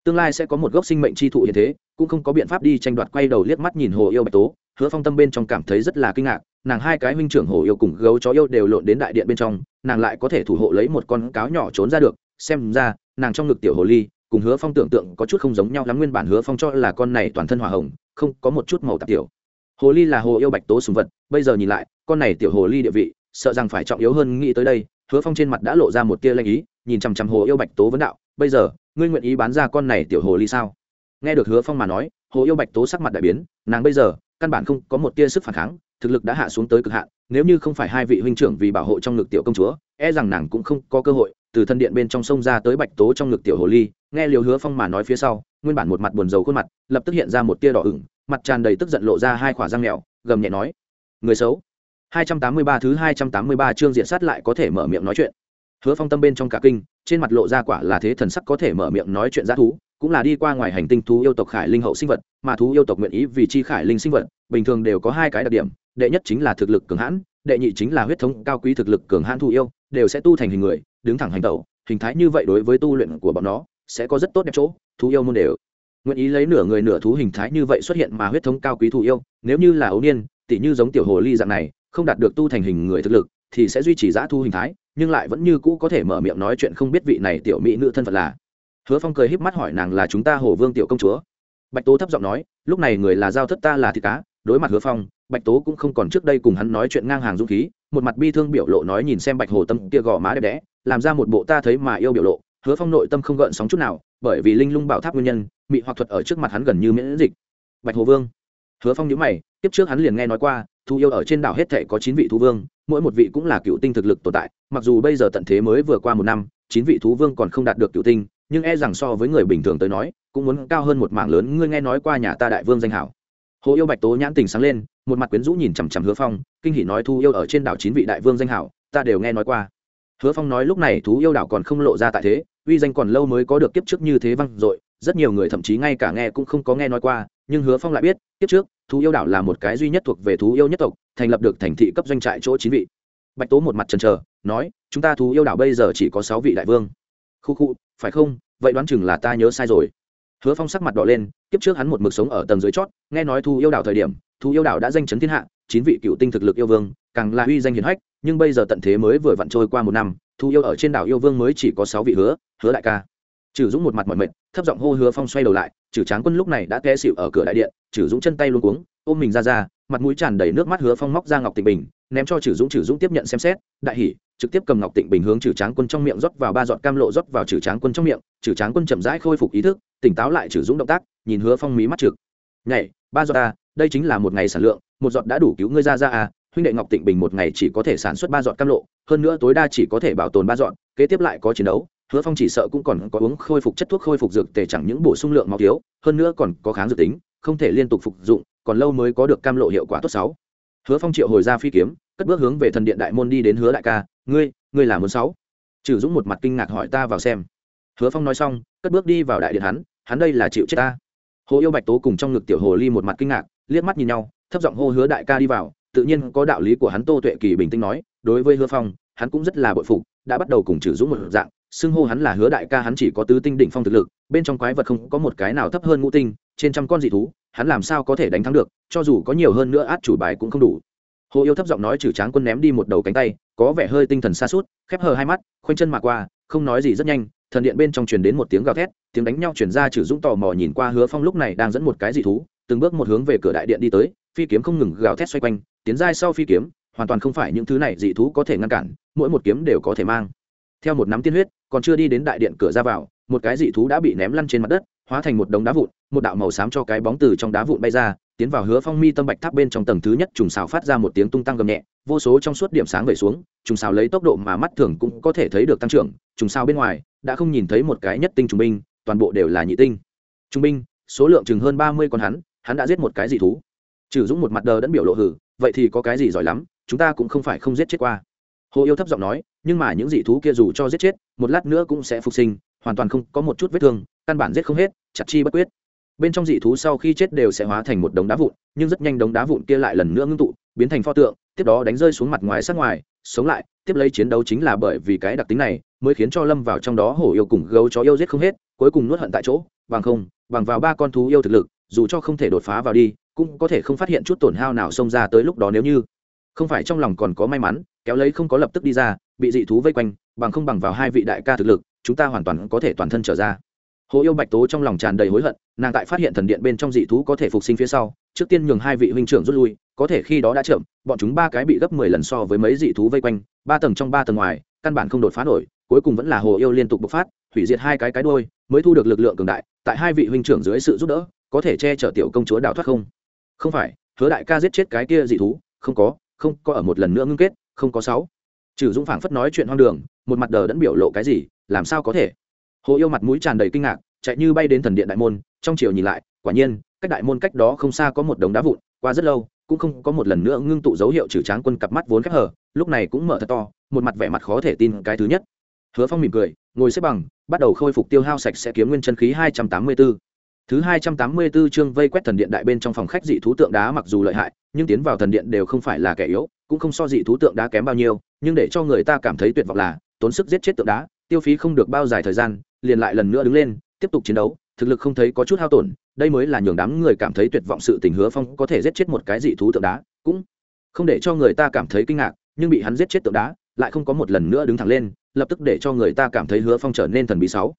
[SPEAKER 1] Tương lai sẽ có một gốc sinh mệnh chi thụ như thế, cũng không có biện pháp đi tranh đoạt quay đầu liếc mắt nhìn hồ yêu bạch tố, hứa phong tâm bên trong cảm thấy rất là kinh ngạc, nàng hai cái huynh trưởng hồ yêu cùng gấu chó yêu đều lộn đến đại điện bên trong, nàng lại có thể thủ hộ lấy một con cáo nhỏ trốn ra được, xem ra, nàng trong ngực tiểu hồ ly, cùng hứa phong tưởng tượng có chút không giống nhau lắm, nguyên bản hứa phong cho là con này toàn thân hỏa hồng, không có một chút màu tạp tiểu hồ ly là hồ yêu bạch tố sùng vật, bây giờ nhìn lại, con này tiểu hồ ly địa vị, sợ rằng phải trọng yếu hơn nghĩ tới đây, hứa phong trên mặt đã lộ ra một tia lanh ý, nhìn chằm chằm hồ yêu bạch tố vấn đạo, bây giờ, ngươi nguyện ý bán ra con này tiểu hồ ly sao? Nghe được hứa phong mà nói, hồ yêu bạch tố sắc mặt đại biến, nàng bây giờ, căn bản không có một tia sức phản kháng, thực lực đã hạ xuống tới cực hạn, nếu như không phải hai vị huynh trưởng vì bảo hộ trong ngực tiểu công chúa e rằng nàng cũng không có cơ hội, từ thân điện bên trong sông ra tới bạch tố trong ngực tiểu hồ ly. Nghe liều hứa phong mà nói phía sau, nguyên bản một mặt buồn rầu khuôn mặt, lập tức hiện ra một tia đỏ ửng mặt tràn đầy tức giận lộ ra hai khỏa răng mèo, gầm nhẹ nói, người xấu. 283 thứ 283 chương diện sát lại có thể mở miệng nói chuyện. Hứa phong tâm bên trong cả kinh, trên mặt lộ ra quả là thế thần sắc có thể mở miệng nói chuyện g thú, cũng là đi qua ngoài hành tinh thú yêu tộc khải linh hậu sinh vật, mà thú yêu tộc nguyện ý vì chi khải linh sinh vật, bình thường đều có hai cái đặc điểm, đệ nhất chính là thực lực cường hãn, đệ nhị chính là huyết thống cao quý thực lực cường hãn thú yêu, đều sẽ tu thành hình người, đứng thẳng hành tẩu, hình thái như vậy đối với tu luyện của bọn nó, sẽ có rất tốt đẹp chỗ, thú yêu môn đều nguyện ý lấy nửa người nửa thú hình thái như vậy xuất hiện mà huyết thống cao quý thù yêu, nếu như là ấu niên, tỉ như giống tiểu hồ ly dạng này, không đạt được tu thành hình người thực lực, thì sẽ duy trì giã thu hình thái, nhưng lại vẫn như cũ có thể mở miệng nói chuyện không biết vị này tiểu mỹ nữ thân phận là. Hứa phong cười híp mắt hỏi nàng là chúng ta hồ vương tiểu công chúa. Bạch tố thấp giọng nói, lúc này người là giao thất ta là thịt cá, đối mặt hứa phong, bạch tố cũng không còn trước đây cùng hắn nói chuyện ngang hàng dũng khí, một mặt bi thương biểu lộ nói nhìn xem bạch hồ tâm kia gò má đẹp đẽ, làm ra một bộ ta thấy mà yêu biểu lộ. Hứa phong nội tâm không gợn sóng chút nào, bởi vì linh lung bảo tháp nguyên nhân mị hoặc thuật ở trước mặt hắn gần như miễn dịch. Bạch hồ vương. Hứa phong nhớ mày, tiếp trước hắn liền nghe nói qua thu yêu ở trên đảo hết thể có chín vị thú vương, mỗi một vị cũng là cựu tinh thực lực tồn tại, mặc dù bây giờ tận thế mới vừa qua một năm, chín vị thú vương còn không đạt được cựu tinh, nhưng e rằng so với người bình thường tới nói, cũng muốn cao hơn một mảng lớn, ngươi nghe nói qua nhà ta đại vương danh hảo. Hồ yêu bạch tố nhãn tình sáng lên, một mặt quyến rũ nhìn chằm chằm hứa phong, kinh hỉ nói thu yêu ở trên đảo chín vị đại vương danh hảo, ta đều nghe nói qua. Hứa phong nói lúc này thú yêu đảo còn không lộ ra tại thế, uy danh còn lâu mới có được kiếp trước như thế văng dội rất nhiều người thậm chí ngay cả nghe cũng không có nghe nói qua, nhưng hứa phong lại biết, tiếp trước, thú yêu đảo là một cái duy nhất thuộc về thú yêu nhất tộc, thành lập được thành thị cấp doanh trại chỗ chín vị. Bạch tố một mặt trần trờ nói, chúng ta thú yêu đảo bây giờ chỉ có sáu vị đại vương. Khu khu, phải không? Vậy đoán chừng là ta nhớ sai rồi. Hứa phong sắc mặt đỏ lên, tiếp trước hắn một mực sống ở tầng dưới chót, nghe nói thú yêu đảo thời điểm, thú yêu đảo đã danh chấn thiên hạ, chín vị cựu tinh thực lực yêu vương, càng là uy danh hiển hách, nhưng bây giờ tận thế mới vừa vặn trôi qua một năm, thú yêu ở trên đảo yêu vương mới chỉ có sáu vị hứa hứa đại ca trừ dũng một mặt mọi mệt, thấp giọng hô hứa phong xoay đầu lại trừ tráng quân lúc này đã té xịu ở cửa đại điện trừ dũng chân tay luôn cuống, ôm mình ra ra, mặt mũi tràn đầy nước mắt hứa phong móc ra ngọc tịnh bình, ném cho trừ dũng trừ dũng tiếp nhận xem xét, đại hỉ. Trực tiếp cầm ngọc tịnh bình hướng trừ tráng quân trong miệng rót vào ba giọt cam lộ rót vào trừ tráng quân trong miệng trừ tráng quân chậm rãi khôi phục ý thức, tỉnh táo lại trừ dũng động tác, nhìn hứa phong mí mắt trực. Nhảy, ba giọt ta, đây chính là một ngày sản lượng, một giọt đã đủ cứu ngươi ra ra à huynh đệ ngọc tịnh bình một ngày chỉ có thể sản xuất ba giọt cam lộ, hơn nữa tối đa chỉ có thể bảo tồn ba giọt, kế tiếp lại có chiến đấu hứa phong chỉ sợ cũng còn có uống khôi phục chất thuốc khôi phục dược tề chẳng những bổ sung lượng máu thiếu, hơn nữa còn có kháng dược tính, không thể liên tục phục dụng, còn lâu mới có được cam lộ hiệu quả tốt sáu. Hứa phong triệu hồi ra phi kiếm, cất bước hướng về thần điện đại môn đi đến hứa đại ca, ngươi ngươi là muốn sáu? Trừ dũng một mặt kinh ngạc hỏi ta vào xem. Hứa phong nói xong, cất bước đi vào đại điện hắn hắn đây là chịu chết ta. Hồ yêu bạch tố cùng trong ngực tiểu hồ ly một mặt kinh ngạc, liếc mắt nhìn nhau, thấp giọng hô hứa đại ca đi vào, tự nhiên có đạo lý của hắn tô tuệ kỳ bình tĩnh nói, đối với hứa phong, hắn cũng rất là bội phục, đã bắt đầu cùng trừ dũng một dạng xưng hô hắn là hứa đại ca hắn chỉ có tứ tinh đỉnh phong thực lực, bên trong quái vật không có một cái nào thấp hơn ngũ tinh, trên trăm con dị thú, hắn làm sao có thể đánh thắng được, cho dù có nhiều hơn nữa át chủ bài cũng không đủ. Hồ yêu thấp giọng nói trừ tráng quân ném đi một đầu cánh tay, có vẻ hơi tinh thần xa suốt khép hờ hai mắt, khoanh chân mà qua, không nói gì rất nhanh, thần điện bên trong truyền đến một tiếng gào thét, tiếng đánh nhau chuyển ra trừ dũng tò mò nhìn qua hứa phong lúc này đang dẫn một cái dị thú, từng bước một hướng về cửa đại điện đi tới, phi kiếm không ngừng gào thét xoay quanh, tiến ra sau phi kiếm, hoàn toàn không phải những thứ này dị thú có thể ngăn cản, mỗi một kiếm đều có thể mang. Theo một nắm tiên huyết còn chưa đi đến đại điện cửa ra vào, một cái dị thú đã bị ném lăn trên mặt đất, hóa thành một đống đá vụn, một đạo màu xám cho cái bóng từ trong đá vụn bay ra, tiến vào hứa phong mi tâm bạch tháp bên trong tầng thứ nhất, trùng xào phát ra một tiếng tung tăng gầm nhẹ, vô số trong suốt điểm sáng về xuống, trùng xào lấy tốc độ mà mắt thường cũng có thể thấy được tăng trưởng, trùng xào bên ngoài, đã không nhìn thấy một cái nhất tinh trùng binh, toàn bộ đều là nhị tinh. Trung binh, số lượng chừng hơn ba mươi con hắn hắn đã giết một cái dị thú. Trừ dũng một mặt đờ đẫn biểu lộ hử, vậy thì có cái gì giỏi lắm, chúng ta cũng không phải không giết chết qua. Hồ yêu thấp giọng nói nhưng mà những dị thú kia dù cho giết chết, một lát nữa cũng sẽ phục sinh, hoàn toàn không có một chút vết thương, căn bản giết không hết, chặt chi bất quyết. Bên trong dị thú sau khi chết đều sẽ hóa thành một đống đá vụn, nhưng rất nhanh đống đá vụn kia lại lần nữa ngưng tụ, biến thành pho tượng, tiếp đó đánh rơi xuống mặt ngoài sát ngoài, sống lại, tiếp lấy chiến đấu chính là bởi vì cái đặc tính này, mới khiến cho lâm vào trong đó hổ yêu cùng gấu chó yêu giết không hết, cuối cùng nuốt hận tại chỗ, bằng không, bằng vào ba con thú yêu thực lực, dù cho không thể đột phá vào đi, cũng có thể không phát hiện chút tổn hao nào xông ra tới lúc đó nếu như. Không phải trong lòng còn có may mắn kéo lấy không có lập tức đi ra, bị dị thú vây quanh, bằng không bằng vào hai vị đại ca thực lực, chúng ta hoàn toàn có thể toàn thân trở ra. Hồ yêu bạch tố trong lòng tràn đầy hối hận, nàng tại phát hiện thần điện bên trong dị thú có thể phục sinh phía sau, trước tiên nhường hai vị huynh trưởng rút lui, có thể khi đó đã chậm, bọn chúng ba cái bị gấp mười lần so với mấy dị thú vây quanh, ba tầng trong ba tầng ngoài, căn bản không đột phá nổi, cuối cùng vẫn là hồ yêu liên tục bộc phát, hủy diệt hai cái cái đôi mới thu được lực lượng cường đại, tại hai vị huynh trưởng dưới sự giúp đỡ, có thể che chở tiểu công chúa đào thoát không? Không phải, hứa đại ca giết chết cái kia dị thú, không có không có ở một lần nữa ngưng kết không có sáu. Trừ dũng phảng phất nói chuyện hoang đường, một mặt đờ đẫn biểu lộ cái gì, làm sao có thể? Hồ yêu mặt mũi tràn đầy kinh ngạc, chạy như bay đến thần điện đại môn, trong chiều nhìn lại, quả nhiên, cách đại môn cách đó không xa có một đống đá vụn, qua rất lâu, cũng không có một lần nữa ngưng tụ dấu hiệu trừ tráng quân cặp mắt vốn khép hở lúc này cũng mở thật to, một mặt vẻ mặt khó thể tin cái thứ nhất. Hứa phong mỉm cười, ngồi xếp bằng, bắt đầu khôi phục tiêu hao sạch sẽ kiếm nguyên chân khí hai trăm tám mươi bốn Thứ hai trăm tám mươi 284 chương vây quét thần điện đại bên trong phòng khách dị thú tượng đá mặc dù lợi hại, nhưng tiến vào thần điện đều không phải là kẻ yếu, cũng không so dị thú tượng đá kém bao nhiêu, nhưng để cho người ta cảm thấy tuyệt vọng là, tốn sức giết chết tượng đá, tiêu phí không được bao dài thời gian, liền lại lần nữa đứng lên, tiếp tục chiến đấu, thực lực không thấy có chút hao tổn, đây mới là nhường đám người cảm thấy tuyệt vọng sự tình hứa phong có thể giết chết một cái dị thú tượng đá, cũng không để cho người ta cảm thấy kinh ngạc, nhưng bị hắn giết chết tượng đá, lại không có một lần nữa đứng thẳng lên, lập tức để cho người ta cảm thấy hứa phong trở nên thần bí sáu.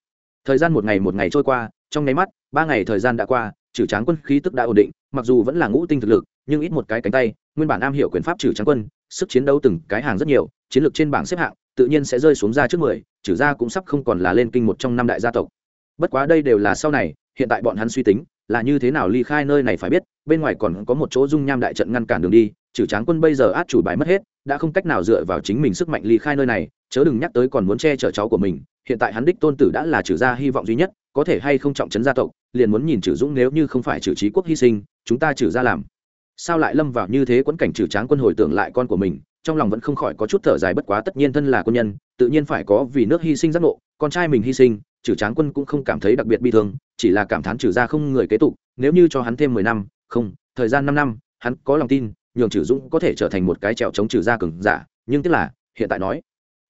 [SPEAKER 1] Thời gian một ngày một ngày trôi qua, trong nháy mắt, ba ngày thời gian đã qua, trừ tráng quân khí tức đã ổn định, mặc dù vẫn là ngũ tinh thực lực, nhưng ít một cái cánh tay, nguyên bản am hiểu quyền pháp trừ tráng quân, sức chiến đấu từng cái hàng rất nhiều, chiến lược trên bảng xếp hạng, tự nhiên sẽ rơi xuống ra trước mười, trừ ra cũng sắp không còn là lên kinh một trong năm đại gia tộc. Bất quá đây đều là sau này, hiện tại bọn hắn suy tính, là như thế nào ly khai nơi này phải biết, bên ngoài còn có một chỗ dung nham đại trận ngăn cản đường đi, trừ tráng quân bây giờ át chủ bài mất hết, đã không cách nào dựa vào chính mình sức mạnh ly khai nơi này, chớ đừng nhắc tới còn muốn che chở cháu của mình, hiện tại hắn đích tôn tử đã là trừ gia hy vọng duy nhất, có thể hay không trọng trấn gia tộc, liền muốn nhìn trừ dũng nếu như không phải trừ trí quốc hy sinh, chúng ta trừ gia làm. Sao lại lâm vào như thế quẫn cảnh trừ tráng quân hồi tưởng lại con của mình, trong lòng vẫn không khỏi có chút thở dài bất quá tất nhiên thân là quân nhân tự nhiên phải có vì nước hy sinh giác ngộ con trai mình hy sinh trừ tráng quân cũng không cảm thấy đặc biệt bi thương chỉ là cảm thán trừ ra không người kế tục nếu như cho hắn thêm mười năm không thời gian năm năm hắn có lòng tin nhường trừ dũng có thể trở thành một cái trèo chống trừ gia cường giả, nhưng tức là, hiện tại nói,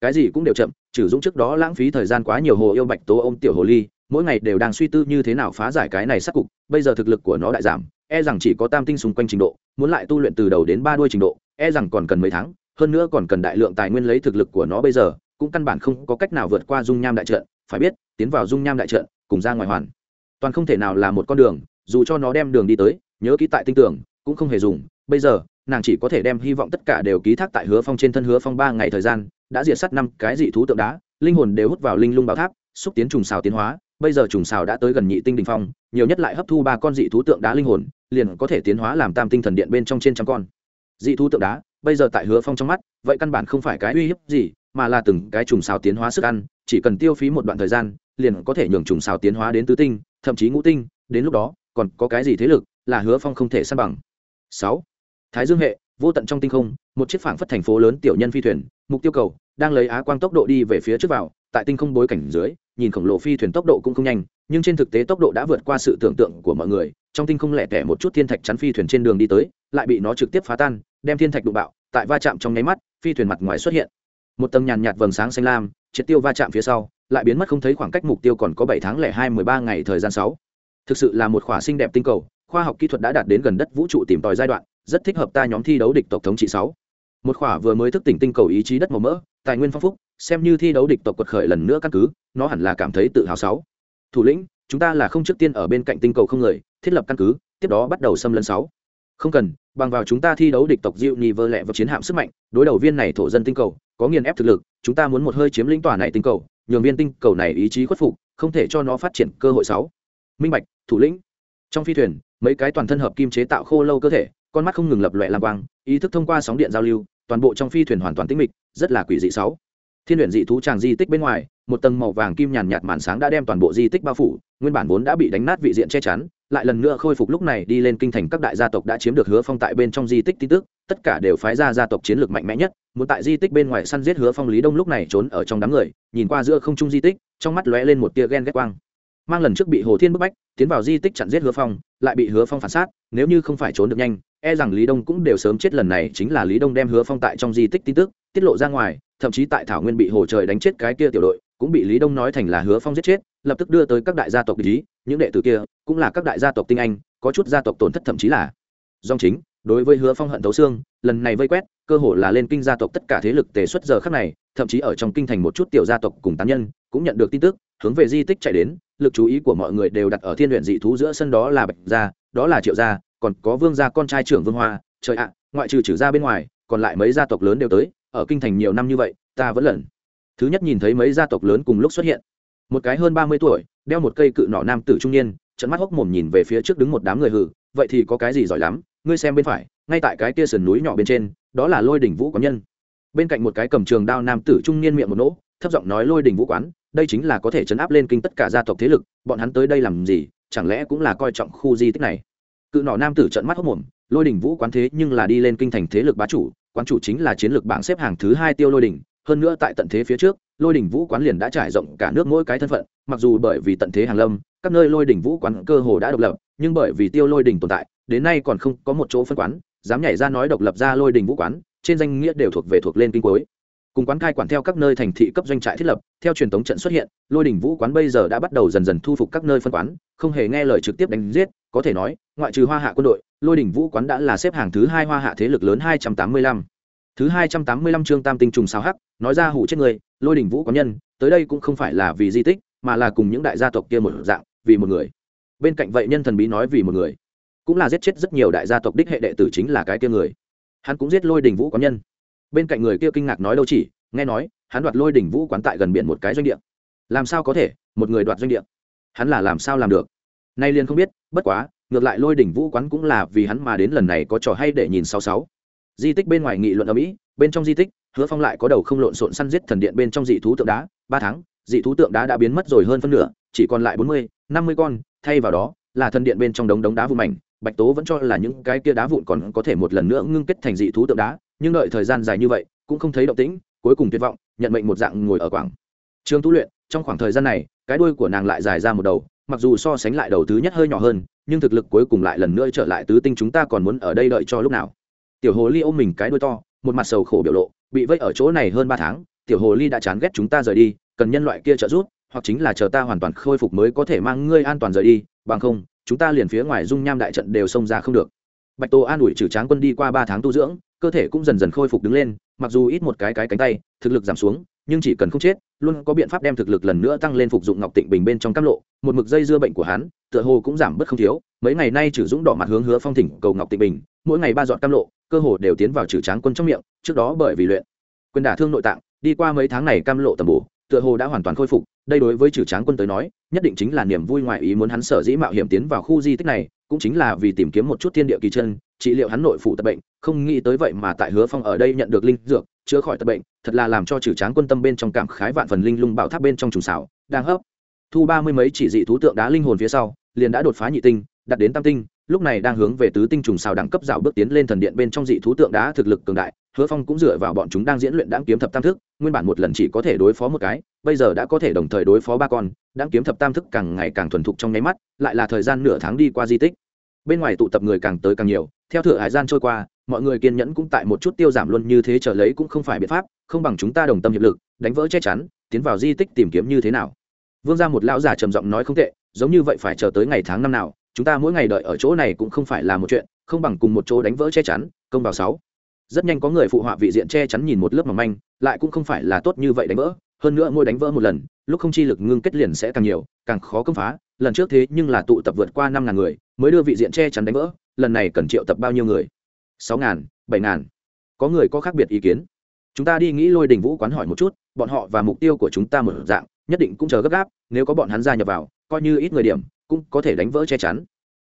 [SPEAKER 1] cái gì cũng đều chậm, trừ dũng trước đó lãng phí thời gian quá nhiều hồ yêu bạch tố ôm tiểu hồ ly, mỗi ngày đều đang suy tư như thế nào phá giải cái này sắc cục, bây giờ thực lực của nó đại giảm e rằng chỉ có tam tinh xung quanh trình độ, muốn lại tu luyện từ đầu đến ba đuôi trình độ e rằng còn cần mấy tháng, hơn nữa còn cần đại lượng tài nguyên lấy thực lực của nó bây giờ, cũng căn bản không có cách nào vượt qua dung nham đại trận, phải biết, tiến vào dung nham đại trận, cùng ra ngoài hoàn, toàn không thể nào là một con đường, dù cho nó đem đường đi tới, nhớ ký tại tinh tưởng, cũng không hề dùng, bây giờ nàng chỉ có thể đem hy vọng tất cả đều ký thác tại hứa phong trên thân hứa phong ba ngày thời gian, đã diệt sát năm cái dị thú tượng đá, linh hồn đều hút vào linh lung bảo tháp, xúc tiến trùng xào tiến hóa, bây giờ trùng xào đã tới gần nhị tinh đình phong, nhiều nhất lại hấp thu ba con dị thú tượng đá linh hồn, liền có thể tiến hóa làm tam tinh thần điện bên trong trên trăm con. Dị thú tượng đá, bây giờ tại hứa phong trong mắt, vậy căn bản không phải cái uy hiếp gì, mà là từng cái trùng xào tiến hóa sức ăn, chỉ cần tiêu phí một đoạn thời gian, liền có thể nhường trùng xào tiến hóa đến tứ tinh, thậm chí ngũ tinh, đến lúc đó, còn có cái gì thế lực là hứa phong không thể săn bằng. Sáu thái dương hệ, vô tận trong tinh không, một chiếc phảng phất thành phố lớn tiểu nhân phi thuyền, mục tiêu cầu, đang lấy á quang tốc độ đi về phía trước vào, tại tinh không bối cảnh dưới, nhìn khổng lồ phi thuyền tốc độ cũng không nhanh, nhưng trên thực tế tốc độ đã vượt qua sự tưởng tượng của mọi người, trong tinh không lẻ tẻ một chút thiên thạch chắn phi thuyền trên đường đi tới, lại bị nó trực tiếp phá tan, đem thiên thạch đụng bạo, tại va chạm trong nháy mắt, phi thuyền mặt ngoài xuất hiện. Một tầng nhàn nhạt vầng sáng xanh lam, triệt tiêu va chạm phía sau, lại biến mất không thấy khoảng cách mục tiêu còn có bảy tháng lẻ hai mười ba ngày thời gian sáu. Thực sự là một khỏa xinh đẹp tinh cầu, khoa học kỹ thuật đã đạt đến gần đất vũ trụ tìm tòi giai đoạn rất thích hợp ta nhóm thi đấu địch tộc thống trị sáu. Một khỏa vừa mới thức tỉnh tinh cầu ý chí đất màu mỡ, tài nguyên phong phúc, xem như thi đấu địch tộc quật khởi lần nữa căn cứ, nó hẳn là cảm thấy tự hào sáu. Thủ lĩnh, chúng ta là không trước tiên ở bên cạnh tinh cầu không người, thiết lập căn cứ, tiếp đó bắt đầu xâm lấn sáu. Không cần, bằng vào chúng ta thi đấu địch tộc diệu nhì vơ lẹ và chiến hạm sức mạnh, đối đầu viên này thổ dân tinh cầu, có nghiền ép thực lực, chúng ta muốn một hơi chiếm lĩnh tòa này tinh cầu, nhường viên tinh cầu này ý chí khuất phục, không thể cho nó phát triển cơ hội sáu. Minh bạch, thủ lĩnh. Trong phi thuyền, mấy cái toàn thân hợp kim chế tạo khô lâu cơ thể con mắt không ngừng lập loẹ lang quang, ý thức thông qua sóng điện giao lưu, toàn bộ trong phi thuyền hoàn toàn tĩnh mịch, rất là quỷ dị sáu. Thiên luyện dị thú tràng di tích bên ngoài, một tầng màu vàng kim nhàn nhạt màn sáng đã đem toàn bộ di tích bao phủ, nguyên bản vốn đã bị đánh nát vị diện che chắn, lại lần nữa khôi phục lúc này đi lên kinh thành các đại gia tộc đã chiếm được hứa phong tại bên trong di tích tin tức, tất cả đều phái ra gia tộc chiến lược mạnh mẽ nhất, muốn tại di tích bên ngoài săn giết hứa phong lý đông lúc này trốn ở trong đám người, nhìn qua giữa không trung di tích, trong mắt lóe lên một tia ghen ghét quang. Mang lần trước bị hồ thiên bức bách, tiến vào di tích chặn giết hứa phong, lại bị hứa phong phản sát, nếu như không phải trốn được nhanh e rằng lý đông cũng đều sớm chết lần này chính là lý đông đem hứa phong tại trong di tích tin tức, tiết lộ ra ngoài, thậm chí tại thảo nguyên bị hồ trời đánh chết cái kia tiểu đội, cũng bị lý đông nói thành là hứa phong giết chết, lập tức đưa tới các đại gia tộc lý những đệ tử kia cũng là các đại gia tộc tinh anh, có chút gia tộc tổn thất thậm chí là dòng chính, đối với hứa phong hận thấu xương, lần này vây quét, cơ hồ là lên kinh gia tộc tất cả thế lực tề xuất giờ khác này, thậm chí ở trong kinh thành một chút tiểu gia tộc cùng tán nhân, cũng nhận được tin tức, hướng về di tích chạy đến, lực chú ý của mọi người đều đặt ở thiên luyện dị thú giữa sân đó là bạch gia, đó là triệu gia còn có vương gia con trai trưởng vương hoa, trời ạ, ngoại trừ trừ gia bên ngoài, còn lại mấy gia tộc lớn đều tới, ở kinh thành nhiều năm như vậy, ta vẫn lần thứ nhất nhìn thấy mấy gia tộc lớn cùng lúc xuất hiện. Một cái hơn ba mươi tuổi, đeo một cây cự nỏ nam tử trung niên trận mắt hốc mồm nhìn về phía trước đứng một đám người hử vậy thì có cái gì giỏi lắm, ngươi xem bên phải, ngay tại cái kia sườn núi nhỏ bên trên, đó là lôi đỉnh vũ quán nhân. Bên cạnh một cái cầm trường đao nam tử trung niên miệng một nỗ, thấp giọng nói lôi đỉnh vũ quán, đây chính là có thể chấn áp lên kinh tất cả gia tộc thế lực, bọn hắn tới đây làm gì, chẳng lẽ cũng là coi trọng khu di tích này? Cự nỏ nam tử trận mắt hốc mồm, lôi đỉnh vũ quán thế nhưng là đi lên kinh thành thế lực bá chủ, quán chủ chính là chiến lược bảng xếp hàng thứ hai tiêu lôi đỉnh, hơn nữa tại tận thế phía trước, lôi đỉnh vũ quán liền đã trải rộng cả nước mỗi cái thân phận, mặc dù bởi vì tận thế hàng lâm, các nơi lôi đỉnh vũ quán cơ hồ đã độc lập, nhưng bởi vì tiêu lôi đỉnh tồn tại, đến nay còn không có một chỗ phân quán, dám nhảy ra nói độc lập ra lôi đỉnh vũ quán, trên danh nghĩa đều thuộc về thuộc lên kinh cuối. Cùng quán cai quản theo các nơi thành thị cấp doanh trại thiết lập, theo truyền thống trận xuất hiện, lôi đỉnh vũ quán bây giờ đã bắt đầu dần dần thu phục các nơi phân quán, không hề nghe lời trực tiếp đánh giết có thể nói, ngoại trừ hoa hạ quân đội, lôi đỉnh vũ quán đã là xếp hàng thứ hai hoa hạ thế lực lớn hai trăm tám mươi lăm. Thứ hai trăm tám mươi lăm chương tam tinh trùng sao hắc, nói ra hủ chết người, lôi đỉnh vũ quán nhân, tới đây cũng không phải là vì di tích, mà là cùng những đại gia tộc kia một dạng, vì một người. Bên cạnh vậy nhân thần bí nói vì một người. Cũng là giết chết rất nhiều đại gia tộc đích hệ đệ tử chính là cái kia người. Hắn cũng giết lôi đỉnh vũ quán nhân. Bên cạnh người kia kinh ngạc nói đâu chỉ, nghe nói, hắn đoạt lôi đỉnh vũ quán tại gần biển một cái doanh địa. Làm sao có thể, một người đoạt doanh địa? Hắn là làm sao làm được? Nay liền không biết bất quá, ngược lại lôi đỉnh vũ quán cũng là vì hắn mà đến lần này có trò hay để nhìn sáu sáu. Di tích bên ngoài nghị luận ở mỹ, bên trong di tích, hứa phong lại có đầu không lộn xộn săn giết thần điện bên trong dị thú tượng đá, ba tháng, dị thú tượng đá đã biến mất rồi hơn phân nửa, chỉ còn lại bốn mươi, năm mươi con, thay vào đó, là thần điện bên trong đống đống đá vụn mảnh, bạch tố vẫn cho là những cái kia đá vụn còn có thể một lần nữa ngưng kết thành dị thú tượng đá, nhưng đợi thời gian dài như vậy, cũng không thấy động tĩnh, cuối cùng tuyệt vọng, nhận mệnh một dạng ngồi ở quảng trường tu luyện, trong khoảng thời gian này, cái đuôi của nàng lại dài ra một đầu mặc dù so sánh lại đầu thứ nhất hơi nhỏ hơn, nhưng thực lực cuối cùng lại lần nữa trở lại tứ tinh chúng ta còn muốn ở đây đợi cho lúc nào. Tiểu hồ ly ôm mình cái đuôi to, một mặt sầu khổ biểu lộ, bị vây ở chỗ này hơn ba tháng, tiểu hồ ly đã chán ghét chúng ta rời đi, cần nhân loại kia trợ giúp, hoặc chính là chờ ta hoàn toàn khôi phục mới có thể mang ngươi an toàn rời đi, bằng không, chúng ta liền phía ngoài dung nham đại trận đều xông ra không được. Bạch tô an ủi trừ tráng quân đi qua ba tháng tu dưỡng, cơ thể cũng dần dần khôi phục đứng lên, mặc dù ít một cái cái cánh tay, thực lực giảm xuống nhưng chỉ cần không chết, luôn có biện pháp đem thực lực lần nữa tăng lên phục dụng ngọc tịnh bình bên trong cam lộ. Một mực dây dưa bệnh của hắn, tựa hồ cũng giảm bớt không thiếu. Mấy ngày nay trừ dũng đỏ mặt hướng hứa phong thỉnh cầu ngọc tịnh bình, mỗi ngày ba dọn cam lộ, cơ hồ đều tiến vào trừ tráng quân trong miệng, trước đó bởi vì luyện quyền đả thương nội tạng, đi qua mấy tháng này cam lộ tầm bổ, tựa hồ đã hoàn toàn khôi phục. Đây đối với trừ tráng quân tới nói, nhất định chính là niềm vui ngoại ý muốn hắn sở dĩ mạo hiểm tiến vào khu di tích này, cũng chính là vì tìm kiếm một chút thiên địa kỳ chân, trị liệu hắn nội phủ tật bệnh. Không nghĩ tới vậy mà tại hứa phong ở đây nhận được linh dược chữa khỏi tật bệnh, thật là làm cho trừ tráng quân tâm bên trong cảm khái vạn phần linh lung bảo tháp bên trong trùng xảo, đang hấp. Thu ba mươi mấy chỉ dị thú tượng đá linh hồn phía sau, liền đã đột phá nhị tinh đặt đến tam tinh, lúc này đang hướng về tứ tinh trùng xào đẳng cấp dạo bước tiến lên thần điện bên trong dị thú tượng đá thực lực cường đại, hứa phong cũng dựa vào bọn chúng đang diễn luyện đáng kiếm thập tam thức, nguyên bản một lần chỉ có thể đối phó một cái, bây giờ đã có thể đồng thời đối phó ba con đáng kiếm thập tam thức càng ngày càng thuần thục trong nháy mắt, lại là thời gian nửa tháng đi qua di tích. Bên ngoài tụ tập người càng tới càng nhiều theo thửa hải gian trôi qua, mọi người kiên nhẫn cũng tại một chút tiêu giảm luôn như thế trở lấy cũng không phải biện pháp, không bằng chúng ta đồng tâm hiệp lực, đánh vỡ che chắn, tiến vào di tích tìm kiếm như thế nào. Vương ra một lão già trầm giọng nói không tệ, giống như vậy phải chờ tới ngày tháng năm nào, chúng ta mỗi ngày đợi ở chỗ này cũng không phải là một chuyện, không bằng cùng một chỗ đánh vỡ che chắn, công vào sáu. Rất nhanh có người phụ họa vị diện che chắn nhìn một lớp mỏng manh, lại cũng không phải là tốt như vậy đánh vỡ, hơn nữa mỗi đánh vỡ một lần, lúc không chi lực ngưng kết liền sẽ càng nhiều, càng khó công phá, lần trước thế nhưng là tụ tập vượt qua năm ngàn người, mới đưa vị diện che chắn đánh vỡ lần này cần triệu tập bao nhiêu người? Sáu ngàn, bảy ngàn. Có người có khác biệt ý kiến. Chúng ta đi nghĩ lôi đình vũ quán hỏi một chút, bọn họ và mục tiêu của chúng ta một dạng, nhất định cũng chờ gấp gáp, nếu có bọn hắn gia nhập vào, coi như ít người điểm, cũng có thể đánh vỡ che chắn.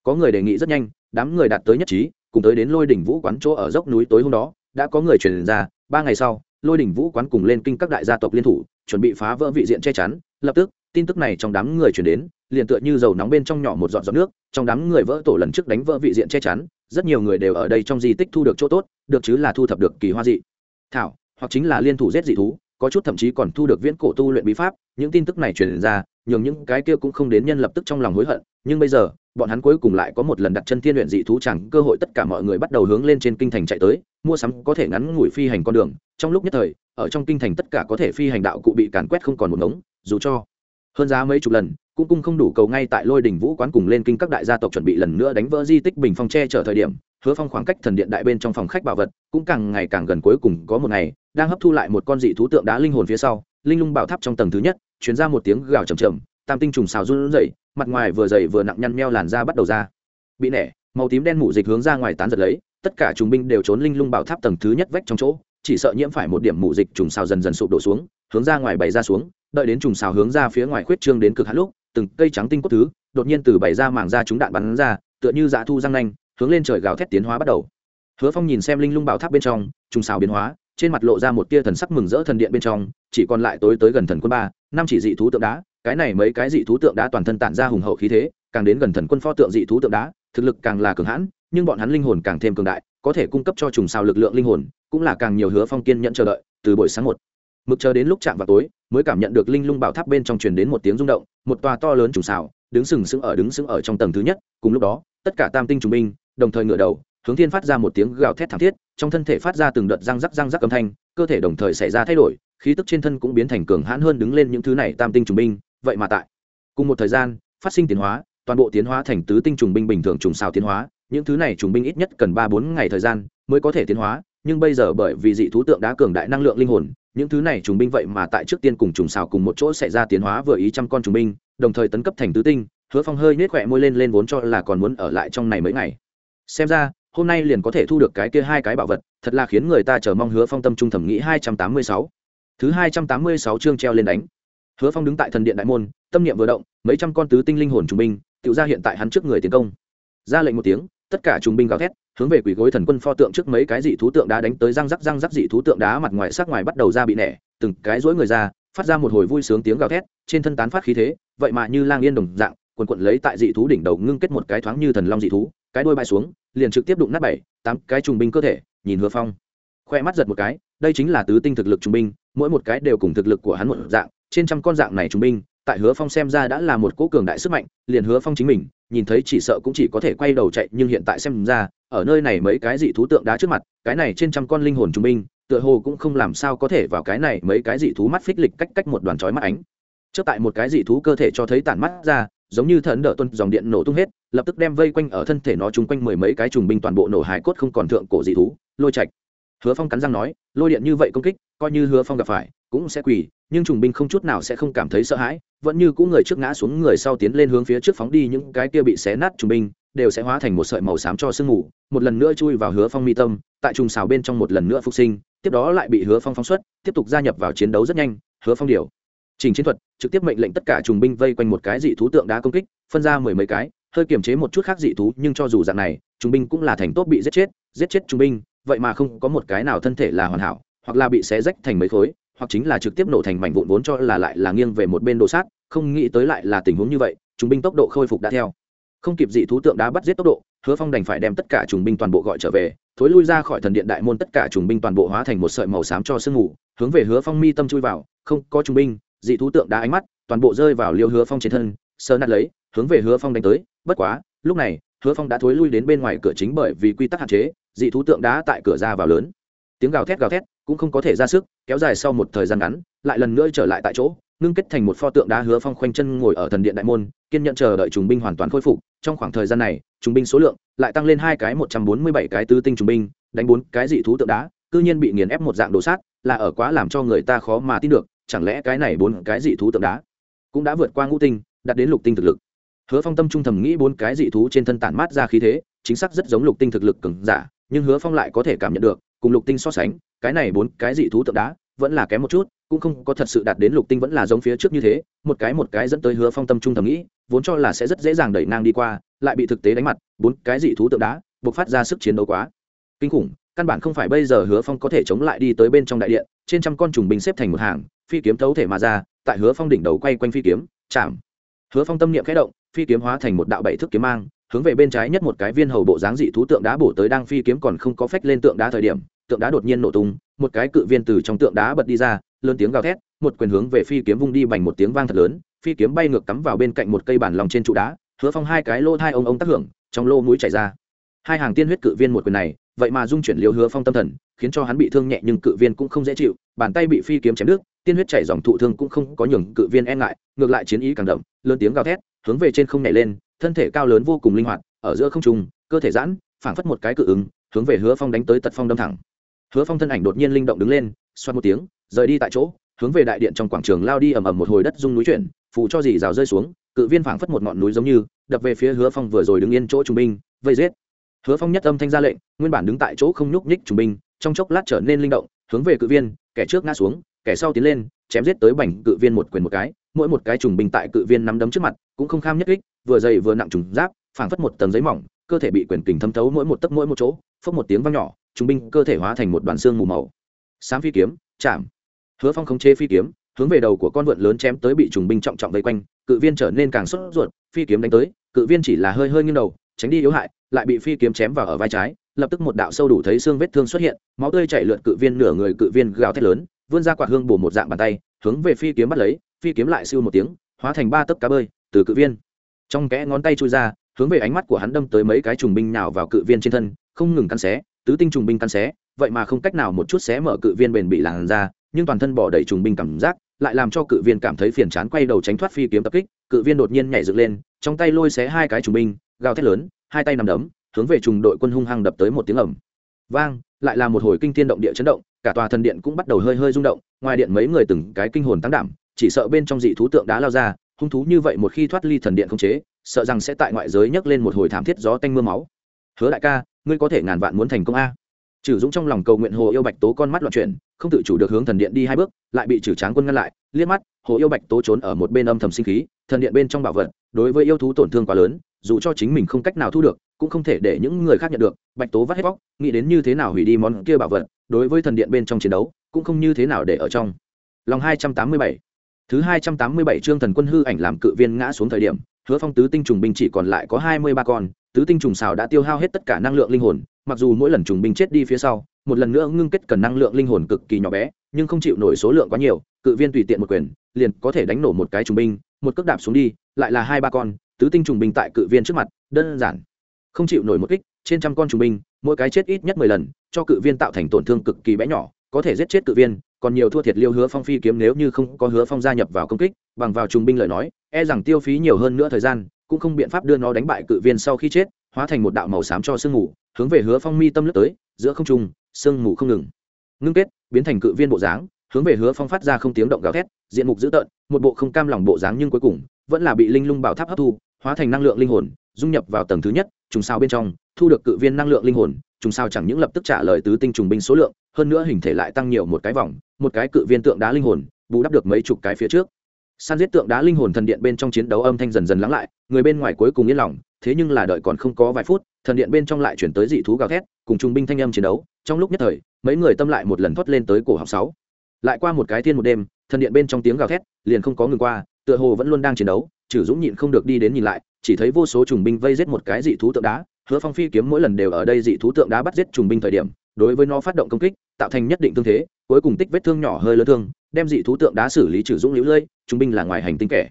[SPEAKER 1] Có người đề nghị rất nhanh, đám người đạt tới nhất trí, cùng tới đến lôi đỉnh vũ quán chỗ ở dốc núi tối hôm đó, đã có người truyền ra, ba ngày sau, lôi đỉnh vũ quán cùng lên kinh các đại gia tộc liên thủ, chuẩn bị phá vỡ vị diện che chắn. Lập tức, tin tức này trong đám người truyền đến liền tựa như dầu nóng bên trong nhỏ một giọt giọt nước, trong đám người vỡ tổ lần trước đánh vỡ vị diện che chắn, rất nhiều người đều ở đây trong di tích thu được chỗ tốt, được chứ là thu thập được kỳ hoa dị. Thảo, hoặc chính là liên thủ giết dị thú, có chút thậm chí còn thu được viễn cổ tu luyện bí pháp, những tin tức này truyền ra, nhường những cái kia cũng không đến nhân lập tức trong lòng hối hận, nhưng bây giờ, bọn hắn cuối cùng lại có một lần đặt chân thiên luyện dị thú chẳng cơ hội tất cả mọi người bắt đầu hướng lên trên kinh thành chạy tới, mua sắm có thể ngắn ngủi phi hành con đường, trong lúc nhất thời, ở trong kinh thành tất cả có thể phi hành đạo cụ bị càn quét không còn một ngống, dù cho hơn giá mấy chục lần cũng cung không đủ cầu ngay tại lôi đỉnh vũ quán cùng lên kinh các đại gia tộc chuẩn bị lần nữa đánh vỡ di tích bình phong tre trở thời điểm, hứa phong khoảng cách thần điện đại bên trong phòng khách bảo vật cũng càng ngày càng gần cuối cùng có một ngày, đang hấp thu lại một con dị thú tượng đá linh hồn phía sau, linh lung bảo tháp trong tầng thứ nhất chuyển ra một tiếng gào trầm trầm tam tinh trùng xào run rẩy, mặt ngoài vừa dày vừa nặng nhăn meo làn da bắt đầu ra. Bị nẻ, màu tím đen mủ dịch hướng ra ngoài tán giật lấy, tất cả trùng binh đều trốn linh lung bảo tháp tầng thứ nhất vách trong chỗ, chỉ sợ nhiễm phải một điểm mủ dịch trùng xào dần dần sụp đổ xuống, hướng ra ngoài bày ra xuống, đợi đến trùng xào hướng ra phía ngoài khuyết trương đến cực hạn lúc từng cây trắng tinh cốt thứ, đột nhiên từ bày ra màng ra chúng đạn bắn ra, tựa như dạ thu răng nanh, hướng lên trời gào thét tiến hóa bắt đầu. Hứa phong nhìn xem linh lung bảo tháp bên trong, trùng xào biến hóa, trên mặt lộ ra một tia thần sắc mừng rỡ thần điện bên trong, chỉ còn lại tối tới gần thần quân ba, năm chỉ dị thú tượng đá, cái này mấy cái dị thú tượng đá toàn thân tản ra hùng hậu khí thế, càng đến gần thần quân pho tượng dị thú tượng đá, thực lực càng là cường hãn, nhưng bọn hắn linh hồn càng thêm cường đại, có thể cung cấp cho trùng xào lực lượng linh hồn, cũng là càng nhiều hứa phong kiên nhận chờ đợi, từ buổi sáng một. Mực chờ đến lúc chạm vào tối, mới cảm nhận được linh lung bảo tháp bên trong truyền đến một tiếng rung động một tòa to lớn trùng xào, đứng sừng sững ở, đứng sững ở trong tầng thứ nhất, cùng lúc đó, tất cả tam tinh trùng binh, đồng thời ngửa đầu, hướng thiên phát ra một tiếng gào thét thảm thiết, trong thân thể phát ra từng đợt răng rắc răng rắc âm thanh, cơ thể đồng thời xảy ra thay đổi, khí tức trên thân cũng biến thành cường hãn hơn đứng lên những thứ này tam tinh trùng binh, vậy mà tại cùng một thời gian, phát sinh tiến hóa, toàn bộ tiến hóa thành tứ tinh trùng binh bình thường trùng xào tiến hóa, những thứ này trùng binh ít nhất cần ba bốn ngày thời gian mới có thể tiến hóa nhưng bây giờ bởi vì dị thú tượng đã cường đại năng lượng linh hồn, những thứ này trùng binh vậy mà tại trước tiên cùng trùng xào cùng một chỗ xảy ra tiến hóa vừa ý trăm con trùng binh, đồng thời tấn cấp thành tứ tinh, hứa phong hơi nết khỏe môi lên lên vốn cho là còn muốn ở lại trong này mấy ngày. Xem ra, hôm nay liền có thể thu được cái kia hai cái bảo vật, thật là khiến người ta chờ mong hứa phong tâm trung thẩm nghĩ hai trăm tám mươi sáu. Thứ hai trăm tám mươi sáu chương treo lên đánh. Hứa phong đứng tại thần điện đại môn, tâm niệm vừa động, mấy trăm con tứ tinh linh hồn trùng binh tự ra hiện tại hắn trước người tiến công. Ra lệnh một tiếng, tất cả trùng binh gào thét hướng về quỷ gối thần quân pho tượng trước mấy cái dị thú tượng đá đánh tới răng rắc răng rắc dị thú tượng đá mặt ngoài sắc ngoài bắt đầu ra bị nẻ, từng cái rỗi người ra, phát ra một hồi vui sướng tiếng gào thét, trên thân tán phát khí thế, vậy mà như lang yên đồng dạng, quần quận lấy tại dị thú đỉnh đầu ngưng kết một cái thoáng như thần long dị thú, cái đôi bay xuống, liền trực tiếp đụng nát bảy, tám cái trùng binh cơ thể, nhìn hứa phong. Khoe mắt giật một cái, đây chính là tứ tinh thực lực trung binh, mỗi một cái đều cùng thực lực của hắn một dạng, trên trăm con dạng này trùng binh, tại hứa phong xem ra đã là một cỗ cường đại sức mạnh, liền hứa phong chính mình nhìn thấy chỉ sợ cũng chỉ có thể quay đầu chạy, nhưng hiện tại xem ra, ở nơi này mấy cái dị thú tượng đá trước mặt, cái này trên trăm con linh hồn trùng binh, tựa hồ cũng không làm sao có thể vào cái này mấy cái dị thú mắt phích lịch cách cách một đoàn chói mắt ánh. Trước tại một cái dị thú cơ thể cho thấy tản mắt ra, giống như thần đỡ tuân dòng điện nổ tung hết, lập tức đem vây quanh ở thân thể nó chung quanh mười mấy cái trùng binh toàn bộ nổ hải cốt không còn thượng cổ dị thú, lôi chạch hứa phong cắn răng nói, lôi điện như vậy công kích, coi như hứa phong gặp phải cũng sẽ quỳ, nhưng trùng binh không chút nào sẽ không cảm thấy sợ hãi, vẫn như cũ người trước ngã xuống người sau tiến lên hướng phía trước phóng đi, những cái kia bị xé nát trùng binh đều sẽ hóa thành một sợi màu xám cho sương mù, một lần nữa chui vào hứa phong mi tâm, tại trùng xào bên trong một lần nữa phục sinh, tiếp đó lại bị hứa phong phóng xuất, tiếp tục gia nhập vào chiến đấu rất nhanh, hứa phong điều. Trình chiến thuật, trực tiếp mệnh lệnh tất cả trùng binh vây quanh một cái dị thú tượng đá công kích, phân ra mười mấy cái, hơi kiềm chế một chút khác dị thú, nhưng cho dù dạng này, trùng binh cũng là thành tốt bị giết chết giết chết trùng binh, vậy mà không có một cái nào thân thể là hoàn hảo, hoặc là bị xé rách thành mấy khối hoặc chính là trực tiếp nổ thành mảnh vụn vốn cho là lại là nghiêng về một bên đồ sát, không nghĩ tới lại là tình huống như vậy, trùng binh tốc độ khôi phục đã theo. Không kịp dị thú tượng đá bắt giết tốc độ, hứa phong đành phải đem tất cả trùng binh toàn bộ gọi trở về, thối lui ra khỏi thần điện đại môn tất cả trùng binh toàn bộ hóa thành một sợi màu xám cho sương mù, hướng về hứa phong mi tâm chui vào, không, có trùng binh, dị thú tượng đá ánh mắt, toàn bộ rơi vào liêu hứa phong trên thân sơ nát lấy, hướng về hứa phong đánh tới, bất quá, lúc này, hứa phong đã thối lui đến bên ngoài cửa chính bởi vì quy tắc hạn chế, dị thú tượng đá tại cửa ra vào lớn. Tiếng gào thét gào thét cũng không có thể ra sức, kéo dài sau một thời gian ngắn, lại lần nữa trở lại tại chỗ, ngưng kết thành một pho tượng đá hứa phong khoanh chân ngồi ở thần điện đại môn, kiên nhận chờ đợi trùng binh hoàn toàn khôi phục. Trong khoảng thời gian này, trùng binh số lượng lại tăng lên hai cái một trăm bốn mươi bảy cái tứ tinh trùng binh, đánh bốn cái dị thú tượng đá, cư nhiên bị nghiền ép một dạng đồ sát, là ở quá làm cho người ta khó mà tin được, chẳng lẽ cái này bốn cái dị thú tượng đá cũng đã vượt qua ngũ tinh, đạt đến lục tinh thực lực? Hứa phong tâm trung thầm nghĩ bốn cái dị thú trên thân tản mát ra khí thế, chính xác rất giống lục tinh thực lực cứng giả, nhưng hứa phong lại có thể cảm nhận được cùng lục tinh so sánh, cái này bốn cái dị thú tượng đá vẫn là kém một chút, cũng không có thật sự đạt đến lục tinh vẫn là giống phía trước như thế, một cái một cái dẫn tới hứa phong tâm trung thầm nghĩ, vốn cho là sẽ rất dễ dàng đẩy ngang đi qua, lại bị thực tế đánh mặt, bốn cái dị thú tượng đá buộc phát ra sức chiến đấu quá kinh khủng. Căn bản không phải bây giờ hứa phong có thể chống lại đi tới bên trong đại điện, trên trăm con trùng binh xếp thành một hàng, phi kiếm thấu thể mà ra, tại hứa phong đỉnh đầu quay quanh phi kiếm, chạm. Hứa phong tâm niệm khẽ động, phi kiếm hóa thành một đạo bảy thước kiếm mang hướng về bên trái nhất một cái viên hầu bộ dáng dị thú tượng đá bổ tới đang phi kiếm còn không có phách lên tượng đá thời điểm, tượng đá đột nhiên nổ tung, một cái cự viên từ trong tượng đá bật đi ra, lớn tiếng gào thét, một quyền hướng về phi kiếm vung đi bành một tiếng vang thật lớn, phi kiếm bay ngược cắm vào bên cạnh một cây bản lòng trên trụ đá, hứa phong hai cái lô thai ông ông tác hưởng, trong lô mũi chảy ra. Hai hàng tiên huyết cự viên một quyền này, vậy mà dung chuyển liều hứa phong tâm thần, khiến cho hắn bị thương nhẹ nhưng cự viên cũng không dễ chịu, bàn tay bị phi kiếm chém đứt, tiên huyết chảy dòng thụ thương cũng không có nhường cự viên e ngại, ngược lại chiến ý càng đậm, lớn tiếng gào thét, hướng về trên không nhảy lên thân thể cao lớn vô cùng linh hoạt, ở giữa không trung, cơ thể giãn, phảng phất một cái cự ứng, hướng về hứa phong đánh tới tật phong đâm thẳng. Hứa phong thân ảnh đột nhiên linh động đứng lên, xoát một tiếng, rời đi tại chỗ, hướng về đại điện trong quảng trường lao đi ầm ầm một hồi đất rung núi chuyển phụ cho dì rào rơi xuống, cự viên phảng phất một ngọn núi giống như, đập về phía hứa phong vừa rồi đứng yên chỗ trung binh, vây giết. Hứa phong nhất âm thanh ra lệnh, nguyên bản đứng tại chỗ không nhúc nhích trung binh, trong chốc lát trở nên linh động, hướng về cự viên, kẻ trước ngã xuống, kẻ sau tiến lên, chém giết tới bảnh cự viên một quyền một cái, mỗi một cái trùng binh tại cự viên nắm đấm trước mặt, cũng không kham nhất kích vừa dày vừa nặng trùng giáp, phảng phất một tầng giấy mỏng, cơ thể bị quyền kình thấm thấu mỗi một tấc mỗi một chỗ, phốc một tiếng vang nhỏ trung binh cơ thể hóa thành một đoàn xương mù màu. Sám phi kiếm, chạm. Hứa phong khống chế phi kiếm, hướng về đầu của con vượn lớn chém tới bị trùng binh trọng trọng vây quanh, cự viên trở nên càng sốt ruột, phi kiếm đánh tới, cự viên chỉ là hơi hơi nghiêng đầu, tránh đi yếu hại, lại bị phi kiếm chém vào ở vai trái, lập tức một đạo sâu đủ thấy xương vết thương xuất hiện, máu tươi chảy lượn cự viên nửa người cự viên gào thét lớn, vươn ra quạt hương bổ một dạng bàn tay, hướng về phi kiếm bắt lấy, phi kiếm lại siêu một tiếng, hóa thành ba tấc cá bơi, từ cự viên trong kẽ ngón tay chui ra, hướng về ánh mắt của hắn đâm tới mấy cái trùng binh nào vào cự viên trên thân, không ngừng cắn xé, tứ tinh trùng binh cắn xé, vậy mà không cách nào một chút xé mở cự viên bền bị làn ra nhưng toàn thân bỏ đầy trùng binh cảm giác, lại làm cho cự viên cảm thấy phiền chán quay đầu tránh thoát phi kiếm tập kích, cự viên đột nhiên nhảy dựng lên, trong tay lôi xé hai cái trùng binh, gào thét lớn, hai tay nằm đấm, hướng về trùng đội quân hung hăng đập tới một tiếng ầm. Vang, lại là một hồi kinh thiên động địa chấn động, cả tòa thần điện cũng bắt đầu hơi hơi rung động, ngoài điện mấy người từng cái kinh hồn tăng đảm, chỉ sợ bên trong dị thú tượng đá lao ra hung thú như vậy một khi thoát ly thần điện không chế, sợ rằng sẽ tại ngoại giới nhấc lên một hồi thảm thiết gió tanh mưa máu. Hứa đại ca, ngươi có thể ngàn vạn muốn thành công a. Trừ dũng trong lòng cầu nguyện hồ yêu bạch tố con mắt loạn chuyển, không tự chủ được hướng thần điện đi hai bước, lại bị trừ tráng quân ngăn lại, liếc mắt, hồ yêu bạch tố trốn ở một bên âm thầm sinh khí, thần điện bên trong bảo vật, đối với yêu thú tổn thương quá lớn, dù cho chính mình không cách nào thu được, cũng không thể để những người khác nhận được, bạch tố vắt hết vóc nghĩ đến như thế nào hủy đi món kia bảo vật, đối với thần điện bên trong chiến đấu, cũng không như thế nào để ở trong. Lòng hai trăm tám mươi bảy thứ hai trăm tám mươi bảy chương thần quân hư ảnh làm cự viên ngã xuống thời điểm, hứa phong tứ tinh trùng binh chỉ còn lại có hai mươi ba con, tứ tinh trùng xào đã tiêu hao hết tất cả năng lượng linh hồn, mặc dù mỗi lần trùng binh chết đi phía sau, một lần nữa ngưng kết cần năng lượng linh hồn cực kỳ nhỏ bé, nhưng không chịu nổi số lượng quá nhiều, cự viên tùy tiện một quyền, liền có thể đánh nổ một cái trùng binh, một cước đạp xuống đi, lại là hai ba con, tứ tinh trùng binh tại cự viên trước mặt, đơn giản, không chịu nổi một kích, trên trăm con trùng binh, mỗi cái chết ít nhất mười lần, cho cự viên tạo thành tổn thương cực kỳ bé nhỏ, có thể giết chết cự viên còn nhiều thua thiệt liêu hứa phong phi kiếm nếu như không có hứa phong gia nhập vào công kích, bằng vào trùng binh lời nói e rằng tiêu phí nhiều hơn nữa thời gian, cũng không biện pháp đưa nó đánh bại cự viên sau khi chết, hóa thành một đạo màu xám cho sương mù, hướng về hứa phong mi tâm lướt tới, giữa không trung, sương mù không ngừng. Ngưng kết, biến thành cự viên bộ dáng, hướng về hứa phong phát ra không tiếng động gào thét, diện mục dữ tợn, một bộ không cam lòng bộ dáng nhưng cuối cùng, vẫn là bị linh lung bảo tháp hấp thu, hóa thành năng lượng linh hồn, dung nhập vào tầng thứ nhất, trùng sao bên trong, thu được cự viên năng lượng linh hồn trùng sao chẳng những lập tức trả lời tứ tinh trùng binh số lượng, hơn nữa hình thể lại tăng nhiều một cái vòng, một cái cự viên tượng đá linh hồn, bù đắp được mấy chục cái phía trước. San giết tượng đá linh hồn thần điện bên trong chiến đấu âm thanh dần dần lắng lại, người bên ngoài cuối cùng yên lòng, thế nhưng là đợi còn không có vài phút, thần điện bên trong lại chuyển tới dị thú gào thét, cùng trung binh thanh âm chiến đấu, trong lúc nhất thời, mấy người tâm lại một lần thoát lên tới cổ học sáu. Lại qua một cái thiên một đêm, thần điện bên trong tiếng gào thét liền không có ngừng qua, tựa hồ vẫn luôn đang chiến đấu, trừ dũng nhịn không được đi đến nhìn lại, chỉ thấy vô số trùng binh vây giết một cái dị thú tượng đá hứa phong phi kiếm mỗi lần đều ở đây dị thú tượng đá bắt giết trùng binh thời điểm, đối với nó phát động công kích, tạo thành nhất định thương thế, cuối cùng tích vết thương nhỏ hơi lớn thương, đem dị thú tượng đá xử lý trừ dũng lũ lơi trùng binh là ngoài hành tinh kẻ.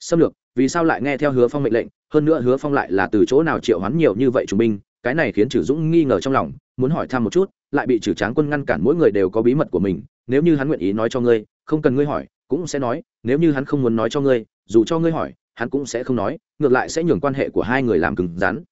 [SPEAKER 1] Xâm lược, vì sao lại nghe theo hứa phong mệnh lệnh, hơn nữa hứa phong lại là từ chỗ nào triệu hoán nhiều như vậy trùng binh, cái này khiến trừ dũng nghi ngờ trong lòng, muốn hỏi thăm một chút, lại bị trừ tráng quân ngăn cản mỗi người đều có bí mật của mình, nếu như hắn nguyện ý nói cho ngươi, không cần ngươi hỏi, cũng sẽ nói, nếu như hắn không muốn nói cho ngươi, dù cho ngươi hỏi, hắn cũng sẽ không nói, ngược lại sẽ nhường quan hệ của hai người làm cứng rắn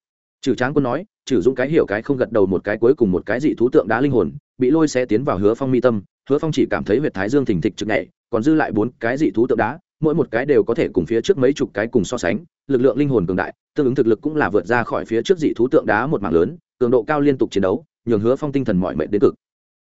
[SPEAKER 1] trừ tráng quân nói trừ dũng cái hiểu cái không gật đầu một cái cuối cùng một cái dị thú tượng đá linh hồn, bị lôi sẽ tiến vào hứa phong mi tâm, hứa phong chỉ cảm thấy huyệt thái dương thình thịch trực nhảy, còn dư lại bốn cái dị thú tượng đá, mỗi một cái đều có thể cùng phía trước mấy chục cái cùng so sánh, lực lượng linh hồn cường đại, tương ứng thực lực cũng là vượt ra khỏi phía trước dị thú tượng đá một mạng lớn, cường độ cao liên tục chiến đấu, nhường hứa phong tinh thần mọi mệnh đến cực.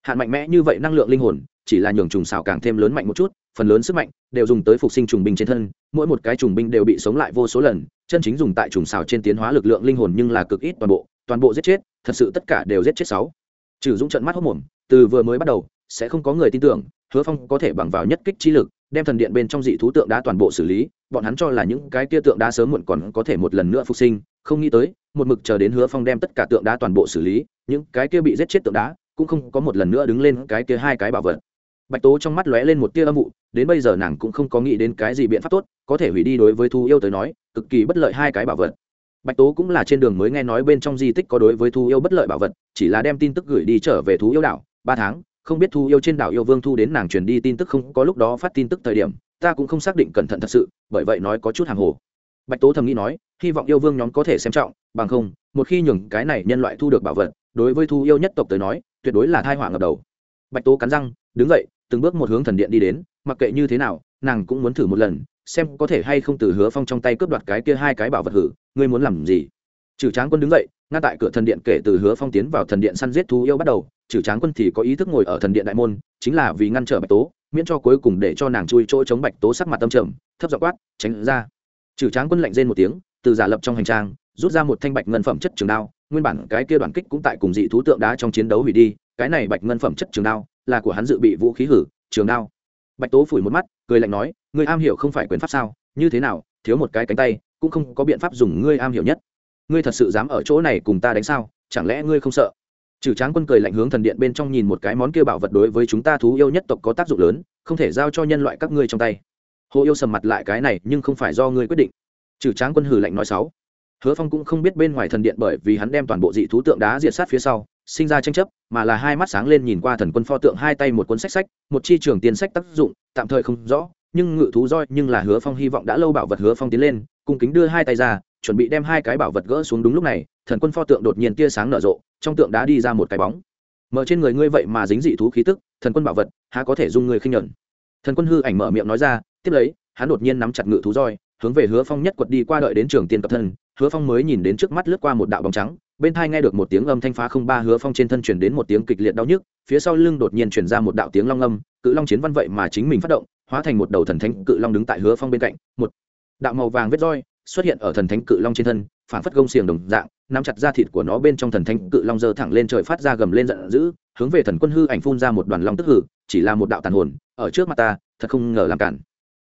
[SPEAKER 1] Hạn mạnh mẽ như vậy năng lượng linh hồn, chỉ là nhường trùng xào càng thêm lớn mạnh một chút, phần lớn sức mạnh đều dùng tới phục sinh trùng binh trên thân, mỗi một cái trùng binh đều bị sống lại vô số lần chân chính dùng tại trùng xào trên tiến hóa lực lượng linh hồn nhưng là cực ít toàn bộ toàn bộ giết chết, thật sự tất cả đều giết chết sáu. Trừ dũng trận mắt hốc mồm, từ vừa mới bắt đầu, sẽ không có người tin tưởng, hứa phong có thể bằng vào nhất kích chi lực, đem thần điện bên trong dị thú tượng đá toàn bộ xử lý, bọn hắn cho là những cái kia tượng đá sớm muộn còn có thể một lần nữa phục sinh, không nghĩ tới, một mực chờ đến hứa phong đem tất cả tượng đá toàn bộ xử lý, những cái kia bị giết chết tượng đá, cũng không có một lần nữa đứng lên cái kia hai cái bảo vật bạch tố trong mắt lóe lên một tia âm vụ, đến bây giờ nàng cũng không có nghĩ đến cái gì biện pháp tốt, có thể hủy đi đối với thu yêu tới nói, cực kỳ bất lợi hai cái bảo vật. Bạch tố cũng là trên đường mới nghe nói bên trong di tích có đối với thu yêu bất lợi bảo vật, chỉ là đem tin tức gửi đi trở về thú yêu đảo, ba tháng, không biết thu yêu trên đảo yêu vương thu đến nàng truyền đi tin tức không, có lúc đó phát tin tức thời điểm, ta cũng không xác định cẩn thận thật sự, bởi vậy nói có chút hàng hồ. Bạch tố thầm nghĩ nói, hy vọng yêu vương nhóm có thể xem trọng, bằng không, một khi nhường cái này nhân loại thu được bảo vật, đối với thu yêu nhất tộc tới nói, tuyệt đối là thai họa ngập đầu. Bạch tố cắn răng, đứng dậy từng bước một hướng thần điện đi đến, mặc kệ như thế nào, nàng cũng muốn thử một lần, xem có thể hay không từ hứa phong trong tay cướp đoạt cái kia hai cái bảo vật hử, ngươi muốn làm gì? Trừ tráng quân đứng dậy, ngăn tại cửa thần điện kể từ hứa phong tiến vào thần điện săn giết thú yêu bắt đầu trừ tráng quân thì có ý thức ngồi ở thần điện đại môn, chính là vì ngăn trở bạch tố, miễn cho cuối cùng để cho nàng chui chỗ chống bạch tố sắc mặt tâm trầm, thấp dọ quát, tránh ra. Trừ tráng quân lạnh rên một tiếng, từ giả lập trong hành trang, rút ra một thanh bạch ngân phẩm chất trường đao, nguyên bản cái kia đoàn kích cũng tại cùng dị thú tượng đá trong chiến đấu hủy đi, cái này bạch ngân phẩm chất trường đao là của hắn dự bị vũ khí hử, trường đao. Bạch tố phủi một mắt, cười lạnh nói, ngươi am hiểu không phải quyền pháp sao? Như thế nào? Thiếu một cái cánh tay, cũng không có biện pháp dùng ngươi am hiểu nhất. Ngươi thật sự dám ở chỗ này cùng ta đánh sao? Chẳng lẽ ngươi không sợ? Trừ tráng quân cười lạnh hướng thần điện bên trong nhìn một cái món kia bảo vật đối với chúng ta thú yêu nhất tộc có tác dụng lớn, không thể giao cho nhân loại các ngươi trong tay. Hồ yêu sầm mặt lại cái này, nhưng không phải do ngươi quyết định. Trừ tráng quân hử lạnh nói sáu hứa phong cũng không biết bên ngoài thần điện bởi vì hắn đem toàn bộ dị thú tượng đá diệt sát phía sau sinh ra tranh chấp, mà là hai mắt sáng lên nhìn qua thần quân pho tượng hai tay một cuốn sách sách, một chi trường tiền sách tác dụng, tạm thời không rõ, nhưng ngự thú roi nhưng là hứa phong hy vọng đã lâu bảo vật hứa phong tiến lên, cung kính đưa hai tay ra, chuẩn bị đem hai cái bảo vật gỡ xuống đúng lúc này, thần quân pho tượng đột nhiên tia sáng nở rộ, trong tượng đá đi ra một cái bóng. Mở trên người ngươi vậy mà dính dị thú khí tức, thần quân bảo vật, há có thể dung người khinh nhuận thần quân hư ảnh mở miệng nói ra, tiếp lấy, hắn đột nhiên nắm chặt ngự thú roi, hướng về hứa phong nhất quật đi qua đợi đến trường tiên cập thân, hứa phong mới nhìn đến trước mắt lướt qua một đạo bóng trắng bên thai nghe được một tiếng âm thanh phá không ba hứa phong trên thân chuyển đến một tiếng kịch liệt đau nhức, phía sau lưng đột nhiên chuyển ra một đạo tiếng long âm, cự long chiến văn vậy mà chính mình phát động, hóa thành một đầu thần thánh cự long đứng tại hứa phong bên cạnh, một đạo màu vàng vết roi xuất hiện ở thần thánh cự long trên thân phản phất gông xiềng đồng dạng, nắm chặt da thịt của nó bên trong thần thánh cự long giơ thẳng lên trời phát ra gầm lên giận dữ, hướng về thần quân hư ảnh phun ra một đoàn long tức hử, chỉ là một đạo tàn hồn, ở trước mặt ta, thật không ngờ làm cản.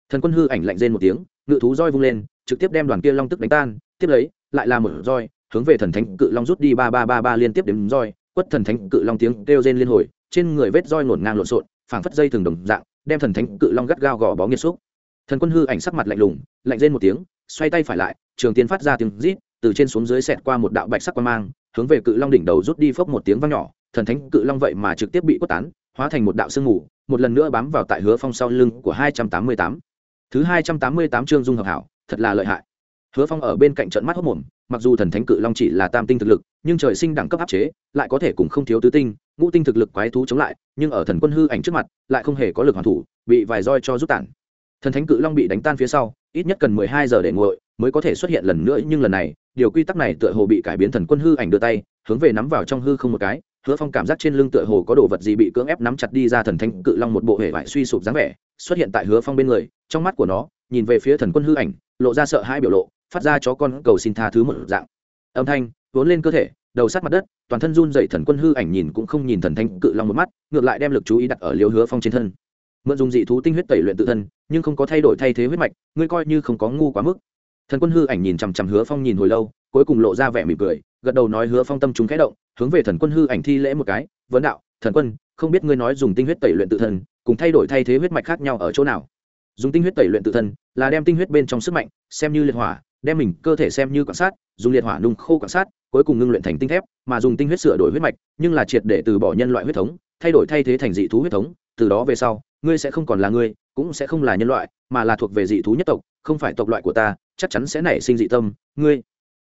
[SPEAKER 1] Thần quân hư ảnh lạnh rên một tiếng, ngự thú roi vung lên, trực tiếp đem đoàn kia long tức đánh tan, tiếp lấy, lại là một roi hướng về thần thánh cự long rút đi ba ba ba ba liên tiếp đếm roi, quất thần thánh cự long tiếng kêu rên liên hồi, trên người vết roi ngổn ngang lộn xộn, phảng phất dây thường đồng dạng, đem thần thánh cự long gắt gao gò bó nghiệt xúc. Thần quân hư ảnh sắc mặt lạnh lùng, lạnh rên một tiếng, xoay tay phải lại, trường tiên phát ra tiếng rít, từ trên xuống dưới xẹt qua một đạo bạch sắc quang mang, hướng về cự long đỉnh đầu rút đi phốc một tiếng vang nhỏ, thần thánh cự long vậy mà trực tiếp bị quất tán, hóa thành một đạo sương mù, một lần nữa bám vào tại hứa phong sau lưng của hai trăm tám mươi tám. Thứ hai trăm tám mươi tám chương dung hợp hảo, thật là lợi hại. Hứa phong ở bên cạnh trận mắt hốc mồm mặc dù thần thánh cự long chỉ là tam tinh thực lực, nhưng trời sinh đẳng cấp áp chế, lại có thể cùng không thiếu tứ tinh, ngũ tinh thực lực quái thú chống lại, nhưng ở thần quân hư ảnh trước mặt, lại không hề có lực hoàn thủ, bị vài roi cho rút tản. Thần thánh cự long bị đánh tan phía sau, ít nhất cần mười hai giờ để nguội mới có thể xuất hiện lần nữa, nhưng lần này, điều quy tắc này tựa hồ bị cải biến thần quân hư ảnh đưa tay, hướng về nắm vào trong hư không một cái, hứa phong cảm giác trên lưng tựa hồ có đồ vật gì bị cưỡng ép nắm chặt đi ra, thần thánh cự long một bộ hệ vải suy sụp dáng vẻ, xuất hiện tại hứa phong bên người, trong mắt của nó, nhìn về phía thần quân hư ảnh, lộ ra sợ hai biểu lộ phát ra cho con cầu xin tha thứ một dạng. Âm thanh, vốn lên cơ thể, đầu sát mặt đất, toàn thân run dậy thần quân hư ảnh nhìn cũng không nhìn thần thanh cự long một mắt, ngược lại đem lực chú ý đặt ở liều hứa phong trên thân. Mượn dùng dị thú tinh huyết tẩy luyện tự thân, nhưng không có thay đổi thay thế huyết mạch, ngươi coi như không có ngu quá mức. Thần quân hư ảnh nhìn chằm chằm hứa phong nhìn hồi lâu, cuối cùng lộ ra vẻ mỉm cười, gật đầu nói hứa phong tâm chúng khẽ động, hướng về thần quân hư ảnh thi lễ một cái, vấn đạo, thần quân, không biết ngươi nói dùng tinh huyết tẩy luyện tự thân, cùng thay đổi thay thế huyết mạch khác nhau ở chỗ nào? Dùng tinh huyết tẩy luyện tự thân là đem tinh huyết bên trong sức mạnh, xem như liệt hỏa đem mình cơ thể xem như quan sát, dùng liệt hỏa nung khô quan sát, cuối cùng ngưng luyện thành tinh thép, mà dùng tinh huyết sửa đổi huyết mạch, nhưng là triệt để từ bỏ nhân loại huyết thống, thay đổi thay thế thành dị thú huyết thống, từ đó về sau, ngươi sẽ không còn là ngươi, cũng sẽ không là nhân loại, mà là thuộc về dị thú nhất tộc, không phải tộc loại của ta, chắc chắn sẽ nảy sinh dị tâm, ngươi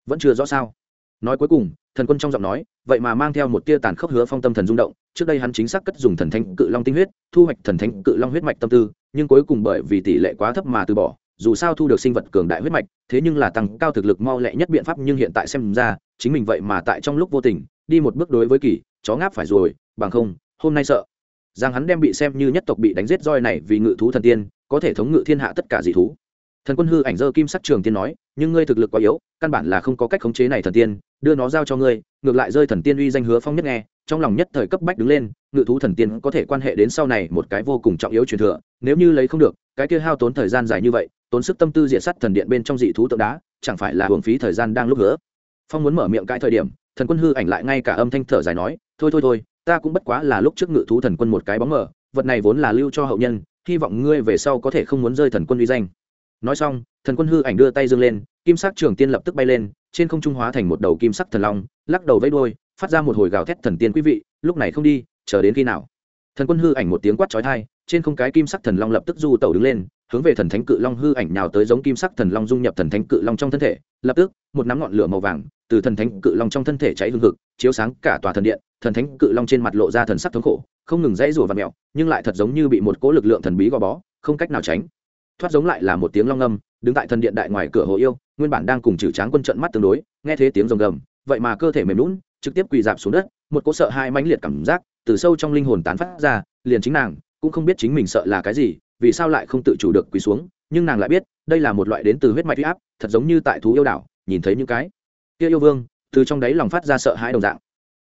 [SPEAKER 1] vẫn chưa rõ sao? Nói cuối cùng, thần quân trong giọng nói, vậy mà mang theo một tia tàn khốc hứa phong tâm thần rung động, trước đây hắn chính xác cất dùng thần thánh cự long tinh huyết, thu hoạch thần thánh cự long huyết mạch tâm tư, nhưng cuối cùng bởi vì tỷ lệ quá thấp mà từ bỏ dù sao thu được sinh vật cường đại huyết mạch, thế nhưng là tăng cao thực lực mau lẹ nhất biện pháp nhưng hiện tại xem ra, chính mình vậy mà tại trong lúc vô tình, đi một bước đối với kỳ, chó ngáp phải rồi, bằng không, hôm nay sợ. Rằng hắn đem bị xem như nhất tộc bị đánh giết roi này vì ngự thú thần tiên, có thể thống ngự thiên hạ tất cả dị thú. Thần quân hư ảnh dơ kim sắc trường tiên nói, nhưng ngươi thực lực quá yếu, căn bản là không có cách khống chế này thần tiên, đưa nó giao cho ngươi, ngược lại rơi thần tiên uy danh hứa phong nhất nghe, trong lòng nhất thời cấp bách đứng lên, ngự thú thần tiên có thể quan hệ đến sau này một cái vô cùng trọng yếu truyền thừa, nếu như lấy không được cái kia hao tốn thời gian dài như vậy tốn sức tâm tư diện sắt thần điện bên trong dị thú tượng đá chẳng phải là hưởng phí thời gian đang lúc hứa. Phong muốn mở miệng cãi thời điểm thần quân hư ảnh lại ngay cả âm thanh thở dài nói thôi thôi thôi ta cũng bất quá là lúc trước ngự thú thần quân một cái bóng mở, vật này vốn là lưu cho hậu nhân hy vọng ngươi về sau có thể không muốn rơi thần quân uy danh. Nói xong thần quân hư ảnh đưa tay dâng lên kim sắc trường tiên lập tức bay lên trên không trung hóa thành một đầu kim sắc thần long lắc đầu vẫy đôi phát ra một hồi gào thét thần tiên quý vị lúc này không đi chờ đến khi nào? Thần quân hư ảnh một tiếng quát trói thai trên không cái kim sắc thần long lập tức du tẩu đứng lên, hướng về thần thánh cự long hư ảnh nào tới giống kim sắc thần long dung nhập thần thánh cự long trong thân thể, lập tức, một nắm ngọn lửa màu vàng, từ thần thánh cự long trong thân thể cháy hương hực, chiếu sáng cả tòa thần điện, thần thánh cự long trên mặt lộ ra thần sắc thống khổ, không ngừng dãy rủa và mẹo nhưng lại thật giống như bị một cỗ lực lượng thần bí gò bó, không cách nào tránh. Thoát giống lại là một tiếng long âm, đứng tại thần điện đại ngoài cửa hồ yêu, nguyên bản đang cùng trừ tráng quân trận mắt tương đối, nghe thấy tiếng rồng gầm, vậy mà cơ thể mềm lún trực tiếp quỳ dạp xuống đất, một cỗ sợ hai mãnh liệt cảm giác từ sâu trong linh hồn tán phát ra, liền chính nàng cũng không biết chính mình sợ là cái gì, vì sao lại không tự chủ được quỳ xuống, nhưng nàng lại biết, đây là một loại đến từ huyết mạch huy áp, thật giống như tại thú yêu đảo, nhìn thấy những cái kia yêu vương, từ trong đáy lòng phát ra sợ hãi đồng dạng.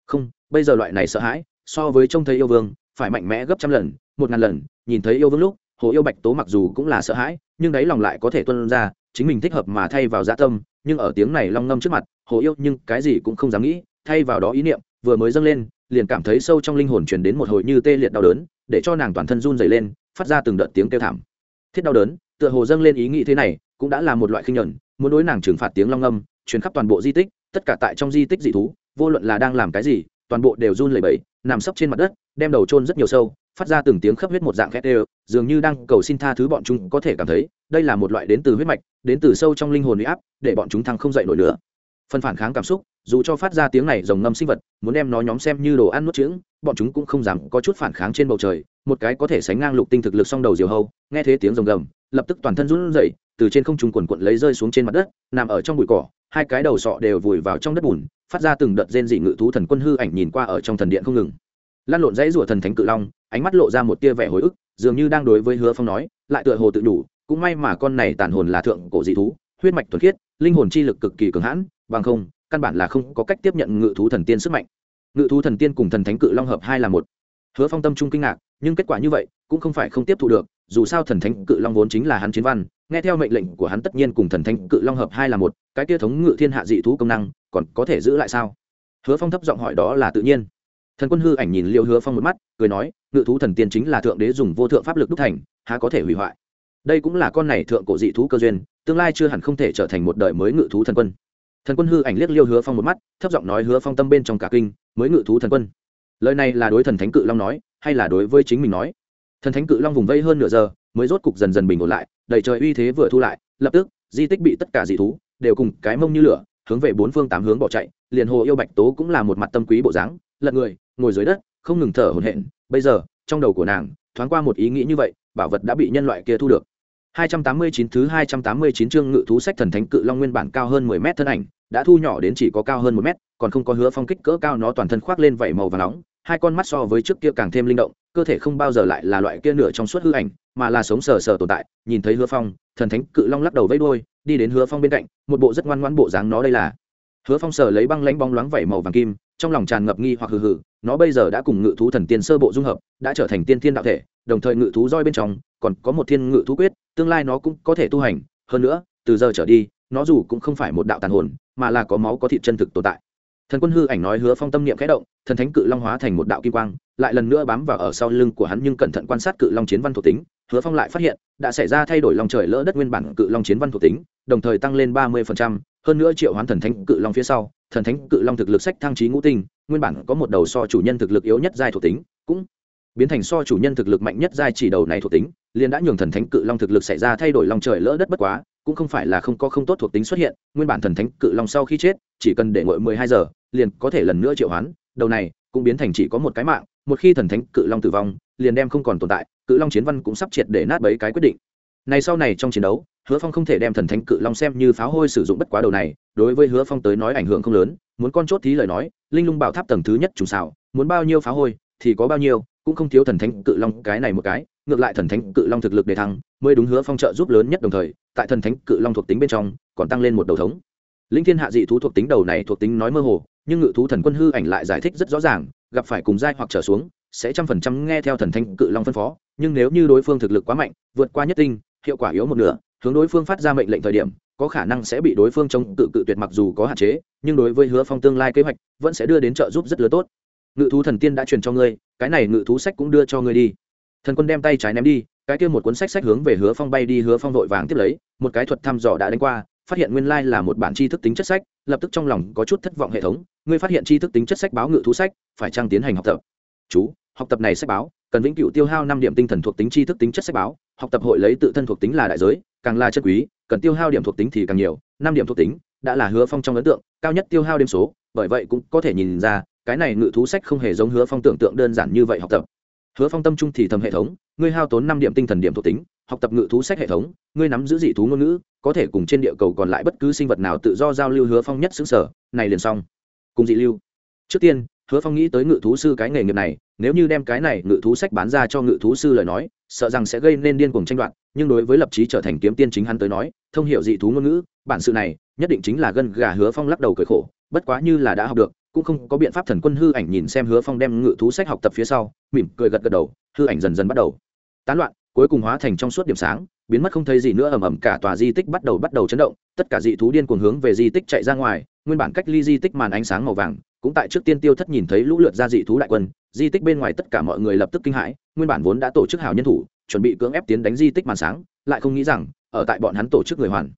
[SPEAKER 1] Không, bây giờ loại này sợ hãi, so với trông thấy yêu vương, phải mạnh mẽ gấp trăm lần, một ngàn lần, nhìn thấy yêu vương lúc, hồ yêu bạch tố mặc dù cũng là sợ hãi, nhưng đáy lòng lại có thể tuân ra, chính mình thích hợp mà thay vào dã tâm, nhưng ở tiếng này long ngâm trước mặt, hồ yêu nhưng cái gì cũng không dám nghĩ, thay vào đó ý niệm, vừa mới dâng lên liền cảm thấy sâu trong linh hồn truyền đến một hồi như tê liệt đau đớn để cho nàng toàn thân run dày lên phát ra từng đợt tiếng kêu thảm. Thiết đau đớn tựa hồ dâng lên ý nghĩ thế này cũng đã là một loại khinh nhuận muốn đối nàng trừng phạt tiếng long âm, truyền khắp toàn bộ di tích tất cả tại trong di tích dị thú vô luận là đang làm cái gì toàn bộ đều run lẩy bẩy nằm sấp trên mặt đất đem đầu trôn rất nhiều sâu phát ra từng tiếng khắp huyết một dạng khét đều dường như đang cầu xin tha thứ bọn chúng có thể cảm thấy đây là một loại đến từ huyết mạch đến từ sâu trong linh hồn huy áp để bọn chúng thăng không dậy nổi nữa phần phản kháng cảm xúc, dù cho phát ra tiếng này rồng ngâm sinh vật, muốn đem nó nhóm xem như đồ ăn nuốt trứng bọn chúng cũng không dám có chút phản kháng trên bầu trời, một cái có thể sánh ngang lục tinh thực lực song đầu diều hâu, nghe thấy tiếng rồng gầm, lập tức toàn thân run rẩy, từ trên không trung quần quận lấy rơi xuống trên mặt đất, nằm ở trong bụi cỏ, hai cái đầu sọ đều vùi vào trong đất bùn, phát ra từng đợt rên dị ngự thú thần quân hư ảnh nhìn qua ở trong thần điện không ngừng. Lan lộn dãy rủa thần thánh cự long, ánh mắt lộ ra một tia vẻ hồi ức, dường như đang đối với hứa phong nói, lại tựa hồ tự đủ, cũng may mà con này tàn hồn là thượng cổ dị thú, huyết mạch thuần khiết, linh hồn chi lực cực kỳ cường hãn bằng không, căn bản là không có cách tiếp nhận ngự thú thần tiên sức mạnh. Ngự thú thần tiên cùng thần thánh cự long hợp hai là một. Hứa phong tâm trung kinh ngạc, nhưng kết quả như vậy, cũng không phải không tiếp thu được, dù sao thần thánh cự long vốn chính là hắn chiến văn, nghe theo mệnh lệnh của hắn tất nhiên cùng thần thánh cự long hợp hai là một, cái tia thống ngự thiên hạ dị thú công năng, còn có thể giữ lại sao? Hứa phong thấp giọng hỏi đó là tự nhiên. Thần quân hư ảnh nhìn liệu hứa phong một mắt, cười nói, ngự thú thần tiên chính là thượng đế dùng vô thượng pháp lực đúc thành, há có thể hủy hoại? Đây cũng là con này thượng cổ dị thú cơ duyên, tương lai chưa hẳn không thể trở thành một đời mới ngự thú thần quân thần quân hư ảnh liếc liêu hứa phong một mắt, thấp giọng nói hứa phong tâm bên trong cả kinh, mới ngự thú thần quân. Lời này là đối thần thánh cự long nói, hay là đối với chính mình nói? Thần thánh cự long vùng vây hơn nửa giờ, mới rốt cục dần dần bình ổn lại, đầy trời uy thế vừa thu lại, lập tức, di tích bị tất cả dị thú, đều cùng cái mông như lửa, hướng về bốn phương tám hướng bỏ chạy, liền hồ yêu bạch tố cũng là một mặt tâm quý bộ dáng, lật người, ngồi dưới đất, không ngừng thở hổn hển. Bây giờ, trong đầu của nàng, thoáng qua một ý nghĩ như vậy, bảo vật đã bị nhân loại kia thu được. 289 thứ 289 chương ngự thú sách thần thánh cự long nguyên bản cao hơn 10 mét thân ảnh, đã thu nhỏ đến chỉ có cao hơn 1 mét, còn không có hứa phong kích cỡ cao nó toàn thân khoác lên vảy màu vàng nóng, hai con mắt so với trước kia càng thêm linh động, cơ thể không bao giờ lại là loại kia nửa trong suốt hư ảnh, mà là sống sờ sờ tồn tại, nhìn thấy hứa phong, thần thánh cự long lắc đầu vẫy đuôi, đi đến hứa phong bên cạnh, một bộ rất ngoan ngoãn bộ dáng nó đây là. Hứa Phong sờ lấy băng lãnh bóng loáng vảy màu vàng kim, trong lòng tràn ngập nghi hoặc hừ hừ, nó bây giờ đã cùng ngự thú thần tiên sơ bộ dung hợp, đã trở thành tiên thiên đạo thể, đồng thời ngự thú roi bên trong còn có một thiên ngự thú quyết, tương lai nó cũng có thể tu hành, hơn nữa, từ giờ trở đi, nó dù cũng không phải một đạo tàn hồn, mà là có máu có thịt chân thực tồn tại. Thần Quân hư ảnh nói Hứa Phong tâm niệm khẽ động, thần thánh cự long hóa thành một đạo kim quang, lại lần nữa bám vào ở sau lưng của hắn nhưng cẩn thận quan sát cự long chiến văn thuộc tính, Hứa Phong lại phát hiện, đã xảy ra thay đổi long trời lỡ đất nguyên bản cự long chiến văn thuộc tính, đồng thời tăng lên ba 30%, hơn nữa triệu hoán thần thánh cự long phía sau, thần thánh cự long thực lực sách thăng trí ngũ tinh nguyên bản có một đầu so chủ nhân thực lực yếu nhất giai thuộc tính cũng biến thành so chủ nhân thực lực mạnh nhất giai chỉ đầu này thuộc tính liền đã nhường thần thánh cự long thực lực xảy ra thay đổi lòng trời lỡ đất bất quá, cũng không phải là không có không tốt thuộc tính xuất hiện, nguyên bản thần thánh cự long sau khi chết, chỉ cần để ngồi mười hai giờ, liền có thể lần nữa triệu hoán, đầu này cũng biến thành chỉ có một cái mạng, một khi thần thánh cự long tử vong, liền đem không còn tồn tại, cự long chiến văn cũng sắp triệt để nát bấy cái quyết định. Này sau này trong chiến đấu, hứa phong không thể đem thần thánh cự long xem như pháo hôi sử dụng bất quá đầu này, đối với hứa phong tới nói ảnh hưởng không lớn, muốn con chốt thí lời nói, linh lung bảo tháp tầng thứ nhất trùng xảo muốn bao nhiêu pháo hôi thì có bao nhiêu, cũng không thiếu thần thánh cự long cái này một cái ngược lại thần thánh cự long thực lực đề thăng, mới đúng hứa phong trợ giúp lớn nhất đồng thời, tại thần thánh cự long thuộc tính bên trong, còn tăng lên một đầu thống. Linh thiên hạ dị thú thuộc tính đầu này thuộc tính nói mơ hồ, nhưng ngự thú thần quân hư ảnh lại giải thích rất rõ ràng, gặp phải cùng giai hoặc trở xuống, sẽ trăm phần trăm nghe theo thần thánh cự long phân phó, nhưng nếu như đối phương thực lực quá mạnh, vượt qua nhất tinh, hiệu quả yếu một nửa, hướng đối phương phát ra mệnh lệnh thời điểm, có khả năng sẽ bị đối phương chống tự cự tuyệt mặc dù có hạn chế, nhưng đối với hứa phong tương lai kế hoạch, vẫn sẽ đưa đến trợ giúp rất lớn tốt. Ngự thú thần tiên đã truyền cho ngươi, cái này ngự thú sách cũng đưa cho ngươi đi thần quân đem tay trái ném đi, cái kia một cuốn sách sách hướng về hứa phong bay đi, hứa phong vội vàng tiếp lấy, một cái thuật thăm dò đã đánh qua, phát hiện nguyên lai là một bản tri thức tính chất sách, lập tức trong lòng có chút thất vọng hệ thống, ngươi phát hiện tri thức tính chất sách báo ngự thú sách, phải trang tiến hành học tập? Chú, học tập này sách báo, cần vĩnh cửu tiêu hao năm điểm tinh thần thuộc tính tri thức tính chất sách báo, học tập hội lấy tự thân thuộc tính là đại giới, càng là chất quý, cần tiêu hao điểm thuộc tính thì càng nhiều, năm điểm thuộc tính đã là hứa phong trong ấn tượng, cao nhất tiêu hao điểm số, bởi vậy cũng có thể nhìn ra, cái này ngự thú sách không hề giống hứa phong tưởng tượng đơn giản như vậy học tập hứa phong tâm trung thì thầm hệ thống, ngươi hao tốn năm điểm tinh thần điểm thuộc tính, học tập ngự thú sách hệ thống, ngươi nắm giữ dị thú ngôn ngữ, có thể cùng trên địa cầu còn lại bất cứ sinh vật nào tự do giao lưu hứa phong nhất xứng sở, này liền xong. Cùng dị lưu. Trước tiên, hứa phong nghĩ tới ngự thú sư cái nghề nghiệp này, nếu như đem cái này ngự thú sách bán ra cho ngự thú sư lời nói, sợ rằng sẽ gây nên điên cuồng tranh đoạt, nhưng đối với lập trí trở thành kiếm tiên chính hắn tới nói, thông hiểu dị thú ngôn ngữ, bản sự này, nhất định chính là gân gà hứa phong lắc đầu cười khổ, bất quá như là đã học được cũng không có biện pháp thần quân hư ảnh nhìn xem hứa phong đem ngự thú sách học tập phía sau, mỉm cười gật gật đầu, hư ảnh dần dần bắt đầu. Tán loạn, cuối cùng hóa thành trong suốt điểm sáng, biến mất không thấy gì nữa, ầm ầm cả tòa di tích bắt đầu bắt đầu chấn động, tất cả dị thú điên cuồng hướng về di tích chạy ra ngoài, nguyên bản cách ly di tích màn ánh sáng màu vàng, cũng tại trước tiên tiêu thất nhìn thấy lũ lượt ra dị thú đại quân, di tích bên ngoài tất cả mọi người lập tức kinh hãi, nguyên bản vốn đã tổ chức hảo nhân thủ, chuẩn bị cưỡng ép tiến đánh di tích màn sáng, lại không nghĩ rằng, ở tại bọn hắn tổ chức người hoàn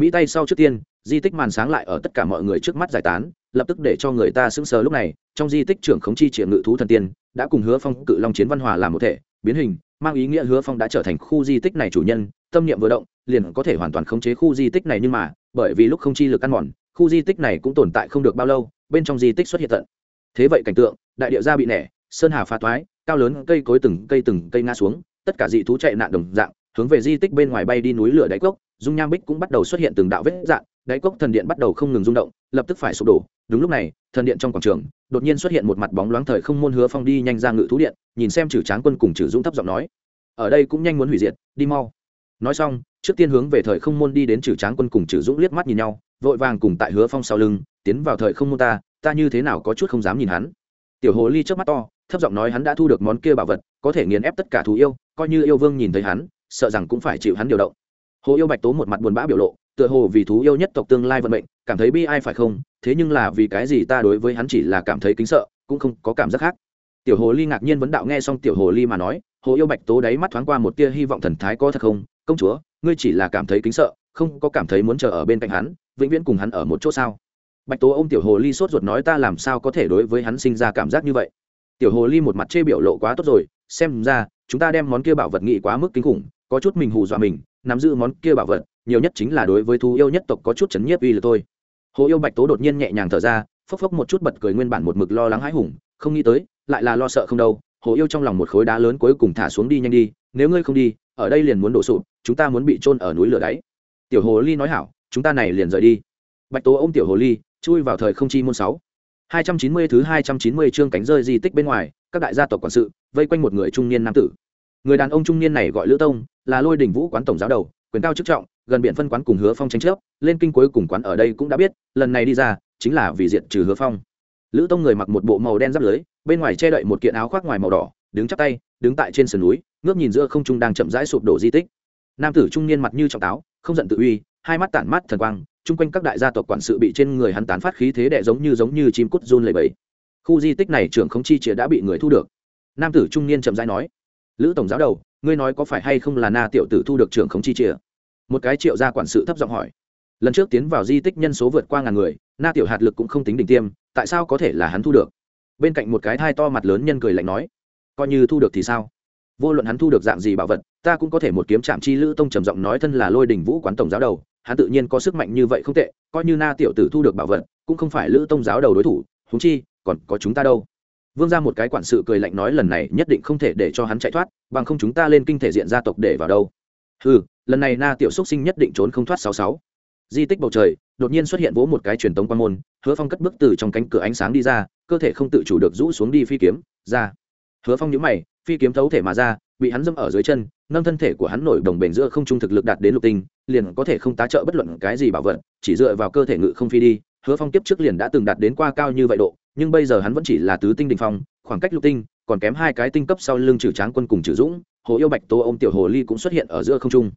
[SPEAKER 1] mỹ tay sau trước tiên, di tích màn sáng lại ở tất cả mọi người trước mắt giải tán, lập tức để cho người ta sững sờ lúc này, trong di tích trưởng khống chi triển ngự thú thần tiên, đã cùng hứa phong cự long chiến văn hòa làm một thể, biến hình, mang ý nghĩa hứa phong đã trở thành khu di tích này chủ nhân, tâm niệm vừa động, liền có thể hoàn toàn khống chế khu di tích này nhưng mà, bởi vì lúc không chi lực ăn mòn, khu di tích này cũng tồn tại không được bao lâu, bên trong di tích xuất hiện tận. Thế vậy cảnh tượng, đại địa ra bị nẻ, sơn hà phá thoái, cao lớn cây cối từng cây từng cây ngã xuống, tất cả dị thú chạy nạn đồng dạng hướng về di tích bên ngoài bay đi núi lửa đáy cốc, dung nham bích cũng bắt đầu xuất hiện từng đạo vết dạn đáy cốc thần điện bắt đầu không ngừng rung động, lập tức phải sụp đổ. Đúng lúc này, thần điện trong quảng trường, đột nhiên xuất hiện một mặt bóng loáng thời không môn hứa phong đi nhanh ra ngự thú điện, nhìn xem trừ tráng quân cùng trừ dũng thấp giọng nói, ở đây cũng nhanh muốn hủy diệt, đi mau. Nói xong, trước tiên hướng về thời không môn đi đến trừ tráng quân cùng trừ dũng liếc mắt nhìn nhau, vội vàng cùng tại hứa phong sau lưng, tiến vào thời không môn ta ta như thế nào có chút không dám nhìn hắn. Tiểu hồ ly trước mắt to, thấp giọng nói hắn đã thu được món kia bảo vật, có thể nghiền ép tất cả thú yêu, coi như yêu vương nhìn thấy hắn sợ rằng cũng phải chịu hắn điều động. Hồ yêu bạch tố một mặt buồn bã biểu lộ, tựa hồ vì thú yêu nhất tộc tương lai vận mệnh, cảm thấy bi ai phải không, thế nhưng là vì cái gì ta đối với hắn chỉ là cảm thấy kính sợ, cũng không có cảm giác khác. Tiểu hồ ly ngạc nhiên vấn đạo nghe xong tiểu hồ ly mà nói, hồ yêu bạch tố đáy mắt thoáng qua một tia hy vọng thần thái có thật không, công chúa, ngươi chỉ là cảm thấy kính sợ, không có cảm thấy muốn chờ ở bên cạnh hắn, vĩnh viễn cùng hắn ở một chỗ sao? Bạch tố ô m tiểu hồ ly sốt ruột nói ta làm sao có thể đối với hắn sinh ra cảm giác như vậy? Tiểu hồ ly một mặt chê biểu lộ quá tốt rồi, xem ra, chúng ta đem món kia bảo vật nghị quá mức kinh khủng có chút mình hù dọa mình, nắm giữ món kia bảo vật, nhiều nhất chính là đối với thú yêu nhất tộc có chút chấn nhiếp uy lực thôi. Hồ yêu bạch tố đột nhiên nhẹ nhàng thở ra, phốc phốc một chút bật cười nguyên bản một mực lo lắng hãi hùng, không nghĩ tới, lại là lo sợ không đâu. Hồ yêu trong lòng một khối đá lớn cuối cùng thả xuống đi nhanh đi, nếu ngươi không đi, ở đây liền muốn đổ sụp, chúng ta muốn bị trôn ở núi lửa đáy. Tiểu hồ ly nói hảo, chúng ta này liền rời đi. Bạch tố ôm tiểu hồ ly, chui vào thời không chi môn sáu. Hai trăm chín mươi thứ hai trăm chín mươi chương cánh rơi di tích bên ngoài, các đại gia tộc quản sự, vây quanh một người trung niên nam tử người đàn ông trung niên này gọi lữ tông, là lôi đình vũ quán tổng giáo đầu, quyền cao chức trọng, gần biện phân quán cùng hứa phong tranh chấp, lên kinh cuối cùng quán ở đây cũng đã biết, lần này đi ra, chính là vì diện trừ hứa phong. Lữ tông người mặc một bộ màu đen giáp lưới, bên ngoài che đậy một kiện áo khoác ngoài màu đỏ, đứng chắp tay, đứng tại trên sườn núi, ngước nhìn giữa không trung đang chậm rãi sụp đổ di tích. Nam tử trung niên mặt như trọng táo, không giận tự uy, hai mắt tản mắt thần quang, chung quanh các đại gia tộc quản sự bị trên người hắn tán phát khí thế đệ giống như giống như chim cút run lầy bẫy khu di tích này trưởng không chi chĩa đã bị người thu được. Nam tử trung niên chậm rãi nói lữ tổng giáo đầu, ngươi nói có phải hay không là na tiểu tử thu được trưởng khống chi chìa một cái triệu gia quản sự thấp giọng hỏi. Lần trước tiến vào di tích nhân số vượt qua ngàn người, na tiểu hạt lực cũng không tính đỉnh tiêm, tại sao có thể là hắn thu được? Bên cạnh một cái thai to mặt lớn nhân cười lạnh nói. Coi như thu được thì sao? Vô luận hắn thu được dạng gì bảo vật, ta cũng có thể một kiếm chạm chi lữ tông trầm giọng nói thân là lôi đình vũ quán tổng giáo đầu, hắn tự nhiên có sức mạnh như vậy không tệ, coi như na tiểu tử thu được bảo vật, cũng không phải lữ tông giáo đầu đối thủ húng chi, còn có chúng ta đâu vương ra một cái quản sự cười lạnh nói, lần này nhất định không thể để cho hắn chạy thoát, bằng không chúng ta lên kinh thể diện gia tộc để vào đâu. Ừ lần này na tiểu xúc sinh nhất định trốn không thoát sáu sáu. Di tích bầu trời, đột nhiên xuất hiện vỗ một cái truyền tống quan môn, hứa phong cất bước từ trong cánh cửa ánh sáng đi ra, cơ thể không tự chủ được rũ xuống đi phi kiếm, ra. Hứa phong nhớ mày, phi kiếm thấu thể mà ra, bị hắn dâm ở dưới chân, nâng thân thể của hắn nổi đồng bền giữa không trung thực lực đạt đến lục tinh, liền có thể không tá trợ bất luận cái gì bảo vật, chỉ dựa vào cơ thể ngự không phi đi. Hứa phong tiếp trước liền đã từng đạt đến qua cao như vậy độ nhưng bây giờ hắn vẫn chỉ là tứ tinh đình phong, khoảng cách lục tinh, còn kém hai cái tinh cấp sau lưng trừ tráng quân cùng trừ dũng, hồ yêu bạch tô ô m tiểu hồ ly cũng xuất hiện ở giữa không trung.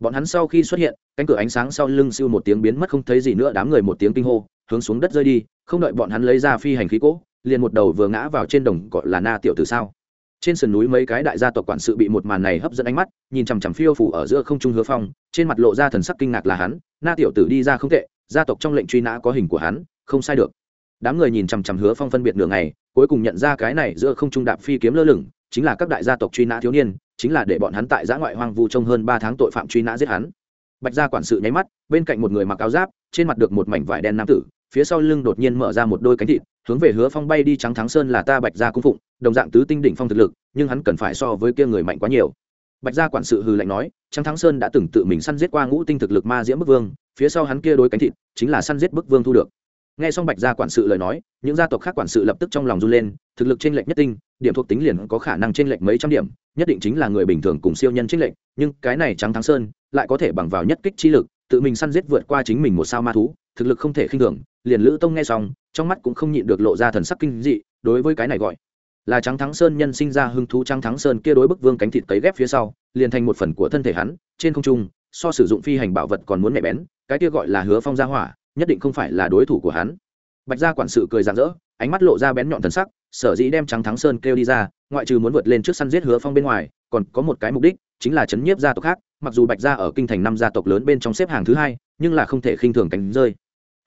[SPEAKER 1] Bọn hắn sau khi xuất hiện, cánh cửa ánh sáng sau lưng siêu một tiếng biến mất không thấy gì nữa, đám người một tiếng kinh hô, hướng xuống đất rơi đi, không đợi bọn hắn lấy ra phi hành khí cỗ liền một đầu vừa ngã vào trên đồng gọi là na tiểu từ sao? Trên sườn núi mấy cái đại gia tộc quản sự bị một màn này hấp dẫn ánh mắt, nhìn chằm chằm phiêu phủ ở giữa không trung hứa phong, trên mặt lộ ra thần sắc kinh ngạc là hắn, na tiểu tử đi ra không tệ, gia tộc trong lệnh truy nã có hình của hắn, không sai được đám người nhìn chằm chằm hứa phong phân biệt nửa ngày, cuối cùng nhận ra cái này giữa không trung đạp phi kiếm lơ lửng, chính là các đại gia tộc truy nã thiếu niên, chính là để bọn hắn tại giã ngoại hoang vu trong hơn ba tháng tội phạm truy nã giết hắn. Bạch gia quản sự nháy mắt, bên cạnh một người mặc áo giáp, trên mặt được một mảnh vải đen nam tử, phía sau lưng đột nhiên mở ra một đôi cánh thịt, hướng về hứa phong bay đi trắng thắng sơn là ta bạch gia cung phụng, đồng dạng tứ tinh đỉnh phong thực lực, nhưng hắn cần phải so với kia người mạnh quá nhiều. Bạch gia quản sự hừ lạnh nói, trắng thắng sơn đã từng tự mình săn giết qua ngũ tinh thực lực ma diễm bức vương, phía sau hắn kia đôi cánh thịt, chính là săn giết bức vương thu được nghe xong bạch gia quản sự lời nói, những gia tộc khác quản sự lập tức trong lòng run lên, thực lực trên lệch nhất tinh, điểm thuộc tính liền có khả năng trên lệch mấy trăm điểm, nhất định chính là người bình thường cùng siêu nhân trên lệch, nhưng cái này trắng thắng sơn, lại có thể bằng vào nhất kích chi lực, tự mình săn giết vượt qua chính mình một sao ma thú, thực lực không thể khinh thường, liền lữ tông nghe xong, trong mắt cũng không nhịn được lộ ra thần sắc kinh dị, đối với cái này gọi là trắng thắng sơn nhân sinh ra hưng thú trắng thắng sơn kia đối bức vương cánh thịt cấy ghép phía sau, liền thành một phần của thân thể hắn, trên không trung, so sử dụng phi hành bảo vật còn muốn mẹ bén, cái kia gọi là hứa phong gia hỏa nhất định không phải là đối thủ của hắn. Bạch gia quản sự cười rạng rỡ, ánh mắt lộ ra bén nhọn thần sắc, sở dĩ đem trắng thắng sơn kêu đi ra, ngoại trừ muốn vượt lên trước săn giết hứa phong bên ngoài, còn có một cái mục đích, chính là chấn nhiếp gia tộc khác, mặc dù bạch gia ở kinh thành năm gia tộc lớn bên trong xếp hàng thứ hai, nhưng là không thể khinh thường cánh rơi.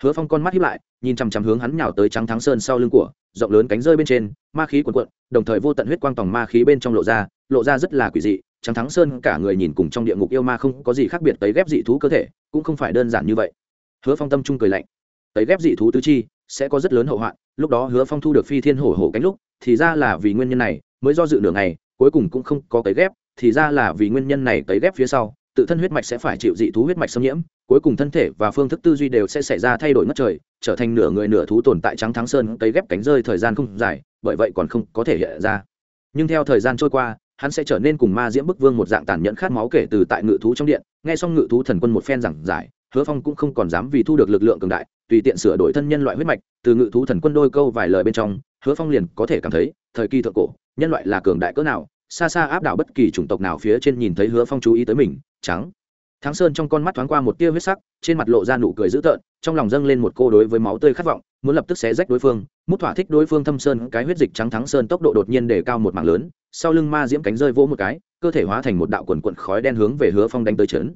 [SPEAKER 1] Hứa phong con mắt hiếp lại, nhìn chằm chằm hướng hắn nhào tới trắng thắng sơn sau lưng của, rộng lớn cánh rơi bên trên, ma khí cuồn cuộn, đồng thời vô tận huyết quang tòng ma khí bên trong lộ ra lộ ra rất là quỷ dị, trắng thắng sơn cả người nhìn cùng trong địa ngục yêu ma không có gì khác biệt tới ghép dị thú cơ thể, cũng không phải đơn giản như vậy hứa phong tâm trung cười lạnh. Tấy ghép dị thú tứ chi, sẽ có rất lớn hậu hoạn, lúc đó hứa phong thu được phi thiên hổ hổ cánh lúc, thì ra là vì nguyên nhân này, mới do dự nửa ngày, cuối cùng cũng không có cấy ghép, thì ra là vì nguyên nhân này cấy ghép phía sau, tự thân huyết mạch sẽ phải chịu dị thú huyết mạch xâm nhiễm, cuối cùng thân thể và phương thức tư duy đều sẽ xảy ra thay đổi ngất trời, trở thành nửa người nửa thú tồn tại trắng thắng sơn cấy ghép cánh rơi thời gian không dài, bởi vậy còn không có thể hiện ra. Nhưng theo thời gian trôi qua, hắn sẽ trở nên cùng ma diễm bức vương một dạng tàn nhẫn khát máu kể từ tại ngự thú trong điện, nghe xong ngự thú thần quân một phen giảng giải hứa phong cũng không còn dám vì thu được lực lượng cường đại, tùy tiện sửa đổi thân nhân loại huyết mạch, từ ngự thú thần quân đôi câu vài lời bên trong, hứa phong liền có thể cảm thấy, thời kỳ thượng cổ, nhân loại là cường đại cỡ nào, xa xa áp đảo bất kỳ chủng tộc nào phía trên nhìn thấy hứa phong chú ý tới mình, trắng. Thắng sơn trong con mắt thoáng qua một tia huyết sắc, trên mặt lộ ra nụ cười dữ tợn, trong lòng dâng lên một cô đối với máu tươi khát vọng, muốn lập tức xé rách đối phương, mút thỏa thích đối phương thâm sơn, cái huyết dịch trắng thắng sơn tốc độ đột nhiên để cao một mảng lớn, sau lưng ma diễm cánh rơi vỗ một cái, cơ thể hóa thành một đạo quần quận khói đen hướng về hứa phong đánh tới trấn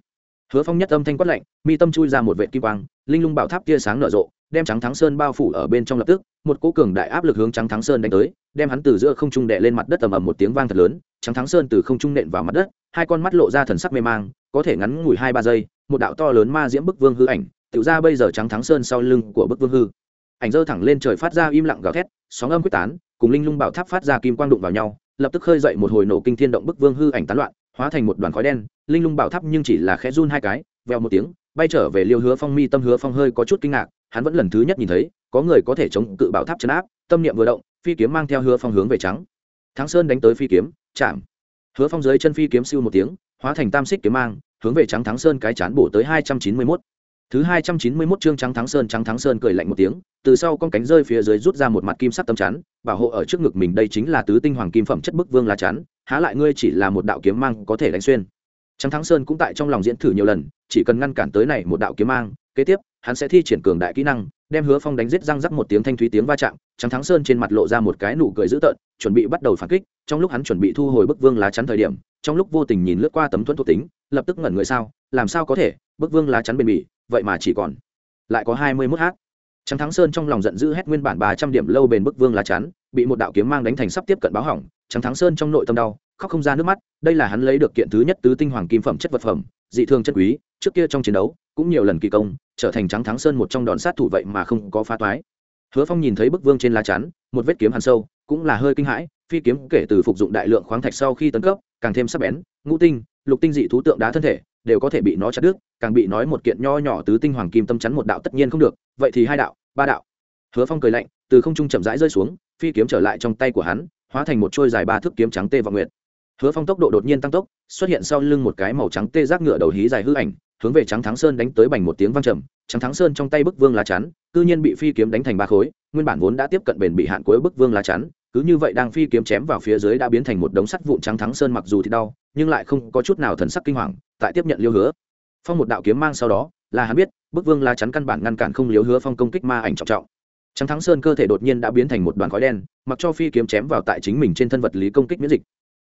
[SPEAKER 1] hứa phong nhất âm thanh quát lạnh, mi tâm chui ra một vệ kim quang, linh lung bảo tháp tia sáng nở rộ, đem trắng thắng sơn bao phủ ở bên trong lập tức, một cỗ cường đại áp lực hướng trắng thắng sơn đánh tới, đem hắn từ giữa không trung đệ lên mặt đất ầm ầm một tiếng vang thật lớn, trắng thắng sơn từ không trung nện vào mặt đất, hai con mắt lộ ra thần sắc mê mang, có thể ngắn ngủi hai ba giây, một đạo to lớn ma diễm bức vương hư ảnh, tự ra bây giờ trắng thắng sơn sau lưng của bức vương hư. Ảnh dơ thẳng lên trời phát ra im lặng gào thét, sóng âm quyết tán, cùng linh lung bảo tháp phát ra kim quang đụng vào nhau, lập tức khơi dậy một hồi nổ kinh thiên động bức vương hư ảnh tán loạn hóa thành một đoàn khói đen, linh lung bảo tháp nhưng chỉ là khẽ run hai cái veo một tiếng, bay trở về liêu hứa phong mi tâm hứa phong hơi có chút kinh ngạc, hắn vẫn lần thứ nhất nhìn thấy, có người có thể chống cự bảo tháp chấn áp, tâm niệm vừa động, phi kiếm mang theo hứa phong hướng về trắng. Thắng sơn đánh tới phi kiếm, chạm. Hứa phong dưới chân phi kiếm siêu một tiếng, hóa thành tam xích kiếm mang, hướng về trắng thắng sơn cái chán bổ tới hai trăm chín mươi mốt. Thứ hai trăm chín mươi mốt chương trắng thắng sơn, trắng thắng sơn cười lạnh một tiếng, từ sau con cánh rơi phía dưới rút ra một mặt kim sắc tấm chắn, bảo hộ ở trước ngực mình đây chính là tứ tinh hoàng kim phẩm chất bức vương lá chắn há lại ngươi chỉ là một đạo kiếm mang có thể đánh xuyên. Trắng thắng sơn cũng tại trong lòng diễn thử nhiều lần, chỉ cần ngăn cản tới này một đạo kiếm mang, kế tiếp, hắn sẽ thi triển cường đại kỹ năng, đem hứa phong đánh giết răng rắc một tiếng thanh thúy tiếng va chạm trắng thắng sơn trên mặt lộ ra một cái nụ cười dữ tợn, chuẩn bị bắt đầu phản kích, trong lúc hắn chuẩn bị thu hồi bức vương lá chắn thời điểm, trong lúc vô tình nhìn lướt qua tấm thuẫn thuộc tính, lập tức ngẩn người sao, làm sao có thể, bức vương lá chắn bền bỉ, vậy mà chỉ còn lại có hai mươi mốt h trắng thắng sơn trong lòng giận dữ hét nguyên bản ba trăm điểm lâu bền bức vương lá chắn, bị một đạo kiếm mang đánh thành sắp tiếp cận báo hỏng trắng thắng sơn trong nội tâm đau, khóc không ra nước mắt, đây là hắn lấy được kiện thứ nhất tứ tinh hoàng kim phẩm chất vật phẩm, dị thường chất quý, trước kia trong chiến đấu, cũng nhiều lần kỳ công, trở thành trắng thắng sơn một trong đòn sát thủ vậy mà không có phá toái. Hứa phong nhìn thấy bức vương trên lá chắn, một vết kiếm hàn sâu, cũng là hơi kinh hãi, phi kiếm kể từ phục dụng đại lượng khoáng thạch sau khi tấn cấp, càng thêm sắc bén, ngũ tinh, lục tinh dị thú tượng đá thân thể, đều có thể bị nó chặt đứt, càng bị nói một kiện nho nhỏ tứ tinh hoàng kim tâm chắn một đạo tất nhiên không được, vậy thì hai đạo, ba đạo. Hứa phong cười lạnh, từ không trung chậm rãi rơi xuống, phi kiếm trở lại trong tay của hắn hóa thành một trôi dài ba thước kiếm trắng tê và nguyệt. Hứa phong tốc độ đột nhiên tăng tốc, xuất hiện sau lưng một cái màu trắng tê giác ngựa đầu hí dài hư ảnh, hướng về trắng thắng sơn đánh tới bành một tiếng vang trầm. Trắng thắng sơn trong tay bức vương lá chắn, cư nhiên bị phi kiếm đánh thành ba khối, nguyên bản vốn đã tiếp cận bền bị hạn cuối bức vương lá chắn, cứ như vậy đang phi kiếm chém vào phía dưới đã biến thành một đống sắt vụn trắng thắng sơn mặc dù thì đau, nhưng lại không có chút nào thần sắc kinh hoàng, tại tiếp nhận liêu hứa. Phong một đạo kiếm mang sau đó, là hắn biết, bức vương lá chắn căn bản ngăn cản không liếu hứa phong công kích ma ảnh trọng trọng trắng thắng sơn cơ thể đột nhiên đã biến thành một đoàn khói đen, mặc cho phi kiếm chém vào tại chính mình trên thân vật lý công kích miễn dịch.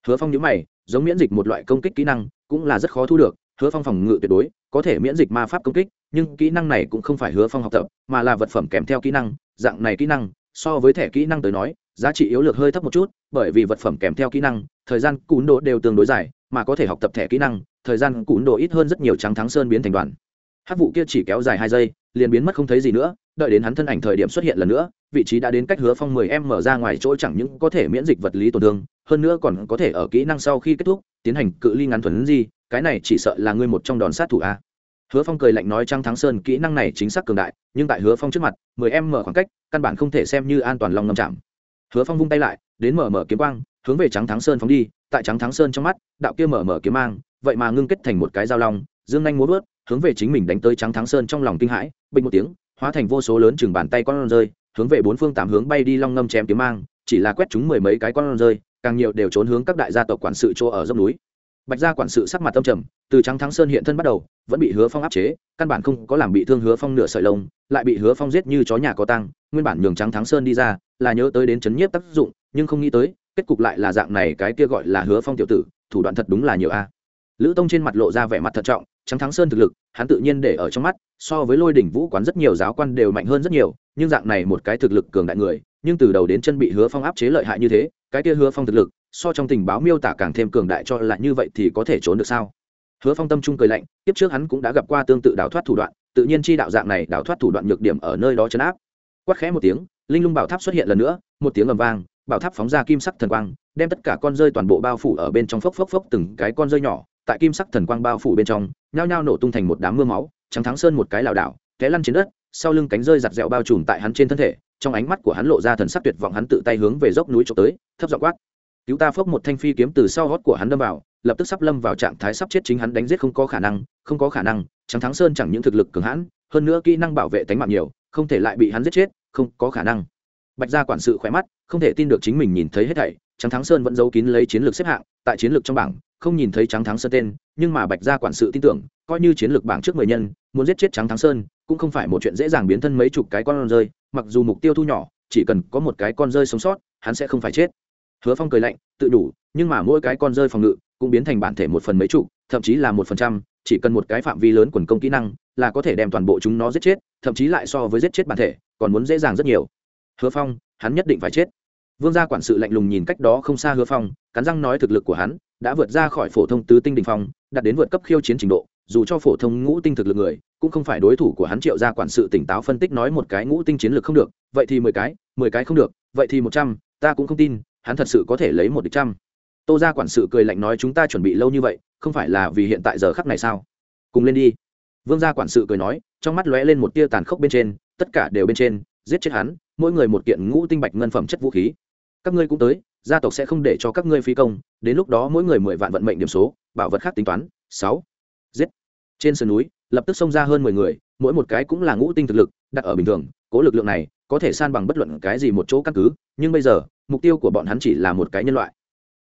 [SPEAKER 1] Hứa phong nhữ mày, giống miễn dịch một loại công kích kỹ năng, cũng là rất khó thu được, hứa phong phòng ngự tuyệt đối, có thể miễn dịch ma pháp công kích, nhưng kỹ năng này cũng không phải hứa phong học tập, mà là vật phẩm kèm theo kỹ năng, dạng này kỹ năng, so với thẻ kỹ năng tới nói, giá trị yếu lược hơi thấp một chút, bởi vì vật phẩm kèm theo kỹ năng, thời gian cún độ đều tương đối dài, mà có thể học tập thẻ kỹ năng, thời gian cún độ ít hơn rất nhiều trắng thắng sơn biến thành đoàn. Hát vụ kia chỉ kéo dài hai giây liền biến mất không thấy gì nữa, đợi đến hắn thân ảnh thời điểm xuất hiện lần nữa, vị trí đã đến cách hứa phong mười em mở ra ngoài chỗ chẳng những có thể miễn dịch vật lý tổn thương, hơn nữa còn có thể ở kỹ năng sau khi kết thúc, tiến hành cự ly ngắn thuần gì, cái này chỉ sợ là ngươi một trong đòn sát thủ a. Hứa phong cười lạnh nói trăng thắng sơn kỹ năng này chính xác cường đại, nhưng tại hứa phong trước mặt, mười em mở khoảng cách, căn bản không thể xem như an toàn lòng ngầm chạm. Hứa phong vung tay lại, đến mở mở kiếm quang, hướng về trắng thắng sơn phóng đi, tại trắng thắng sơn trong mắt, đạo kia mở mở kiếm mang, vậy mà ngưng kết thành một cái dao long, dương nhanh muốn vớt hướng về chính mình đánh tới trắng thắng sơn trong lòng kinh hãi, bình một tiếng, hóa thành vô số lớn chừng bàn tay con rơi, hướng về bốn phương tám hướng bay đi long ngâm chém kiếm mang, chỉ là quét chúng mười mấy cái con rơi, càng nhiều đều trốn hướng các đại gia tộc quản sự chỗ ở dốc núi. Bạch gia quản sự sắc mặt tâm trầm, từ trắng thắng sơn hiện thân bắt đầu, vẫn bị hứa phong áp chế, căn bản không có làm bị thương hứa phong nửa sợi lông, lại bị hứa phong giết như chó nhà có tăng nguyên bản nhường trắng thắng sơn đi ra, là nhớ tới đến chấn nhiếp tác dụng, nhưng không nghĩ tới, kết cục lại là dạng này, cái kia gọi là hứa phong tiểu tử, thủ đoạn thật đúng là nhiều a. Lữ tông trên mặt lộ ra vẻ mặt thận trọng trắng thắng sơn thực lực, hắn tự nhiên để ở trong mắt, so với lôi đỉnh vũ quán rất nhiều giáo quan đều mạnh hơn rất nhiều, nhưng dạng này một cái thực lực cường đại người, nhưng từ đầu đến chân bị hứa phong áp chế lợi hại như thế, cái kia hứa phong thực lực, so trong tình báo miêu tả càng thêm cường đại cho là như vậy thì có thể trốn được sao? Hứa phong tâm trung cười lạnh, tiếp trước hắn cũng đã gặp qua tương tự đào thoát thủ đoạn, tự nhiên chi đạo dạng này đào thoát thủ đoạn nhược điểm ở nơi đó chấn áp. Quát khẽ một tiếng, linh lung bảo tháp xuất hiện lần nữa, một tiếng ầm vang, bảo tháp phóng ra kim sắc thần quang, đem tất cả con rơi toàn bộ bao phủ ở bên trong, phốc phốc phốc từng cái con rơi nhỏ, tại kim sắc thần quang bao phủ bên trong nhao nhao nổ tung thành một đám mưa máu, trắng thắng sơn một cái lảo đảo, té lăn trên đất, sau lưng cánh rơi giặt dẹo bao trùm tại hắn trên thân thể, trong ánh mắt của hắn lộ ra thần sắc tuyệt vọng hắn tự tay hướng về dốc núi trộm tới, thấp giọng quát. Cứu ta phốc một thanh phi kiếm từ sau hót của hắn đâm vào, lập tức sắp lâm vào trạng thái sắp chết chính hắn đánh giết không có khả năng, không có khả năng, trắng thắng sơn chẳng những thực lực cường hãn, hơn nữa kỹ năng bảo vệ tánh mạng nhiều, không thể lại bị hắn giết chết, không có khả năng. Bạch gia quản sự khỏe mắt, không thể tin được chính mình nhìn thấy hết thảy, trắng thắng sơn vẫn giấu kín lấy chiến lược xếp hạng, tại chiến lược trong bảng, không nhìn thấy trắng thắng sơn tên nhưng mà bạch gia quản sự tin tưởng, coi như chiến lược bảng trước mười nhân, muốn giết chết trắng thắng sơn, cũng không phải một chuyện dễ dàng biến thân mấy chục cái con rơi, mặc dù mục tiêu thu nhỏ, chỉ cần có một cái con rơi sống sót, hắn sẽ không phải chết. Hứa phong cười lạnh, tự đủ, nhưng mà mỗi cái con rơi phòng ngự cũng biến thành bản thể một phần mấy chục, thậm chí là một phần trăm, chỉ cần một cái phạm vi lớn quần công kỹ năng là có thể đem toàn bộ chúng nó giết chết, thậm chí lại so với giết chết bản thể, còn muốn dễ dàng rất nhiều. Hứa phong, hắn nhất định phải chết. Vương gia quản sự lạnh lùng nhìn cách đó không xa hứa phong, cắn răng nói thực lực của hắn đã vượt ra khỏi phổ thông tứ tinh đình phong đạt đến vượt cấp khiêu chiến trình độ, dù cho phổ thông ngũ tinh thực lực người, cũng không phải đối thủ của hắn triệu gia quản sự tỉnh táo phân tích nói một cái ngũ tinh chiến lược không được, vậy thì mười cái mười cái không được, vậy thì một trăm, ta cũng không tin, hắn thật sự có thể lấy một địch trăm. Tô gia quản sự cười lạnh nói chúng ta chuẩn bị lâu như vậy, không phải là vì hiện tại giờ khắc này sao? Cùng lên đi. Vương gia quản sự cười nói, trong mắt lóe lên một tia tàn khốc bên trên, tất cả đều bên trên, giết chết hắn, mỗi người một kiện ngũ tinh bạch ngân phẩm chất vũ khí. Các ngươi cũng tới gia tộc sẽ không để cho các ngươi phi công, đến lúc đó mỗi người mười vạn vận mệnh điểm số, bảo vật khác tính toán. Sáu. Giết. Trên sườn núi, lập tức xông ra hơn mười người, mỗi một cái cũng là ngũ tinh thực lực, đặt ở bình thường, cố lực lượng này có thể san bằng bất luận cái gì một chỗ căn cứ, nhưng bây giờ, mục tiêu của bọn hắn chỉ là một cái nhân loại.